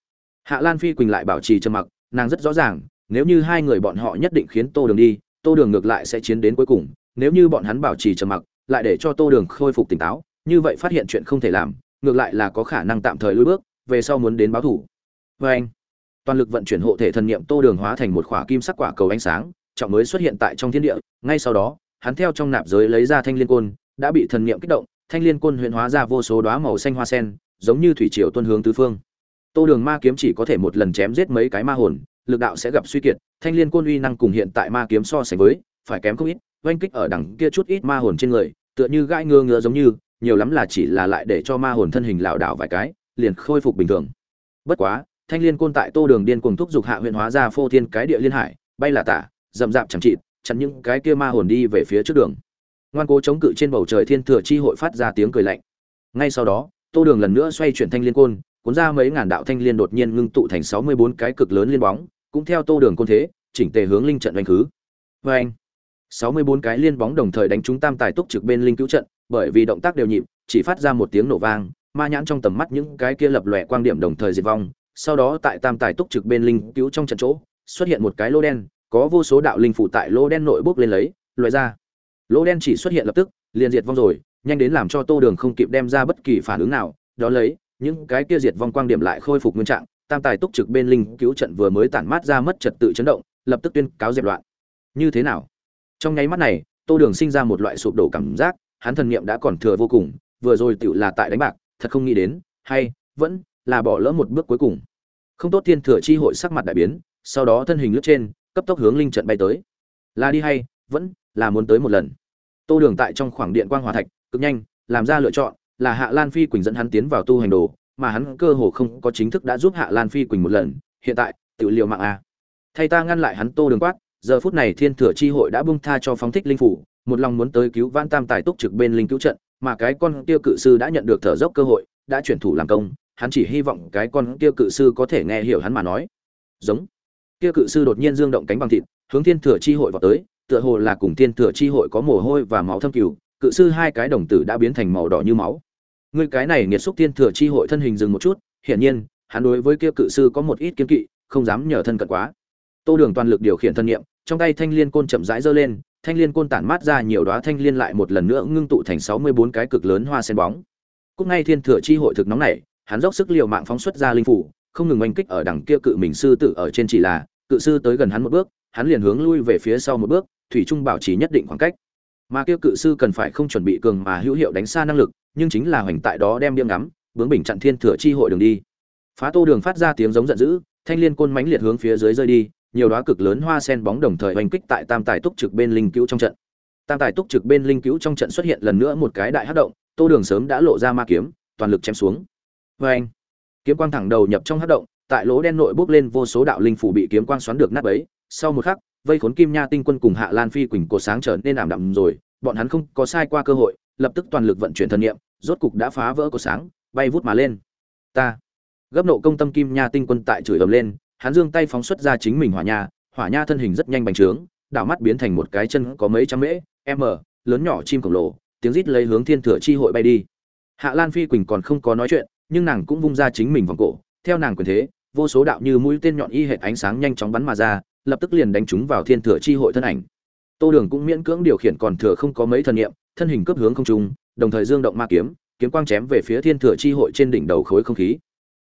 Hạ lan phi quỳnh lại bảo trì trầm mặc, nàng rất rõ ràng, nếu như hai người bọn họ nhất định khiến tô đường đi, tô đường ngược lại sẽ chiến đến cuối cùng, nếu như bọn hắn bảo trì trầm mặc, lại để cho tô đường khôi phục tỉnh táo, như vậy phát hiện chuyện không thể làm, ngược lại là có khả năng tạm thời lùi bước, về sau muốn đến báo thủ. Vê anh. Toàn lực vận chuyển hộ thể thần niệm tô đường hóa thành một khỏa kim sắc quả cầu ánh sáng trọng mới xuất hiện tại trong thiên địa, ngay sau đó, hắn theo trong nạp giới lấy ra thanh liên côn, đã bị thần niệm kích động, thanh liên côn huyện hóa ra vô số đóa màu xanh hoa sen, giống như thủy triều tuân hướng tứ phương. Tô đường ma kiếm chỉ có thể một lần chém giết mấy cái ma hồn, lực đạo sẽ gặp suy kiệt, thanh liên côn uy năng cùng hiện tại ma kiếm so sánh với, phải kém không ít, oanh kích ở đằng kia chút ít ma hồn trên người, tựa như gãi ngơ ngứa giống như, nhiều lắm là chỉ là lại để cho ma hồn thân hình lảo đảo vài cái, liền khôi phục bình thường. Bất quá, thanh liên côn tại tô đường điên cuồng thúc giục hạ huyện hóa ra phô thiên cái địa liên hải, bay là tả rậm rạp chẳng chịt, chặn những cái kia ma hồn đi về phía trước đường. Ngoan cố chống cự trên bầu trời thiên thừa chi hội phát ra tiếng cười lạnh. Ngay sau đó, tô đường lần nữa xoay chuyển thanh liên côn, cuốn ra mấy ngàn đạo thanh liên đột nhiên ngưng tụ thành sáu mươi bốn cái cực lớn liên bóng, cũng theo tô đường côn thế, chỉnh tề hướng linh trận đánh khứ. Vê anh, sáu mươi bốn cái liên bóng đồng thời đánh trúng tam tài túc trực bên linh cứu trận, bởi vì động tác đều nhịp, chỉ phát ra một tiếng nổ vang, ma nhãn trong tầm mắt những cái kia lập lòe quang điểm đồng thời diệt vong. Sau đó tại tam tài túc trực bên linh cứu trong trận chỗ, xuất hiện một cái lô đen có vô số đạo linh phụ tại lô đen nội bốc lên lấy, loại ra. Lô đen chỉ xuất hiện lập tức, liền diệt vong rồi, nhanh đến làm cho tô đường không kịp đem ra bất kỳ phản ứng nào, đó lấy, những cái kia diệt vong quang điểm lại khôi phục nguyên trạng, tam tài túc trực bên linh cứu trận vừa mới tản mát ra mất trật tự chấn động, lập tức tuyên cáo dẹp loạn. Như thế nào? Trong nháy mắt này, tô đường sinh ra một loại sụp đổ cảm giác, hắn thần niệm đã còn thừa vô cùng, vừa rồi tựu là tại đánh bạc, thật không nghĩ đến, hay, vẫn là bỏ lỡ một bước cuối cùng. Không tốt thiên thừa chi hội sắc mặt đại biến, sau đó thân hình lướt trên cấp tốc hướng linh trận bay tới. Là đi hay, vẫn là muốn tới một lần. Tô đường tại trong khoảng điện quang hòa thạch, cực nhanh, làm ra lựa chọn, là hạ lan phi quỳnh dẫn hắn tiến vào tu hành đồ, mà hắn cơ hồ không có chính thức đã giúp hạ lan phi quỳnh một lần, hiện tại tự liều mạng a. Thay ta ngăn lại hắn tô đường quát, giờ phút này thiên thừa chi hội đã bung tha cho phóng thích linh phủ, một lòng muốn tới cứu vãn tam tài túc trực bên linh cứu trận, mà cái con tiêu cự sư đã nhận được thở dốc cơ hội, đã chuyển thủ làm công, hắn chỉ hy vọng cái con tiêu cự sư có thể nghe hiểu hắn mà nói. Giống. Kia cự sư đột nhiên dương động cánh bằng thịt hướng thiên thừa chi hội vào tới tựa hồ là cùng thiên thừa chi hội có mồ hôi và máu thâm cừu cự sư hai cái đồng tử đã biến thành màu đỏ như máu Ngươi cái này nghiệt xúc thiên thừa chi hội thân hình dừng một chút, hiển nhiên, hắn đối với kia cự sư có một ít kiên kỵ, không dám nhờ thân cận quá. Tô Đường toàn lực điều khiển thân niệm, trong tay thanh liên côn chậm rãi giơ lên, thanh liên côn tản mát ra nhiều đóa thanh liên lại một lần nữa ngưng tụ thành 64 cái cực lớn hoa sen bóng. Cúc ngay thiên thừa chi hội thực nóng nảy, hắn dốc sức liều mạng phóng xuất ra linh phủ, không ngừng oanh kích ở đằng kia cự mình sư tử ở trên chỉ là, cự sư tới gần hắn một bước, hắn liền hướng lui về phía sau một bước, thủy trung bảo trì nhất định khoảng cách. Mà kia cự sư cần phải không chuẩn bị cường mà hữu hiệu đánh xa năng lực, nhưng chính là hoành tại đó đem điểm ngắm bướng bình chặn thiên thừa chi hội đường đi. Phá tô đường phát ra tiếng giống giận dữ thanh liên côn mãnh liệt hướng phía dưới rơi đi nhiều đóa cực lớn hoa sen bóng đồng thời hoành kích tại tam tài túc trực bên linh cứu trong trận. Tam tài túc trực bên linh cứu trong trận xuất hiện lần nữa một cái đại hất động tô đường sớm đã lộ ra ma kiếm toàn lực chém xuống. Vê anh kiếm quang thẳng đầu nhập trong hất động tại lỗ đen nội bốc lên vô số đạo linh phủ bị kiếm quang xoắn được nát bấy. Sau một khắc, vây khốn kim nha tinh quân cùng hạ lan phi quỳnh cổ sáng trở nên ảm đạm rồi. Bọn hắn không có sai qua cơ hội, lập tức toàn lực vận chuyển thần niệm, rốt cục đã phá vỡ cổ sáng, bay vút mà lên. Ta. Gấp nộ công tâm kim nha tinh quân tại chửi ầm lên, hắn giương tay phóng xuất ra chính mình hỏa nha hỏa nha thân hình rất nhanh bành trướng, đảo mắt biến thành một cái chân có mấy trăm mễ, m, lớn nhỏ chim khổng lồ, tiếng rít lấy hướng thiên thừa chi hội bay đi. Hạ lan phi quỳnh còn không có nói chuyện, nhưng nàng cũng vung ra chính mình vòng cổ, theo nàng quyền thế vô số đạo như mũi tên nhọn y hệt ánh sáng nhanh chóng bắn mà ra, lập tức liền đánh trúng vào thiên thừa chi hội thân ảnh. Tô đường cũng miễn cưỡng điều khiển còn thừa không có mấy thần niệm, thân hình cấp hướng không trung, đồng thời dương động ma kiếm kiếm quang chém về phía thiên thừa chi hội trên đỉnh đầu khối không khí.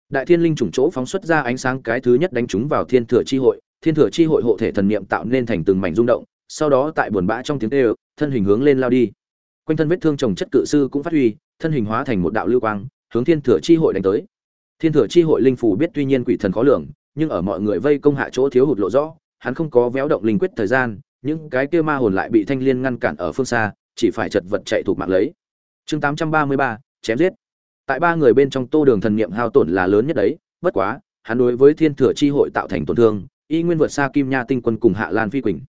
Đại thiên linh trùng chỗ phóng xuất ra ánh sáng cái thứ nhất đánh trúng vào thiên thừa chi hội, thiên thừa chi hội hộ thể thần niệm tạo nên thành từng mảnh rung động, sau đó tại buồn bã trong tiếng kêu, thân hình hướng lên lao đi. Quanh thân vết thương trồng chất cự sư cũng phát huy, thân hình hóa thành một đạo lưu quang, hướng thiên thừa chi hội đánh tới thiên thừa chi hội linh phủ biết tuy nhiên quỷ thần khó lường nhưng ở mọi người vây công hạ chỗ thiếu hụt lộ rõ hắn không có véo động linh quyết thời gian những cái kia ma hồn lại bị thanh liên ngăn cản ở phương xa chỉ phải chật vật chạy thuộc mạng lấy. Chương 833, chém giết. Tại ba người bên trong tô đường thần niệm hao tổn là lớn nhất đấy bất quá hắn đối với thiên thừa chi hội tạo thành tổn thương y nguyên vượt xa kim nha tinh quân cùng hạ lan phi quỳnh.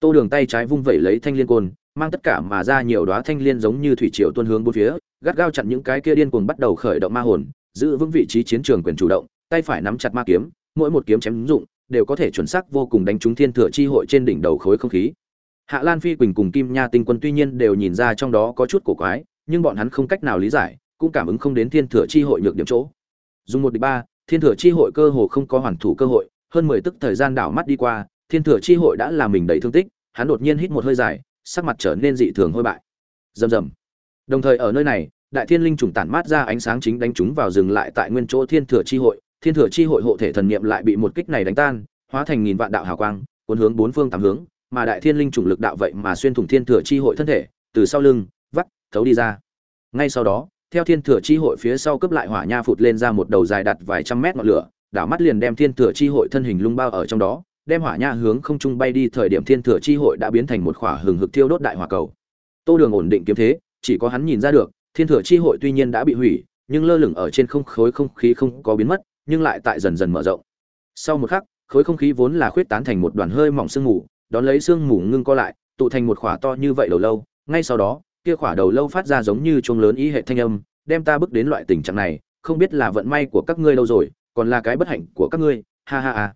Tô đường tay trái vung vẩy lấy thanh liên côn mang tất cả mà ra nhiều đóa thanh liên giống như thủy triều tuôn hướng bốn phía gắt gao chặn những cái kia điên cuồng bắt đầu khởi động ma hồn giữ vững vị trí chiến trường quyền chủ động, tay phải nắm chặt ma kiếm, mỗi một kiếm chém dụng, đều có thể chuẩn xác vô cùng đánh trúng thiên thừa chi hội trên đỉnh đầu khối không khí. Hạ lan phi, quỳnh cùng kim nha tinh quân tuy nhiên đều nhìn ra trong đó có chút cổ quái, nhưng bọn hắn không cách nào lý giải, cũng cảm ứng không đến thiên thừa chi hội nhược điểm chỗ. Dùng một địch ba, thiên thừa chi hội cơ hồ không có hoàn thủ cơ hội, hơn mười tức thời gian đảo mắt đi qua, thiên thừa chi hội đã làm mình đầy thương tích, hắn đột nhiên hít một hơi dài, sắc mặt trở nên dị thường hôi bại. Rầm rầm. Đồng thời ở nơi này đại thiên linh trùng tản mát ra ánh sáng chính đánh chúng vào dừng lại tại nguyên chỗ thiên thừa chi hội, thiên thừa chi hội hộ thể thần niệm lại bị một kích này đánh tan, hóa thành nghìn vạn đạo hào quang, cuốn hướng bốn phương tám hướng, mà đại thiên linh trùng lực đạo vậy mà xuyên thủng thiên thừa chi hội thân thể, từ sau lưng, vắt, thấu đi ra. Ngay sau đó, theo thiên thừa chi hội phía sau cướp lại hỏa nha phụt lên ra một đầu dài đặt vài trăm mét ngọn lửa, đảo mắt liền đem thiên thừa chi hội thân hình lung bao ở trong đó, đem hỏa nha hướng không trung bay đi thời điểm thiên thừa chi hội đã biến thành một khỏa hừng hực thiêu đốt đại hỏa cầu. Tô đường ổn định kiếm thế, chỉ có hắn nhìn ra được thiên thừa chi hội tuy nhiên đã bị hủy, nhưng lơ lửng ở trên không khối không khí không có biến mất, nhưng lại tại dần dần mở rộng. Sau một khắc, khối không khí vốn là khuyết tán thành một đoàn hơi mỏng sương mù, đón lấy sương mù ngưng co lại, tụ thành một khỏa to như vậy đầu lâu. Ngay sau đó, kia khỏa đầu lâu phát ra giống như chuông lớn ý hệ thanh âm, đem ta bước đến loại tình trạng này, không biết là vận may của các ngươi lâu rồi, còn là cái bất hạnh của các ngươi. Ha ha ha.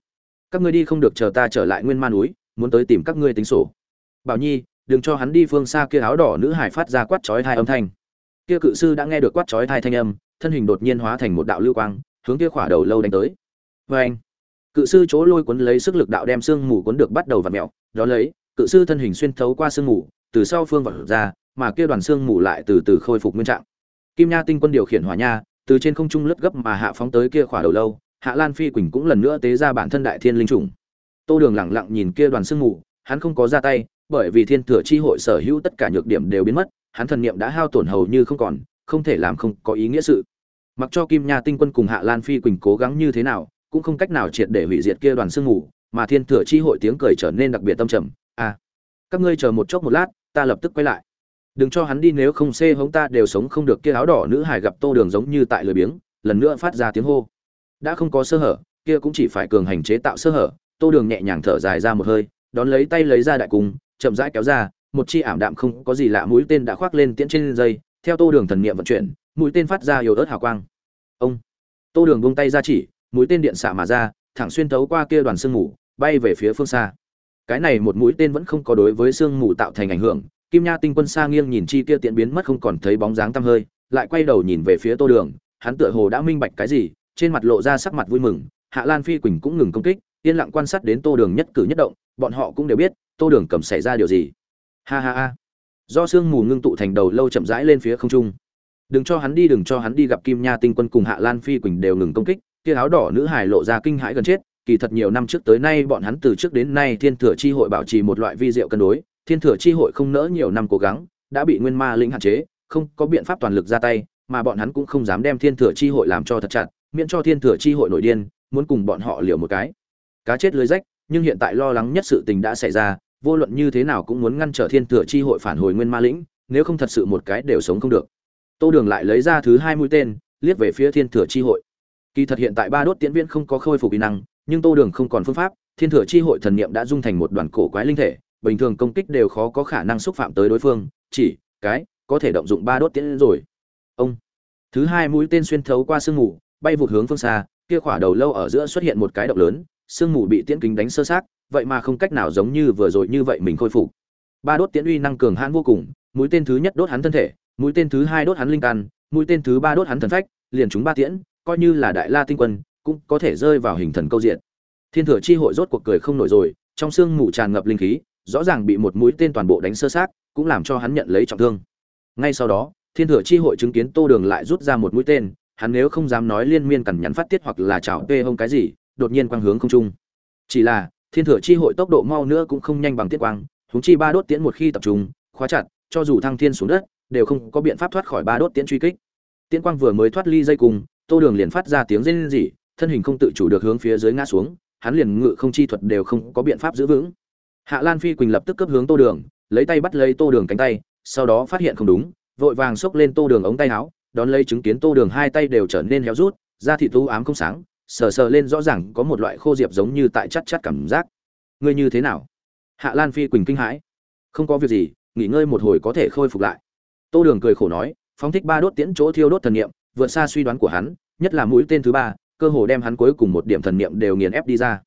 Các ngươi đi không được chờ ta trở lại nguyên man núi, muốn tới tìm các ngươi tính sổ. Bảo nhi, đừng cho hắn đi phương xa kia áo đỏ nữ hải phát ra quát chói hai âm thanh kia cự sư đã nghe được quát chói thai thanh âm, thân hình đột nhiên hóa thành một đạo lưu quang, hướng kia khỏa đầu lâu đánh tới. Vê anh cự sư chỗ lôi cuốn lấy sức lực đạo đem xương mù cuốn được bắt đầu vặn mèo. Đó lấy, cự sư thân hình xuyên thấu qua xương mù, từ sau phương vật ra, mà kia đoàn xương mù lại từ từ khôi phục nguyên trạng. Kim nha tinh quân điều khiển hỏa nha, từ trên không trung lướt gấp mà hạ phóng tới kia khỏa đầu lâu, hạ lan phi quỳnh cũng lần nữa tế ra bản thân đại thiên linh trùng tô đường lẳng lặng nhìn kia đoàn sương mù, hắn không có ra tay, bởi vì thiên thừa chi hội sở hữu tất cả nhược điểm đều biến mất hắn thần niệm đã hao tổn hầu như không còn, không thể làm không có ý nghĩa sự. Mặc cho kim nha tinh quân cùng hạ lan phi quỳnh cố gắng như thế nào, cũng không cách nào triệt để hủy diệt kia đoàn sương mù, mà thiên thừa chi hội tiếng cười trở nên đặc biệt tâm trầm. À các ngươi chờ một chốc một lát, ta lập tức quay lại. Đừng cho hắn đi nếu không xê hống ta đều sống không được kia áo đỏ nữ hải gặp tô đường giống như tại lười biếng, lần nữa phát ra tiếng hô. Đã không có sơ hở, kia cũng chỉ phải cường hành chế tạo sơ hở. Tô đường nhẹ nhàng thở dài ra một hơi, đón lấy tay lấy ra đại cung, chậm rãi kéo ra một chi ảm đạm không có gì lạ mũi tên đã khoác lên tiễn trên dây, theo tô đường thần niệm vận chuyển, mũi tên phát ra yếu ớt hào quang. Ông! Tô đường buông tay ra chỉ, mũi tên điện xạ mà ra, thẳng xuyên thấu qua kia đoàn sương mù, bay về phía phương xa. Cái này một mũi tên vẫn không có đối với sương mù tạo thành ảnh hưởng, kim nha tinh quân xa nghiêng nhìn chi kia tiện biến mất không còn thấy bóng dáng tăm hơi, lại quay đầu nhìn về phía tô đường, hắn tựa hồ đã minh bạch cái gì, trên mặt lộ ra sắc mặt vui mừng, hạ lan phi quỳnh cũng ngừng công kích, yên lặng quan sát đến tô đường nhất cử nhất động, bọn họ cũng đều biết, tô đường cầm xảy ra điều gì ha ha ha. Do sương mù ngưng tụ thành đầu lâu chậm rãi lên phía không trung. Đừng cho hắn đi, đừng cho hắn đi, gặp kim nha tinh quân cùng hạ lan phi quỳnh đều ngừng công kích. Kia áo đỏ nữ hải lộ ra kinh hãi gần chết. Kỳ thật nhiều năm trước tới nay, bọn hắn từ trước đến nay thiên thừa chi hội bảo trì một loại vi diệu cân đối. Thiên thừa chi hội không nỡ nhiều năm cố gắng, đã bị nguyên ma lĩnh hạn chế, không có biện pháp toàn lực ra tay, mà bọn hắn cũng không dám đem thiên thừa chi hội làm cho thật chặt, miễn cho thiên thừa chi hội nổi điên, muốn cùng bọn họ liều một cái. Cá chết lưới rách, nhưng hiện tại lo lắng nhất sự tình đã xảy ra vô luận như thế nào cũng muốn ngăn trở thiên thừa chi hội phản hồi nguyên ma lĩnh, nếu không thật sự một cái đều sống không được. Tô đường lại lấy ra thứ hai mũi tên, liếc về phía thiên thừa chi hội. Kỳ thật hiện tại ba đốt tiễn viễn không có khôi phục kỹ năng, nhưng tô đường không còn phương pháp, thiên thừa chi hội thần niệm đã dung thành một đoàn cổ quái linh thể, bình thường công kích đều khó có khả năng xúc phạm tới đối phương, chỉ, cái, có thể động dụng ba đốt tiễn rồi. Ông. Thứ hai mũi tên xuyên thấu qua sương mù, bay vụt hướng phương xa, kia khỏa đầu lâu ở giữa xuất hiện một cái động lớn sương mù bị tiễn kính đánh sơ sát vậy mà không cách nào giống như vừa rồi như vậy mình khôi phục. Ba đốt tiễn uy năng cường hãn vô cùng, mũi tên thứ nhất đốt hắn thân thể, mũi tên thứ hai đốt hắn linh căn, mũi tên thứ ba đốt hắn thần phách, liền chúng ba tiễn, coi như là đại la tinh quân, cũng có thể rơi vào hình thần câu diện. Thiên thừa chi hội rốt cuộc cười không nổi rồi, trong sương mù tràn ngập linh khí, rõ ràng bị một mũi tên toàn bộ đánh sơ sát cũng làm cho hắn nhận lấy trọng thương. Ngay sau đó, thiên thừa chi hội chứng kiến tô đường lại rút ra một mũi tên, hắn nếu không dám nói liên miên cằn nhắn phát tiết hoặc là chảo tê hông cái gì đột nhiên quang hướng không trung. Chỉ là, thiên thừa chi hội tốc độ mau nữa cũng không nhanh bằng tiết quang húng chi ba đốt tiễn một khi tập trung, khóa chặt, cho dù thăng thiên xuống đất, đều không có biện pháp thoát khỏi ba đốt tiễn truy kích. Tiễn quang vừa mới thoát ly dây cùng, tô đường liền phát ra tiếng rên rỉ, thân hình không tự chủ được hướng phía dưới ngã xuống, hắn liền ngự không chi thuật đều không có biện pháp giữ vững. Hạ lan phi quỳnh lập tức cấp hướng tô đường, lấy tay bắt lấy tô đường cánh tay, sau đó phát hiện không đúng, vội vàng xốc lên tô đường ống tay áo, đón lấy chứng kiến tô đường hai tay đều trở nên héo rút, da thịt u ám không sáng sờ sờ lên rõ ràng có một loại khô diệp giống như tại chắt chắt cảm giác. Ngươi như thế nào? Hạ lan phi quỳnh kinh hãi. Không có việc gì, nghỉ ngơi một hồi có thể khôi phục lại. Tô đường cười khổ nói, phóng thích ba đốt tiễn chỗ thiêu đốt thần niệm, vượt xa suy đoán của hắn, nhất là mũi tên thứ ba, cơ hồ đem hắn cuối cùng một điểm thần niệm đều nghiền ép đi ra.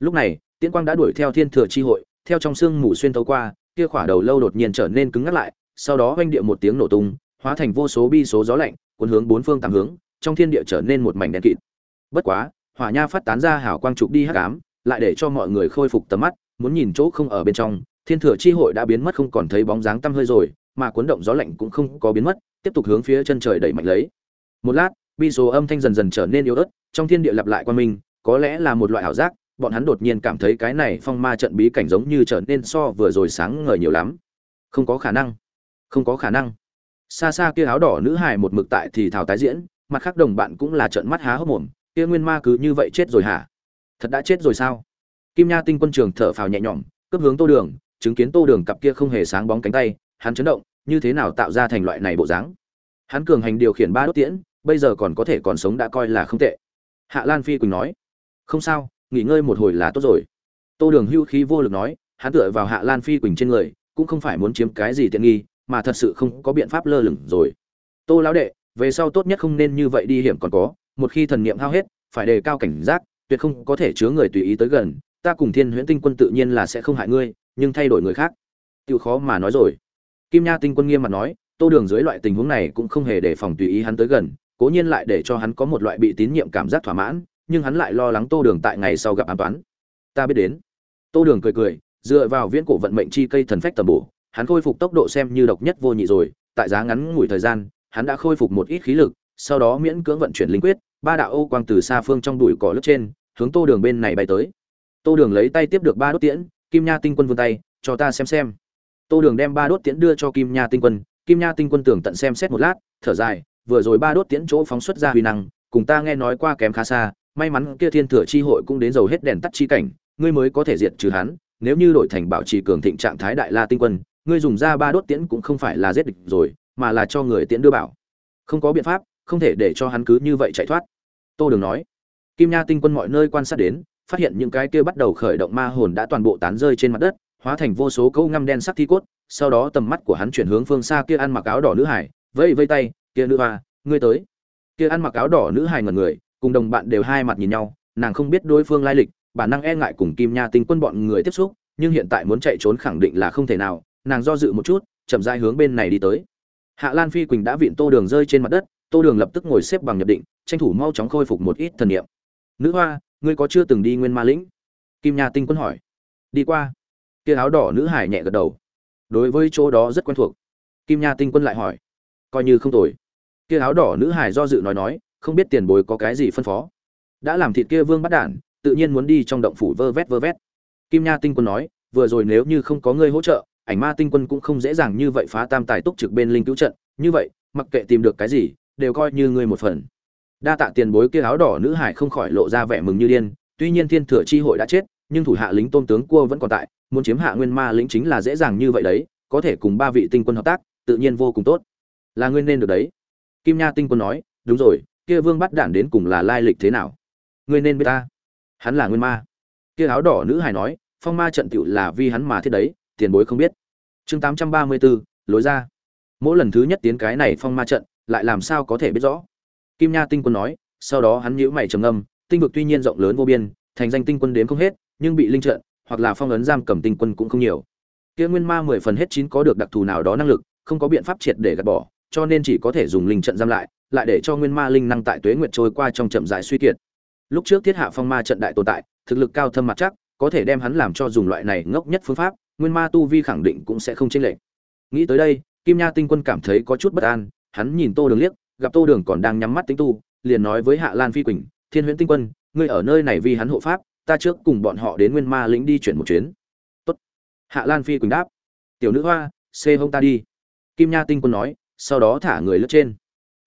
Lúc này, tiễn quang đã đuổi theo thiên thừa chi hội, theo trong xương mù xuyên tấu qua, kia khỏa đầu lâu đột nhiên trở nên cứng ngắt lại, sau đó oanh địa một tiếng nổ tung, hóa thành vô số bi số gió lạnh, cuốn hướng bốn phương tám hướng, trong thiên địa trở nên một mảnh đen kịt bất quá, hỏa nha phát tán ra hào quang trục đi hắc ám, lại để cho mọi người khôi phục tầm mắt, muốn nhìn chỗ không ở bên trong, thiên thừa chi hội đã biến mất không còn thấy bóng dáng tăm hơi rồi, mà cuốn động gió lạnh cũng không có biến mất, tiếp tục hướng phía chân trời đẩy mạnh lấy. Một lát, bi số âm thanh dần dần trở nên yếu ớt, trong thiên địa lặp lại qua mình có lẽ là một loại ảo giác, bọn hắn đột nhiên cảm thấy cái này phong ma trận bí cảnh giống như trở nên so vừa rồi sáng ngời nhiều lắm. Không có khả năng. Không có khả năng. Xa xa kia áo đỏ nữ hài một mực tại thì thảo tái diễn, mặt khác đồng bạn cũng là trận mắt há hốc mồm kia nguyên ma cứ như vậy chết rồi hả? Thật đã chết rồi sao? Kim nha tinh quân trường thở phào nhẹ nhõm cấp hướng tô đường, chứng kiến tô đường cặp kia không hề sáng bóng cánh tay, hắn chấn động, như thế nào tạo ra thành loại này bộ dáng? Hắn cường hành điều khiển ba đốt tiễn, bây giờ còn có thể còn sống đã coi là không tệ. Hạ lan phi quỳnh nói, không sao, nghỉ ngơi một hồi là tốt rồi. Tô đường hưu khí vô lực nói, hắn tựa vào hạ lan phi quỳnh trên người, cũng không phải muốn chiếm cái gì tiện nghi, mà thật sự không có biện pháp lơ lửng rồi. Tô lão đệ, về sau tốt nhất không nên như vậy đi hiểm còn có một khi thần niệm hao hết, phải đề cao cảnh giác, tuyệt không có thể chứa người tùy ý tới gần, ta cùng thiên huyễn tinh quân tự nhiên là sẽ không hại ngươi, nhưng thay đổi người khác. Tiêu khó mà nói rồi. Kim nha tinh quân nghiêm mặt nói, tô đường dưới loại tình huống này cũng không hề để phòng tùy ý hắn tới gần, cố nhiên lại để cho hắn có một loại bị tín nhiệm cảm giác thỏa mãn, nhưng hắn lại lo lắng tô đường tại ngày sau gặp an toán. Ta biết đến. Tô đường cười cười, dựa vào viễn cổ vận mệnh chi cây thần phách tầm bổ, hắn khôi phục tốc độ xem như độc nhất vô nhị rồi, tại giá ngắn ngủi thời gian, hắn đã khôi phục một ít khí lực, sau đó miễn cưỡng vận chuyển linh quyết ba đạo ô quang từ xa phương trong đùi cỏ lướt trên, hướng tô đường bên này bay tới. Tô đường lấy tay tiếp được ba đốt tiễn, kim nha tinh quân vươn tay, cho ta xem xem. Tô đường đem ba đốt tiễn đưa cho kim nha tinh quân, kim nha tinh quân tưởng tận xem xét một lát, thở dài, vừa rồi ba đốt tiễn chỗ phóng xuất ra huy năng, cùng ta nghe nói qua kém khá xa, may mắn kia thiên thừa chi hội cũng đến dầu hết đèn tắt chi cảnh, ngươi mới có thể diệt trừ hắn, nếu như đổi thành bảo trì cường thịnh trạng thái đại la tinh quân, ngươi dùng ra ba đốt tiễn cũng không phải là giết địch rồi, mà là cho người tiễn đưa bảo. Không có biện pháp không thể để cho hắn cứ như vậy chạy thoát. Tô đường nói. Kim nha tinh quân mọi nơi quan sát đến, phát hiện những cái kia bắt đầu khởi động ma hồn đã toàn bộ tán rơi trên mặt đất, hóa thành vô số câu ngăm đen sắc thi cốt, sau đó tầm mắt của hắn chuyển hướng phương xa kia ăn mặc áo đỏ nữ hải, vẫy vây tay, kia nữ hoa, ngươi tới. Kia ăn mặc áo đỏ nữ hải ngẩn người, cùng đồng bạn đều hai mặt nhìn nhau, nàng không biết đối phương lai lịch, bản năng e ngại cùng kim nha tinh quân bọn người tiếp xúc, nhưng hiện tại muốn chạy trốn khẳng định là không thể nào, nàng do dự một chút, chậm rãi hướng bên này đi tới. Hạ lan phi quỳnh đã viện tô đường rơi trên mặt đất tô đường lập tức ngồi xếp bằng nhập định, tranh thủ mau chóng khôi phục một ít thần niệm. Nữ hoa, ngươi có chưa từng đi nguyên ma lĩnh? Kim nha tinh quân hỏi. Đi qua. Kia áo đỏ nữ hải nhẹ gật đầu. Đối với chỗ đó rất quen thuộc. Kim nha tinh quân lại hỏi. Coi như không tồi. Kia áo đỏ nữ hải do dự nói nói, không biết tiền bối có cái gì phân phó. Đã làm thịt kia vương bắt đản, tự nhiên muốn đi trong động phủ vơ vét vơ vét. Kim nha tinh quân nói, vừa rồi nếu như không có ngươi hỗ trợ, ảnh ma tinh quân cũng không dễ dàng như vậy phá tam tài túc trực bên linh cứu trận. Như vậy, mặc kệ tìm được cái gì đều coi như ngươi một phần. Đa tạ tiền bối kia áo đỏ nữ hải không khỏi lộ ra vẻ mừng như điên tuy nhiên thiên thừa chi hội đã chết nhưng thủ hạ lính tôn tướng cua vẫn còn tại muốn chiếm hạ nguyên ma lĩnh chính là dễ dàng như vậy đấy có thể cùng ba vị tinh quân hợp tác tự nhiên vô cùng tốt. Là nguyên nên được đấy. Kim nha tinh quân nói đúng rồi kia vương bắt đản đến cùng là lai lịch thế nào? Ngươi nên biết ta. Hắn là nguyên ma. Kia áo đỏ nữ hải nói phong ma trận tựu là vì hắn mà thiết đấy tiền bối không biết. Chương tám trăm ba mươi 834, lối ra. Mỗi lần thứ nhất tiến cái này phong ma trận lại làm sao có thể biết rõ. Kim nha tinh quân nói, sau đó hắn nhíu mày trầm ngâm, tinh vực tuy nhiên rộng lớn vô biên, thành danh tinh quân đến không hết, nhưng bị linh trận, hoặc là phong ấn giam cầm tinh quân cũng không nhiều. Kia nguyên ma mười phần hết chín có được đặc thù nào đó năng lực, không có biện pháp triệt để gạt bỏ, cho nên chỉ có thể dùng linh trận giam lại lại để cho nguyên ma linh năng tại tuế nguyệt trôi qua trong chậm rãi suy kiệt. Lúc trước thiết hạ phong ma trận đại tồn tại, thực lực cao thâm mặt chắc, có thể đem hắn làm cho dùng loại này ngốc nhất phương pháp, nguyên ma tu vi khẳng định cũng sẽ không chênh lệch. Nghĩ tới đây, kim nha tinh quân cảm thấy có chút bất an hắn nhìn tô đường liếc, gặp tô đường còn đang nhắm mắt tính tu, liền nói với hạ lan phi quỳnh, thiên huyễn tinh quân, ngươi ở nơi này vì hắn hộ pháp, ta trước cùng bọn họ đến nguyên ma lĩnh đi chuyển một chuyến. Tốt. hạ lan phi quỳnh đáp, tiểu nữ hoa, xê hông ta đi. Kim nha tinh quân nói, sau đó thả người lướt trên.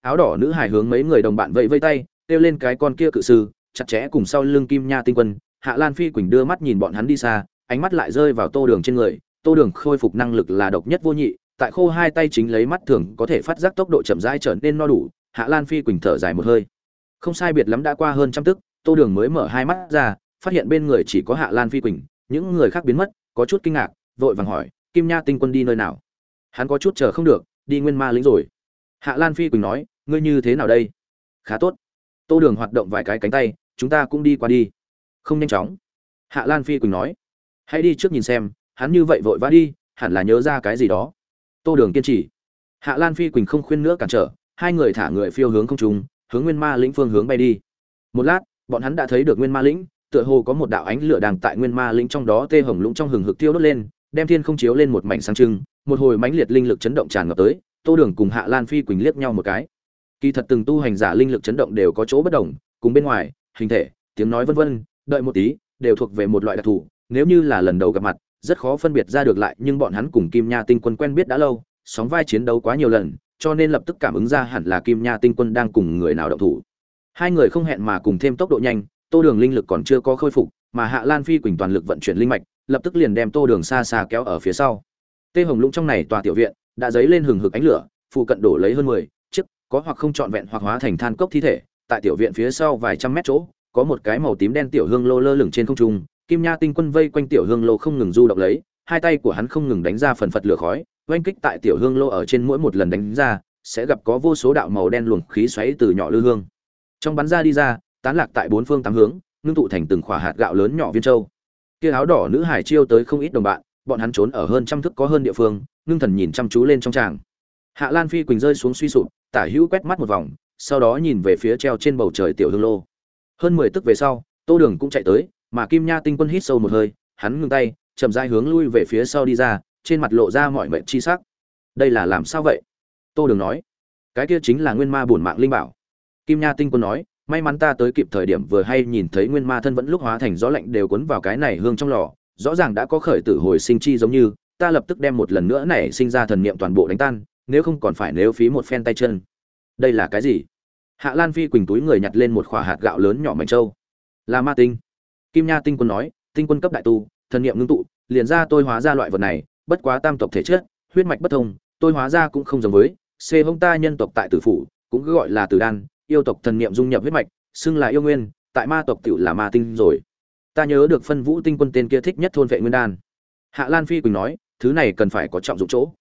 Áo đỏ nữ hài hướng mấy người đồng bạn vẫy vây tay, kêu lên cái con kia cự sư, chặt chẽ cùng sau lưng kim nha tinh quân. Hạ lan phi quỳnh đưa mắt nhìn bọn hắn đi xa, ánh mắt lại rơi vào tô đường trên người. Tô đường khôi phục năng lực là độc nhất vô nhị tại khô hai tay chính lấy mắt thường có thể phát giác tốc độ chậm rãi trở nên no đủ, hạ lan phi quỳnh thở dài một hơi. Không sai biệt lắm đã qua hơn trăm tức, tô đường mới mở hai mắt ra, phát hiện bên người chỉ có hạ lan phi quỳnh, những người khác biến mất, có chút kinh ngạc, vội vàng hỏi, kim nha tinh quân đi nơi nào? Hắn có chút chờ không được, đi nguyên ma lính rồi. Hạ lan phi quỳnh nói, ngươi như thế nào đây? Khá tốt. Tô đường hoạt động vài cái cánh tay, chúng ta cũng đi qua đi. Không nhanh chóng. Hạ lan phi quỳnh nói, hãy đi trước nhìn xem, hắn như vậy vội vã đi, hẳn là nhớ ra cái gì đó tô đường kiên trì. Hạ lan phi quỳnh không khuyên nữa cản trở, hai người thả người phiêu hướng không trung, hướng nguyên ma lĩnh phương hướng bay đi. Một lát, bọn hắn đã thấy được nguyên ma lĩnh, tựa hồ có một đạo ánh lửa đang tại nguyên ma lĩnh trong đó tê hồng lũng trong hừng hực tiêu đốt lên, đem thiên không chiếu lên một mảnh sáng trưng, một hồi mãnh liệt linh lực chấn động tràn ngập tới, tô đường cùng hạ lan phi quỳnh liếc nhau một cái. Kỳ thật từng tu hành giả linh lực chấn động đều có chỗ bất đồng, cùng bên ngoài, hình thể, tiếng nói vân vân, đợi một tí, đều thuộc về một loại đặc thù, nếu như là lần đầu gặp mặt rất khó phân biệt ra được lại, nhưng bọn hắn cùng kim nha tinh quân quen biết đã lâu, sóng vai chiến đấu quá nhiều lần, cho nên lập tức cảm ứng ra hẳn là kim nha tinh quân đang cùng người nào động thủ. Hai người không hẹn mà cùng thêm tốc độ nhanh, tô đường linh lực còn chưa có khôi phục, mà hạ lan phi quỳnh toàn lực vận chuyển linh mạch, lập tức liền đem tô đường xa xa kéo ở phía sau. Tê hồng lũng trong này tòa tiểu viện, đã dấy lên hừng hực ánh lửa, phụ cận đổ lấy hơn mười chiếc, có hoặc không trọn vẹn hoặc hóa thành than cốc thi thể, tại tiểu viện phía sau vài trăm mét chỗ, có một cái màu tím đen tiểu hương lô lơ lửng trên không trung kim nha tinh quân vây quanh tiểu hương lô không ngừng du động lấy, hai tay của hắn không ngừng đánh ra phần phật lửa khói, oanh kích tại tiểu hương lô ở trên mỗi một lần đánh ra, sẽ gặp có vô số đạo màu đen luồng khí xoáy từ nhỏ lư hương. Trong bắn ra đi ra, tán lạc tại bốn phương tám hướng, ngưng tụ thành từng khỏa hạt gạo lớn nhỏ viên châu. Kia áo đỏ nữ hải chiêu tới không ít đồng bạn, bọn hắn trốn ở hơn trăm thước có hơn địa phương, ngưng thần nhìn chăm chú lên trong tràng. Hạ lan phi quỳnh rơi xuống suy sụp, tả hữu quét mắt một vòng, sau đó nhìn về phía treo trên bầu trời tiểu hương lô. Hơn mười tức về sau, tô đường cũng chạy tới mà kim nha tinh quân hít sâu một hơi, hắn ngừng tay, chậm rãi hướng lui về phía sau đi ra, trên mặt lộ ra mọi mệnh chi sắc. Đây là làm sao vậy? Tô đường nói. Cái kia chính là nguyên ma bổn mạng linh bảo. Kim nha tinh quân nói, may mắn ta tới kịp thời điểm vừa hay nhìn thấy nguyên ma thân vẫn lúc hóa thành gió lạnh đều cuốn vào cái này hương trong lò, rõ ràng đã có khởi tử hồi sinh chi giống như, ta lập tức đem một lần nữa nảy sinh ra thần niệm toàn bộ đánh tan, nếu không còn phải nếu phí một phen tay chân. Đây là cái gì? Hạ lan phi quỳnh túi người nhặt lên một khỏa hạt gạo lớn nhỏ mảnh trâu. Là ma tinh kim nha tinh quân nói, tinh quân cấp đại tu, thần niệm ngưng tụ, liền ra tôi hóa ra loại vật này, bất quá tam tộc thể chất, huyết mạch bất thông, tôi hóa ra cũng không giống với c hung ta nhân tộc tại tử phủ, cũng cứ gọi là tử đan, yêu tộc thần niệm dung nhập huyết mạch, xưng là yêu nguyên, tại ma tộc tiểu là ma tinh rồi. Ta nhớ được phân vũ tinh quân tên kia thích nhất thôn vệ nguyên đan. Hạ lan phi quỳnh nói, thứ này cần phải có trọng dụng chỗ.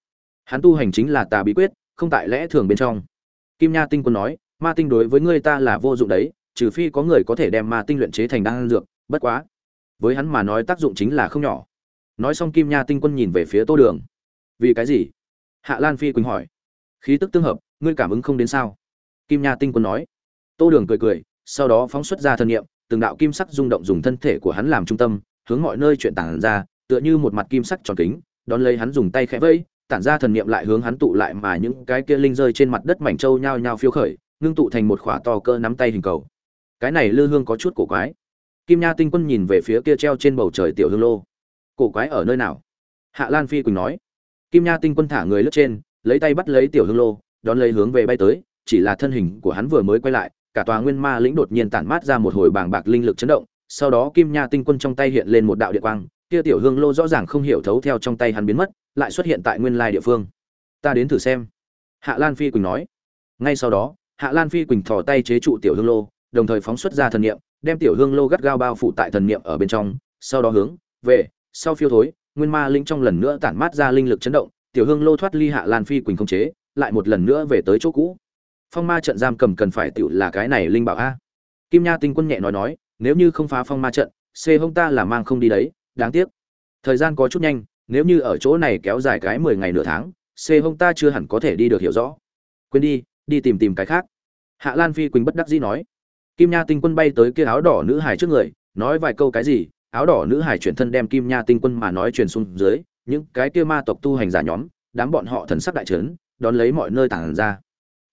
Hắn tu hành chính là tà bí quyết, không tại lẽ thường bên trong. Kim nha tinh quân nói, ma tinh đối với ngươi ta là vô dụng đấy, trừ phi có người có thể đem ma tinh luyện chế thành đan dược bất quá, với hắn mà nói tác dụng chính là không nhỏ. Nói xong kim nha tinh quân nhìn về phía tô đường. Vì cái gì? Hạ lan phi quỳnh hỏi. Khí tức tương hợp, ngươi cảm ứng không đến sao? Kim nha tinh quân nói. Tô đường cười cười, sau đó phóng xuất ra thân nhiệm từng đạo kim sắc rung động dùng thân thể của hắn làm trung tâm, hướng mọi nơi chuyện tản ra, tựa như một mặt kim sắc tròn kính, đón lấy hắn dùng tay khẽ vẫy, tản ra thần niệm lại hướng hắn tụ lại mà những cái kia linh rơi trên mặt đất mảnh trâu nhao nhao phiêu khởi, ngưng tụ thành một khỏa to cơ nắm tay hình cầu. Cái này lư hương có chút cổ quái kim nha tinh quân nhìn về phía kia treo trên bầu trời tiểu hương lô. Cổ quái ở nơi nào? Hạ lan phi quỳnh nói. Kim nha tinh quân thả người lướt trên, lấy tay bắt lấy tiểu hương lô, đón lấy hướng về bay tới, chỉ là thân hình của hắn vừa mới quay lại, cả tòa nguyên ma lĩnh đột nhiên tản mát ra một hồi bàng bạc linh lực chấn động, sau đó kim nha tinh quân trong tay hiện lên một đạo điện quang, kia tiểu hương lô rõ ràng không hiểu thấu theo trong tay hắn biến mất, lại xuất hiện tại nguyên lai địa phương. Ta đến thử xem. Hạ lan phi quỳnh nói. Ngay sau đó, hạ lan phi quỳnh thò tay chế trụ tiểu hương lô, đồng thời phóng xuất ra thần niệm đem tiểu hương lô gắt gao bao phủ tại thần niệm ở bên trong, sau đó hướng về, sau phiêu thối, nguyên ma linh trong lần nữa tản mát ra linh lực chấn động, tiểu hương lô thoát ly hạ lan phi quỳnh không chế, lại một lần nữa về tới chỗ cũ. Phong ma trận giam cầm cần phải tiểu là cái này linh bảo a. Kim nha tinh quân nhẹ nói nói, nếu như không phá phong ma trận c hung ta là mang không đi đấy, đáng tiếc. Thời gian có chút nhanh, nếu như ở chỗ này kéo dài cái mười ngày nửa tháng c hung ta chưa hẳn có thể đi được hiểu rõ. Quên đi đi tìm tìm cái khác. Hạ lan phi quỳnh bất đắc dĩ nói kim nha tinh quân bay tới kia áo đỏ nữ hải trước người, nói vài câu cái gì, áo đỏ nữ hải chuyển thân đem kim nha tinh quân mà nói truyền xuống dưới, những cái kia ma tộc tu hành giả nhóm, đám bọn họ thần sắc đại trấn, đón lấy mọi nơi tản ra.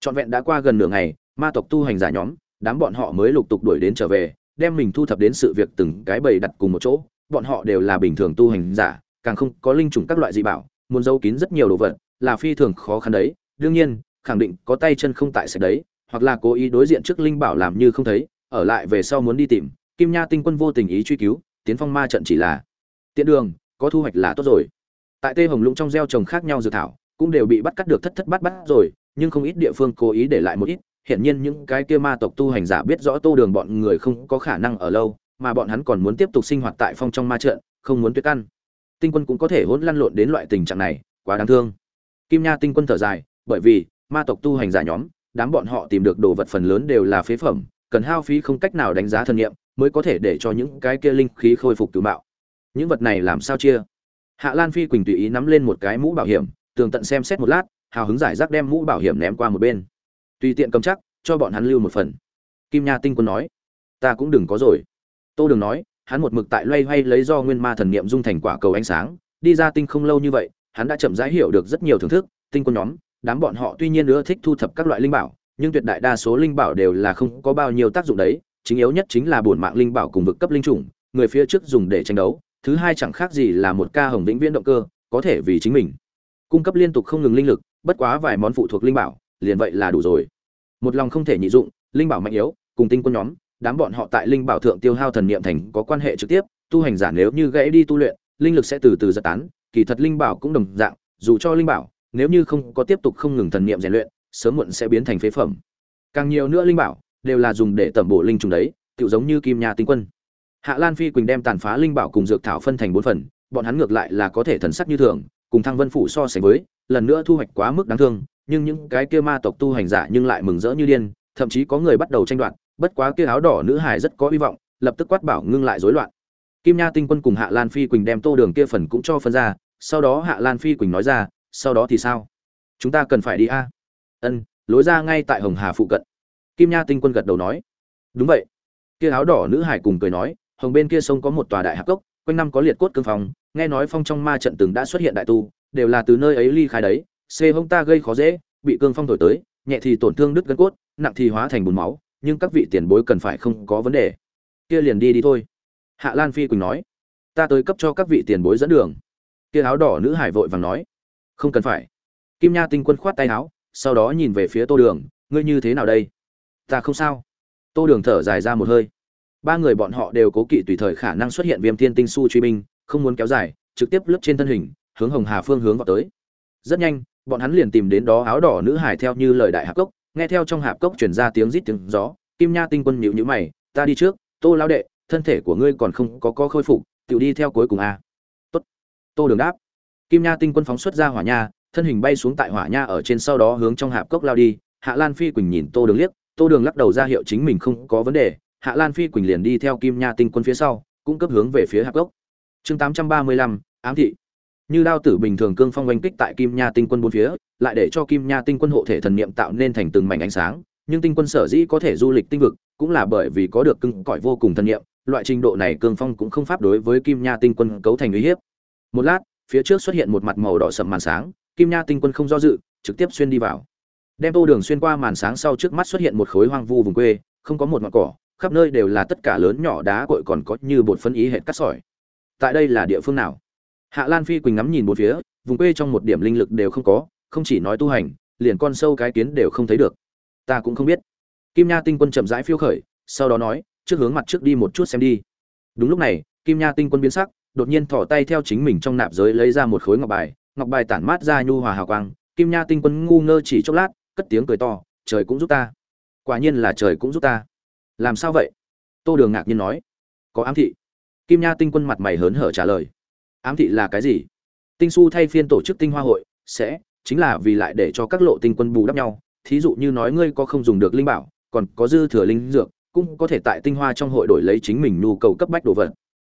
Trọn vẹn đã qua gần nửa ngày, ma tộc tu hành giả nhóm, đám bọn họ mới lục tục đuổi đến trở về, đem mình thu thập đến sự việc từng cái bầy đặt cùng một chỗ, bọn họ đều là bình thường tu hành giả, càng không có linh trùng các loại dị bảo, muốn giấu kín rất nhiều đồ vật, là phi thường khó khăn đấy. Đương nhiên, khẳng định có tay chân không tại sạch đấy hoặc là cố ý đối diện trước linh bảo làm như không thấy, ở lại về sau muốn đi tìm, kim nha tinh quân vô tình ý truy cứu, tiến phong ma trận chỉ là, tiện đường, có thu hoạch là tốt rồi. Tại tê hồng lũng trong gieo trồng khác nhau dược thảo, cũng đều bị bắt cắt được thất thất bát bát rồi, nhưng không ít địa phương cố ý để lại một ít. Hiện nhiên những cái kia ma tộc tu hành giả biết rõ tô đường bọn người không có khả năng ở lâu, mà bọn hắn còn muốn tiếp tục sinh hoạt tại phong trong ma trận, không muốn tuyệt căn. Tinh quân cũng có thể hỗn lăn lộn đến loại tình trạng này, quá đáng thương. Kim nha tinh quân thở dài, bởi vì ma tộc tu hành giả nhóm đám bọn họ tìm được đồ vật phần lớn đều là phế phẩm, cần hao phí không cách nào đánh giá thân nhiệm mới có thể để cho những cái kia linh khí khôi phục tự bạo những vật này làm sao chia? Hạ lan phi quỳnh tùy ý nắm lên một cái mũ bảo hiểm, tường tận xem xét một lát, hào hứng giải rác đem mũ bảo hiểm ném qua một bên. Tùy tiện cầm chắc, cho bọn hắn lưu một phần. Kim nha tinh quân nói, ta cũng đừng có rồi. Tô đường nói, hắn một mực tại loay hoay lấy do nguyên ma thần niệm dung thành quả cầu ánh sáng, đi ra tinh không lâu như vậy, hắn đã chậm rãi hiểu được rất nhiều thưởng thức, tinh quân nhóm đám bọn họ tuy nhiên nữa thích thu thập các loại linh bảo, nhưng tuyệt đại đa số linh bảo đều là không có bao nhiêu tác dụng đấy. Chính yếu nhất chính là bổn mạng linh bảo cùng vực cấp linh chủng, người phía trước dùng để tranh đấu, thứ hai chẳng khác gì là một ca hồng vĩnh viễn động cơ, có thể vì chính mình. Cung cấp liên tục không ngừng linh lực, bất quá vài món phụ thuộc linh bảo, liền vậy là đủ rồi. Một lòng không thể nhị dụng, linh bảo mạnh yếu, cùng tinh quân nhóm, đám bọn họ tại linh bảo thượng tiêu hao thần niệm thành có quan hệ trực tiếp, tu hành giả nếu như gãy đi tu luyện, linh lực sẽ từ từ giật tán, kỳ thật linh bảo cũng đồng dạng, dù cho linh bảo nếu như không có tiếp tục không ngừng thần niệm rèn luyện, sớm muộn sẽ biến thành phế phẩm. Càng nhiều nữa linh bảo đều là dùng để tẩm bổ linh trùng đấy, tựu giống như kim nha tinh quân. Hạ lan phi quỳnh đem tàn phá linh bảo cùng dược thảo phân thành bốn phần, bọn hắn ngược lại là có thể thần sắc như thường, cùng thăng vân phủ so sánh với, lần nữa thu hoạch quá mức đáng thương, nhưng những cái kia ma tộc tu hành giả nhưng lại mừng rỡ như điên, thậm chí có người bắt đầu tranh đoạt, bất quá kia áo đỏ nữ hải rất có hy vọng, lập tức quát bảo ngưng lại rối loạn. Kim nha tinh quân cùng hạ lan phi quỳnh đem tô đường kia phần cũng cho phân ra, sau đó hạ lan phi quỳnh nói ra sau đó thì sao? Chúng ta cần phải đi a. Ân, lối ra ngay tại hồng hà phụ cận. Kim nha tinh quân gật đầu nói. Đúng vậy. Kia áo đỏ nữ hải cùng cười nói, hồng bên kia sông có một tòa đại hạc cốc, quanh năm có liệt cốt cương phong, nghe nói phong trong ma trận từng đã xuất hiện đại tu, đều là từ nơi ấy ly khai đấy, xê hông ta gây khó dễ, bị cương phong thổi tới, nhẹ thì tổn thương đứt gân cốt, nặng thì hóa thành bùn máu, nhưng các vị tiền bối cần phải không có vấn đề. Kia liền đi đi thôi. Hạ lan phi quỳnh nói. Ta tới cấp cho các vị tiền bối dẫn đường. Kia áo đỏ nữ hải vội vàng nói không cần phải. Kim nha tinh quân khoát tay áo, sau đó nhìn về phía tô đường, ngươi như thế nào đây? Ta không sao. Tô đường thở dài ra một hơi. Ba người bọn họ đều cố kỵ tùy thời khả năng xuất hiện viêm thiên tinh su truy binh, không muốn kéo dài, trực tiếp lướt trên thân hình, hướng hồng hà phương hướng vào tới. Rất nhanh, bọn hắn liền tìm đến đó áo đỏ nữ hải theo như lời đại hạp cốc, nghe theo trong hạp cốc chuyển ra tiếng rít tiếng gió, kim nha tinh quân nhịu nhữ mày, ta đi trước, tô lao đệ, thân thể của ngươi còn không có có khôi phục tự đi theo cuối cùng a à. tốt. Tô đường đáp kim nha tinh quân phóng xuất ra hỏa nha, thân hình bay xuống tại hỏa nha ở trên sau đó hướng trong hạp cốc lao đi. Hạ lan phi quỳnh nhìn tô đường liếc, tô đường lắc đầu ra hiệu chính mình không có vấn đề. Hạ lan phi quỳnh liền đi theo kim nha tinh quân phía sau, cũng cấp hướng về phía hạp cốc. Chương tám trăm ba mươi lăm, ám thị. Như đao tử bình thường cương phong oanh kích tại kim nha tinh quân bốn phía, lại để cho kim nha tinh quân hộ thể thần niệm tạo nên thành từng mảnh ánh sáng. Nhưng tinh quân sở dĩ có thể du lịch tinh vực, cũng là bởi vì có được cưng cõi vô cùng thần niệm. Loại trình độ này cương phong cũng không pháp đối với kim nha tinh quân cấu thành uy hiếp. Một lát phía trước xuất hiện một mặt màu đỏ sầm màn sáng, kim nha tinh quân không do dự, trực tiếp xuyên đi vào. Đem tô đường xuyên qua màn sáng sau trước mắt xuất hiện một khối hoang vu vùng quê, không có một mặt cỏ, khắp nơi đều là tất cả lớn nhỏ đá cội còn có như bột phân ý hệ cắt sỏi. Tại đây là địa phương nào? Hạ lan phi quỳnh ngắm nhìn một phía, vùng quê trong một điểm linh lực đều không có, không chỉ nói tu hành, liền con sâu cái kiến đều không thấy được. Ta cũng không biết. Kim nha tinh quân chậm rãi phiêu khởi, sau đó nói, trước hướng mặt trước đi một chút xem đi. Đúng lúc này, kim nha tinh quân biến sắc đột nhiên thỏ tay theo chính mình trong nạp giới lấy ra một khối ngọc bài ngọc bài tản mát ra nhu hòa hào quang, kim nha tinh quân ngu ngơ chỉ chốc lát, cất tiếng cười to, trời cũng giúp ta. Quả nhiên là trời cũng giúp ta. Làm sao vậy? Tô đường ngạc nhiên nói. Có ám thị. Kim nha tinh quân mặt mày hớn hở trả lời. Ám thị là cái gì? Tinh su thay phiên tổ chức tinh hoa hội, sẽ, chính là vì lại để cho các lộ tinh quân bù đắp nhau. Thí dụ như nói ngươi có không dùng được linh bảo, còn có dư thừa linh dược, cũng có thể tại tinh hoa trong hội đổi lấy chính mình nhu cầu cấp bách đồ vật.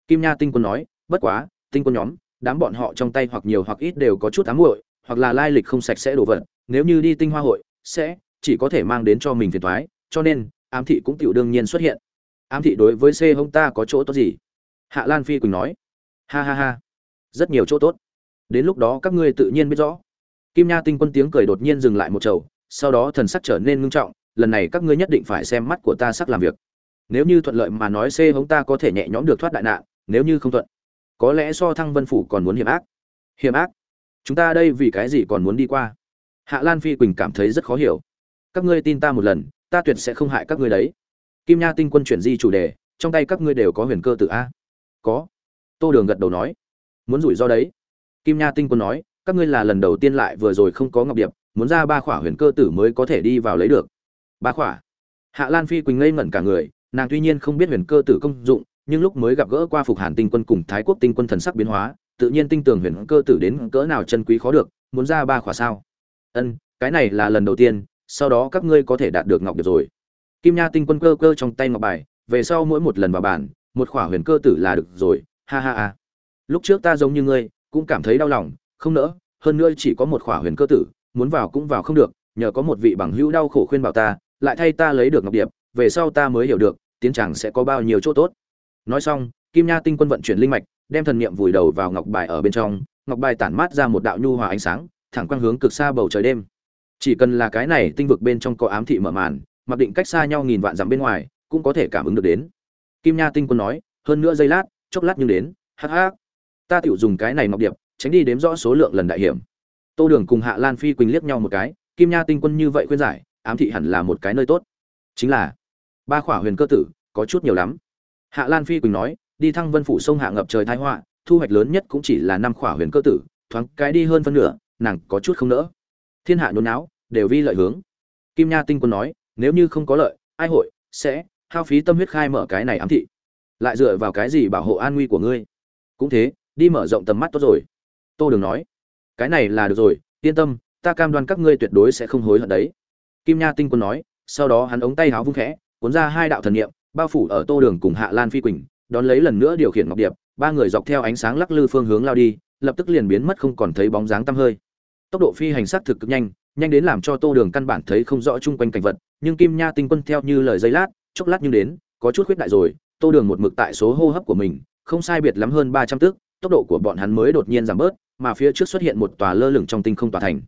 Kim nha tinh quân nói bất quá, tinh quân nhóm, đám bọn họ trong tay hoặc nhiều hoặc ít đều có chút ám muội, hoặc là lai lịch không sạch sẽ đổ vật, nếu như đi tinh hoa hội, sẽ chỉ có thể mang đến cho mình phiền toái, cho nên, ám thị cũng tiểu đương nhiên xuất hiện. Ám thị đối với c hông ta có chỗ tốt gì? Hạ lan phi quỳnh nói. Ha ha ha, rất nhiều chỗ tốt. Đến lúc đó các ngươi tự nhiên biết rõ. Kim nha tinh quân tiếng cười đột nhiên dừng lại một chầu, sau đó thần sắc trở nên ngưng trọng, lần này các ngươi nhất định phải xem mắt của ta sắc làm việc. Nếu như thuận lợi mà nói c hống ta có thể nhẹ nhõm được thoát đại nạn, nếu như không thuận có lẽ so thăng vân phủ còn muốn hiểm ác. Hiểm ác? Chúng ta đây vì cái gì còn muốn đi qua? Hạ lan phi quỳnh cảm thấy rất khó hiểu. Các ngươi tin ta một lần, ta tuyệt sẽ không hại các ngươi đấy. Kim nha tinh quân chuyển di chủ đề, trong tay các ngươi đều có huyền cơ tự a. Có. Tô đường gật đầu nói. Muốn rủi ro đấy. Kim nha tinh quân nói, các ngươi là lần đầu tiên lại vừa rồi không có ngọc điệp, muốn ra ba khỏa huyền cơ tử mới có thể đi vào lấy được. Ba khỏa. Hạ lan phi quỳnh ngây ngẩn cả người, nàng tuy nhiên không biết huyền cơ tử công dụng nhưng lúc mới gặp gỡ qua phục hàn tinh quân cùng thái quốc tinh quân thần sắc biến hóa, tự nhiên tinh tường huyền cơ tử đến cỡ nào chân quý khó được, muốn ra ba khỏa sao? Ân, cái này là lần đầu tiên, sau đó các ngươi có thể đạt được ngọc được rồi. Kim nha tinh quân cơ cơ trong tay ngọc bài, về sau mỗi một lần vào bản, một khỏa huyền cơ tử là được rồi, ha ha ha. Lúc trước ta giống như ngươi, cũng cảm thấy đau lòng, không nỡ, hơn nữa chỉ có một khỏa huyền cơ tử, muốn vào cũng vào không được, nhờ có một vị bằng hữu đau khổ khuyên bảo ta, lại thay ta lấy được ngọc điệp, về sau ta mới hiểu được, tiến chẳng sẽ có bao nhiêu chỗ tốt nói xong, kim nha tinh quân vận chuyển linh mạch, đem thần niệm vùi đầu vào ngọc bài ở bên trong, ngọc bài tản mát ra một đạo nhu hòa ánh sáng, thẳng quang hướng cực xa bầu trời đêm. Chỉ cần là cái này tinh vực bên trong có ám thị mở màn, mặc định cách xa nhau nghìn vạn dặm bên ngoài, cũng có thể cảm ứng được đến. Kim nha tinh quân nói, hơn nữa giây lát, chốc lát nhưng đến hh ta tựu dùng cái này ngọc điệp, tránh đi đếm rõ số lượng lần đại hiểm. Tô đường cùng hạ lan phi quỳnh liếc nhau một cái, kim nha tinh quân như vậy khuyên giải, ám thị hẳn là một cái nơi tốt. Chính là, ba khỏa huyền cơ tử, có chút nhiều lắm hạ lan phi quỳnh nói, đi thăng vân phủ sông hạ ngập trời thái họa, thu hoạch lớn nhất cũng chỉ là năm khỏa huyền cơ tử, thoáng cái đi hơn phân nửa, nàng có chút không nỡ. Thiên hạ nhốn não đều vi lợi hướng. Kim nha tinh quân nói, nếu như không có lợi, ai hội, sẽ hao phí tâm huyết khai mở cái này ám thị. Lại dựa vào cái gì bảo hộ an nguy của ngươi? Cũng thế, đi mở rộng tầm mắt tốt rồi. Tô đường nói, cái này là được rồi, yên tâm, ta cam đoan các ngươi tuyệt đối sẽ không hối hận đấy. Kim nha tinh quân nói, sau đó hắn ống tay háo vung khẽ, cuốn ra hai đạo thần niệm bao phủ ở tô đường cùng hạ lan phi quỳnh, đón lấy lần nữa điều khiển ngọc điệp, ba người dọc theo ánh sáng lắc lư phương hướng lao đi, lập tức liền biến mất không còn thấy bóng dáng tăm hơi. Tốc độ phi hành sát thực cực nhanh nhanh đến làm cho tô đường căn bản thấy không rõ chung quanh cảnh vật, nhưng kim nha tinh quân theo như lời giây lát, chốc lát nhưng đến, có chút khuyết đại rồi, tô đường một mực tại số hô hấp của mình, không sai biệt lắm hơn ba trăm tước tốc độ của bọn hắn mới đột nhiên giảm bớt, mà phía trước xuất hiện một tòa lơ lửng trong tinh không tòa thành.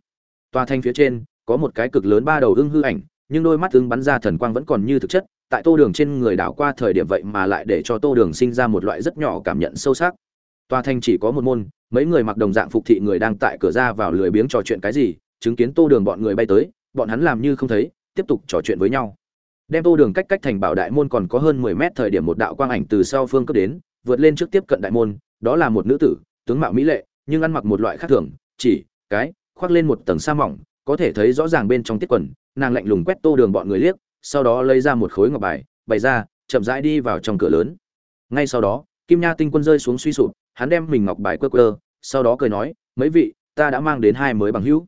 Tòa thành phía trên, có một cái cực lớn ba đầu ưng hư ảnh, nhưng đôi mắt ưng bắn ra thần quang vẫn còn như thực chất tại tô đường trên người đảo qua thời điểm vậy mà lại để cho tô đường sinh ra một loại rất nhỏ cảm nhận sâu sắc. Tòa thành chỉ có một môn, mấy người mặc đồng dạng phục thị người đang tại cửa ra vào lười biếng trò chuyện cái gì, chứng kiến tô đường bọn người bay tới, bọn hắn làm như không thấy, tiếp tục trò chuyện với nhau. Đem tô đường cách cách thành bảo đại môn còn có hơn mười mét thời điểm một đạo quang ảnh từ sau phương cấp đến, vượt lên trước tiếp cận đại môn, đó là một nữ tử, tướng mạo mỹ lệ, nhưng ăn mặc một loại khác thường, chỉ, cái, khoác lên một tầng sa mỏng, có thể thấy rõ ràng bên trong tiết quần, nàng lạnh lùng quét tô đường bọn người liếc sau đó lấy ra một khối ngọc bài, bày ra, chậm rãi đi vào trong cửa lớn. Ngay sau đó, kim nha tinh quân rơi xuống suy sụp, hắn đem mình ngọc bài quơ quơ, sau đó cười nói, mấy vị, ta đã mang đến hai mới bằng hữu.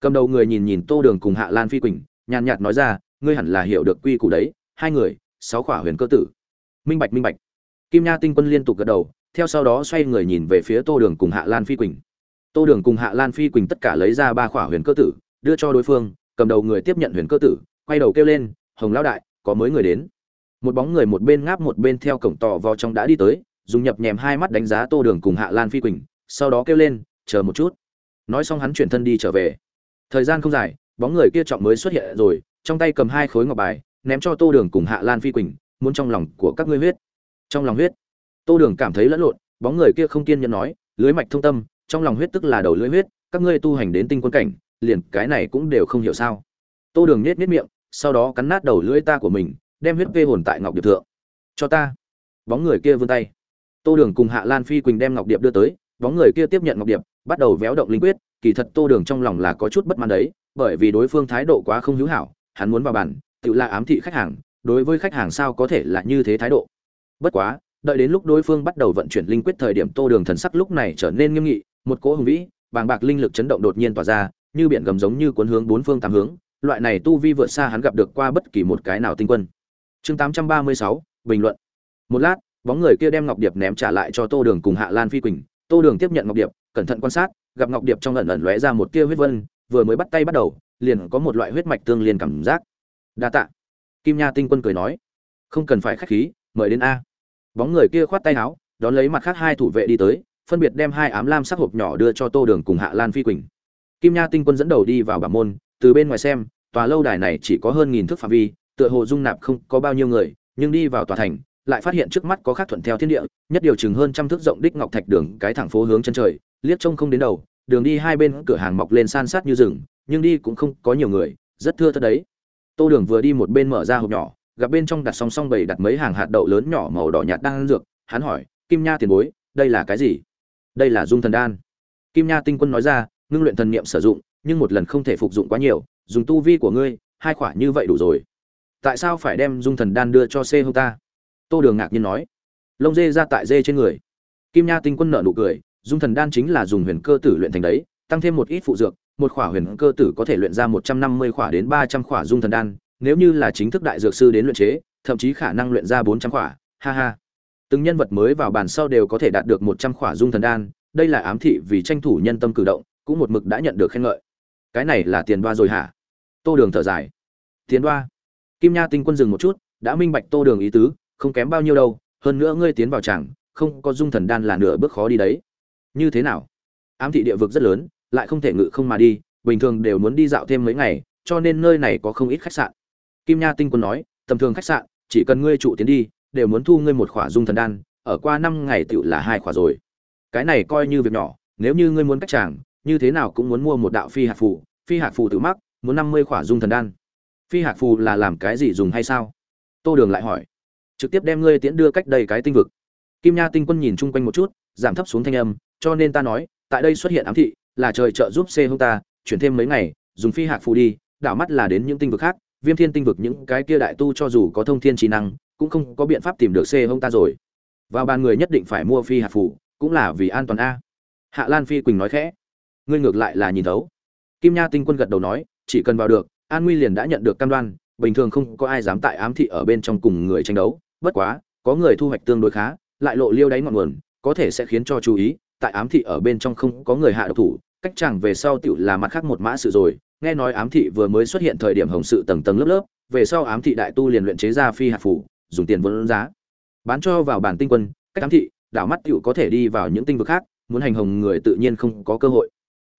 Cầm đầu người nhìn nhìn tô đường cùng hạ lan phi quỳnh, nhàn nhạt nói ra, ngươi hẳn là hiểu được quy củ đấy, hai người, sáu khỏa huyền cơ tử. Minh bạch minh bạch. Kim nha tinh quân liên tục gật đầu, theo sau đó xoay người nhìn về phía tô đường cùng hạ lan phi quỳnh. Tô đường cùng hạ lan phi quỳnh tất cả lấy ra ba khỏa huyền cơ tử, đưa cho đối phương, cầm đầu người tiếp nhận huyền cơ tử, quay đầu kêu lên hồng lão đại, có mới người đến. Một bóng người một bên ngáp một bên theo cổng tò vào trong đã đi tới, dùng nhập nhèm hai mắt đánh giá tô đường cùng hạ lan phi quỳnh, sau đó kêu lên, chờ một chút. Nói xong hắn chuyển thân đi trở về. Thời gian không dài, bóng người kia trọng mới xuất hiện rồi, trong tay cầm hai khối ngọc bài, ném cho tô đường cùng hạ lan phi quỳnh, muốn trong lòng của các ngươi huyết. Trong lòng huyết, tô đường cảm thấy lẫn lộn, bóng người kia không kiên nhẫn nói, lưới mạch thông tâm, trong lòng huyết tức là đầu lưới huyết, các ngươi tu hành đến tinh quân cảnh, liền cái này cũng đều không hiểu sao. Tô đường nhét nhét miệng sau đó cắn nát đầu lưỡi ta của mình, đem huyết vê hồn tại ngọc điệp thượng. Cho ta. Bóng người kia vươn tay. Tô đường cùng hạ lan phi quỳnh đem ngọc điệp đưa tới, bóng người kia tiếp nhận ngọc điệp, bắt đầu véo động linh quyết, kỳ thật tô đường trong lòng là có chút bất mãn đấy, bởi vì đối phương thái độ quá không hữu hảo, hắn muốn vào bàn tự là ám thị khách hàng, đối với khách hàng sao có thể là như thế thái độ. Bất quá, đợi đến lúc đối phương bắt đầu vận chuyển linh quyết thời điểm tô đường thần sắc lúc này trở nên nghiêm nghị, một cỗ hùng vĩ, bàng bạc linh lực chấn động đột nhiên tỏa ra, như biển gầm giống như cuốn hướng bốn phương tám hướng loại này tu vi vượt xa hắn gặp được qua bất kỳ một cái nào tinh quân. Chương 836, bình luận. Một lát bóng người kia đem ngọc điệp ném trả lại cho tô đường cùng hạ lan phi quỳnh. Tô đường tiếp nhận ngọc điệp cẩn thận quan sát gặp ngọc điệp trong ẩn ẩn lóe ra một tia huyết vân vừa mới bắt tay bắt đầu liền có một loại huyết mạch tương liên cảm giác. Đa tạ. Kim nha tinh quân cười nói không cần phải khách khí mời đến a. Bóng người kia khoát tay áo đón lấy mặt khác hai thủ vệ đi tới phân biệt đem hai ám lam sắc hộp nhỏ đưa cho tô đường cùng hạ lan phi quỳnh. Kim nha tinh quân dẫn đầu đi vào bảo môn từ bên ngoài xem, tòa lâu đài này chỉ có hơn nghìn thước phạm vi, tựa hồ dung nạp không có bao nhiêu người, nhưng đi vào tòa thành, lại phát hiện trước mắt có khác thuận theo thiên địa, nhất điều chừng hơn trăm thước rộng đích ngọc thạch đường cái thẳng phố hướng chân trời, liếc trông không đến đầu, đường đi hai bên cửa hàng mọc lên san sát như rừng, nhưng đi cũng không có nhiều người, rất thưa thớt đấy. Tô đường vừa đi một bên mở ra hộp nhỏ, gặp bên trong đặt song song bầy đặt mấy hàng hạt đậu lớn nhỏ màu đỏ nhạt đang ăn dược, hắn hỏi, kim nha tiền bối, đây là cái gì? Đây là dung thần đan. Kim nha tinh quân nói ra, ngưng luyện thần niệm sử dụng nhưng một lần không thể phục dụng quá nhiều, dùng tu vi của ngươi, hai khỏa như vậy đủ rồi. Tại sao phải đem dung thần đan đưa cho c hông ta? Tô đường ngạc nhiên nói. Lông dê ra tại dê trên người. Kim nha tinh quân nợ nụ cười, dung thần đan chính là dùng huyền cơ tử luyện thành đấy, tăng thêm một ít phụ dược, một khỏa huyền cơ tử có thể luyện ra một trăm năm mươi khỏa đến ba trăm khỏa dung thần đan, nếu như là chính thức đại dược sư đến luyện chế, thậm chí khả năng luyện ra bốn trăm khỏa, ha ha. Từng nhân vật mới vào bàn sau đều có thể đạt được một trăm khỏa dung thần đan, đây là ám thị vì tranh thủ nhân tâm cử động, cũng một mực đã nhận được khen ngợi cái này là tiền đoa rồi hả? Tô đường thở dài. Tiền đoa? Kim nha tinh quân dừng một chút, đã minh bạch tô đường ý tứ, không kém bao nhiêu đâu, hơn nữa ngươi tiến vào chẳng, không có dung thần đan là nửa bước khó đi đấy. Như thế nào? Ám thị địa vực rất lớn, lại không thể ngự không mà đi, bình thường đều muốn đi dạo thêm mấy ngày, cho nên nơi này có không ít khách sạn. Kim nha tinh quân nói, tầm thường khách sạn, chỉ cần ngươi trụ tiến đi, đều muốn thu ngươi một khỏa dung thần đan, ở qua năm ngày tựu là hai khỏa rồi. Cái này coi như việc nhỏ, nếu như ngươi muốn cách chàng như thế nào cũng muốn mua một đạo phi hạt phủ phi hạt phù tự mắc, muốn năm mươi khỏa dung thần đan. Phi hạt phù là làm cái gì dùng hay sao? Tô đường lại hỏi. Trực tiếp đem ngươi tiễn đưa cách đây cái tinh vực. Kim nha tinh quân nhìn chung quanh một chút, giảm thấp xuống thanh âm, cho nên ta nói, tại đây xuất hiện ám thị, là trời trợ giúp xê hông ta, chuyển thêm mấy ngày, dùng phi hạt phù đi, đảo mắt là đến những tinh vực khác, viêm thiên tinh vực những cái kia đại tu cho dù có thông thiên trí năng, cũng không có biện pháp tìm được xê hông ta rồi. Vào bàn người nhất định phải mua phi hạt phù, cũng là vì an toàn a. Hạ lan phi quỳnh nói khẽ. Ngươi ngược lại là nhìn thấu kim nha tinh quân gật đầu nói, chỉ cần vào được, an nguy liền đã nhận được cam đoan, bình thường không có ai dám tại ám thị ở bên trong cùng người tranh đấu, bất quá, có người thu hoạch tương đối khá, lại lộ liêu đáy ngọn nguồn, có thể sẽ khiến cho chú ý, tại ám thị ở bên trong không có người hạ độc thủ, cách chẳng về sau tiểu là mặt khác một mã sự rồi, nghe nói ám thị vừa mới xuất hiện thời điểm hồng sự tầng tầng lớp lớp, về sau ám thị đại tu liền luyện chế ra phi hạt phủ, dùng tiền vốn giá, bán cho vào bản tinh quân, cách ám thị, đảo mắt tiểu có thể đi vào những tinh vực khác, muốn hành hồng người tự nhiên không có cơ hội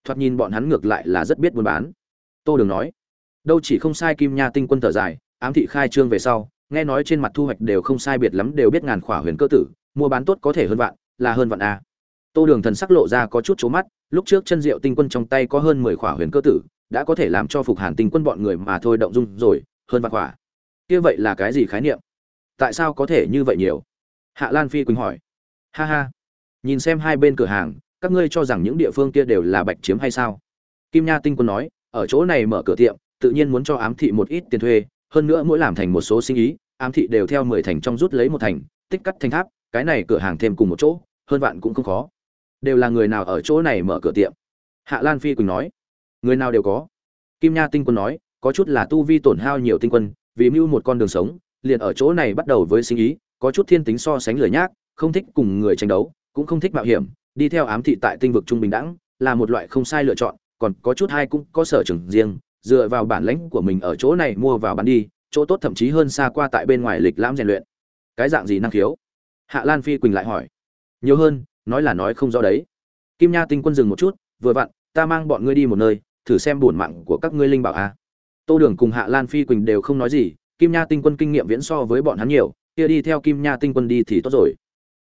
thoạt nhìn bọn hắn ngược lại là rất biết buôn bán. Tô đường nói, đâu chỉ không sai kim nha tinh quân thở dài, ám thị khai trương về sau, nghe nói trên mặt thu hoạch đều không sai biệt lắm đều biết ngàn khỏa huyền cơ tử, mua bán tốt có thể hơn vạn, là hơn vạn a. Tô đường thần sắc lộ ra có chút trố mắt, lúc trước chân diệu tinh quân trong tay có hơn mười khỏa huyền cơ tử, đã có thể làm cho phục hàn tinh quân bọn người mà thôi động dung rồi, hơn vạn khỏa. Kia vậy là cái gì khái niệm? Tại sao có thể như vậy nhiều? Hạ lan phi quỳnh hỏi. Ha ha. Nhìn xem hai bên cửa hàng các ngươi cho rằng những địa phương kia đều là bạch chiếm hay sao? Kim nha tinh quân nói, ở chỗ này mở cửa tiệm, tự nhiên muốn cho ám thị một ít tiền thuê, hơn nữa mỗi làm thành một số sinh ý, ám thị đều theo mười thành trong rút lấy một thành, tích cắt thành tháp, cái này cửa hàng thêm cùng một chỗ, hơn vạn cũng không khó. Đều là người nào ở chỗ này mở cửa tiệm? Hạ lan phi quỳnh nói. Người nào đều có. Kim nha tinh quân nói, có chút là tu vi tổn hao nhiều tinh quân, vì mưu một con đường sống, liền ở chỗ này bắt đầu với sinh ý, có chút thiên tính so sánh lười nhác, không thích cùng người tranh đấu, cũng không thích mạo hiểm đi theo ám thị tại tinh vực trung bình đẳng, là một loại không sai lựa chọn, còn có chút hai cũng có sở trường riêng, dựa vào bản lãnh của mình ở chỗ này mua vào bán đi, chỗ tốt thậm chí hơn xa qua tại bên ngoài lịch lãm rèn luyện. Cái dạng gì năng khiếu? Hạ lan phi quỳnh lại hỏi. Nhiều hơn, nói là nói không rõ đấy. Kim nha tinh quân dừng một chút, vừa vặn, ta mang bọn ngươi đi một nơi, thử xem bổn mạng của các ngươi linh bảo a. À. tô đường cùng hạ lan phi quỳnh đều không nói gì, kim nha tinh quân kinh nghiệm viễn so với bọn hắn nhiều, kia đi theo kim nha tinh quân đi thì tốt rồi.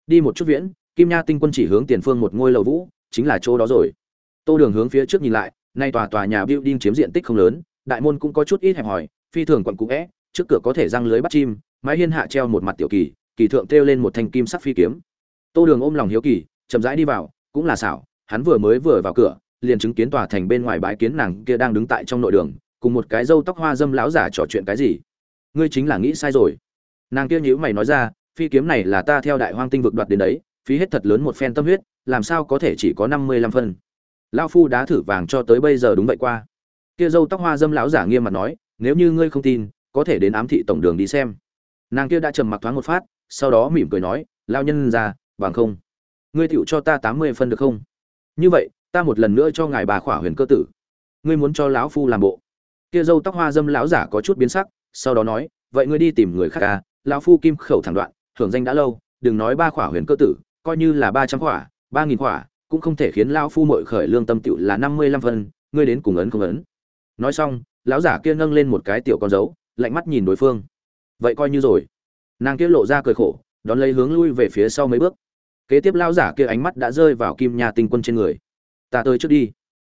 Đi một chút viễn kim nha tinh quân chỉ hướng tiền phương một ngôi lầu vũ, chính là chỗ đó rồi. Tô đường hướng phía trước nhìn lại, nay tòa tòa nhà building chiếm diện tích không lớn, đại môn cũng có chút ít hẹp hòi, phi thường quận cũ vẽ trước cửa có thể răng lưới bắt chim, mái hiên hạ treo một mặt tiểu kỳ kỳ thượng treo lên một thanh kim sắc phi kiếm. Tô đường ôm lòng hiếu kỳ, chậm rãi đi vào, cũng là xảo, hắn vừa mới vừa vào cửa, liền chứng kiến tòa thành bên ngoài bãi kiến nàng kia đang đứng tại trong nội đường, cùng một cái râu tóc hoa dâm láo giả trò chuyện cái gì. Ngươi chính là nghĩ sai rồi. Nàng kia nhữ mày nói ra, phi kiếm này là ta theo đại hoang tinh vực đoạt đến đấy phí hết thật lớn một phen tâm huyết, làm sao có thể chỉ có năm mươi lăm phân? Lão phu đá thử vàng cho tới bây giờ đúng vậy qua. Kia dâu tóc hoa dâm lão giả nghiêm mặt nói, nếu như ngươi không tin, có thể đến ám thị tổng đường đi xem. Nàng kia đã trầm mặc thoáng một phát, sau đó mỉm cười nói lao nhân ra bằng không? Ngươi tựu cho ta tám mươi phân được không? Như vậy, ta một lần nữa cho ngài bà khỏa huyền cơ tử. Ngươi muốn cho lão phu làm bộ. Kia dâu tóc hoa dâm lão giả có chút biến sắc, sau đó nói, vậy ngươi đi tìm người khác à? Lão phu kim khẩu thẳng đoạn, thưởng danh đã lâu, đừng nói ba khỏa huyền cơ tử coi như là ba trăm khỏa, ba nghìn khỏa, cũng không thể khiến lão phu mội khởi lương tâm tựu là năm mươi lăm phân, ngươi đến cùng ấn không ấn. Nói xong, lão giả kia nâng lên một cái tiểu con dấu, lạnh mắt nhìn đối phương. Vậy coi như rồi. Nàng kia lộ ra cười khổ, đón lấy hướng lui về phía sau mấy bước. Kế tiếp lão giả kia ánh mắt đã rơi vào kim nha tinh quân trên người. Ta tới trước đi.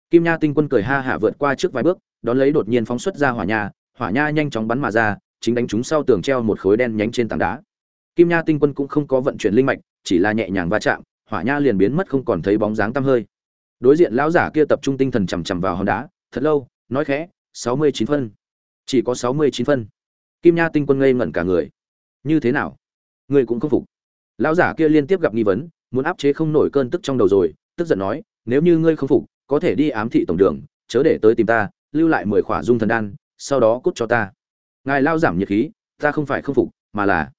Kim nha tinh quân cười ha hả vượt qua trước vài bước, đón lấy đột nhiên phóng xuất ra hỏa nha hỏa nha nhanh chóng bắn mà ra, chính đánh chúng sau tường treo một khối đen nhánh trên tảng đá kim nha tinh quân cũng không có vận chuyển linh mạch, chỉ là nhẹ nhàng va chạm, hỏa nha liền biến mất không còn thấy bóng dáng tăm hơi. Đối diện lão giả kia tập trung tinh thần chằm chằm vào hòn đá, thật lâu, nói khẽ, sáu mươi chín phân. Chỉ có sáu mươi chín phân. Kim nha tinh quân ngây ngẩn cả người. Như thế nào? Người cũng không phục. Lão giả kia liên tiếp gặp nghi vấn, muốn áp chế không nổi cơn tức trong đầu rồi, tức giận nói, nếu như ngươi không phục, có thể đi ám thị tổng đường, chớ để tới tìm ta, lưu lại mười khỏa dung thần đan, sau đó cút cho ta. Ngài lao giảm nhiệt khí, ta không phải không phục, mà là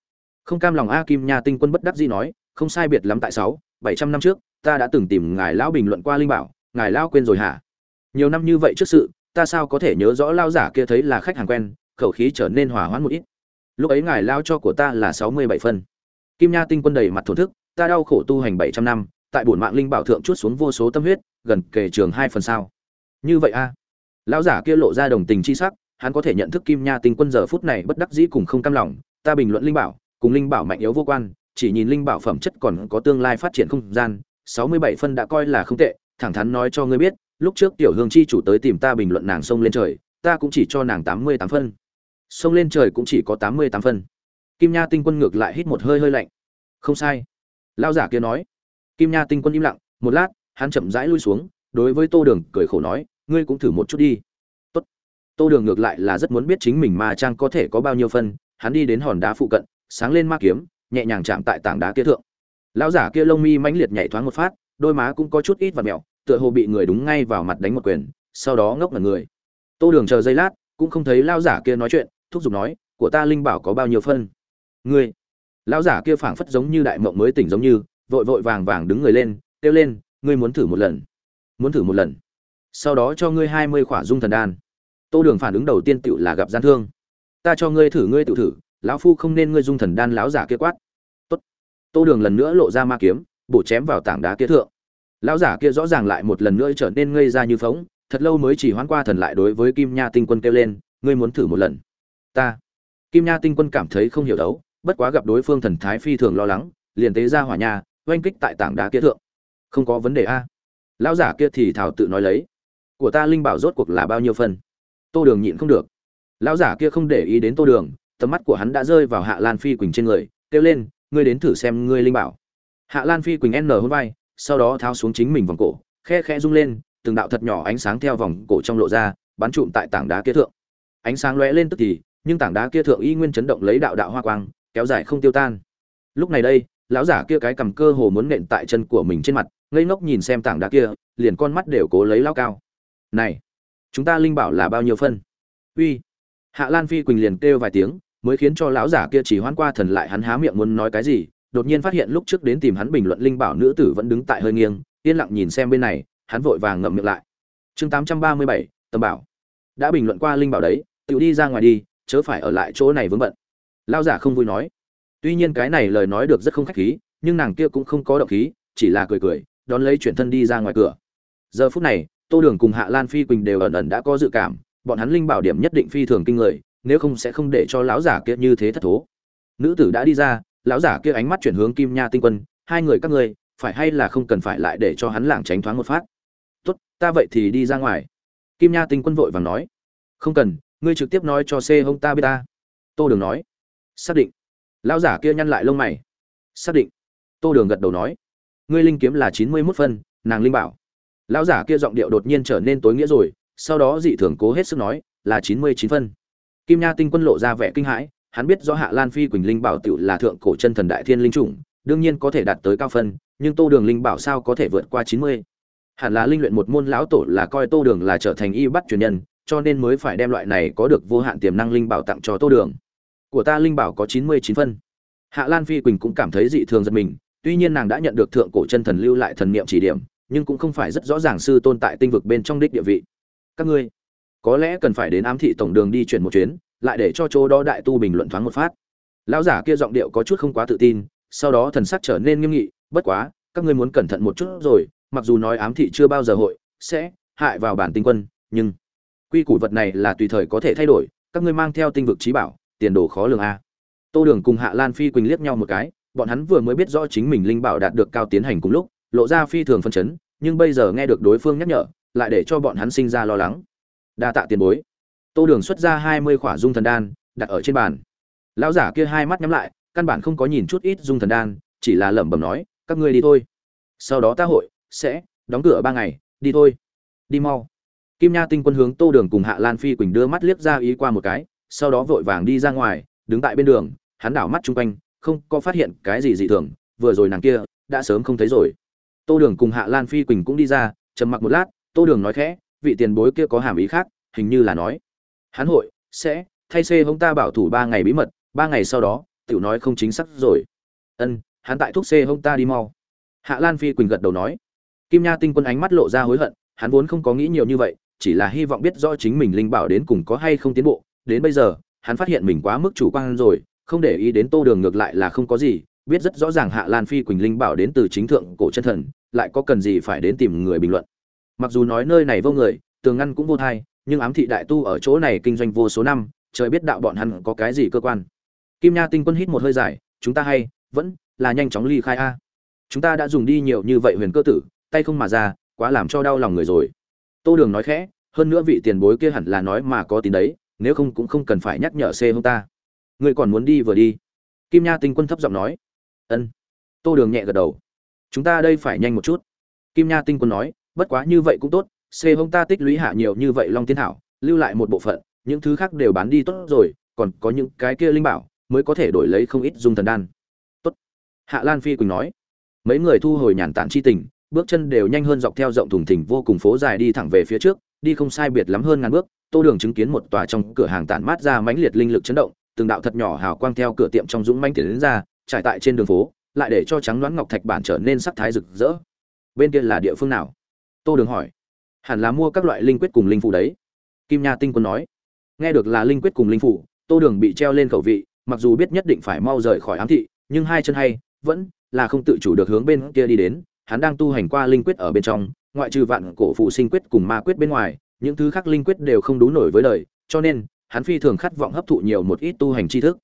không cam lòng a kim nha tinh quân bất đắc dĩ nói, không sai biệt lắm tại sáu, bảy trăm năm trước, ta đã từng tìm ngài lão bình luận qua linh bảo, ngài lão quên rồi hả? Nhiều năm như vậy trước sự, ta sao có thể nhớ rõ lao giả kia thấy là khách hàng quen, khẩu khí trở nên hòa hoãn một ít. Lúc ấy ngài lao cho của ta là sáu mươi bảy phân. Kim nha tinh quân đầy mặt thổn thức, ta đau khổ tu hành bảy trăm năm, tại bổn mạng linh bảo thượng chút xuống vô số tâm huyết, gần kề trường hai phần sao. Như vậy a. Lão giả kia lộ ra đồng tình chi sắc, hắn có thể nhận thức kim nha tinh quân giờ phút này bất đắc dĩ cùng không cam lòng, ta bình luận linh bảo cùng linh bảo mạnh yếu vô quan, chỉ nhìn linh bảo phẩm chất còn có tương lai phát triển không gian, sáu mươi bảy phân đã coi là không tệ, thẳng thắn nói cho ngươi biết, lúc trước tiểu hương chi chủ tới tìm ta bình luận nàng sông lên trời, ta cũng chỉ cho nàng tám mươi tám phân. Sông lên trời cũng chỉ có tám mươi tám phân. Kim nha tinh quân ngược lại hít một hơi hơi lạnh. Không sai. Lao giả kia nói. Kim nha tinh quân im lặng, một lát, hắn chậm rãi lui xuống, đối với tô đường cười khổ nói, ngươi cũng thử một chút đi. Tốt. tô đường ngược lại là rất muốn biết chính mình ma trang có thể có bao nhiêu phân, hắn đi đến hòn đá phụ cận sáng lên ma kiếm, nhẹ nhàng chạm tại tảng đá kia thượng. Lão giả kia lông mi mãnh liệt nhảy thoáng một phát, đôi má cũng có chút ít và mẹo, tựa hồ bị người đúng ngay vào mặt đánh một quyền, sau đó ngốc ngẩn người. Tô đường chờ giây lát, cũng không thấy lão giả kia nói chuyện, thúc giục nói, của ta linh bảo có bao nhiêu phân? Ngươi. Lão giả kia phảng phất giống như đại mộng mới tỉnh giống như, vội vội vàng vàng đứng người lên, kêu lên, ngươi muốn thử một lần. Muốn thử một lần. Sau đó cho ngươi hai mươi khỏa dung thần đan. Tô đường phản ứng đầu tiên tựu là gặp gian thương. Ta cho ngươi thử, ngươi tự thử lão phu không nên ngươi dung thần đan lão giả kia quát. Tốt. Tô đường lần nữa lộ ra ma kiếm, bổ chém vào tảng đá kia thượng. Lão giả kia rõ ràng lại một lần nữa trở nên ngây ra như phóng, thật lâu mới chỉ hoán qua thần lại đối với kim nha tinh quân kêu lên, ngươi muốn thử một lần. Ta. Kim nha tinh quân cảm thấy không hiểu đấu, bất quá gặp đối phương thần thái phi thường lo lắng, liền tế ra hỏa nha oanh kích tại tảng đá kia thượng. Không có vấn đề a. Lão giả kia thì thảo tự nói lấy. Của ta linh bảo rốt cuộc là bao nhiêu phần? Tô đường nhịn không được. Lão giả kia không để ý đến tô đường tầm mắt của hắn đã rơi vào hạ lan phi quỳnh trên người, kêu lên, ngươi đến thử xem ngươi linh bảo. Hạ lan phi quỳnh n hôn vai, sau đó tháo xuống chính mình vòng cổ, khe khe rung lên, từng đạo thật nhỏ ánh sáng theo vòng cổ trong lộ ra, bắn trụm tại tảng đá kia thượng. Ánh sáng lóe lên tức thì, nhưng tảng đá kia thượng y nguyên chấn động lấy đạo đạo hoa quang, kéo dài không tiêu tan. Lúc này đây, lão giả kia cái cầm cơ hồ muốn nện tại chân của mình trên mặt, ngây ngốc nhìn xem tảng đá kia, liền con mắt đều cố lấy lao cao. Này, chúng ta linh bảo là bao nhiêu phân? Uy. Hạ lan phi quỳnh liền kêu vài tiếng mới khiến cho lão giả kia chỉ hoan qua thần lại hắn há miệng muốn nói cái gì, đột nhiên phát hiện lúc trước đến tìm hắn bình luận linh bảo nữ tử vẫn đứng tại hơi nghiêng, yên lặng nhìn xem bên này, hắn vội vàng ngậm miệng lại. Chương tám trăm ba mươi bảy, tâm bảo. Đã bình luận qua linh bảo đấy, tự đi ra ngoài đi, chớ phải ở lại chỗ này vướng bận. Lao giả không vui nói. Tuy nhiên cái này lời nói được rất không khách khí, nhưng nàng kia cũng không có động khí, chỉ là cười cười, đón lấy chuyển thân đi ra ngoài cửa. Giờ phút này, tô đường cùng hạ lan phi quỳnh đều ẩn ẩn đã có dự cảm, bọn hắn linh bảo điểm nhất định phi thường kinh người nếu không sẽ không để cho lão giả kia như thế thất thố. Nữ tử đã đi ra, lão giả kia ánh mắt chuyển hướng kim nha tinh quân, hai người các ngươi, phải hay là không cần phải lại để cho hắn lảng tránh thoáng một phát? Tốt, ta vậy thì đi ra ngoài. Kim nha tinh quân vội vàng nói, không cần, ngươi trực tiếp nói cho c hông ta biết ta. Tô đường nói, xác định. Lão giả kia nhăn lại lông mày, xác định. Tô đường gật đầu nói, ngươi linh kiếm là chín mươi mốt phân, nàng linh bảo. Lão giả kia giọng điệu đột nhiên trở nên tối nghĩa rồi, sau đó dị thường cố hết sức nói, là chín mươi chín phân kim nha tinh quân lộ ra vẻ kinh hãi, hắn biết rõ hạ lan phi quỳnh linh bảo tiểu là thượng cổ chân thần đại thiên linh chủng, đương nhiên có thể đạt tới cao phân, nhưng tô đường linh bảo sao có thể vượt qua chín mươi? Hẳn là linh luyện một môn lão tổ là coi tô đường là trở thành y bắt truyền nhân, cho nên mới phải đem loại này có được vô hạn tiềm năng linh bảo tặng cho tô đường. Của ta linh bảo có chín mươi chín phân. Hạ lan phi quỳnh cũng cảm thấy dị thường giật mình, tuy nhiên nàng đã nhận được thượng cổ chân thần lưu lại thần niệm chỉ điểm, nhưng cũng không phải rất rõ ràng sư tôn tại tinh vực bên trong đích địa vị. Các ngươi có lẽ cần phải đến ám thị tổng đường đi chuyển một chuyến, lại để cho chỗ đó đại tu bình luận thoáng một phát. Lão giả kia giọng điệu có chút không quá tự tin, sau đó thần sắc trở nên nghiêm nghị, bất quá, các ngươi muốn cẩn thận một chút rồi, mặc dù nói ám thị chưa bao giờ hội sẽ hại vào bản tinh quân, nhưng quy củ vật này là tùy thời có thể thay đổi, các ngươi mang theo tinh vực trí bảo, tiền đồ khó lường a. Tô đường cùng hạ lan phi quỳnh liếc nhau một cái, bọn hắn vừa mới biết rõ chính mình linh bảo đạt được cao tiến hành cùng lúc, lộ ra phi thường phân chấn, nhưng bây giờ nghe được đối phương nhắc nhở, lại để cho bọn hắn sinh ra lo lắng đa tạ tiền bối. Tô đường xuất ra hai mươi khỏa dung thần đan, đặt ở trên bàn. Lão giả kia hai mắt nhắm lại, căn bản không có nhìn chút ít dung thần đan, chỉ là lẩm bẩm nói, các ngươi đi thôi. Sau đó ta hội sẽ đóng cửa ba ngày, đi thôi. Đi mau. Kim nha tinh quân hướng tô đường cùng hạ lan phi quỳnh đưa mắt liếc ra ý qua một cái, sau đó vội vàng đi ra ngoài, đứng tại bên đường, hắn đảo mắt chung quanh, không có phát hiện cái gì dị thường, vừa rồi nàng kia đã sớm không thấy rồi. Tô đường cùng hạ lan phi quỳnh cũng đi ra, trầm mặc một lát, tô đường nói khẽ vị tiền bối kia có hàm ý khác, hình như là nói hắn hội sẽ thay xê hống ta bảo thủ ba ngày bí mật, ba ngày sau đó, tiểu nói không chính xác rồi. Ân, hắn tại thuốc xê hống ta đi mau. Hạ lan phi quỳnh gật đầu nói. Kim nha tinh quân ánh mắt lộ ra hối hận, hắn vốn không có nghĩ nhiều như vậy, chỉ là hy vọng biết rõ chính mình linh bảo đến cùng có hay không tiến bộ. Đến bây giờ, hắn phát hiện mình quá mức chủ quan rồi, không để ý đến tô đường ngược lại là không có gì, biết rất rõ ràng hạ lan phi quỳnh linh bảo đến từ chính thượng cổ chân thần, lại có cần gì phải đến tìm người bình luận mặc dù nói nơi này vô người, tường ngăn cũng vô thai, nhưng ám thị đại tu ở chỗ này kinh doanh vô số năm, trời biết đạo bọn hắn có cái gì cơ quan. Kim nha tinh quân hít một hơi dài, chúng ta hay, vẫn là nhanh chóng ly khai a. Chúng ta đã dùng đi nhiều như vậy huyền cơ tử, tay không mà ra, quá làm cho đau lòng người rồi. Tô đường nói khẽ, hơn nữa vị tiền bối kia hẳn là nói mà có tín đấy, nếu không cũng không cần phải nhắc nhở xe hông ta. Ngươi còn muốn đi vừa đi. Kim nha tinh quân thấp giọng nói. Ân. Tô đường nhẹ gật đầu. Chúng ta đây phải nhanh một chút. Kim nha tinh quân nói bất quá như vậy cũng tốt c hông ta tích lũy hạ nhiều như vậy long tiên thảo, lưu lại một bộ phận, những thứ khác đều bán đi tốt rồi, còn có những cái kia linh bảo, mới có thể đổi lấy không ít dung thần đan. Tốt. Hạ lan phi quỳnh nói. Mấy người thu hồi nhàn tản chi tình, bước chân đều nhanh hơn dọc theo rộng thùng thình vô cùng phố dài đi thẳng về phía trước, đi không sai biệt lắm hơn ngàn bước, tô đường chứng kiến một tòa trong cửa hàng tản mát ra mãnh liệt linh lực chấn động, từng đạo thật nhỏ hào quang theo cửa tiệm trong dũng manh tiến đến ra, trải tại trên đường phố, lại để cho trắng đoán ngọc thạch bản trở nên sắc thái rực rỡ. Bên kia là địa phương nào? Tô đường hỏi, hẳn là mua các loại linh quyết cùng linh phủ đấy. Kim nha tinh quân nói, nghe được là linh quyết cùng linh phủ tô đường bị treo lên khẩu vị, mặc dù biết nhất định phải mau rời khỏi ám thị, nhưng hai chân hay, vẫn là không tự chủ được hướng bên kia đi đến. Hắn đang tu hành qua linh quyết ở bên trong, ngoại trừ vạn cổ phụ sinh quyết cùng ma quyết bên ngoài, những thứ khác linh quyết đều không đủ nổi với đời, cho nên hắn phi thường khát vọng hấp thụ nhiều một ít tu hành tri thức.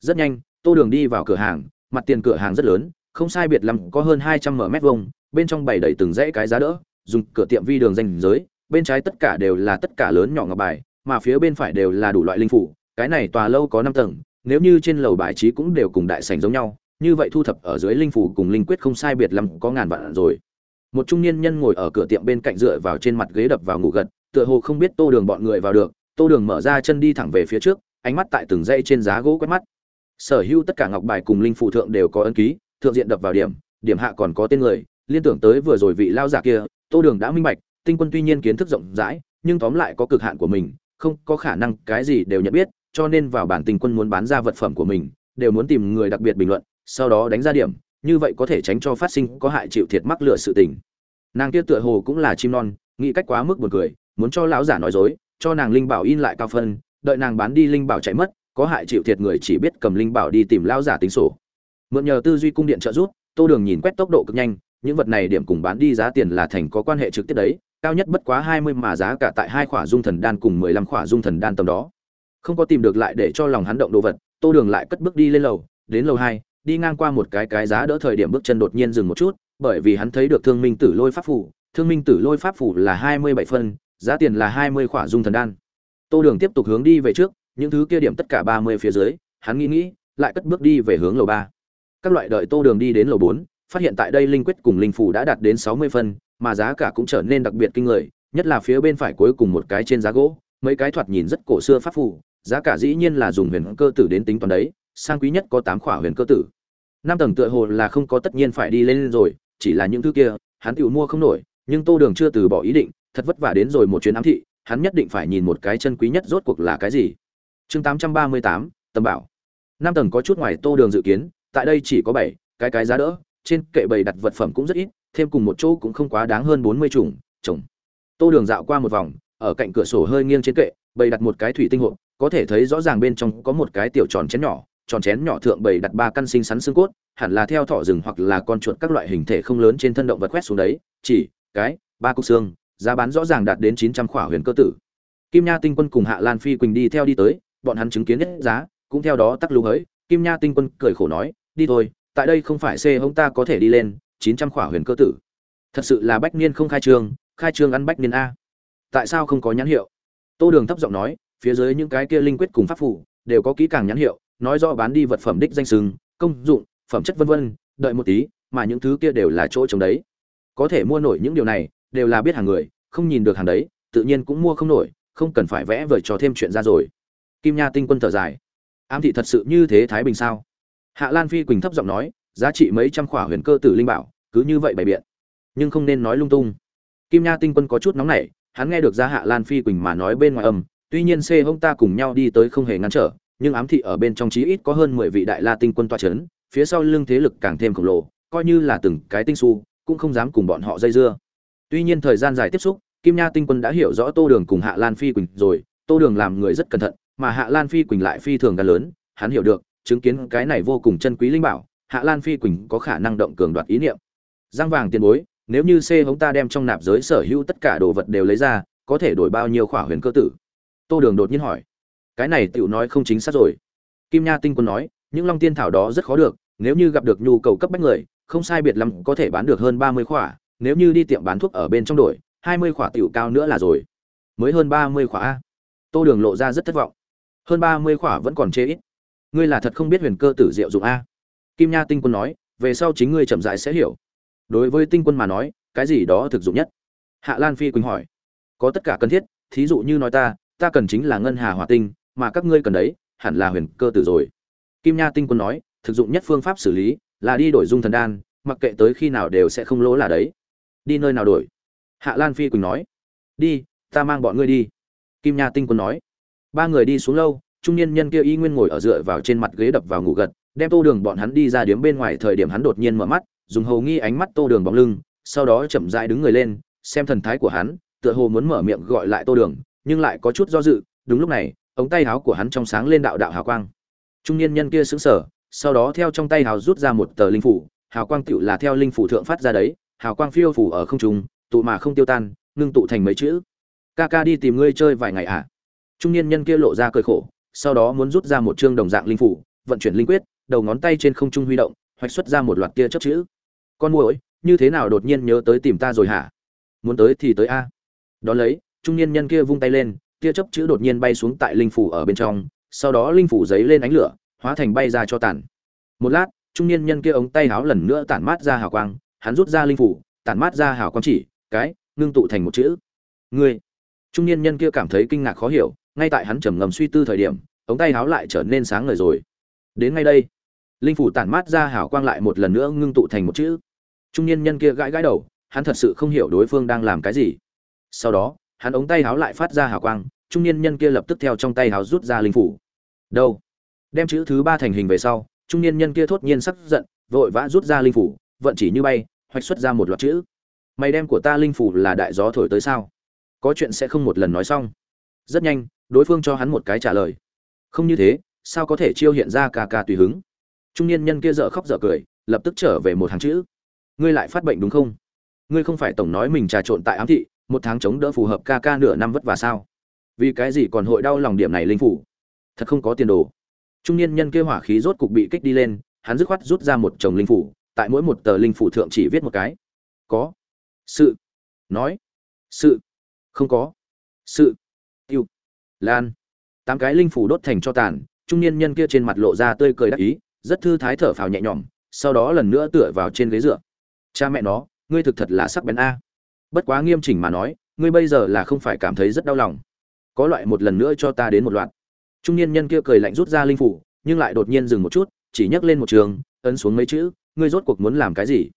Rất nhanh, tô đường đi vào cửa hàng, mặt tiền cửa hàng rất lớn, không sai biệt lắm, có hơn hai trăm mở mét vuông, bên trong bày đầy từng dãy cái giá đỡ dùng cửa tiệm vi đường danh giới, bên trái tất cả đều là tất cả lớn nhỏ ngọc bài, mà phía bên phải đều là đủ loại linh phủ, cái này tòa lâu có năm tầng, nếu như trên lầu bài trí cũng đều cùng đại sảnh giống nhau, như vậy thu thập ở dưới linh phủ cùng linh quyết không sai biệt lắm có ngàn vạn rồi. Một trung niên nhân ngồi ở cửa tiệm bên cạnh dựa vào trên mặt ghế đập vào ngủ gật, tựa hồ không biết tô đường bọn người vào được, tô đường mở ra chân đi thẳng về phía trước, ánh mắt tại từng dây trên giá gỗ quét mắt. Sở hữu tất cả ngọc bài cùng linh phụ thượng đều có ấn ký, thượng diện đập vào điểm điểm hạ còn có tên người, liên tưởng tới vừa rồi vị lao giả kia tô đường đã minh bạch, tinh quân tuy nhiên kiến thức rộng rãi, nhưng tóm lại có cực hạn của mình, không có khả năng cái gì đều nhận biết, cho nên vào bản tinh quân muốn bán ra vật phẩm của mình, đều muốn tìm người đặc biệt bình luận, sau đó đánh ra điểm, như vậy có thể tránh cho phát sinh có hại chịu thiệt mắc lựa sự tình. Nàng kia tựa hồ cũng là chim non, nghĩ cách quá mức buồn cười, muốn cho lão giả nói dối, cho nàng linh bảo in lại cao phân, đợi nàng bán đi linh bảo chạy mất, có hại chịu thiệt người chỉ biết cầm linh bảo đi tìm lão giả tính sổ. Mượn nhờ tư duy cung điện trợ giúp, tô đường nhìn quét tốc độ cực nhanh những vật này điểm cùng bán đi giá tiền là thành có quan hệ trực tiếp đấy, cao nhất bất quá hai mươi mà giá cả tại hai khỏa dung thần đan cùng mười lăm khỏa dung thần đan tầm đó. Không có tìm được lại để cho lòng hắn động đồ vật, tô đường lại cất bước đi lên lầu, đến lầu hai, đi ngang qua một cái cái giá đỡ thời điểm bước chân đột nhiên dừng một chút, bởi vì hắn thấy được thương minh tử lôi pháp phủ, thương minh tử lôi pháp phủ là hai mươi bảy phân, giá tiền là hai mươi khỏa dung thần đan. Tô đường tiếp tục hướng đi về trước, những thứ kia điểm tất cả ba mươi phía dưới, hắn nghĩ nghĩ, lại cất bước đi về hướng lầu ba. Các loại đợi tô đường đi đến lầu bốn phát hiện tại đây linh quyết cùng linh phủ đã đạt đến sáu mươi phân mà giá cả cũng trở nên đặc biệt kinh người nhất là phía bên phải cuối cùng một cái trên giá gỗ mấy cái thoạt nhìn rất cổ xưa pháp phù, giá cả dĩ nhiên là dùng huyền cơ tử đến tính toán đấy sang quý nhất có tám khỏa huyền cơ tử. Năm tầng tựa hồ là không có tất nhiên phải đi lên rồi chỉ là những thứ kia hắn tiểu mua không nổi nhưng tô đường chưa từ bỏ ý định thật vất vả đến rồi một chuyến ám thị hắn nhất định phải nhìn một cái chân quý nhất rốt cuộc là cái gì. Chương tám trăm ba mươi tám tầm bảo. Năm tầng có chút ngoài tô đường dự kiến tại đây chỉ có bảy cái cái giá đỡ trên kệ bày đặt vật phẩm cũng rất ít, thêm cùng một chỗ cũng không quá đáng hơn bốn mươi chủng trồng tô đường dạo qua một vòng, ở cạnh cửa sổ hơi nghiêng trên kệ, bày đặt một cái thủy tinh hộp, có thể thấy rõ ràng bên trong có một cái tiểu tròn chén nhỏ, tròn chén nhỏ thượng bày đặt ba căn sinh sắn xương cốt, hẳn là theo thỏ rừng hoặc là con chuột các loại hình thể không lớn trên thân động vật quét xuống đấy, chỉ, cái, ba cục xương, giá bán rõ ràng đạt đến chín trăm khỏa huyền cơ tử. Kim nha tinh quân cùng hạ lan phi quỳnh đi theo đi tới, bọn hắn chứng kiến nhất giá, cũng theo đó tắc lưu hỡi, kim nha tinh quân cười khổ nói, đi thôi tại đây không phải xe hông ta có thể đi lên, chín trăm khỏa huyền cơ tử. Thật sự là bách niên không khai trương khai trương ăn bách niên a. Tại sao không có nhãn hiệu? Tô đường thấp giọng nói, phía dưới những cái kia linh quyết cùng pháp phủ đều có kỹ càng nhãn hiệu, nói rõ bán đi vật phẩm đích danh sừng công dụng, phẩm chất vân vân, đợi một tí, mà những thứ kia đều là chỗ trống đấy. Có thể mua nổi những điều này, đều là biết hàng người, không nhìn được hàng đấy, tự nhiên cũng mua không nổi, không cần phải vẽ vời cho thêm chuyện ra rồi. Kim nha tinh quân thở dài. Ám thị thật sự như thế thái bình sao? Hạ lan phi quỳnh thấp giọng nói, giá trị mấy trăm khỏa huyền cơ tử linh bảo, cứ như vậy bày biện. Nhưng không nên nói lung tung. Kim nha tinh quân có chút nóng nảy, hắn nghe được ra hạ lan phi quỳnh mà nói bên ngoài âm, tuy nhiên xê hông ta cùng nhau đi tới không hề ngăn trở, nhưng ám thị ở bên trong chí ít có hơn mười vị đại la tinh quân toa c h ấ n phía sau lưng thế lực càng thêm khổng lồ, coi như là từng cái tinh su, cũng không dám cùng bọn họ dây dưa. Tuy nhiên thời gian dài tiếp xúc, kim nha tinh quân đã hiểu rõ tô đường cùng hạ lan phi quỳnh rồi, tô đường làm người rất cẩn thận, mà hạ lan phi quỳnh lại phi thường gan lớn, hắn hiểu được chứng kiến cái này vô cùng chân quý linh bảo, hạ lan phi quỳnh có khả năng động cường đoạt ý niệm. Giang vàng tiền bối, nếu như c hống ta đem trong nạp giới sở hữu tất cả đồ vật đều lấy ra, có thể đổi bao nhiêu khỏa huyền cơ tử? Tô đường đột nhiên hỏi. Cái này tựu nói không chính xác rồi. Kim nha tinh quân nói, những long tiên thảo đó rất khó được, nếu như gặp được nhu cầu cấp bách người, không sai biệt lắm có thể bán được hơn ba mươi khỏa, nếu như đi tiệm bán thuốc ở bên trong đổi, hai mươi khỏa tiểu cao nữa là rồi. Mới hơn ba mươi khỏa a. Tô đường lộ ra rất thất vọng. Hơn ba mươi khỏa vẫn còn chê ít ngươi là thật không biết huyền cơ tử diệu dụng a. Kim nha tinh quân nói, về sau chính ngươi chậm dại sẽ hiểu. Đối với tinh quân mà nói, cái gì đó thực dụng nhất? Hạ lan phi quỳnh hỏi. Có tất cả cần thiết, thí dụ như nói ta ta cần chính là ngân hà hỏa tinh, mà các ngươi cần đấy, hẳn là huyền cơ tử rồi. Kim nha tinh quân nói, thực dụng nhất phương pháp xử lý là đi đổi dung thần đan, mặc kệ tới khi nào đều sẽ không lỗ là đấy. Đi nơi nào đổi? Hạ lan phi quỳnh nói. Đi, ta mang bọn ngươi đi. Kim nha tinh quân nói. Ba người đi xuống lâu trung niên nhân kia y nguyên ngồi ở dựa vào trên mặt ghế đập vào ngủ gật, đem tô đường bọn hắn đi ra điếm bên ngoài thời điểm hắn đột nhiên mở mắt, dùng hầu nghi ánh mắt tô đường bóng lưng, sau đó chậm dại đứng người lên, xem thần thái của hắn, tựa hồ muốn mở miệng gọi lại tô đường, nhưng lại có chút do dự, đúng lúc này, ống tay áo của hắn trong sáng lên đạo đạo hào quang. Trung niên nhân kia sững sờ, sau đó theo trong tay hào rút ra một tờ linh phủ, hào quang tựu là theo linh phủ thượng phát ra đấy, hào quang phiêu phủ ở không trung, tụ mà không tiêu tan, ngưng tụ thành mấy chữ. Ca ca đi tìm ngươi chơi vài ngày à? Trung niên nhân kia lộ ra cười khổ sau đó muốn rút ra một chương đồng dạng linh phủ, vận chuyển linh quyết, đầu ngón tay trên không trung huy động, hoạch xuất ra một loạt tia chớp chữ. Con muỗi, như thế nào đột nhiên nhớ tới tìm ta rồi hả? Muốn tới thì tới a. Đó lấy, trung niên nhân kia vung tay lên, tia chớp chữ đột nhiên bay xuống tại linh phủ ở bên trong, sau đó linh phủ giấy lên ánh lửa, hóa thành bay ra cho tàn. Một lát, trung niên nhân kia ống tay háo lần nữa tản mát ra hào quang, hắn rút ra linh phủ, tản mát ra hào quang chỉ, cái, ngưng tụ thành một chữ. Ngươi. Trung niên nhân kia cảm thấy kinh ngạc khó hiểu ngay tại hắn trầm ngầm suy tư thời điểm, ống tay háo lại trở nên sáng ngời rồi. Đến ngay đây, linh phủ tản mát ra hào quang lại một lần nữa ngưng tụ thành một chữ. Trung niên nhân kia gãi gãi đầu, hắn thật sự không hiểu đối phương đang làm cái gì. Sau đó, hắn ống tay háo lại phát ra hào quang, trung niên nhân kia lập tức theo trong tay háo rút ra linh phủ. Đâu? Đem chữ thứ ba thành hình về sau, trung niên nhân kia thốt nhiên sắc giận, vội vã rút ra linh phủ, vận chỉ như bay, hoạch xuất ra một loạt chữ. Mày đem của ta linh phủ là đại gió thổi tới sao? Có chuyện sẽ không một lần nói xong. Rất nhanh đối phương cho hắn một cái trả lời. Không như thế, sao có thể chiêu hiện ra ca ca tùy hứng? Trung niên nhân kia dở khóc dở cười, lập tức trở về một hàng chữ. Ngươi lại phát bệnh đúng không? Ngươi không phải tổng nói mình trà trộn tại ám thị, một tháng chống đỡ phù hợp ca ca nửa năm vất vả sao? Vì cái gì còn hội đau lòng điểm này linh phủ? Thật không có tiền đồ. Trung niên nhân kia hỏa khí rốt cục bị kích đi lên, hắn dứt khoát rút ra một chồng linh phủ, tại mỗi một tờ linh phủ thượng chỉ viết một cái. Có. Sự. Nói. Sự. Không có. Sự lan. Tám cái linh phủ đốt thành cho tàn, trung niên nhân kia trên mặt lộ ra tươi cười đắc ý, rất thư thái thở phào nhẹ nhõm, sau đó lần nữa tựa vào trên ghế dựa. Cha mẹ nó, ngươi thực thật là sắc bén a. Bất quá nghiêm chỉnh mà nói, ngươi bây giờ là không phải cảm thấy rất đau lòng. Có loại một lần nữa cho ta đến một loạt. Trung niên nhân kia cười lạnh rút ra linh phủ, nhưng lại đột nhiên dừng một chút, chỉ nhấc lên một trường, ấn xuống mấy chữ, ngươi rốt cuộc muốn làm cái gì?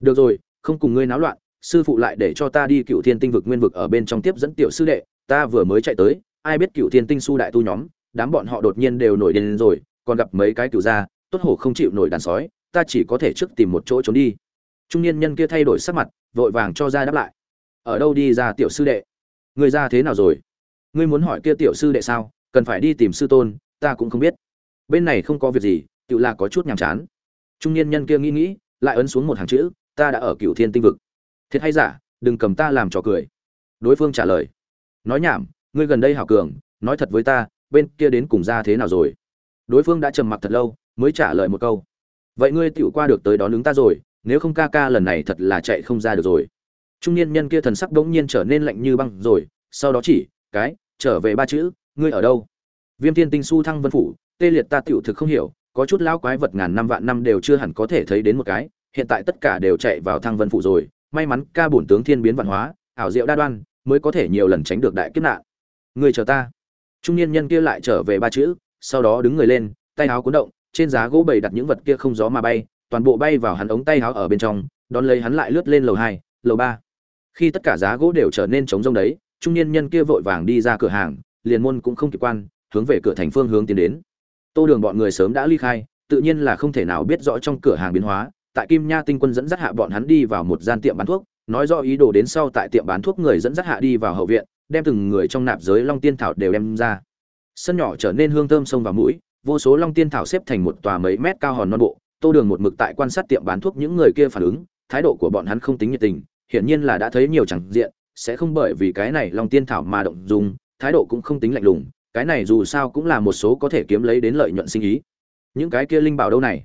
Được rồi, không cùng ngươi náo loạn, sư phụ lại để cho ta đi cựu thiên tinh vực nguyên vực ở bên trong tiếp dẫn tiểu sư đệ, ta vừa mới chạy tới ai biết cựu thiên tinh su đại tu nhóm, đám bọn họ đột nhiên đều nổi điên rồi, còn gặp mấy cái cựu gia, tốt hổ không chịu nổi đàn sói, ta chỉ có thể trước tìm một chỗ trốn đi. Trung niên nhân kia thay đổi sắc mặt, vội vàng cho ra đáp lại. Ở đâu đi ra tiểu sư đệ? Người ra thế nào rồi? Ngươi muốn hỏi kia tiểu sư đệ sao? Cần phải đi tìm sư tôn, ta cũng không biết. Bên này không có việc gì tự là có chút nhàm chán. Trung niên nhân kia nghĩ nghĩ, lại ấn xuống một hàng chữ, ta đã ở cựu thiên tinh vực. Thiệt hay giả, đừng cầm ta làm trò cười. Đối phương trả lời. Nói nhảm ngươi gần đây hảo cường, nói thật với ta, bên kia đến cùng ra thế nào rồi? Đối phương đã trầm mặc thật lâu, mới trả lời một câu. Vậy ngươi tựu qua được tới đón ứng ta rồi, nếu không ca ca lần này thật là chạy không ra được rồi. Trung niên nhân kia thần sắc đ ỗ n g nhiên trở nên lạnh như băng rồi, sau đó chỉ, cái, trở về ba chữ, ngươi ở đâu? Viêm thiên tinh su thăng vân phủ, tê liệt ta tựu thực không hiểu, có chút lão quái vật ngàn năm vạn năm đều chưa hẳn có thể thấy đến một cái, hiện tại tất cả đều chạy vào thăng vân phủ rồi, may mắn ca bổn tướng thiên biến văn hóa, ảo diệu đa đoan, mới có thể nhiều lần tránh được đại kiếp nạn người chờ ta. Trung niên nhân kia lại trở về ba chữ, sau đó đứng người lên, tay áo cuốn động, trên giá gỗ bầy đặt những vật kia không gió mà bay, toàn bộ bay vào hắn ống tay áo ở bên trong, đón lấy hắn lại lướt lên lầu hai, lầu ba. Khi tất cả giá gỗ đều trở nên trống rông đấy, trung niên nhân kia vội vàng đi ra cửa hàng, liền môn cũng không kịp quan, hướng về cửa thành phương hướng tiến đến. Tô đường bọn người sớm đã ly khai, tự nhiên là không thể nào biết rõ trong cửa hàng biến hóa, tại kim nha tinh quân dẫn dắt hạ bọn hắn đi vào một gian tiệm bán thuốc, nói rõ ý đồ đến sau tại tiệm bán thuốc người dẫn dắt hạ đi vào hậu viện đem từng người trong nạp giới long tiên thảo đều đem ra. Sân nhỏ trở nên hương thơm sông vào mũi, vô số long tiên thảo xếp thành một tòa mấy mét cao hòn non bộ, tô đường một mực tại quan sát tiệm bán thuốc những người kia phản ứng, thái độ của bọn hắn không tính nhiệt tình, hiển nhiên là đã thấy nhiều chẳng diện, sẽ không bởi vì cái này long tiên thảo mà động dùng thái độ cũng không tính lạnh lùng, cái này dù sao cũng là một số có thể kiếm lấy đến lợi nhuận sinh ý. Những cái kia linh bảo đâu này?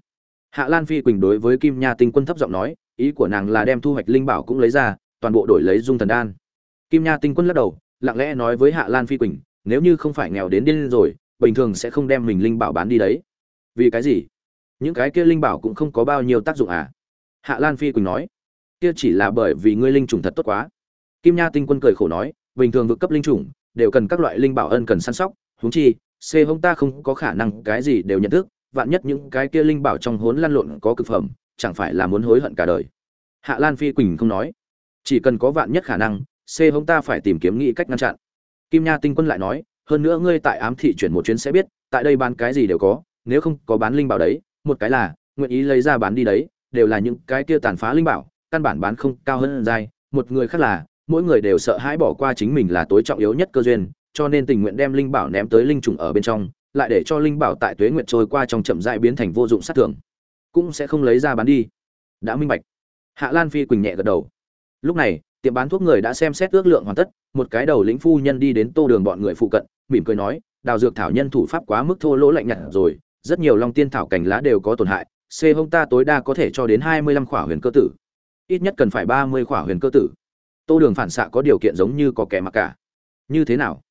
Hạ lan phi quỳnh đối với kim nha tinh quân thấp giọng nói, ý của nàng là đem thu hoạch linh bảo cũng lấy ra, toàn bộ đổi lấy dung thần đan. Kim nha tinh quân lắc đầu lặng lẽ nói với hạ lan phi quỳnh, nếu như không phải nghèo đến điên rồi, bình thường sẽ không đem mình linh bảo bán đi đấy. Vì cái gì? Những cái kia linh bảo cũng không có bao nhiêu tác dụng à? Hạ lan phi quỳnh nói. Kia chỉ là bởi vì ngươi linh trùng thật tốt quá. Kim nha tinh quân cười khổ nói, bình thường vượt cấp linh trùng đều cần các loại linh bảo ân cần săn sóc, huống chi c hông ta không có khả năng cái gì đều nhận thức, vạn nhất những cái kia linh bảo trong hốn lăn lộn có cực phẩm, chẳng phải là muốn hối hận cả đời. Hạ lan phi quỳnh không nói. Chỉ cần có vạn nhất khả năng c hống ta phải tìm kiếm nghĩ cách ngăn chặn. Kim nha tinh quân lại nói, hơn nữa ngươi tại ám thị chuyển một chuyến sẽ biết, tại đây bán cái gì đều có, nếu không có bán linh bảo đấy, một cái là nguyện ý lấy ra bán đi đấy, đều là những cái kia tàn phá linh bảo, căn bản bán không cao hơn dai. Một người khác là, mỗi người đều sợ hãi bỏ qua chính mình là tối trọng yếu nhất cơ duyên, cho nên tình nguyện đem linh bảo ném tới linh trùng ở bên trong, lại để cho linh bảo tại tuế nguyện trôi qua trong chậm dại biến thành vô dụng sát thường cũng sẽ không lấy ra bán đi. Đã minh bạch. Hạ lan phi quỳnh nhẹ gật đầu. Lúc này tiệm bán thuốc người đã xem xét ước lượng hoàn tất, một cái đầu lĩnh phu nhân đi đến tô đường bọn người phụ cận, mỉm cười nói, đào dược thảo nhân thủ pháp quá mức thô lỗ lạnh nhạt rồi, rất nhiều long tiên thảo cành lá đều có tổn hại c hông ta tối đa có thể cho đến hai mươi lăm khỏa huyền cơ tử, ít nhất cần phải ba mươi khỏa huyền cơ tử. Tô đường phản xạ có điều kiện giống như có kẻ mặc cả. Như thế nào?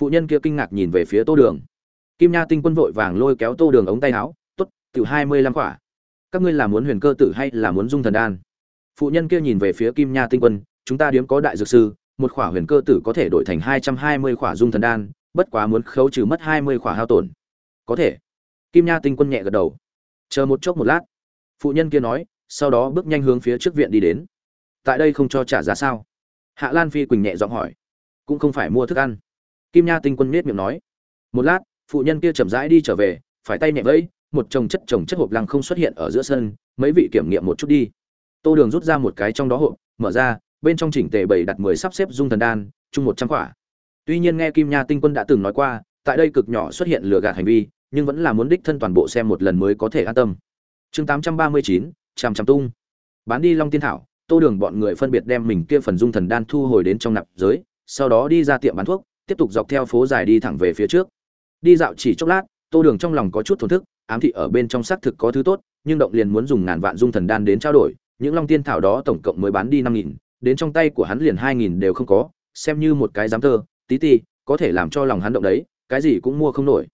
Phụ nhân kia kinh ngạc nhìn về phía tô đường. Kim nha tinh quân vội vàng lôi kéo tô đường ống tay áo t ố t tự hai mươi lăm khỏa. Các ngươi là muốn huyền cơ tử hay là muốn dung thần đan? Phụ nhân kia nhìn về phía kim nha tinh quân chúng ta điếm có đại dược sư, một khỏa huyền cơ tử có thể đổi thành hai trăm hai mươi khỏa dung thần đan, bất quá muốn khấu trừ mất hai mươi khỏa hao tổn. Có thể. Kim nha tinh quân nhẹ gật đầu. Chờ một chốc một lát. Phụ nhân kia nói, sau đó bước nhanh hướng phía trước viện đi đến. Tại đây không cho trả giá sao? Hạ lan phi quỳnh nhẹ giọng hỏi. Cũng không phải mua thức ăn. Kim nha tinh quân miết miệng nói. Một lát, phụ nhân kia chậm rãi đi trở về, phải tay nhẹ vẫy, một chồng chất chồng chất hộp lăng không xuất hiện ở giữa sân, mấy vị kiểm nghiệm một chút đi. Tô đường rút ra một cái trong đó hộp, mở ra bên trong chỉnh tề bảy đặt mười sắp xếp dung thần đan, chung một trăm quả tuy nhiên nghe kim nha tinh quân đã từng nói qua, tại đây cực nhỏ xuất hiện lừa gạt hành vi, nhưng vẫn là muốn đích thân toàn bộ xem một lần mới có thể an tâm. Chương tám trăm ba mươi chín chằm chằm tung. Bán đi long tiên thảo, tô đường bọn người phân biệt đem mình kia phần dung thần đan thu hồi đến trong nạp giới, sau đó đi ra tiệm bán thuốc, tiếp tục dọc theo phố dài đi thẳng về phía trước. Đi dạo chỉ chốc lát, tô đường trong lòng có chút thổn thức, ám thị ở bên trong xác thực có thứ tốt, nhưng động liền muốn dùng ngàn vạn dung thần đan đến trao đổi, những long tiên thảo đó tổng cộng mới bán đi năm nghìn đến trong tay của hắn liền hai nghìn đều không có, xem như một cái giám tơ, tí ti, có thể làm cho lòng hắn động đấy, cái gì cũng mua không nổi.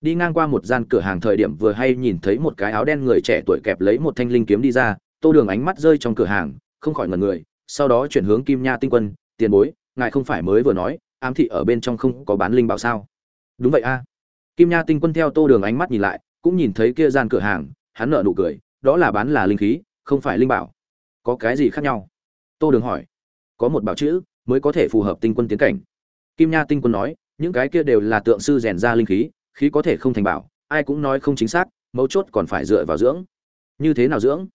Đi ngang qua một gian cửa hàng thời điểm vừa hay nhìn thấy một cái áo đen người trẻ tuổi kẹp lấy một thanh linh kiếm đi ra, tô đường ánh mắt rơi trong cửa hàng, không khỏi ngần người, sau đó chuyển hướng kim nha tinh quân, tiền bối, ngài không phải mới vừa nói, ám thị ở bên trong không có bán linh bảo sao? Đúng vậy a. Kim nha tinh quân theo tô đường ánh mắt nhìn lại, cũng nhìn thấy kia gian cửa hàng, hắn nợ nụ cười, đó là bán là linh khí, không phải linh bảo. Có cái gì khác nhau? Tô đường hỏi. Có một bảo chữ, mới có thể phù hợp tinh quân tiến cảnh. Kim nha tinh quân nói, những cái kia đều là tượng sư rèn ra linh khí khí có thể không thành bảo, ai cũng nói không chính xác, mấu chốt còn phải dựa vào dưỡng. Như thế nào dưỡng?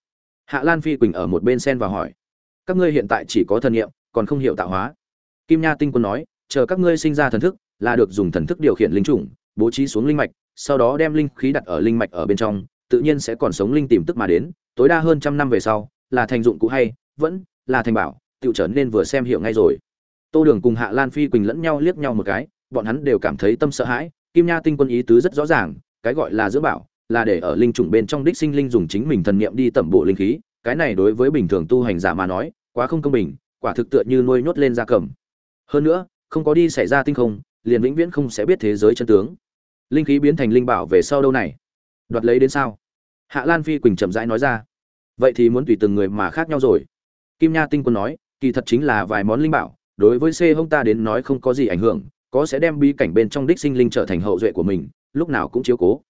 Hạ lan phi quỳnh ở một bên sen và hỏi. Các ngươi hiện tại chỉ có thần nghiệm còn không hiểu tạo hóa. Kim nha tinh quân nói, chờ các ngươi sinh ra thần thức, là được dùng thần thức điều khiển linh chủng, bố trí xuống linh mạch, sau đó đem linh khí đặt ở linh mạch ở bên trong, tự nhiên sẽ còn sống linh tìm tức mà đến, tối đa hơn trăm năm về sau, là thành dụng cụ hay, vẫn là thành bảo tự trở nên vừa xem hiểu ngay rồi. Tô đường cùng hạ lan phi quỳnh lẫn nhau liếc nhau một cái, bọn hắn đều cảm thấy tâm sợ hãi, kim nha tinh quân ý tứ rất rõ ràng, cái gọi là giữa bảo, là để ở linh trùng bên trong đích sinh linh dùng chính mình thần niệm đi tẩm bộ linh khí, cái này đối với bình thường tu hành giả mà nói, quá không công bình, quả thực tựa như nuôi nhốt lên da cầm. Hơn nữa, không có đi xảy ra tinh không, liền vĩnh viễn không sẽ biết thế giới chân tướng. Linh khí biến thành linh bảo về sau đâu này? Đoạt lấy đến sao? Hạ lan phi quỳnh chậm rãi nói ra. Vậy thì muốn tùy từng người mà khác nhau rồi kim nha tinh quân nói, kỳ thật chính là vài món linh bảo, đối với c hông ta đến nói không có gì ảnh hưởng, có sẽ đem bí cảnh bên trong đích sinh linh trở thành hậu duệ của mình, lúc nào cũng chiếu cố.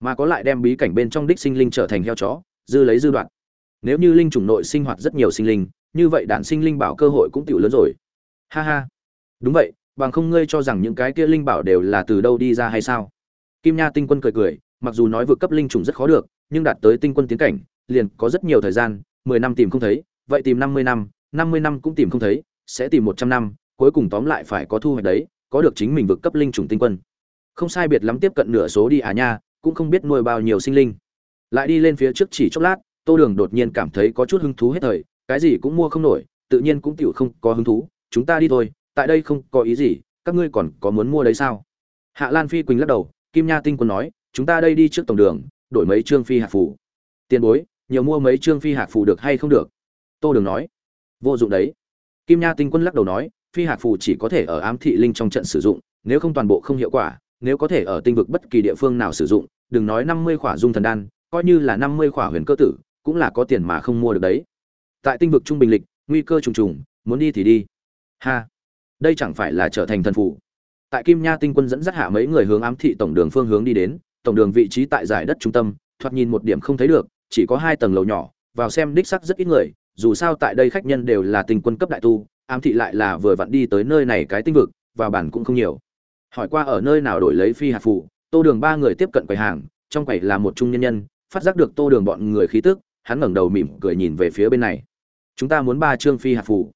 Mà có lại đem bí cảnh bên trong đích sinh linh trở thành heo chó, dư lấy dư đoạn nếu như linh chủng nội sinh hoạt rất nhiều sinh linh, như vậy đạn sinh linh bảo cơ hội cũng tiểu lớn rồi. Ha ha. Đúng vậy, bằng không ngươi cho rằng những cái kia linh bảo đều là từ đâu đi ra hay sao? Kim nha tinh quân cười cười, mặc dù nói vượt cấp linh chủng rất khó được, nhưng đạt tới tinh quân tiến cảnh, liền có rất nhiều thời gian, mười năm tìm không thấy vậy tìm năm mươi năm năm mươi năm cũng tìm không thấy, sẽ tìm một trăm năm, cuối cùng tóm lại phải có thu hoạch đấy, có được chính mình vực cấp linh trùng tinh quân. Không sai biệt lắm tiếp cận nửa số đi à nha, cũng không biết nuôi bao nhiêu sinh linh. Lại đi lên phía trước chỉ chốc lát, tô đường đột nhiên cảm thấy có chút hứng thú hết thời, cái gì cũng mua không nổi, tự nhiên cũng tiểu không có hứng thú, chúng ta đi thôi, tại đây không có ý gì, các ngươi còn có muốn mua đấy sao? Hạ lan phi quỳnh lắc đầu, kim nha tinh quân nói, chúng ta đây đi trước tổng đường, đổi mấy trương phi hạt phủ tiền bối, nhiều mua mấy trương phi hạt phủ được hay không được? Tô đường nói. Vô dụng đấy. Kim nha tinh quân lắc đầu nói, phi hạt phù chỉ có thể ở ám thị linh trong trận sử dụng, nếu không toàn bộ không hiệu quả, nếu có thể ở tinh vực bất kỳ địa phương nào sử dụng, đừng nói năm mươi khỏa dung thần đan, coi như là năm mươi khỏa huyền cơ tử, cũng là có tiền mà không mua được đấy. Tại tinh vực trung bình lịch, nguy cơ trùng trùng, muốn đi thì đi. Ha. Đây chẳng phải là trở thành thần phủ tại kim nha tinh quân dẫn dắt hạ mấy người hướng ám thị tổng đường phương hướng đi đến, tổng đường vị trí tại giải đất trung tâm, thoạt nhìn một điểm không thấy được, chỉ có hai tầng lầu nhỏ, vào xem đích sắc rất ít người dù sao tại đây khách nhân đều là tinh quân cấp đại tu, ám thị lại là vừa vặn đi tới nơi này cái tinh vực, và bản cũng không nhiều. Hỏi qua ở nơi nào đổi lấy phi hạt phủ tô đường ba người tiếp cận quầy hàng, trong quầy là một trung nhân nhân, phát giác được tô đường bọn người khí tức, hắn ngẩng đầu mỉm cười nhìn về phía bên này. Chúng ta muốn ba trương phi hạt phủ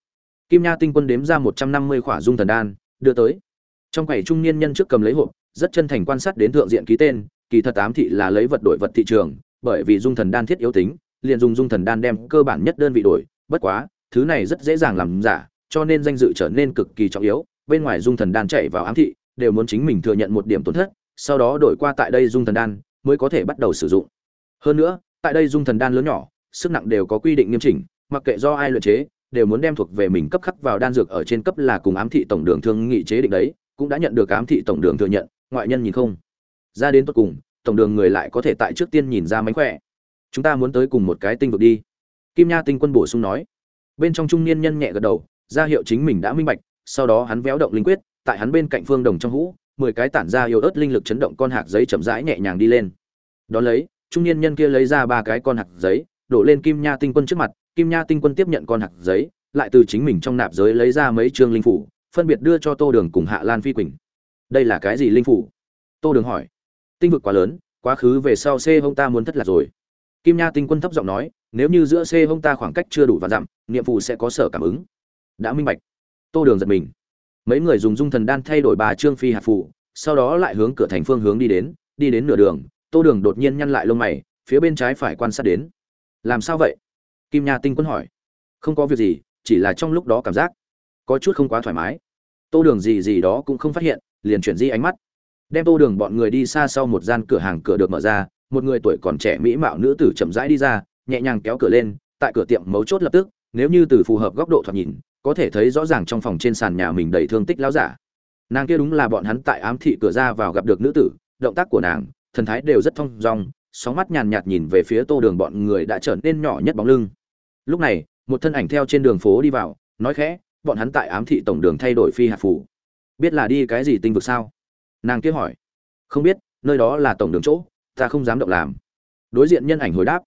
kim nha tinh quân đếm ra một trăm năm mươi khỏa dung thần đan, đưa tới. Trong quầy trung niên nhân trước cầm lấy hộp, rất chân thành quan sát đến thượng diện ký tên, kỳ thật ám thị là lấy vật đổi vật thị trường, bởi vì dung thần đan thiết yếu tính liền dùng dung thần đan đem cơ bản nhất đơn vị đổi, bất quá, thứ này rất dễ dàng làm giả, cho nên danh dự trở nên cực kỳ trọng yếu, bên ngoài dung thần đan chạy vào ám thị, đều muốn chính mình thừa nhận một điểm tổn thất, sau đó đổi qua tại đây dung thần đan, mới có thể bắt đầu sử dụng. Hơn nữa, tại đây dung thần đan lớn nhỏ, sức nặng đều có quy định nghiêm chỉnh, mặc kệ do ai luyện chế, đều muốn đem thuộc về mình cấp khắc vào đan dược ở trên cấp là cùng ám thị tổng đường thương nghị chế định đấy, cũng đã nhận được ám thị tổng đường thừa nhận, ngoại nhân nhìn không. Ra đến tốt cùng, tổng đường người lại có thể tại trước tiên nhìn ra mánh khỏe chúng ta muốn tới cùng một cái tinh vực đi. Kim nha tinh quân bổ sung nói. Bên trong trung niên nhân nhẹ gật đầu, ra hiệu chính mình đã minh bạch, sau đó hắn véo động linh quyết, tại hắn bên cạnh phương đồng trong hũ, mười cái tản ra yếu ớt linh lực chấn động con hạt giấy chậm rãi nhẹ nhàng đi lên. Đón lấy, trung niên nhân kia lấy ra ba cái con hạt giấy, đổ lên kim nha tinh quân trước mặt, kim nha tinh quân tiếp nhận con hạt giấy, lại từ chính mình trong nạp giới lấy ra mấy chương linh phủ, phân biệt đưa cho tô đường cùng hạ lan phi quỳnh. Đây là cái gì linh phủ? Tô đường hỏi. Tinh vực quá lớn, quá khứ về sau xê hông ta muốn thất lạc rồi kim nha tinh quân thấp giọng nói, nếu như giữa c hung ta khoảng cách chưa đủ và dặm, niệm phù sẽ có sở cảm ứng. Đã minh bạch. Tô đường giật mình. Mấy người dùng dung thần đan thay đổi bà trương phi hạt phụ sau đó lại hướng cửa thành phương hướng đi đến đi đến nửa đường, tô đường đột nhiên nhăn lại lông mày, phía bên trái phải quan sát đến. Làm sao vậy? Kim nha tinh quân hỏi. Không có việc gì, chỉ là trong lúc đó cảm giác có chút không quá thoải mái. Tô đường gì gì đó cũng không phát hiện, liền chuyển di ánh mắt. Đem tô đường bọn người đi xa sau một gian cửa hàng cửa được mở ra một người tuổi còn trẻ mỹ mạo nữ tử chậm rãi đi ra, nhẹ nhàng kéo cửa lên, tại cửa tiệm mấu chốt lập tức, nếu như từ phù hợp góc độ thoạt nhìn, có thể thấy rõ ràng trong phòng trên sàn nhà mình đầy thương tích lão giả. Nàng kia đúng là bọn hắn tại ám thị cửa ra vào gặp được nữ tử, động tác của nàng, thần thái đều rất thong dong, sóng mắt nhàn nhạt nhìn về phía tô đường bọn người đã trở nên nhỏ nhất bóng lưng. Lúc này, một thân ảnh theo trên đường phố đi vào, nói khẽ, bọn hắn tại ám thị tổng đường thay đổi phi hạt phủ biết là đi cái gì tinh vực sao? Nàng kia hỏi. Không biết, nơi đó là tổng đường chỗ ta không dám động làm. Đối diện nhân ảnh hồi đáp.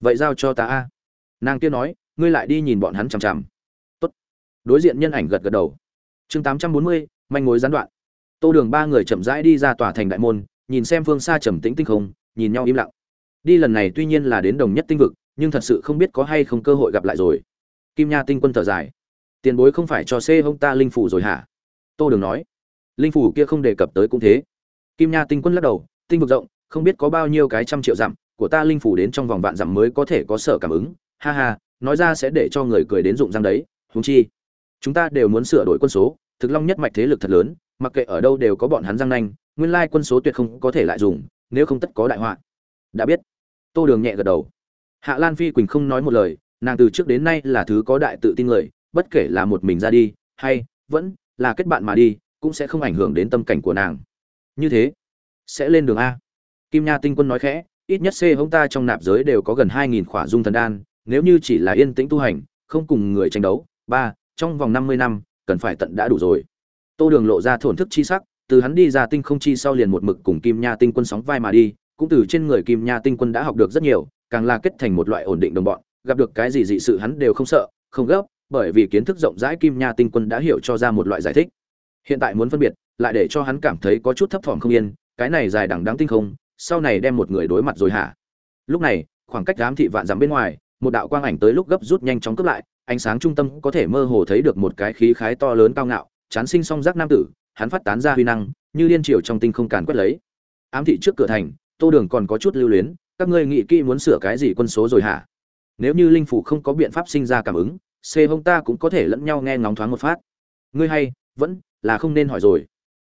Vậy giao cho ta a. Nàng kia nói, ngươi lại đi nhìn bọn hắn chằm chằm. Tốt. Đối diện nhân ảnh gật gật đầu. Chương tám trăm bốn mươi, manh mối gián đoạn. Tô đường ba người chậm rãi đi ra tòa thành đại môn, nhìn xem phương xa trầm tĩnh tinh không, nhìn nhau im lặng. Đi lần này tuy nhiên là đến đồng nhất tinh vực, nhưng thật sự không biết có hay không cơ hội gặp lại rồi. Kim nha tinh quân thở dài. Tiền bối không phải cho xê hông ta linh phủ rồi hả? Tô đường nói. Linh phủ kia không đề cập tới cũng thế. Kim nha tinh quân lắc đầu, tinh vực rộng không biết có bao nhiêu cái trăm triệu dặm, của ta linh phủ đến trong vòng vạn dặm mới có thể có sở cảm ứng. Ha ha, nói ra sẽ để cho người cười đến rụng răng đấy húng chi. Chúng ta đều muốn sửa đổi quân số, thực long nhất mạch thế lực thật lớn, mặc kệ ở đâu đều có bọn hắn răng nanh, nguyên lai quân số tuyệt không có thể lại dùng, nếu không tất có đại họa. Đã biết. Tô đường nhẹ gật đầu. Hạ lan phi quỳnh không nói một lời, nàng từ trước đến nay là thứ có đại tự tin người, bất kể là một mình ra đi, hay vẫn là kết bạn mà đi, cũng sẽ không ảnh hưởng đến tâm cảnh của nàng. Như thế, sẽ lên đường a kim nha tinh quân nói khẽ, ít nhất c hống ta trong nạp giới đều có gần hai nghìn khỏa dung thần đan, nếu như chỉ là yên tĩnh tu hành, không cùng người tranh đấu, ba, trong vòng năm mươi năm, cần phải tận đã đủ rồi. Tô đường lộ ra thổn thức chi sắc, từ hắn đi ra tinh không chi sau liền một mực cùng kim nha tinh quân sóng vai mà đi, cũng từ trên người kim nha tinh quân đã học được rất nhiều, càng là kết thành một loại ổn định đồng bọn, gặp được cái gì dị sự hắn đều không sợ, không gấp, bởi vì kiến thức rộng rãi kim nha tinh quân đã hiểu cho ra một loại giải thích. Hiện tại muốn phân biệt, lại để cho hắn cảm thấy có chút thấp thỏm không yên, cái này dài đẳng đáng tinh không sau này đem một người đối mặt rồi hả? Lúc này, khoảng cách giám thị vạn dặm bên ngoài, một đạo quang ảnh tới lúc gấp rút nhanh chóng cướp lại, ánh sáng trung tâm có thể mơ hồ thấy được một cái khí khái to lớn cao ngạo, chán sinh song giác nam tử, hắn phát tán ra huy năng, như liên triều trong tinh không càn quét lấy. Ám thị trước cửa thành, tô đường còn có chút lưu luyến, các ngươi nghĩ kỹ muốn sửa cái gì quân số rồi hả? Nếu như linh phủ không có biện pháp sinh ra cảm ứng, c hông ta cũng có thể lẫn nhau nghe ngóng thoáng một phát. Ngươi hay, vẫn là không nên hỏi rồi.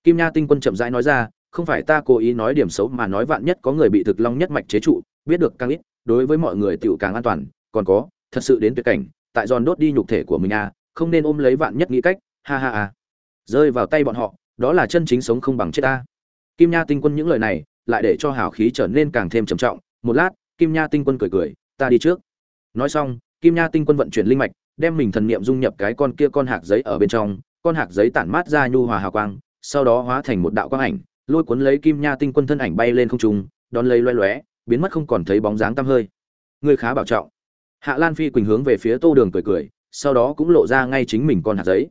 Kim nha tinh quân chậm rãi nói ra không phải ta cố ý nói điểm xấu mà nói vạn nhất có người bị thực long nhất mạch chế trụ, biết được càng ít, đối với mọi người tựu càng an toàn. Còn có, thật sự đến tuyệt cảnh, tại giòn đốt đi nhục thể của mình à không nên ôm lấy vạn nhất nghĩ cách, ha ha ha. Rơi vào tay bọn họ, đó là chân chính sống không bằng chết ta. Kim nha tinh quân những lời này, lại để cho hào khí trở nên càng thêm trầm trọng. Một lát, kim nha tinh quân cười cười, ta đi trước. Nói xong, kim nha tinh quân vận chuyển linh mạch, đem mình thần niệm dung nhập cái con kia con hạt giấy ở bên trong. Con hạt giấy tản mát ra nhu hòa hào quang, sau đó hóa thành một đạo quang ảnh lôi cuốn lấy kim nha tinh quân thân ảnh bay lên không trung, đón lấy loe loé, biến mất không còn thấy bóng dáng tăm hơi. Người khá bảo trọng. Hạ lan phi quỳnh hướng về phía tô đường cười cười, sau đó cũng lộ ra ngay chính mình con hạt giấy.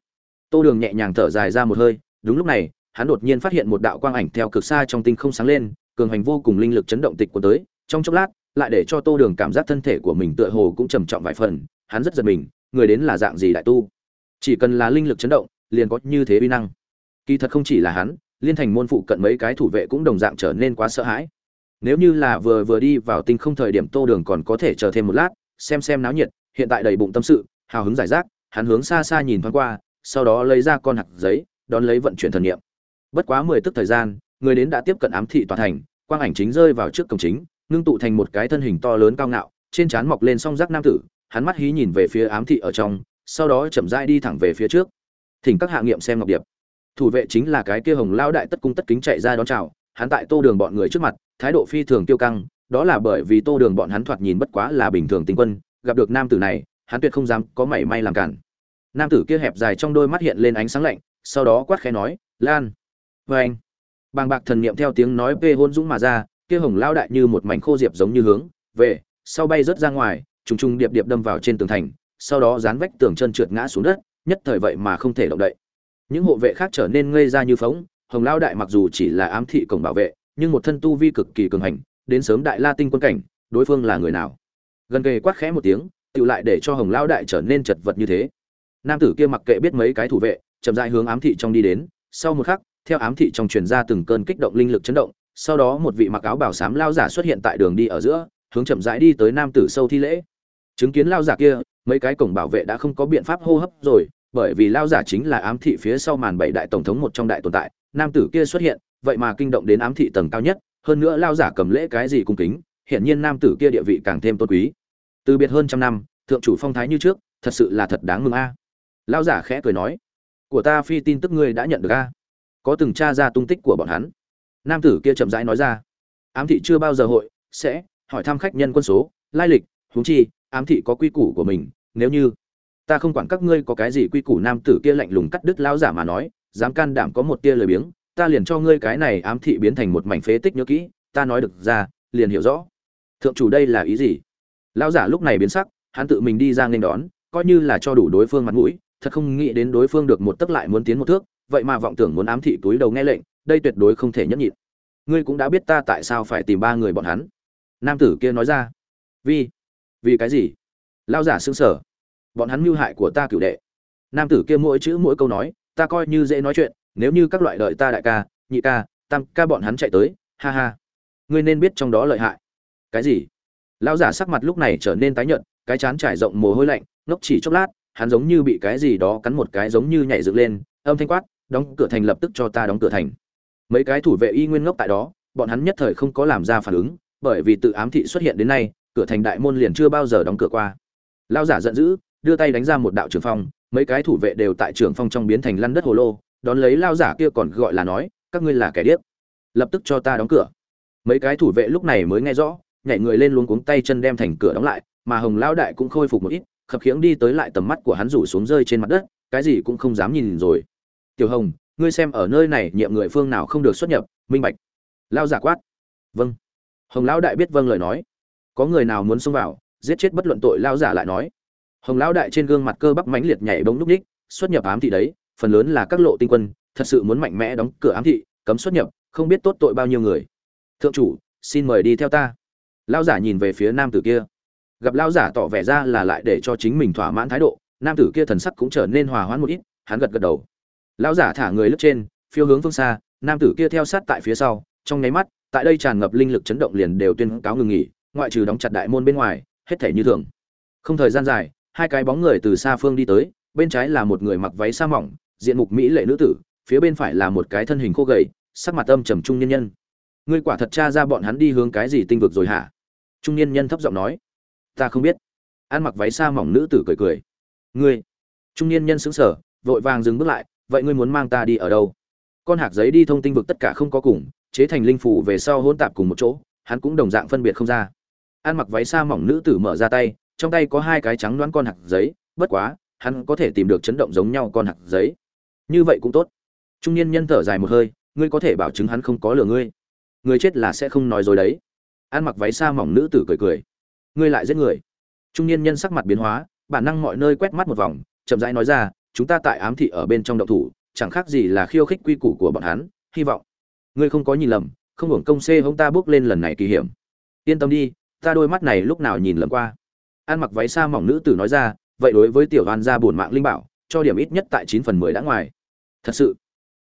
Tô đường nhẹ nhàng thở dài ra một hơi, đúng lúc này, hắn đột nhiên phát hiện một đạo quang ảnh theo cực xa trong tinh không sáng lên, cường hành vô cùng linh lực chấn động tịch của tới. Trong chốc lát, lại để cho tô đường cảm giác thân thể của mình tựa hồ cũng trầm trọng vài phần, hắn rất giật mình, người đến là dạng gì đại tu? Chỉ cần là linh lực chấn động, liền có như thế uy năng. Kỳ thật không chỉ là hắn liên thành môn phụ cận mấy cái thủ vệ cũng đồng dạng trở nên quá sợ hãi. Nếu như là vừa vừa đi vào tinh không thời điểm tô đường còn có thể chờ thêm một lát, xem xem náo nhiệt, hiện tại đầy bụng tâm sự, hào hứng giải rác, hắn hướng xa xa nhìn thoáng qua, sau đó lấy ra con hạt giấy, đón lấy vận chuyển thần niệm. Bất quá mười tức thời gian, người đến đã tiếp cận ám thị tòa thành, quang ảnh chính rơi vào trước cổng chính, ngưng tụ thành một cái thân hình to lớn cao ngạo, trên trán mọc lên song giác nam tử, hắn mắt hí nhìn về phía ám thị ở trong, sau đó chậm rãi đi thẳng về phía trước. Thỉnh các hạ nghiệm xem ngọc điệp thủ vệ chính là cái kia hồng lao đại tất cung tất kính chạy ra đón chào, hắn tại tô đường bọn người trước mặt, thái độ phi thường tiêu căng, đó là bởi vì tô đường bọn hắn thoạt nhìn bất quá là bình thường tinh quân, gặp được nam tử này, hắn tuyệt không dám có mảy may làm cản. Nam tử kia hẹp dài trong đôi mắt hiện lên ánh sáng lạnh, sau đó quát khẽ nói, lan vê anh. Bàng bạc thần niệm theo tiếng nói về hôn dũng mà ra, kia hồng lao đại như một mảnh khô diệp giống như hướng, về, sau bay rớt ra ngoài, trùng trùng điệp điệp đâm vào trên tường thành, sau đó dán vách tường chân trượt ngã xuống đất, nhất thời vậy mà không thể động đậy những hộ vệ khác trở nên ngây ra như phóng, hồng lao đại mặc dù chỉ là ám thị cổng bảo vệ, nhưng một thân tu vi cực kỳ cường hành, đến sớm đại la tinh quân cảnh, đối phương là người nào? Gần kề quát khẽ một tiếng tự lại để cho hồng lao đại trở nên chật vật như thế. Nam tử kia mặc kệ biết mấy cái thủ vệ, chậm rãi hướng ám thị trong đi đến. Sau một khắc, theo ám thị trong truyền ra từng cơn kích động linh lực chấn động, sau đó một vị mặc áo bảo xám lao giả xuất hiện tại đường đi ở giữa, hướng chậm rãi đi tới nam tử sâu thi lễ. Chứng kiến lao giả kia, mấy cái cổng bảo vệ đã không có biện pháp hô hấp rồi bởi vì lao giả chính là ám thị phía sau màn bảy đại tổng thống một trong đại tồn tại, nam tử kia xuất hiện, vậy mà kinh động đến ám thị tầng cao nhất, hơn nữa lao giả cầm lễ cái gì cung kính, hiển nhiên nam tử kia địa vị càng thêm tôn quý. Từ biệt hơn trăm năm, thượng chủ phong thái như trước, thật sự là thật đáng mừng a. Lao giả khẽ cười nói, của ta phi tin tức ngươi đã nhận được a. Có từng tra ra tung tích của bọn hắn. Nam tử kia chậm rãi nói ra, ám thị chưa bao giờ hội, sẽ, hỏi thăm khách nhân quân số, lai lịch, huống chi, ám thị có quy củ của mình, nếu như ta không quản các ngươi có cái gì quy củ nam tử kia lạnh lùng cắt đứt lão giả mà nói, dám can đảm có một tia lời biếng, ta liền cho ngươi cái này ám thị biến thành một mảnh phế tích nhớ kỹ, ta nói được ra, liền hiểu rõ. Thượng chủ đây là ý gì? Lão giả lúc này biến sắc, hắn tự mình đi ra nghênh đón, coi như là cho đủ đối phương mặt mũi, thật không nghĩ đến đối phương được một tấc lại muốn tiến một thước, vậy mà vọng tưởng muốn ám thị túi đầu nghe lệnh, đây tuyệt đối không thể nhẫn nhịn. Ngươi cũng đã biết ta tại sao phải tìm ba người bọn hắn. Nam tử kia nói ra. Vì? Vì cái gì? Lao giả xương sở bọn hắn mưu hại của ta cửu đệ. Nam tử kia mỗi chữ mỗi câu nói, ta coi như dễ nói chuyện, nếu như các loại đợi ta đại ca, nhị ca, tam ca bọn hắn chạy tới, ha ha. Ngươi nên biết trong đó lợi hại. Cái gì? Lao giả sắc mặt lúc này trở nên tái nhợt, cái chán trải rộng mồ hôi lạnh, ngốc chỉ chốc lát, hắn giống như bị cái gì đó cắn một cái giống như nhảy dựng lên, âm thanh quát, đóng cửa thành lập tức cho ta đóng cửa thành. Mấy cái thủ vệ y nguyên ngốc tại đó, bọn hắn nhất thời không có làm ra phản ứng, bởi vì tự ám thị xuất hiện đến nay, cửa thành đại môn liền chưa bao giờ đóng cửa qua. Lao giả giận dữ đưa tay đánh ra một đạo trường phong, mấy cái thủ vệ đều tại trường phong trong biến thành lăn đất hồ lô, đón lấy lao giả kia còn gọi là nói, các ngươi là kẻ điếc, lập tức cho ta đóng cửa. Mấy cái thủ vệ lúc này mới nghe rõ, nhảy người lên luống cuống tay chân đem thành cửa đóng lại, mà hồng lao đại cũng khôi phục một ít, khập khiễng đi tới lại tầm mắt của hắn rủ xuống rơi trên mặt đất, cái gì cũng không dám nhìn rồi. Tiểu hồng, ngươi xem ở nơi này nhiệm người phương nào không được xuất nhập, minh bạch. Lao giả quát. Vâng. Hồng lão đại biết vâng lời nói. Có người nào muốn xông vào, giết chết bất luận tội lao giả lại nói hồng lão đại trên gương mặt cơ bắp mãnh liệt nhảy bóng núc ních, xuất nhập ám thị đấy, phần lớn là các lộ tinh quân, thật sự muốn mạnh mẽ đóng cửa ám thị, cấm xuất nhập, không biết tốt tội bao nhiêu người. Thượng chủ, xin mời đi theo ta. Lão giả nhìn về phía nam tử kia. Gặp lão giả tỏ vẻ ra là lại để cho chính mình thỏa mãn thái độ, nam tử kia thần sắc cũng trở nên hòa hoãn một ít, hắn gật gật đầu. Lão giả thả người lướt trên, phiêu hướng phương xa, nam tử kia theo sát tại phía sau, trong nháy mắt, tại đây tràn ngập linh lực chấn động liền đều tuyên cáo ngừng nghỉ, ngoại trừ đóng chặt đại môn bên ngoài, hết thể như thường. Không thời gian dài hai cái bóng người từ xa phương đi tới, bên trái là một người mặc váy sa mỏng, diện mục mỹ lệ nữ tử, phía bên phải là một cái thân hình khô gầy, sắc mặt âm trầm trung nhân nhân. Ngươi quả thật tra ra bọn hắn đi hướng cái gì tinh vực rồi hả? Trung niên nhân thấp giọng nói. Ta không biết. Ăn mặc váy sa mỏng nữ tử cười cười. Ngươi. Trung niên nhân sững sờ, vội vàng dừng bước lại, vậy ngươi muốn mang ta đi ở đâu? Con hạc giấy đi thông tinh vực tất cả không có cùng, chế thành linh phủ về sau hỗn tạp cùng một chỗ, hắn cũng đồng dạng phân biệt không ra. Ăn mặc váy sa mỏng nữ tử mở ra tay trong tay có hai cái trắng đoán con hạt giấy, bất quá, hắn có thể tìm được chấn động giống nhau con hạt giấy. Như vậy cũng tốt. Trung niên nhân thở dài một hơi, ngươi có thể bảo chứng hắn không có lừa ngươi. Người chết là sẽ không nói dối đấy. Ăn mặc váy xa mỏng nữ tử cười cười. Ngươi lại giết người. Trung niên nhân sắc mặt biến hóa, bản năng mọi nơi quét mắt một vòng, chậm rãi nói ra, chúng ta tại ám thị ở bên trong động thủ, chẳng khác gì là khiêu khích quy củ của bọn hắn, hy vọng. Ngươi không có nhìn lầm, không hưởng công xê hông ta bước lên lần này kỳ hiểm. Yên tâm đi, ta đôi mắt này lúc nào nhìn lầm qua ăn mặc váy xa mỏng nữ tử nói ra, vậy đối với tiểu hoan gia bổn mạng linh bảo, cho điểm ít nhất tại chín phần mười đã ngoài. Thật sự?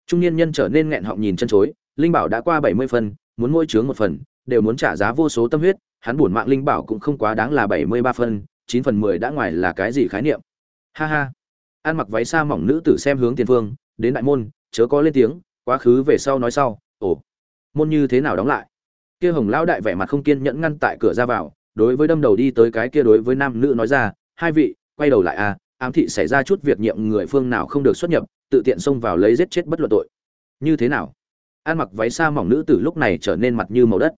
Trung niên nhân trở nên nghẹn họng nhìn chân chối, linh bảo đã qua bảy mươi phần, muốn ngôi chướng một phần, đều muốn trả giá vô số tâm huyết, hắn bổn mạng linh bảo cũng không quá đáng là bảy mươi ba phân chín phần mười đã ngoài là cái gì khái niệm? Ha ha. Ăn mặc váy xa mỏng nữ tử xem hướng tiền phương, đến đại môn, chớ có lên tiếng, quá khứ về sau nói sau. Ồ, môn như thế nào đóng lại? Kia hồng lão đại vẻ mặt không kiên nhẫn ngăn tại cửa ra vào đối với đâm đầu đi tới cái kia đối với nam nữ nói ra, hai vị, quay đầu lại à ám thị xảy ra chút việc nhiệm người phương nào không được xuất nhập, tự tiện xông vào lấy giết chết bất luận tội. Như thế nào? Ăn mặc váy xa mỏng nữ tử lúc này trở nên mặt như màu đất.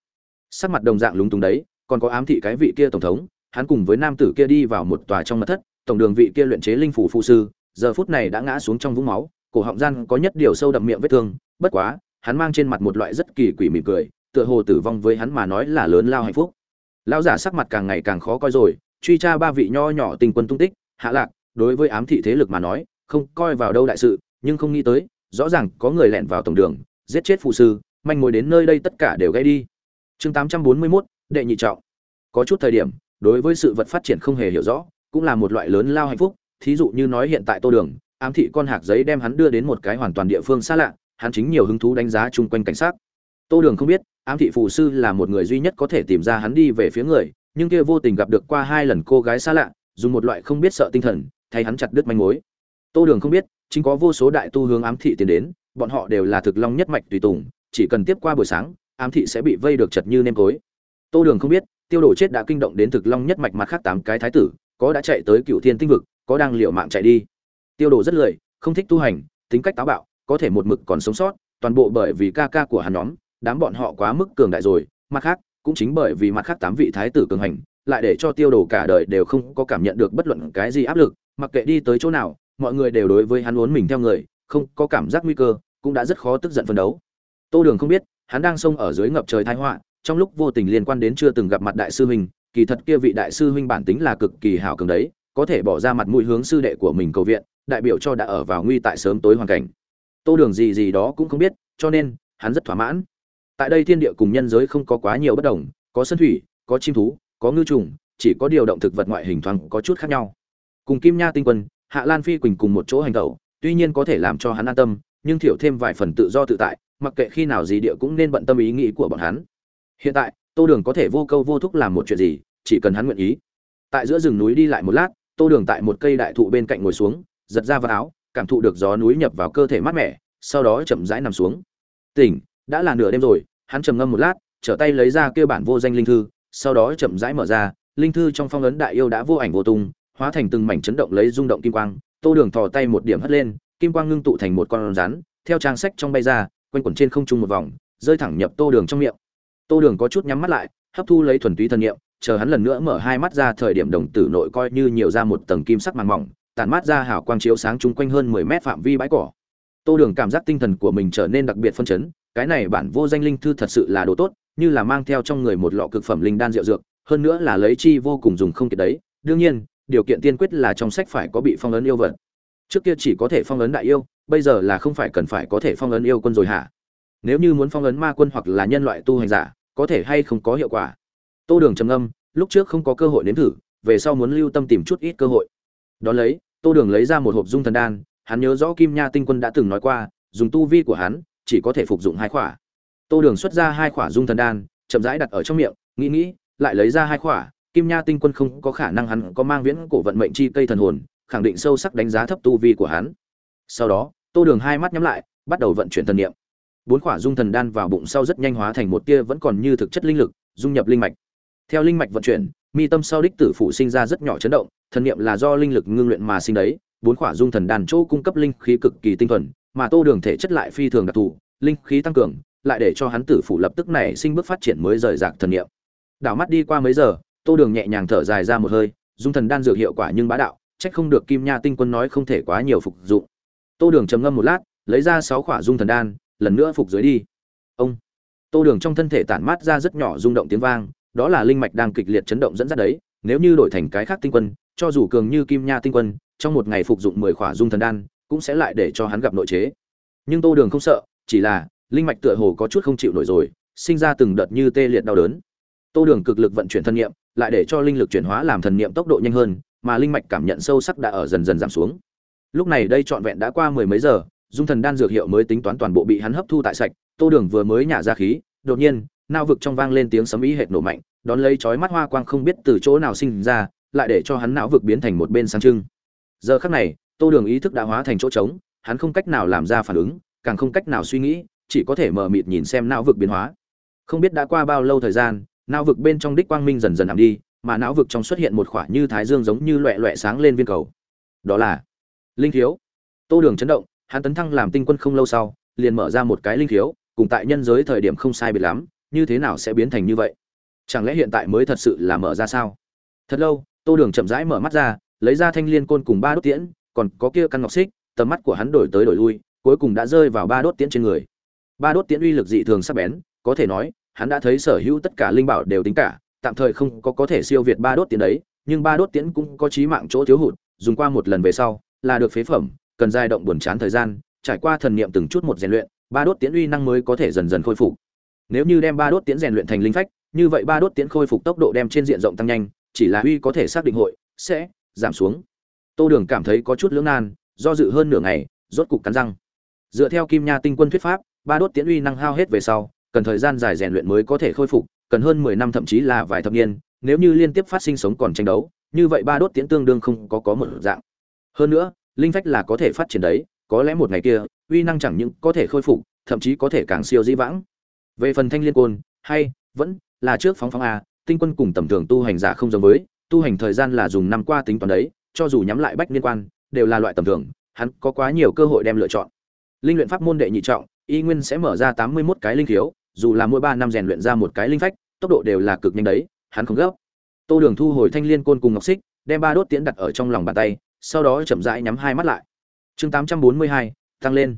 Sắc mặt đồng dạng lúng túng đấy, còn có ám thị cái vị kia tổng thống, hắn cùng với nam tử kia đi vào một tòa trong mật thất, tổng đường vị kia luyện chế linh phủ phụ sư, giờ phút này đã ngã xuống trong vũng máu, cổ họng gian có nhất điều sâu đậm miệng vết thương, bất quá, hắn mang trên mặt một loại rất kỳ quỷ mỉm cười, tựa hồ tử vong với hắn mà nói là lớn lao hạnh phúc lão giả sắc mặt càng ngày càng khó coi rồi truy tra ba vị nho nhỏ tình quân tung tích hạ lạc đối với ám thị thế lực mà nói không coi vào đâu đại sự nhưng không nghĩ tới rõ ràng có người lẻn vào tổng đường giết chết phụ sư manh mối đến nơi đây tất cả đều gây đi. Chương 841, đệ nhị trọng. Có chút thời điểm đối với sự vật phát triển không hề hiểu rõ cũng là một loại lớn lao hạnh phúc thí dụ như nói hiện tại tô đường ám thị con hạc giấy đem hắn đưa đến một cái hoàn toàn địa phương xa lạ hắn chính nhiều hứng thú đánh giá chung quanh cảnh sát tô đường không biết, ám thị phù sư là một người duy nhất có thể tìm ra hắn đi về phía người, nhưng kia vô tình gặp được qua hai lần cô gái xa lạ, dùng một loại không biết sợ tinh thần, thay hắn chặt đứt manh mối. Tô đường không biết, chính có vô số đại tu hướng ám thị tiến đến, bọn họ đều là thực long nhất mạch tùy tùng, chỉ cần tiếp qua buổi sáng, ám thị sẽ bị vây được chật như nêm tối tô đường không biết, tiêu Đổ chết đã kinh động đến thực long nhất mạch mặt khác tám cái thái tử, có đã chạy tới cựu thiên tinh vực, có đang liều mạng chạy đi. Tiêu Đổ rất lười, không thích tu hành, tính cách táo bạo, có thể một mực còn sống sót, toàn bộ bởi vì ca ca của hắn nhóm đám bọn họ quá mức cường đại rồi, mặt khác, cũng chính bởi vì mặt khác tám vị thái tử cường hành, lại để cho tiêu đồ cả đời đều không có cảm nhận được bất luận cái gì áp lực, mặc kệ đi tới chỗ nào, mọi người đều đối với hắn uốn mình theo người, không có cảm giác nguy cơ, cũng đã rất khó tức giận phân đấu. Tô đường không biết, hắn đang sông ở dưới ngập trời thái họa, trong lúc vô tình liên quan đến chưa từng gặp mặt đại sư huynh, kỳ thật kia vị đại sư huynh bản tính là cực kỳ hảo cường đấy, có thể bỏ ra mặt mũi hướng sư đệ của mình cầu viện, đại biểu cho đã ở vào nguy tại sớm tối hoàn cảnh. Tô đường gì gì đó cũng không biết, cho nên, hắn rất thỏa mãn tại đây thiên địa cùng nhân giới không có quá nhiều bất đồng, có sân thủy, có chim thú, có ngư trùng, chỉ có điều động thực vật ngoại hình thoáng có chút khác nhau. Cùng kim nha tinh quân, hạ lan phi quỳnh cùng một chỗ hành tẩu, tuy nhiên có thể làm cho hắn an tâm, nhưng thiểu thêm vài phần tự do tự tại, mặc kệ khi nào gì địa cũng nên bận tâm ý nghĩ của bọn hắn. Hiện tại, tô đường có thể vô câu vô thúc làm một chuyện gì, chỉ cần hắn nguyện ý. Tại giữa rừng núi đi lại một lát, tô đường tại một cây đại thụ bên cạnh ngồi xuống, giật ra vào áo, cảm thụ được gió núi nhập vào cơ thể mát mẻ, sau đó chậm rãi nằm xuống. Tỉnh đã là nửa đêm rồi, hắn trầm ngâm một lát, trở tay lấy ra kêu bản vô danh linh thư, sau đó chậm rãi mở ra, linh thư trong phong ấn đại yêu đã vô ảnh vô tung, hóa thành từng mảnh chấn động lấy rung động kim quang, tô đường thò tay một điểm hất lên, kim quang ngưng tụ thành một con rắn, theo trang sách trong bay ra, quanh quẩn trên không trung một vòng, rơi thẳng nhập tô đường trong miệng. Tô đường có chút nhắm mắt lại, hấp thu lấy thuần túy thần niệm, chờ hắn lần nữa mở hai mắt ra thời điểm đồng tử nội coi như nhiều ra một tầng kim sắc màng mỏng, tản mát ra hào quang chiếu sáng chung quanh hơn mười mét phạm vi bãi cỏ. Tô đường cảm giác tinh thần của mình trở nên đặc biệt phân chấn cái này bản vô danh linh thư thật sự là đồ tốt, như là mang theo trong người một lọ cực phẩm linh đan rượu dược, hơn nữa là lấy chi vô cùng dùng không kiệt đấy. Đương nhiên, điều kiện tiên quyết là trong sách phải có bị phong ấn yêu vật. Trước kia chỉ có thể phong ấn đại yêu, bây giờ là không phải cần phải có thể phong ấn yêu quân rồi hả? Nếu như muốn phong ấn ma quân hoặc là nhân loại tu hành giả, có thể hay không có hiệu quả? Tô đường trầm âm lúc trước không có cơ hội nếm thử, về sau muốn lưu tâm tìm chút ít cơ hội. Đón lấy, tô đường lấy ra một hộp dung thần đan, hắn nhớ rõ kim nha tinh quân đã từng nói qua, dùng tu vi của hắn chỉ có thể phục dụng hai khỏa. Tô đường xuất ra hai khỏa dung thần đan, chậm rãi đặt ở trong miệng, nghĩ nghĩ, lại lấy ra hai khỏa. Kim nha tinh quân không có khả năng hắn có mang viễn cổ vận mệnh chi cây thần hồn, khẳng định sâu sắc đánh giá thấp tu vi của hắn. Sau đó, tô đường hai mắt nhắm lại, bắt đầu vận chuyển thần niệm. Bốn khỏa dung thần đan vào bụng sau rất nhanh hóa thành một tia vẫn còn như thực chất linh lực, dung nhập linh mạch. Theo linh mạch vận chuyển, mi tâm sau đích tử phụ sinh ra rất nhỏ chấn động, thần niệm là do linh lực ngưng luyện mà sinh đấy. Bốn khỏa dung thần đan chỗ cung cấp linh khí cực kỳ tinh thuần mà tô đường thể chất lại phi thường đặc thù, linh khí tăng cường, lại để cho hắn tử phủ lập tức nảy sinh bước phát triển mới rời rạc thần niệm. Đảo mắt đi qua mấy giờ, tô đường nhẹ nhàng thở dài ra một hơi, dung thần đan dược hiệu quả nhưng bá đạo trách không được kim nha tinh quân nói không thể quá nhiều phục dụng. Tô đường trầm ngâm một lát, lấy ra sáu khỏa dung thần đan, lần nữa phục dưới đi. Ông. Tô đường trong thân thể tản mát ra rất nhỏ rung động tiếng vang, đó là linh mạch đang kịch liệt chấn động dẫn dắt đấy, nếu như đổi thành cái khác tinh quân, cho dù cường như kim nha tinh quân, trong một ngày phục dụng mười khỏa dung thần đan cũng sẽ lại để cho hắn gặp nội chế. Nhưng tô đường không sợ, chỉ là, linh mạch tựa hồ có chút không chịu nổi rồi, sinh ra từng đợt như tê liệt đau đớn. Tô đường cực lực vận chuyển thân niệm, lại để cho linh lực chuyển hóa làm thần niệm tốc độ nhanh hơn, mà linh mạch cảm nhận sâu sắc đã ở dần dần giảm xuống. Lúc này đây trọn vẹn đã qua mười mấy giờ, dung thần đan dược hiệu mới tính toán toàn bộ bị hắn hấp thu tại sạch, tô đường vừa mới nhả ra khí, đột nhiên, nao vực trong vang lên tiếng sấm ý hệt nổ mạnh, đón lấy chói mắt hoa quang không biết từ chỗ nào sinh ra, lại để cho hắn não vực biến thành một bên sáng trưng. Giờ khắc này tô đường ý thức đã hóa thành chỗ trống, hắn không cách nào làm ra phản ứng, càng không cách nào suy nghĩ, chỉ có thể mờ mịt nhìn xem não vực biến hóa. Không biết đã qua bao lâu thời gian, não vực bên trong đích quang minh dần dần ảm đi, mà não vực trong xuất hiện một khỏa như thái dương giống như loẹ loẹ sáng lên viên cầu. Đó là linh thiếu tô đường chấn động, hắn tấn thăng làm tinh quân không lâu sau, liền mở ra một cái linh thiếu cùng tại nhân giới thời điểm không sai biệt lắm, như thế nào sẽ biến thành như vậy? Chẳng lẽ hiện tại mới thật sự là mở ra sao? Thật lâu, tô đường chậm rãi mở mắt ra, lấy ra thanh liên côn cùng ba đốt tiễn còn có kia căn ngọc xích, tầm mắt của hắn đổi tới đổi lui, cuối cùng đã rơi vào ba đốt tiễn trên người. Ba đốt tiễn uy lực dị thường sắc bén, có thể nói, hắn đã thấy sở hữu tất cả linh bảo đều tính cả, tạm thời không có có thể siêu việt ba đốt tiễn đấy, nhưng ba đốt tiễn cũng có chí mạng chỗ thiếu hụt, dùng qua một lần về sau, là được phế phẩm, cần giai động buồn chán thời gian, trải qua thần niệm từng chút một rèn luyện, ba đốt tiễn uy năng mới có thể dần dần khôi phục. Nếu như đem ba đốt tiễn rèn luyện thành linh phách, như vậy ba đốt tiễn khôi phục tốc độ đem trên diện rộng tăng nhanh, chỉ là uy có thể xác định hội sẽ giảm xuống tô đường cảm thấy có chút lưỡng nan, do dự hơn nửa ngày, rốt cục cắn răng. Dựa theo kim nha tinh quân thuyết pháp, ba đốt tiễn uy năng hao hết về sau, cần thời gian dài rèn luyện mới có thể khôi phục, cần hơn mười năm thậm chí là vài thập niên, nếu như liên tiếp phát sinh sống còn tranh đấu, như vậy ba đốt tiễn tương đương không có có một dạng. Hơn nữa, linh phách là có thể phát triển đấy, có lẽ một ngày kia, uy năng chẳng những có thể khôi phục, thậm chí có thể càng siêu dĩ vãng. Về phần thanh liên côn, hay, vẫn là trước phóng phóng a, tinh quân cùng tầm thường tu hành giả không giống với, tu hành thời gian là dùng năm qua tính toán đấy cho dù nhắm lại bách liên quan, đều là loại tầm thường, hắn có quá nhiều cơ hội đem lựa chọn. Linh luyện pháp môn đệ nhị trọng, y nguyên sẽ mở ra tám mươi mốt cái linh thiếu dù là mỗi ba năm rèn luyện ra một cái linh phách, tốc độ đều là cực nhanh đấy, hắn không gấp. Tô đường thu hồi thanh liên côn cùng ngọc xích, đem ba đốt tiễn đặt ở trong lòng bàn tay, sau đó chậm rãi nhắm hai mắt lại. Chương tám trăm bốn mươi hai, tăng lên.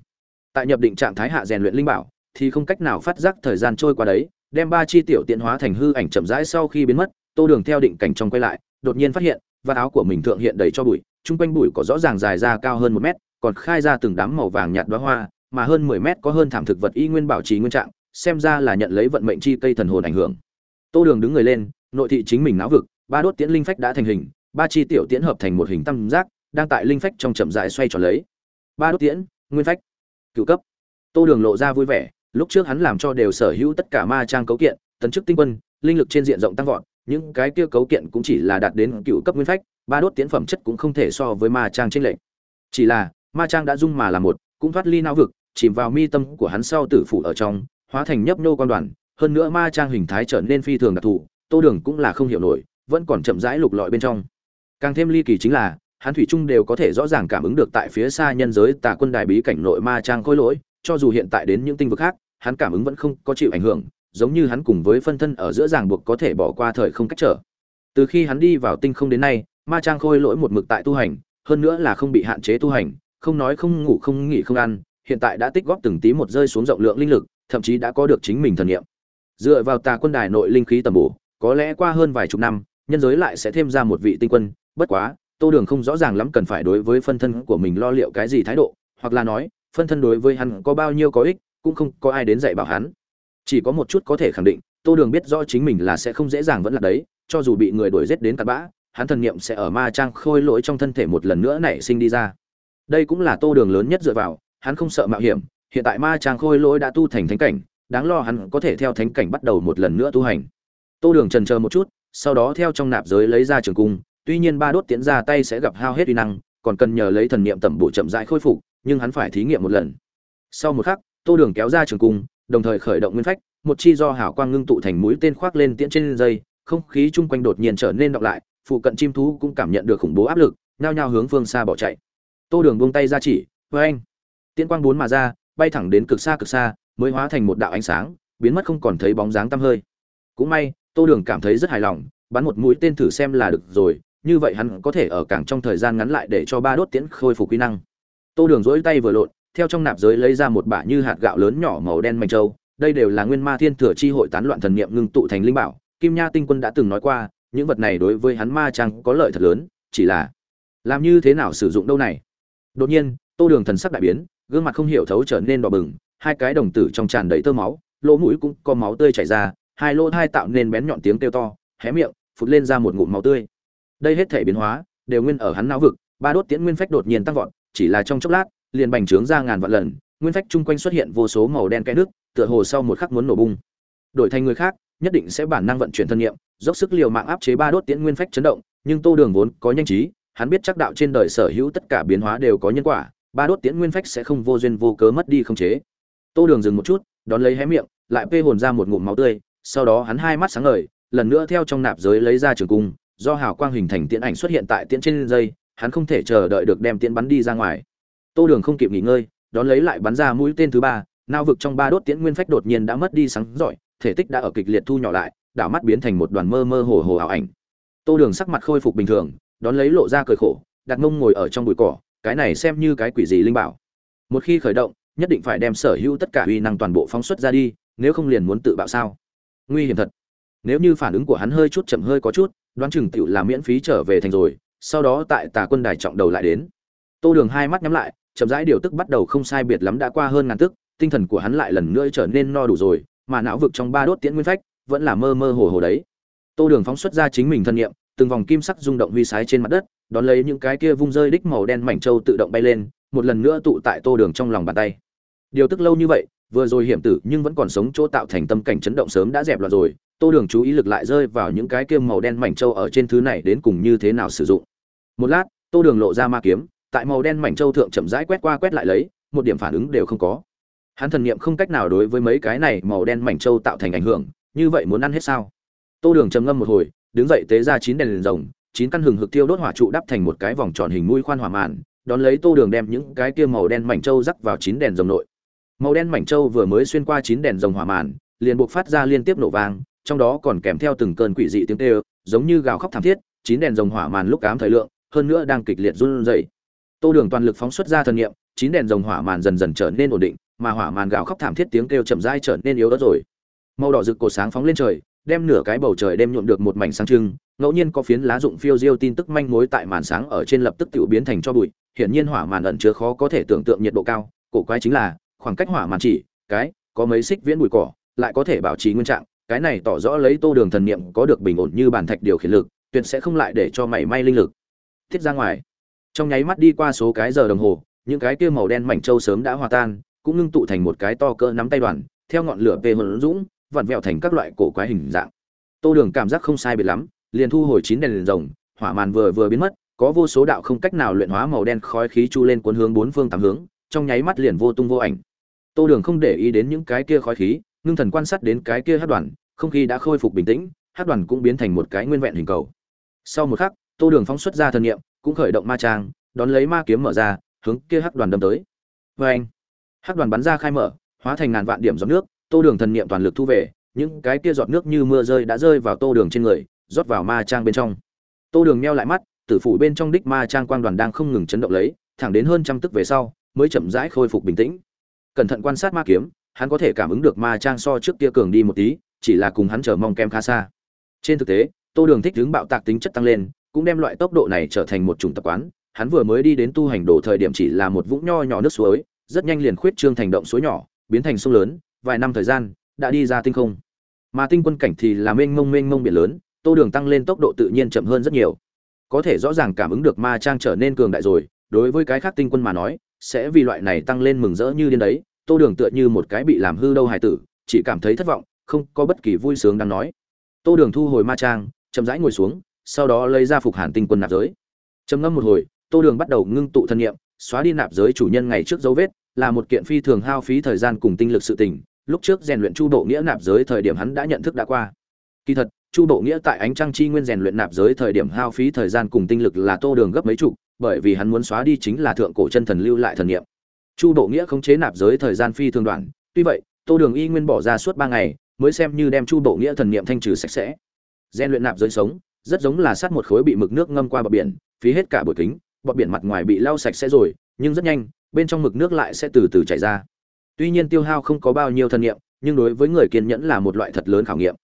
Tại nhập định trạng thái hạ rèn luyện linh bảo, thì không cách nào phát giác thời gian trôi qua đấy, đem ba chi tiểu tiện hóa thành hư ảnh chậm rãi sau khi biến mất, tô đường theo định cảnh trong quay lại đột nhiên phát hiện, và áo của mình thượng hiện đầy cho bụi, chung quanh bụi có rõ ràng dài ra cao hơn một mét, còn khai ra từng đám màu vàng nhạt đóa hoa, mà hơn mười mét có hơn thảm thực vật y nguyên bảo trì nguyên trạng, xem ra là nhận lấy vận mệnh chi cây thần hồn ảnh hưởng. Tô đường đứng người lên, nội thị chính mình não vực, ba đốt tiễn linh phách đã thành hình, ba chi tiểu tiễn hợp thành một hình tam giác, đang tại linh phách trong chậm rãi xoay tròn lấy. Ba đốt tiễn, nguyên phách cựu cấp. Tô đường lộ ra vui vẻ, lúc trước hắn làm cho đều sở hữu tất cả ma trang cấu kiện, tấn chức tinh quân, linh lực trên diện rộng tăng vọt những cái kia cấu kiện cũng chỉ là đạt đến cựu cấp nguyên phách, ba đốt tiễn phẩm chất cũng không thể so với ma trang trên lệnh chỉ là, ma trang đã dung mà là một, cũng thoát ly não vực, chìm vào mi tâm của hắn sau tử phủ ở trong, hóa thành nhấp nhô quan đoàn. Hơn nữa ma trang hình thái trở nên phi thường đặc thù, tô đường cũng là không hiểu nổi, vẫn còn chậm rãi lục lọi bên trong. Càng thêm ly kỳ chính là, hắn thủy trung đều có thể rõ ràng cảm ứng được tại phía xa nhân giới tà quân đài bí cảnh nội ma trang khôi lỗi, cho dù hiện tại đến những tinh vực khác, hắn cảm ứng vẫn không có chịu ảnh hưởng giống như hắn cùng với phân thân ở giữa ràng buộc có thể bỏ qua thời không cách trở. Từ khi hắn đi vào tinh không đến nay, ma trang khôi lỗi một mực tại tu hành, hơn nữa là không bị hạn chế tu hành, không nói không ngủ không nghỉ không ăn, hiện tại đã tích góp từng tí một rơi xuống rộng lượng linh lực, thậm chí đã có được chính mình thần nghiệm dựa vào tà quân đài nội linh khí tầm bổ, có lẽ qua hơn vài chục năm, nhân giới lại sẽ thêm ra một vị tinh quân, bất quá, tô đường không rõ ràng lắm cần phải đối với phân thân của mình lo liệu cái gì thái độ, hoặc là nói, phân thân đối với hắn có bao nhiêu có ích, cũng không có ai đến dạy bảo hắn chỉ có một chút có thể khẳng định, tô đường biết rõ chính mình là sẽ không dễ dàng vẫn là đấy, cho dù bị người đuổi giết đến cặn bã, hắn thần niệm sẽ ở ma trang khôi lỗi trong thân thể một lần nữa nảy sinh đi ra. Đây cũng là tô đường lớn nhất dựa vào, hắn không sợ mạo hiểm, hiện tại ma trang khôi lỗi đã tu thành thánh cảnh, đáng lo hắn có thể theo thánh cảnh bắt đầu một lần nữa tu hành. Tô đường trần chờ một chút, sau đó theo trong nạp giới lấy ra trường cung, tuy nhiên ba đốt tiến ra tay sẽ gặp hao hết uy năng, còn cần nhờ lấy thần niệm tẩm bổ chậm rãi khôi phục, nhưng hắn phải thí nghiệm một lần. Sau một khắc, tô đường kéo ra trường cung đồng thời khởi động nguyên phách, một chi do hảo quang ngưng tụ thành mũi tên khoác lên tiễn trên dây, không khí chung quanh đột nhiên trở nên đọc lại, phụ cận chim thú cũng cảm nhận được khủng bố áp lực, nhao nhao hướng phương xa bỏ chạy. Tô đường buông tay ra chỉ với anh tiễn quang bốn mà ra, bay thẳng đến cực xa cực xa, mới hóa thành một đạo ánh sáng, biến mất không còn thấy bóng dáng tăm hơi. Cũng may, tô đường cảm thấy rất hài lòng, bắn một mũi tên thử xem là được rồi, như vậy hắn có thể ở càng trong thời gian ngắn lại để cho ba đốt tiễn khôi phục kỹ năng. Tô đường dỗi tay vừa lộn theo trong nạp giới lấy ra một bả như hạt gạo lớn nhỏ màu đen mảnh châu đây đều là nguyên ma thiên thừa chi hội tán loạn thần niệm ngưng tụ thành linh bảo. Kim nha tinh quân đã từng nói qua, những vật này đối với hắn ma trang có lợi thật lớn, chỉ là làm như thế nào sử dụng đâu này? Đột nhiên, tô đường thần sắc đại biến, gương mặt không hiểu thấu trở nên đỏ bừng, hai cái đồng tử trong tràn đầy tơ máu, lỗ mũi cũng có máu tươi chảy ra, hai lỗ tai tạo nên bén nhọn tiếng kêu to, hé miệng, phụt lên ra một ngụm máu tươi. Đây hết thể biến hóa, đều nguyên ở hắn não vực, ba đốt tiễn nguyên phách đột nhiên tăng vọt, chỉ là trong chốc lát liền bành trướng ra ngàn vạn lần, nguyên phách chung quanh xuất hiện vô số màu đen cái nước, tựa hồ sau một khắc muốn nổ bung. Đổi thành người khác, nhất định sẽ bản năng vận chuyển thân nghiệm, dốc sức liều mạng áp chế ba đốt tiễn nguyên phách chấn động, nhưng tô đường vốn có nhanh trí, hắn biết chắc đạo trên đời sở hữu tất cả biến hóa đều có nhân quả, ba đốt tiễn nguyên phách sẽ không vô duyên vô cớ mất đi không chế. Tô đường dừng một chút, đón lấy hé miệng, lại vê hồn ra một ngụm máu tươi, sau đó hắn hai mắt sáng ngời, lần nữa theo trong nạp giới lấy ra trường cung, do hào quang hình thành tiễn ảnh xuất hiện tại tiễn trên dây, hắn không thể chờ đợi được đem tiễn bắn đi ra ngoài tô đường không kịp nghỉ ngơi, đón lấy lại bắn ra mũi tên thứ ba, nao vực trong ba đốt tiễn nguyên phách đột nhiên đã mất đi sáng giỏi, thể tích đã ở kịch liệt thu nhỏ lại, đảo mắt biến thành một đoàn mơ mơ hồ hồ ảo ảnh. Tô đường sắc mặt khôi phục bình thường, đón lấy lộ ra cười khổ, đặt mông ngồi ở trong bụi cỏ, cái này xem như cái quỷ gì linh bảo. Một khi khởi động, nhất định phải đem sở hữu tất cả uy năng toàn bộ phóng xuất ra đi, nếu không liền muốn tự bạo sao? Nguy hiểm thật. Nếu như phản ứng của hắn hơi chút chậm hơi có chút, đoán chừng tựu là miễn phí trở về thành rồi, sau đó tại tà quân đài trọng đầu lại đến. Tô đường hai mắt nhắm lại chậm rãi điều tức bắt đầu không sai biệt lắm đã qua hơn ngàn tức tinh thần của hắn lại lần nữa trở nên no đủ rồi mà não vực trong ba đốt tiễn nguyên phách vẫn là mơ mơ hồ hồ đấy. Tô đường phóng xuất ra chính mình thân niệm, từng vòng kim sắc rung động huy sái trên mặt đất đón lấy những cái kia vung rơi đích màu đen mảnh trâu tự động bay lên một lần nữa tụ tại tô đường trong lòng bàn tay. Điều tức lâu như vậy vừa rồi hiểm tử nhưng vẫn còn sống chỗ tạo thành tâm cảnh chấn động sớm đã dẹp loạn rồi tô đường chú ý lực lại rơi vào những cái kia màu đen mảnh trâu ở trên thứ này đến cùng như thế nào sử dụng. Một lát tô đường lộ ra ma kiếm tại màu đen mảnh châu thượng chậm rãi quét qua quét lại lấy, một điểm phản ứng đều không có. Hắn thần niệm không cách nào đối với mấy cái này màu đen mảnh châu tạo thành ảnh hưởng, như vậy muốn ăn hết sao? Tô đường trầm ngâm một hồi, đứng dậy tế ra chín đèn liền rồng, chín căn hừng hực tiêu đốt hỏa trụ đắp thành một cái vòng tròn hình mũi khoan hỏa màn, đón lấy tô đường đem những cái kia màu đen mảnh trâu rắc vào chín đèn rồng nội. Màu đen mảnh trâu vừa mới xuyên qua chín đèn rồng hỏa màn, liền buộc phát ra liên tiếp nổ vang, trong đó còn kèm theo từng cơn quỷ dị tiếng kêu, giống như gào khóc thảm thiết, chín đèn rồng hỏa màn lúc ám thời lượng, hơn nữa đang kịch liệt run rẩy tô đường toàn lực phóng xuất ra thần niệm, chín đèn rồng hỏa màn dần dần trở nên ổn định, mà hỏa màn gào khóc thảm thiết tiếng kêu chậm rãi trở nên yếu ớt rồi. Màu đỏ rực cổ sáng phóng lên trời, đem nửa cái bầu trời đem nhuộm được một mảnh sáng trưng, ngẫu nhiên có phiến lá dụng phiêu diêu tin tức manh mối tại màn sáng ở trên lập tức tự biến thành cho bụi, hiển nhiên hỏa màn ẩn chứa khó có thể tưởng tượng nhiệt độ cao, cổ quái chính là, khoảng cách hỏa màn chỉ, cái, có mấy xích viễn bụi cỏ, lại có thể bảo trì nguyên trạng, cái này tỏ rõ lấy tô đường thần niệm có được bình ổn như bản thạch điều khiển lực, tuyệt sẽ không lại để cho mảy may linh lực. Thiết ra ngoài trong nháy mắt đi qua số cái giờ đồng hồ, những cái kia màu đen mảnh trâu sớm đã hòa tan, cũng ngưng tụ thành một cái to cỡ nắm tay đoàn, theo ngọn lửa về hồn dũng, vặn vẹo thành các loại cổ quái hình dạng. Tô đường cảm giác không sai biệt lắm, liền thu hồi chín đèn liền rồng, hỏa màn vừa vừa biến mất, có vô số đạo không cách nào luyện hóa màu đen khói khí chu lên cuốn hướng bốn phương tám hướng, trong nháy mắt liền vô tung vô ảnh. Tô đường không để ý đến những cái kia khói khí, ngưng thần quan sát đến cái kia hát đoàn, không khí đã khôi phục bình tĩnh, hát đoàn cũng biến thành một cái nguyên vẹn hình cầu. Sau một khắc, tô đường phóng xuất ra thần nghiệm cũng khởi động ma trang, đón lấy ma kiếm mở ra, hướng kia hắc đoàn đâm tới. Vê anh hắc đoàn bắn ra khai mở, hóa thành ngàn vạn điểm giọt nước, tô đường thần niệm toàn lực thu về, những cái kia giọt nước như mưa rơi đã rơi vào tô đường trên người, rót vào ma trang bên trong. Tô đường meo lại mắt, tử phủ bên trong đích ma trang quang đoàn đang không ngừng chấn động lấy, thẳng đến hơn trăm tức về sau, mới chậm rãi khôi phục bình tĩnh. Cẩn thận quan sát ma kiếm, hắn có thể cảm ứng được ma trang so trước kia cường đi một tí, chỉ là cùng hắn chờ mong kem khá xa. Trên thực tế, tô đường thích hướng bạo tạc tính chất tăng lên cũng đem loại tốc độ này trở thành một chủng tập quán. Hắn vừa mới đi đến tu hành đồ thời điểm chỉ là một vũng nho nhỏ nước suối, rất nhanh liền khuyết trương thành động suối nhỏ, biến thành sông lớn, vài năm thời gian, đã đi ra tinh không. Mà tinh quân cảnh thì là mênh mông mênh mông biển lớn, tô đường tăng lên tốc độ tự nhiên chậm hơn rất nhiều. Có thể rõ ràng cảm ứng được ma trang trở nên cường đại rồi, đối với cái khác tinh quân mà nói, sẽ vì loại này tăng lên mừng rỡ như điên đấy, tô đường tựa như một cái bị làm hư đâu hài tử, chỉ cảm thấy thất vọng, không có bất kỳ vui sướng đang nói. Tô đường thu hồi ma trang, chậm rãi ngồi xuống sau đó lấy ra phục hàn tinh quân nạp giới. Trầm ngâm một hồi, tô đường bắt đầu ngưng tụ thân nhiệm xóa đi nạp giới chủ nhân ngày trước dấu vết, là một kiện phi thường hao phí thời gian cùng tinh lực sự tình. Lúc trước rèn luyện chu bộ nghĩa nạp giới thời điểm hắn đã nhận thức đã qua. Kỳ thật, chu bộ nghĩa tại ánh trăng chi nguyên rèn luyện nạp giới thời điểm hao phí thời gian cùng tinh lực là tô đường gấp mấy chục, bởi vì hắn muốn xóa đi chính là thượng cổ chân thần lưu lại thần niệm chu bộ nghĩa khống chế nạp giới thời gian phi thường đoạn, tuy vậy, tô đường y nguyên bỏ ra suốt ba ngày, mới xem như đem chu bộ nghĩa thần niệm thanh trừ sạch sẽ. Rèn luyện nạp giới sống rất giống là sát một khối bị mực nước ngâm qua bờ biển phí hết cả buổi kính bọt biển mặt ngoài bị lau sạch sẽ rồi nhưng rất nhanh bên trong mực nước lại sẽ từ từ chảy ra. Tuy nhiên tiêu hao không có bao nhiêu thân nghiệm, nhưng đối với người kiên nhẫn là một loại thật lớn khảo nghiệm.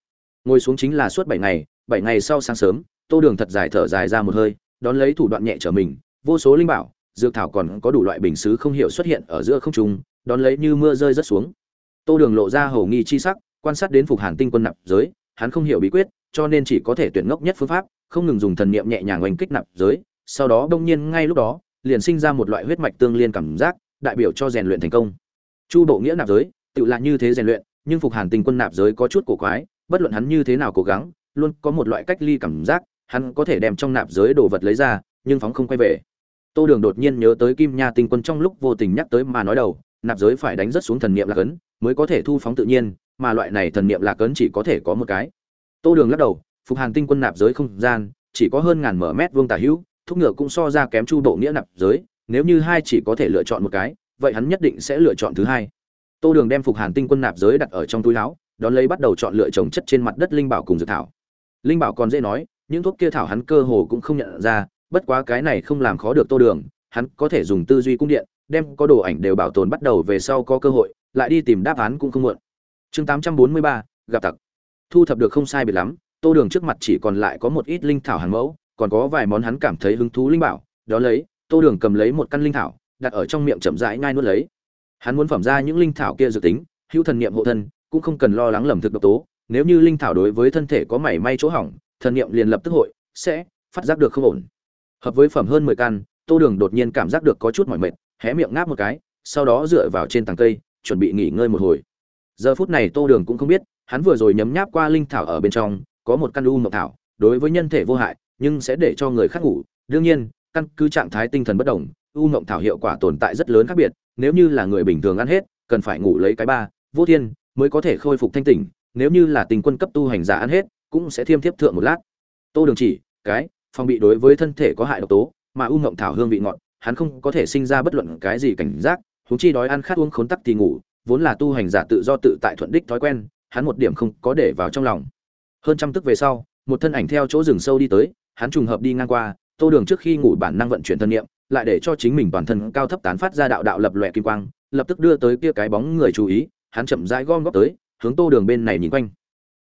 Ngồi xuống chính là suốt bảy ngày bảy ngày sau sáng sớm tô đường thật dài thở dài ra một hơi đón lấy thủ đoạn nhẹ trở mình vô số linh bảo dược thảo còn có đủ loại bình sứ không hiểu xuất hiện ở giữa không trung đón lấy như mưa rơi rất xuống. Tô đường lộ ra hồ nghi chi sắc quan sát đến phục hàn tinh quân nạp giới hắn không hiểu bí quyết cho nên chỉ có thể tuyển ngốc nhất phương pháp, không ngừng dùng thần niệm nhẹ nhàng oanh kích nạp giới, sau đó đông nhiên ngay lúc đó, liền sinh ra một loại huyết mạch tương liên cảm giác, đại biểu cho rèn luyện thành công. Chu bộ nghĩa nạp giới, tự là như thế rèn luyện, nhưng phục hàn tình quân nạp giới có chút cổ quái, bất luận hắn như thế nào cố gắng, luôn có một loại cách ly cảm giác, hắn có thể đem trong nạp giới đồ vật lấy ra, nhưng phóng không quay về. Tô đường đột nhiên nhớ tới kim nha tinh quân trong lúc vô tình nhắc tới mà nói đầu, nạp giới phải đánh rất xuống thần niệm lạc ấn, mới có thể thu phóng tự nhiên, mà loại này thần niệm lạc ấn chỉ có thể có một cái tô đường lắc đầu, phục hàn tinh quân nạp giới không gian, chỉ có hơn ngàn mở mét vuông tả hữu, thúc ngựa cũng so ra kém chu bộ nghĩa nạp giới, nếu như hai chỉ có thể lựa chọn một cái, vậy hắn nhất định sẽ lựa chọn thứ hai. Tô đường đem phục hàn tinh quân nạp giới đặt ở trong túi áo, đón lấy bắt đầu chọn lựa trồng chất trên mặt đất linh bảo cùng dược thảo. Linh bảo còn dễ nói, những thuốc kia thảo hắn cơ hồ cũng không nhận ra, bất quá cái này không làm khó được tô đường, hắn có thể dùng tư duy cung điện, đem có đồ ảnh đều bảo tồn bắt đầu về sau có cơ hội, lại đi tìm đáp án cũng không muộn. Chương tám trăm bốn mươi ba, gặp tặc thu thập được không sai biệt lắm, tô đường trước mặt chỉ còn lại có một ít linh thảo hàng mẫu, còn có vài món hắn cảm thấy hứng thú linh bảo, đó lấy, tô đường cầm lấy một căn linh thảo, đặt ở trong miệng chậm rãi ngay nuốt lấy. Hắn muốn phẩm ra những linh thảo kia dự tính, hữu thần niệm hộ thân, cũng không cần lo lắng lầm thực độc tố, nếu như linh thảo đối với thân thể có mảy may chỗ hỏng, thần niệm liền lập tức hội, sẽ phát giác được không ổn. Hợp với phẩm hơn mười căn, tô đường đột nhiên cảm giác được có chút mỏi mệt, hé miệng ngáp một cái, sau đó dựa vào trên tàng cây, chuẩn bị nghỉ ngơi một hồi. Giờ phút này tô đường cũng không biết hắn vừa rồi nhấm nháp qua linh thảo ở bên trong, có một căn u mộng thảo, đối với nhân thể vô hại, nhưng sẽ để cho người khác ngủ. Đương nhiên, căn cứ trạng thái tinh thần bất đồng, u mộng thảo hiệu quả tồn tại rất lớn khác biệt, nếu như là người bình thường ăn hết, cần phải ngủ lấy cái ba, vô thiên, mới có thể khôi phục thanh tỉnh, nếu như là tình quân cấp tu hành giả ăn hết, cũng sẽ thiêm thiếp thượng một lát. Tô đường chỉ, cái, phòng bị đối với thân thể có hại độc tố, mà u mộng thảo hương vị ngọt, hắn không có thể sinh ra bất luận cái gì cảnh giác, huống chi đói ăn khát uống khốn tắc thì ngủ, vốn là tu hành giả tự do tự tại thuận đích thói quen hắn một điểm không có để vào trong lòng. Hơn trăm tức về sau, một thân ảnh theo chỗ rừng sâu đi tới, hắn trùng hợp đi ngang qua, tô đường trước khi ngủ bản năng vận chuyển thân nhiệm lại để cho chính mình toàn thân cao thấp tán phát ra đạo đạo lập lòe kim quang, lập tức đưa tới kia cái bóng người chú ý, hắn chậm rãi gom góp tới, hướng tô đường bên này nhìn quanh.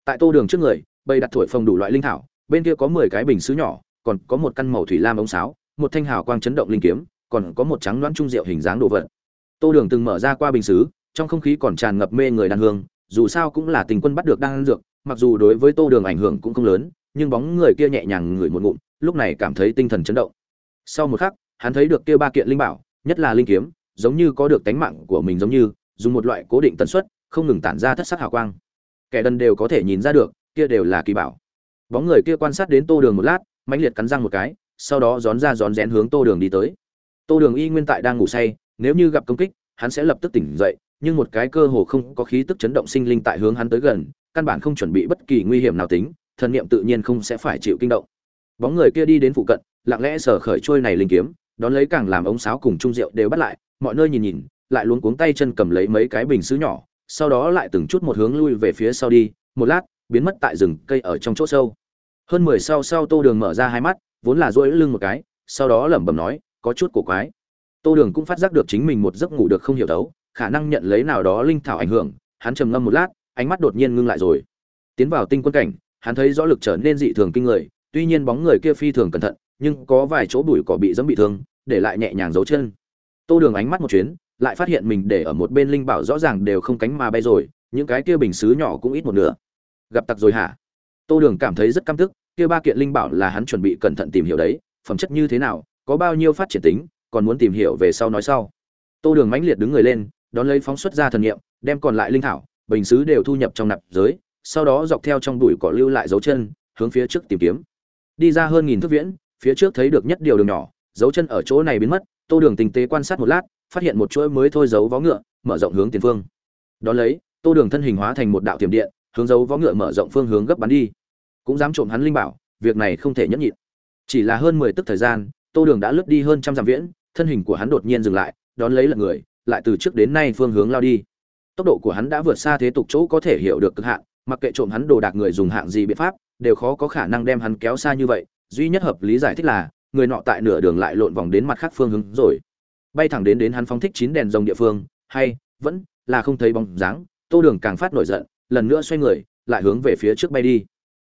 Tại tô đường trước người, bầy đặt thổi phồng đủ loại linh thảo, bên kia có mười cái bình sứ nhỏ, còn có một căn màu thủy lam ống sáo, một thanh hào quang chấn động linh kiếm, còn có một trắng loãng trung rượu hình dáng đồ vật. Tô đường từng mở ra qua bình sứ, trong không khí còn tràn ngập mê người đan hương dù sao cũng là tình quân bắt được đan dược, mặc dù đối với tô đường ảnh hưởng cũng không lớn, nhưng bóng người kia nhẹ nhàng ngửi một ngụm, lúc này cảm thấy tinh thần chấn động. Sau một khắc, hắn thấy được kia ba kiện linh bảo, nhất là linh kiếm, giống như có được tánh mạng của mình giống như, dùng một loại cố định tần suất, không ngừng tản ra thất sắc hào quang. Kẻ đần đều có thể nhìn ra được, kia đều là kỳ bảo. Bóng người kia quan sát đến tô đường một lát, mãnh liệt cắn răng một cái, sau đó rón ra rón rén hướng tô đường đi tới. Tô đường y nguyên tại đang ngủ say, nếu như gặp công kích, hắn sẽ lập tức tỉnh dậy nhưng một cái cơ hồ không có khí tức chấn động sinh linh tại hướng hắn tới gần, căn bản không chuẩn bị bất kỳ nguy hiểm nào tính, thần niệm tự nhiên không sẽ phải chịu kinh động. Bóng người kia đi đến phụ cận, lặng lẽ sở khởi trôi này linh kiếm, đón lấy càng làm ống sáo cùng trung rượu đều bắt lại, mọi nơi nhìn nhìn, lại luống cuống tay chân cầm lấy mấy cái bình sứ nhỏ, sau đó lại từng chút một hướng lui về phía sau đi, một lát, biến mất tại rừng cây ở trong chỗ sâu. Hơn mười sau sau tô đường mở ra hai mắt, vốn là duỗi lưng một cái, sau đó lẩm bẩm nói, có chút cổ quái. Tô đường cũng phát giác được chính mình một giấc ngủ được không hiểu đấu khả năng nhận lấy nào đó linh thảo ảnh hưởng, hắn trầm ngâm một lát, ánh mắt đột nhiên ngưng lại rồi. Tiến vào tinh quân cảnh, hắn thấy rõ lực trở nên dị thường kinh người, tuy nhiên bóng người kia phi thường cẩn thận, nhưng có vài chỗ bụi cỏ bị dẫm bị thương, để lại nhẹ nhàng dấu chân. Tô đường ánh mắt một chuyến, lại phát hiện mình để ở một bên linh bảo rõ ràng đều không cánh mà bay rồi, những cái kia bình xứ nhỏ cũng ít một nửa. Gặp tặc rồi hả? Tô đường cảm thấy rất căm tức, kia ba kiện linh bảo là hắn chuẩn bị cẩn thận tìm hiểu đấy, phẩm chất như thế nào, có bao nhiêu phát triển tính, còn muốn tìm hiểu về sau nói sau. Tô đường mãnh liệt đứng người lên đón lấy phóng xuất ra thần nghiệm, đem còn lại linh thảo, bình xứ đều thu nhập trong nạp giới, sau đó dọc theo trong đùi cỏ lưu lại dấu chân, hướng phía trước tìm kiếm. Đi ra hơn nghìn thước viễn, phía trước thấy được nhất điều đường nhỏ, dấu chân ở chỗ này biến mất, tô đường tinh tế quan sát một lát, phát hiện một chuỗi mới thôi dấu vó ngựa, mở rộng hướng tiền phương. Đón lấy, tô đường thân hình hóa thành một đạo tiềm điện, hướng dấu vó ngựa mở rộng phương hướng gấp bắn đi. Cũng dám trộm hắn linh bảo, việc này không thể nhẫn nhịn. Chỉ là hơn mười tức thời gian, tô đường đã lướt đi hơn trăm dặm viễn, thân hình của hắn đột nhiên dừng lại, đón lấy lật người lại từ trước đến nay phương hướng lao đi. Tốc độ của hắn đã vượt xa thế tục chỗ có thể hiểu được cực hạn, mặc kệ trộm hắn đồ đạc người dùng hạng gì biện pháp, đều khó có khả năng đem hắn kéo xa như vậy, duy nhất hợp lý giải thích là, người nọ tại nửa đường lại lộn vòng đến mặt khác phương hướng rồi. Bay thẳng đến đến hắn phóng thích chín đèn rồng địa phương, hay, vẫn, là không thấy bóng dáng, tô đường càng phát nổi giận, lần nữa xoay người, lại hướng về phía trước bay đi.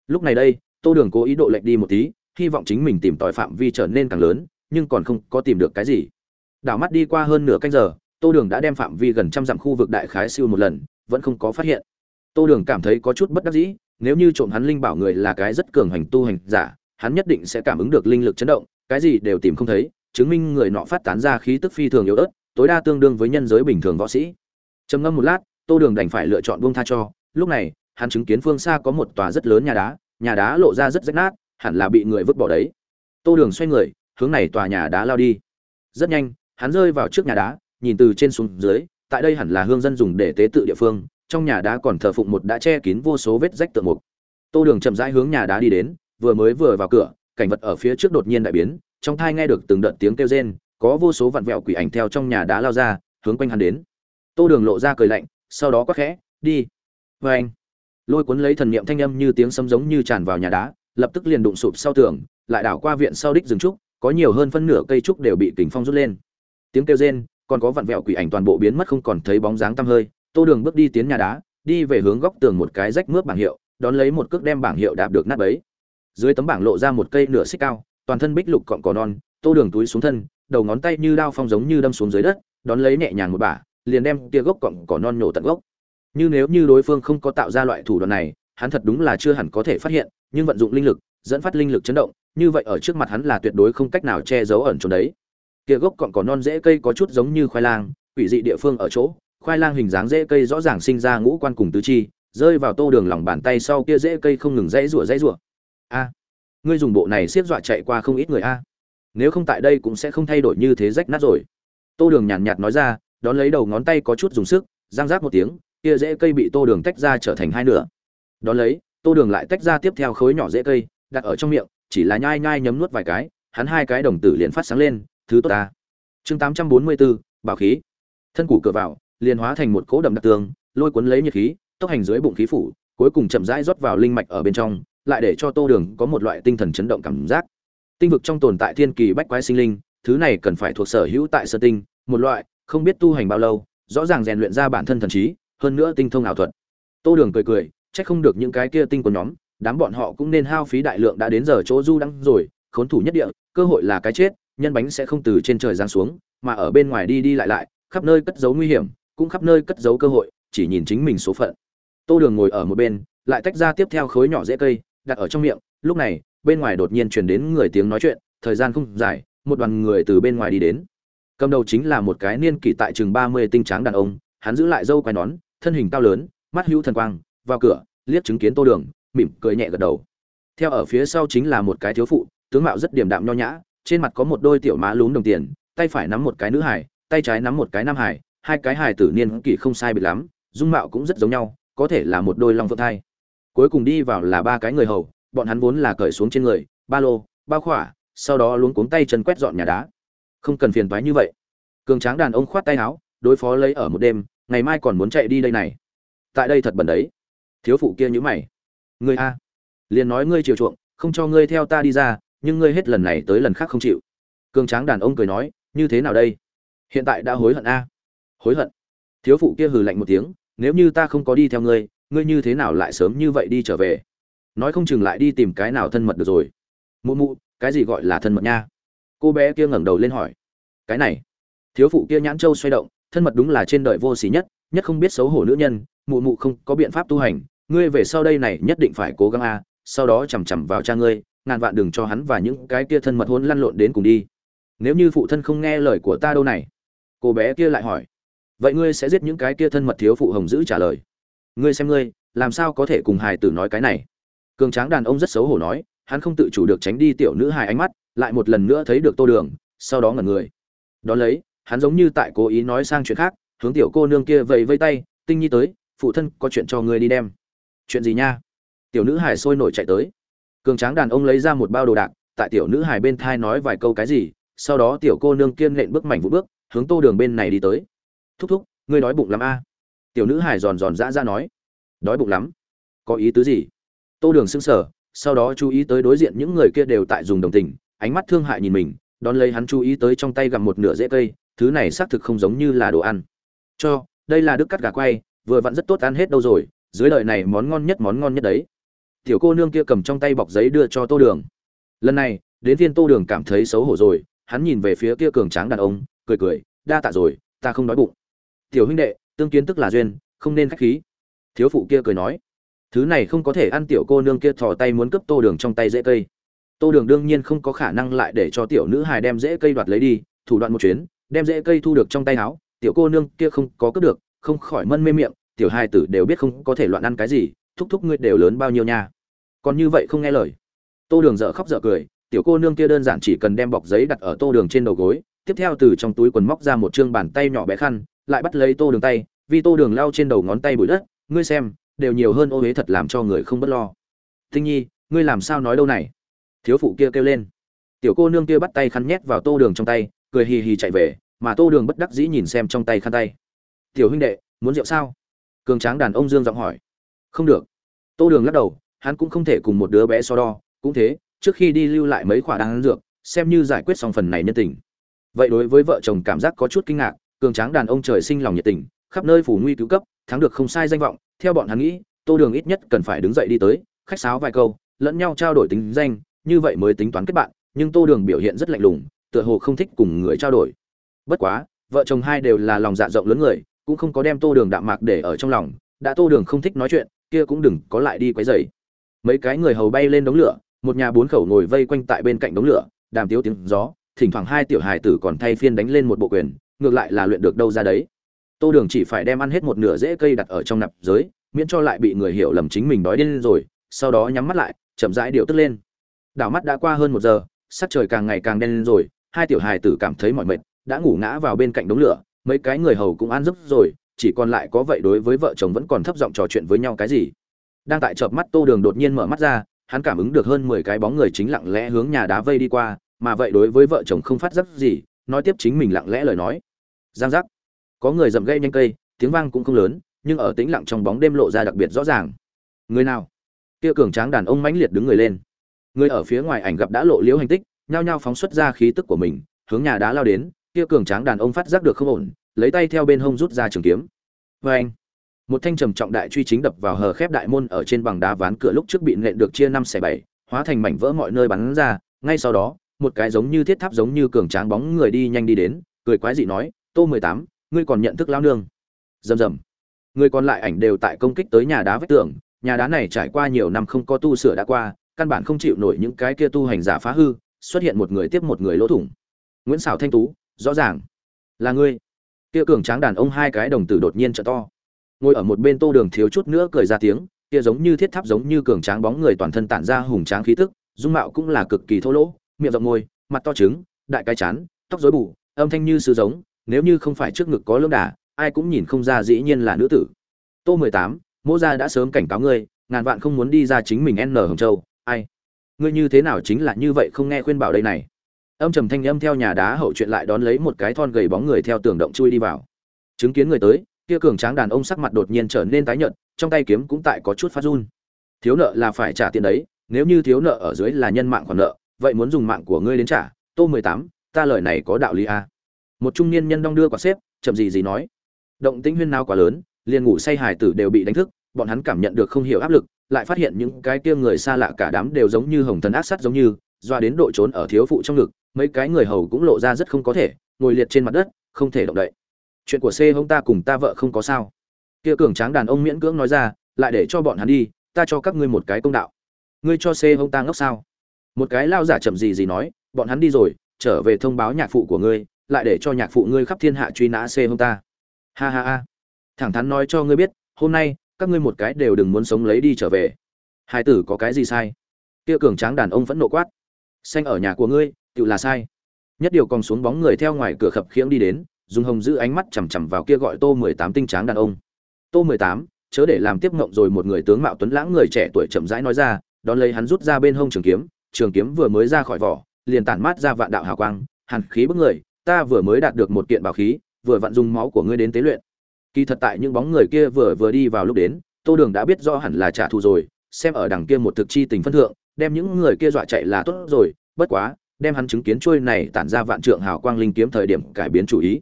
Lúc này đây, tô đường cố ý độ lệch đi một tí, hy vọng chính mình tìm tòi phạm vi trở nên càng lớn, nhưng còn không có tìm được cái gì. Đảo mắt đi qua hơn nửa canh giờ tô đường đã đem phạm vi gần trăm dặm khu vực đại khái siêu một lần, vẫn không có phát hiện. Tô đường cảm thấy có chút bất đắc dĩ, nếu như trộm hắn linh bảo người là cái rất cường hành tu hành giả, hắn nhất định sẽ cảm ứng được linh lực chấn động, cái gì đều tìm không thấy, chứng minh người nọ phát tán ra khí tức phi thường yếu ớt, tối đa tương đương với nhân giới bình thường võ sĩ. Trầm ngâm một lát, tô đường đành phải lựa chọn buông tha cho, lúc này, hắn chứng kiến phương xa có một tòa rất lớn nhà đá nhà đá lộ ra rất rách nát, hẳn là bị người vứt bỏ đấy. Tô đường xoay người, hướng này tòa nhà đá lao đi. Rất nhanh, hắn rơi vào trước nhà đá nhìn từ trên xuống dưới, tại đây hẳn là hương dân dùng để tế tự địa phương, trong nhà đá còn thờ phụng một đã che kín vô số vết rách tượng mục. Tô đường chậm rãi hướng nhà đá đi đến, vừa mới vừa vào cửa, cảnh vật ở phía trước đột nhiên đại biến, trong thai nghe được từng đợt tiếng kêu rên, có vô số vặn vẹo quỷ ảnh theo trong nhà đá lao ra, hướng quanh hắn đến. Tô đường lộ ra cười lạnh, sau đó quát khẽ, đi. Vê anh lôi cuốn lấy thần niệm thanh âm như tiếng sấm giống như tràn vào nhà đá, lập tức liền đụng sụp sau tường, lại đảo qua viện sau đích rừng trúc, có nhiều hơn phân nửa cây trúc đều bị kính phong rút lên. Tiếng kêu rên còn có vặn vẹo quỷ ảnh toàn bộ biến mất không còn thấy bóng dáng tăm hơi, tô đường bước đi tiến nhà đá, đi về hướng góc tường một cái rách mướp bảng hiệu, đón lấy một cước đem bảng hiệu đạp được nát bấy. Dưới tấm bảng lộ ra một cây nửa xích cao, toàn thân bích lục cọn cỏ non, tô đường túi xuống thân, đầu ngón tay như đao phong giống như đâm xuống dưới đất, đón lấy nhẹ nhàng một bả, liền đem tia gốc cọn cỏ non nhổ tận gốc. Như nếu như đối phương không có tạo ra loại thủ đoạn này, hắn thật đúng là chưa hẳn có thể phát hiện, nhưng vận dụng linh lực, dẫn phát linh lực chấn động, như vậy ở trước mặt hắn là tuyệt đối không cách nào che giấu ẩn trốn đấy kia gốc cọn cỏ non dễ cây có chút giống như khoai lang, quỷ dị địa phương ở chỗ, khoai lang hình dáng dễ cây rõ ràng sinh ra ngũ quan cùng tứ chi, rơi vào tô đường lòng bàn tay sau kia dễ cây không ngừng dãy rủa dãy rủa. A, ngươi dùng bộ này xiết dọa chạy qua không ít người a. Nếu không tại đây cũng sẽ không thay đổi như thế rách nát rồi. Tô đường nhàn nhạt nói ra, đón lấy đầu ngón tay có chút dùng sức giang rác một tiếng, kia dễ cây bị tô đường tách ra trở thành hai nửa. Đón lấy, tô đường lại tách ra tiếp theo khối nhỏ dễ cây, đặt ở trong miệng, chỉ là nhai nhai nhấm nuốt vài cái, hắn hai cái đồng tử liền phát sáng lên thứ tốt ta. Chương tám trăm bốn mươi bốn, bảo khí. Thân củ cửa vào, liền hóa thành một cỗ đậm đặc tường, lôi cuốn lấy nhiệt khí, tốc hành dưới bụng khí phủ, cuối cùng chậm rãi rót vào linh mạch ở bên trong, lại để cho tô đường có một loại tinh thần chấn động cảm giác. Tinh vực trong tồn tại thiên kỳ bách quái sinh linh, thứ này cần phải thuộc sở hữu tại sơ tinh, một loại, không biết tu hành bao lâu, rõ ràng rèn luyện ra bản thân thần trí, hơn nữa tinh thông ảo thuật. Tô đường cười cười trách không được những cái kia tinh của nhóm, đám bọn họ cũng nên hao phí đại lượng đã đến giờ chỗ du đăng rồi, khốn thủ nhất địa, cơ hội là cái chết nhân bánh sẽ không từ trên trời giáng xuống, mà ở bên ngoài đi đi lại lại, khắp nơi cất giấu nguy hiểm, cũng khắp nơi cất giấu cơ hội, chỉ nhìn chính mình số phận. Tô đường ngồi ở một bên, lại tách ra tiếp theo khối nhỏ dễ cây, đặt ở trong miệng, lúc này, bên ngoài đột nhiên truyền đến người tiếng nói chuyện, thời gian không dài, một đoàn người từ bên ngoài đi đến. Cầm đầu chính là một cái niên kỷ tại chừng ba mươi tinh tráng đàn ông, hắn giữ lại dâu quai nón, thân hình cao lớn, mắt hữu thần quang, vào cửa, liếc chứng kiến tô đường, mỉm cười nhẹ gật đầu. Theo ở phía sau chính là một cái thiếu phụ, tướng mạo rất điềm đạm nho nhã trên mặt có một đôi tiểu má lún đồng tiền, tay phải nắm một cái nữ hải tay trái nắm một cái nam hải hai cái hải tử niên kỷ không sai biệt lắm, dung mạo cũng rất giống nhau, có thể là một đôi long phượng thai. Cuối cùng đi vào là ba cái người hầu, bọn hắn vốn là cởi xuống trên người, ba lô bao khỏa, sau đó luống cuống tay chân quét dọn nhà đá. Không cần phiền toái như vậy. Cường tráng đàn ông khoát tay áo, đối phó lấy ở một đêm, ngày mai còn muốn chạy đi đây này. Tại đây thật bẩn đấy. Thiếu phụ kia nhữ mày. Ngươi a, liền nói ngươi chiều chuộng, không cho ngươi theo ta đi ra nhưng ngươi hết lần này tới lần khác không chịu. Cường tráng đàn ông cười nói, như thế nào đây? Hiện tại đã hối hận a. Hối hận? Thiếu phụ kia hừ lạnh một tiếng, nếu như ta không có đi theo ngươi ngươi như thế nào lại sớm như vậy đi trở về? Nói không chừng lại đi tìm cái nào thân mật được rồi. Mụ mụ, cái gì gọi là thân mật nha? Cô bé kia ngẩng đầu lên hỏi. Cái này. Thiếu phụ kia nhãn châu xoay động, thân mật đúng là trên đời vô xỉ nhất nhất không biết xấu hổ nữ nhân, mụ mụ không có biện pháp tu hành, ngươi về sau đây này nhất định phải cố gắng a, sau đó chằm chằm vào cha ngươi ngàn vạn đừng cho hắn và những cái kia thân mật hôn lăn lộn đến cùng đi. Nếu như phụ thân không nghe lời của ta đâu này. Cô bé kia lại hỏi. Vậy ngươi sẽ giết những cái kia thân mật thiếu phụ hồng giữ trả lời. Ngươi xem ngươi, làm sao có thể cùng hài tử nói cái này? Cường tráng đàn ông rất xấu hổ nói, hắn không tự chủ được tránh đi tiểu nữ hài ánh mắt, lại một lần nữa thấy được tô đường, sau đó ngẩn người. Đón lấy, hắn giống như tại cố ý nói sang chuyện khác, hướng tiểu cô nương kia vẫy vây tay, tinh nhi tới, phụ thân có chuyện cho ngươi đi đem. Chuyện gì nha? Tiểu nữ hài sôi nổi chạy tới cường tráng đàn ông lấy ra một bao đồ đạc, tại tiểu nữ hài bên thai nói vài câu cái gì, sau đó tiểu cô nương kiên nện bước mảnh vụ bước, hướng tô đường bên này đi tới. Thúc thúc, ngươi đói bụng lắm a? Tiểu nữ hài giòn giòn dã ra nói. Đói bụng lắm? Có ý tứ gì? Tô đường sững sờ, sau đó chú ý tới đối diện những người kia đều tại dùng đồng tình, ánh mắt thương hại nhìn mình, đón lấy hắn chú ý tới trong tay gặm một nửa rễ cây, thứ này xác thực không giống như là đồ ăn. Cho, đây là đức cắt gà quay, vừa vặn rất tốt ăn hết đâu rồi, dưới đời này món ngon nhất món ngon nhất đấy tiểu cô nương kia cầm trong tay bọc giấy đưa cho tô đường. Lần này, đến viên tô đường cảm thấy xấu hổ rồi, hắn nhìn về phía kia cường tráng đàn ông, cười cười, đa tạ rồi, ta không đói bụng. Tiểu huynh đệ, tương kiến tức là duyên, không nên khách khí. Thiếu phụ kia cười nói. Thứ này không có thể ăn tiểu cô nương kia thò tay muốn cướp tô đường trong tay dễ cây. Tô đường đương nhiên không có khả năng lại để cho tiểu nữ hài đem dễ cây đoạt lấy đi, thủ đoạn một chuyến, đem dễ cây thu được trong tay áo, tiểu cô nương kia không có cướp được, không khỏi mân mê miệng, tiểu hai tử đều biết không có thể loạn ăn cái gì thúc thúc ngươi đều lớn bao nhiêu nha. Còn như vậy không nghe lời. Tô đường dở khóc dở cười, tiểu cô nương kia đơn giản chỉ cần đem bọc giấy đặt ở tô đường trên đầu gối, tiếp theo từ trong túi quần móc ra một chương bàn tay nhỏ bé khăn, lại bắt lấy tô đường tay, vì tô đường lao trên đầu ngón tay bụi đất, ngươi xem, đều nhiều hơn ô huế thật làm cho người không bất lo. Tinh nhi, ngươi làm sao nói đâu này? Thiếu phụ kia kêu lên. Tiểu cô nương kia bắt tay khăn nhét vào tô đường trong tay, cười hì hì chạy về, mà tô đường bất đắc dĩ nhìn xem trong tay khăn tay. Tiểu huynh đệ, muốn rượu sao? Cường tráng đàn ông dương giọng hỏi không được. Tô đường lắc đầu, hắn cũng không thể cùng một đứa bé so đo, cũng thế, trước khi đi lưu lại mấy khoản đan dược, xem như giải quyết xong phần này nhân tình. Vậy đối với vợ chồng cảm giác có chút kinh ngạc, cường tráng đàn ông trời sinh lòng nhiệt tình, khắp nơi phủ nguy cứu cấp, thắng được không sai danh vọng, theo bọn hắn nghĩ, tô đường ít nhất cần phải đứng dậy đi tới, khách sáo vài câu, lẫn nhau trao đổi tính danh, như vậy mới tính toán kết bạn, nhưng tô đường biểu hiện rất lạnh lùng, tựa hồ không thích cùng người trao đổi. Bất quá, vợ chồng hai đều là lòng dạ rộng lớn người, cũng không có đem tô đường đạm mạc để ở trong lòng, đã tô đường không thích nói chuyện kia cũng đừng có lại đi quấy rầy. Mấy cái người hầu bay lên đống lửa, một nhà bốn khẩu ngồi vây quanh tại bên cạnh đống lửa, đàm tiếu tiếng gió, thỉnh thoảng hai tiểu hài tử còn thay phiên đánh lên một bộ quyền, ngược lại là luyện được đâu ra đấy. Tô đường chỉ phải đem ăn hết một nửa rễ cây đặt ở trong nạp giới, miễn cho lại bị người hiểu lầm chính mình đói điên rồi, sau đó nhắm mắt lại, chậm rãi điều tức lên. Đảo mắt đã qua hơn một giờ, sắc trời càng ngày càng đen lên rồi, hai tiểu hài tử cảm thấy mỏi mệt, đã ngủ ngã vào bên cạnh đống lửa, mấy cái người hầu cũng ăn giấc rồi chỉ còn lại có vậy đối với vợ chồng vẫn còn thấp giọng trò chuyện với nhau cái gì. Đang tại chợp mắt tô đường đột nhiên mở mắt ra, hắn cảm ứng được hơn mười cái bóng người chính lặng lẽ hướng nhà đá vây đi qua, mà vậy đối với vợ chồng không phát giác gì, nói tiếp chính mình lặng lẽ lời nói. Giang giác. Có người dậm gây nhanh cây, tiếng vang cũng không lớn, nhưng ở tĩnh lặng trong bóng đêm lộ ra đặc biệt rõ ràng. Người nào? Kia cường tráng đàn ông mãnh liệt đứng người lên. Người ở phía ngoài ảnh gặp đã lộ liễu hành tích, nhao nhao phóng xuất ra khí tức của mình, hướng nhà đá lao đến, kia cường tráng đàn ông phát giác được không ổn lấy tay theo bên hông rút ra trường kiếm. Vê anh, một thanh trầm trọng đại truy chính đập vào hờ khép đại môn ở trên bằng đá ván cửa lúc trước bị nện được chia năm xẻ bảy, hóa thành mảnh vỡ mọi nơi bắn ra. Ngay sau đó, một cái giống như thiết tháp giống như cường tráng bóng người đi nhanh đi đến, cười quái dị nói, tô mười tám, ngươi còn nhận thức lao nương? Rầm rầm. Người còn lại ảnh đều tại công kích tới nhà đá vách tường. Nhà đá này trải qua nhiều năm không có tu sửa đã qua, căn bản không chịu nổi những cái kia tu hành giả phá hư, xuất hiện một người tiếp một người lỗ thủng. Nguyễn xảo thanh tú, rõ ràng là ngươi kia cường tráng đàn ông hai cái đồng tử đột nhiên trợ to. Ngồi ở một bên tô đường thiếu chút nữa cười ra tiếng, kia giống như thiết tháp giống như cường tráng bóng người toàn thân tản ra hùng tráng khí tức, dung mạo cũng là cực kỳ thô lỗ, miệng rộng môi, mặt to trứng, đại cái chán, tóc rối bù, âm thanh như sư giống, nếu như không phải trước ngực có lưỡng đà, ai cũng nhìn không ra dĩ nhiên là nữ tử. Tô mười tám mỗ gia đã sớm cảnh cáo ngươi, ngàn vạn không muốn đi ra chính mình n hồng châu, ai? Ngươi như thế nào chính là như vậy không nghe khuyên bảo đây này? Âm trầm thanh âm theo nhà đá hậu chuyện lại đón lấy một cái thon gầy bóng người theo tường động chui đi vào. Chứng kiến người tới, kia cường tráng đàn ông sắc mặt đột nhiên trở nên tái nhợt, trong tay kiếm cũng tại có chút phát run. Thiếu nợ là phải trả tiền đấy, nếu như thiếu nợ ở dưới là nhân mạng khoản nợ, vậy muốn dùng mạng của ngươi đến trả, tô mười tám, ta lời này có đạo lý à. một trung niên nhân đong đưa quả xếp, chậm gì gì nói. Động tĩnh huyên nao quá lớn, liền ngủ say hải tử đều bị đánh thức, bọn hắn cảm nhận được không hiểu áp lực, lại phát hiện những cái kia người xa lạ cả đám đều giống như hồng thần ác sát giống như doa đến độ trốn ở thiếu phụ trong ngực, mấy cái người hầu cũng lộ ra rất không có thể, ngồi liệt trên mặt đất, không thể động đậy. Chuyện của c hông ta cùng ta vợ không có sao. Kia cường tráng đàn ông miễn cưỡng nói ra, lại để cho bọn hắn đi, ta cho các ngươi một cái công đạo. Ngươi cho c hông ta ngốc sao? Một cái lao giả chậm gì gì nói, bọn hắn đi rồi, trở về thông báo nhạc phụ của ngươi, lại để cho nhạc phụ ngươi khắp thiên hạ truy nã c hông ta. Ha ha ha. Thẳng thắn nói cho ngươi biết, hôm nay, các ngươi một cái đều đừng muốn sống lấy đi trở về. Hai tử có cái gì sai? Kia cường tráng đàn ông vẫn nộ quát xanh ở nhà của ngươi, tự là sai. Nhất điều còn xuống bóng người theo ngoài cửa khập khiễng đi đến, dùng hồng giữ ánh mắt chằm chằm vào kia gọi tô mười tám tinh tráng đàn ông. Tô mười tám, chớ để làm tiếp ngộng rồi một người tướng mạo tuấn lãng người trẻ tuổi chậm rãi nói ra, đón lấy hắn rút ra bên hông trường kiếm trường kiếm vừa mới ra khỏi vỏ, liền tản mát ra vạn đạo hào quang, hàn khí bức người, ta vừa mới đạt được một kiện bảo khí, vừa vặn dùng máu của ngươi đến tế luyện. Kỳ thật tại những bóng người kia vừa vừa đi vào lúc đến, tô đường đã biết rõ hẳn là trả thù rồi, xem ở đằng kia một thực chi tình phân thượng đem những người kia dọa chạy là tốt rồi, bất quá, đem hắn chứng kiến trôi này tản ra vạn trượng hào quang linh kiếm thời điểm cải biến chủ ý.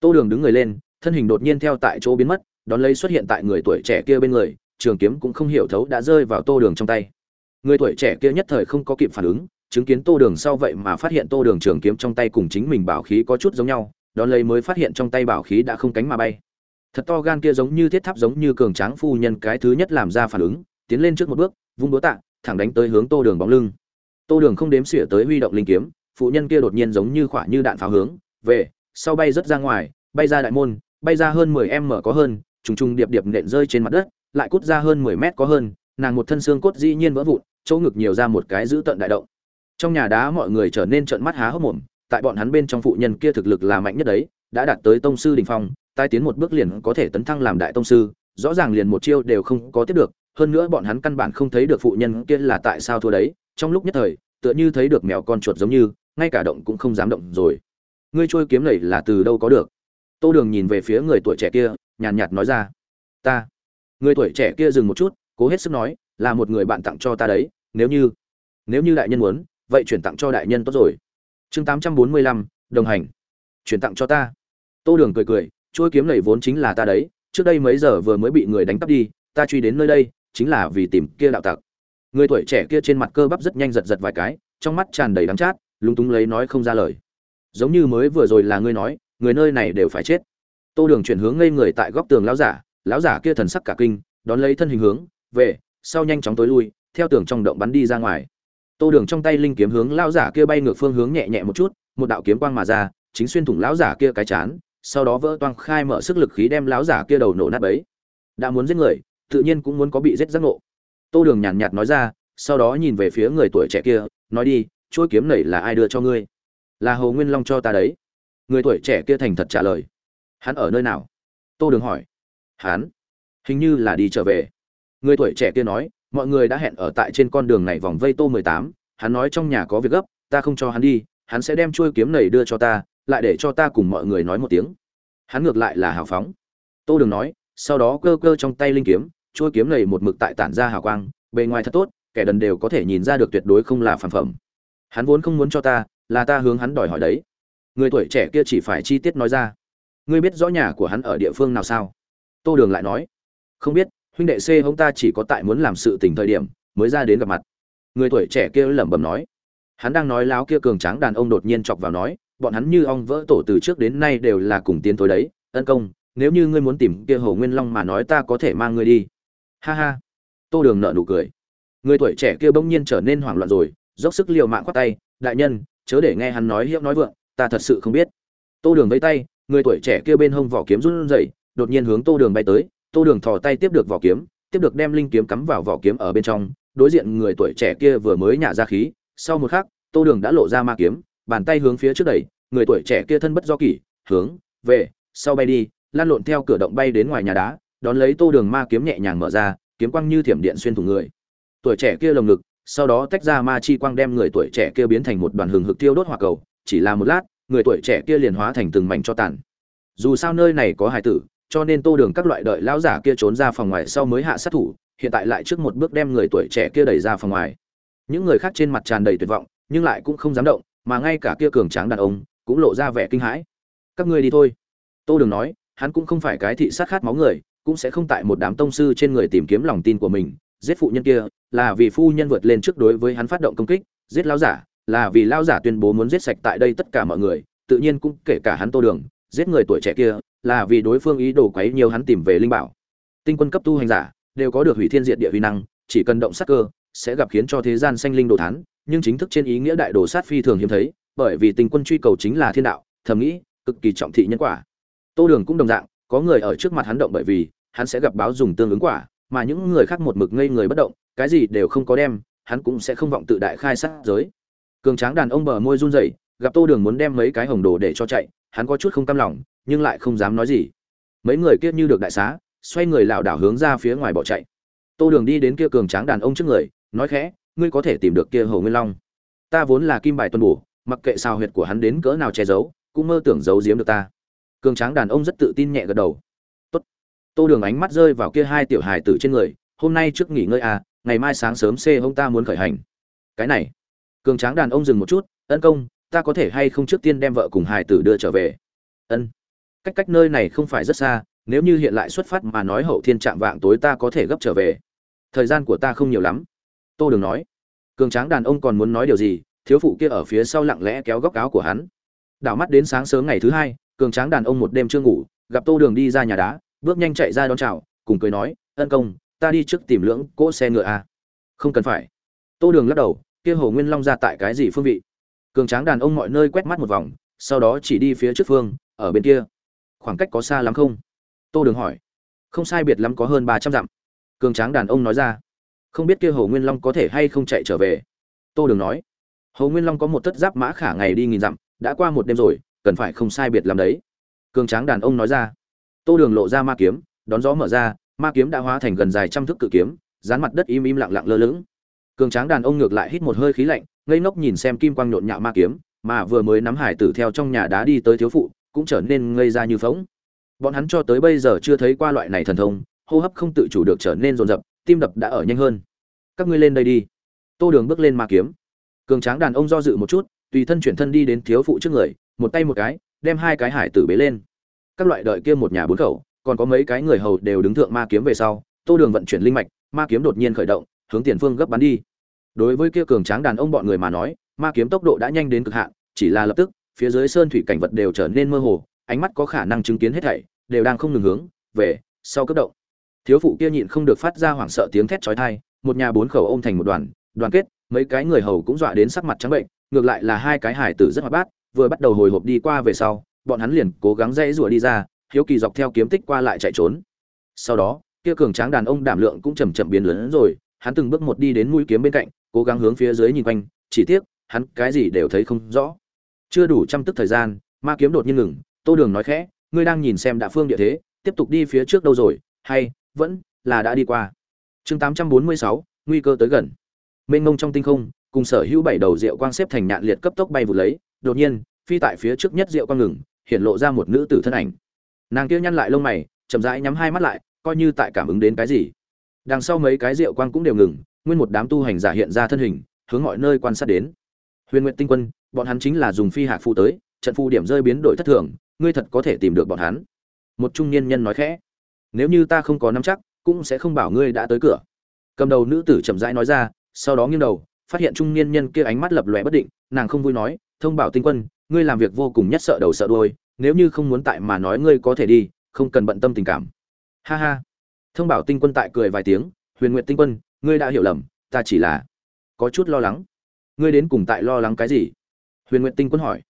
Tô đường đứng người lên, thân hình đột nhiên theo tại chỗ biến mất, đón lấy xuất hiện tại người tuổi trẻ kia bên người, trường kiếm cũng không hiểu thấu đã rơi vào tô đường trong tay. Người tuổi trẻ kia nhất thời không có kịp phản ứng, chứng kiến tô đường sau vậy mà phát hiện tô đường trường kiếm trong tay cùng chính mình bảo khí có chút giống nhau, đón lấy mới phát hiện trong tay bảo khí đã không cánh mà bay. Thật to gan kia giống như thiết tháp giống như cường tráng phu nhân cái thứ nhất làm ra phản ứng, tiến lên trước một bước, vung đũa tạ thẳng đánh tới hướng tô đường bóng lưng. Tô đường không đếm xỉa tới huy động linh kiếm, phụ nhân kia đột nhiên giống như khỏa như đạn pháo hướng, về, sau bay rất ra ngoài, bay ra đại môn, bay ra hơn mười em mở có hơn, trùng trùng điệp điệp nện rơi trên mặt đất, lại cút ra hơn mười mét có hơn, nàng một thân xương cốt dĩ nhiên vỡ vụn, chỗ ngực nhiều ra một cái giữ tận đại động. Trong nhà đá mọi người trở nên trợn mắt há hốc mồm, tại bọn hắn bên trong phụ nhân kia thực lực là mạnh nhất đấy, đã đạt tới tông sư đình phong tai tiến một bước liền có thể tấn thăng làm đại tông sư, rõ ràng liền một chiêu đều không có tiếp được hơn nữa bọn hắn căn bản không thấy được phụ nhân kia là tại sao thua đấy, trong lúc nhất thời, tựa như thấy được mèo con chuột giống như, ngay cả động cũng không dám động rồi. Ngươi trôi kiếm này là từ đâu có được? Tô đường nhìn về phía người tuổi trẻ kia, nhàn nhạt nói ra. Ta. Người tuổi trẻ kia dừng một chút, cố hết sức nói, là một người bạn tặng cho ta đấy, nếu như nếu như đại nhân muốn, vậy chuyển tặng cho đại nhân tốt rồi. Chương tám trăm bốn mươi lăm, đồng hành. Chuyển tặng cho ta. Tô đường cười cười, trôi kiếm này vốn chính là ta đấy, trước đây mấy giờ vừa mới bị người đánh cắp đi, ta truy đến nơi đây chính là vì tìm kia đạo tặc. Người tuổi trẻ kia trên mặt cơ bắp rất nhanh giật giật vài cái, trong mắt tràn đầy đắng chát, lúng túng lấy nói không ra lời. Giống như mới vừa rồi là ngươi nói, người nơi này đều phải chết. Tô đường chuyển hướng ngây người tại góc tường lão giả lão giả kia thần sắc cả kinh, đón lấy thân hình hướng về, sau nhanh chóng tối lui, theo tường trong động bắn đi ra ngoài. Tô đường trong tay linh kiếm hướng lão giả kia bay ngược phương hướng nhẹ nhẹ một chút, một đạo kiếm quang mà ra, chính xuyên thủng lão giả kia cái chán, sau đó vỡ toang khai mở sức lực khí đem lão giả kia đầu nổ nát bấy. Đã muốn giết người tự nhiên cũng muốn có bị giết giác ngộ. Tô đường nhàn nhạt nói ra, sau đó nhìn về phía người tuổi trẻ kia, nói đi, chuỗi kiếm này là ai đưa cho ngươi? Là hồ nguyên long cho ta đấy. Người tuổi trẻ kia thành thật trả lời. Hắn ở nơi nào? Tô đường hỏi. Hắn? Hình như là đi trở về. Người tuổi trẻ kia nói, mọi người đã hẹn ở tại trên con đường này vòng vây tô mười tám, hắn nói trong nhà có việc gấp, ta không cho hắn đi, hắn sẽ đem chuôi kiếm này đưa cho ta, lại để cho ta cùng mọi người nói một tiếng. Hắn ngược lại là hào phóng. Tô đường nói, sau đó cơ cơ trong tay linh kiếm chuôi kiếm này một mực tại tản ra hào quang, bề ngoài thật tốt, kẻ đần đều có thể nhìn ra được tuyệt đối không là phản phẩm. Hắn vốn không muốn cho ta, là ta hướng hắn đòi hỏi đấy. Người tuổi trẻ kia chỉ phải chi tiết nói ra. Ngươi biết rõ nhà của hắn ở địa phương nào sao? Tô đường lại nói. Không biết, huynh đệ c ông ta chỉ có tại muốn làm sự tình thời điểm, mới ra đến gặp mặt. Người tuổi trẻ kia lẩm bẩm nói. Hắn đang nói láo kia cường tráng đàn ông đột nhiên chọc vào nói, bọn hắn như ong vỡ tổ từ trước đến nay đều là cùng tiến tối đấy, ân công, nếu như ngươi muốn tìm kia hồ nguyên long mà nói ta có thể mang ngươi đi ha ha. Tô đường nợ nụ cười. Người tuổi trẻ kia bỗng nhiên trở nên hoảng loạn rồi, dốc sức liều mạng khoác tay, đại nhân, chớ để nghe hắn nói hiễu nói vượng, ta thật sự không biết. Tô đường vây tay, người tuổi trẻ kia bên hông vỏ kiếm run rẩy, đột nhiên hướng tô đường bay tới. Tô đường thò tay tiếp được vỏ kiếm, tiếp được đem linh kiếm cắm vào vỏ kiếm ở bên trong. Đối diện người tuổi trẻ kia vừa mới nhả ra khí, sau một khắc, tô đường đã lộ ra ma kiếm, bàn tay hướng phía trước đẩy, người tuổi trẻ kia thân bất do kỷ, hướng, về, sau bay đi lan lộn theo cửa động bay đến ngoài nhà đá đón lấy tô đường ma kiếm nhẹ nhàng mở ra, kiếm quang như thiểm điện xuyên thủng người. Tuổi trẻ kia lồng ngực, sau đó tách ra ma chi quang đem người tuổi trẻ kia biến thành một đoàn hừng hực tiêu đốt hỏa cầu, chỉ là một lát, người tuổi trẻ kia liền hóa thành từng mảnh cho tàn. Dù sao nơi này có hài tử, cho nên tô đường các loại đợi lão giả kia trốn ra phòng ngoài sau mới hạ sát thủ, hiện tại lại trước một bước đem người tuổi trẻ kia đẩy ra phòng ngoài. Những người khác trên mặt tràn đầy tuyệt vọng, nhưng lại cũng không dám động, mà ngay cả kia cường tráng đàn ông, cũng lộ ra vẻ kinh hãi. Các ngươi đi thôi. Tô đường nói, hắn cũng không phải cái thị sát khát máu người cũng sẽ không tại một đám tông sư trên người tìm kiếm lòng tin của mình. Giết phụ nhân kia là vì phu nhân vượt lên trước đối với hắn phát động công kích. Giết lão giả là vì lão giả tuyên bố muốn giết sạch tại đây tất cả mọi người. Tự nhiên cũng kể cả hắn tô đường. Giết người tuổi trẻ kia là vì đối phương ý đồ quấy nhiều hắn tìm về linh bảo. Tinh quân cấp tu hành giả đều có được hủy thiên diệt địa huy năng, chỉ cần động sát cơ sẽ gặp khiến cho thế gian sanh linh đồ thán. Nhưng chính thức trên ý nghĩa đại đồ sát phi thường hiếm thấy, bởi vì tinh quân truy cầu chính là thiên đạo, thầm nghĩ cực kỳ trọng thị nhân quả. Tô đường cũng đồng dạng, có người ở trước mặt hắn động bởi vì hắn sẽ gặp báo dùng tương ứng quả, mà những người khác một mực ngây người bất động, cái gì đều không có đem, hắn cũng sẽ không vọng tự đại khai sát giới. Cường tráng đàn ông bờ môi run rẩy, gặp tô đường muốn đem mấy cái hồng đồ để cho chạy, hắn có chút không cam lòng, nhưng lại không dám nói gì. Mấy người kia như được đại xá, xoay người lảo đảo hướng ra phía ngoài bỏ chạy. Tô đường đi đến kia cường tráng đàn ông trước người, nói khẽ, ngươi có thể tìm được kia hầu nguyên long. Ta vốn là kim bài tuân bổ, mặc kệ sao huyệt của hắn đến cỡ nào che giấu, cũng mơ tưởng giấu giếm được ta. Cường tráng đàn ông rất tự tin nhẹ gật đầu tô đường ánh mắt rơi vào kia hai tiểu hài tử trên người, hôm nay trước nghỉ ngơi à ngày mai sáng sớm xê hông ta muốn khởi hành. Cái này. Cường tráng đàn ông dừng một chút, ân công, ta có thể hay không trước tiên đem vợ cùng hài tử đưa trở về? Ân. Cách cách nơi này không phải rất xa, nếu như hiện lại xuất phát mà nói hậu thiên trạm vạng tối ta có thể gấp trở về. Thời gian của ta không nhiều lắm. Tô đường nói. Cường tráng đàn ông còn muốn nói điều gì, thiếu phụ kia ở phía sau lặng lẽ kéo góc áo của hắn. Đảo mắt đến sáng sớm ngày thứ hai, cường tráng đàn ông một đêm chưa ngủ, gặp tô đường đi ra nhà đá bước nhanh chạy ra đón chào, cùng cười nói, ân công, ta đi trước tìm lưỡng cỗ xe ngựa à. không cần phải. Tô đường lắc đầu, kia hồ nguyên long ra tại cái gì phương vị? Cường tráng đàn ông mọi nơi quét mắt một vòng, sau đó chỉ đi phía trước phương, ở bên kia. Khoảng cách có xa lắm không? Tô đường hỏi. Không sai biệt lắm có hơn ba trăm dặm. Cường tráng đàn ông nói ra. Không biết kia hồ nguyên long có thể hay không chạy trở về? Tô đường nói. Hồ nguyên long có một tất giáp mã khả ngày đi nghìn dặm, đã qua một đêm rồi, cần phải không sai biệt làm đấy. Cường tráng đàn ông nói ra tô đường lộ ra ma kiếm, đón gió mở ra, ma kiếm đã hóa thành gần dài trăm thước cự kiếm, dán mặt đất im im lặng lặng lơ lửng. Cường tráng đàn ông ngược lại hít một hơi khí lạnh, ngây ngốc nhìn xem kim quang nhộn nhạo ma kiếm, mà vừa mới nắm hải tử theo trong nhà đá đi tới thiếu phụ, cũng trở nên ngây ra như phóng bọn hắn cho tới bây giờ chưa thấy qua loại này thần thông, hô hấp không tự chủ được trở nên rồn rập tim đập đã ở nhanh hơn. Các ngươi lên đây đi. Tô đường bước lên ma kiếm. Cường tráng đàn ông do dự một chút, tùy thân chuyển thân đi đến thiếu phụ trước người, một tay một cái, đem hai cái hải tử bế lên các loại đợi kia một nhà bốn khẩu, còn có mấy cái người hầu đều đứng thượng ma kiếm về sau, tô đường vận chuyển linh mạch, ma kiếm đột nhiên khởi động, hướng tiền phương gấp bắn đi. Đối với kia cường tráng đàn ông bọn người mà nói, ma kiếm tốc độ đã nhanh đến cực hạn, chỉ là lập tức, phía dưới sơn thủy cảnh vật đều trở nên mơ hồ, ánh mắt có khả năng chứng kiến hết thảy, đều đang không ngừng hướng về sau cấp động thiếu phụ kia nhịn không được phát ra hoảng sợ tiếng thét chói tai, một nhà bốn khẩu ôm thành một đoàn đoàn kết, mấy cái người hầu cũng dọa đến sắc mặt trắng bệnh, ngược lại là hai cái hải tử rất hoạt bát, vừa bắt đầu hồi hộp đi qua về sau bọn hắn liền cố gắng dãy rủa đi ra, hiếu kỳ dọc theo kiếm tích qua lại chạy trốn. Sau đó, kia cường tráng đàn ông đảm lượng cũng chậm chậm biến lớn rồi, hắn từng bước một đi đến mũi kiếm bên cạnh, cố gắng hướng phía dưới nhìn quanh, chỉ tiếc, hắn cái gì đều thấy không rõ. Chưa đủ trăm tức thời gian, ma kiếm đột nhiên ngừng, tô đường nói khẽ, ngươi đang nhìn xem đạ phương địa thế, tiếp tục đi phía trước đâu rồi, hay vẫn là đã đi qua? Chương tám trăm bốn mươi sáu, nguy cơ tới gần. Mênh mông trong tinh không, cùng sở hữu bảy đầu rượu quang xếp thành nhạn liệt cấp tốc bay vụt lấy, đột nhiên, phi tại phía trước nhất rượu quang ngừng hiện lộ ra một nữ tử thân ảnh. Nàng kia nhăn lại lông mày, chậm rãi nhắm hai mắt lại, coi như tại cảm ứng đến cái gì. Đằng sau mấy cái rượu quang cũng đều ngừng, nguyên một đám tu hành giả hiện ra thân hình, hướng mọi nơi quan sát đến. Huyền nguyện tinh quân, bọn hắn chính là dùng phi hạc phụ tới, trận phu điểm rơi biến đổi thất thường, ngươi thật có thể tìm được bọn hắn. Một trung niên nhân nói khẽ, nếu như ta không có nắm chắc, cũng sẽ không bảo ngươi đã tới cửa. Cầm đầu nữ tử chậm rãi nói ra, sau đó nghiêng đầu, phát hiện trung niên nhân kia ánh mắt lập lòe bất định, nàng không vui nói, thông bảo tinh quân ngươi làm việc vô cùng nhất sợ đầu sợ đuôi, nếu như không muốn tại mà nói ngươi có thể đi, không cần bận tâm tình cảm. Ha ha. Thông bảo tinh quân tại cười vài tiếng, huyền Nguyệt tinh quân, ngươi đã hiểu lầm, ta chỉ là có chút lo lắng. Ngươi đến cùng tại lo lắng cái gì? Huyền Nguyệt tinh quân hỏi.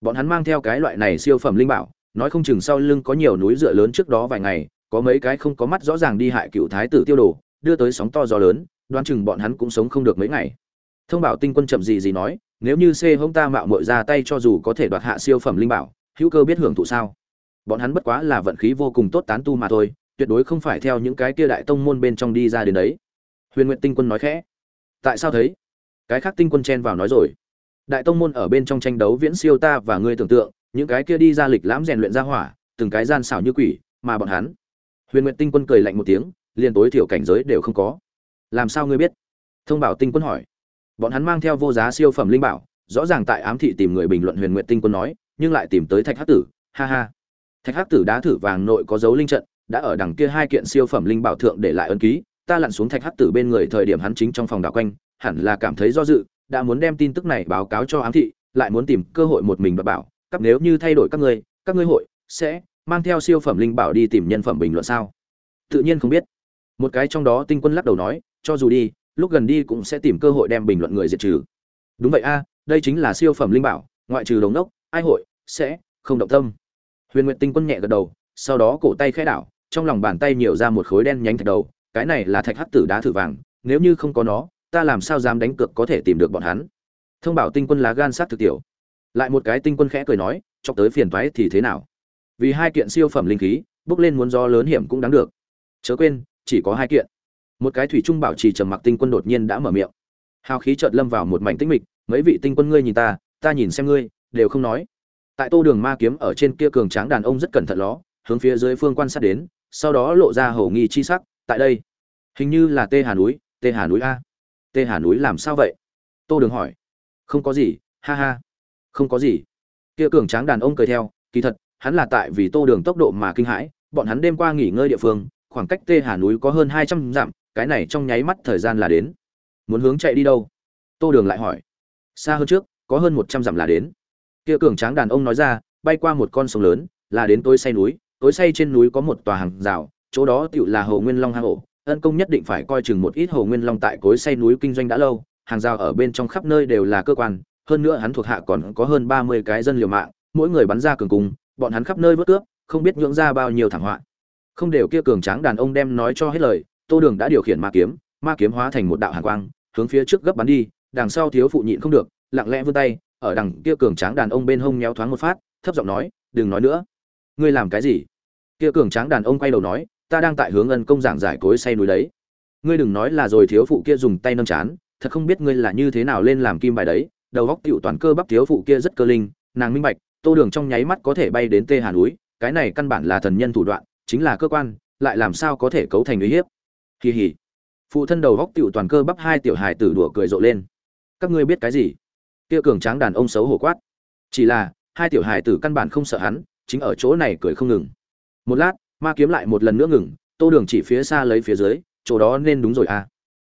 Bọn hắn mang theo cái loại này siêu phẩm linh bảo, nói không chừng sau lưng có nhiều núi dựa lớn trước đó vài ngày, có mấy cái không có mắt rõ ràng đi hại cựu thái tử tiêu đồ, đưa tới sóng to gió lớn, đoán chừng bọn hắn cũng sống không được mấy ngày. Thông bảo tinh quân chậm gì gì nói nếu như c hông ta mạo muội ra tay cho dù có thể đoạt hạ siêu phẩm linh bảo, hữu cơ biết hưởng thụ sao? Bọn hắn bất quá là vận khí vô cùng tốt tán tu mà thôi, tuyệt đối không phải theo những cái kia đại tông môn bên trong đi ra đến đấy. Huyền nguyện tinh quân nói khẽ. Tại sao thấy cái khác tinh quân chen vào nói rồi. Đại tông môn ở bên trong tranh đấu viễn siêu ta và ngươi tưởng tượng, những cái kia đi ra lịch lãm rèn luyện ra hỏa, từng cái gian xảo như quỷ, mà bọn hắn. Huyền nguyện tinh quân cười lạnh một tiếng, liền tối thiểu cảnh giới đều không có. Làm sao ngươi biết? Thông bảo tinh quân hỏi bọn hắn mang theo vô giá siêu phẩm linh bảo, rõ ràng tại ám thị tìm người bình luận huyền nguyện tinh quân nói, nhưng lại tìm tới thạch hắc tử. Ha ha. Thạch hắc tử đá thử vàng nội có dấu linh trận, đã ở đằng kia hai kiện siêu phẩm linh bảo thượng để lại ân ký, ta lặn xuống thạch hắc tử bên người thời điểm hắn chính trong phòng đảo quanh, hẳn là cảm thấy do dự, đã muốn đem tin tức này báo cáo cho ám thị, lại muốn tìm cơ hội một mình và bảo. Cấp nếu như thay đổi các ngươi các ngươi hội sẽ mang theo siêu phẩm linh bảo đi tìm nhân phẩm bình luận sao? Tự nhiên không biết. Một cái trong đó tinh quân lắc đầu nói, cho dù đi lúc gần đi cũng sẽ tìm cơ hội đem bình luận người diệt trừ. Đúng vậy a, đây chính là siêu phẩm linh bảo, ngoại trừ đồng đốc ai hội, sẽ không động tâm. Huyền nguyện tinh quân nhẹ gật đầu, sau đó cổ tay khẽ đảo, trong lòng bàn tay nhiều ra một khối đen nhánh thạch đầu, cái này là thạch hắc tử đá thử vàng, nếu như không có nó, ta làm sao dám đánh cược có thể tìm được bọn hắn. Thông bảo tinh quân lá gan sát thực tiểu. Lại một cái tinh quân khẽ cười nói, chọc tới phiền toái thì thế nào? Vì hai kiện siêu phẩm linh khí, bước lên muốn do lớn hiểm cũng đáng được. Chớ quên, chỉ có hai kiện một cái thủy trung bảo trì trầm mặc tinh quân đột nhiên đã mở miệng. Hào khí chợt lâm vào một mảnh tĩnh mịch, mấy vị tinh quân ngươi nhìn ta ta nhìn xem ngươi, đều không nói. Tại tô đường ma kiếm ở trên kia cường tráng đàn ông rất cẩn thận ló, hướng phía dưới phương quan sát đến, sau đó lộ ra hầu nghi chi sắc, tại đây. Hình như là tê hà núi, tê hà núi a. Tê hà núi làm sao vậy? Tô đường hỏi. Không có gì, ha ha. Không có gì. Kia cường tráng đàn ông cười theo, kỳ thật, hắn là tại vì tô đường tốc độ mà kinh hãi, bọn hắn đêm qua nghỉ ngơi địa phương, khoảng cách tê hà núi có hơn hai trăm dặm cái này trong nháy mắt thời gian là đến. Muốn hướng chạy đi đâu? Tô đường lại hỏi. Xa hơn trước có hơn một trăm dặm là đến. Kia cường tráng đàn ông nói ra bay qua một con sông lớn là đến tối say núi tối say trên núi có một tòa hàng rào chỗ đó tựu là hồ nguyên long hang ổ. Ân công nhất định phải coi chừng một ít hồ nguyên long tại cối say núi kinh doanh đã lâu hàng rào ở bên trong khắp nơi đều là cơ quan hơn nữa hắn thuộc hạ còn có hơn ba mươi cái dân liều mạng mỗi người bắn ra cường cùng, bọn hắn khắp nơi vớt cướp không biết nhưỡng ra bao nhiêu thảm họa. Không đều kia cường tráng đàn ông đem nói cho hết lời tô đường đã điều khiển ma kiếm ma kiếm hóa thành một đạo hàn quang, hướng phía trước gấp bắn đi, đằng sau thiếu phụ nhịn không được, lặng lẽ vươn tay, ở đằng kia cường tráng đàn ông bên hông nhéo thoáng một phát, thấp giọng nói, đừng nói nữa. Ngươi làm cái gì? Kia cường tráng đàn ông quay đầu nói, ta đang tại hướng ân công giảng giải cối say núi đấy. Ngươi đừng nói là rồi thiếu phụ kia dùng tay nâng chán, thật không biết ngươi là như thế nào lên làm kim bài đấy. Đầu góc tiểu toàn cơ bắp thiếu phụ kia rất cơ linh, nàng minh bạch, tô đường trong nháy mắt có thể bay đến tê hà núi, cái này căn bản là thần nhân thủ đoạn, chính là cơ quan, lại làm sao có thể cấu thành uy hiếp? Kỳ hỉ. Phụ thân đầu góc tiểu toàn cơ bắp hai tiểu hài tử đùa cười rộ lên. Các ngươi biết cái gì? Kia cường tráng đàn ông xấu hổ quát. Chỉ là, hai tiểu hài tử căn bản không sợ hắn, chính ở chỗ này cười không ngừng. Một lát, ma kiếm lại một lần nữa ngừng, tô đường chỉ phía xa lấy phía dưới, chỗ đó nên đúng rồi à.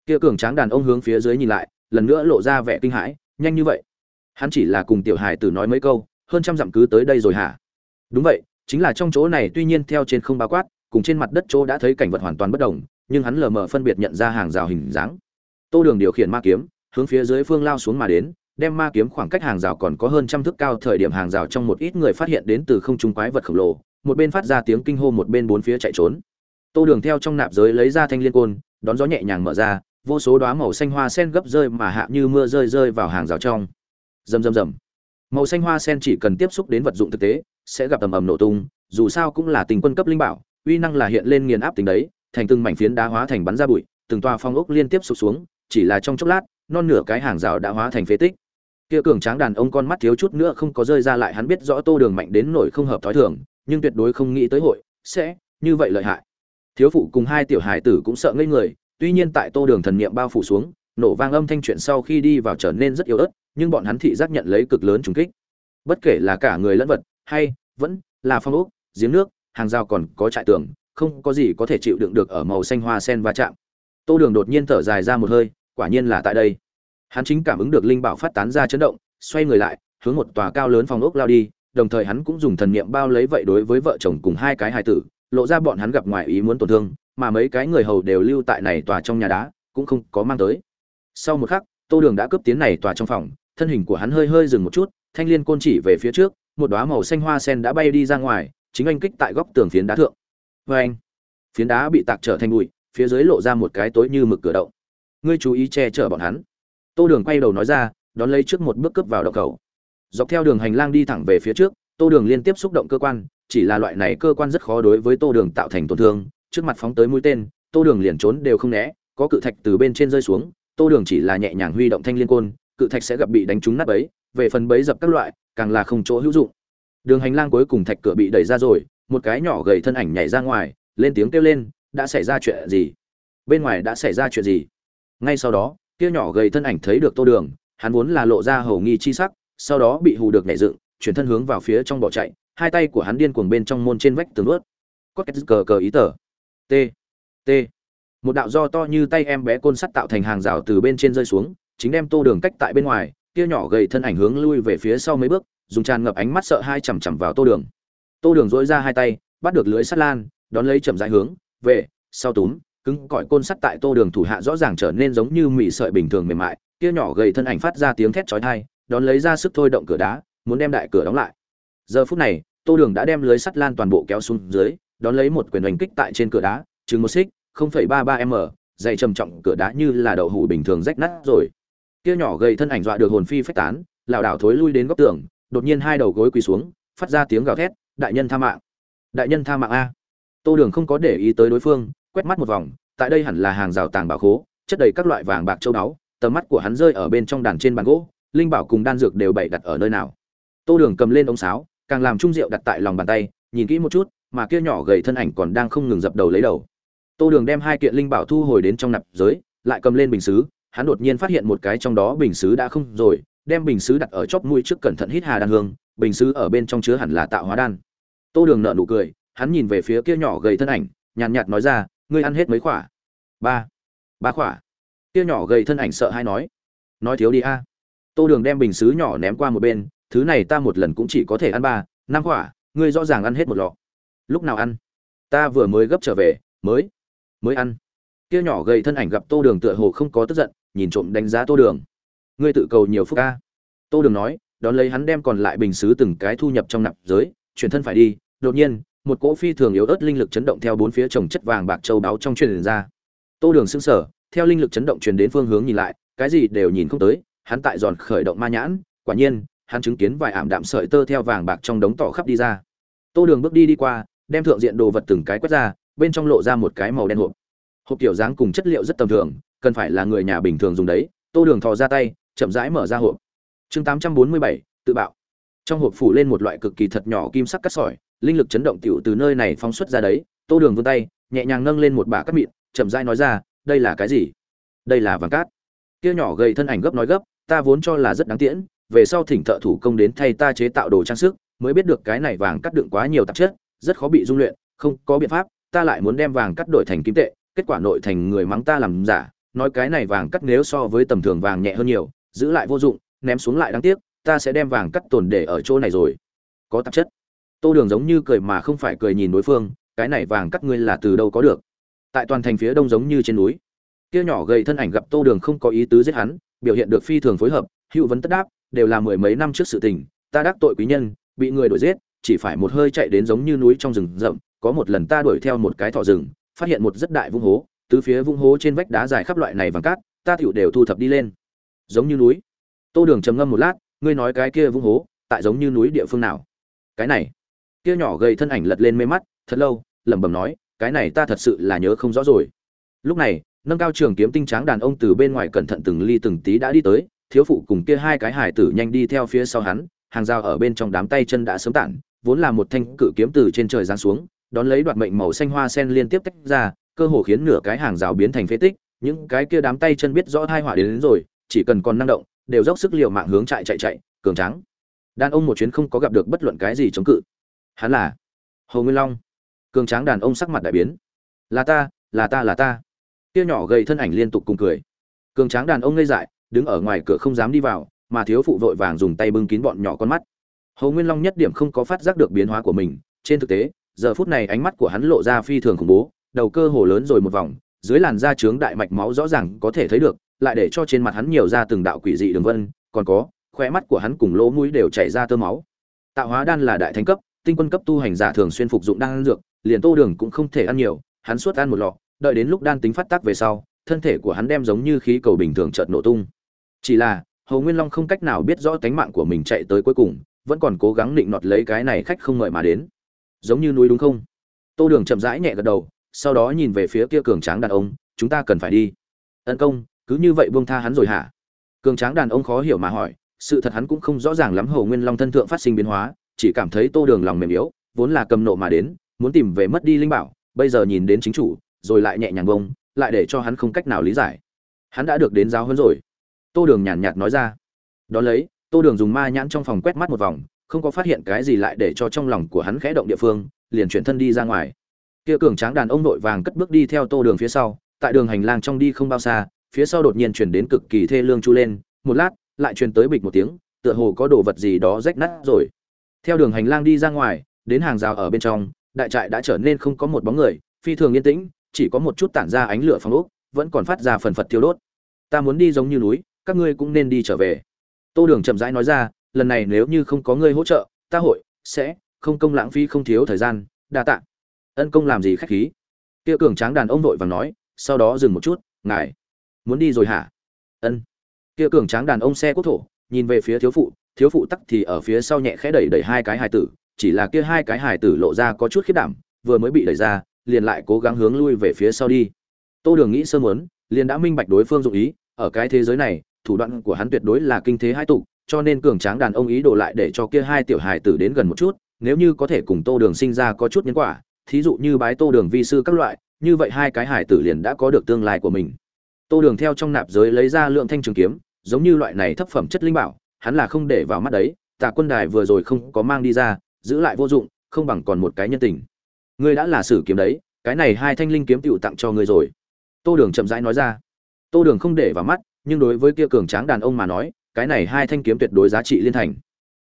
Kia cường tráng đàn ông hướng phía dưới nhìn lại, lần nữa lộ ra vẻ kinh hãi, nhanh như vậy. Hắn chỉ là cùng tiểu hài tử nói mấy câu, hơn trăm dặm cứ tới đây rồi hả? Đúng vậy, chính là trong chỗ này tuy nhiên theo trên không bao quát, cùng trên mặt đất chỗ đã thấy cảnh vật hoàn toàn bất đồng nhưng hắn lờ mờ phân biệt nhận ra hàng rào hình dáng. Tô đường điều khiển ma kiếm, hướng phía dưới phương lao xuống mà đến, đem ma kiếm khoảng cách hàng rào còn có hơn trăm thước cao thời điểm hàng rào trong một ít người phát hiện đến từ không trung quái vật khổng lồ, một bên phát ra tiếng kinh hô một bên bốn phía chạy trốn. Tô đường theo trong nạp giới lấy ra thanh liên côn, đón gió nhẹ nhàng mở ra, vô số đóa màu xanh hoa sen gấp rơi mà hạ như mưa rơi rơi vào hàng rào trong. Rầm rầm rầm. Màu xanh hoa sen chỉ cần tiếp xúc đến vật dụng thực tế, sẽ gặp ầm ầm nổ tung, dù sao cũng là tình quân cấp linh bảo, uy năng là hiện lên nghiền áp tình đấy thành từng mảnh phiến đá hóa thành bắn ra bụi, từng tòa phong ốc liên tiếp sụp xuống, chỉ là trong chốc lát, non nửa cái hàng rào đã hóa thành phế tích. Kia cường tráng đàn ông con mắt thiếu chút nữa không có rơi ra lại, hắn biết rõ tô đường mạnh đến nổi không hợp thói thường, nhưng tuyệt đối không nghĩ tới hội sẽ như vậy lợi hại. Thiếu phụ cùng hai tiểu hải tử cũng sợ ngây người, tuy nhiên tại tô đường thần niệm bao phủ xuống, nổ vang âm thanh chuyện sau khi đi vào trở nên rất yếu ớt, nhưng bọn hắn thị giác nhận lấy cực lớn trùng kích. Bất kể là cả người lẫn vật, hay vẫn là phong ốc, giếng nước, hàng rào còn có trại tường không có gì có thể chịu đựng được ở màu xanh hoa sen va chạm. Tô đường đột nhiên thở dài ra một hơi, quả nhiên là tại đây. Hắn chính cảm ứng được linh bảo phát tán ra chấn động, xoay người lại, hướng một tòa cao lớn phòng ốc lao đi, đồng thời hắn cũng dùng thần niệm bao lấy vậy đối với vợ chồng cùng hai cái hài tử, lộ ra bọn hắn gặp ngoài ý muốn tổn thương, mà mấy cái người hầu đều lưu tại này tòa trong nhà đá, cũng không có mang tới. Sau một khắc, tô đường đã cướp tiến này tòa trong phòng, thân hình của hắn hơi hơi dừng một chút, thanh liên côn chỉ về phía trước, một đóa màu xanh hoa sen đã bay đi ra ngoài, chính anh kích tại góc tường phiến đá thượng vê anh. Phiến đá bị tạc trở thành bụi, phía dưới lộ ra một cái tối như mực cửa động. Ngươi chú ý che chở bọn hắn. Tô đường quay đầu nói ra, đón lấy trước một bước cướp vào động cầu dọc theo đường hành lang đi thẳng về phía trước, tô đường liên tiếp xúc động cơ quan, chỉ là loại này cơ quan rất khó đối với tô đường tạo thành tổn thương. Trước mặt phóng tới mũi tên, tô đường liền trốn đều không né, có cự thạch từ bên trên rơi xuống, tô đường chỉ là nhẹ nhàng huy động thanh liên côn, cự thạch sẽ gặp bị đánh trúng nát bấy, về phần bấy dập các loại, càng là không chỗ hữu dụng. Đường hành lang cuối cùng thạch cửa bị đẩy ra rồi một cái nhỏ gầy thân ảnh nhảy ra ngoài, lên tiếng kêu lên, đã xảy ra chuyện gì? Bên ngoài đã xảy ra chuyện gì? Ngay sau đó, kia nhỏ gầy thân ảnh thấy được tô đường, hắn vốn là lộ ra hầu nghi chi sắc, sau đó bị hù được nhảy dựng, chuyển thân hướng vào phía trong bỏ chạy, hai tay của hắn điên cuồng bên trong môn trên vách tường ướt. Có cái cờ cờ ý tờ. T. T. Một đạo do to như tay em bé côn sắt tạo thành hàng rào từ bên trên rơi xuống, chính đem tô đường cách tại bên ngoài, kia nhỏ gầy thân ảnh hướng lui về phía sau mấy bước, dùng tràn ngập ánh mắt sợ hai chằm chằm vào tô đường tô đường dỗi ra hai tay bắt được lưới sắt lan đón lấy chậm rãi hướng về sau túm cứng cỏi côn sắt tại tô đường thủ hạ rõ ràng trở nên giống như mị sợi bình thường mềm mại kia nhỏ gầy thân ảnh phát ra tiếng thét chói tai đón lấy ra sức thôi động cửa đá muốn đem đại cửa đóng lại. Giờ phút này tô đường đã đem lưới sắt lan toàn bộ kéo xuống dưới đón lấy một quyền đánh kích tại trên cửa đá chừng một xích 0,33 m dày trầm trọng cửa đá như là đậu hủ bình thường rách nát rồi. Kia nhỏ gầy thân ảnh dọa được hồn phi phách tán lảo đảo thối lui đến góc tường đột nhiên hai đầu gối quỳ xuống phát ra tiếng gào thét đại nhân tha mạng. Đại nhân tha mạng a. Tô đường không có để ý tới đối phương, quét mắt một vòng, tại đây hẳn là hàng rào tàng bảo khố, chất đầy các loại vàng bạc châu báu, tầm mắt của hắn rơi ở bên trong đàn trên bàn gỗ, linh bảo cùng đan dược đều bày đặt ở nơi nào. Tô đường cầm lên ống sáo, càng làm trung rượu đặt tại lòng bàn tay, nhìn kỹ một chút, mà kia nhỏ gầy thân ảnh còn đang không ngừng dập đầu lấy đầu. Tô đường đem hai kiện linh bảo thu hồi đến trong nạp giới, lại cầm lên bình xứ, hắn đột nhiên phát hiện một cái trong đó bình xứ đã không rồi đem bình sứ đặt ở chóp mũi trước cẩn thận hít hà đan hương bình sứ ở bên trong chứa hẳn là tạo hóa đan. Tô đường nợ nụ cười hắn nhìn về phía kia nhỏ gầy thân ảnh nhàn nhạt nói ra ngươi ăn hết mấy quả? ba. Ba quả. kia nhỏ gầy thân ảnh sợ hãi nói nói thiếu đi a. Tô đường đem bình sứ nhỏ ném qua một bên thứ này ta một lần cũng chỉ có thể ăn ba năm quả, ngươi rõ ràng ăn hết một lọ. Lúc nào ăn? Ta vừa mới gấp trở về mới mới ăn. Kia nhỏ gầy thân ảnh gặp tô đường tựa hồ không có tức giận nhìn trộm đánh giá tô đường ngươi tự cầu nhiều phúc ca. Tô đường nói, đón lấy hắn đem còn lại bình xứ từng cái thu nhập trong nạp giới, chuyển thân phải đi. Đột nhiên, một cỗ phi thường yếu ớt linh lực chấn động theo bốn phía trồng chất vàng bạc châu báu trong truyền ra. Tô đường sững sờ, theo linh lực chấn động truyền đến phương hướng nhìn lại, cái gì đều nhìn không tới, hắn tại giòn khởi động ma nhãn, quả nhiên, hắn chứng kiến vài ảm đạm sợi tơ theo vàng bạc trong đống tỏ khắp đi ra. Tô đường bước đi đi qua, đem thượng diện đồ vật từng cái quét ra, bên trong lộ ra một cái màu đen hộp. Hộp kiểu dáng cùng chất liệu rất tầm thường, cần phải là người nhà bình thường dùng đấy. Tô đường thò ra tay chậm rãi mở ra hộp. Chương tám trăm bốn mươi bảy, tự bạo. Trong hộp phủ lên một loại cực kỳ thật nhỏ kim sắc cắt sỏi, linh lực chấn động tiểu từ nơi này phóng xuất ra đấy. Tô đường vươn tay, nhẹ nhàng nâng lên một bả cắt mịn, chậm rãi nói ra, đây là cái gì? Đây là vàng cát. Kia nhỏ gầy thân ảnh gấp nói gấp, ta vốn cho là rất đáng tiễn, về sau thỉnh thợ thủ công đến thay ta chế tạo đồ trang sức, mới biết được cái này vàng cắt đựng quá nhiều tạp chất, rất khó bị dung luyện, không có biện pháp, ta lại muốn đem vàng cắt đổi thành kim tệ, kết quả nội thành người mắng ta làm giả, nói cái này vàng cắt nếu so với tầm thường vàng nhẹ hơn nhiều giữ lại vô dụng, ném xuống lại đáng tiếc, ta sẽ đem vàng cắt tồn để ở chỗ này rồi. Có tạp chất. Tô đường giống như cười mà không phải cười nhìn đối phương, cái này vàng cắt ngươi là từ đâu có được? Tại toàn thành phía đông giống như trên núi. Kia nhỏ gầy thân ảnh gặp tô đường không có ý tứ giết hắn, biểu hiện được phi thường phối hợp, hữu vấn tất đáp, đều là mười mấy năm trước sự tình, ta đắc tội quý nhân, bị người đuổi giết, chỉ phải một hơi chạy đến giống như núi trong rừng rậm, có một lần ta đuổi theo một cái thỏ rừng, phát hiện một rất đại vung hố, tứ phía vung hố trên vách đá dài khắp loại này vàng cát, ta tựu đều thu thập đi lên giống như núi. Tô đường trầm ngâm một lát ngươi nói cái kia vung hố tại giống như núi địa phương nào? Cái này. Kia nhỏ gầy thân ảnh lật lên mê mắt thật lâu lẩm bẩm nói cái này ta thật sự là nhớ không rõ rồi. Lúc này nâng cao trường kiếm tinh tráng đàn ông từ bên ngoài cẩn thận từng ly từng tí đã đi tới thiếu phụ cùng kia hai cái hải tử nhanh đi theo phía sau hắn hàng dao ở bên trong đám tay chân đã sớm tản vốn là một thanh cự kiếm từ trên trời giáng xuống đón lấy đoạt mệnh màu xanh hoa sen liên tiếp tách ra cơ hồ khiến nửa cái hàng rào biến thành phế tích những cái kia đám tay chân biết rõ thai họa đến, đến rồi chỉ cần còn năng động, đều dốc sức liều mạng hướng chạy chạy chạy, cường tráng. Đàn ông một chuyến không có gặp được bất luận cái gì chống cự. Hắn là hồ nguyên long. Cường tráng đàn ông sắc mặt đại biến. Là ta là ta là ta. Kia nhỏ gầy thân ảnh liên tục cùng cười. Cường tráng đàn ông ngây dại, đứng ở ngoài cửa không dám đi vào, mà thiếu phụ vội vàng dùng tay bưng kín bọn nhỏ con mắt. Hồ nguyên long nhất điểm không có phát giác được biến hóa của mình. Trên thực tế, giờ phút này ánh mắt của hắn lộ ra phi thường khủng bố, đầu cơ hồ lớn rồi một vòng, dưới làn da trướng đại mạch máu rõ ràng có thể thấy được lại để cho trên mặt hắn nhiều ra từng đạo quỷ dị đường vân, còn có, khóe mắt của hắn cùng lỗ mũi đều chảy ra tơ máu. Tạo hóa đan là đại thánh cấp, tinh quân cấp tu hành giả thường xuyên phục dụng đan dược, liền tô đường cũng không thể ăn nhiều, hắn suốt ăn một lọ, đợi đến lúc đan tính phát tác về sau, thân thể của hắn đem giống như khí cầu bình thường chợt nổ tung. Chỉ là, hồ nguyên long không cách nào biết rõ tánh mạng của mình chạy tới cuối cùng, vẫn còn cố gắng định nọt lấy cái này khách không mời mà đến. Giống như núi đúng không? Tô đường chậm rãi nhẹ gật đầu, sau đó nhìn về phía kia cường tráng đàn ông, chúng ta cần phải đi. Ân công cứ như vậy buông tha hắn rồi hả? Cường tráng đàn ông khó hiểu mà hỏi, sự thật hắn cũng không rõ ràng lắm Hầu nguyên long thân thượng phát sinh biến hóa, chỉ cảm thấy tô đường lòng mềm yếu, vốn là cầm nộ mà đến, muốn tìm về mất đi linh bảo, bây giờ nhìn đến chính chủ, rồi lại nhẹ nhàng bông, lại để cho hắn không cách nào lý giải. Hắn đã được đến giáo hơn rồi. Tô đường nhàn nhạt nói ra. Đón lấy, tô đường dùng ma nhãn trong phòng quét mắt một vòng, không có phát hiện cái gì lại để cho trong lòng của hắn khẽ động địa phương, liền chuyển thân đi ra ngoài. Kia cường tráng đàn ông nội vàng cất bước đi theo tô đường phía sau, tại đường hành lang trong đi không bao xa phía sau đột nhiên chuyển đến cực kỳ thê lương chu lên, một lát, lại truyền tới bịch một tiếng, tựa hồ có đồ vật gì đó rách nát rồi. Theo đường hành lang đi ra ngoài, đến hàng rào ở bên trong, đại trại đã trở nên không có một bóng người, phi thường yên tĩnh, chỉ có một chút tản ra ánh lửa phòng ốc, vẫn còn phát ra phần phật thiêu đốt. Ta muốn đi giống như núi, các ngươi cũng nên đi trở về. Tô đường chậm rãi nói ra, lần này nếu như không có ngươi hỗ trợ, ta hội sẽ không công lãng phí không thiếu thời gian, đa tạ. Ân công làm gì khách khí? Kia cường tráng đàn ông vội vàng nói, sau đó dừng một chút, ngài muốn đi rồi hả? Ân. Kia cường tráng đàn ông xe quốc thổ, nhìn về phía thiếu phụ thiếu phụ tắc thì ở phía sau nhẹ khẽ đẩy đẩy hai cái hài tử, chỉ là kia hai cái hài tử lộ ra có chút khiết đảm, vừa mới bị đẩy ra, liền lại cố gắng hướng lui về phía sau đi. Tô đường nghĩ sơ muốn, liền đã minh bạch đối phương dụng ý, ở cái thế giới này, thủ đoạn của hắn tuyệt đối là kinh thế hai tục, cho nên cường tráng đàn ông ý đồ lại để cho kia hai tiểu hài tử đến gần một chút, nếu như có thể cùng tô đường sinh ra có chút nhân quả, thí dụ như bái tô đường vi sư các loại, như vậy hai cái hài tử liền đã có được tương lai của mình tô đường theo trong nạp giới lấy ra lượng thanh trường kiếm, giống như loại này thấp phẩm chất linh bảo, hắn là không để vào mắt đấy tạ quân đài vừa rồi không có mang đi ra, giữ lại vô dụng, không bằng còn một cái nhân tình. Ngươi đã là sử kiếm đấy, cái này hai thanh linh kiếm tiểu tặng cho ngươi rồi. Tô đường chậm rãi nói ra. Tô đường không để vào mắt, nhưng đối với kia cường tráng đàn ông mà nói, cái này hai thanh kiếm tuyệt đối giá trị liên thành.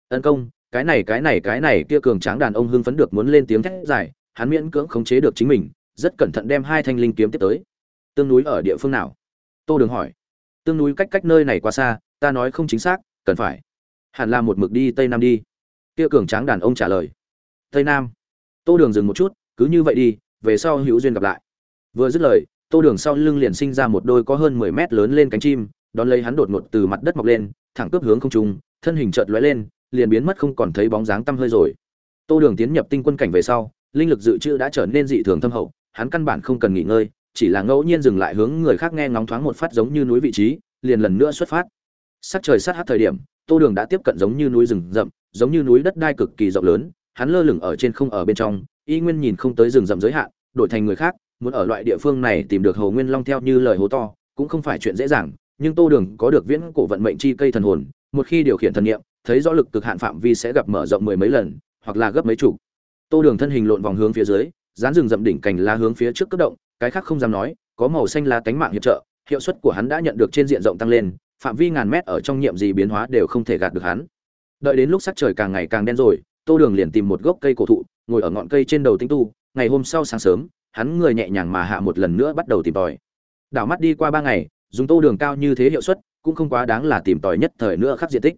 Ân công, cái này cái này cái này, kia cường tráng đàn ông hưng phấn được muốn lên tiếng thét dài, hắn miễn cưỡng khống chế được chính mình, rất cẩn thận đem hai thanh linh kiếm tiếp tới. Tương núi ở địa phương nào? Tô đường hỏi. Tương núi cách cách nơi này quá xa, ta nói không chính xác, cần phải. Hẳn là một mực đi tây nam đi. Kia cường tráng đàn ông trả lời. Tây nam. Tô đường dừng một chút, cứ như vậy đi, về sau hữu duyên gặp lại. Vừa dứt lời, tô đường sau lưng liền sinh ra một đôi có hơn mười mét lớn lên cánh chim, đón lấy hắn đột ngột từ mặt đất mọc lên, thẳng cướp hướng không trung, thân hình chợt lóe lên, liền biến mất không còn thấy bóng dáng tăm hơi rồi. Tô đường tiến nhập tinh quân cảnh về sau, linh lực dự trữ đã trở nên dị thường thâm hậu, hắn căn bản không cần nghỉ ngơi chỉ là ngẫu nhiên dừng lại hướng người khác nghe ngóng thoáng một phát giống như núi vị trí, liền lần nữa xuất phát. Sắc trời sát hát thời điểm, tô đường đã tiếp cận giống như núi rừng rậm, giống như núi đất đai cực kỳ rộng lớn, hắn lơ lửng ở trên không ở bên trong, y nguyên nhìn không tới rừng rậm giới hạn, đổi thành người khác, muốn ở loại địa phương này tìm được hầu nguyên long theo như lời hố to, cũng không phải chuyện dễ dàng, nhưng tô đường có được viễn cổ vận mệnh chi cây thần hồn, một khi điều khiển thần niệm, thấy rõ lực cực hạn phạm vi sẽ gặp mở rộng mười mấy lần, hoặc là gấp mấy chục. Tô đường thân hình lộn vòng hướng phía dưới, dán rừng rậm đỉnh cành lá hướng phía trước cấp động cái khác không dám nói, có màu xanh lá cánh mạng hiệp trợ, hiệu suất của hắn đã nhận được trên diện rộng tăng lên, phạm vi ngàn mét ở trong nhiệm gì biến hóa đều không thể gạt được hắn. Đợi đến lúc sắc trời càng ngày càng đen rồi, tô đường liền tìm một gốc cây cổ thụ, ngồi ở ngọn cây trên đầu tinh tu, ngày hôm sau sáng sớm, hắn người nhẹ nhàng mà hạ một lần nữa bắt đầu tìm tòi. Đảo mắt đi qua ba ngày, dùng tô đường cao như thế hiệu suất, cũng không quá đáng là tìm tòi nhất thời nữa khắp diện tích.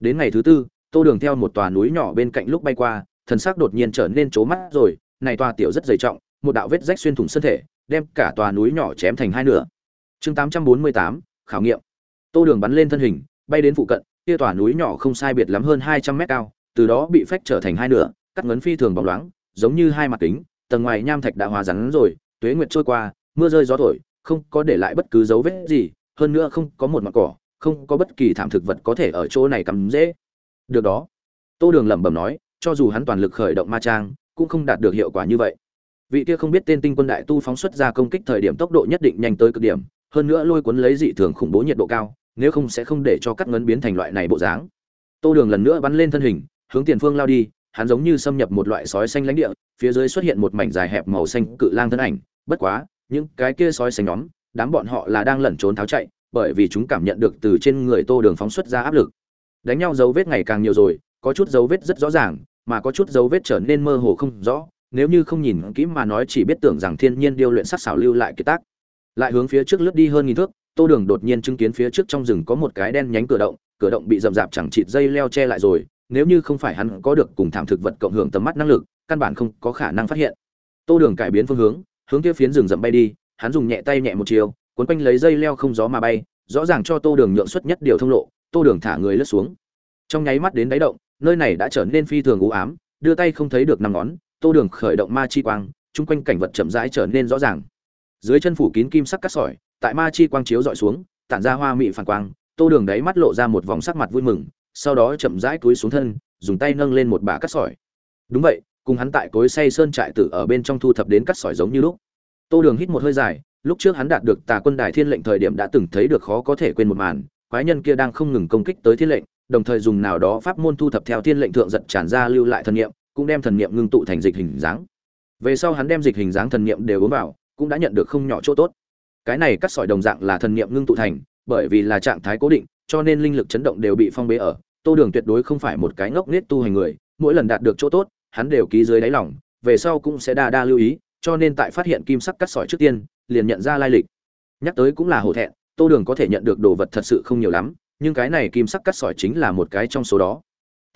Đến ngày thứ tư, tô đường theo một tòa núi nhỏ bên cạnh lúc bay qua, thần sắc đột nhiên trở nên chố mắt rồi, này tòa tiểu rất dày trọng, một đạo vết rách xuyên thủng thân thể đem cả tòa núi nhỏ chém thành hai nửa. Chương tám trăm bốn mươi tám, khảo nghiệm. Tô đường bắn lên thân hình, bay đến phụ cận, kia tòa núi nhỏ không sai biệt lắm hơn hai trăm mét cao, từ đó bị phách trở thành hai nửa, cắt ngấn phi thường bóng loáng, giống như hai mặt kính, tầng ngoài nham thạch đã hòa rắn rồi, tuế nguyệt trôi qua, mưa rơi gió thổi, không có để lại bất cứ dấu vết gì, hơn nữa không có một mặt cỏ, không có bất kỳ thảm thực vật có thể ở chỗ này cắm dễ. Được đó, tô đường lẩm bẩm nói, cho dù hắn toàn lực khởi động ma trang, cũng không đạt được hiệu quả như vậy vị kia không biết tên tinh quân đại tu phóng xuất ra công kích thời điểm tốc độ nhất định nhanh tới cực điểm, hơn nữa lôi cuốn lấy dị thường khủng bố nhiệt độ cao, nếu không sẽ không để cho cắt ngấn biến thành loại này bộ dáng. Tô đường lần nữa bắn lên thân hình, hướng tiền phương lao đi, hắn giống như xâm nhập một loại sói xanh lãnh địa, phía dưới xuất hiện một mảnh dài hẹp màu xanh cự lang thân ảnh, bất quá, những cái kia sói xanh nhóm, đám bọn họ là đang lẩn trốn tháo chạy, bởi vì chúng cảm nhận được từ trên người tô đường phóng xuất ra áp lực. Đánh nhau dấu vết ngày càng nhiều rồi, có chút dấu vết rất rõ ràng, mà có chút dấu vết trở nên mơ hồ không rõ nếu như không nhìn kỹ mà nói chỉ biết tưởng rằng thiên nhiên điêu luyện sắc xảo lưu lại kiệt tác. Lại hướng phía trước lướt đi hơn nghìn thước, tô đường đột nhiên chứng kiến phía trước trong rừng có một cái đen nhánh cửa động cửa động bị rậm rạp chẳng chịt dây leo che lại rồi, nếu như không phải hắn có được cùng thảm thực vật cộng hưởng tầm mắt năng lực, căn bản không có khả năng phát hiện. Tô đường cải biến phương hướng hướng kia phiến rừng rậm bay đi, hắn dùng nhẹ tay nhẹ một chiều, cuốn quanh lấy dây leo không gió mà bay, rõ ràng cho tô đường nhượng suất nhất điều thông lộ, tô đường thả người lướt xuống. Trong nháy mắt đến đáy động, nơi này đã trở nên phi thường u ám, đưa tay không thấy được năm ngón tô đường khởi động ma chi quang, chung quanh cảnh vật chậm rãi trở nên rõ ràng. Dưới chân phủ kín kim sắc cắt sỏi, tại ma chi quang chiếu dọi xuống, tản ra hoa mị phản quang, tô đường đáy mắt lộ ra một vòng sắc mặt vui mừng, sau đó chậm rãi cúi xuống thân, dùng tay nâng lên một bả cắt sỏi. Đúng vậy, cùng hắn tại cối say sơn trại tử ở bên trong thu thập đến cắt sỏi giống như lúc. Tô đường hít một hơi dài, lúc trước hắn đạt được tà quân đài thiên lệnh thời điểm đã từng thấy được khó có thể quên một màn, quái nhân kia đang không ngừng công kích tới thiên lệnh, đồng thời dùng nào đó pháp môn thu thập theo thiên lệnh thượng giật tràn ra lưu lại thân niệm cũng đem thần niệm ngưng tụ thành dịch hình dáng. Về sau hắn đem dịch hình dáng thần niệm đều uống vào, cũng đã nhận được không nhỏ chỗ tốt. Cái này cắt sỏi đồng dạng là thần niệm ngưng tụ thành, bởi vì là trạng thái cố định, cho nên linh lực chấn động đều bị phong bế ở. Tô đường tuyệt đối không phải một cái ngốc nghếch tu hành người, mỗi lần đạt được chỗ tốt, hắn đều ký dưới đáy lòng, về sau cũng sẽ đa đa lưu ý, cho nên tại phát hiện kim sắc cắt sỏi trước tiên, liền nhận ra lai lịch. Nhắc tới cũng là hổ thẹn, tô đường có thể nhận được đồ vật thật sự không nhiều lắm, nhưng cái này kim sắc cắt sỏi chính là một cái trong số đó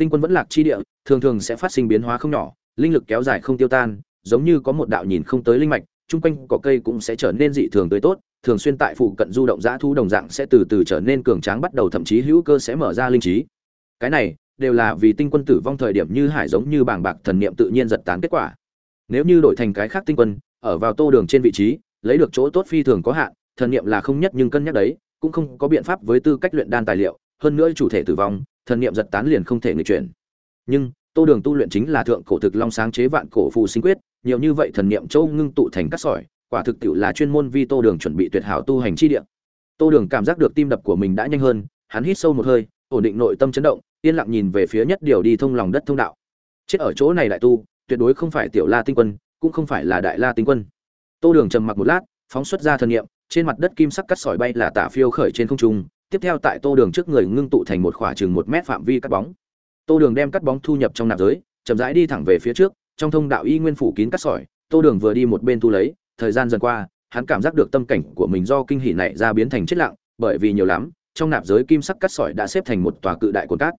tinh quân vẫn lạc chi địa, thường thường sẽ phát sinh biến hóa không nhỏ, linh lực kéo dài không tiêu tan, giống như có một đạo nhìn không tới linh mạch, chung quanh cỏ cây cũng sẽ trở nên dị thường tươi tốt, thường xuyên tại phụ cận du động dã thu đồng dạng sẽ từ từ trở nên cường tráng bắt đầu thậm chí hữu cơ sẽ mở ra linh trí. Cái này đều là vì tinh quân tử vong thời điểm như hải giống như bàng bạc thần niệm tự nhiên giật tán kết quả. Nếu như đổi thành cái khác tinh quân, ở vào tô đường trên vị trí, lấy được chỗ tốt phi thường có hạn, thần niệm là không nhất nhưng cân nhắc đấy, cũng không có biện pháp với tư cách luyện đan tài liệu, hơn nữa chủ thể tử vong thần niệm giật tán liền không thể nghịch chuyển. Nhưng, tô đường tu luyện chính là thượng cổ thực long sáng chế vạn cổ phù sinh quyết, nhiều như vậy thần niệm châu ngưng tụ thành cát sỏi, quả thực tiệu là chuyên môn vi tô đường chuẩn bị tuyệt hảo tu hành chi địa. Tô đường cảm giác được tim đập của mình đã nhanh hơn, hắn hít sâu một hơi, ổn định nội tâm chấn động, yên lặng nhìn về phía nhất điều đi thông lòng đất thông đạo. Chết ở chỗ này đại tu, tuyệt đối không phải tiểu la tinh quân, cũng không phải là đại la tinh quân. Tô đường trầm mặc một lát, phóng xuất ra thần niệm, trên mặt đất kim sắc cắt sỏi bay là tạ phiêu khởi trên không trung tiếp theo tại tô đường trước người ngưng tụ thành một khỏa chừng một mét phạm vi cắt bóng. Tô đường đem cắt bóng thu nhập trong nạp giới, chậm rãi đi thẳng về phía trước, trong thông đạo y nguyên phủ kín cắt sỏi, tô đường vừa đi một bên thu lấy, thời gian dần qua, hắn cảm giác được tâm cảnh của mình do kinh hỉ này ra biến thành chết lặng, bởi vì nhiều lắm, trong nạp giới kim sắc cắt sỏi đã xếp thành một tòa cự đại cồn cát.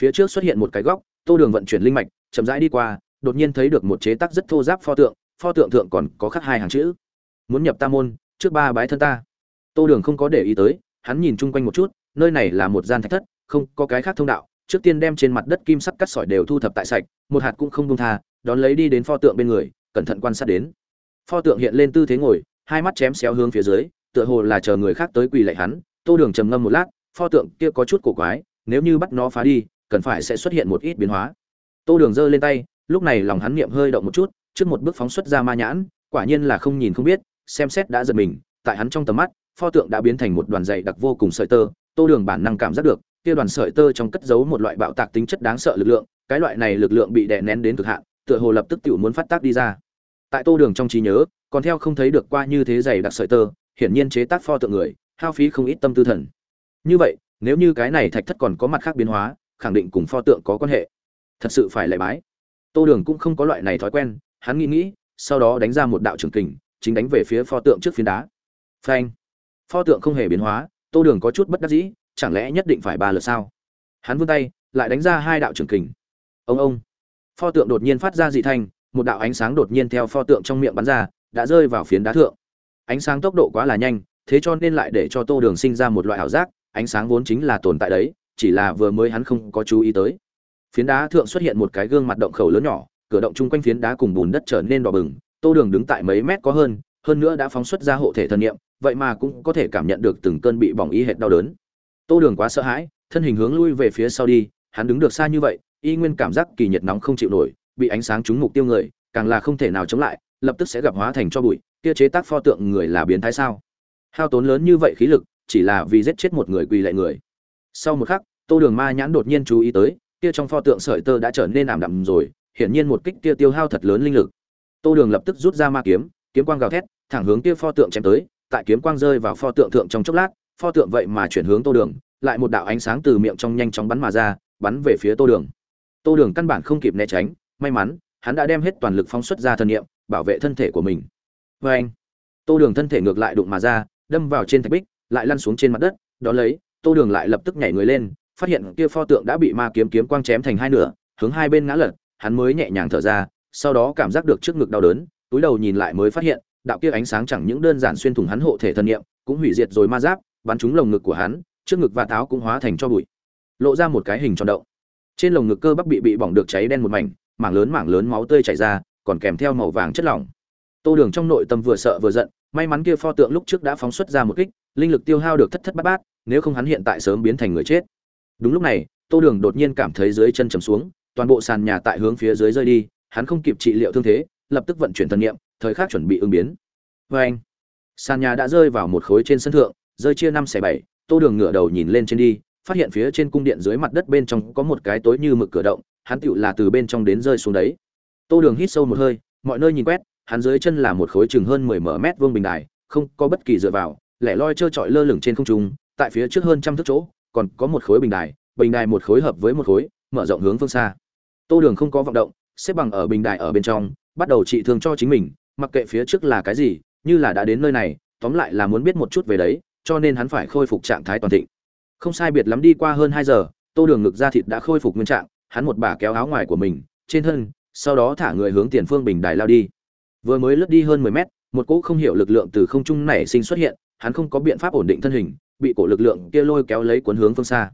Phía trước xuất hiện một cái góc, tô đường vận chuyển linh mạch, chậm rãi đi qua, đột nhiên thấy được một chế tác rất thô giáp pho tượng pho tượng thượng còn có khắc hai hàng chữ. Muốn nhập ta môn, trước ba bái thân ta. Tô đường không có để ý tới hắn nhìn chung quanh một chút, nơi này là một gian thạch thất, không có cái khác thông đạo, trước tiên đem trên mặt đất kim sắc cắt sỏi đều thu thập tại sạch, một hạt cũng không buông tha, đón lấy đi đến pho tượng bên người, cẩn thận quan sát đến. Pho tượng hiện lên tư thế ngồi, hai mắt chém xéo hướng phía dưới, tựa hồ là chờ người khác tới quỳ lạy hắn, tô đường trầm ngâm một lát, pho tượng kia có chút cổ quái, nếu như bắt nó phá đi, cần phải sẽ xuất hiện một ít biến hóa. Tô đường giơ lên tay, lúc này lòng hắn niệm hơi động một chút, trước một bước phóng xuất ra ma nhãn, quả nhiên là không nhìn không biết, xem xét đã giật mình, tại hắn trong tầm mắt pho tượng đã biến thành một đoàn dày đặc vô cùng sợi tơ, tô đường bản năng cảm giác được, kia đoàn sợi tơ trong cất giấu một loại bạo tạc tính chất đáng sợ lực lượng, cái loại này lực lượng bị đè nén đến cực hạn, tựa hồ lập tức tự muốn phát tác đi ra. Tại tô đường trong trí nhớ, còn theo không thấy được qua như thế dày đặc sợi tơ, hiển nhiên chế tác pho tượng người, hao phí không ít tâm tư thần. Như vậy, nếu như cái này thạch thất còn có mặt khác biến hóa, khẳng định cùng pho tượng có quan hệ. Thật sự phải lệ bái. Tô đường cũng không có loại này thói quen, hắn nghĩ nghĩ, sau đó đánh ra một đạo trường kình, chính đánh về phía pho tượng trước phiến đá. Phanh pho tượng không hề biến hóa, tô đường có chút bất đắc dĩ, chẳng lẽ nhất định phải ba lượt sao? Hắn vươn tay, lại đánh ra hai đạo trường kình. Ông ông. Pho tượng đột nhiên phát ra dị thanh, một đạo ánh sáng đột nhiên theo pho tượng trong miệng bắn ra, đã rơi vào phiến đá thượng. Ánh sáng tốc độ quá là nhanh, thế cho nên lại để cho tô đường sinh ra một loại ảo giác, ánh sáng vốn chính là tồn tại đấy, chỉ là vừa mới hắn không có chú ý tới. Phiến đá thượng xuất hiện một cái gương mặt động khẩu lớn nhỏ, cửa động chung quanh phiến đá cùng bùn đất trở nên đỏ bừng, tô đường đứng tại mấy mét có hơn hơn nữa đã phóng xuất ra hộ thể thần niệm, vậy mà cũng có thể cảm nhận được từng cơn bị bỏng y hệt đau đớn. Tô đường quá sợ hãi, thân hình hướng lui về phía sau đi, hắn đứng được xa như vậy, y nguyên cảm giác kỳ nhiệt nóng không chịu nổi, bị ánh sáng trúng mục tiêu người, càng là không thể nào chống lại, lập tức sẽ gặp hóa thành cho bụi, kia chế tác pho tượng người là biến thái sao? Hao tốn lớn như vậy khí lực, chỉ là vì giết chết một người quỳ lại người. Sau một khắc, tô đường ma nhãn đột nhiên chú ý tới, kia trong pho tượng sợi tơ đã trở nên ảm đạm rồi, hiển nhiên một kích kia tiêu hao thật lớn linh lực. Tô đường lập tức rút ra ma kiếm kiếm quang gào thét thẳng hướng kia pho tượng chém tới, tại kiếm quang rơi vào pho tượng thượng trong chốc lát, pho tượng vậy mà chuyển hướng tô đường, lại một đạo ánh sáng từ miệng trong nhanh chóng bắn mà ra, bắn về phía tô đường. Tô đường căn bản không kịp né tránh, may mắn, hắn đã đem hết toàn lực phóng xuất ra thân niệm, bảo vệ thân thể của mình. Vê anh, tô đường thân thể ngược lại đụng mà ra, đâm vào trên thạch bích, lại lăn xuống trên mặt đất, đó lấy, tô đường lại lập tức nhảy người lên, phát hiện kia pho tượng đã bị ma kiếm kiếm quang chém thành hai nửa, hướng hai bên ngã lật, hắn mới nhẹ nhàng thở ra, sau đó cảm giác được trước ngực đau đớn, túi đầu nhìn lại mới phát hiện đạo kia ánh sáng chẳng những đơn giản xuyên thủng hắn hộ thể thân niệm, cũng hủy diệt rồi ma giáp, bắn trúng lồng ngực của hắn, trước ngực và táo cũng hóa thành cho bụi. Lộ ra một cái hình tròn động. Trên lồng ngực cơ bắp bị bị bỏng được cháy đen một mảnh, mảng lớn mảng lớn máu tươi chảy ra, còn kèm theo màu vàng chất lỏng. Tô đường trong nội tâm vừa sợ vừa giận, may mắn kia pho tượng lúc trước đã phóng xuất ra một kích, linh lực tiêu hao được thất thất bát bát, nếu không hắn hiện tại sớm biến thành người chết. Đúng lúc này, tô đường đột nhiên cảm thấy dưới chân chầm xuống, toàn bộ sàn nhà tại hướng phía dưới rơi đi, hắn không kịp trị liệu thương thế, lập tức vận chuyển thần niệm thời khắc chuẩn bị ứng biến. Và anh, sàn nhà đã rơi vào một khối trên sân thượng, rơi chia năm xẻ bảy, tô đường ngửa đầu nhìn lên trên đi, phát hiện phía trên cung điện dưới mặt đất bên trong có một cái tối như mực cửa động, hắn tựu là từ bên trong đến rơi xuống đấy. Tô đường hít sâu một hơi, mọi nơi nhìn quét, hắn dưới chân là một khối chừng hơn mười mở mét vuông bình đài, không có bất kỳ dựa vào, lẻ loi trơ trọi lơ lửng trên không trung, tại phía trước hơn trăm thước chỗ, còn có một khối bình đài bình đài một khối hợp với một khối, mở rộng hướng phương xa. Tô đường không có vọng động, xếp bằng ở bình đài ở bên trong, bắt đầu trị thương cho chính mình mặc kệ phía trước là cái gì, như là đã đến nơi này, tóm lại là muốn biết một chút về đấy, cho nên hắn phải khôi phục trạng thái toàn thịnh. Không sai biệt lắm đi qua hơn hai giờ, tô đường ngực da thịt đã khôi phục nguyên trạng, hắn một bà kéo áo ngoài của mình, trên thân, sau đó thả người hướng tiền phương bình đài lao đi. Vừa mới lướt đi hơn mười mét, một cỗ không hiểu lực lượng từ không trung nảy sinh xuất hiện, hắn không có biện pháp ổn định thân hình, bị cổ lực lượng kia lôi kéo lấy cuốn hướng phương xa.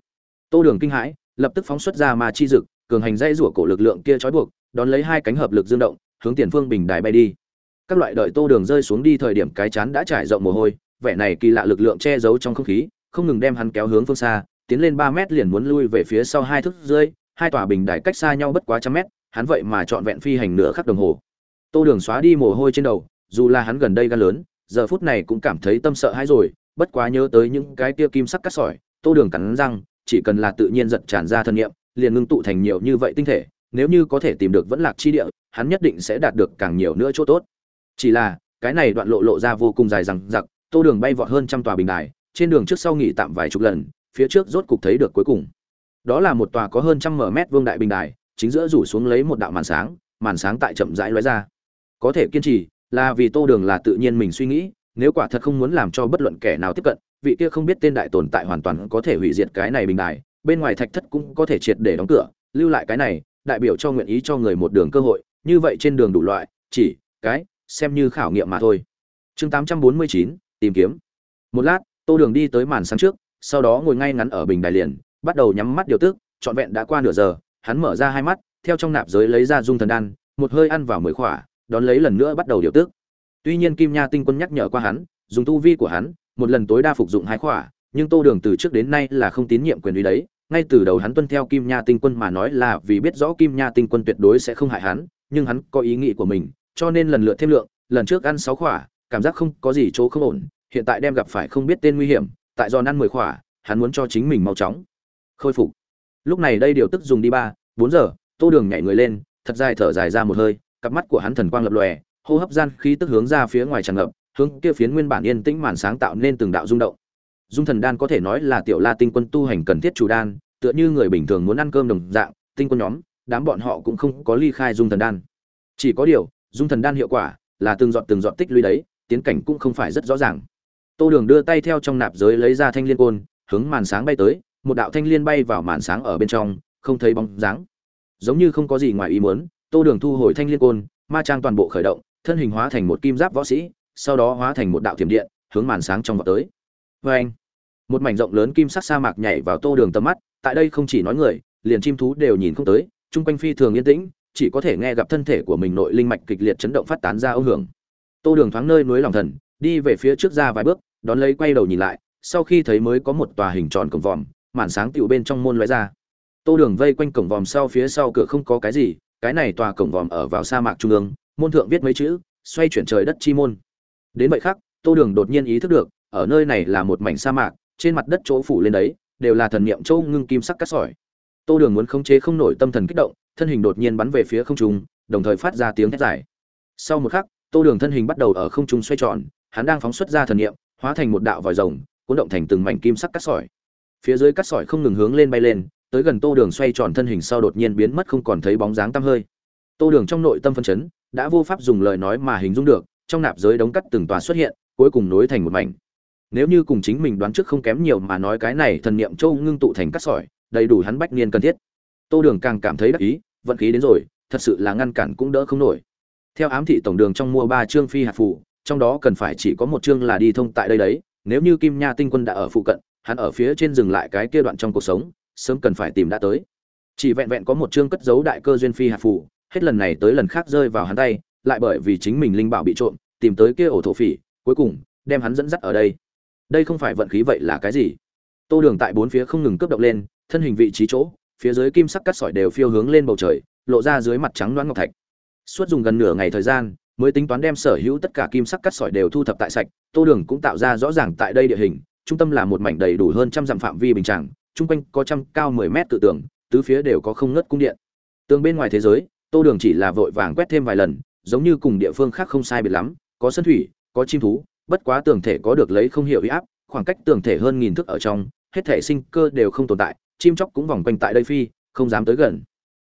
Tô đường kinh hãi, lập tức phóng xuất ra ma chi dực, cường hành dây rủa cổ lực lượng kia trói buộc, đón lấy hai cánh hợp lực dương động, hướng tiền phương bình đài bay đi các loại đợi tô đường rơi xuống đi thời điểm cái chán đã trải rộng mồ hôi, vẻ này kỳ lạ lực lượng che giấu trong không khí, không ngừng đem hắn kéo hướng phương xa, tiến lên ba mét liền muốn lui về phía sau hai thước rơi hai tòa bình đài cách xa nhau bất quá trăm mét, hắn vậy mà trọn vẹn phi hành nửa khắc đồng hồ. Tô đường xóa đi mồ hôi trên đầu, dù là hắn gần đây gan lớn, giờ phút này cũng cảm thấy tâm sợ hãi rồi, bất quá nhớ tới những cái kia kim sắc cắt sỏi, tô đường cắn răng, chỉ cần là tự nhiên giật tràn ra thân nhiệm liền ngưng tụ thành nhiều như vậy tinh thể, nếu như có thể tìm được vẫn lạc chi địa, hắn nhất định sẽ đạt được càng nhiều nữa chỗ tốt chỉ là, cái này đoạn lộ lộ ra vô cùng dài rằng giặc tô đường bay vọt hơn trăm tòa bình đài, trên đường trước sau nghỉ tạm vài chục lần, phía trước rốt cục thấy được cuối cùng. Đó là một tòa có hơn trăm mở mét vương đại bình đài, chính giữa rủ xuống lấy một đạo màn sáng màn sáng tại chậm rãi lóe ra. Có thể kiên trì, là vì tô đường là tự nhiên mình suy nghĩ, nếu quả thật không muốn làm cho bất luận kẻ nào tiếp cận, vị kia không biết tên đại tồn tại hoàn toàn có thể hủy diệt cái này bình đài, bên ngoài thạch thất cũng có thể triệt để đóng cửa, lưu lại cái này, đại biểu cho nguyện ý cho người một đường cơ hội, như vậy trên đường đủ loại, chỉ, cái xem như khảo nghiệm mà thôi. Chương tám trăm bốn mươi chín, tìm kiếm. Một lát, tô đường đi tới màn sáng trước, sau đó ngồi ngay ngắn ở bình đài liền, bắt đầu nhắm mắt điều tức, trọn vẹn đã qua nửa giờ, hắn mở ra hai mắt, theo trong nạp giới lấy ra dung thần đan, một hơi ăn vào mười khỏa, đón lấy lần nữa bắt đầu điều tức. Tuy nhiên kim nha tinh quân nhắc nhở qua hắn, dùng tu vi của hắn, một lần tối đa phục dụng hai khỏa, nhưng tô đường từ trước đến nay là không tín nhiệm quyền uy đấy, ngay từ đầu hắn tuân theo kim nha tinh quân mà nói là vì biết rõ kim nha tinh quân tuyệt đối sẽ không hại hắn, nhưng hắn có ý nghĩ của mình cho nên lần lượt thêm lượng, lần trước ăn sáu khỏa, cảm giác không có gì chỗ không ổn, hiện tại đem gặp phải không biết tên nguy hiểm, tại do ăn mười khỏa, hắn muốn cho chính mình mau chóng. Khôi phục. Lúc này đây điều tức dùng đi ba, bốn giờ, tô đường nhảy người lên, thật dài thở dài ra một hơi, cặp mắt của hắn thần quang lập lòe, hô hấp gian khí tức hướng ra phía ngoài tràn ngập, hướng kia phiến nguyên bản yên tĩnh màn sáng tạo nên từng đạo rung động. Dung thần đan có thể nói là tiểu la tinh quân tu hành cần thiết chủ đan, tựa như người bình thường muốn ăn cơm đồng dạng, tinh quân nhóm, đám bọn họ cũng không có ly khai dung thần đan. Chỉ có điều dung thần đan hiệu quả là từng giọt từng giọt tích lũy đấy, tiến cảnh cũng không phải rất rõ ràng. Tô đường đưa tay theo trong nạp giới lấy ra thanh liên côn, hướng màn sáng bay tới, một đạo thanh liên bay vào màn sáng ở bên trong, không thấy bóng dáng. Giống như không có gì ngoài ý muốn, tô đường thu hồi thanh liên côn, ma trang toàn bộ khởi động, thân hình hóa thành một kim giáp võ sĩ, sau đó hóa thành một đạo thiểm điện, hướng màn sáng trong vọt tới. Vê anh, một mảnh rộng lớn kim sắc sa mạc nhảy vào tô đường tầm mắt, tại đây không chỉ nói người, liền chim thú đều nhìn không tới, chung quanh phi thường yên tĩnh chỉ có thể nghe gặp thân thể của mình nội linh mạch kịch liệt chấn động phát tán ra âm hưởng. Tô đường thoáng nơi núi lòng thần, đi về phía trước ra vài bước, đón lấy quay đầu nhìn lại, sau khi thấy mới có một tòa hình tròn cổng vòm, màn sáng tựu bên trong môn lóe ra. Tô đường vây quanh cổng vòm sau phía sau cửa không có cái gì, cái này tòa cổng vòm ở vào sa mạc trung ương, môn thượng viết mấy chữ, xoay chuyển trời đất chi môn. Đến vậy khác tô đường đột nhiên ý thức được, ở nơi này là một mảnh sa mạc, trên mặt đất chỗ phủ lên đấy, đều là thần niệm châu ngưng kim sắc cắt sỏi. Tô đường muốn khống chế không nổi tâm thần kích động thân hình đột nhiên bắn về phía không trung, đồng thời phát ra tiếng thét dài. Sau một khắc, tô đường thân hình bắt đầu ở không trung xoay tròn, hắn đang phóng xuất ra thần niệm, hóa thành một đạo vòi rồng, cuốn động thành từng mảnh kim sắc cắt sỏi. Phía dưới cắt sỏi không ngừng hướng lên bay lên, tới gần tô đường xoay tròn thân hình sau đột nhiên biến mất không còn thấy bóng dáng tăm hơi. Tô đường trong nội tâm phân chấn, đã vô pháp dùng lời nói mà hình dung được, trong nạp giới đống cắt từng tòa xuất hiện, cuối cùng nối thành một mảnh. Nếu như cùng chính mình đoán trước không kém nhiều mà nói cái này thần niệm châu ngưng tụ thành cắt sỏi, đầy đủ hắn bách niên cần thiết tô đường càng cảm thấy đắc ý, vận khí đến rồi, thật sự là ngăn cản cũng đỡ không nổi. Theo ám thị tổng đường trong mua ba chương phi hạt phụ trong đó cần phải chỉ có một chương là đi thông tại đây đấy, nếu như kim nha tinh quân đã ở phụ cận, hắn ở phía trên dừng lại cái kia đoạn trong cuộc sống, sớm cần phải tìm đã tới. Chỉ vẹn vẹn có một chương cất giấu đại cơ duyên phi hạt phụ hết lần này tới lần khác rơi vào hắn tay, lại bởi vì chính mình linh bảo bị trộm, tìm tới kia ổ thổ phỉ, cuối cùng, đem hắn dẫn dắt ở đây. Đây không phải vận khí vậy là cái gì? Tô đường tại bốn phía không ngừng cướp động lên, thân hình vị trí chỗ phía dưới kim sắc cắt sỏi đều phiêu hướng lên bầu trời, lộ ra dưới mặt trắng đoán ngọc thạch. Suốt dùng gần nửa ngày thời gian, mới tính toán đem sở hữu tất cả kim sắc cắt sỏi đều thu thập tại sạch, tô đường cũng tạo ra rõ ràng tại đây địa hình, trung tâm là một mảnh đầy đủ hơn trăm dặm phạm vi bình tràng chung quanh có trăm, cao mười mét tự tường, tứ phía đều có không ngớt cung điện. Tường bên ngoài thế giới, tô đường chỉ là vội vàng quét thêm vài lần, giống như cùng địa phương khác không sai biệt lắm, có sân thủy, có chim thú, bất quá tường thể có được lấy không hiểu uy áp, khoảng cách tường thể hơn nghìn thước ở trong, hết thể sinh cơ đều không tồn tại chim chóc cũng vòng quanh tại đây phi, không dám tới gần.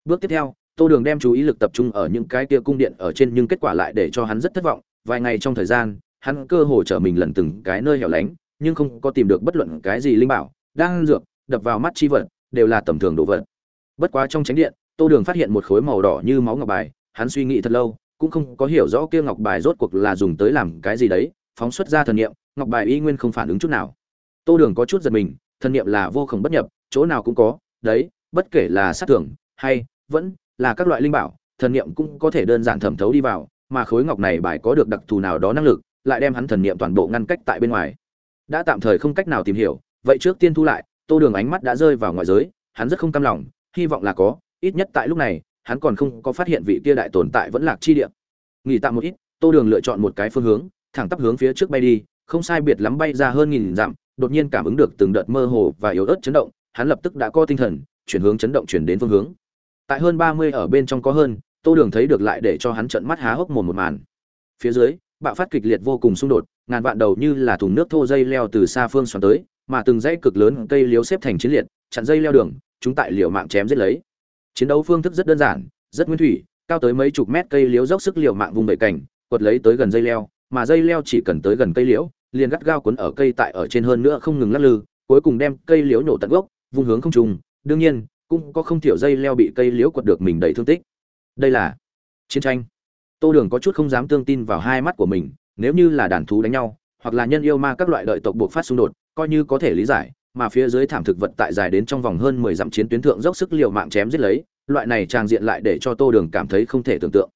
Bước tiếp theo, tô đường đem chú ý lực tập trung ở những cái kia cung điện ở trên nhưng kết quả lại để cho hắn rất thất vọng. Vài ngày trong thời gian, hắn cơ hồ trở mình lần từng cái nơi hẻo lánh, nhưng không có tìm được bất luận cái gì linh bảo đang dược, đập vào mắt chi vật, đều là tầm thường đồ vật. Bất quá trong tránh điện, tô đường phát hiện một khối màu đỏ như máu ngọc bài, hắn suy nghĩ thật lâu, cũng không có hiểu rõ kia ngọc bài rốt cuộc là dùng tới làm cái gì đấy, phóng xuất ra thần niệm, ngọc bài y nguyên không phản ứng chút nào. Tô đường có chút giật mình, thần niệm là vô cùng bất nhập chỗ nào cũng có, đấy, bất kể là sát tưởng hay vẫn là các loại linh bảo, thần niệm cũng có thể đơn giản thẩm thấu đi vào, mà khối ngọc này bài có được đặc thù nào đó năng lực, lại đem hắn thần niệm toàn bộ ngăn cách tại bên ngoài. Đã tạm thời không cách nào tìm hiểu, vậy trước tiên thu lại, tô đường ánh mắt đã rơi vào ngoại giới, hắn rất không cam lòng, hy vọng là có, ít nhất tại lúc này, hắn còn không có phát hiện vị kia đại tồn tại vẫn lạc chi địa. Nghỉ tạm một ít, tô đường lựa chọn một cái phương hướng, thẳng tắp hướng phía trước bay đi, không sai biệt lắm bay ra hơn nghìn dặm, đột nhiên cảm ứng được từng đợt mơ hồ và yếu ớt chấn động hắn lập tức đã có tinh thần, chuyển hướng chấn động chuyển đến phương hướng. Tại hơn ba mươi ở bên trong có hơn, tô đường thấy được lại để cho hắn trợn mắt há hốc mồm một màn. Phía dưới, bạo phát kịch liệt vô cùng xung đột, ngàn vạn đầu như là thùng nước thô dây leo từ xa phương xoắn tới, mà từng dãy cực lớn cây liếu xếp thành chiến liệt, chặn dây leo đường, chúng tại liều mạng chém giết lấy. Chiến đấu phương thức rất đơn giản, rất nguyên thủy, cao tới mấy chục mét cây liếu dốc sức liều mạng vùng bể cảnh quật lấy tới gần dây leo, mà dây leo chỉ cần tới gần cây liễu, liền gắt gao cuốn ở cây tại ở trên hơn nữa không ngừng lắc lư, cuối cùng đem cây liễu nổ tận gốc vung hướng không trùng đương nhiên, cũng có không thiểu dây leo bị cây liễu quật được mình đầy thương tích. Đây là chiến tranh. Tô đường có chút không dám tương tin vào hai mắt của mình, nếu như là đàn thú đánh nhau, hoặc là nhân yêu ma các loại đợi tộc buộc phát xung đột, coi như có thể lý giải, mà phía dưới thảm thực vật tại dài đến trong vòng hơn mười dặm chiến tuyến thượng dốc sức liều mạng chém giết lấy, loại này trang diện lại để cho tô đường cảm thấy không thể tưởng tượng.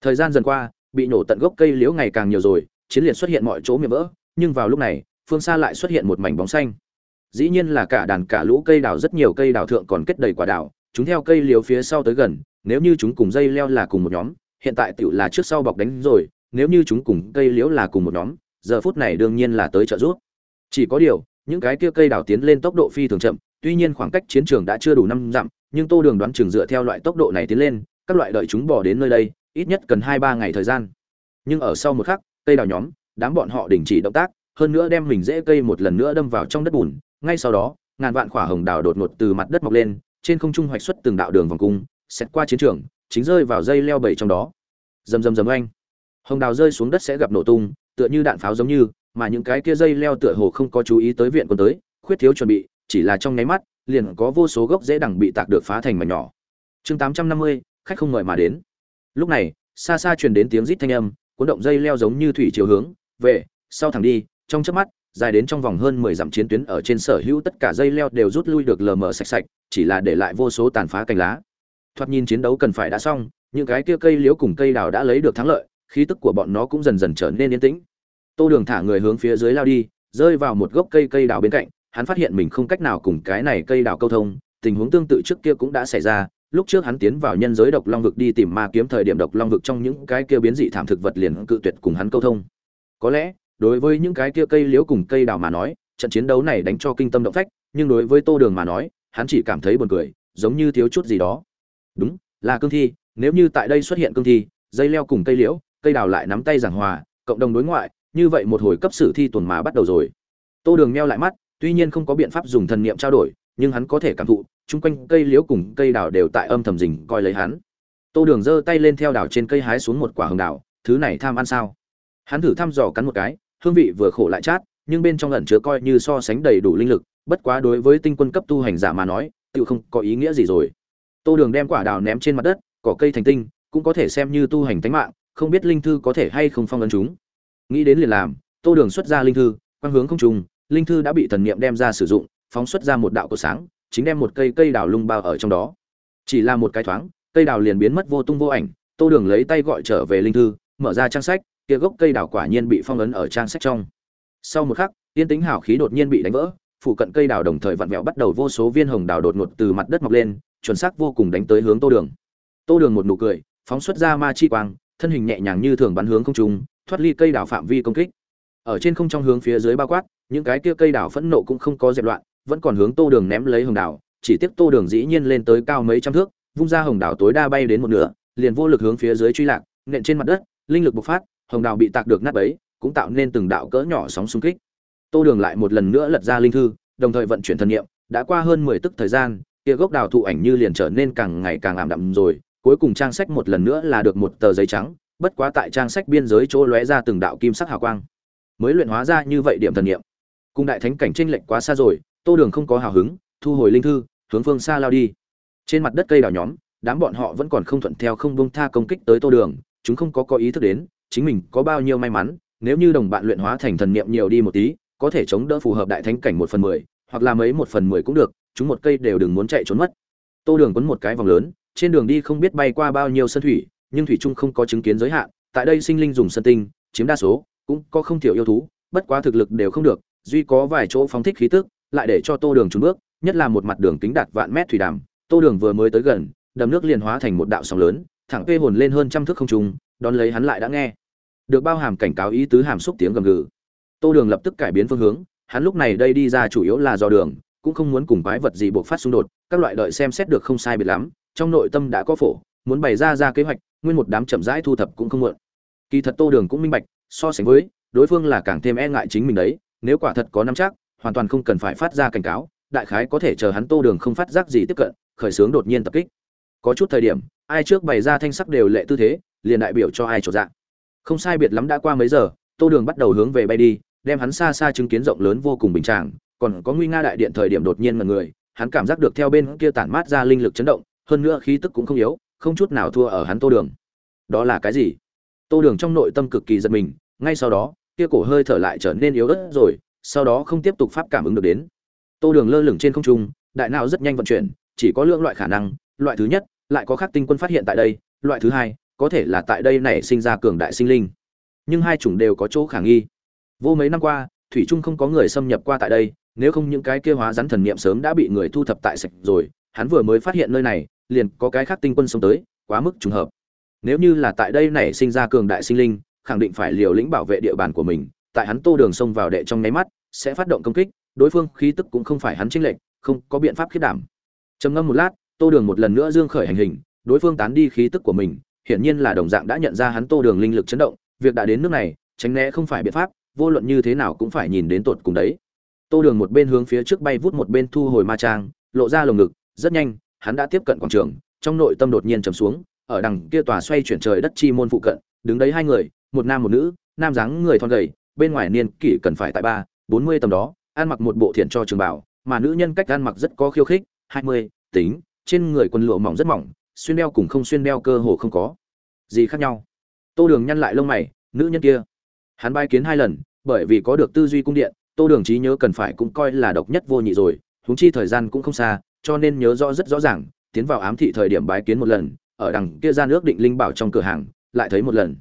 Thời gian dần qua, bị nổ tận gốc cây liễu ngày càng nhiều rồi, chiến liệt xuất hiện mọi chỗ miệng vỡ, nhưng vào lúc này, phương xa lại xuất hiện một mảnh bóng xanh dĩ nhiên là cả đàn cả lũ cây đào rất nhiều cây đào thượng còn kết đầy quả đào, chúng theo cây liếu phía sau tới gần, nếu như chúng cùng dây leo là cùng một nhóm, hiện tại tựu là trước sau bọc đánh rồi, nếu như chúng cùng cây liễu là cùng một nhóm, giờ phút này đương nhiên là tới trợ giúp. Chỉ có điều, những cái kia cây đào tiến lên tốc độ phi thường chậm, tuy nhiên khoảng cách chiến trường đã chưa đủ năm dặm, nhưng tô đường đoán trường dựa theo loại tốc độ này tiến lên, các loại đợi chúng bỏ đến nơi đây, ít nhất cần hai ba ngày thời gian. Nhưng ở sau một khắc, cây đào nhóm, đám bọn họ đình chỉ động tác, hơn nữa đem mình dễ cây một lần nữa đâm vào trong đất bùn ngay sau đó, ngàn vạn quả hồng đào đột ngột từ mặt đất mọc lên, trên không trung hoạch xuất từng đạo đường vòng cung xét qua chiến trường, chính rơi vào dây leo bầy trong đó. Rầm rầm rầm oanh. Hồng đào rơi xuống đất sẽ gặp nổ tung, tựa như đạn pháo giống như, mà những cái kia dây leo tựa hồ không có chú ý tới viện quân tới, khuyết thiếu chuẩn bị, chỉ là trong nháy mắt, liền có vô số gốc dễ đằng bị tạc được phá thành mảnh nhỏ. Chương tám trăm năm mươi, khách không ngợi mà đến. Lúc này, xa xa truyền đến tiếng rít thanh âm, cuốn động dây leo giống như thủy chiều hướng, về, sau thẳng đi. Trong chớp mắt dài đến trong vòng hơn mười dặm chiến tuyến ở trên sở hữu tất cả dây leo đều rút lui được lờ mờ sạch sạch, chỉ là để lại vô số tàn phá cành lá. Thoạt nhìn chiến đấu cần phải đã xong, những cái kia cây liễu cùng cây đào đã lấy được thắng lợi, khí tức của bọn nó cũng dần dần trở nên yên tĩnh. Tô đường thả người hướng phía dưới lao đi, rơi vào một gốc cây cây đào bên cạnh, hắn phát hiện mình không cách nào cùng cái này cây đào câu thông, tình huống tương tự trước kia cũng đã xảy ra, lúc trước hắn tiến vào nhân giới độc long vực đi tìm ma kiếm thời điểm độc long vực trong những cái kia biến dị thảm thực vật liền cự tuyệt cùng hắn câu thông. Có lẽ đối với những cái kia cây liễu cùng cây đào mà nói, trận chiến đấu này đánh cho kinh tâm động phách, nhưng đối với tô đường mà nói, hắn chỉ cảm thấy buồn cười, giống như thiếu chút gì đó. Đúng, là cương thi, nếu như tại đây xuất hiện cương thi, dây leo cùng cây liễu, cây đào lại nắm tay giảng hòa, cộng đồng đối ngoại, như vậy một hồi cấp sử thi tuần mà bắt đầu rồi. Tô đường meo lại mắt, tuy nhiên không có biện pháp dùng thần niệm trao đổi, nhưng hắn có thể cảm thụ, chung quanh cây liễu cùng cây đào đều tại âm thầm rình coi lấy hắn. Tô đường giơ tay lên theo đào trên cây hái xuống một quả hồng đào, thứ này tham ăn sao? Hắn thử thăm dò cắn một cái hương vị vừa khổ lại chát, nhưng bên trong ẩn chứa coi như so sánh đầy đủ linh lực, bất quá đối với tinh quân cấp tu hành giả mà nói tự không có ý nghĩa gì rồi. Tô đường đem quả đào ném trên mặt đất, cỏ cây thành tinh, cũng có thể xem như tu hành tánh mạng, không biết linh thư có thể hay không phong ấn chúng. Nghĩ đến liền làm, tô đường xuất ra linh thư, quang hướng không trùng linh thư đã bị thần niệm đem ra sử dụng, phóng xuất ra một đạo cột sáng, chính đem một cây cây đào lung bao ở trong đó. Chỉ là một cái thoáng, cây đào liền biến mất vô tung vô ảnh, tô đường lấy tay gọi trở về linh thư, mở ra trang sách kia gốc cây đào quả nhiên bị phong ấn ở trang sách trong. Sau một khắc, tiên tính hào khí đột nhiên bị đánh vỡ phụ cận cây đào đồng thời vặn vẹo bắt đầu vô số viên hồng đào đột ngột từ mặt đất mọc lên, chuẩn xác vô cùng đánh tới hướng tô đường. Tô đường một nụ cười, phóng xuất ra ma chi quang, thân hình nhẹ nhàng như thường bắn hướng không trung, thoát ly cây đào phạm vi công kích. Ở trên không trong hướng phía dưới bao quát, những cái kia cây đào phẫn nộ cũng không có dẹp loạn, vẫn còn hướng tô đường ném lấy hồng đào, chỉ tiếc tô đường dĩ nhiên lên tới cao mấy trăm thước, vung ra hồng đào tối đa bay đến một nửa, liền vô lực hướng phía dưới truy lạc, nện trên mặt đất, linh lực bộc phát hồng đào bị tạc được nát bấy, cũng tạo nên từng đạo cỡ nhỏ sóng xung kích. Tô đường lại một lần nữa lật ra linh thư, đồng thời vận chuyển thần niệm, đã qua hơn mười tức thời gian, kia gốc đào thụ ảnh như liền trở nên càng ngày càng ảm đạm rồi, cuối cùng trang sách một lần nữa là được một tờ giấy trắng, bất quá tại trang sách biên giới chỗ lóe ra từng đạo kim sắc hào quang. Mới luyện hóa ra như vậy điểm thần niệm. Cùng đại thánh cảnh tranh lệch quá xa rồi, tô đường không có hào hứng, thu hồi linh thư, hướng phương xa lao đi. Trên mặt đất cây đào nhóm, đám bọn họ vẫn còn không thuận theo không bông tha công kích tới tô đường, chúng không có có ý thức đến chính mình có bao nhiêu may mắn, nếu như đồng bạn luyện hóa thành thần niệm nhiều đi một tí, có thể chống đỡ phù hợp đại thánh cảnh một phần mười, hoặc là mấy một phần mười cũng được, chúng một cây đều đừng muốn chạy trốn mất. Tô đường quấn một cái vòng lớn, trên đường đi không biết bay qua bao nhiêu sân thủy, nhưng thủy trung không có chứng kiến giới hạn, tại đây sinh linh dùng sân tinh, chiếm đa số, cũng có không thiểu yêu thú, bất quá thực lực đều không được, duy có vài chỗ phóng thích khí tức, lại để cho tô đường chùn bước, nhất là một mặt đường kính đạt vạn mét thủy đàm, tô đường vừa mới tới gần, đầm nước liền hóa thành một đạo sóng lớn, thẳng vê hồn lên hơn trăm thước không trung đón lấy hắn lại đã nghe. Được bao hàm cảnh cáo ý tứ hàm xúc tiếng gầm gừ. Tô đường lập tức cải biến phương hướng, hắn lúc này đây đi ra chủ yếu là do đường, cũng không muốn cùng quái vật gì buộc phát xung đột, các loại đợi xem xét được không sai biệt lắm, trong nội tâm đã có phổ, muốn bày ra ra kế hoạch, nguyên một đám chậm rãi thu thập cũng không muộn. Kỳ thật tô đường cũng minh bạch, so sánh với, đối phương là càng thêm e ngại chính mình đấy, nếu quả thật có nắm chắc, hoàn toàn không cần phải phát ra cảnh cáo, đại khái có thể chờ hắn tô đường không phát giác gì tiếp cận, khởi xướng đột nhiên tập kích. Có chút thời điểm ai trước bày ra thanh sắc đều lệ tư thế, liền đại biểu cho ai trột dạng không sai biệt lắm đã qua mấy giờ, tô đường bắt đầu hướng về bay đi, đem hắn xa xa chứng kiến rộng lớn vô cùng bình tràng còn có nguy nga đại điện thời điểm đột nhiên mà người, hắn cảm giác được theo bên kia tản mát ra linh lực chấn động, hơn nữa khí tức cũng không yếu, không chút nào thua ở hắn tô đường. Đó là cái gì? Tô đường trong nội tâm cực kỳ giật mình, ngay sau đó, kia cổ hơi thở lại trở nên yếu ớt rồi, sau đó không tiếp tục pháp cảm ứng được đến. Tô đường lơ lửng trên không trung, đại não rất nhanh vận chuyển, chỉ có lượng loại khả năng, loại thứ nhất lại có khắc tinh quân phát hiện tại đây, loại thứ hai, có thể là tại đây nảy sinh ra cường đại sinh linh. Nhưng hai chủng đều có chỗ khả nghi. Vô mấy năm qua, thủy trung không có người xâm nhập qua tại đây, nếu không những cái kia hóa rắn thần niệm sớm đã bị người thu thập tại sạch rồi, hắn vừa mới phát hiện nơi này, liền có cái khác tinh quân xông tới, quá mức trùng hợp. Nếu như là tại đây nảy sinh ra cường đại sinh linh, khẳng định phải liều lĩnh bảo vệ địa bàn của mình, tại hắn tô đường xông vào đệ trong nháy mắt, sẽ phát động công kích, đối phương khí tức cũng không phải hắn chênh lệch, không có biện pháp khiết đảm. Trầm ngâm một lát tô đường một lần nữa dương khởi hành hình, đối phương tán đi khí tức của mình, hiển nhiên là đồng dạng đã nhận ra hắn tô đường linh lực chấn động, việc đã đến nước này, tránh né không phải biện pháp, vô luận như thế nào cũng phải nhìn đến tột cùng đấy. Tô đường một bên hướng phía trước bay vút một bên thu hồi ma trang, lộ ra lồng ngực, rất nhanh, hắn đã tiếp cận quảng trường, trong nội tâm đột nhiên trầm xuống, ở đằng kia tòa xoay chuyển trời đất chi môn phụ cận, đứng đấy hai người, một nam một nữ, nam dáng người thon gầy, bên ngoài niên kỷ cần phải tại ba, bốn mươi tầm đó, ăn mặc một bộ thiện cho trường bảo mà nữ nhân cách ăn mặc rất có khiêu khích, hai mươi, tính trên người quần lụa mỏng rất mỏng, xuyên đeo cùng không xuyên đeo cơ hồ không có gì khác nhau. Tô đường nhăn lại lông mày, nữ nhân kia. Hắn bay kiến hai lần, bởi vì có được tư duy cung điện, tô đường trí nhớ cần phải cũng coi là độc nhất vô nhị rồi húng chi thời gian cũng không xa, cho nên nhớ rõ rất rõ ràng, tiến vào ám thị thời điểm bái kiến một lần, ở đằng kia ra nước định linh bảo trong cửa hàng, lại thấy một lần.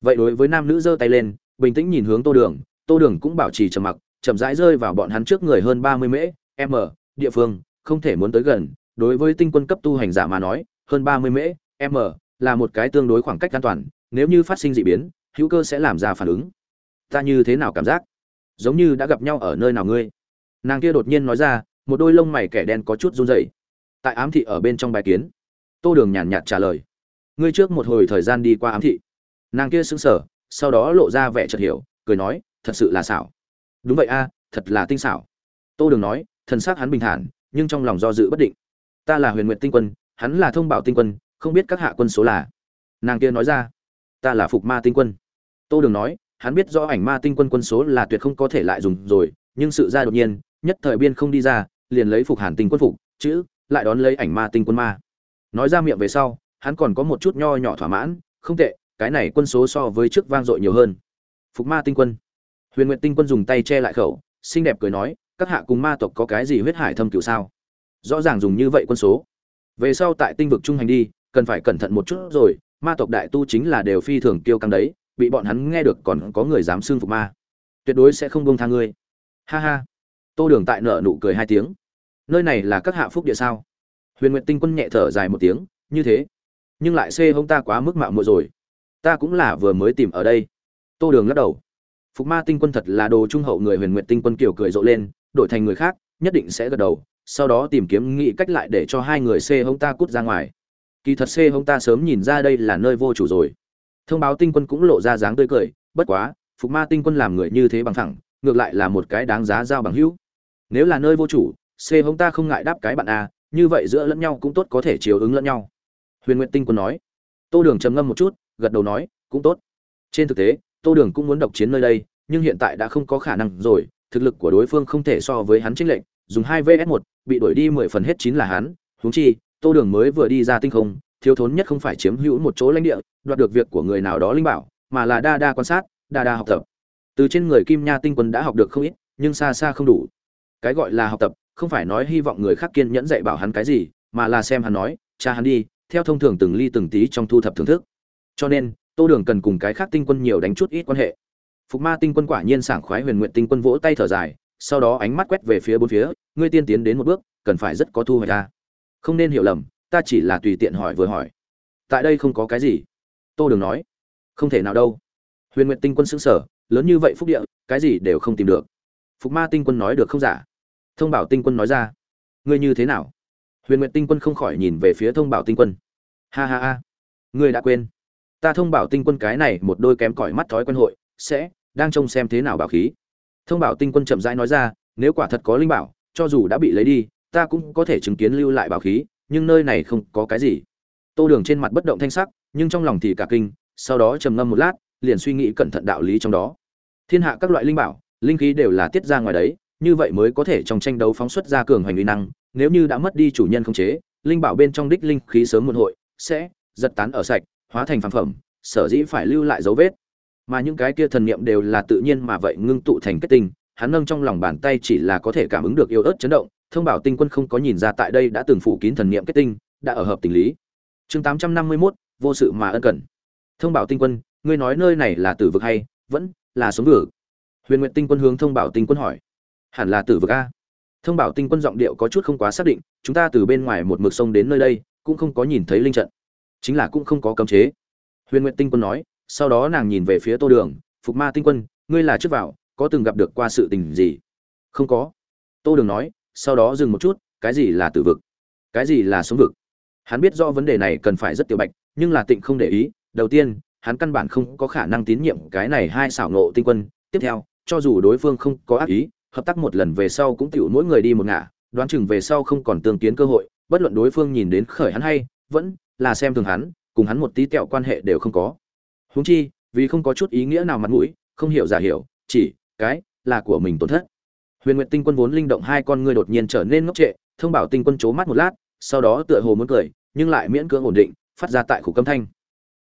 Vậy đối với nam nữ giơ tay lên, bình tĩnh nhìn hướng tô đường tô đường cũng bảo trì trầm mặc, chậm rãi rơi vào bọn hắn trước người hơn ba mươi mễ m địa phương, không thể muốn tới gần đối với tinh quân cấp tu hành giả mà nói, hơn ba mươi mễ, m là một cái tương đối khoảng cách an toàn, nếu như phát sinh dị biến, hữu cơ sẽ làm ra phản ứng. Ta như thế nào cảm giác? Giống như đã gặp nhau ở nơi nào ngươi? Nàng kia đột nhiên nói ra, một đôi lông mày kẻ đen có chút run rẩy. Tại ám thị ở bên trong bài kiến. Tô đường nhàn nhạt trả lời. Ngươi trước một hồi thời gian đi qua ám thị. Nàng kia sững sờ, sau đó lộ ra vẻ chợt hiểu, cười nói, thật sự là xảo. Đúng vậy a, thật là tinh xảo. Tô đường nói, thần sắc hắn bình thản, nhưng trong lòng do dự bất định ta là huyền nguyện tinh quân, hắn là thông bảo tinh quân, không biết các hạ quân số là. Nàng kia nói ra, ta là phục ma tinh quân. Tô đường nói, hắn biết rõ ảnh ma tinh quân quân số là tuyệt không có thể lại dùng rồi, nhưng sự ra đột nhiên, nhất thời biên không đi ra, liền lấy phục hàn tinh quân phục, chữ, lại đón lấy ảnh ma tinh quân ma. Nói ra miệng về sau, hắn còn có một chút nho nhỏ thỏa mãn, không tệ, cái này quân số so với trước vang dội nhiều hơn. Phục ma tinh quân. Huyền nguyện tinh quân dùng tay che lại khẩu, xinh đẹp cười nói, các hạ cùng ma tộc có cái gì huyết hải thâm cửu sao? Rõ ràng dùng như vậy quân số. Về sau tại tinh vực trung hành đi, cần phải cẩn thận một chút rồi, ma tộc đại tu chính là đều phi thường kiêu căng đấy, bị bọn hắn nghe được còn có người dám xưng phục ma. Tuyệt đối sẽ không buông tha ngươi. Ha ha. Tô đường tại nợ nụ cười hai tiếng. Nơi này là các hạ phúc địa sao? Huyền nguyện tinh quân nhẹ thở dài một tiếng, như thế. Nhưng lại xê hông ta quá mức mạo muội rồi. Ta cũng là vừa mới tìm ở đây. Tô đường lắc đầu. Phục ma tinh quân thật là đồ trung hậu người huyền nguyện tinh quân kiểu cười rộ lên, đổi thành người khác, nhất định sẽ gật đầu sau đó tìm kiếm nghĩ cách lại để cho hai người xê hông ta cút ra ngoài. Kỳ thật xê hông ta sớm nhìn ra đây là nơi vô chủ rồi. Thông báo tinh quân cũng lộ ra dáng tươi cười, bất quá, phục ma tinh quân làm người như thế bằng thẳng, ngược lại là một cái đáng giá giao bằng hữu. Nếu là nơi vô chủ, xê hông ta không ngại đáp cái bạn a, như vậy giữa lẫn nhau cũng tốt có thể chiều ứng lẫn nhau. Huyền nguyện tinh quân nói. Tô đường trầm ngâm một chút, gật đầu nói, cũng tốt. Trên thực tế, tô đường cũng muốn độc chiến nơi đây, nhưng hiện tại đã không có khả năng rồi, thực lực của đối phương không thể so với hắn chênh lệnh dùng hai vs một, bị đuổi đi mười phần hết chín là hắn. Huống chi, tô đường mới vừa đi ra tinh không, thiếu thốn nhất không phải chiếm hữu một chỗ lãnh địa, đoạt được việc của người nào đó linh bảo, mà là đa đa quan sát, đa đa học tập. Từ trên người kim nha tinh quân đã học được không ít, nhưng xa xa không đủ. Cái gọi là học tập, không phải nói hy vọng người khác kiên nhẫn dạy bảo hắn cái gì, mà là xem hắn nói, cha hắn đi, theo thông thường từng ly từng tí trong thu thập thưởng thức. Cho nên, tô đường cần cùng cái khác tinh quân nhiều đánh chút ít quan hệ. Phục ma tinh quân quả nhiên sảng khoái huyền nguyện tinh quân vỗ tay thở dài sau đó ánh mắt quét về phía bốn phía, ngươi tiên tiến đến một bước, cần phải rất có thu hoạch ta không nên hiểu lầm, ta chỉ là tùy tiện hỏi vừa hỏi. Tại đây không có cái gì. Tô đường nói. Không thể nào đâu. Huyền nguyện tinh quân xứng sở lớn như vậy phúc địa, cái gì đều không tìm được. Phục ma tinh quân nói được không giả? Thông bảo tinh quân nói ra. Ngươi như thế nào? Huyền nguyện tinh quân không khỏi nhìn về phía thông bảo tinh quân. Ha ha ha. Ngươi đã quên. Ta thông bảo tinh quân cái này một đôi kém cỏi mắt thói quen hội, sẽ, đang trông xem thế nào bảo khí thông bảo tinh quân chậm rãi nói ra, nếu quả thật có linh bảo, cho dù đã bị lấy đi, ta cũng có thể chứng kiến lưu lại bảo khí, nhưng nơi này không có cái gì. Tô đường trên mặt bất động thanh sắc, nhưng trong lòng thì cả kinh, sau đó trầm ngâm một lát, liền suy nghĩ cẩn thận đạo lý trong đó. Thiên hạ các loại linh bảo, linh khí đều là tiết ra ngoài đấy, như vậy mới có thể trong tranh đấu phóng xuất ra cường hoành uy năng, nếu như đã mất đi chủ nhân không chế, linh bảo bên trong đích linh khí sớm muộn hội sẽ giật tán ở sạch, hóa thành phản phẩm, sở dĩ phải lưu lại dấu vết mà những cái kia thần niệm đều là tự nhiên mà vậy ngưng tụ thành kết tinh. Hắn nâng trong lòng bàn tay chỉ là có thể cảm ứng được yêu ớt chấn động thông bảo tinh quân không có nhìn ra tại đây đã từng phủ kín thần niệm kết tinh đã ở hợp tình lý. Chương tám trăm năm mươi 851, vô sự mà ân cần. Thông bảo tinh quân ngươi nói nơi này là tử vực hay vẫn là sống vực? Huyền nguyện tinh quân hướng thông bảo tinh quân hỏi. Hẳn là tử vực a. Thông bảo tinh quân giọng điệu có chút không quá xác định chúng ta từ bên ngoài một mực sông đến nơi đây cũng không có nhìn thấy linh trận. Chính là cũng không có cấm chế. Huyền nguyện tinh quân nói sau đó nàng nhìn về phía tô đường, phục ma tinh quân, ngươi là trước vào, có từng gặp được qua sự tình gì? Không có. Tô đường nói, sau đó dừng một chút, cái gì là tử vực? Cái gì là sống vực? Hắn biết do vấn đề này cần phải rất tiểu bạch, nhưng là tịnh không để ý. Đầu tiên, hắn căn bản không có khả năng tín nhiệm cái này hai xảo nộ tinh quân. Tiếp theo, cho dù đối phương không có ác ý, hợp tác một lần về sau cũng tiểu mỗi người đi một ngả, đoán chừng về sau không còn tương kiến cơ hội. Bất luận đối phương nhìn đến khởi hắn hay vẫn là xem thường hắn, cùng hắn một tí tẹo quan hệ đều không có huống chi, vì không có chút ý nghĩa nào mặt mũi, không hiểu giả hiểu, chỉ, cái, là của mình tổn thất. Huyền nguyệt tinh quân vốn linh động hai con ngươi đột nhiên trở nên ngốc trệ, thông bảo tinh quân c mắt một lát, sau đó tựa hồ muốn cười, nhưng lại miễn cưỡng ổn định, phát ra tại khủ câm thanh.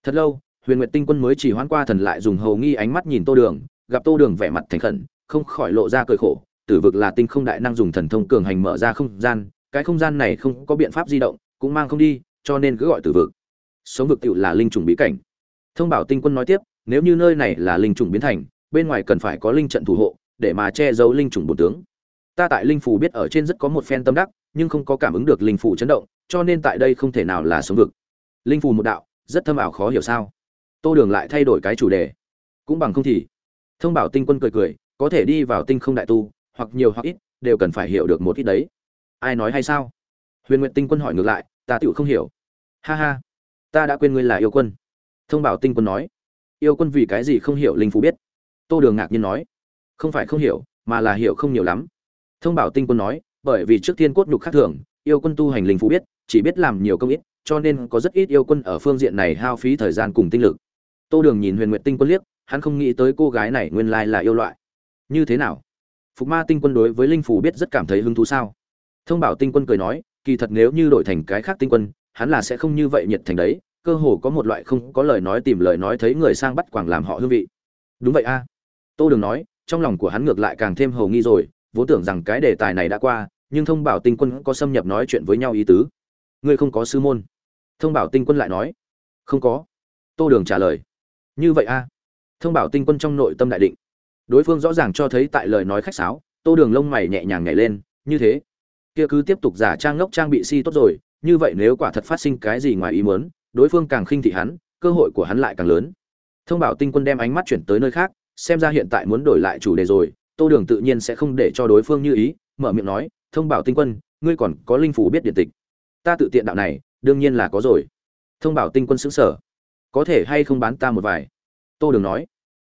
Thật lâu, huyền nguyệt tinh quân mới chỉ hoãn qua thần lại dùng hầu nghi ánh mắt nhìn tô đường, gặp tô đường vẻ mặt thành khẩn, không khỏi lộ ra cười khổ, tử vực là tinh không đại năng dùng thần thông cường hành mở ra không gian, cái không gian này không có biện pháp di động, cũng mang không đi, cho nên cứ gọi tử vực. Sống vực tựu là linh trùng bí cảnh thông bảo tinh quân nói tiếp, nếu như nơi này là linh trùng biến thành, bên ngoài cần phải có linh trận thủ hộ, để mà che giấu linh trùng bổn tướng. Ta tại linh phủ biết ở trên rất có một phen tâm đắc, nhưng không có cảm ứng được linh phủ chấn động, cho nên tại đây không thể nào là sống vực. Linh phủ một đạo, rất thâm ảo khó hiểu sao? Tô đường lại thay đổi cái chủ đề. Cũng bằng không thì, thông bảo tinh quân cười cười, có thể đi vào tinh không đại tu, hoặc nhiều hoặc ít, đều cần phải hiểu được một ít đấy. Ai nói hay sao? Huyền nguyện tinh quân hỏi ngược lại, ta tựu không hiểu. Ha ha, ta đã quên ngươi là yêu quân thông bảo tinh quân nói. Yêu quân vì cái gì không hiểu linh phú biết? Tô đường ngạc nhiên nói. Không phải không hiểu, mà là hiểu không nhiều lắm. Thông bảo tinh quân nói, bởi vì trước Thiên cốt nhục khác thường, yêu quân tu hành linh phú biết, chỉ biết làm nhiều công ít, cho nên có rất ít yêu quân ở phương diện này hao phí thời gian cùng tinh lực. Tô đường nhìn huyền nguyệt tinh quân liếc, hắn không nghĩ tới cô gái này nguyên lai là yêu loại. Như thế nào? Phục ma tinh quân đối với linh phủ biết rất cảm thấy hứng thú sao? Thông bảo tinh quân cười nói, kỳ thật nếu như đổi thành cái khác tinh quân, hắn là sẽ không như vậy nhiệt thành đấy cơ hồ có một loại không có lời nói tìm lời nói thấy người sang bắt quảng làm họ hương vị. Đúng vậy a. Tô đường nói, trong lòng của hắn ngược lại càng thêm hầu nghi rồi, vốn tưởng rằng cái đề tài này đã qua, nhưng thông bảo tinh quân có xâm nhập nói chuyện với nhau ý tứ. Ngươi không có sư môn. Thông bảo tinh quân lại nói, không có. Tô đường trả lời, như vậy a. Thông bảo tinh quân trong nội tâm đại định. Đối phương rõ ràng cho thấy tại lời nói khách sáo, tô đường lông mày nhẹ nhàng nhảy lên, như thế, kia cứ tiếp tục giả trang ngốc trang bị si tốt rồi, như vậy nếu quả thật phát sinh cái gì ngoài ý muốn đối phương càng khinh thị hắn, cơ hội của hắn lại càng lớn. Thông bảo tinh quân đem ánh mắt chuyển tới nơi khác, xem ra hiện tại muốn đổi lại chủ đề rồi, tô đường tự nhiên sẽ không để cho đối phương như ý, mở miệng nói, thông bảo tinh quân, ngươi còn có linh phủ biết điện tịch. Ta tự tiện đạo này, đương nhiên là có rồi. Thông bảo tinh quân xứng sở có thể hay không bán ta một vài? Tô đường nói.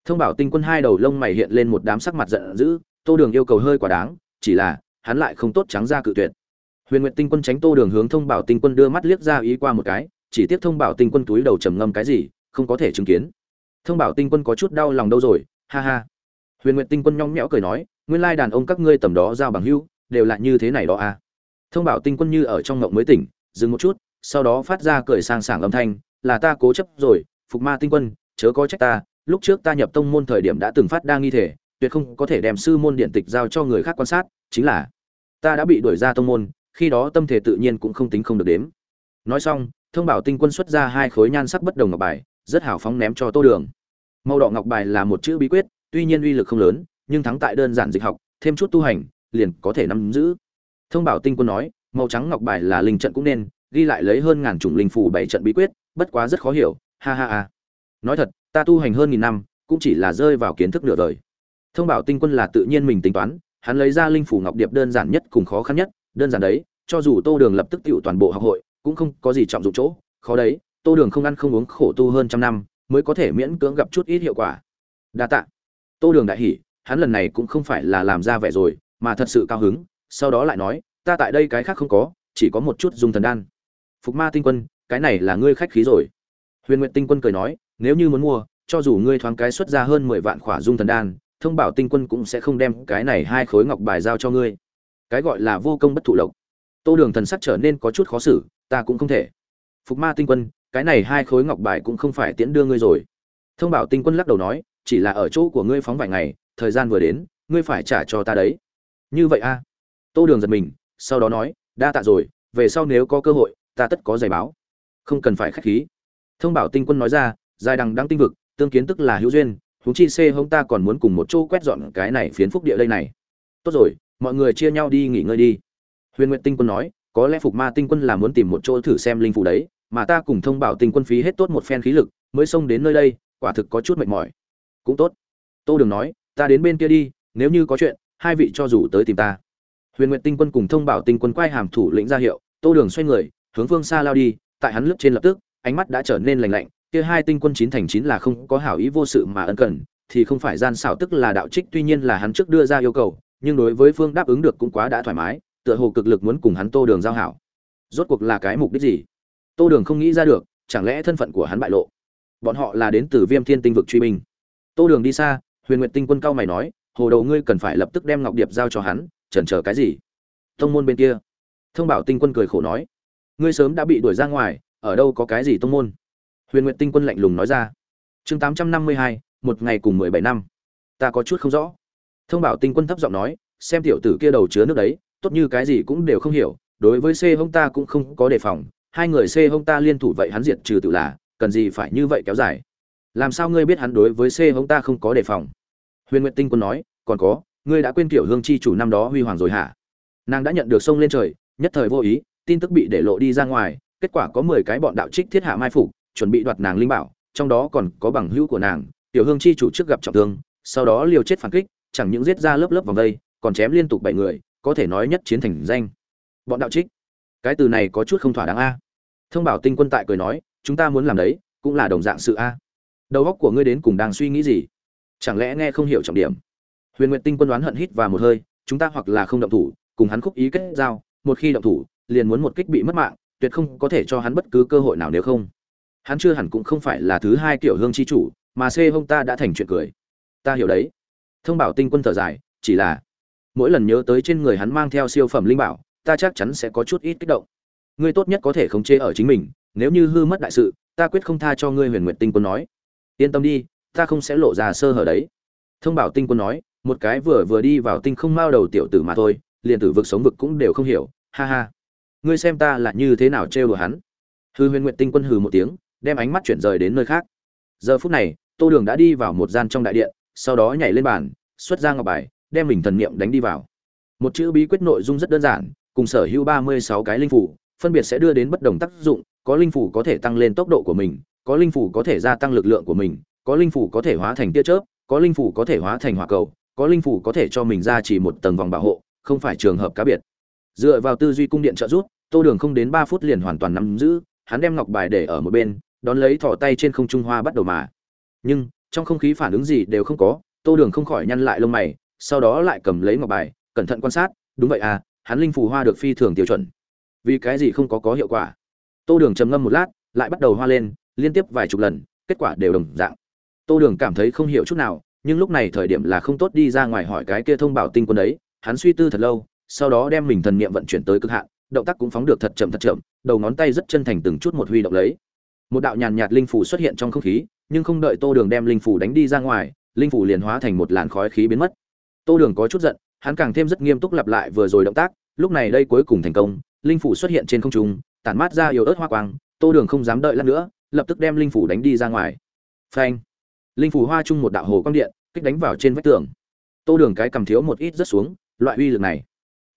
Thông bảo tinh quân hai đầu lông mày hiện lên một đám sắc mặt giận dữ, tô đường yêu cầu hơi quá đáng, chỉ là, hắn lại không tốt trắng ra cự tuyệt. Huyền nguyệt tinh quân tránh tô đường hướng thông bảo tinh quân đưa mắt liếc ra ý qua một cái chỉ tiếc thông bảo tinh quân túi đầu trầm ngâm cái gì, không có thể chứng kiến. Thông bảo tinh quân có chút đau lòng đâu rồi, ha ha. Huyền nguyện tinh quân nhong nhẽo cười nói, nguyên lai đàn ông các ngươi tầm đó giao bằng hữu, đều là như thế này đó à. Thông bảo tinh quân như ở trong ngộng mới tỉnh, dừng một chút, sau đó phát ra cười sang sảng âm thanh, là ta cố chấp rồi, phục ma tinh quân, chớ có trách ta, lúc trước ta nhập tông môn thời điểm đã từng phát đa nghi thể, tuyệt không có thể đem sư môn điện tịch giao cho người khác quan sát, chính là, ta đã bị đuổi ra tông môn, khi đó tâm thể tự nhiên cũng không tính không được đếm. Nói xong thông bảo tinh quân xuất ra hai khối nhan sắc bất đồng ngọc bài, rất hào phóng ném cho tô đường. Màu đỏ ngọc bài là một chữ bí quyết, tuy nhiên uy lực không lớn, nhưng thắng tại đơn giản dịch học, thêm chút tu hành, liền có thể nắm giữ. Thông bảo tinh quân nói, màu trắng ngọc bài là linh trận cũng nên, ghi lại lấy hơn ngàn chủng linh phù bảy trận bí quyết, bất quá rất khó hiểu, ha ha ha. Nói thật, ta tu hành hơn nghìn năm, cũng chỉ là rơi vào kiến thức nửa đời. Thông bảo tinh quân là tự nhiên mình tính toán, hắn lấy ra linh phủ ngọc điệp đơn giản nhất cùng khó khăn nhất, đơn giản đấy, cho dù tô đường lập tức tựu toàn bộ học hội cũng không có gì trọng dụng chỗ, khó đấy, tô đường không ăn không uống khổ tu hơn trăm năm, mới có thể miễn cưỡng gặp chút ít hiệu quả. Đa tạ. Tô đường đại hỉ, hắn lần này cũng không phải là làm ra vẻ rồi, mà thật sự cao hứng, sau đó lại nói, ta tại đây cái khác không có, chỉ có một chút dùng thần đan. Phục ma tinh quân, cái này là ngươi khách khí rồi. Huyền nguyện tinh quân cười nói, nếu như muốn mua, cho dù ngươi thoáng cái xuất ra hơn mười vạn khỏa dung thần đan, thông bảo tinh quân cũng sẽ không đem cái này hai khối ngọc bài giao cho ngươi. Cái gọi là vô công bất thụ lộc. Tô đường thần sắc trở nên có chút khó xử ta cũng không thể. Phục ma tinh quân, cái này hai khối ngọc bài cũng không phải tiễn đưa ngươi rồi. Thông bảo tinh quân lắc đầu nói, chỉ là ở chỗ của ngươi phóng vài ngày, thời gian vừa đến, ngươi phải trả cho ta đấy. Như vậy a à? tô đường giật mình, sau đó nói, đa tạ rồi, về sau nếu có cơ hội, ta tất có giày báo. Không cần phải khách khí. Thông bảo tinh quân nói ra, dài đằng đang tinh vực, tương kiến tức là hữu duyên, huống chi xê hông ta còn muốn cùng một chỗ quét dọn cái này phiến phúc địa đây này. Tốt rồi, mọi người chia nhau đi nghỉ ngơi đi. Huyền nguyện tinh quân nói có lẽ phục ma tinh quân là muốn tìm một chỗ thử xem linh phủ đấy, mà ta cùng thông bảo tinh quân phí hết tốt một phen khí lực, mới xông đến nơi đây, quả thực có chút mệt mỏi. Cũng tốt. Tô đường nói, ta đến bên kia đi, nếu như có chuyện, hai vị cho dù tới tìm ta. Huyền nguyện tinh quân cùng thông bảo tinh quân quay hàm thủ lĩnh ra hiệu, tô đường xoay người, hướng phương xa lao đi, tại hắn lướt trên lập tức, ánh mắt đã trở nên lành lạnh, kia hai tinh quân chín thành chín là không có hảo ý vô sự mà ân cần, thì không phải gian xảo tức là đạo trích, tuy nhiên là hắn trước đưa ra yêu cầu, nhưng đối với phương đáp ứng được cũng quá đã thoải mái tựa hồ cực lực muốn cùng hắn tô đường giao hảo. Rốt cuộc là cái mục đích gì? Tô đường không nghĩ ra được, chẳng lẽ thân phận của hắn bại lộ? Bọn họ là đến từ viêm thiên tinh vực truy binh. Tô đường đi xa, huyền nguyệt tinh quân cao mày nói, hồ đầu ngươi cần phải lập tức đem ngọc điệp giao cho hắn, chần chờ cái gì? Tông môn bên kia. Thông bảo tinh quân cười khổ nói, ngươi sớm đã bị đuổi ra ngoài, ở đâu có cái gì tông môn? Huyền nguyệt tinh quân lạnh lùng nói ra, chương tám trăm năm mươi hai, một ngày cùng mười bảy năm. Ta có chút không rõ. Thông bảo tinh quân thấp giọng nói, xem tiểu tử kia đầu chứa nước đấy tốt như cái gì cũng đều không hiểu, đối với c hông ta cũng không có đề phòng, hai người c hông ta liên thủ vậy hắn diệt trừ tự là, cần gì phải như vậy kéo dài? Làm sao ngươi biết hắn đối với c hông ta không có đề phòng? Huyền nguyệt tinh quân nói, còn có, ngươi đã quên kiểu hương chi chủ năm đó huy hoàng rồi hả? Nàng đã nhận được sông lên trời, nhất thời vô ý, tin tức bị để lộ đi ra ngoài, kết quả có mười cái bọn đạo trích thiết hạ mai phục, chuẩn bị đoạt nàng linh bảo, trong đó còn có bằng hữu của nàng tiểu hương chi chủ trước gặp trọng thương, sau đó liều chết phản kích, chẳng những giết ra lớp lớp vòng vây, còn chém liên tục bảy người có thể nói nhất chiến thành danh. Bọn đạo trích, cái từ này có chút không thỏa đáng a. Thông bảo tinh quân tại cười nói, chúng ta muốn làm đấy, cũng là đồng dạng sự a. Đầu óc của ngươi đến cùng đang suy nghĩ gì? Chẳng lẽ nghe không hiểu trọng điểm? Huyền nguyện tinh quân đoán hận hít và một hơi, chúng ta hoặc là không động thủ, cùng hắn khúc ý kết giao, một khi động thủ, liền muốn một kích bị mất mạng, tuyệt không có thể cho hắn bất cứ cơ hội nào nếu không. Hắn chưa hẳn cũng không phải là thứ hai kiểu hương chi chủ, mà xê hông ta đã thành chuyện cười. Ta hiểu đấy. Thông bảo tinh quân thở dài, chỉ là mỗi lần nhớ tới trên người hắn mang theo siêu phẩm linh bảo, ta chắc chắn sẽ có chút ít kích động. Ngươi tốt nhất có thể khống chế ở chính mình, nếu như hư mất đại sự, ta quyết không tha cho ngươi huyền nguyện tinh quân nói. Yên tâm đi, ta không sẽ lộ ra sơ hở đấy. Thông bảo tinh quân nói, một cái vừa vừa đi vào tinh không mao đầu tiểu tử mà thôi, liền tử vực sống vực cũng đều không hiểu, ha ha. Ngươi xem ta là như thế nào trêu đùa hắn. Hư huyền nguyện tinh quân hừ một tiếng, đem ánh mắt chuyển rời đến nơi khác. Giờ phút này, tô đường đã đi vào một gian trong đại điện, sau đó nhảy lên bàn, xuất ra ngọc bài đem mình thần niệm đánh đi vào. Một chữ bí quyết nội dung rất đơn giản, cùng sở hữu ba mươi sáu cái linh phủ, phân biệt sẽ đưa đến bất đồng tác dụng, có linh phủ có thể tăng lên tốc độ của mình, có linh phủ có thể gia tăng lực lượng của mình, có linh phủ có thể hóa thành tia chớp, có linh phủ có thể hóa thành hỏa cầu, có linh phủ có thể cho mình ra chỉ một tầng vòng bảo hộ, không phải trường hợp cá biệt. Dựa vào tư duy cung điện trợ giúp, tô đường không đến ba phút liền hoàn toàn nắm giữ, hắn đem ngọc bài để ở một bên, đón lấy thỏ tay trên không trung hoa bắt đầu mà. Nhưng, trong không khí phản ứng gì đều không có, tô đường không khỏi nhăn lại lông mày sau đó lại cầm lấy ngọc bài, cẩn thận quan sát, đúng vậy à hắn linh phù hoa được phi thường tiêu chuẩn. Vì cái gì không có có hiệu quả? Tô đường trầm ngâm một lát, lại bắt đầu hoa lên, liên tiếp vài chục lần, kết quả đều đồng dạng. Tô đường cảm thấy không hiểu chút nào, nhưng lúc này thời điểm là không tốt đi ra ngoài hỏi cái kia thông bảo tinh quân đấy, hắn suy tư thật lâu, sau đó đem mình thần niệm vận chuyển tới cực hạn, động tác cũng phóng được thật chậm thật chậm, đầu ngón tay rất chân thành từng chút một huy động lấy. Một đạo nhàn nhạt linh phủ xuất hiện trong không khí, nhưng không đợi tô đường đem linh phủ đánh đi ra ngoài, linh phủ liền hóa thành một làn khói khí biến mất tô đường có chút giận, hắn càng thêm rất nghiêm túc lặp lại vừa rồi động tác, lúc này đây cuối cùng thành công, linh phủ xuất hiện trên không trung, tản mát ra yếu ớt hoa quang, tô đường không dám đợi lát nữa, lập tức đem linh phủ đánh đi ra ngoài. Phanh! Linh phủ hoa chung một đạo hồ quang điện, kích đánh vào trên vách tường. Tô đường cái cầm thiếu một ít rất xuống, loại uy lực này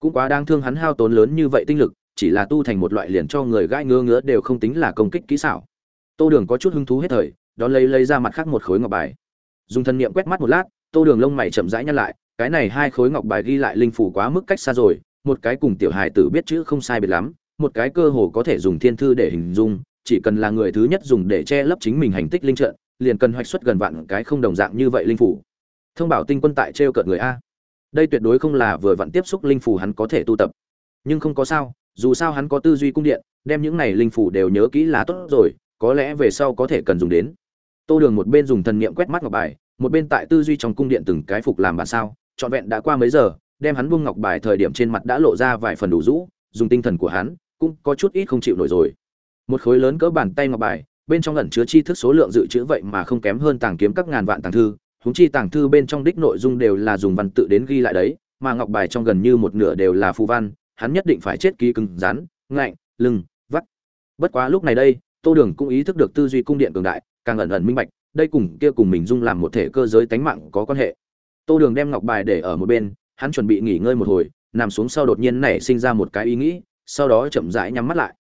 cũng quá đang thương hắn hao tốn lớn như vậy tinh lực, chỉ là tu thành một loại liền cho người gãi ngứa ngứa đều không tính là công kích kỹ xảo. Tô đường có chút hứng thú hết thời, đón lấy lấy ra mặt khác một khối ngọc bài. Dùng thân niệm quét mắt một lát, tô đường lông mày chậm rãi nhăn lại cái này hai khối ngọc bài ghi lại linh phủ quá mức cách xa rồi, một cái cùng tiểu hài tử biết chữ không sai biệt lắm, một cái cơ hồ có thể dùng thiên thư để hình dung, chỉ cần là người thứ nhất dùng để che lấp chính mình hành tích linh trận, liền cần hoạch xuất gần vạn cái không đồng dạng như vậy linh phủ thông bảo tinh quân tại trêu cợt người a. Đây tuyệt đối không là vừa vặn tiếp xúc linh phủ hắn có thể tu tập. Nhưng không có sao, dù sao hắn có tư duy cung điện, đem những này linh phủ đều nhớ kỹ là tốt rồi, có lẽ về sau có thể cần dùng đến. Tô đường một bên dùng thần niệm quét mắt ngọc bài, một bên tại tư duy trong cung điện từng cái phục làm bản sao trọn vẹn đã qua mấy giờ, đem hắn buông ngọc bài thời điểm trên mặt đã lộ ra vài phần đủ rũ, dùng tinh thần của hắn cũng có chút ít không chịu nổi rồi. Một khối lớn cỡ bàn tay ngọc bài, bên trong ẩn chứa chi thức số lượng dự trữ vậy mà không kém hơn tàng kiếm các ngàn vạn tàng thư húng chi tàng thư bên trong đích nội dung đều là dùng văn tự đến ghi lại đấy, mà ngọc bài trong gần như một nửa đều là phù văn, hắn nhất định phải chết ký cứng rắn, ngạnh lưng vắt. Bất quá lúc này đây, tô đường cũng ý thức được tư duy cung điện cường đại, càng ẩn ẩn minh bạch, đây cùng kia cùng mình dung làm một thể cơ giới tánh mạng có quan hệ tô đường đem ngọc bài để ở một bên, hắn chuẩn bị nghỉ ngơi một hồi, nằm xuống sau đột nhiên nảy sinh ra một cái ý nghĩ, sau đó chậm rãi nhắm mắt lại.